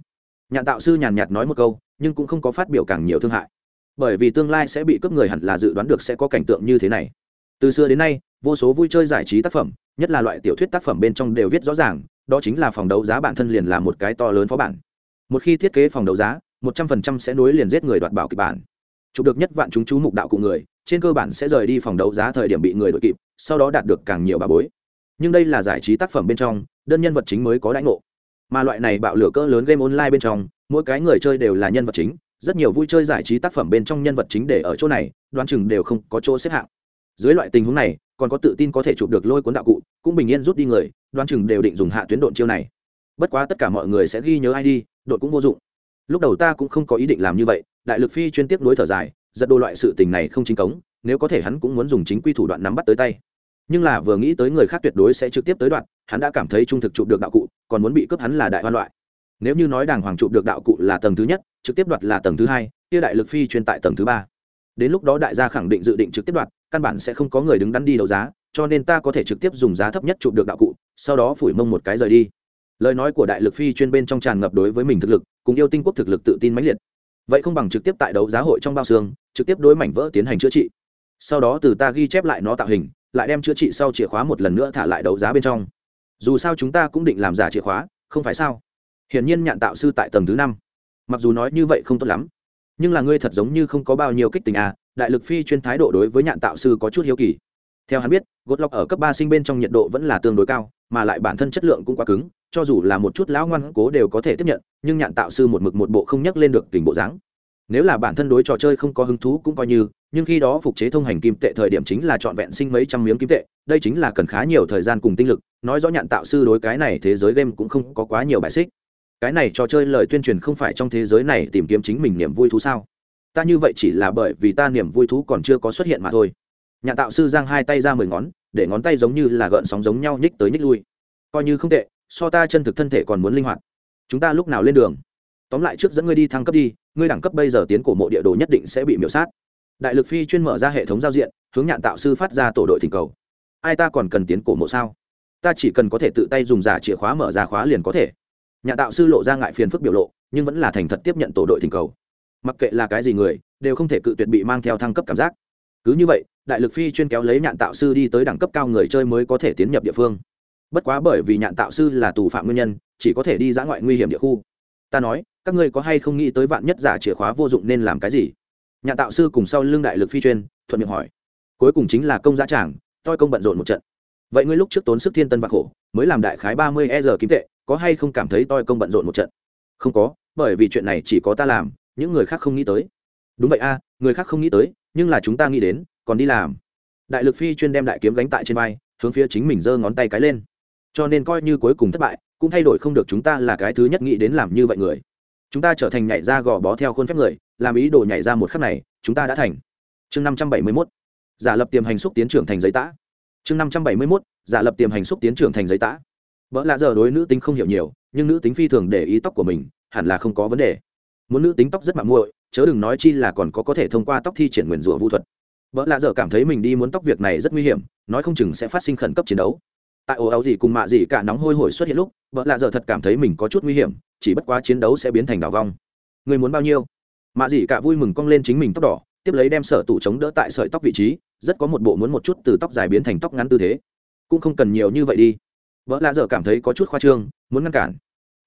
Nhạn tạo sư nhàn nhạt nói một câu, nhưng cũng không có phát biểu càng nhiều thương hại. Bởi vì tương lai sẽ bị cướp người hẳn là dự đoán được sẽ có cảnh tượng như thế này. Từ xưa đến nay vô số vui chơi giải trí tác phẩm, nhất là loại tiểu thuyết tác phẩm bên trong đều viết rõ ràng, đó chính là phòng đấu giá bản thân liền là một cái to lớn phó bản. Một khi thiết kế phòng đấu giá, một trăm phần trăm sẽ nối liền giết người đoạt bảo kịch bản. Chụp được nhất vạn chúng chú mục đạo cụ người, trên cơ bản sẽ rời đi phòng đấu giá thời điểm bị người đội kịp, sau đó đạt được càng nhiều bà bối. Nhưng đây là giải trí tác phẩm bên trong, đơn nhân vật chính mới có đãi ngộ. Mà loại này bạo lửa cỡ lớn game online bên trong, mỗi cái người chơi đều là nhân vật chính, rất nhiều vui chơi giải trí tác phẩm bên trong nhân vật chính để ở chỗ này, đoán chừng đều không có chỗ xếp hạng dưới loại tình huống này còn có tự tin có thể chụp được lôi cuốn đạo cụ cũng bình yên rút đi người đoan chừng đều định dùng hạ tuyến độn chiêu này. Bất quá tất cả mọi người sẽ ghi nhớ ai đi, đội cũng vô dụng. Lúc đầu ta cũng không có ý định làm như vậy đại lực phi chuyên tiếp nối thở dài giật đồ loại sự tình này không chính cống nếu có thể hắn cũng muốn dùng chính quy thủ đoạn nắm bắt tới tay. Nhưng là vừa nghĩ tới người khác tuyệt đối sẽ trực tiếp tới đoạn hắn đã cảm thấy trung thực chụp được đạo cụ còn muốn bị cướp hắn là đại hoan loại. Nếu như nói đàng hoàng chụp được đạo cụ là tầng thứ nhất trực tiếp đoạt là tầng thứ hai kia đại lực phi chuyên tại tầng thứ ba. Đến lúc đó đại gia khẳng định dự định trực tiếp đoạt căn bản sẽ không có người đứng đắn đi đấu giá, cho nên ta có thể trực tiếp dùng giá thấp nhất chụp được đạo cụ, sau đó phủi mông một cái rời đi. Lời nói của đại lực phi chuyên bên trong tràn ngập đối với mình thực lực, cùng yêu tinh quốc thực lực tự tin mãnh liệt. Vậy không bằng trực tiếp tại đấu giá hội trong bao xương, trực tiếp đối mảnh vỡ tiến hành chữa trị. Sau đó từ ta ghi chép lại nó tạo hình, lại đem chữa trị sau chìa khóa một lần nữa thả lại đấu giá bên trong. Dù sao chúng ta cũng định làm giả chìa khóa, không phải sao? Hiển nhiên nhạn tạo sư tại tầng thứ năm. Mặc dù nói như vậy không tốt lắm, nhưng là ngươi thật giống như không có bao nhiêu kích tình à đại lực phi chuyên thái độ đối với nhạn tạo sư có chút hiếu kỳ. Theo hắn biết gột lọc ở cấp ba sinh bên trong nhiệt độ vẫn là tương đối cao, mà lại bản thân chất lượng cũng quá cứng, cho dù là một chút lão ngoan cố đều có thể tiếp nhận, nhưng nhạn tạo sư một mực một bộ không nhắc lên được tình bộ dáng. Nếu là bản thân đối trò chơi không có hứng thú cũng coi như, nhưng khi đó phục chế thông hành kim tệ thời điểm chính là trọn vẹn sinh mấy trăm miếng kim tệ, đây chính là cần khá nhiều thời gian cùng tinh lực, nói rõ nhạn tạo sư đối cái này thế giới game cũng không có quá nhiều bài xích. Cái này trò chơi lời tuyên truyền không phải trong thế giới này tìm kiếm chính mình niềm vui thú sao? Ta như vậy chỉ là bởi vì ta niềm vui thú còn chưa có xuất hiện mà thôi. Nhà tạo sư giang hai tay ra mười ngón, để ngón tay giống như là gợn sóng giống nhau nhích tới nhích lui. Coi như không tệ, so ta chân thực thân thể còn muốn linh hoạt. Chúng ta lúc nào lên đường? Tóm lại trước dẫn ngươi đi thăng cấp đi, ngươi đẳng cấp bây giờ tiến cổ mộ địa đồ nhất định sẽ bị miễu sát. Đại lực phi chuyên mở ra hệ thống giao diện, hướng nhạn tạo sư phát ra tổ đội thỉnh cầu. Ai ta còn cần tiến cổ mộ sao? Ta chỉ cần có thể tự tay dùng giả chìa khóa mở ra khóa liền có thể. Nhà tạo sư lộ ra ngại phiền phức biểu lộ, nhưng vẫn là thành thật tiếp nhận tổ đội thỉnh cầu mặc kệ là cái gì người, đều không thể cự tuyệt bị mang theo thăng cấp cảm giác. Cứ như vậy, đại lực phi chuyên kéo lấy nhạn tạo sư đi tới đẳng cấp cao người chơi mới có thể tiến nhập địa phương. Bất quá bởi vì nhạn tạo sư là tù phạm nguyên nhân, chỉ có thể đi dã ngoại nguy hiểm địa khu. Ta nói, các ngươi có hay không nghĩ tới vạn nhất giả chìa khóa vô dụng nên làm cái gì? Nhạn tạo sư cùng sau lưng đại lực phi chuyên, thuận miệng hỏi. Cuối cùng chính là công giá tràng, toi công bận rộn một trận. Vậy ngươi lúc trước tốn sức thiên tân vạc khổ, mới làm đại khái ba mươi e giờ kiếm tệ, có hay không cảm thấy toi công bận rộn một trận? Không có, bởi vì chuyện này chỉ có ta làm những người khác không nghĩ tới. Đúng vậy a, người khác không nghĩ tới, nhưng là chúng ta nghĩ đến, còn đi làm. Đại lực phi chuyên đem đại kiếm gánh tại trên vai, hướng phía chính mình giơ ngón tay cái lên. Cho nên coi như cuối cùng thất bại, cũng thay đổi không được chúng ta là cái thứ nhất nghĩ đến làm như vậy người. Chúng ta trở thành nhảy ra gò bó theo khuôn phép người, làm ý đồ nhảy ra một khắc này, chúng ta đã thành. Chương năm trăm bảy mươi mốt, giả lập tiềm hành xúc tiến trưởng thành giấy tã chương năm trăm bảy mươi mốt, giả lập tiềm hành xúc tiến trưởng thành giấy tã vợ lạ giờ đối nữ tính không hiểu nhiều, nhưng nữ tính phi thường để ý tóc của mình, hẳn là không có vấn đề muốn nữ tính tóc rất mạng muội, chớ đừng nói chi là còn có có thể thông qua tóc thi triển nguyền rủa vũ thuật. Vợ lạ dở cảm thấy mình đi muốn tóc việc này rất nguy hiểm, nói không chừng sẽ phát sinh khẩn cấp chiến đấu. Tại ồ áo gì cùng mạ gì cả nóng hôi hổi xuất hiện lúc, vợ lạ dở thật cảm thấy mình có chút nguy hiểm, chỉ bất quá chiến đấu sẽ biến thành đảo vong. Người muốn bao nhiêu? Mạ gì cả vui mừng cong lên chính mình tóc đỏ, tiếp lấy đem sở tủ chống đỡ tại sợi tóc vị trí, rất có một bộ muốn một chút từ tóc dài biến thành tóc ngắn tư thế. Cũng không cần nhiều như vậy đi. Vợ lạ dở cảm thấy có chút khoa trương, muốn ngăn cản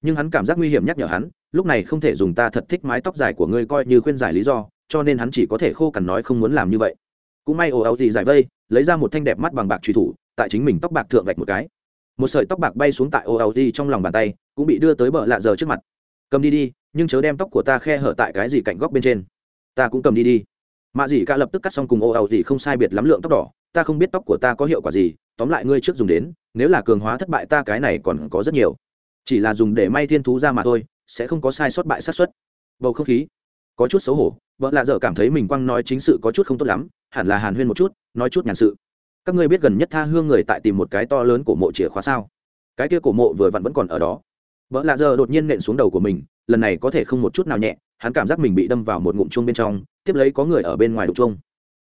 nhưng hắn cảm giác nguy hiểm nhắc nhở hắn, lúc này không thể dùng ta thật thích mái tóc dài của ngươi coi như khuyên giải lý do, cho nên hắn chỉ có thể khô cằn nói không muốn làm như vậy. Cũng may ồ áo gì giải vây, lấy ra một thanh đẹp mắt bằng bạc truy thủ, tại chính mình tóc bạc thượng vạch một cái. Một sợi tóc bạc bay xuống tại ồ áo gì trong lòng bàn tay, cũng bị đưa tới bờ lạ giờ trước mặt. Cầm đi đi, nhưng chớ đem tóc của ta khe hở tại cái gì cạnh góc bên trên. Ta cũng cầm đi đi. Mạ dì ca lập tức cắt xong cùng ồ áo gì không sai biệt lắm lượng tóc đỏ, ta không biết tóc của ta có hiệu quả gì, tóm lại ngươi trước dùng đến, nếu là cường hóa thất bại ta cái này còn có rất nhiều chỉ là dùng để may thiên thú ra mà thôi, sẽ không có sai sót bại sát xuất bầu không khí, có chút xấu hổ, vợ lạ dở cảm thấy mình quăng nói chính sự có chút không tốt lắm, hẳn là hàn huyên một chút, nói chút nhàn sự. Các ngươi biết gần nhất tha hương người tại tìm một cái to lớn của mộ chìa khóa sao? Cái kia cổ mộ vừa vặn vẫn còn ở đó. Vợ lạ dở đột nhiên nện xuống đầu của mình, lần này có thể không một chút nào nhẹ, hắn cảm giác mình bị đâm vào một ngụm chuông bên trong, tiếp lấy có người ở bên ngoài đục chuông.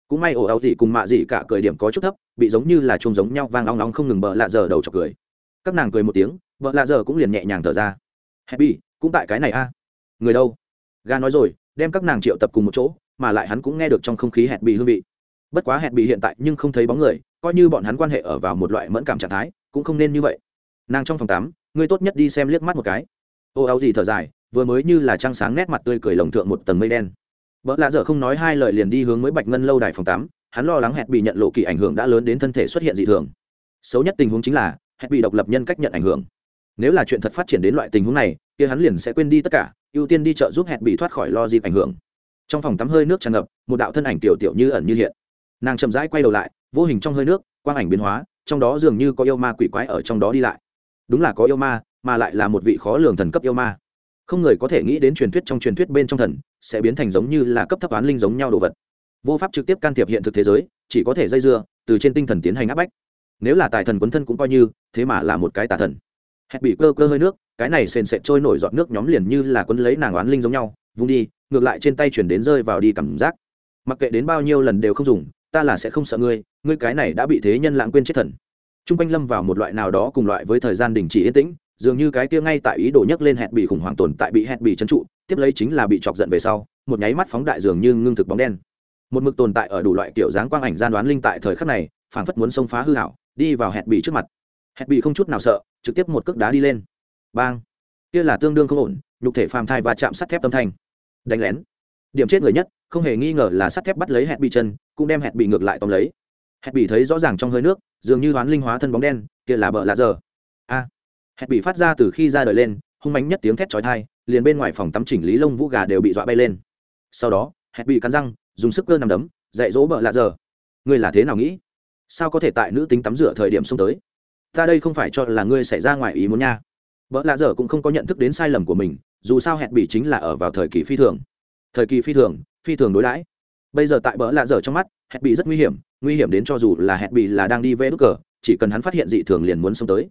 Cũng may ổ áo dị cùng mạ dị cả cười điểm có chút thấp, bị giống như là chuông giống nhau vang long long không ngừng bợ lạ giờ đầu chọc cười. Các nàng cười một tiếng vợ lạ giờ cũng liền nhẹ nhàng thở ra. Happy, cũng tại cái này a. Người đâu? Ga nói rồi, đem các nàng triệu tập cùng một chỗ, mà lại hắn cũng nghe được trong không khí hẹn bị hương vị. Bất quá hẹn bị hiện tại nhưng không thấy bóng người, coi như bọn hắn quan hệ ở vào một loại mẫn cảm trạng thái, cũng không nên như vậy. Nàng trong phòng tắm ngươi tốt nhất đi xem liếc mắt một cái. Ô, áo gì thở dài, vừa mới như là trăng sáng nét mặt tươi cười lồng thượng một tầng mây đen. Vợ lạ dở không nói hai lời liền đi hướng mới bạch ngân lâu đài phòng tắm, hắn lo lắng hẹn bị nhận lộ kỳ ảnh hưởng đã lớn đến thân thể xuất hiện dị thường. Xấu nhất tình huống chính là hẹn bị độc lập nhân cách nhận ảnh hưởng nếu là chuyện thật phát triển đến loại tình huống này, kia hắn liền sẽ quên đi tất cả, ưu tiên đi chợ giúp hẹn bị thoát khỏi lo dịp ảnh hưởng. Trong phòng tắm hơi nước tràn ngập, một đạo thân ảnh tiểu tiểu như ẩn như hiện. Nàng chậm rãi quay đầu lại, vô hình trong hơi nước, quang ảnh biến hóa, trong đó dường như có yêu ma quỷ quái ở trong đó đi lại. Đúng là có yêu ma, mà lại là một vị khó lường thần cấp yêu ma. Không người có thể nghĩ đến truyền thuyết trong truyền thuyết bên trong thần, sẽ biến thành giống như là cấp thấp án linh giống nhau đồ vật. Vô pháp trực tiếp can thiệp hiện thực thế giới, chỉ có thể dây dưa, từ trên tinh thần tiến hành áp bách. Nếu là tài thần quấn thân cũng coi như, thế mà là một cái tà thần hẹn bị cơ cơ hơi nước, cái này sền sệt trôi nổi giọt nước nhóm liền như là quấn lấy nàng oán linh giống nhau, vung đi, ngược lại trên tay chuyển đến rơi vào đi cảm giác. Mặc kệ đến bao nhiêu lần đều không dùng, ta là sẽ không sợ ngươi ngươi cái này đã bị thế nhân lãng quên chết thần. T r u n g quanh lâm vào một loại nào đó cùng loại với thời gian đình chỉ yên tĩnh, dường như cái kia ngay tại ý đồ nhấc lên hẹn bị khủng hoảng tồn tại bị hẹn bị trấn trụ, tiếp lấy chính là bị chọc giận về sau, một nháy mắt phóng đại dường như ngưng thực bóng đen. Một mực tồn tại ở đủ loại kiểu dáng quang ảnh gian đoán linh tại thời khắc này, phảng phất muốn xông phá hư hảo đi vào hẹn bị trước mặt hẹn bị không chút nào sợ, trực tiếp một cước đá đi lên. Bang. Kia là tương đương không ổn, nhục thể phàm thai và chạm sắt thép tâm thanh. Đánh lén. Điểm chết người nhất, không hề nghi ngờ là sắt thép bắt lấy hẹn bị chân, cũng đem hẹn bị ngược lại tóm lấy. Hẹn bị thấy rõ ràng trong hơi nước, dường như đoán linh hóa thân bóng đen, kia là bợ lạ giờ. A. À. hẹn bị phát ra từ khi ra đời lên, hung mánh nhất tiếng thét chói thai liền bên ngoài phòng tắm chỉnh lý lông vũ gà đều bị dọa bay lên. Sau đó, hẹn bị cắn răng, dùng sức cơ nằm đấm, dạy dỗ bợ lạ giờ. Ngươi là thế nào nghĩ? Sao có thể tại nữ tính tắm rửa thời điểm xông tới? Ta đây không phải cho là ngươi xảy ra ngoài ý muốn nha. Vợ lạ dở cũng không có nhận thức đến sai lầm của mình, dù sao hẹn bị chính là ở vào thời kỳ phi thường. Thời kỳ phi thường phi thường đối đãi. Bây giờ tại bỡ lạ dở trong mắt, hẹn bị rất nguy hiểm nguy hiểm đến cho dù là hẹn bị là đang đi vẽ đúc cờ, chỉ cần hắn phát hiện dị thường liền muốn xông tới.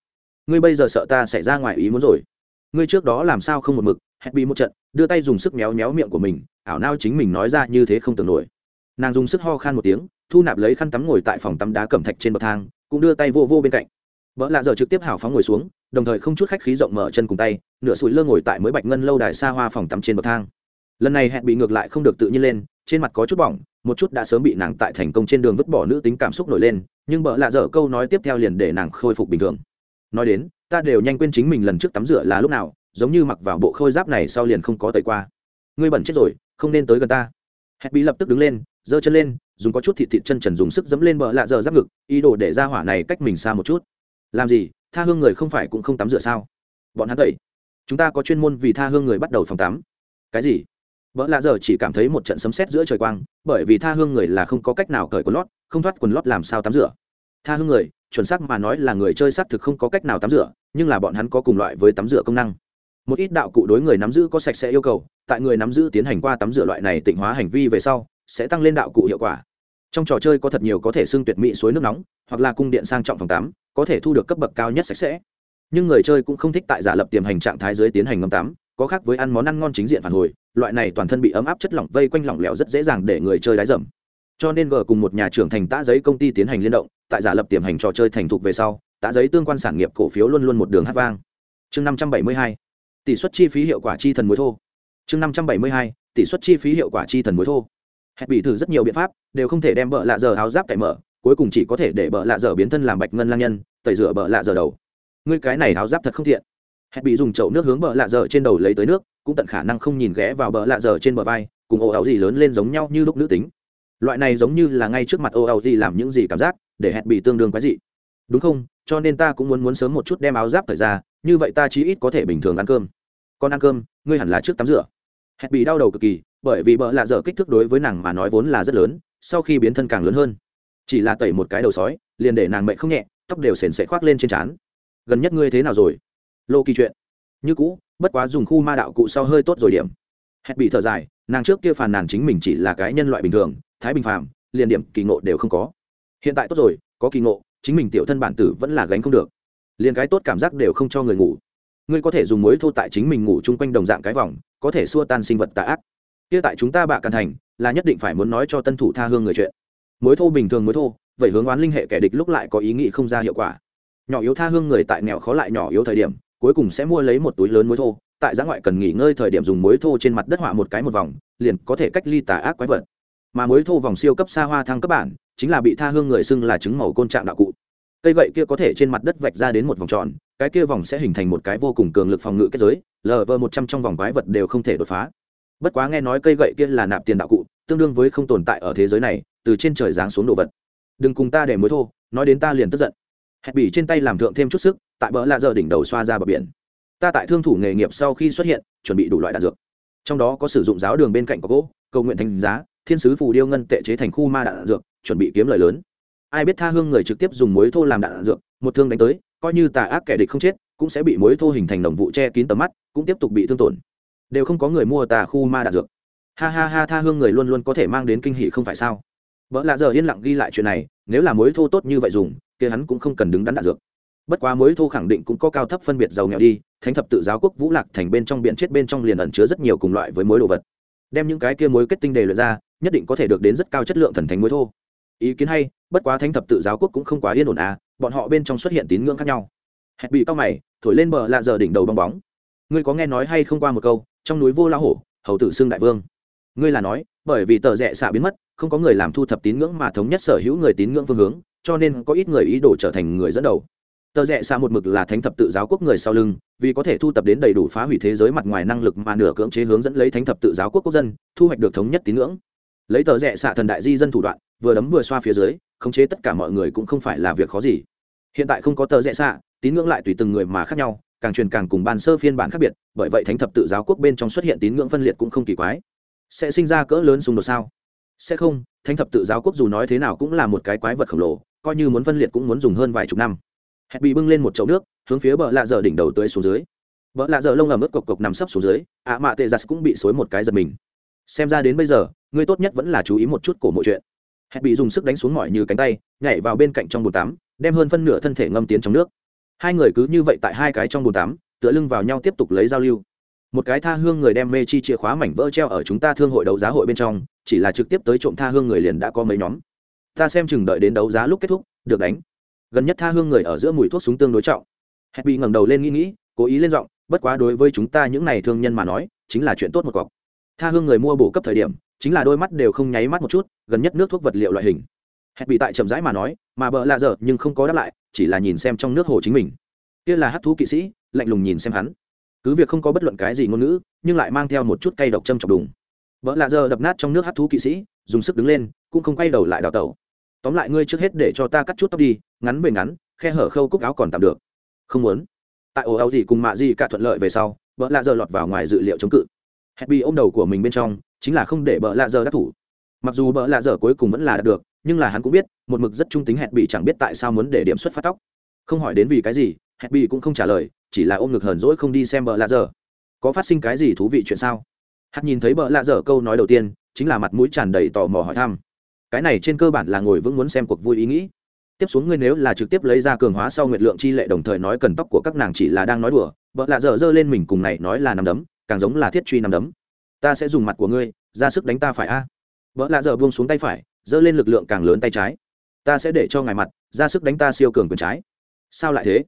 Ngươi bây giờ sợ ta xảy ra ngoài ý muốn rồi. Ngươi trước đó làm sao không một mực, hẹn bị một trận, đưa tay dùng sức méo méo miệng của mình, ảo nao chính mình nói ra như thế không tưởng nổi. Nàng dùng sức ho khan một tiếng, thu nạp lấy khăn tắm ngồi tại phòng tắm đá cẩm thạch trên bậc thang, cũng đưa tay vô vô bên cạnh vợ lạ giờ trực tiếp hào phóng ngồi xuống, đồng thời không chút khách khí rộng mở chân cùng tay, nửa sủi lơ ngồi tại mới bạch ngân lâu đài xa hoa phòng tắm trên bậc thang. Lần này hẹn bị ngược lại không được tự nhiên lên, trên mặt có chút bỏng, một chút đã sớm bị nàng tại thành công trên đường vứt bỏ nữ tính cảm xúc nổi lên, nhưng vợ lạ dở câu nói tiếp theo liền để nàng khôi phục bình thường. Nói đến, ta đều nhanh quên chính mình lần trước tắm rửa là lúc nào, giống như mặc vào bộ khôi giáp này sau liền không có tẩy qua. Ngươi bẩn chết rồi, không nên tới gần ta. Hẹn bị lập tức đứng lên, giơ chân lên, dùng có chút thịt thịt chân trần dùng sức dẫm lên bờ lạ dở giáp ngực, ý đồ để ra hỏa này cách mình xa một chút làm gì, tha hương người không phải cũng không tắm rửa sao? Bọn hắn tẩy. Chúng ta có chuyên môn vì tha hương người bắt đầu phòng tắm. Cái gì? Vợ lạ giờ chỉ cảm thấy một trận sấm sét giữa trời quang, bởi vì tha hương người là không có cách nào cởi quần lót, không thoát quần lót làm sao tắm rửa. Tha hương người, chuẩn xác mà nói là người chơi xác thực không có cách nào tắm rửa, nhưng là bọn hắn có cùng loại với tắm rửa công năng. Một ít đạo cụ đối người nắm giữ có sạch sẽ yêu cầu, tại người nắm giữ tiến hành qua tắm rửa loại này tịnh hóa hành vi về sau, sẽ tăng lên đạo cụ hiệu quả. Trong trò chơi có thật nhiều có thể xưng tuyệt mỹ suối nước nóng, hoặc là cung điện sang trọng phòng tắm có thể thu được cấp bậc cao nhất sạch sẽ. Nhưng người chơi cũng không thích tại giả lập tiềm hành trạng thái dưới tiến hành ngâm tắm, có khác với ăn món ăn ngon chính diện phản hồi, loại này toàn thân bị ấm áp chất lỏng vây quanh lỏng lẻo rất dễ dàng để người chơi đái dầm. Cho nên g cùng một nhà trưởng thành tạ giấy công ty tiến hành liên động, tại giả lập tiềm hành trò chơi thành thục về sau tạ giấy tương quan sản nghiệp cổ phiếu luôn luôn một đường hát vang. Chương năm trăm bảy mươi hai, tỷ suất chi phí hiệu quả chi thần muối thô. Chương năm trăm bảy mươi hai, tỷ suất chi phí hiệu quả chi thần muối thô. Hẹn bị thử rất nhiều biện pháp, đều không thể đem vợ lạ giờ áo giáp cậy mở cuối cùng chỉ có thể để bợ lạ dở biến thân làm bạch ngân lang nhân, tẩy rửa bợ lạ dở đầu. Ngươi cái này áo giáp thật không thiện. Hẹn bị dùng chậu nước hướng bợ lạ dở trên đầu lấy tới nước, cũng tận khả năng không nhìn ghé vào bợ lạ dở trên bờ vai, cùng ô áo gì lớn lên giống nhau như lúc nữ tính. Loại này giống như là ngay trước mặt ô áo gì làm những gì cảm giác, để hẹn bị tương đương quái dị. Đúng không? Cho nên ta cũng muốn muốn sớm một chút đem áo giáp thời ra, như vậy ta chí ít có thể bình thường ăn cơm. Còn ăn cơm, ngươi hẳn là trước tắm rửa. Hẹn bị đau đầu cực kỳ, bởi vì bợ lạ dở kích thước đối với nàng mà nói vốn là rất lớn, sau khi biến thân càng lớn hơn chỉ là tẩy một cái đầu sói, liền để nàng mệnh không nhẹ, tóc đều sền sệ khoác lên trên trán. Gần nhất ngươi thế nào rồi? Lô kỳ chuyện. Như cũ, bất quá dùng khu ma đạo cụ sau hơi tốt rồi điểm. Hẹn bị thở dài, nàng trước kia phàn nàn chính mình chỉ là cái nhân loại bình thường, thái bình phàm, liền điểm kỳ ngộ đều không có. Hiện tại tốt rồi, có kỳ ngộ, chính mình tiểu thân bản tử vẫn là gánh không được. Liền cái tốt cảm giác đều không cho người ngủ. Ngươi có thể dùng muối thô tại chính mình ngủ chung quanh đồng dạng cái vòng, có thể xua tan sinh vật tạ ác. Kia tại chúng ta bạ càn thành, là nhất định phải muốn nói cho tân thủ tha hương người chuyện mối thô bình thường mối thô, vậy hướng oán linh hệ kẻ địch lúc lại có ý nghĩ không ra hiệu quả. Nhỏ yếu tha hương người tại nghèo khó lại nhỏ yếu thời điểm, cuối cùng sẽ mua lấy một túi lớn muối thô, tại giã ngoại cần nghỉ ngơi thời điểm dùng muối thô trên mặt đất họa một cái một vòng, liền có thể cách ly tà ác quái vật. Mà muối thô vòng siêu cấp xa hoa thăng cấp bản, chính là bị tha hương người xưng là trứng màu côn trạng đạo cụ. Cây gậy kia có thể trên mặt đất vạch ra đến một vòng tròn, cái kia vòng sẽ hình thành một cái vô cùng cường lực phòng ngự kết giới lv một trăm trong vòng quái vật đều không thể đột phá. Bất quá nghe nói cây gậy kia là nạp tiền đạo cụ tương đương với không tồn tại ở thế giới này, từ trên trời giáng xuống đồ vật. Đừng cùng ta để muối thô, nói đến ta liền tức giận. Hẹn bỉ trên tay làm thượng thêm chút sức, tại bờ lạ giờ đỉnh đầu xoa ra bờ biển. Ta tại thương thủ nghề nghiệp sau khi xuất hiện, chuẩn bị đủ loại đạn dược. Trong đó có sử dụng giáo đường bên cạnh có gỗ, cầu nguyện thành giá, thiên sứ phù điêu ngân tệ chế thành khu ma đạn dược, chuẩn bị kiếm lời lớn. Ai biết tha hương người trực tiếp dùng muối thô làm đạn dược, một thương đánh tới, coi như tà ác kẻ địch không chết, cũng sẽ bị muối thô hình thành đồng vụ che kín tầm mắt, cũng tiếp tục bị thương tổn. Đều không có người mua tà khu ma đạn dược ha ha ha tha hương người luôn luôn có thể mang đến kinh hỷ không phải sao? Vợ lạ giờ yên lặng ghi lại chuyện này, nếu là mối thô tốt như vậy dùng, kia hắn cũng không cần đứng đắn đạn dược. Bất quá mối thô khẳng định cũng có cao thấp phân biệt giàu nghèo đi, thánh thập tự giáo quốc vũ lạc thành bên trong biển chết bên trong liền ẩn chứa rất nhiều cùng loại với mối đồ vật. Đem những cái kia mối kết tinh đề luyện ra, nhất định có thể được đến rất cao chất lượng thần thánh mối thô. Ý kiến hay, bất quá thánh thập tự giáo quốc cũng không quá yên ổn à bọn họ bên trong xuất hiện tín ngưỡng khác nhau. Hẹn bị tóc mày, thổi lên bờ lạ giờ đỉnh đầu bong bóng. Ngươi có nghe nói hay không qua một câu, trong núi vô la hổ, hầu tử xương đại vương ngươi là nói, bởi vì tờ rẽ xạ biến mất, không có người làm thu thập tín ngưỡng mà thống nhất sở hữu người tín ngưỡng phương hướng, cho nên có ít người ý đồ trở thành người dẫn đầu. Tờ rẽ xạ một mực là thánh thập tự giáo quốc người sau lưng, vì có thể thu thập đến đầy đủ phá hủy thế giới mặt ngoài năng lực mà nửa cưỡng chế hướng dẫn lấy thánh thập tự giáo quốc quốc dân, thu hoạch được thống nhất tín ngưỡng. Lấy tờ rẽ xạ thần đại di dân thủ đoạn, vừa đấm vừa xoa phía dưới, khống chế tất cả mọi người cũng không phải là việc khó gì. Hiện tại không có tờ rẽ xạ, tín ngưỡng lại tùy từng người mà khác nhau, càng truyền càng cùng ban sơ phiên bản khác biệt, bởi vậy thánh thập tự giáo quốc bên trong xuất hiện tín ngưỡng phân liệt cũng không kỳ quái sẽ sinh ra cỡ lớn xung đột sao? Sẽ không, thánh thập tự giáo quốc dù nói thế nào cũng là một cái quái vật khổng lồ, coi như muốn phân liệt cũng muốn dùng hơn vài chục năm. Hẹn bị bưng lên một chậu nước, hướng phía bờ lạ dở đỉnh đầu tới xuống dưới. Bờ lạ dở lông ẩm ướt cộc cộc nằm sấp xuống dưới, ạ mạ tệ giặt cũng bị xối một cái giật mình. Xem ra đến bây giờ, ngươi tốt nhất vẫn là chú ý một chút cổ mọi chuyện. Hẹn bị dùng sức đánh xuống mỏi như cánh tay, nhảy vào bên cạnh trong bồn tắm, đem hơn phân nửa thân thể ngâm tiến trong nước. Hai người cứ như vậy tại hai cái trong bồn tắm, tựa lưng vào nhau tiếp tục lấy giao lưu một cái tha hương người đem mê chi chìa khóa mảnh vỡ treo ở chúng ta thương hội đấu giá hội bên trong, chỉ là trực tiếp tới trộm tha hương người liền đã có mấy nhóm. Ta xem chừng đợi đến đấu giá lúc kết thúc, được đánh. Gần nhất tha hương người ở giữa mùi thuốc súng tương đối trọng. Hẹn bị ngẩng đầu lên nghĩ nghĩ, cố ý lên giọng, bất quá đối với chúng ta những này thương nhân mà nói, chính là chuyện tốt một cọc. Tha hương người mua bổ cấp thời điểm, chính là đôi mắt đều không nháy mắt một chút, gần nhất nước thuốc vật liệu loại hình. Hẹn bị tại chậm rãi mà nói, mà bợ lạ dở nhưng không có đáp lại, chỉ là nhìn xem trong nước hồ chính mình. Kia là hát thú kỵ sĩ, lạnh lùng nhìn xem hắn cứ việc không có bất luận cái gì ngôn ngữ, nhưng lại mang theo một chút cây độc châm chọc đùng. Vợ lạ giờ đập nát trong nước hát thú kỵ sĩ, dùng sức đứng lên, cũng không quay đầu lại đào tẩu. Tóm lại ngươi trước hết để cho ta cắt chút tóc đi, ngắn về ngắn, khe hở khâu cúc áo còn tạm được. Không muốn. Tại ổ áo gì cùng mạ gì cả thuận lợi về sau, vợ lạ giờ lọt vào ngoài dự liệu chống cự. Hẹp bị ôm đầu của mình bên trong, chính là không để vợ lạ giờ đắc thủ. Mặc dù vợ lạ giờ cuối cùng vẫn là đạt được, nhưng là hắn cũng biết, một mực rất trung tính hẹp bị chẳng biết tại sao muốn để điểm xuất phát tóc. Không hỏi đến vì cái gì, hẹp bị cũng không trả lời chỉ là ôm ngực hờn dỗi không đi xem bợ lạ dở. có phát sinh cái gì thú vị chuyện sao? Hát nhìn thấy bợ lạ dở câu nói đầu tiên, chính là mặt mũi tràn đầy tò mò hỏi thăm. Cái này trên cơ bản là ngồi vững muốn xem cuộc vui ý nghĩ. Tiếp xuống ngươi nếu là trực tiếp lấy ra cường hóa sau nguyệt lượng chi lệ đồng thời nói cần tóc của các nàng chỉ là đang nói đùa bợ lạ dở dơ lên mình cùng này nói là nằm đấm, càng giống là thiết truy nằm đấm. Ta sẽ dùng mặt của ngươi, ra sức đánh ta phải a. Bợ lạ dở buông xuống tay phải dơ lên lực lượng càng lớn tay trái. Ta sẽ để cho ngài mặt, ra sức đánh ta siêu cường quyền trái. Sao lại thế?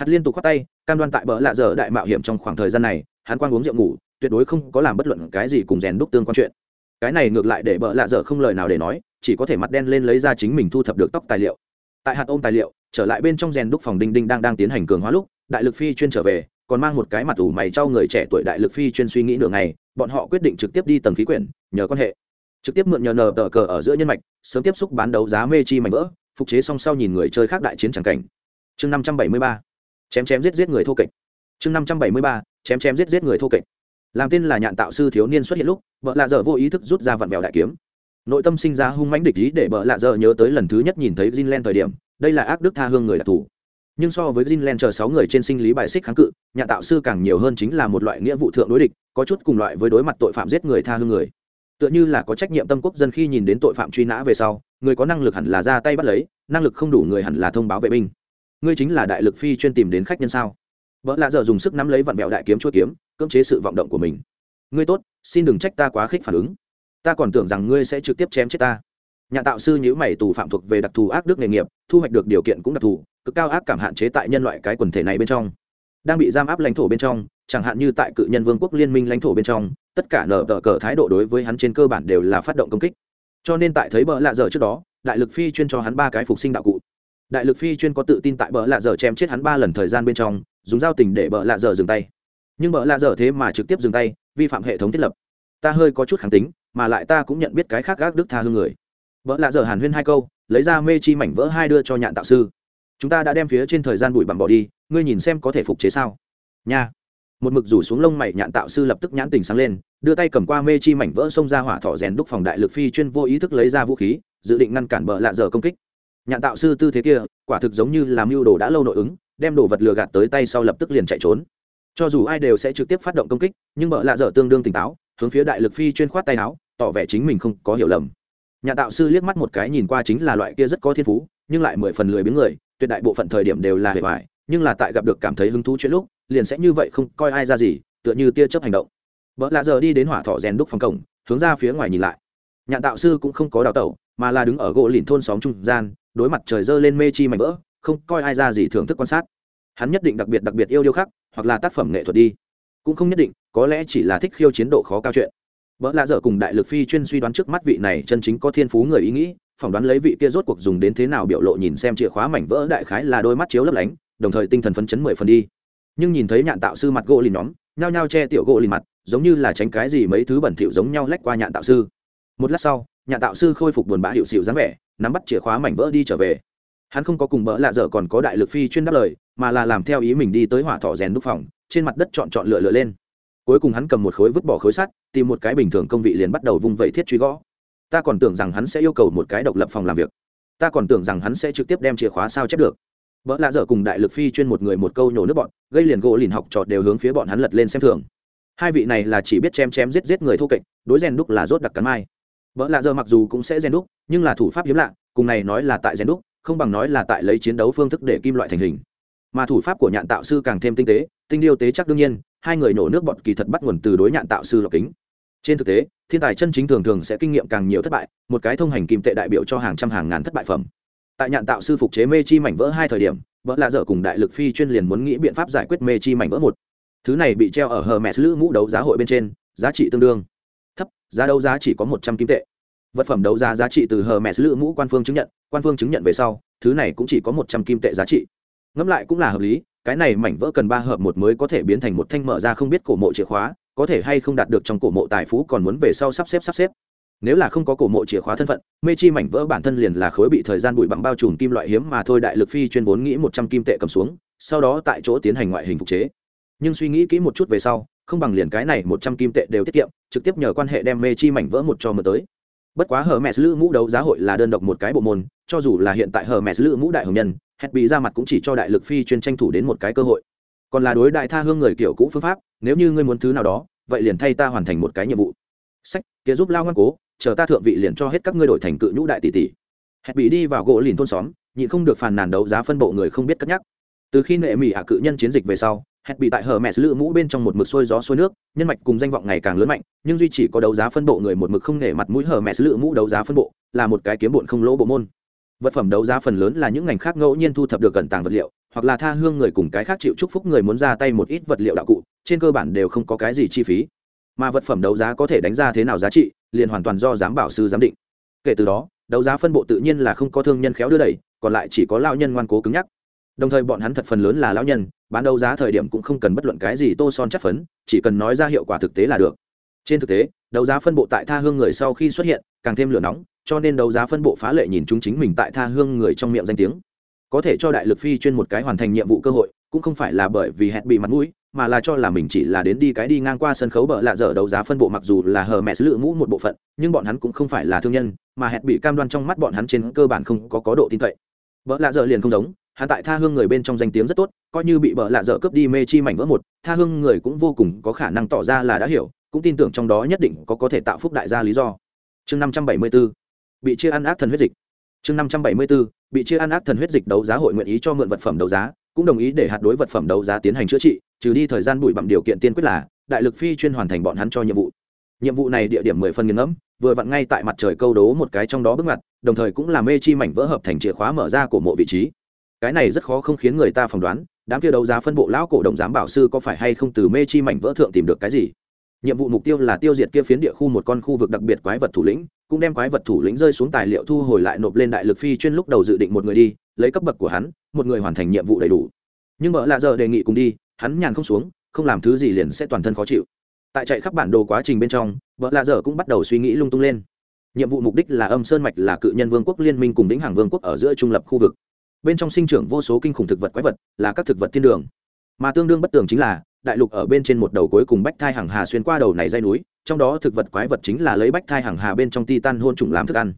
Hạt liên tục khoát tay, cam đoan tại bờ lạ dở đại mạo hiểm trong khoảng thời gian này, hắn quang uống rượu ngủ, tuyệt đối không có làm bất luận cái gì cùng rèn đúc tương quan chuyện. Cái này ngược lại để bợ lạ dở không lời nào để nói, chỉ có thể mặt đen lên lấy ra chính mình thu thập được tóc tài liệu. Tại hạt ôm tài liệu, trở lại bên trong rèn đúc phòng đinh đinh đang đang tiến hành cường hóa lúc, đại lực phi chuyên trở về, còn mang một cái mặt ủ mày cho người trẻ tuổi đại lực phi chuyên suy nghĩ nửa ngày, bọn họ quyết định trực tiếp đi tầng khí quyển, nhờ quan hệ. Trực tiếp mượn nhờ nờ tờ cờ ở giữa nhân mạch, sớm tiếp xúc bán đấu giá mê chi mảnh vỡ, phục chế song sau nhìn người chơi khác đại chiến tràng cảnh. Chương năm trăm bảy mươi ba chém chém giết giết người thô kệch. Chương năm trăm bảy mươi ba, chém chém giết giết người thô kệch. Làm tên là nhạn tạo sư thiếu niên xuất hiện lúc vợ lạ dở vô ý thức rút ra vặn vẹo đại kiếm. Nội tâm sinh ra hung mãnh địch ý để vợ lạ dở nhớ tới lần thứ nhất nhìn thấy Jinlen thời điểm, đây là ác đức tha hương người đặc thù. Nhưng so với Jinlen chờ sáu người trên sinh lý bài xích kháng cự, nhạn tạo sư càng nhiều hơn chính là một loại nghĩa vụ thượng đối địch, có chút cùng loại với đối mặt tội phạm giết người tha hương người. Tựa như là có trách nhiệm tâm quốc dân khi nhìn đến tội phạm truy nã về sau, người có năng lực hẳn là ra tay bắt lấy, năng lực không đủ người hẳn là thông báo vệ binh ngươi chính là đại lực phi chuyên tìm đến khách nhân sao? Vợ lạ dở dùng sức nắm lấy vặn vẹo đại kiếm chua kiếm, cưỡng chế sự vọng động của mình. Ngươi tốt, xin đừng trách ta quá khích phản ứng. Ta còn tưởng rằng ngươi sẽ trực tiếp chém chết ta. Nhà tạo sư nhữ mày tù phạm thuộc về đặc thù ác đức nghề nghiệp, thu hoạch được điều kiện cũng đặc thù, cực cao ác cảm hạn chế tại nhân loại cái quần thể này bên trong. Đang bị giam áp lãnh thổ bên trong, chẳng hạn như tại cự nhân vương quốc liên minh lãnh thổ bên trong, tất cả nở tờ cờ thái độ đối với hắn trên cơ bản đều là phát động công kích. Cho nên tại thấy bỡ lạ dở trước đó, đại lực phi chuyên cho hắn ba cái phục sinh đạo cụ đại lực phi chuyên có tự tin tại bờ lạ dở chém chết hắn ba lần thời gian bên trong, dùng dao tình để bờ lạ dở dừng tay. Nhưng bờ lạ dở thế mà trực tiếp dừng tay, vi phạm hệ thống thiết lập. Ta hơi có chút kháng tính, mà lại ta cũng nhận biết cái khác gác đức tha hương người. Bờ lạ dở hàn huyên hai câu, lấy ra mê chi mảnh vỡ hai đưa cho nhạn tạo sư. Chúng ta đã đem phía trên thời gian bụi bặm bỏ đi, ngươi nhìn xem có thể phục chế sao? Nha. Một mực rủ xuống lông mày nhạn tạo sư lập tức nhãn tình sáng lên, đưa tay cầm qua mê chi mảnh vỡ xông ra hỏa thọ rèn đúc phòng đại lực phi chuyên vô ý thức lấy ra vũ khí, dự định ngăn cản bờ lạ dở công kích nhạn tạo sư tư thế kia, quả thực giống như làm mưu đồ đã lâu nội ứng, đem đồ vật lừa gạt tới tay sau lập tức liền chạy trốn. Cho dù ai đều sẽ trực tiếp phát động công kích, nhưng bờ lạ dở tương đương tỉnh táo, hướng phía đại lực phi chuyên khoát tay áo, tỏ vẻ chính mình không có hiểu lầm. Nhà tạo sư liếc mắt một cái nhìn qua chính là loại kia rất có thiên phú, nhưng lại mười phần lười biếng người, tuyệt đại bộ phận thời điểm đều là hề hoài, nhưng là tại gặp được cảm thấy hứng thú chuyện lúc, liền sẽ như vậy không coi ai ra gì, tựa như tia chớp hành động. Vợ lạ giờ đi đến hỏa thọ rèn đúc phòng cổng, hướng ra phía ngoài nhìn lại nhạn tạo sư cũng không có đào tẩu, mà là đứng ở gỗ lìn thôn xóm trung gian, đối mặt trời dơ lên mê chi mảnh vỡ, không coi ai ra gì thưởng thức quan sát. Hắn nhất định đặc biệt đặc biệt yêu điêu khắc, hoặc là tác phẩm nghệ thuật đi. Cũng không nhất định, có lẽ chỉ là thích khiêu chiến độ khó cao chuyện. Vợ lạ dở cùng đại lực phi chuyên suy đoán trước mắt vị này chân chính có thiên phú người ý nghĩ, phỏng đoán lấy vị kia rốt cuộc dùng đến thế nào biểu lộ nhìn xem chìa khóa mảnh vỡ đại khái là đôi mắt chiếu lấp lánh, đồng thời tinh thần phấn chấn mười phần đi. Nhưng nhìn thấy nhạn tạo sư mặt gỗ lìn nhóm, nhao nhao che tiểu gỗ lìn mặt, giống như là tránh cái gì mấy thứ bẩn thỉu giống nhau lách qua nhạn tạo sư một lát sau, nhà tạo sư khôi phục buồn bã hiệu xịu dáng vẻ, nắm bắt chìa khóa mảnh vỡ đi trở về. Hắn không có cùng bỡ lạ dở còn có đại lực phi chuyên đáp lời, mà là làm theo ý mình đi tới hỏa thọ rèn đúc phòng, trên mặt đất chọn chọn lựa lựa lên. Cuối cùng hắn cầm một khối vứt bỏ khối sắt, tìm một cái bình thường công vị liền bắt đầu vung vẩy thiết truy gõ. Ta còn tưởng rằng hắn sẽ yêu cầu một cái độc lập phòng làm việc. Ta còn tưởng rằng hắn sẽ trực tiếp đem chìa khóa sao chép được. Vợ lạ dở cùng đại lực phi chuyên một người một câu nhổ nước bọn, gây liền gỗ lìn học trọt đều hướng phía bọn hắn lật lên xem thường. Hai vị này là chỉ biết chém chém giết giết người thô kệch, đối rèn đúc là rốt đặc cắn mai vợ lạ dở mặc dù cũng sẽ rèn đúc, nhưng là thủ pháp hiếm lạ, cùng này nói là tại rèn đúc, không bằng nói là tại lấy chiến đấu phương thức để kim loại thành hình. Mà thủ pháp của nhạn tạo sư càng thêm tinh tế, tinh điêu tế chắc đương nhiên, hai người nổ nước bọt kỳ thật bắt nguồn từ đối nhạn tạo sư lọc kính. Trên thực tế, thiên tài chân chính thường thường sẽ kinh nghiệm càng nhiều thất bại, một cái thông hành kim tệ đại biểu cho hàng trăm hàng ngàn thất bại phẩm. Tại nhạn tạo sư phục chế mê chi mảnh vỡ hai thời điểm vỡ lạ dở cùng đại lực phi chuyên liền muốn nghĩ biện pháp giải quyết mê chi mảnh vỡ một. Thứ này bị treo ở hờ mẹ lữ mũ đấu giá hội bên trên, giá trị tương đương giá đấu giá chỉ có một trăm kim tệ. Vật phẩm đấu giá giá trị từ hờ mẹ lữ mũ quan phương chứng nhận, quan phương chứng nhận về sau, thứ này cũng chỉ có một trăm kim tệ giá trị. Ngẫm lại cũng là hợp lý, cái này mảnh vỡ cần ba hợp một mới có thể biến thành một thanh mở ra không biết cổ mộ chìa khóa, có thể hay không đạt được trong cổ mộ tài phú còn muốn về sau sắp xếp sắp xếp. Nếu là không có cổ mộ chìa khóa thân phận, mê chi mảnh vỡ bản thân liền là khối bị thời gian bụi bặm bao trùm kim loại hiếm mà thôi đại lực phi chuyên vốn nghĩ một trăm kim tệ cầm xuống, sau đó tại chỗ tiến hành ngoại hình phục chế. Nhưng suy nghĩ kỹ một chút về sau, không bằng liền cái này một trăm kim tệ đều tiết kiệm trực tiếp nhờ quan hệ đem mê chi mảnh vỡ một cho mở tới. Bất quá hờ mẹ lữ mũ đấu giá hội là đơn độc một cái bộ môn, cho dù là hiện tại hờ mẹ lữ mũ đại hồng nhân hét bị ra mặt cũng chỉ cho đại lực phi chuyên tranh thủ đến một cái cơ hội. Còn là đối đại tha hương người kiểu cũ phương pháp, nếu như ngươi muốn thứ nào đó, vậy liền thay ta hoàn thành một cái nhiệm vụ. Sách, kia giúp lao ngoan cố, chờ ta thượng vị liền cho hết các ngươi đổi thành cự nhũ đại tỷ tỷ. Hẹn bị đi vào gỗ lìn thôn xóm, nhịn không được phàn nàn đấu giá phân bộ người không biết cất nhắc. Từ khi nệ mỹ hạ cự nhân chiến dịch về sau hẹn bị tại hờ mẹ lự mũ bên trong một mực sôi gió sôi nước, nhân mạch cùng danh vọng ngày càng lớn mạnh, nhưng duy chỉ có đấu giá phân bộ người một mực không nể mặt mũi hờ mẹ lự mũ đấu giá phân bộ, là một cái kiếm bụn không lỗ bộ môn. Vật phẩm đấu giá phần lớn là những ngành khác ngẫu nhiên thu thập được gần tàng vật liệu, hoặc là tha hương người cùng cái khác chịu chúc phúc người muốn ra tay một ít vật liệu đạo cụ, trên cơ bản đều không có cái gì chi phí. Mà vật phẩm đấu giá có thể đánh ra thế nào giá trị, liền hoàn toàn do giám bảo sư giám định. Kể từ đó, đấu giá phân bộ tự nhiên là không có thương nhân khéo đưa đẩy, còn lại chỉ có lao nhân ngoan cố cứng nhắc đồng thời bọn hắn thật phần lớn là lão nhân, bán đấu giá thời điểm cũng không cần bất luận cái gì tô son chất phấn, chỉ cần nói ra hiệu quả thực tế là được. Trên thực tế, đấu giá phân bộ tại tha hương người sau khi xuất hiện, càng thêm lửa nóng, cho nên đấu giá phân bộ phá lệ nhìn chúng chính mình tại tha hương người trong miệng danh tiếng. Có thể cho đại lực phi chuyên một cái hoàn thành nhiệm vụ cơ hội, cũng không phải là bởi vì hẹn bị mặt mũi, mà là cho là mình chỉ là đến đi cái đi ngang qua sân khấu bờ lạ dở đấu giá phân bộ mặc dù là hờ mẹ lựa mũ một bộ phận, nhưng bọn hắn cũng không phải là thương nhân, mà hẹn bị cam đoan trong mắt bọn hắn trên cơ bản không có có độ tin cậy. Bờ lạ dở liền không giống hắn tại tha hương người bên trong danh tiếng rất tốt, coi như bị bờ lạ dở cướp đi mê chi mảnh vỡ một, tha hương người cũng vô cùng có khả năng tỏ ra là đã hiểu, cũng tin tưởng trong đó nhất định có có thể tạo phúc đại gia lý do. Chương năm trăm bảy mươi 574 bị chia ăn ác thần huyết dịch. Chương năm trăm bảy mươi 574 bị chia ăn ác thần huyết dịch đấu giá hội nguyện ý cho mượn vật phẩm đấu giá, cũng đồng ý để hạt đối vật phẩm đấu giá tiến hành chữa trị, trừ đi thời gian bụi bặm điều kiện tiên quyết là, đại lực phi chuyên hoàn thành bọn hắn cho nhiệm vụ. Nhiệm vụ này địa điểm mười phân nghiền ngẫm, vừa vặn ngay tại mặt trời câu đố một cái trong đó bước ngoặt, đồng thời cũng là mê chi mảnh vỡ hợp thành chìa khóa mở ra của mộ vị trí cái này rất khó không khiến người ta phỏng đoán, đám kia đấu giá phân bộ lão cổ đồng giám bảo sư có phải hay không từ mê chi mảnh vỡ thượng tìm được cái gì? Nhiệm vụ mục tiêu là tiêu diệt kia phiến địa khu một con khu vực đặc biệt quái vật thủ lĩnh, cũng đem quái vật thủ lĩnh rơi xuống tài liệu thu hồi lại nộp lên đại lực phi chuyên lúc đầu dự định một người đi, lấy cấp bậc của hắn, một người hoàn thành nhiệm vụ đầy đủ. Nhưng mợ lạ giờ đề nghị cùng đi, hắn nhàn không xuống, không làm thứ gì liền sẽ toàn thân khó chịu. Tại chạy khắp bản đồ quá trình bên trong vợ lạ dở cũng bắt đầu suy nghĩ lung tung lên. Nhiệm vụ mục đích là âm sơn mạch là cự nhân vương quốc liên minh cùng vĩnh hàng vương quốc ở giữa trung lập khu vực bên trong sinh trưởng vô số kinh khủng thực vật quái vật là các thực vật thiên đường. Mà tương đương bất tường chính là đại lục ở bên trên một đầu cuối cùng bách thai hàng hà xuyên qua đầu này dây núi trong đó thực vật quái vật chính là lấy bách thai hàng hà bên trong ti tan hôn trùng làm thức ăn.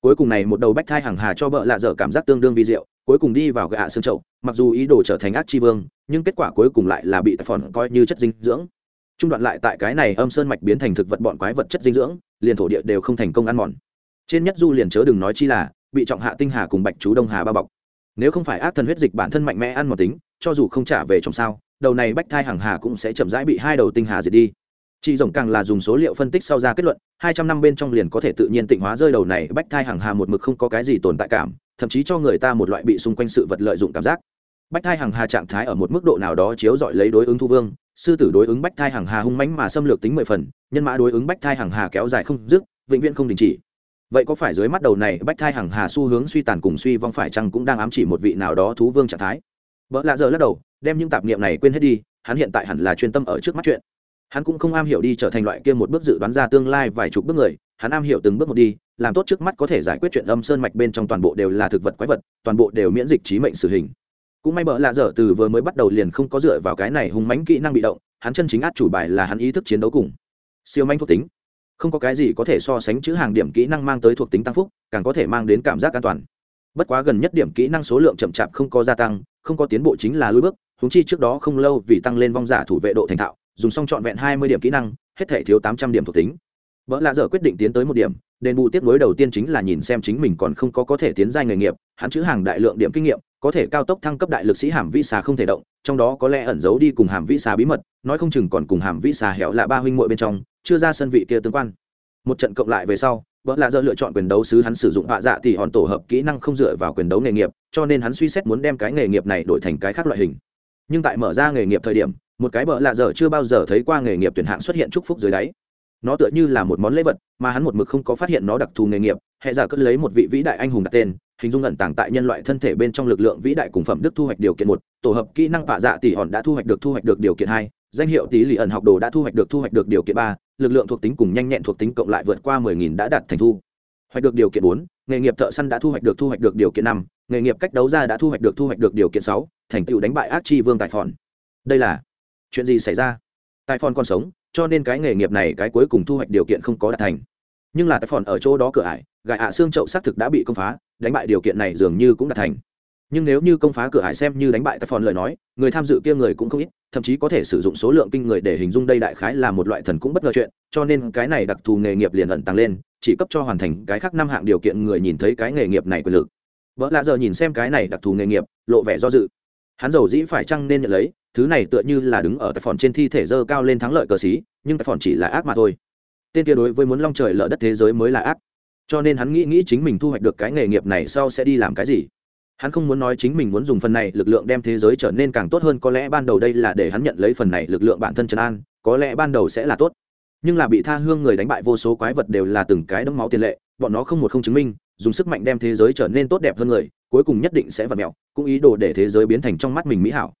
Cuối cùng này một đầu bách thai hàng hà cho bợ lạ dở cảm giác tương đương vi diệu cuối cùng đi vào gạ xương trậu, mặc dù ý đồ trở thành ác chi vương nhưng kết quả cuối cùng lại là bị tài phòn coi như chất dinh dưỡng. Trung đoạn lại tại cái này âm sơn mạch biến thành thực vật bọn quái vật chất dinh dưỡng liền thổ địa đều không thành công ăn mòn. Trên nhất du liền chớ đừng nói chi là bị trọng hạ tinh hà cùng bạch chú đông hà bao bọc nếu không phải ác thần huyết dịch bản thân mạnh mẽ ăn một tính, cho dù không trả về trong sao, đầu này bách thai hàng hà cũng sẽ chậm rãi bị hai đầu tinh hà diệt đi. Chị rồng càng là dùng số liệu phân tích sau ra kết luận, hai trăm năm bên trong liền có thể tự nhiên tịnh hóa rơi đầu này bách thai hàng hà một mực không có cái gì tồn tại cảm, thậm chí cho người ta một loại bị xung quanh sự vật lợi dụng cảm giác. Bách thai hàng hà trạng thái ở một mức độ nào đó chiếu dọi lấy đối ứng thu vương, sư tử đối ứng bách thai hàng hà hung mãnh mà xâm lược tính mười phần, nhân mã đối ứng bách thai hàng hà kéo dài không dứt, vĩnh viễn không đình chỉ vậy có phải dưới mắt đầu này bách thai hằng hà xu hướng suy tàn cùng suy vong phải chăng cũng đang ám chỉ một vị nào đó thú vương trạng thái? Vợ lạ giờ lắc đầu, đem những tạp niệm này quên hết đi, hắn hiện tại hẳn là chuyên tâm ở trước mắt chuyện. Hắn cũng không am hiểu đi trở thành loại kia một bước dự đoán ra tương lai vài chục bước người, hắn am hiểu từng bước một đi, làm tốt trước mắt có thể giải quyết chuyện âm sơn mạch bên trong toàn bộ đều là thực vật quái vật, toàn bộ đều miễn dịch trí mệnh xử hình. Cũng may bỡ lạ dở từ vừa mới bắt đầu liền không có dựa vào cái này hùng mánh kỹ năng bị động, hắn chân chính át chủ bài là hắn ý thức chiến đấu cùng siêu manh thuộc tính không có cái gì có thể so sánh chữ hàng điểm kỹ năng mang tới thuộc tính tăng phúc, càng có thể mang đến cảm giác an toàn. Bất quá gần nhất điểm kỹ năng số lượng chậm chạp không có gia tăng, không có tiến bộ chính là lối bước húng chi trước đó không lâu vì tăng lên vong giả thủ vệ độ thành thạo, dùng xong trọn vẹn hai mươi điểm kỹ năng, hết thể thiếu tám trăm điểm thuộc tính. Vợ lạ dở quyết định tiến tới một điểm, đền bù tiếp nối đầu tiên chính là nhìn xem chính mình còn không có có thể tiến giai nghề nghiệp, hắn chữ hàng đại lượng điểm kinh nghiệm, có thể cao tốc thăng cấp đại lực sĩ hàm vĩ xà không thể động, trong đó có lẽ ẩn giấu đi cùng hàm vĩ xà bí mật, nói không chừng còn cùng hàm vĩ xà hẻo lạ ba huynh muội bên trong chưa ra sân vị kia tương quan. Một trận cộng lại về sau vợ lạ dơ lựa chọn quyền đấu sứ hắn sử dụng họa dạ thì hòn tổ hợp kỹ năng không dựa vào quyền đấu nghề nghiệp, cho nên hắn suy xét muốn đem cái nghề nghiệp này đổi thành cái khác loại hình. Nhưng tại mở ra nghề nghiệp thời điểm, một cái bợ lạ dở chưa bao giờ thấy qua nghề nghiệp tuyển hạng xuất hiện chúc phúc dưới đáy. Nó tựa như là một món lễ vật, mà hắn một mực không có phát hiện nó đặc thù nghề nghiệp hệ giả cất lấy một vị vĩ đại anh hùng đặt tên, hình dung ẩn tàng tại nhân loại thân thể bên trong lực lượng vĩ đại cùng phẩm đức thu hoạch điều kiện một, tổ hợp kỹ năng vạ dạ tỷ hòn đã thu hoạch được thu hoạch được điều kiện hai danh hiệu tỷ lì ẩn học đồ đã thu hoạch được, thu hoạch được điều kiện ba, lực lượng thuộc tính cùng nhanh nhẹn thuộc tính cộng lại vượt qua mười nghìn đã đạt thành thu. Hoạch được điều kiện bốn, nghề nghiệp thợ săn đã thu hoạch được, thu hoạch được điều kiện năm, nghề nghiệp cách đấu ra đã thu hoạch được, thu hoạch được điều kiện sáu, thành tựu đánh bại ác chi vương tại phòn. Đây là chuyện gì xảy ra? Tại phòn còn sống, cho nên cái nghề nghiệp này cái cuối cùng thu hoạch điều kiện không có đạt thành. Nhưng là tại phòn ở chỗ đó cửa ải, gài ạ xương chậu xác thực đã bị công phá, đánh bại điều kiện này dường như cũng đạt thành nhưng nếu như công phá cửa hải xem như đánh bại tại phòn lời nói, người tham dự kia người cũng không ít, thậm chí có thể sử dụng số lượng kinh người để hình dung đây đại khái là một loại thần cũng bất ngờ chuyện, cho nên cái này đặc thù nghề nghiệp liền ẩn tăng lên, chỉ cấp cho hoàn thành cái khác năm hạng điều kiện người nhìn thấy cái nghề nghiệp này quyền lực. Vợ lạ giờ nhìn xem cái này đặc thù nghề nghiệp, lộ vẻ do dự. Hắn giàu dĩ phải chăng nên nhận lấy, thứ này tựa như là đứng ở tại phòn trên thi thể dơ cao lên thắng lợi cờ xí, nhưng tại phòn chỉ là ác mà thôi. Tên kia đối với muốn long trời lỡ đất thế giới mới là ác. Cho nên hắn nghĩ nghĩ chính mình thu hoạch được cái nghề nghiệp này sau sẽ đi làm cái gì? Hắn không muốn nói chính mình muốn dùng phần này lực lượng đem thế giới trở nên càng tốt hơn, có lẽ ban đầu đây là để hắn nhận lấy phần này lực lượng bản thân trấn an, có lẽ ban đầu sẽ là tốt. Nhưng là bị tha hương người đánh bại vô số quái vật đều là từng cái đấm máu tiền lệ, bọn nó không một không chứng minh, dùng sức mạnh đem thế giới trở nên tốt đẹp hơn người, cuối cùng nhất định sẽ vặt mẹo cũng ý đồ để thế giới biến thành trong mắt mình mỹ hảo.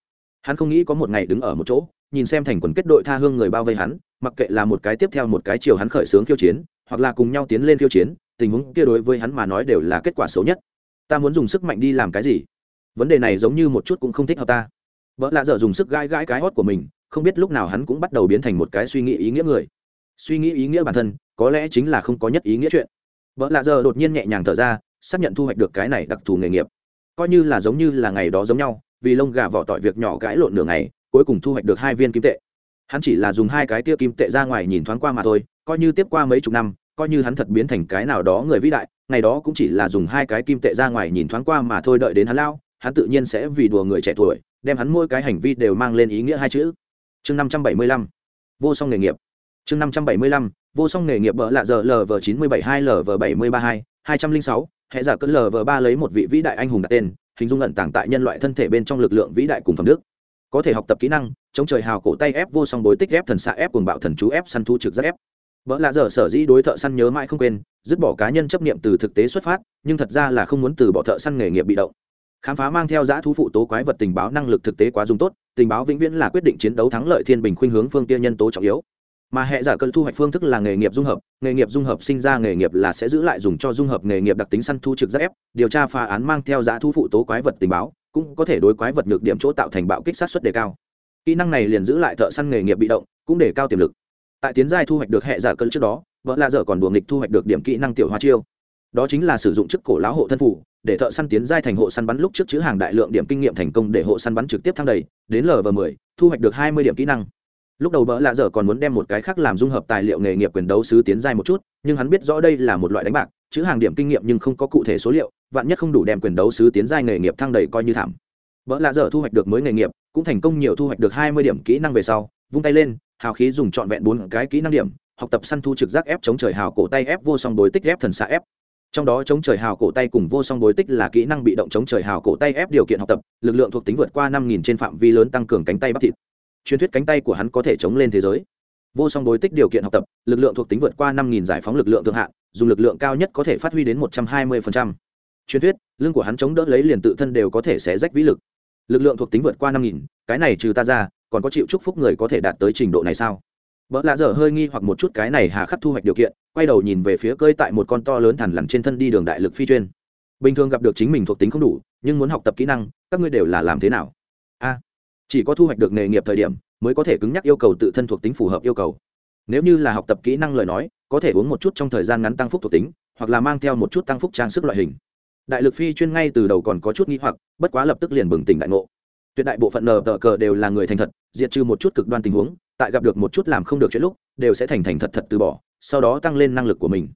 Hắn không nghĩ có một ngày đứng ở một chỗ, nhìn xem thành quần kết đội tha hương người bao vây hắn, mặc kệ là một cái tiếp theo một cái chiều hắn khởi xướng khiêu chiến, hoặc là cùng nhau tiến lên khiêu chiến, tình huống kia đối với hắn mà nói đều là kết quả xấu nhất ta muốn dùng sức mạnh đi làm cái gì? Vấn đề này giống như một chút cũng không thích hợp ta. Vợ lạ dở dùng sức gãi gãi cái hót của mình, không biết lúc nào hắn cũng bắt đầu biến thành một cái suy nghĩ ý nghĩa người. Suy nghĩ ý nghĩa bản thân, có lẽ chính là không có nhất ý nghĩa chuyện. Vợ lạ dở đột nhiên nhẹ nhàng thở ra, xác nhận thu hoạch được cái này đặc thù nghề nghiệp. Coi như là giống như là ngày đó giống nhau, vì lông gà vỏ tỏi việc nhỏ cãi lộn nửa ngày, cuối cùng thu hoạch được hai viên kim tệ. Hắn chỉ là dùng hai cái tia kim tệ ra ngoài nhìn thoáng qua mà thôi, coi như tiếp qua mấy chục năm coi như hắn thật biến thành cái nào đó người vĩ đại, ngày đó cũng chỉ là dùng hai cái kim tệ ra ngoài nhìn thoáng qua mà thôi đợi đến hắn lao, hắn tự nhiên sẽ vì đùa người trẻ tuổi, đem hắn mỗi cái hành vi đều mang lên ý nghĩa hai chữ. Chương năm trăm bảy mươi lăm, vô song nghề nghiệp. Chương năm trăm bảy mươi lăm, vô song nghề nghiệp bỡ lạ giờ lv chín mươi bảy hai lv bảy mươi ba hai hai trăm linh sáu hệ giả cỡ lv ba lấy một vị vĩ đại anh hùng đặt tên, hình dung ẩn tàng tại nhân loại thân thể bên trong lực lượng vĩ đại cùng phẩm đức. Có thể học tập kỹ năng, chống trời hào cổ tay ép vô song bối tích ép thần xạ ép cùng bạo thần chú ép săn thu trực giác ép vợ lạ dở sở dĩ đối thợ săn nhớ mãi không quên, dứt bỏ cá nhân chấp niệm từ thực tế xuất phát, nhưng thật ra là không muốn từ bỏ thợ săn nghề nghiệp bị động. Khám phá mang theo giã thú phụ tố quái vật tình báo năng lực thực tế quá dùng tốt, tình báo vĩnh viễn là quyết định chiến đấu thắng lợi thiên bình khuynh hướng phương tiên nhân tố trọng yếu. Mà hệ giả cơn thu hoạch phương thức là nghề nghiệp dung hợp, nghề nghiệp dung hợp sinh ra nghề nghiệp là sẽ giữ lại dùng cho dung hợp nghề nghiệp đặc tính săn thu trực giác ép, điều tra phá án mang theo giã thú phụ tố quái vật tình báo, cũng có thể đối quái vật nhược điểm chỗ tạo thành bạo kích sát xuất đề cao. Kỹ năng này liền giữ lại thợ săn nghề nghiệp bị động, cũng để cao tiềm lực tại tiến giai thu hoạch được hệ giả cơn trước đó, vợ lạ dở còn đùa nghịch thu hoạch được điểm kỹ năng tiểu hoa chiêu. Đó chính là sử dụng chức cổ lão hộ thân phủ, để thợ săn tiến giai thành hộ săn bắn lúc trước chữ hàng đại lượng điểm kinh nghiệm thành công để hộ săn bắn trực tiếp thăng đầy, đến lv mười, thu hoạch được hai mươi điểm kỹ năng. Lúc đầu bỡ lạ dở còn muốn đem một cái khác làm dung hợp tài liệu nghề nghiệp quyền đấu sứ tiến giai một chút, nhưng hắn biết rõ đây là một loại đánh bạc, chữ hàng điểm kinh nghiệm nhưng không có cụ thể số liệu, vạn nhất không đủ đem quyền đấu sứ tiến giai nghề nghiệp thăng đầy coi như thảm. Bỡ lạ dở thu hoạch được mới nghề nghiệp, cũng thành công nhiều thu hoạch được hai mươi điểm kỹ năng về sau, vung tay lên hào khí dùng trọn vẹn bốn cái kỹ năng điểm, học tập săn thu trực giác ép chống trời hào cổ tay ép vô song đối tích ép thần xạ ép. Trong đó chống trời hào cổ tay cùng vô song đối tích là kỹ năng bị động chống trời hào cổ tay ép điều kiện học tập, lực lượng thuộc tính vượt qua năm nghìn trên phạm vi lớn tăng cường cánh tay bắp thịt. Truyền thuyết cánh tay của hắn có thể chống lên thế giới. Vô song đối tích điều kiện học tập, lực lượng thuộc tính vượt qua năm nghìn giải phóng lực lượng thượng hạn, dùng lực lượng cao nhất có thể phát huy đến một trăm hai mươi truyền thuyết, lưng của hắn chống đỡ lấy liền tự thân đều có thể xé rách vĩ lực. Lực lượng thuộc tính vượt qua năm nghìn, cái này trừ ta ra còn có chịu chúc phúc người có thể đạt tới trình độ này sao? Vợ lạ dở hơi nghi hoặc một chút cái này hà khắc thu hoạch điều kiện, quay đầu nhìn về phía cơi tại một con to lớn thằn lằn trên thân đi đường đại lực phi chuyên. Bình thường gặp được chính mình thuộc tính không đủ, nhưng muốn học tập kỹ năng, các ngươi đều là làm thế nào? A, chỉ có thu hoạch được nghề nghiệp thời điểm, mới có thể cứng nhắc yêu cầu tự thân thuộc tính phù hợp yêu cầu. Nếu như là học tập kỹ năng lời nói, có thể uống một chút trong thời gian ngắn tăng phúc thuộc tính, hoặc là mang theo một chút tăng phúc trang sức loại hình. Đại lực phi chuyên ngay từ đầu còn có chút nghi hoặc, bất quá lập tức liền bừng tỉnh đại ngộ tuyệt đại bộ phận nờ tờ cờ đều là người thành thật, diệt trừ một chút cực đoan tình huống, tại gặp được một chút làm không được chuyện lúc, đều sẽ thành thành thật thật từ bỏ, sau đó tăng lên năng lực của mình.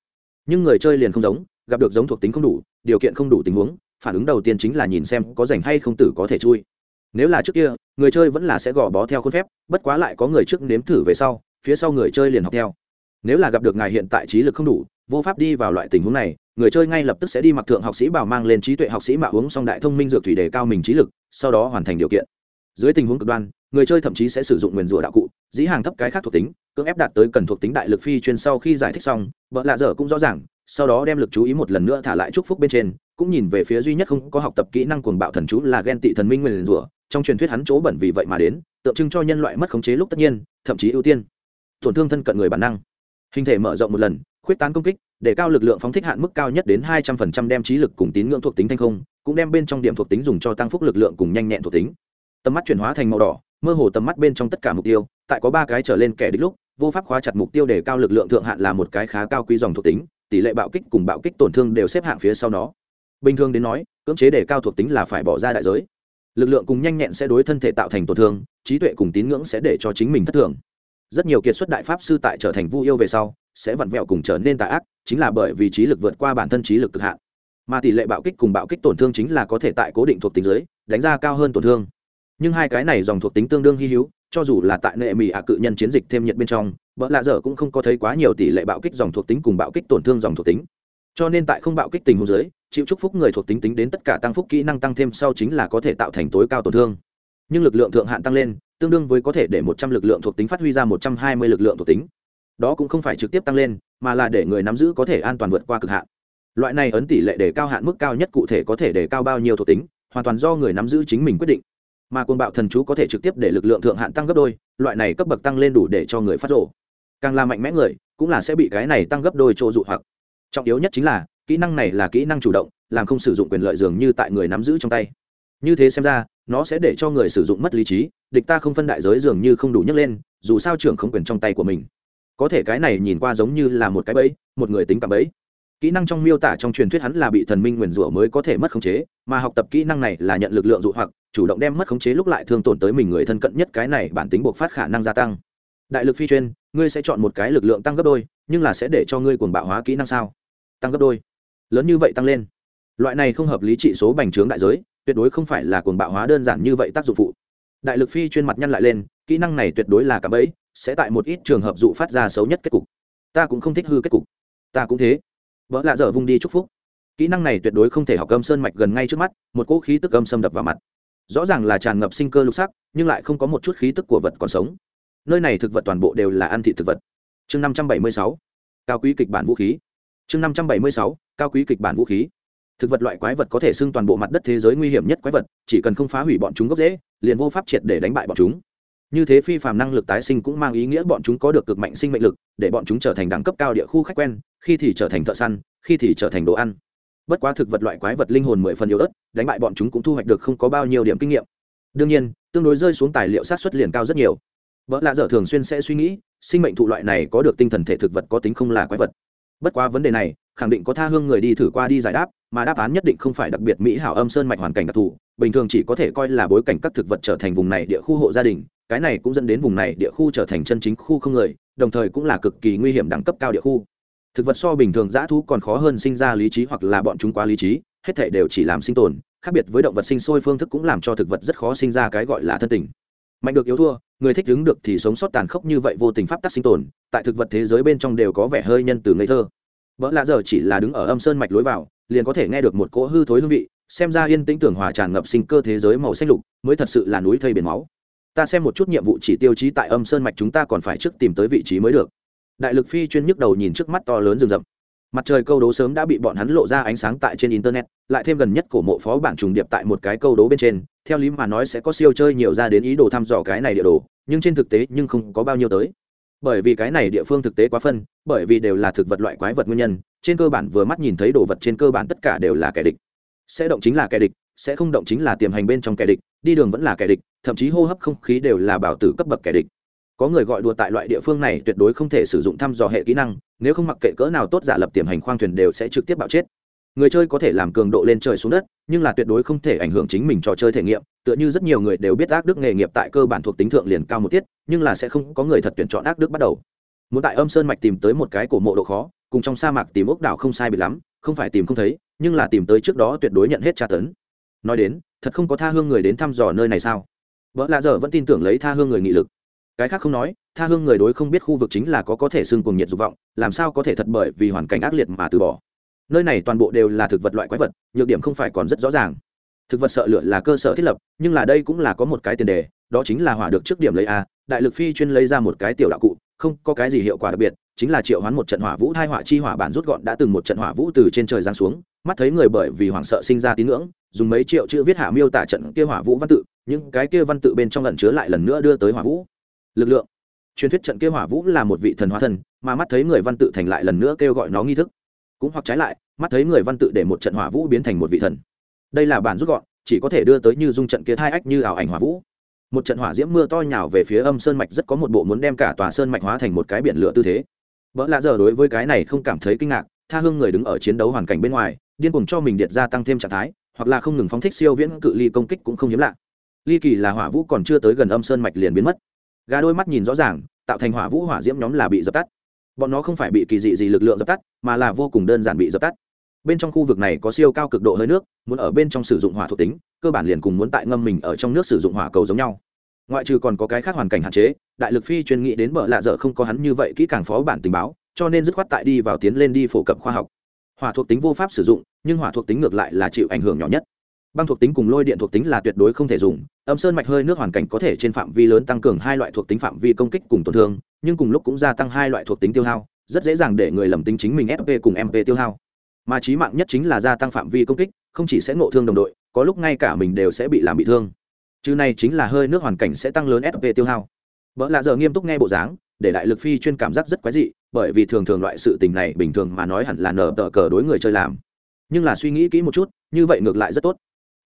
Nhưng người chơi liền không giống, gặp được giống thuộc tính không đủ, điều kiện không đủ tình huống, phản ứng đầu tiên chính là nhìn xem có rảnh hay không tử có thể chui. Nếu là trước kia, người chơi vẫn là sẽ gò bó theo khuôn phép, bất quá lại có người trước nếm thử về sau, phía sau người chơi liền học theo. Nếu là gặp được ngài hiện tại trí lực không đủ, vô pháp đi vào loại tình huống này người chơi ngay lập tức sẽ đi mặc thượng học sĩ bảo mang lên trí tuệ học sĩ mà uống xong đại thông minh dược thủy đề cao mình trí lực, sau đó hoàn thành điều kiện. Dưới tình huống cực đoan, người chơi thậm chí sẽ sử dụng nguyền rủa đạo cụ, dĩ hàng thấp cái khác thuộc tính, cưỡng ép đạt tới cần thuộc tính đại lực phi chuyên sau khi giải thích xong, vợ lạ dở cũng rõ ràng, sau đó đem lực chú ý một lần nữa thả lại chúc phúc bên trên, cũng nhìn về phía duy nhất không có học tập kỹ năng cuồng bạo thần chú là ghen tị thần minh nguyền rủa, trong truyền thuyết hắn chỗ bẩn vì vậy mà đến, tượng trưng cho nhân loại mất khống chế lúc tất nhiên, thậm chí ưu tiên. Tổn thương thân cận người bản năng. Hình thể mở rộng một lần, khuyết tán công kích để cao lực lượng phóng thích hạn mức cao nhất đến hai trăm phần trăm đem trí lực cùng tín ngưỡng thuộc tính thanh không, cũng đem bên trong điểm thuộc tính dùng cho tăng phúc lực lượng cùng nhanh nhẹn thuộc tính. Tầm mắt chuyển hóa thành màu đỏ, mơ hồ tầm mắt bên trong tất cả mục tiêu, tại có ba cái trở lên kẻ đích lúc, vô pháp khóa chặt mục tiêu để cao lực lượng thượng hạn là một cái khá cao quý dòng thuộc tính, tỷ lệ bạo kích cùng bạo kích tổn thương đều xếp hạng phía sau nó. Bình thường đến nói, cưỡng chế để cao thuộc tính là phải bỏ ra đại giới. Lực lượng cùng nhanh nhẹn sẽ đối thân thể tạo thành tổn thương, trí tuệ cùng tín ngưỡng sẽ để cho chính mình thất thường. Rất nhiều kiệt xuất đại pháp sư tại trở thành vu yêu về sau, sẽ vặn vẹo cùng trở nên tà ác chính là bởi vì trí lực vượt qua bản thân trí lực cực hạn. Mà tỷ lệ bạo kích cùng bạo kích tổn thương chính là có thể tại cố định thuộc tính dưới, đánh ra cao hơn tổn thương. Nhưng hai cái này dòng thuộc tính tương đương hy hữu cho dù là tại nệ mỹ ạ cự nhân chiến dịch thêm nhiệt bên trong vợ lạ dở cũng không có thấy quá nhiều tỷ lệ bạo kích dòng thuộc tính cùng bạo kích tổn thương dòng thuộc tính. Cho nên tại không bạo kích tình huống dưới, chịu chúc phúc người thuộc tính tính đến tất cả tăng phúc kỹ năng tăng thêm sau chính là có thể tạo thành tối cao tổn thương. Nhưng lực lượng thượng hạn tăng lên tương đương với có thể để một trăm lực lượng thuộc tính phát huy ra một trăm hai mươi lực lượng thuộc tính đó cũng không phải trực tiếp tăng lên, mà là để người nắm giữ có thể an toàn vượt qua cực hạn. Loại này ấn tỷ lệ để cao hạn mức cao nhất cụ thể có thể để cao bao nhiêu thuộc tính, hoàn toàn do người nắm giữ chính mình quyết định. Mà côn bạo thần chú có thể trực tiếp để lực lượng thượng hạn tăng gấp đôi, loại này cấp bậc tăng lên đủ để cho người phát rộ càng là mạnh mẽ người, cũng là sẽ bị cái này tăng gấp đôi chỗ dụ hoặc. Trọng yếu nhất chính là, kỹ năng này là kỹ năng chủ động, làm không sử dụng quyền lợi dường như tại người nắm giữ trong tay. Như thế xem ra, nó sẽ để cho người sử dụng mất lý trí, địch ta không phân đại giới dường như không đủ nhấc lên, dù sao trưởng không quyền trong tay của mình có thể cái này nhìn qua giống như là một cái bẫy, một người tính cả bẫy. Kỹ năng trong miêu tả trong truyền thuyết hắn là bị thần minh nguyền rủa mới có thể mất khống chế, mà học tập kỹ năng này là nhận lực lượng dụ hoặc, chủ động đem mất khống chế lúc lại thương tổn tới mình người thân cận nhất cái này bản tính buộc phát khả năng gia tăng. Đại lực phi chuyên, ngươi sẽ chọn một cái lực lượng tăng gấp đôi, nhưng là sẽ để cho ngươi cuồng bạo hóa kỹ năng sao? Tăng gấp đôi. Lớn như vậy tăng lên. Loại này không hợp lý trị số bành trướng đại giới, tuyệt đối không phải là cuồng bạo hóa đơn giản như vậy tác dụng phụ. Đại lực phi chuyên mặt nhăn lại lên, kỹ năng này tuyệt đối là cả bẫy sẽ tại một ít trường hợp dụ phát ra xấu nhất kết cục. Ta cũng không thích hư kết cục. Ta cũng thế. Vợ lạ dở vung đi chúc phúc. Kỹ năng này tuyệt đối không thể học âm sơn mạch gần ngay trước mắt, một cỗ khí tức âm xâm đập vào mặt. Rõ ràng là tràn ngập sinh cơ lục sắc, nhưng lại không có một chút khí tức của vật còn sống. Nơi này thực vật toàn bộ đều là ăn thị thực vật. Chương năm trăm bảy mươi sáu, cao quý kịch bản vũ khí. Chương năm trăm bảy mươi sáu, cao quý kịch bản vũ khí. Thực vật loại quái vật có thể xưng toàn bộ mặt đất thế giới nguy hiểm nhất quái vật, chỉ cần không phá hủy bọn chúng gốc dễ liền vô pháp triệt để đánh bại bọn chúng như thế phi phàm năng lực tái sinh cũng mang ý nghĩa bọn chúng có được cực mạnh sinh mệnh lực, để bọn chúng trở thành đẳng cấp cao địa khu khách quen, khi thì trở thành thợ săn, khi thì trở thành đồ ăn. Bất quá thực vật loại quái vật linh hồn mười phần yếu ớt, đánh bại bọn chúng cũng thu hoạch được không có bao nhiêu điểm kinh nghiệm. Đương nhiên, tương đối rơi xuống tài liệu sát xuất liền cao rất nhiều. Vợ lạ dở thường xuyên sẽ suy nghĩ, sinh mệnh thụ loại này có được tinh thần thể thực vật có tính không là quái vật. Bất quá vấn đề này, khẳng định có tha hương người đi thử qua đi giải đáp, mà đáp án nhất định không phải đặc biệt mỹ hảo âm sơn mạch hoàn cảnh đặc thù, bình thường chỉ có thể coi là bối cảnh các thực vật trở thành vùng này địa khu hộ gia đình cái này cũng dẫn đến vùng này địa khu trở thành chân chính khu không người, đồng thời cũng là cực kỳ nguy hiểm đẳng cấp cao địa khu. Thực vật so bình thường dã thú còn khó hơn sinh ra lý trí hoặc là bọn chúng quá lý trí, hết thể đều chỉ làm sinh tồn, khác biệt với động vật sinh sôi phương thức cũng làm cho thực vật rất khó sinh ra cái gọi là thân tình. Mạnh được yếu thua, người thích đứng được thì sống sót tàn khốc như vậy vô tình pháp tắc sinh tồn, tại thực vật thế giới bên trong đều có vẻ hơi nhân từ ngây thơ. Vợ lạ giờ chỉ là đứng ở âm sơn mạch lối vào, liền có thể nghe được một cỗ hư thối hương vị, xem ra yên tĩnh tưởng hòa tràn ngập sinh cơ thế giới màu xanh lục, mới thật sự là núi thây biển máu ta xem một chút nhiệm vụ chỉ tiêu chí tại âm sơn mạch chúng ta còn phải trước tìm tới vị trí mới được. Đại lực phi chuyên nhức đầu nhìn trước mắt to lớn rừng rậm. Mặt trời câu đố sớm đã bị bọn hắn lộ ra ánh sáng tại trên internet, lại thêm gần nhất cổ mộ phó bản trùng điệp tại một cái câu đố bên trên, theo lý mà nói sẽ có siêu chơi nhiều ra đến ý đồ thăm dò cái này địa đồ, nhưng trên thực tế nhưng không có bao nhiêu tới. Bởi vì cái này địa phương thực tế quá phân, bởi vì đều là thực vật loại quái vật nguyên nhân, trên cơ bản vừa mắt nhìn thấy đồ vật trên cơ bản tất cả đều là kẻ địch. Sẽ động chính là kẻ địch sẽ không động chính là tiềm hành bên trong kẻ địch, đi đường vẫn là kẻ địch, thậm chí hô hấp không khí đều là bảo tử cấp bậc kẻ địch. Có người gọi đùa tại loại địa phương này tuyệt đối không thể sử dụng thăm dò hệ kỹ năng, nếu không mặc kệ cỡ nào tốt giả lập tiềm hành khoang thuyền đều sẽ trực tiếp bạo chết. Người chơi có thể làm cường độ lên trời xuống đất, nhưng là tuyệt đối không thể ảnh hưởng chính mình trò chơi thể nghiệm, tựa như rất nhiều người đều biết ác đức nghề nghiệp tại cơ bản thuộc tính thượng liền cao một tiết, nhưng là sẽ không có người thật tuyển chọn ác đức bắt đầu. Muốn tại âm sơn mạch tìm tới một cái cổ mộ độ khó, cùng trong sa mạc tìm ốc đảo không sai bị lắm, không phải tìm không thấy, nhưng là tìm tới trước đó tuyệt đối nhận hết tra tấn nói đến, thật không có tha hương người đến thăm dò nơi này sao? Vợ lạ dở vẫn tin tưởng lấy tha hương người nghị lực. Cái khác không nói, tha hương người đối không biết khu vực chính là có có thể xưng cùng nhiệt dục vọng, làm sao có thể thật bởi vì hoàn cảnh ác liệt mà từ bỏ. Nơi này toàn bộ đều là thực vật loại quái vật, nhược điểm không phải còn rất rõ ràng. Thực vật sợ lửa là cơ sở thiết lập, nhưng là đây cũng là có một cái tiền đề, đó chính là hỏa được trước điểm lấy a, đại lực phi chuyên lấy ra một cái tiểu đạo cụ, không có cái gì hiệu quả đặc biệt, chính là triệu hoán một trận hỏa vũ hai hỏa chi hỏa bản rút gọn đã từng một trận hỏa vũ từ trên trời giáng xuống mắt thấy người bởi vì hoảng sợ sinh ra tín ngưỡng, dùng mấy triệu chữ viết hạ miêu tả trận kia hỏa vũ văn tự, những cái kia văn tự bên trong lần chứa lại lần nữa đưa tới hỏa vũ. Lực lượng. Truyền thuyết trận kia hỏa vũ là một vị thần hóa thần, mà mắt thấy người văn tự thành lại lần nữa kêu gọi nó nghi thức. Cũng hoặc trái lại, mắt thấy người văn tự để một trận hỏa vũ biến thành một vị thần. Đây là bản rút gọn, chỉ có thể đưa tới như dung trận kia hai ách như ảo ảnh hỏa vũ. Một trận hỏa diễm mưa to nhào về phía âm sơn mạch rất có một bộ muốn đem cả tòa sơn mạch hóa thành một cái biển lửa tư thế. Vợ lạ giờ đối với cái này không cảm thấy kinh ngạc, tha hương người đứng ở chiến đấu hoàn cảnh bên ngoài điên cuồng cho mình điệt ra tăng thêm trạng thái, hoặc là không ngừng phóng thích siêu viễn cự ly công kích cũng không hiếm lạ. Ly kỳ là hỏa vũ còn chưa tới gần âm sơn mạch liền biến mất. Gà đôi mắt nhìn rõ ràng, tạo thành hỏa vũ hỏa diễm nhóm là bị dập tắt. Bọn nó không phải bị kỳ dị gì lực lượng dập tắt, mà là vô cùng đơn giản bị dập tắt. Bên trong khu vực này có siêu cao cực độ hơi nước, muốn ở bên trong sử dụng hỏa thuộc tính, cơ bản liền cùng muốn tại ngâm mình ở trong nước sử dụng hỏa cầu giống nhau. Ngoại trừ còn có cái khác hoàn cảnh hạn chế, đại lực phi chuyên nghĩ đến bờ lạ dở không có hắn như vậy kỹ càng phó bản tình báo, cho nên dứt khoát tại đi vào tiến lên đi phổ cập khoa học hỏa thuộc tính vô pháp sử dụng, nhưng hỏa thuộc tính ngược lại là chịu ảnh hưởng nhỏ nhất. Băng thuộc tính cùng lôi điện thuộc tính là tuyệt đối không thể dùng, âm sơn mạch hơi nước hoàn cảnh có thể trên phạm vi lớn tăng cường hai loại thuộc tính phạm vi công kích cùng tổn thương, nhưng cùng lúc cũng gia tăng hai loại thuộc tính tiêu hao, rất dễ dàng để người lầm tính chính mình fp cùng mp tiêu hao. Mà trí mạng nhất chính là gia tăng phạm vi công kích, không chỉ sẽ ngộ thương đồng đội, có lúc ngay cả mình đều sẽ bị làm bị thương. Chứ này chính là hơi nước hoàn cảnh sẽ tăng lớn fp tiêu hao. Vợ lạ giờ nghiêm túc nghe bộ dáng, để đại lực phi chuyên cảm giác rất quái dị bởi vì thường thường loại sự tình này bình thường mà nói hẳn là nở tờ cờ đối người chơi làm. Nhưng là suy nghĩ kỹ một chút, như vậy ngược lại rất tốt.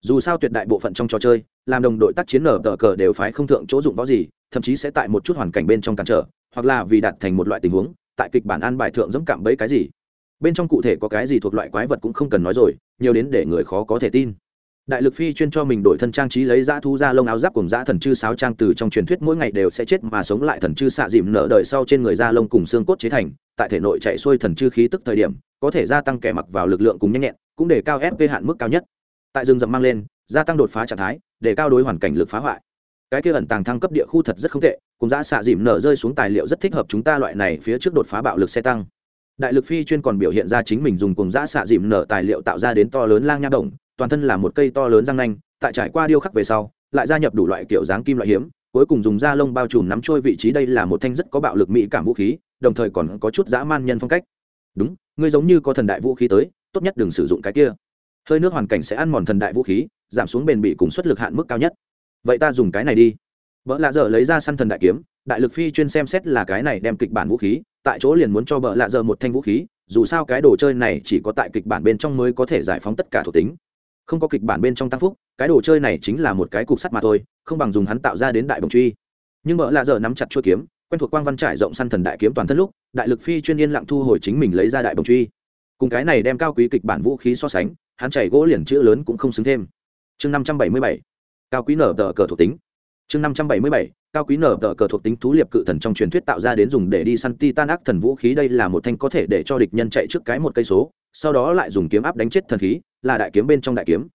Dù sao tuyệt đại bộ phận trong trò chơi, làm đồng đội tác chiến nở tờ cờ đều phải không thượng chỗ dụng võ gì, thậm chí sẽ tại một chút hoàn cảnh bên trong cản trở, hoặc là vì đạt thành một loại tình huống, tại kịch bản an bài thượng giống cảm bẫy cái gì. Bên trong cụ thể có cái gì thuộc loại quái vật cũng không cần nói rồi, nhiều đến để người khó có thể tin đại lực phi chuyên cho mình đổi thân trang trí lấy dã thu ra lông áo giáp cùng dã thần chư sáo trang từ trong truyền thuyết mỗi ngày đều sẽ chết mà sống lại thần chư xạ dìm nở đời sau trên người da lông cùng xương cốt chế thành, tại thể nội chạy xuôi thần chư khí tức thời điểm, có thể gia tăng kẻ mặc vào lực lượng cùng nhanh nhẹn, cũng để cao fp hạn mức cao nhất. Tại rừng rậm mang lên, gia tăng đột phá trạng thái, để cao đối hoàn cảnh lực phá hoại. Cái kia ẩn tàng thăng cấp địa khu thật rất không tệ, cùng dã xạ dìm nở rơi xuống tài liệu rất thích hợp chúng ta loại này phía trước đột phá bạo lực xe tăng. Đại lực phi chuyên còn biểu hiện ra chính mình dùng cùng dã xạ dìm nở tài liệu tạo ra đến to lớn lang nha đồng toàn thân là một cây to lớn răng nanh, tại trải qua điêu khắc về sau, lại gia nhập đủ loại kiểu dáng kim loại hiếm, cuối cùng dùng da lông bao trùm nắm trôi vị trí đây là một thanh rất có bạo lực mỹ cảm vũ khí, đồng thời còn có chút dã man nhân phong cách. Đúng, ngươi giống như có thần đại vũ khí tới, tốt nhất đừng sử dụng cái kia. Hơi nước hoàn cảnh sẽ ăn mòn thần đại vũ khí, giảm xuống bền bỉ cùng suất lực hạn mức cao nhất. Vậy ta dùng cái này đi. Vợ lạ dở lấy ra săn thần đại kiếm, đại lực phi chuyên xem xét là cái này đem kịch bản vũ khí, tại chỗ liền muốn cho vợ lạ dở một thanh vũ khí, dù sao cái đồ chơi này chỉ có tại kịch bản bên trong mới có thể giải phóng tất cả thuộc tính không có kịch bản bên trong tăng phúc, cái đồ chơi này chính là một cái cục sắt mà thôi, không bằng dùng hắn tạo ra đến đại bồng truy. Nhưng mợ lạ dở nắm chặt chuôi kiếm, quen thuộc quang văn trải rộng săn thần đại kiếm toàn thân lúc, đại lực phi chuyên yên lặng thu hồi chính mình lấy ra đại bồng truy. Cùng cái này đem cao quý kịch bản vũ khí so sánh, hắn chảy gỗ liền chữ lớn cũng không xứng thêm. Chương năm trăm bảy mươi bảy, cao quý nở tờ cờ thuộc tính. Chương năm trăm bảy mươi bảy, cao quý nở tờ cờ thuộc tính thú liệp cự thần trong truyền thuyết tạo ra đến dùng để đi săn ti tan ác thần vũ khí đây là một thanh có thể để cho địch nhân chạy trước cái một cây số sau đó lại dùng kiếm áp đánh chết thần khí, là đại kiếm bên trong đại kiếm.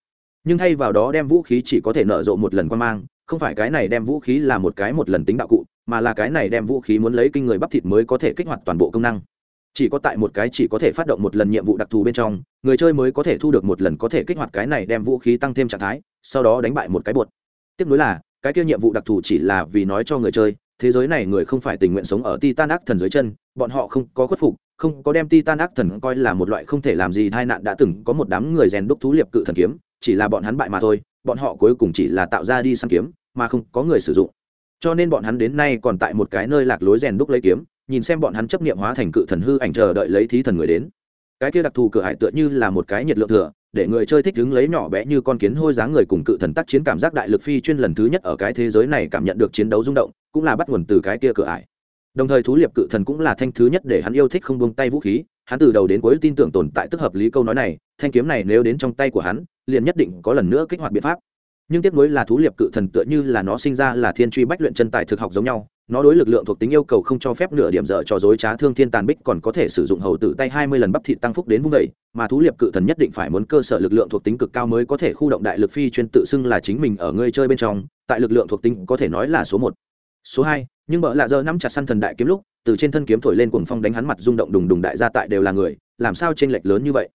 Nhưng thay vào đó đem vũ khí chỉ có thể nở rộ một lần quan mang, không phải cái này đem vũ khí là một cái một lần tính đạo cụ, mà là cái này đem vũ khí muốn lấy kinh người bắp thịt mới có thể kích hoạt toàn bộ công năng. Chỉ có tại một cái chỉ có thể phát động một lần nhiệm vụ đặc thù bên trong, người chơi mới có thể thu được một lần có thể kích hoạt cái này đem vũ khí tăng thêm trạng thái, sau đó đánh bại một cái bột. Tiếp nối là, cái kia nhiệm vụ đặc thù chỉ là vì nói cho người chơi thế giới này người không phải tình nguyện sống ở titan ác thần dưới chân, bọn họ không có khuất phục, không có đem titan ác thần coi là một loại không thể làm gì. Tai nạn đã từng có một đám người rèn đúc thú liệp cự thần kiếm, chỉ là bọn hắn bại mà thôi, bọn họ cuối cùng chỉ là tạo ra đi săn kiếm, mà không có người sử dụng. Cho nên bọn hắn đến nay còn tại một cái nơi lạc lối rèn đúc lấy kiếm, nhìn xem bọn hắn chấp niệm hóa thành cự thần hư ảnh chờ đợi lấy thí thần người đến. Cái kia đặc thù cửa hải tựa như là một cái nhiệt lượng thừa, để người chơi thích đứng lấy nhỏ bé như con kiến hôi dáng người cùng cự thần tác chiến cảm giác đại lực phi chuyên lần thứ nhất ở cái thế giới này cảm nhận được chiến đấu rung động cũng là bắt nguồn từ cái kia cửa ải. Đồng thời thú liệp cự thần cũng là thanh thứ nhất để hắn yêu thích không buông tay vũ khí, hắn từ đầu đến cuối tin tưởng tồn tại tức hợp lý câu nói này, thanh kiếm này nếu đến trong tay của hắn, liền nhất định có lần nữa kích hoạt biện pháp. Nhưng tiếp nối là thú liệp cự thần tựa như là nó sinh ra là thiên truy bách luyện chân tài thực học giống nhau, nó đối lực lượng thuộc tính yêu cầu không cho phép nửa điểm dở cho dối trá thương thiên tàn bích còn có thể sử dụng hầu tử tay hai mươi lần bắp thịt tăng phúc đến vung vẩy mà thú liệp cự thần nhất định phải muốn cơ sở lực lượng thuộc tính cực cao mới có thể khu động đại lực phi chuyên tự xưng là chính mình ở ngươi chơi bên trong, tại lực lượng thuộc tính có thể nói là số một số hai, nhưng bợ lạ giờ nắm chặt săn thần đại kiếm lúc, từ trên thân kiếm thổi lên cuồng phong đánh hắn mặt rung động đùng đùng đại gia tại đều là người, làm sao t r ê n lệch lớn như vậy?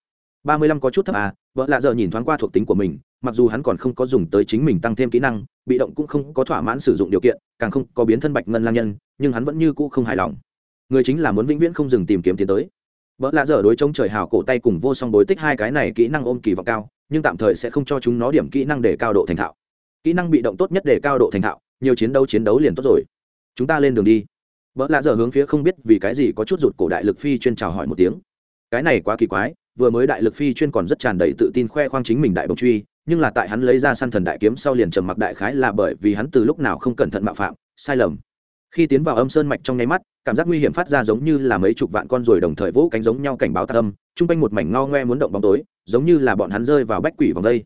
Ba mươi lăm có chút thấp à vợ lạ giờ nhìn thoáng qua thuộc tính của mình, mặc dù hắn còn không có dùng tới chính mình tăng thêm kỹ năng, bị động cũng không có thỏa mãn sử dụng điều kiện, càng không có biến thân bạch ngân lang nhân, nhưng hắn vẫn như cũ không hài lòng. Người chính là muốn vĩnh viễn không dừng tìm kiếm tiến tới. Vợ lạ giờ đối chống trời hào cổ tay cùng vô song bối tích hai cái này kỹ năng ôm kỳ vọng cao, nhưng tạm thời sẽ không cho chúng nó điểm kỹ năng để cao độ thành thạo. Kỹ năng bị động tốt nhất để cao độ thành thạo nhiều chiến đấu chiến đấu liền tốt rồi. Chúng ta lên đường đi. Vợ lạ dở hướng phía không biết vì cái gì có chút rụt cổ đại lực phi chuyên chào hỏi một tiếng. Cái này quá kỳ quái, vừa mới đại lực phi chuyên còn rất tràn đầy tự tin khoe khoang chính mình đại bồng truy, nhưng là tại hắn lấy ra săn thần đại kiếm sau liền trầm mặc đại khái là bởi vì hắn từ lúc nào không cẩn thận mạo phạm, sai lầm. Khi tiến vào âm sơn mạch trong nháy mắt, cảm giác nguy hiểm phát ra giống như là mấy chục vạn con ruồi đồng thời vỗ cánh giống nhau cảnh báo tạc âm, chung quanh một mảnh ngao ngoe muốn động bóng tối, giống như là bọn hắn rơi vào bách quỷ vòng đây.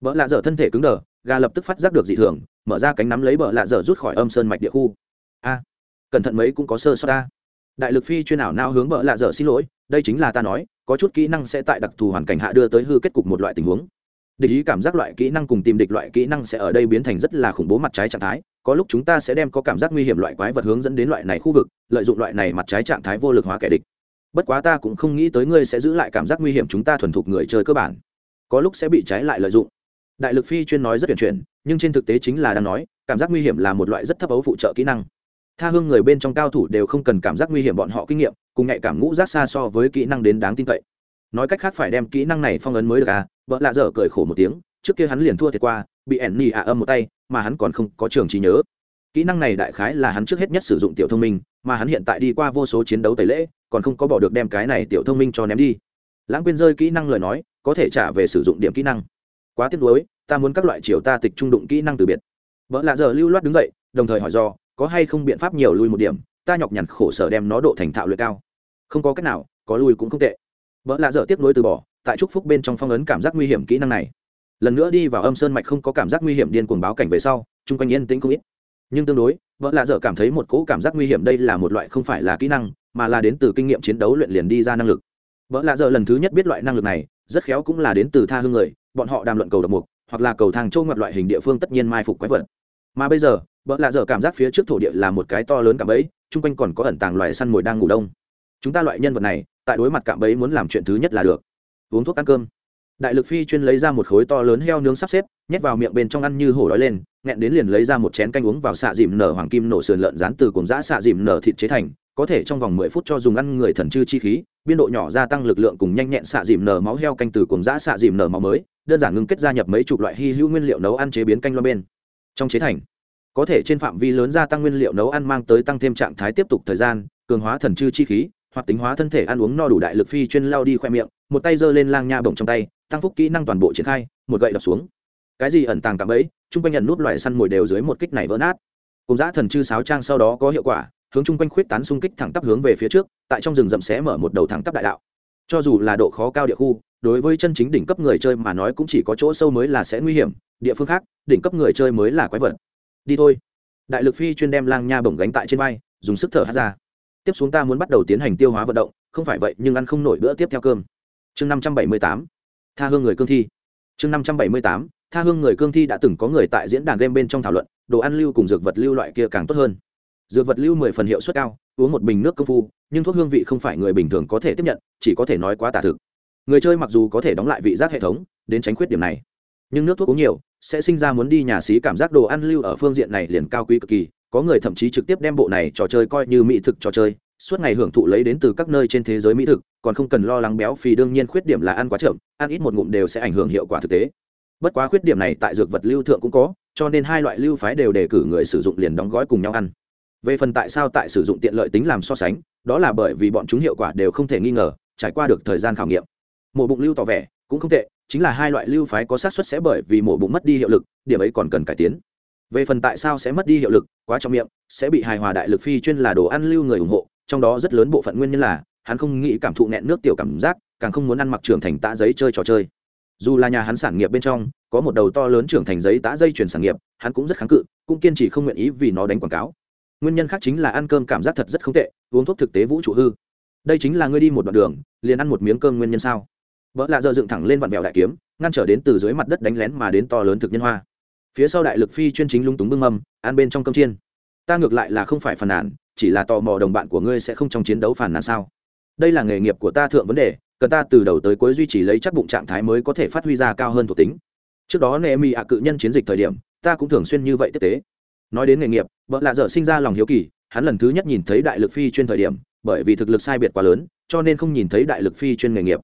Vợ lạ dở thân thể cứng đờ gà lập tức phát giác được dị thường, mở ra cánh nắm lấy bờ lạ dở rút khỏi âm sơn mạch địa khu. A, cẩn thận mấy cũng có sơ sót ta. Đại lực phi chuyên ảo nao hướng bờ lạ dở xin lỗi, đây chính là ta nói, có chút kỹ năng sẽ tại đặc thù hoàn cảnh hạ đưa tới hư kết cục một loại tình huống. Địch ý cảm giác loại kỹ năng cùng tìm địch loại kỹ năng sẽ ở đây biến thành rất là khủng bố mặt trái trạng thái, có lúc chúng ta sẽ đem có cảm giác nguy hiểm loại quái vật hướng dẫn đến loại này khu vực, lợi dụng loại này mặt trái trạng thái vô lực hóa kẻ địch. Bất quá ta cũng không nghĩ tới ngươi sẽ giữ lại cảm giác nguy hiểm chúng ta thuần thục người chơi cơ bản. Có lúc sẽ bị trái lại lợi dụng đại lực phi chuyên nói rất tuyển chuyển, nhưng trên thực tế chính là đang nói, cảm giác nguy hiểm là một loại rất thấp ấu phụ trợ kỹ năng. Tha hương người bên trong cao thủ đều không cần cảm giác nguy hiểm bọn họ kinh nghiệm, cùng nhạy cảm ngũ rác xa so với kỹ năng đến đáng tin cậy. Nói cách khác phải đem kỹ năng này phong ấn mới được à vợ lạ dở cười khổ một tiếng, trước kia hắn liền thua thiệt qua, bị ẻn nhì ạ âm một tay, mà hắn còn không có trường trí nhớ. Kỹ năng này đại khái là hắn trước hết nhất sử dụng tiểu thông minh, mà hắn hiện tại đi qua vô số chiến đấu tẩy lễ, còn không có bỏ được đem cái này tiểu thông minh cho ném đi. Lãng quên rơi kỹ năng lời nói, có thể trả về sử dụng điểm kỹ năng quá tiếc nuối, ta muốn các loại chiều ta tịch trung đụng kỹ năng từ biệt. Vợ lạ giờ lưu loát đứng dậy, đồng thời hỏi do có hay không biện pháp nhiều lui một điểm, ta nhọc nhằn khổ sở đem nó độ thành thạo luyện cao. Không có cách nào, có lui cũng không tệ. Vợ lạ dở tiếp nối từ bỏ, tại trúc phúc bên trong phong ấn cảm giác nguy hiểm kỹ năng này. Lần nữa đi vào âm sơn mạch không có cảm giác nguy hiểm điên cuồng báo cảnh về sau, chung quanh yên tĩnh không ít. Nhưng tương đối, vợ lạ dở cảm thấy một cỗ cảm giác nguy hiểm đây là một loại không phải là kỹ năng, mà là đến từ kinh nghiệm chiến đấu luyện liền đi ra năng lực. Vợ lạ dở lần thứ nhất biết loại năng lực này, rất khéo cũng là đến từ tha hương người bọn họ đàm luận cầu độc mục, hoặc là cầu thang châu ngoặt loại hình địa phương tất nhiên mai phục quái vật. Mà bây giờ vợ lạ dở cảm giác phía trước thổ địa là một cái to lớn cảm ấy chung quanh còn có ẩn tàng loài săn mồi đang ngủ đông. Chúng ta loại nhân vật này, tại đối mặt cạm bẫy muốn làm chuyện thứ nhất là được. Uống thuốc ăn cơm. Đại lực phi chuyên lấy ra một khối to lớn heo nướng sắp xếp, nhét vào miệng bên trong ăn như hổ đói lên, nghẹn đến liền lấy ra một chén canh uống vào xạ dìm nở hoàng kim nổ sườn lợn rán từ cồn giã xạ dìm nở thịt chế thành, có thể trong vòng mười phút cho dùng ăn người thần chư chi khí, biên độ nhỏ gia tăng lực lượng cùng nhanh nhẹn xạ dìm nở máu heo canh từ cồn giã xạ dìm nở máu mới đơn giản ngưng kết gia nhập mấy chục loại hy hữu nguyên liệu nấu ăn chế biến canh lo bên. Trong chế thành, có thể trên phạm vi lớn gia tăng nguyên liệu nấu ăn mang tới tăng thêm trạng thái tiếp tục thời gian, cường hóa thần chư chi khí, hoặc tính hóa thân thể ăn uống no đủ đại lực phi chuyên lao đi khoe miệng, một tay giơ lên lang nha bổng trong tay, tăng phúc kỹ năng toàn bộ triển khai, một gậy đập xuống. Cái gì ẩn tàng tạm ấy chung quanh nhận nút loại săn mồi đều dưới một kích này vỡ nát. Cùng giã thần chư sáo trang sau đó có hiệu quả, hướng chung quanh khuyết tán xung kích thẳng tắp hướng về phía trước, tại trong rừng rậm xé mở một đầu thẳng tắp đại đạo cho dù là độ khó cao địa khu, đối với chân chính đỉnh cấp người chơi mà nói cũng chỉ có chỗ sâu mới là sẽ nguy hiểm, địa phương khác, đỉnh cấp người chơi mới là quái vật. Đi thôi. Đại lực phi chuyên đem lang nha bổng gánh tại trên vai, dùng sức thở hát ra. Tiếp xuống ta muốn bắt đầu tiến hành tiêu hóa vận động, không phải vậy nhưng ăn không nổi bữa tiếp theo cơm. Chương năm trăm bảy mươi tám. Tha hương người cương thi. Chương năm trăm bảy mươi tám. Tha hương người cương thi đã từng có người tại diễn đàn game bên trong thảo luận, đồ ăn lưu cùng dược vật lưu loại kia càng tốt hơn. Dược vật lưu mười phần hiệu suất cao uống một bình nước công phu, nhưng thuốc hương vị không phải người bình thường có thể tiếp nhận, chỉ có thể nói quá tả thực. Người chơi mặc dù có thể đóng lại vị giác hệ thống, đến tránh khuyết điểm này, nhưng nước thuốc uống nhiều sẽ sinh ra muốn đi nhà xí cảm giác đồ ăn lưu ở phương diện này liền cao quý cực kỳ. Có người thậm chí trực tiếp đem bộ này trò chơi coi như mỹ thực trò chơi, suốt ngày hưởng thụ lấy đến từ các nơi trên thế giới mỹ thực, còn không cần lo lắng béo phì, đương nhiên khuyết điểm là ăn quá chậm, ăn ít một ngụm đều sẽ ảnh hưởng hiệu quả thực tế. Bất quá khuyết điểm này tại dược vật lưu thượng cũng có, cho nên hai loại lưu phái đều đề cử người sử dụng liền đóng gói cùng nhau ăn về phần tại sao tại sử dụng tiện lợi tính làm so sánh, đó là bởi vì bọn chúng hiệu quả đều không thể nghi ngờ, trải qua được thời gian khảo nghiệm. Mổ bụng lưu tỏ vẻ, cũng không tệ, chính là hai loại lưu phái có xác suất sẽ bởi vì mổ bụng mất đi hiệu lực, điểm ấy còn cần cải tiến. Về phần tại sao sẽ mất đi hiệu lực, quá trong miệng, sẽ bị hài hòa đại lực phi chuyên là đồ ăn lưu người ủng hộ, trong đó rất lớn bộ phận nguyên nhân là, hắn không nghĩ cảm thụ nghẹn nước tiểu cảm giác, càng không muốn ăn mặc trưởng thành tạ giấy chơi trò chơi. Dù là nhà hắn sản nghiệp bên trong, có một đầu to lớn trưởng thành giấy tã dây chuyển sản nghiệp, hắn cũng rất kháng cự, cũng kiên trì không nguyện ý vì nó đánh quảng cáo nguyên nhân khác chính là ăn cơm cảm giác thật rất không tệ, uống thuốc thực tế vũ trụ hư. Đây chính là ngươi đi một đoạn đường, liền ăn một miếng cơm nguyên nhân sao? Vợ lạ giờ dựng thẳng lên vặn vẹo đại kiếm, ngăn trở đến từ dưới mặt đất đánh lén mà đến to lớn thực nhân hoa. Phía sau đại lực phi chuyên chính lung túng bưng mâm, ăn bên trong cơm chiên. Ta ngược lại là không phải phàn nàn, chỉ là tò mò đồng bạn của ngươi sẽ không trong chiến đấu phàn nàn sao? Đây là nghề nghiệp của ta thượng vấn đề, cần ta từ đầu tới cuối duy trì lấy chắc bụng trạng thái mới có thể phát huy ra cao hơn thuộc tính. Trước đó nệ mỹ ạ cự nhân chiến dịch thời điểm, ta cũng thường xuyên như vậy tiếp tế nói đến nghề nghiệp vợ lạ dở sinh ra lòng hiếu kỳ hắn lần thứ nhất nhìn thấy đại lực phi chuyên thời điểm bởi vì thực lực sai biệt quá lớn cho nên không nhìn thấy đại lực phi chuyên nghề nghiệp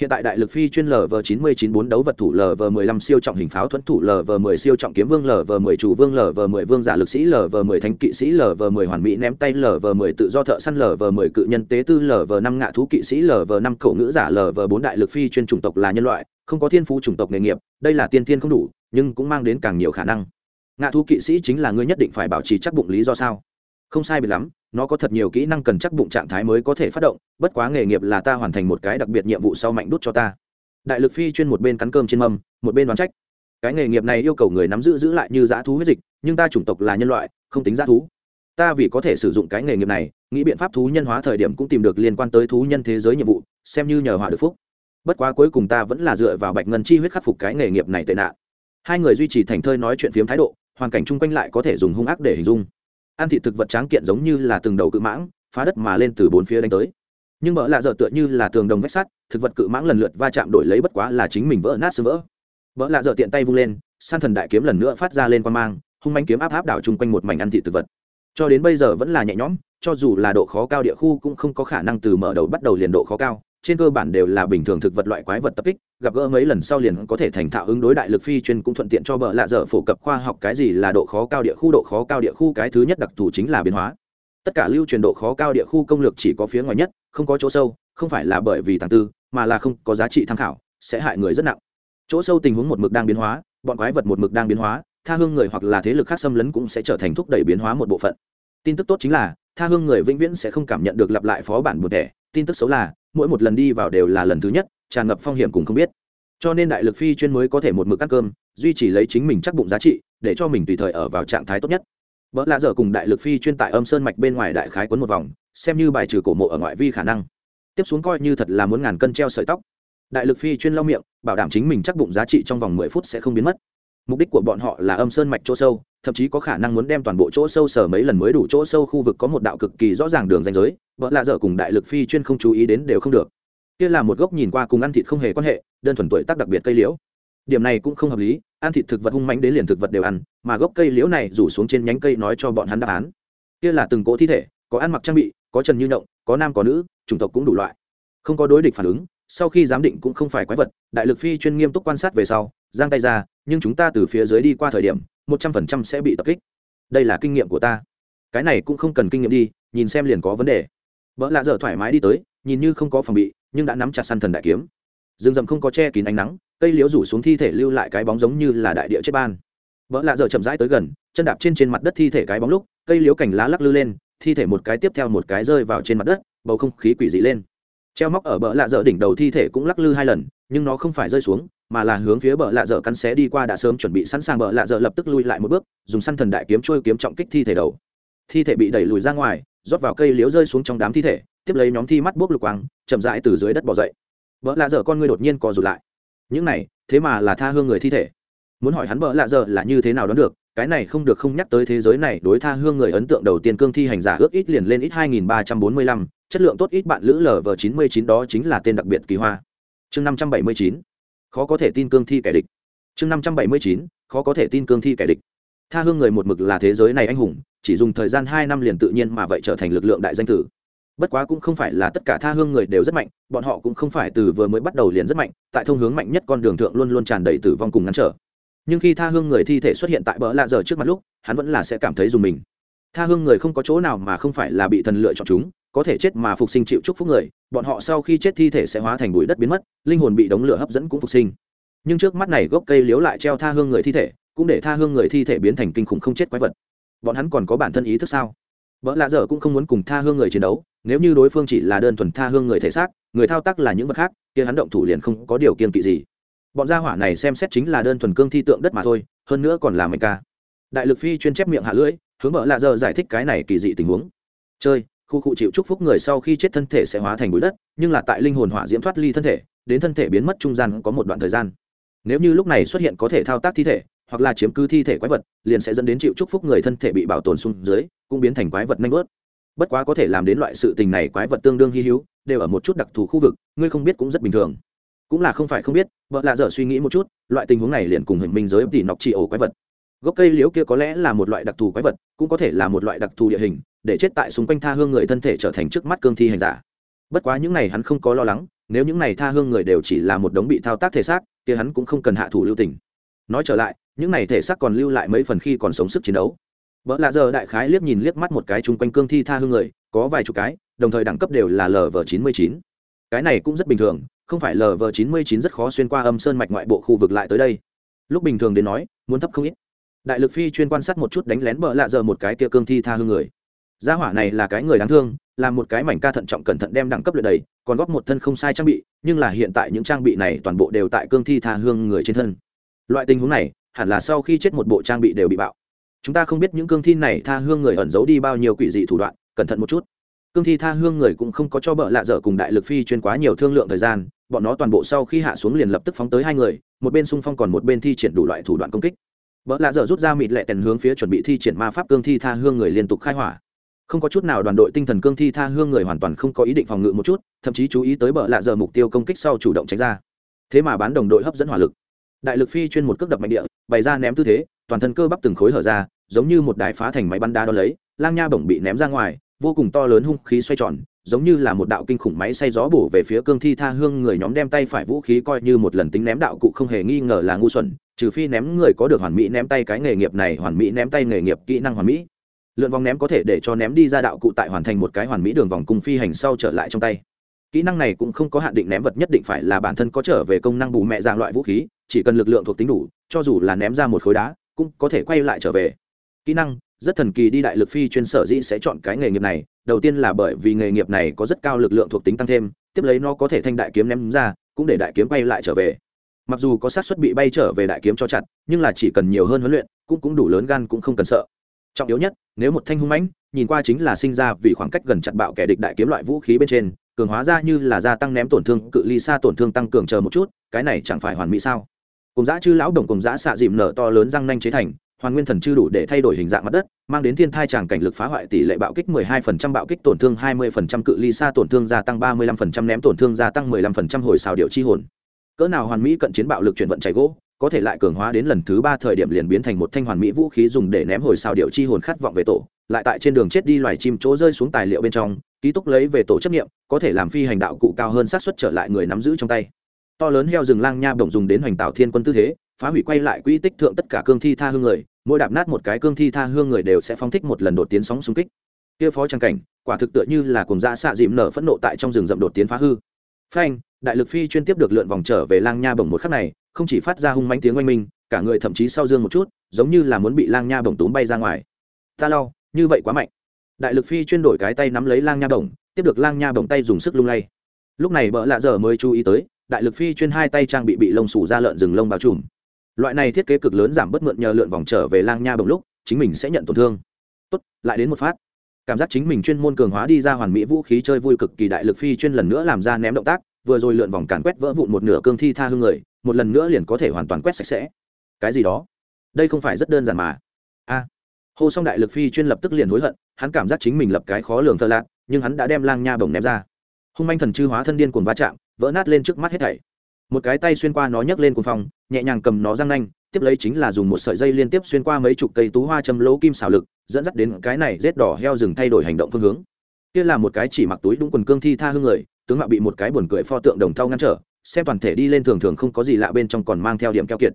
hiện tại đại lực phi chuyên lv chín mươi chín bốn đấu vật thủ lv mười lăm siêu trọng hình pháo thuẫn thủ lv mười siêu trọng kiếm vương lv mười chủ vương lv mười vương giả lực sĩ lv mười thánh kỵ sĩ lv mười hoàn mỹ ném tay lv mười tự do thợ săn lv mười cự nhân tế tư lv năm ngạ thú kỵ sĩ lv năm cậu ngữ giả lv bốn đại lực phi chuyên chủng tộc là nhân loại không có thiên phú chủng tộc nghề nghiệp đây là tiên thiên không đủ nhưng cũng mang đến càng nhiều khả năng ngạ thú kỵ sĩ chính là ngươi nhất định phải bảo trì chắc bụng lý do sao? Không sai biệt lắm, nó có thật nhiều kỹ năng cần chắc bụng trạng thái mới có thể phát động, bất quá nghề nghiệp là ta hoàn thành một cái đặc biệt nhiệm vụ sau mạnh đút cho ta. Đại lực phi chuyên một bên cắn cơm trên mâm, một bên đoán trách. Cái nghề nghiệp này yêu cầu người nắm giữ giữ lại như dã thú huyết dịch, nhưng ta chủng tộc là nhân loại, không tính dã thú. Ta vì có thể sử dụng cái nghề nghiệp này, nghĩ biện pháp thú nhân hóa thời điểm cũng tìm được liên quan tới thú nhân thế giới nhiệm vụ, xem như nhờ họa được phúc. Bất quá cuối cùng ta vẫn là dựa vào bạch ngân chi huyết khắc phục cái nghề nghiệp này tệ nạn. Hai người duy trì thành thơi nói chuyện phiếm thái độ hoàn cảnh chung quanh lại có thể dùng hung ác để hình dung. Ăn thị thực vật tráng kiện giống như là từng đầu cự mãng, phá đất mà lên từ bốn phía đánh tới. Nhưng mỡ lạ dở tựa như là tường đồng vách sắt, thực vật cự mãng lần lượt va chạm đổi lấy bất quá là chính mình vỡ nát sơ vỡ. Vỡ lạ dở tiện tay vung lên, san thần đại kiếm lần nữa phát ra lên quan mang, hung manh kiếm áp áp đảo chung quanh một mảnh ăn thị thực vật. Cho đến bây giờ vẫn là nhẹ nhõm, cho dù là độ khó cao địa khu cũng không có khả năng từ mở đầu bắt đầu liền độ khó cao trên cơ bản đều là bình thường thực vật loại quái vật tập kích, gặp gỡ mấy lần sau liền có thể thành thạo ứng đối đại lực phi chuyên cũng thuận tiện cho bờ lạ dở phổ cập khoa học cái gì là độ khó cao địa khu, độ khó cao địa khu cái thứ nhất đặc thù chính là biến hóa. Tất cả lưu truyền độ khó cao địa khu công lược chỉ có phía ngoài nhất, không có chỗ sâu, không phải là bởi vì tháng tư, mà là không có giá trị tham khảo, sẽ hại người rất nặng. Chỗ sâu tình huống một mực đang biến hóa, bọn quái vật một mực đang biến hóa, tha hương người hoặc là thế lực khác xâm lấn cũng sẽ trở thành thúc đẩy biến hóa một bộ phận. Tin tức tốt chính là, tha hương người vĩnh viễn sẽ không cảm nhận được lặp lại phó bản một đẻ tin tức xấu là, mỗi một lần đi vào đều là lần thứ nhất, tràn ngập phong hiểm cùng không biết. Cho nên đại lực phi chuyên mới có thể một mực ăn cơm, duy trì lấy chính mình chắc bụng giá trị, để cho mình tùy thời ở vào trạng thái tốt nhất. Vợ lạ dở cùng đại lực phi chuyên tại âm sơn mạch bên ngoài đại khái quấn một vòng, xem như bài trừ cổ mộ ở ngoại vi khả năng. Tiếp xuống coi như thật là muốn ngàn cân treo sợi tóc. Đại lực phi chuyên lau miệng, bảo đảm chính mình chắc bụng giá trị trong vòng mười phút sẽ không biến mất. Mục đích của bọn họ là âm sơn mạch chỗ sâu thậm chí có khả năng muốn đem toàn bộ chỗ sâu sở mấy lần mới đủ chỗ sâu khu vực có một đạo cực kỳ rõ ràng đường ranh giới, vợ lạ dở cùng đại lực phi chuyên không chú ý đến đều không được. Kia là một gốc nhìn qua cùng ăn thịt không hề quan hệ, đơn thuần tuổi tác đặc biệt cây liễu. Điểm này cũng không hợp lý, ăn thịt thực vật hung mạnh đến liền thực vật đều ăn, mà gốc cây liễu này rủ xuống trên nhánh cây nói cho bọn hắn đáp án. Kia là từng cỗ thi thể, có ăn mặc trang bị, có trần như động có nam có nữ, chủng tộc cũng đủ loại. Không có đối địch phản ứng, sau khi giám định cũng không phải quái vật, đại lực phi chuyên nghiêm túc quan sát về sau, giang tay ra nhưng chúng ta từ phía dưới đi qua thời điểm, một trăm phần trăm sẽ bị tập kích. Đây là kinh nghiệm của ta. Cái này cũng không cần kinh nghiệm đi, nhìn xem liền có vấn đề. Vợ lạ dở thoải mái đi tới, nhìn như không có phòng bị, nhưng đã nắm chặt săn thần đại kiếm. Rừng rậm không có che kín ánh nắng, cây liễu rủ xuống thi thể lưu lại cái bóng giống như là đại địa chết ban. Vợ lạ dở chậm rãi tới gần, chân đạp trên trên mặt đất thi thể cái bóng lúc, cây liễu cành lá lắc lư lên, thi thể một cái tiếp theo một cái rơi vào trên mặt đất, bầu không khí quỷ dị lên. Treo móc ở bờ lạ dở đỉnh đầu thi thể cũng lắc lư hai lần nhưng nó không phải rơi xuống mà là hướng phía bờ lạ dở cắn xé đi qua đã sớm chuẩn bị sẵn sàng. Bờ lạ dở lập tức lui lại một bước dùng săn thần đại kiếm trôi kiếm trọng kích thi thể đầu. Thi thể bị đẩy lùi ra ngoài rót vào cây liếu rơi xuống trong đám thi thể tiếp lấy nhóm thi mắt bốc lục quang chậm rãi từ dưới đất bỏ dậy. Bờ lạ dở con ngươi đột nhiên co rụt lại. Những này thế mà là tha hương người thi thể. Muốn hỏi hắn bờ lạ dở là như thế nào đoán được cái này không được không nhắc tới thế giới này đối tha hương người ấn tượng đầu tiên cương thi hành giả ước ít liền lên ít 2345, chất lượng tốt ít bạn lữ lv 99 đó chính là tên đặc biệt kỳ hoa chương 579, khó có thể tin cương thi kẻ địch. Chương 579, khó có thể tin cương thi kẻ địch. Tha hương người một mực là thế giới này anh hùng chỉ dùng thời gian hai năm liền tự nhiên mà vậy trở thành lực lượng đại danh tử. Bất quá cũng không phải là tất cả tha hương người đều rất mạnh bọn họ cũng không phải từ vừa mới bắt đầu liền rất mạnh tại thông hướng mạnh nhất con đường thượng luôn luôn tràn đầy tử vong cùng ngăn trở. Nhưng khi tha hương người thi thể xuất hiện tại bờ lạ giờ trước mặt lúc hắn vẫn là sẽ cảm thấy dùng mình tha hương người không có chỗ nào mà không phải là bị thần lựa chọn chúng, có thể chết mà phục sinh chịu chúc phúc người, bọn họ sau khi chết thi thể sẽ hóa thành bụi đất biến mất, linh hồn bị đống lửa hấp dẫn cũng phục sinh. Nhưng trước mắt này gốc cây liếu lại treo tha hương người thi thể, cũng để tha hương người thi thể biến thành kinh khủng không chết quái vật. Bọn hắn còn có bản thân ý thức sao? Vợ lạ dở cũng không muốn cùng tha hương người chiến đấu, nếu như đối phương chỉ là đơn thuần tha hương người thể xác, người thao tác là những vật khác, kia hắn động thủ liền không có điều kiên kỵ gì. Bọn gia hỏa này xem xét chính là đơn thuần cương thi tượng đất mà thôi, hơn nữa còn là mệnh ca. Đại lực phi chuyên chép miệng hạ lưỡi hướng vợ lạ dở giải thích cái này kỳ dị tình huống. Chơi, khu cụ chịu chúc phúc người sau khi chết thân thể sẽ hóa thành bụi đất, nhưng là tại linh hồn hỏa diễm thoát ly thân thể, đến thân thể biến mất trung gian có một đoạn thời gian. Nếu như lúc này xuất hiện có thể thao tác thi thể, hoặc là chiếm cứ thi thể quái vật, liền sẽ dẫn đến chịu chúc phúc người thân thể bị bảo tồn xuống dưới, cũng biến thành quái vật nanh vớt. Bất quá có thể làm đến loại sự tình này quái vật tương đương hy hữu, đều ở một chút đặc thù khu vực, ngươi không biết cũng rất bình thường. Cũng là không phải không biết vợ lạ dở suy nghĩ một chút, loại tình huống này liền cùng hình minh giới tỷ nọc trị ổ quái vật gốc cây liễu kia có lẽ là một loại đặc thù quái vật, cũng có thể là một loại đặc thù địa hình, để chết tại xung quanh tha hương người thân thể trở thành trước mắt cương thi hành giả. Bất quá những này hắn không có lo lắng, nếu những này tha hương người đều chỉ là một đống bị thao tác thể xác, kia hắn cũng không cần hạ thủ lưu tình. Nói trở lại, những này thể xác còn lưu lại mấy phần khi còn sống sức chiến đấu. Vợ lạ giờ đại khái liếc nhìn liếc mắt một cái chung quanh cương thi tha hương người, có vài chục cái, đồng thời đẳng cấp đều là lv chín mươi chín. Cái này cũng rất bình thường, không phải lv chín mươi chín rất khó xuyên qua âm sơn mạch ngoại bộ khu vực lại tới đây. Lúc bình thường đến nói, muốn thấp không ít đại lực phi chuyên quan sát một chút đánh lén bợ lạ giờ một cái kia cương thi tha hương người. Gia hỏa này là cái người đáng thương, là một cái mảnh ca thận trọng cẩn thận đem đẳng cấp luyện đầy, còn góp một thân không sai trang bị, nhưng là hiện tại những trang bị này toàn bộ đều tại cương thi tha hương người trên thân. Loại tình huống này, hẳn là sau khi chết một bộ trang bị đều bị bạo. Chúng ta không biết những cương thi này tha hương người ẩn giấu đi bao nhiêu quỷ dị thủ đoạn, cẩn thận một chút. Cương thi tha hương người cũng không có cho bợ lạ dở cùng đại lực phi chuyên quá nhiều thương lượng thời gian, bọn nó toàn bộ sau khi hạ xuống liền lập tức phóng tới hai người, một bên xung phong còn một bên thi triển đủ loại thủ đoạn công kích vợ lạ dở rút ra mịt lẹ tèn hướng phía chuẩn bị thi triển ma pháp cương thi tha hương người liên tục khai hỏa. Không có chút nào đoàn đội tinh thần cương thi tha hương người hoàn toàn không có ý định phòng ngự một chút, thậm chí chú ý tới bợ lạ dở mục tiêu công kích sau chủ động tránh ra. Thế mà bán đồng đội hấp dẫn hỏa lực. Đại lực phi chuyên một cước đập mạnh địa, bày ra ném tư thế, toàn thân cơ bắp từng khối hở ra, giống như một đài phá thành máy bắn đá đo lấy, lang nha bổng bị ném ra ngoài, vô cùng to lớn hung khí xoay tròn giống như là một đạo kinh khủng máy xay gió bổ về phía cương thi tha hương, người nhóm đem tay phải vũ khí coi như một lần tính ném đạo cụ không hề nghi ngờ là ngu xuẩn, trừ phi ném người có được hoàn mỹ ném tay cái nghề nghiệp này, hoàn mỹ ném tay nghề nghiệp kỹ năng hoàn mỹ. Lượn vòng ném có thể để cho ném đi ra đạo cụ tại hoàn thành một cái hoàn mỹ đường vòng cung phi hành sau trở lại trong tay. Kỹ năng này cũng không có hạn định ném vật nhất định phải là bản thân có trở về công năng bù mẹ dạng loại vũ khí, chỉ cần lực lượng thuộc tính đủ, cho dù là ném ra một khối đá, cũng có thể quay lại trở về. Kỹ năng, rất thần kỳ đi đại lực phi chuyên sở dĩ sẽ chọn cái nghề nghiệp này đầu tiên là bởi vì nghề nghiệp này có rất cao lực lượng thuộc tính tăng thêm, tiếp lấy nó có thể thanh đại kiếm ném ra, cũng để đại kiếm bay lại trở về. Mặc dù có sát suất bị bay trở về đại kiếm cho chặt, nhưng là chỉ cần nhiều hơn huấn luyện, cũng cũng đủ lớn gan cũng không cần sợ. Trọng yếu nhất, nếu một thanh hung mãnh, nhìn qua chính là sinh ra vì khoảng cách gần chặt bạo kẻ địch đại kiếm loại vũ khí bên trên, cường hóa ra như là gia tăng ném tổn thương, cự ly xa tổn thương tăng cường chờ một chút, cái này chẳng phải hoàn mỹ sao? Cùng giã chư lão đồng cùng giã xạ dìm nở to lớn răng nanh chế thành hoàn nguyên thần chư đủ để thay đổi hình dạng mặt đất, mang đến thiên thai tràng cảnh lực phá hoại tỷ lệ bạo kích 12% bạo kích tổn thương 20% cự ly xa tổn thương gia tăng 35% ném tổn thương gia tăng 15% hồi xào điệu chi hồn. Cỡ nào hoàn mỹ cận chiến bạo lực chuyển vận chảy gỗ, có thể lại cường hóa đến lần thứ ba thời điểm liền biến thành một thanh hoàn mỹ vũ khí dùng để ném hồi xào điệu chi hồn khát vọng về tổ, lại tại trên đường chết đi loài chim chỗ rơi xuống tài liệu bên trong, ký túc lấy về tổ chấp nghiệm có thể làm phi hành đạo cụ cao hơn xác suất trở lại người nắm giữ trong tay. To lớn heo rừng lang nha bổng dùng đến hoành tạo thiên quân tư thế, phá hủy quay lại quỹ tích thượng tất cả cương thi tha hương người mỗi đạp nát một cái cương thi tha hương người đều sẽ phóng thích một lần đột tiến sóng xung kích. Kia phó trang cảnh, quả thực tựa như là cùng dã xạ dịm nở phẫn nộ tại trong rừng rậm đột tiến phá hư. Phanh, đại lực phi chuyên tiếp được lượn vòng trở về lang nha bổng một khắc này, không chỉ phát ra hung mãnh tiếng oanh minh, cả người thậm chí sau dương một chút, giống như là muốn bị lang nha bồng túm bay ra ngoài. Ta lau như vậy quá mạnh. Đại lực phi chuyên đổi cái tay nắm lấy lang nha bồng tiếp được lang nha bồng tay dùng sức lung lay. Lúc này bỡ lạ dở mới chú ý tới, đại lực phi chuyên hai tay trang bị bị lông sủ ra lợn rừng lông bao trùm loại này thiết kế cực lớn giảm bất mượn nhờ lượn vòng trở về lang nha bồng lúc chính mình sẽ nhận tổn thương. Tốt lại đến một phát. Cảm giác chính mình chuyên môn cường hóa đi ra hoàn mỹ vũ khí chơi vui cực kỳ đại lực phi chuyên lần nữa làm ra ném động tác vừa rồi lượn vòng càn quét vỡ vụn một nửa cương thi tha hương người một lần nữa liền có thể hoàn toàn quét sạch sẽ. Cái gì đó? Đây không phải rất đơn giản mà. A. À, hô xong đại lực phi chuyên lập tức liền hối hận hắn cảm giác chính mình lập cái khó lường thơ lạc nhưng hắn đã đem lang nha bồng ném ra. Hung manh thần chư hóa thân điên cuồng va chạm vỡ nát lên trước mắt hết thảy một cái tay xuyên qua nó nhấc lên cuồng phong, nhẹ nhàng cầm nó răng nanh, tiếp lấy chính là dùng một sợi dây liên tiếp xuyên qua mấy chục cây tú hoa châm lỗ kim xảo lực, dẫn dắt đến cái này rết đỏ heo rừng thay đổi hành động phương hướng. Kia là một cái chỉ mặc túi đúng quần cương thi tha hương người, tướng mạo bị một cái buồn cười pho tượng đồng thau ngăn trở, xem toàn thể đi lên thường thường không có gì lạ bên trong còn mang theo điểm keo kiệt.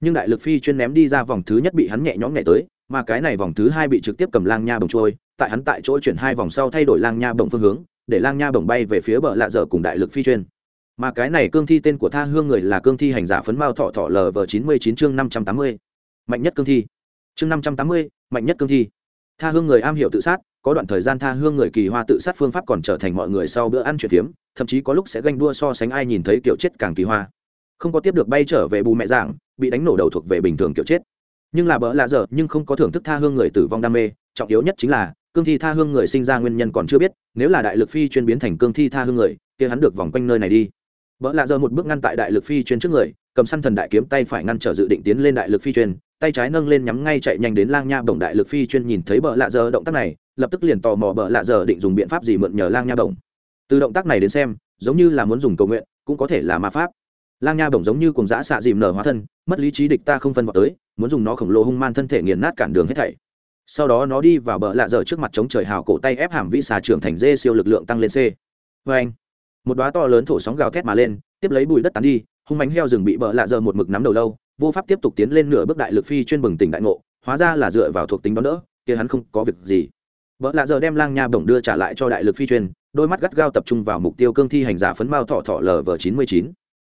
Nhưng đại lực phi chuyên ném đi ra vòng thứ nhất bị hắn nhẹ nhõm nhẹ tới, mà cái này vòng thứ hai bị trực tiếp cầm lang nha bồng trôi, tại hắn tại chỗ chuyển hai vòng sau thay đổi lang nha bồng phương hướng, để lang nha bồng bay về phía bờ lạ dở cùng đại lực phi chuyên mà cái này cương thi tên của tha hương người là cương thi hành giả phấn mao thọ thọ lv chín mươi chín chương năm trăm tám mươi. Mạnh nhất cương thi. Chương năm trăm tám mươi, mạnh nhất cương thi. Tha hương người am hiểu tự sát, có đoạn thời gian tha hương người kỳ hoa tự sát phương pháp còn trở thành mọi người sau bữa ăn chuyện phiếm thậm chí có lúc sẽ ganh đua so sánh ai nhìn thấy kiểu chết càng kỳ hoa. Không có tiếp được bay trở về bù mẹ giảng bị đánh nổ đầu thuộc về bình thường kiểu chết. Nhưng là bỡ lạ dở, nhưng không có thưởng thức tha hương người tử vong đam mê, trọng yếu nhất chính là, cương thi tha hương người sinh ra nguyên nhân còn chưa biết, nếu là đại lực phi chuyên biến thành cương thi tha hương người, kia hắn được vòng quanh nơi này đi vợ lạ giờ một bước ngăn tại đại lực phi chuyên trước người, cầm săn thần đại kiếm tay phải ngăn trở dự định tiến lên đại lực phi chuyên, tay trái nâng lên nhắm ngay chạy nhanh đến lang nha bổng đại lực phi chuyên nhìn thấy bờ lạ giờ động tác này, lập tức liền tò mò bờ lạ giờ định dùng biện pháp gì mượn nhờ lang nha bổng. Từ động tác này đến xem, giống như là muốn dùng cầu nguyện, cũng có thể là ma pháp. Lang nha bổng giống như cùng dã xạ dìm nở hóa thân, mất lý trí địch ta không phân vào tới, muốn dùng nó khổng lồ hung man thân thể nghiền nát cản đường hết thảy. Sau đó nó đi vào bờ lạ dở trước mặt chống trời hào cổ tay ép hàm vĩ xà trưởng thành dê siêu lực lượng tăng lên c. Vê anh một đóa to lớn thổ sóng gào thét mà lên, tiếp lấy bụi đất tán đi, hung mánh heo rừng bị bỡ lạ giờ một mực nắm đầu lâu, vô pháp tiếp tục tiến lên nửa bước đại lực phi chuyên bừng tỉnh đại ngộ, hóa ra là dựa vào thuộc tính đó nữa, kia hắn không có việc gì. Vợ lạ giờ đem lang nha bổng đưa trả lại cho đại lực phi chuyên, đôi mắt gắt gao tập trung vào mục tiêu cương thi hành giả phấn mao thọ thọ lv chín mươi chín.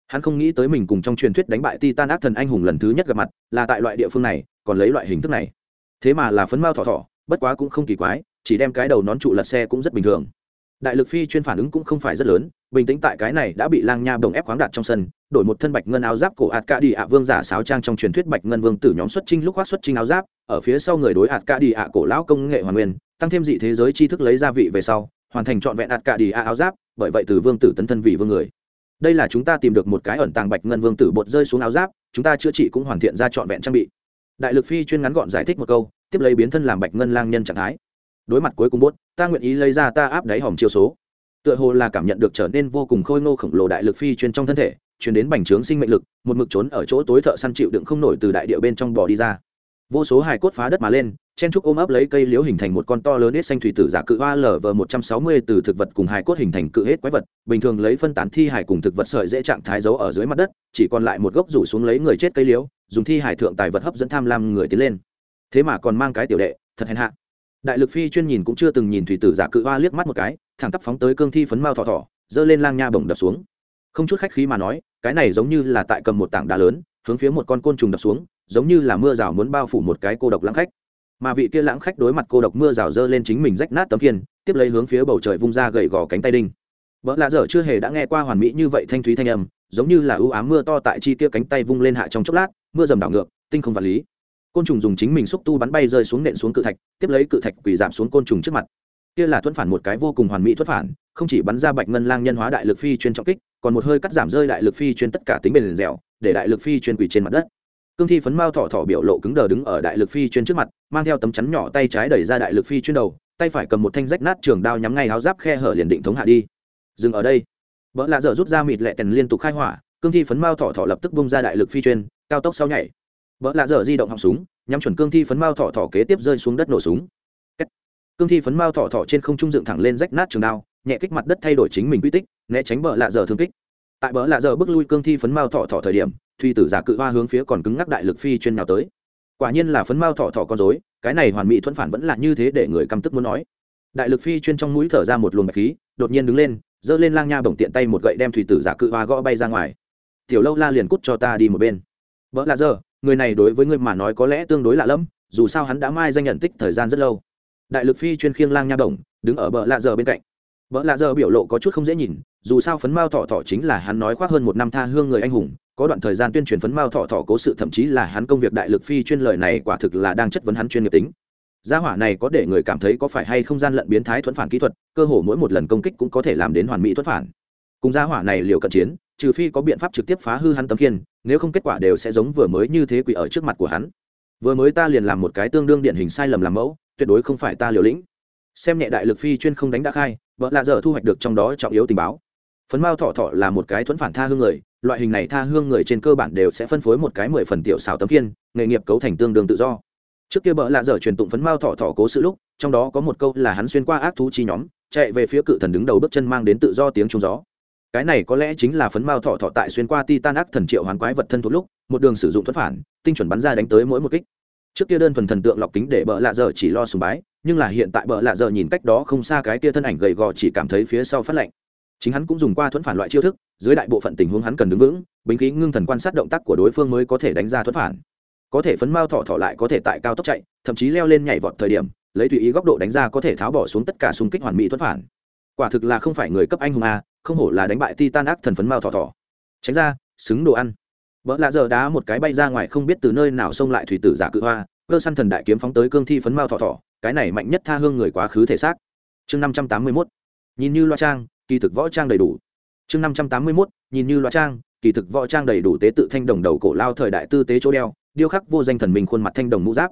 Hắn không nghĩ tới mình cùng trong truyền thuyết đánh bại titan ác thần anh hùng lần thứ nhất gặp mặt, là tại loại địa phương này, còn lấy loại hình thức này. Thế mà là phấn mao thọ thọ, bất quá cũng không kỳ quái, chỉ đem cái đầu nón trụ lật xe cũng rất bình thường đại lực phi chuyên phản ứng cũng không phải rất lớn, bình tĩnh tại cái này đã bị lang nha bồng ép khoáng đạt trong sân, đổi một thân bạch ngân áo giáp cổ ạt ca đi ạ vương giả sáo trang trong truyền thuyết bạch ngân vương tử nhóm xuất trinh lúc khoác xuất trinh áo giáp, ở phía sau người đối ạt ca đi ạ cổ lão công nghệ hoàn nguyên, tăng thêm dị thế giới tri thức lấy gia vị về sau, hoàn thành trọn vẹn ạt ca đi ạ áo giáp, bởi vậy từ vương tử tấn thân vị vương người. Đây là chúng ta tìm được một cái ẩn tàng bạch ngân vương tử bột rơi xuống áo giáp, chúng ta chữa trị cũng hoàn thiện ra trọn vẹn trang bị. Đại lực phi chuyên ngắn gọn giải thích một câu, tiếp lấy biến thân làm bạch ngân lang nhân trạng thái đối mặt cuối cùng bốt ta nguyện ý lấy ra ta áp đáy hòm chiêu số. Tựa hồ là cảm nhận được trở nên vô cùng khôi ngô khổng lồ đại lực phi chuyên trong thân thể chuyển đến bành trướng sinh mệnh lực, một mực trốn ở chỗ tối thợ săn chịu đựng không nổi từ đại địa bên trong bò đi ra. Vô số hài cốt phá đất mà lên, chen trúc ôm ấp lấy cây liễu hình thành một con to lớn hết xanh thủy tử giả cự hoa lở vờ một trăm sáu mươi từ thực vật cùng hài cốt hình thành cự hết quái vật, bình thường lấy phân tán thi hài cùng thực vật sợi dễ trạng thái giấu ở dưới mặt đất, chỉ còn lại một gốc rủ xuống lấy người chết cây liễu, dùng thi hài thượng tài vật hấp dẫn tham lam người tiến lên. Thế mà còn mang cái tiểu đệ, thật hèn hạ đại lực phi chuyên nhìn cũng chưa từng nhìn thủy tử giả cự hoa liếc mắt một cái, thẳng tắp phóng tới cương thi phấn mao thỏ thỏ, giơ lên lang nha bổng đập xuống. Không chút khách khí mà nói, cái này giống như là tại cầm một tảng đá lớn, hướng phía một con côn trùng đập xuống, giống như là mưa rào muốn bao phủ một cái cô độc lãng khách. Mà vị kia lãng khách đối mặt cô độc mưa rào giơ lên chính mình rách nát tấm kiên tiếp lấy hướng phía bầu trời vung ra gậy gò cánh tay đinh. Vợ lạ dở chưa hề đã nghe qua hoàn mỹ như vậy thanh thúy thanh âm, giống như là ưu ám mưa to tại chi kia cánh tay vung lên hạ trong chốc lát, mưa dầm đảo ngược, tinh không vật lý côn trùng dùng chính mình xúc tu bắn bay rơi xuống nện xuống cự thạch, tiếp lấy cự thạch quỳ giảm xuống côn trùng trước mặt. Kia là thuẫn phản một cái vô cùng hoàn mỹ thuẫn phản, không chỉ bắn ra bạch ngân lang nhân hóa đại lực phi chuyên trọng kích, còn một hơi cắt giảm rơi đại lực phi chuyên tất cả tính bền dẻo, để đại lực phi chuyên quỳ trên mặt đất. Cương thi phấn mao thỏ thỏ biểu lộ cứng đờ đứng ở đại lực phi chuyên trước mặt, mang theo tấm chắn nhỏ tay trái đẩy ra đại lực phi chuyên đầu, tay phải cầm một thanh rách nát trường đao nhắm ngay áo giáp khe hở liền định thống hạ đi. Dừng ở đây. Vợ lạ dở rút ra mịt lẹ tèn liên tục khai hỏa, cương thi phấn mao thỏ thỏ lập tức bung ra đại lực phi chuyên, cao tốc sau nhảy vợ lạ dở di động họng súng, nhắm chuẩn cương thi phấn mao thọ thọ kế tiếp rơi xuống đất nổ súng. Cương thi phấn mao thọ thọ trên không trung dựng thẳng lên rách nát trường đao, nhẹ kích mặt đất thay đổi chính mình quy tích, né tránh vợ lạ dở thương kích. Tại bờ lạ dở bước lui cương thi phấn mao thọ thọ thời điểm thuy tử giả cự hoa hướng phía còn cứng ngắc đại lực phi chuyên nào tới. Quả nhiên là phấn mao thọ thọ con dối cái này hoàn mỹ thuẫn phản vẫn là như thế để người căm tức muốn nói. Đại lực phi chuyên trong mũi thở ra một luồng bạch khí, đột nhiên đứng lên, giơ lên lang nha bổng tiện tay một gậy đem thủy tử giả cự hoa gõ bay ra ngoài. Tiểu lâu la liền cút cho ta đi một bên. Vợ là giờ người này đối với ngươi mà nói có lẽ tương đối lạ lẫm, dù sao hắn đã mai danh nhận tích thời gian rất lâu. Đại lực phi chuyên khiêng lang nha đồng đứng ở bờ lạ giờ bên cạnh. Bờ lạ giờ biểu lộ có chút không dễ nhìn, dù sao phấn mao thọ thọ chính là hắn nói khoác hơn một năm tha hương người anh hùng, có đoạn thời gian tuyên truyền phấn mao thọ thọ cố sự thậm chí là hắn công việc đại lực phi chuyên lời này quả thực là đang chất vấn hắn chuyên nghiệp tính. Gia hỏa này có để người cảm thấy có phải hay không gian lận biến thái thuẫn phản kỹ thuật, cơ hồ mỗi một lần công kích cũng có thể làm đến hoàn mỹ thuẫn phản cùng gia hỏa này liều cận chiến, trừ phi có biện pháp trực tiếp phá hư hắn tấm kiên nếu không kết quả đều sẽ giống vừa mới như thế quỷ ở trước mặt của hắn. Vừa mới ta liền làm một cái tương đương điển hình sai lầm làm mẫu, tuyệt đối không phải ta liều lĩnh. Xem nhẹ đại lực phi chuyên không đánh đã khai, vợ lạ dở thu hoạch được trong đó trọng yếu tình báo. Phấn mao thọ thọ là một cái thuẫn phản tha hương người, loại hình này tha hương người trên cơ bản đều sẽ phân phối một cái mười phần tiểu xào tấm kiên nghề nghiệp cấu thành tương đương tự do. Trước kia bợ lạ dở truyền tụng phấn mao thọ thọ cố sự lúc, trong đó có một câu là hắn xuyên qua ác thú chi nhóm, chạy về phía cự thần đứng đầu bước chân mang đến tự do tiếng trung gió cái này có lẽ chính là phấn mao thọ thọ tại xuyên qua titan ác thần triệu hoán quái vật thân thuộc lúc, một đường sử dụng thuất phản, tinh chuẩn bắn ra đánh tới mỗi một kích. Trước kia đơn thuần thần tượng lọc kính để bợ lạ giờ chỉ lo sùng bái, nhưng là hiện tại bợ lạ giờ nhìn cách đó không xa cái kia thân ảnh gầy gò chỉ cảm thấy phía sau phát lạnh. Chính hắn cũng dùng qua thuẫn phản loại chiêu thức, dưới đại bộ phận tình huống hắn cần đứng vững bính khí ngưng thần quan sát động tác của đối phương mới có thể đánh ra thuẫn phản. Có thể phấn mao thọ thọ lại có thể tại cao tốc chạy, thậm chí leo lên nhảy vọt thời điểm, lấy tùy ý góc độ đánh ra có thể tháo bỏ xuống tất cả xung kích hoàn mỹ thuẫn phản. Quả thực là không phải người cấp anh hùng a không hổ là đánh bại Titan ác thần phấn mao thỏ thỏ. Tránh ra, xứng đồ ăn. Vợ lạ giờ đá một cái bay ra ngoài không biết từ nơi nào xông lại thủy tử giả cự hoa, cơ săn thần đại kiếm phóng tới cương thi phấn mao thỏ thỏ, cái này mạnh nhất tha hương người quá khứ thể xác. Chương năm trăm tám mươi mốt, nhìn như loa trang, kỳ thực võ trang đầy đủ. Chương năm trăm tám mươi mốt, nhìn như loa trang, kỳ thực võ trang đầy đủ tế tự thanh đồng đầu cổ lao thời đại tư tế chỗ đeo, điêu khắc vô danh thần minh khuôn mặt thanh đồng mũ giáp.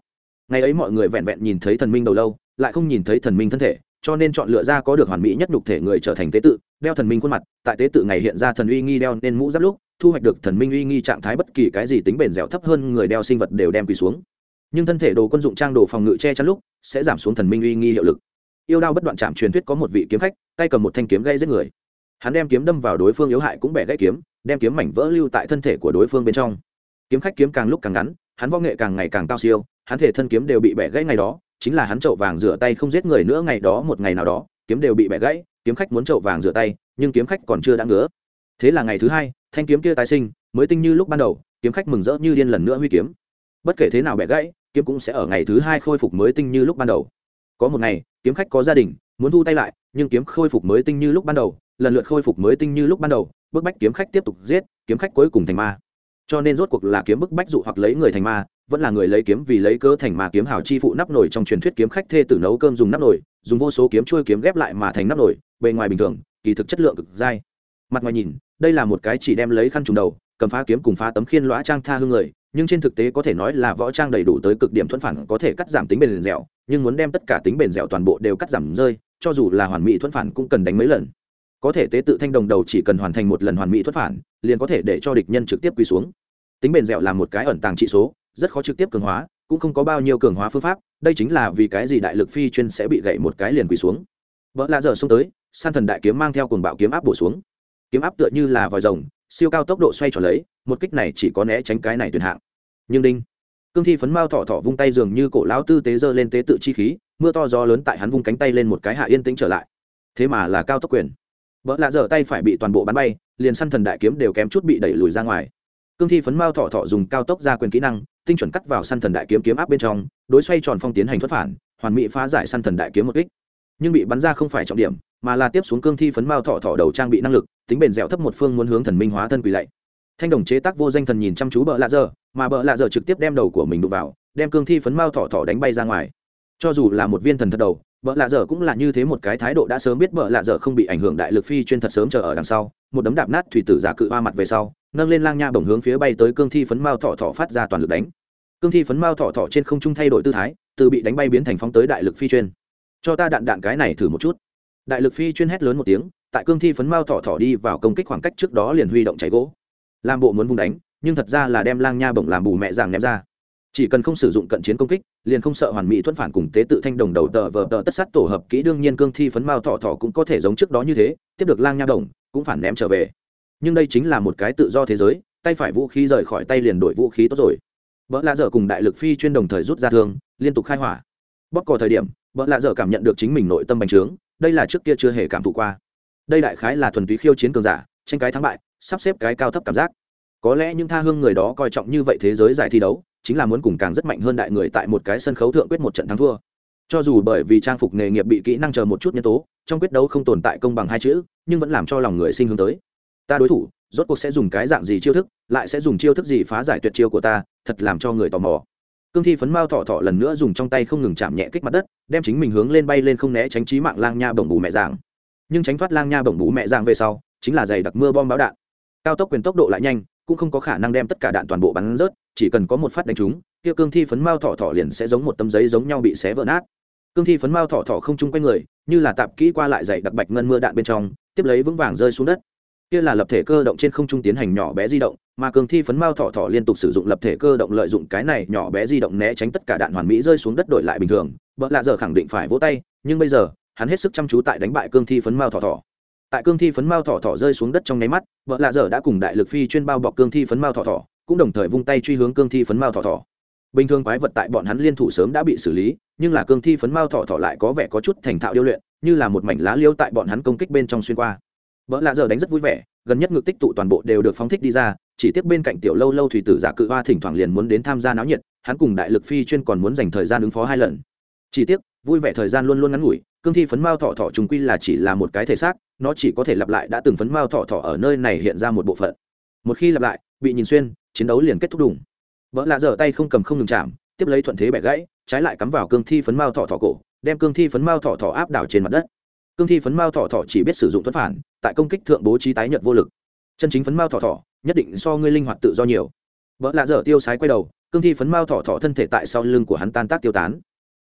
Ngày ấy mọi người vẹn vẹn nhìn thấy thần minh đầu lâu, lại không nhìn thấy thần minh thân thể cho nên chọn lựa ra có được hoàn mỹ nhất nhục thể người trở thành tế tự, đeo thần minh khuôn mặt, tại tế tự ngày hiện ra thần uy nghi đeo nên mũ giáp lúc, thu hoạch được thần minh uy nghi trạng thái bất kỳ cái gì tính bền dẻo thấp hơn người đeo sinh vật đều đem quỳ xuống. Nhưng thân thể đồ quân dụng trang đồ phòng ngự che chắn lúc, sẽ giảm xuống thần minh uy nghi hiệu lực. Yêu đao bất đoạn chạm truyền thuyết có một vị kiếm khách, tay cầm một thanh kiếm gây giết người. Hắn đem kiếm đâm vào đối phương yếu hại cũng bẻ gãy kiếm, đem kiếm mảnh vỡ lưu tại thân thể của đối phương bên trong. Kiếm khách kiếm càng lúc càng ngắn, hắn võ nghệ càng ngày càng cao siêu, hắn thể thân kiếm đều bị bẻ gãy ngày đó chính là hắn chậu vàng rửa tay không giết người nữa ngày đó, một ngày nào đó, kiếm đều bị bẻ gãy, kiếm khách muốn chậu vàng rửa tay, nhưng kiếm khách còn chưa đã ngứa. Thế là ngày thứ hai, thanh kiếm kia tái sinh, mới tinh như lúc ban đầu, kiếm khách mừng rỡ như điên lần nữa huy kiếm. Bất kể thế nào bẻ gãy, kiếm cũng sẽ ở ngày thứ hai khôi phục mới tinh như lúc ban đầu. Có một ngày, kiếm khách có gia đình, muốn thu tay lại, nhưng kiếm khôi phục mới tinh như lúc ban đầu, lần lượt khôi phục mới tinh như lúc ban đầu, bức bách kiếm khách tiếp tục giết, kiếm khách cuối cùng thành ma. Cho nên rốt cuộc là kiếm bức bách dụ hoặc lấy người thành ma vẫn là người lấy kiếm vì lấy cơ thành mà kiếm hào chi phụ nắp nổi trong truyền thuyết kiếm khách thê tử nấu cơm dùng nắp nổi dùng vô số kiếm chui kiếm ghép lại mà thành nắp nổi bề ngoài bình thường, kỳ thực chất lượng cực dai. Mặt ngoài nhìn, đây là một cái chỉ đem lấy khăn trùng đầu, cầm phá kiếm cùng phá tấm khiên lõa trang tha hương người, nhưng trên thực tế có thể nói là võ trang đầy đủ tới cực điểm thuẫn phản có thể cắt giảm tính bền dẻo, nhưng muốn đem tất cả tính bền dẻo toàn bộ đều cắt giảm rơi, cho dù là hoàn mỹ thuẫn phản cũng cần đánh mấy lần. Có thể tế tự thanh đồng đầu chỉ cần hoàn thành một lần hoàn mỹ thuẫn phản, liền có thể để cho địch nhân trực tiếp quỳ xuống. Tính bền dẻo là một cái ẩn tàng trị số rất khó trực tiếp cường hóa, cũng không có bao nhiêu cường hóa phương pháp, đây chính là vì cái gì đại lực phi chuyên sẽ bị gậy một cái liền quỳ xuống. Vợ lạ giờ xông tới, san thần đại kiếm mang theo cuồng bạo kiếm áp bổ xuống. Kiếm áp tựa như là vòi rồng, siêu cao tốc độ xoay trở lấy, một kích này chỉ có né tránh cái này tuyệt hạng. Nhưng đinh, cương thi phấn mao thọ thọ vung tay dường như cổ lão tư tế giơ lên tế tự chi khí, mưa to gió lớn tại hắn vung cánh tay lên một cái hạ yên tĩnh trở lại. Thế mà là cao tốc quyền. Vợ lạ dở tay phải bị toàn bộ bắn bay, liền săn thần đại kiếm đều kém chút bị đẩy lùi ra ngoài. Cương thi phấn mao thọ thọ dùng cao tốc ra quyền kỹ năng tinh chuẩn cắt vào săn thần đại kiếm kiếm áp bên trong, đối xoay tròn phong tiến hành thoát phản, hoàn mỹ phá giải săn thần đại kiếm một kích. Nhưng bị bắn ra không phải trọng điểm, mà là tiếp xuống cương thi phấn mao thọ thọ đầu trang bị năng lực, tính bền dẻo thấp một phương muốn hướng thần minh hóa thân quỳ lạy. Thanh đồng chế tác vô danh thần nhìn chăm chú bợ lạ dở, mà bợ lạ dở trực tiếp đem đầu của mình đụng vào, đem cương thi phấn mao thọ thọ đánh bay ra ngoài. Cho dù là một viên thần thật đầu Bợ lạ dở cũng là như thế một cái thái độ đã sớm biết bợ lạ dở không bị ảnh hưởng đại lực phi chuyên thật sớm chờ ở đằng sau. Một đấm đạp nát thủy tử giả cự hoa mặt về sau, nâng lên lang nha bổng hướng phía bay tới cương thi phấn mao thọ thọ phát ra toàn lực đánh. Cương thi phấn mao thọ thọ trên không trung thay đổi tư thái, từ bị đánh bay biến thành phóng tới đại lực phi chuyên. Cho ta đạn đạn cái này thử một chút. Đại lực phi chuyên hét lớn một tiếng, tại cương thi phấn mao thọ thọ đi vào công kích khoảng cách trước đó liền huy động cháy gỗ. Làm bộ muốn vùng đánh, nhưng thật ra là đem lang nha bổng làm bù mẹ dạng ném ra chỉ cần không sử dụng cận chiến công kích, liền không sợ hoàn mỹ thuẫn phản cùng tế tự thanh đồng đầu tờ vờ tờ tất sát tổ hợp kỹ đương nhiên cương thi phấn mao thọ thọ cũng có thể giống trước đó như thế, tiếp được lang nha đồng, cũng phản ném trở về. Nhưng đây chính là một cái tự do thế giới, tay phải vũ khí rời khỏi tay liền đổi vũ khí tốt rồi. Vợ lạ dở cùng đại lực phi chuyên đồng thời rút ra thương, liên tục khai hỏa. Bóp cò thời điểm vợ lạ dở cảm nhận được chính mình nội tâm bành trướng, đây là trước kia chưa hề cảm thụ qua. Đây đại khái là thuần túy khiêu chiến cường giả, tranh cái thắng bại, sắp xếp cái cao thấp cảm giác. Có lẽ những tha hương người đó coi trọng như vậy thế giới giải thi đấu chính là muốn cùng càng rất mạnh hơn đại người tại một cái sân khấu thượng quyết một trận thắng thua. Cho dù bởi vì trang phục nghề nghiệp bị kỹ năng chờ một chút nhân tố, trong quyết đấu không tồn tại công bằng hai chữ, nhưng vẫn làm cho lòng người sinh hướng tới. Ta đối thủ, rốt cuộc sẽ dùng cái dạng gì chiêu thức, lại sẽ dùng chiêu thức gì phá giải tuyệt chiêu của ta, thật làm cho người tò mò. Cương thi phấn mao thọ thọ lần nữa dùng trong tay không ngừng chạm nhẹ kích mặt đất, đem chính mình hướng lên bay lên không né tránh trí mạng lang nha bổng bù mẹ giảng nhưng tránh thoát lang nha bổng bù mẹ giảng về sau, chính là giày đặc mưa bom báo đạn. Cao tốc quyền tốc độ lại nhanh cũng không có khả năng đem tất cả đạn toàn bộ bắn rớt, chỉ cần có một phát đánh trúng, kia cương thi phấn mao thọ thọ liền sẽ giống một tấm giấy giống nhau bị xé vỡ nát. Cương thi phấn mao thọ thọ không chung quanh người, như là tạp kỹ qua lại dày đặc bạch ngân mưa đạn bên trong, tiếp lấy vững vàng rơi xuống đất. Kia là lập thể cơ động trên không trung tiến hành nhỏ bé di động, mà cường thi phấn mao thọ thọ liên tục sử dụng lập thể cơ động lợi dụng cái này nhỏ bé di động né tránh tất cả đạn hoàn mỹ rơi xuống đất đổi lại bình thường. Vợ lạ giờ khẳng định phải vỗ tay, nhưng bây giờ, hắn hết sức chăm chú tại đánh bại cương thi phấn mao thọ thọ tại cương thi phấn mao thỏ thỏ rơi xuống đất trong nháy mắt, vợ lạ dở đã cùng đại lực phi chuyên bao bọc cương thi phấn mao thỏ thỏ, cũng đồng thời vung tay truy hướng cương thi phấn mao thỏ thỏ. Bình thường quái vật tại bọn hắn liên thủ sớm đã bị xử lý, nhưng là cương thi phấn mao thỏ thỏ lại có vẻ có chút thành thạo điêu luyện, như là một mảnh lá liêu tại bọn hắn công kích bên trong xuyên qua. Vợ lạ dở đánh rất vui vẻ, gần nhất ngược tích tụ toàn bộ đều được phóng thích đi ra, chỉ tiếc bên cạnh tiểu lâu lâu thủy tử giả cự hoa thỉnh thoảng liền muốn đến tham gia náo nhiệt, hắn cùng đại lực phi chuyên còn muốn dành thời gian ứng phó hai lần. Chỉ tiếc, vui vẻ thời gian luôn luôn ngắn ngủi cương thi phấn mao thọ thọ trùng quy là chỉ là một cái thể xác, nó chỉ có thể lặp lại đã từng phấn mao thọ thọ ở nơi này hiện ra một bộ phận. Một khi lặp lại, bị nhìn xuyên, chiến đấu liền kết thúc đủng vợ lạ dở tay không cầm không ngừng chạm, tiếp lấy thuận thế bẻ gãy, trái lại cắm vào cương thi phấn mao thọ thọ cổ, đem cương thi phấn mao thọ thọ áp đảo trên mặt đất. Cương thi phấn mao thọ thọ chỉ biết sử dụng thuẫn phản, tại công kích thượng bố trí tái nhận vô lực. Chân chính phấn mao thọ thọ, nhất định so ngươi linh hoạt tự do nhiều. Vợ lạ dở tiêu sái quay đầu, cương thi phấn mao thọ thọ thân thể tại sau lưng của hắn tan tác tiêu tán.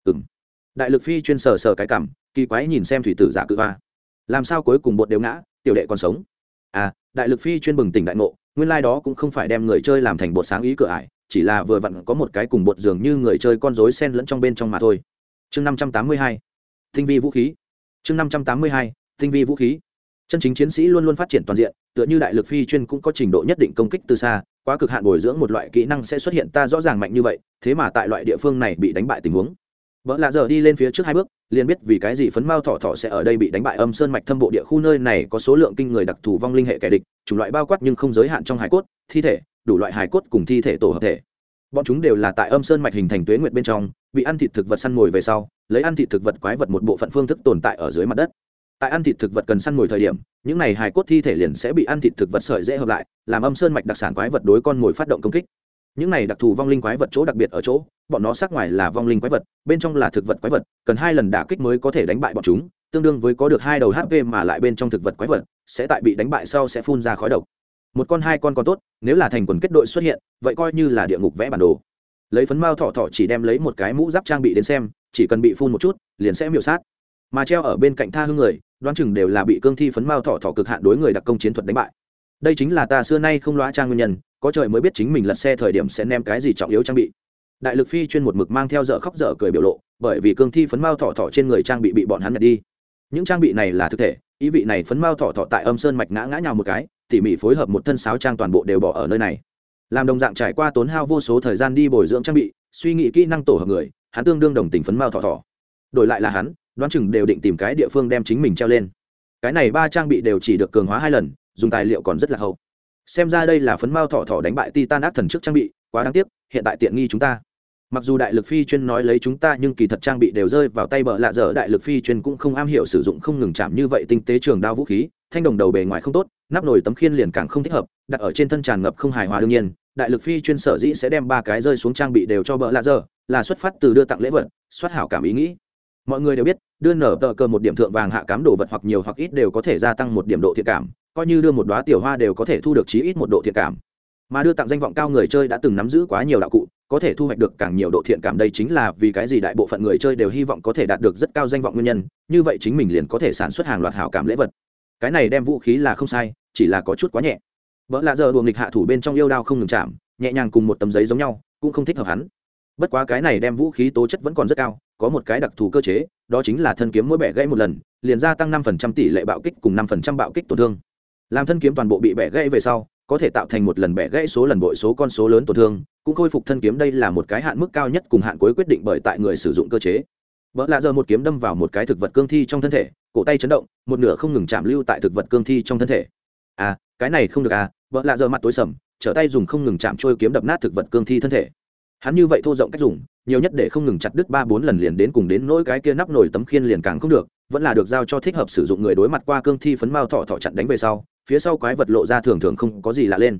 Ừ m đại lực phi chuyên sờ sờ cái cảm, kỳ quái nhìn xem thủy tử giả cự va làm sao cuối cùng bột đều ngã, tiểu đệ còn sống? À đại lực phi chuyên bừng tỉnh đại ngộ, nguyên lai、like、đó cũng không phải đem người chơi làm thành bột sáng ý cửa ải, chỉ là vừa vặn có một cái cùng bột dường như người chơi con rối sen lẫn trong bên trong mà thôi. Chương năm trăm tám mươi hai, tinh vi vũ khí. Chương năm trăm tám mươi hai, tinh vi vũ khí. Chân chính chiến sĩ luôn luôn phát triển toàn diện, tựa như đại lực phi chuyên cũng có trình độ nhất định công kích từ xa, quá cực hạn bồi dưỡng một loại kỹ năng sẽ xuất hiện ta rõ ràng mạnh như vậy, thế mà tại loại địa phương này bị đánh bại tình huống vợ lạ giờ đi lên phía trước hai bước, liền biết vì cái gì phấn mao thọ thọ sẽ ở đây bị đánh bại âm sơn mạch thâm bộ địa khu nơi này có số lượng kinh người đặc thù vong linh hệ kẻ địch, chủng loại bao quát nhưng không giới hạn trong hải cốt, thi thể, đủ loại hải cốt cùng thi thể tổ hợp thể. Bọn chúng đều là tại âm sơn mạch hình thành tuế nguyệt bên trong, bị ăn thịt thực vật săn mồi về sau, lấy ăn thịt thực vật quái vật một bộ phận phương thức tồn tại ở dưới mặt đất. Tại ăn thịt thực vật cần săn mồi thời điểm, những này hài cốt thi thể liền sẽ bị ăn thịt thực vật sợi dễ hợp lại, làm âm sơn mạch đặc sản quái vật đối con mồi phát động công kích những này đặc thù vong linh quái vật chỗ đặc biệt ở chỗ, bọn nó sát ngoài là vong linh quái vật, bên trong là thực vật quái vật, cần hai lần đả kích mới có thể đánh bại bọn chúng, tương đương với có được hai đầu hp mà lại bên trong thực vật quái vật, sẽ tại bị đánh bại sau sẽ phun ra khói độc. Một con, hai con còn tốt, nếu là thành quần kết đội xuất hiện, vậy coi như là địa ngục vẽ bản đồ. Lấy phấn mao thọ thọ chỉ đem lấy một cái mũ giáp trang bị đến xem, chỉ cần bị phun một chút, liền sẽ miểu sát. Mà treo ở bên cạnh tha hương người, đoán chừng đều là bị cương thi phấn mao thọ thọ cực hạn đối người đặc công chiến thuật đánh bại đây chính là ta xưa nay không loa trang nguyên nhân, có trời mới biết chính mình lật xe thời điểm sẽ ném cái gì trọng yếu trang bị. Đại lực phi chuyên một mực mang theo dở khóc dở cười biểu lộ, bởi vì cương thi phấn mao thỏ thỏ trên người trang bị bị bọn hắn nhặt đi. Những trang bị này là thực thể, ý vị này phấn mao thỏ thỏ tại âm sơn mạch ngã ngã nhào một cái, tỉ mỉ phối hợp một thân sáo trang toàn bộ đều bỏ ở nơi này. Làm đồng dạng trải qua tốn hao vô số thời gian đi bồi dưỡng trang bị, suy nghĩ kỹ năng tổ hợp người, hắn tương đương đồng tình phấn mao thỏ thỏ. Đổi lại là hắn, đoán chừng đều định tìm cái địa phương đem chính mình treo lên. Cái này ba trang bị đều chỉ được cường hóa hai lần dùng tài liệu còn rất là hậu. Xem ra đây là phấn mao thọ thọ đánh bại titan ác thần trước trang bị, quá đáng tiếc, hiện tại tiện nghi chúng ta. Mặc dù đại lực phi chuyên nói lấy chúng ta, nhưng kỳ thật trang bị đều rơi vào tay bờ lạ dở, đại lực phi chuyên cũng không am hiểu sử dụng không ngừng chạm như vậy tinh tế trường đao vũ khí, thanh đồng đầu bề ngoài không tốt, nắp nồi tấm khiên liền càng không thích hợp, đặt ở trên thân tràn ngập không hài hòa đương nhiên, đại lực phi chuyên sở dĩ sẽ đem ba cái rơi xuống trang bị đều cho bờ lạ dở, là xuất phát từ đưa tặng lễ vật xuất hảo cảm ý nghĩ. Mọi người đều biết, đưa nở tờ cờ một điểm thượng vàng hạ cám đồ vật hoặc nhiều hoặc ít đều có thể gia tăng một điểm độ thiện cảm coi như đưa một đoá tiểu hoa đều có thể thu được chí ít một độ thiện cảm. Mà đưa tặng danh vọng cao người chơi đã từng nắm giữ quá nhiều đạo cụ, có thể thu hoạch được càng nhiều độ thiện cảm đây chính là vì cái gì đại bộ phận người chơi đều hy vọng có thể đạt được rất cao danh vọng nguyên nhân, như vậy chính mình liền có thể sản xuất hàng loạt hảo cảm lễ vật. Cái này đem vũ khí là không sai, chỉ là có chút quá nhẹ. Vợ lạ giờ đùa nghịch hạ thủ bên trong yêu đao không ngừng chạm, nhẹ nhàng cùng một tấm giấy giống nhau, cũng không thích hợp hắn. Bất quá cái này đem vũ khí tố chất vẫn còn rất cao, có một cái đặc thù cơ chế, đó chính là thân kiếm mỗi bẻ gãy một lần, liền gia tăng năm phần trăm tỷ lệ bạo kích cùng năm phần trăm bạo kích tổn thương làm thân kiếm toàn bộ bị bẻ gãy về sau, có thể tạo thành một lần bẻ gãy số lần bội số con số lớn tổn thương, cũng khôi phục thân kiếm đây là một cái hạn mức cao nhất cùng hạn cuối quyết định bởi tại người sử dụng cơ chế. Vợ lạ giờ một kiếm đâm vào một cái thực vật cương thi trong thân thể, cổ tay chấn động, một nửa không ngừng chạm lưu tại thực vật cương thi trong thân thể. À cái này không được à vợ lạ giờ mặt tối sầm, trở tay dùng không ngừng chạm trôi kiếm đập nát thực vật cương thi thân thể. Hắn như vậy thô rộng cách dùng, nhiều nhất để không ngừng chặt đứt ba bốn lần liền đến cùng đến nỗi cái kia nắp nổi tấm khiên liền càng không được, vẫn là được giao cho thích hợp sử dụng người đối mặt qua cương thi phấn mao thọ thọ chặn đánh về sau phía sau quái vật lộ ra thường thường không có gì lạ lên.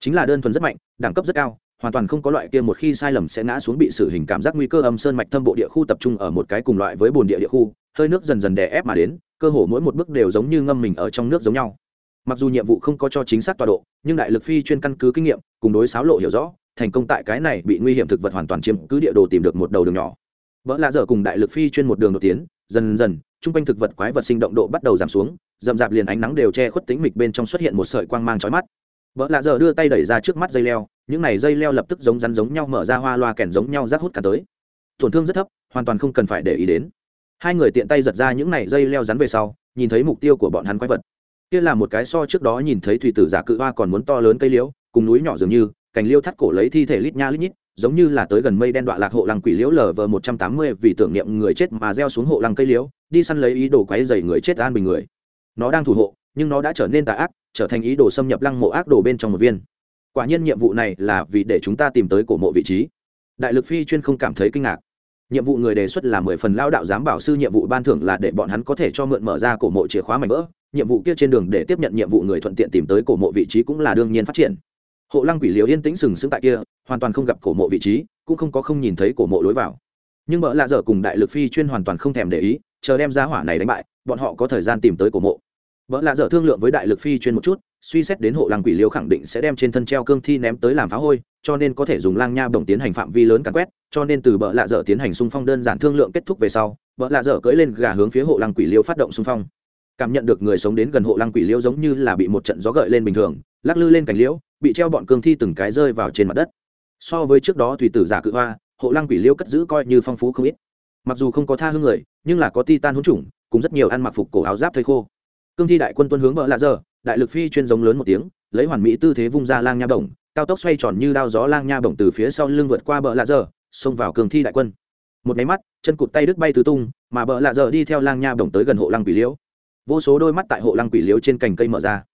Chính là đơn thuần rất mạnh, đẳng cấp rất cao, hoàn toàn không có loại kia một khi sai lầm sẽ ngã xuống bị xử hình cảm giác nguy cơ âm sơn mạch thâm bộ địa khu tập trung ở một cái cùng loại với bồn địa địa khu, hơi nước dần dần đè ép mà đến, cơ hồ mỗi một bước đều giống như ngâm mình ở trong nước giống nhau. Mặc dù nhiệm vụ không có cho chính xác tọa độ, nhưng đại lực phi chuyên căn cứ kinh nghiệm, cùng đối xáo lộ hiểu rõ, thành công tại cái này bị nguy hiểm thực vật hoàn toàn chiếm cứ địa đồ tìm được một đầu đường nhỏ vợ lạ dở cùng đại lực phi chuyên một đường đột tiến, dần dần, chung quanh thực vật quái vật sinh động độ bắt đầu giảm xuống, rậm rạp liền ánh nắng đều che khuất tính mịch bên trong xuất hiện một sợi quang mang chói mắt. Vợ lạ dở đưa tay đẩy ra trước mắt dây leo, những này dây leo lập tức giống rắn giống nhau mở ra hoa loa kèn giống nhau rác hút cả tới. Tổn thương rất thấp, hoàn toàn không cần phải để ý đến. Hai người tiện tay giật ra những này dây leo rắn về sau, nhìn thấy mục tiêu của bọn hắn quái vật. Kia là một cái so trước đó nhìn thấy thủy tử giả cự hoa còn muốn to lớn cây liễu, cùng núi nhỏ dường như, cành liêu thắt cổ lấy thi thể lít nha lít nhít giống như là tới gần mây đen đoạn lạc hộ lăng quỷ liễu lở vờ một trăm tám mươi vì tưởng niệm người chết mà gieo xuống hộ lăng cây liễu, đi săn lấy ý đồ quấy dày người chết an bình người. Nó đang thủ hộ, nhưng nó đã trở nên tà ác, trở thành ý đồ xâm nhập lăng mộ ác đồ bên trong một viên. Quả nhiên nhiệm vụ này là vì để chúng ta tìm tới cổ mộ vị trí. Đại lực phi chuyên không cảm thấy kinh ngạc. Nhiệm vụ người đề xuất là mười phần lao đạo giám bảo sư nhiệm vụ ban thưởng là để bọn hắn có thể cho mượn mở ra cổ mộ chìa khóa mảnh vỡ. Nhiệm vụ kia trên đường để tiếp nhận nhiệm vụ người thuận tiện tìm tới cổ mộ vị trí cũng là đương nhiên phát triển hộ lăng quỷ liều yên tĩnh sừng sững tại kia, hoàn toàn không gặp cổ mộ vị trí, cũng không có không nhìn thấy cổ mộ lối vào. Nhưng mợ lạ dở cùng đại lực phi chuyên hoàn toàn không thèm để ý, chờ đem ra hỏa này đánh bại, bọn họ có thời gian tìm tới cổ mộ. Bỡ lạ dở thương lượng với đại lực phi chuyên một chút, suy xét đến hộ lăng quỷ liêu khẳng định sẽ đem trên thân treo cương thi ném tới làm phá hôi, cho nên có thể dùng lang nha bồng tiến hành phạm vi lớn càn quét, cho nên từ bỡ lạ dở tiến hành xung phong đơn giản thương lượng kết thúc về sau bỡ lạ dở cưỡi lên gà hướng phía hộ lăng quỷ liêu phát động xung phong. Cảm nhận được người sống đến gần hộ lăng quỷ liêu giống như là bị một trận gió gợi lên bình thường, lắc lư lên cành liễu bị treo bọn cương thi từng cái rơi vào trên mặt đất. So với trước đó tùy tử giả cự hoa, hộ lăng quỷ liêu cất giữ coi như phong phú không ít. Mặc dù không có tha hương người, nhưng là có ti tan hỗn trùng cùng rất nhiều ăn mặc phục cổ áo giáp thây khô. Cương thi đại quân tuân hướng bờ lạ giờ, đại lực phi chuyên giống lớn một tiếng, lấy hoàn mỹ tư thế vung ra lang nha bổng, cao tốc xoay tròn như đao gió lang nha bổng từ phía sau lưng vượt qua bờ lạ giờ, xông vào cương thi đại quân. Một máy mắt, chân cụt tay đứt bay tứ tung, mà bờ lạ giờ đi theo lang nha bổng tới gần hộ lăng quỷ liễu vô số đôi mắt tại hộ lăng quỷ liễu trên cành cây mở ra.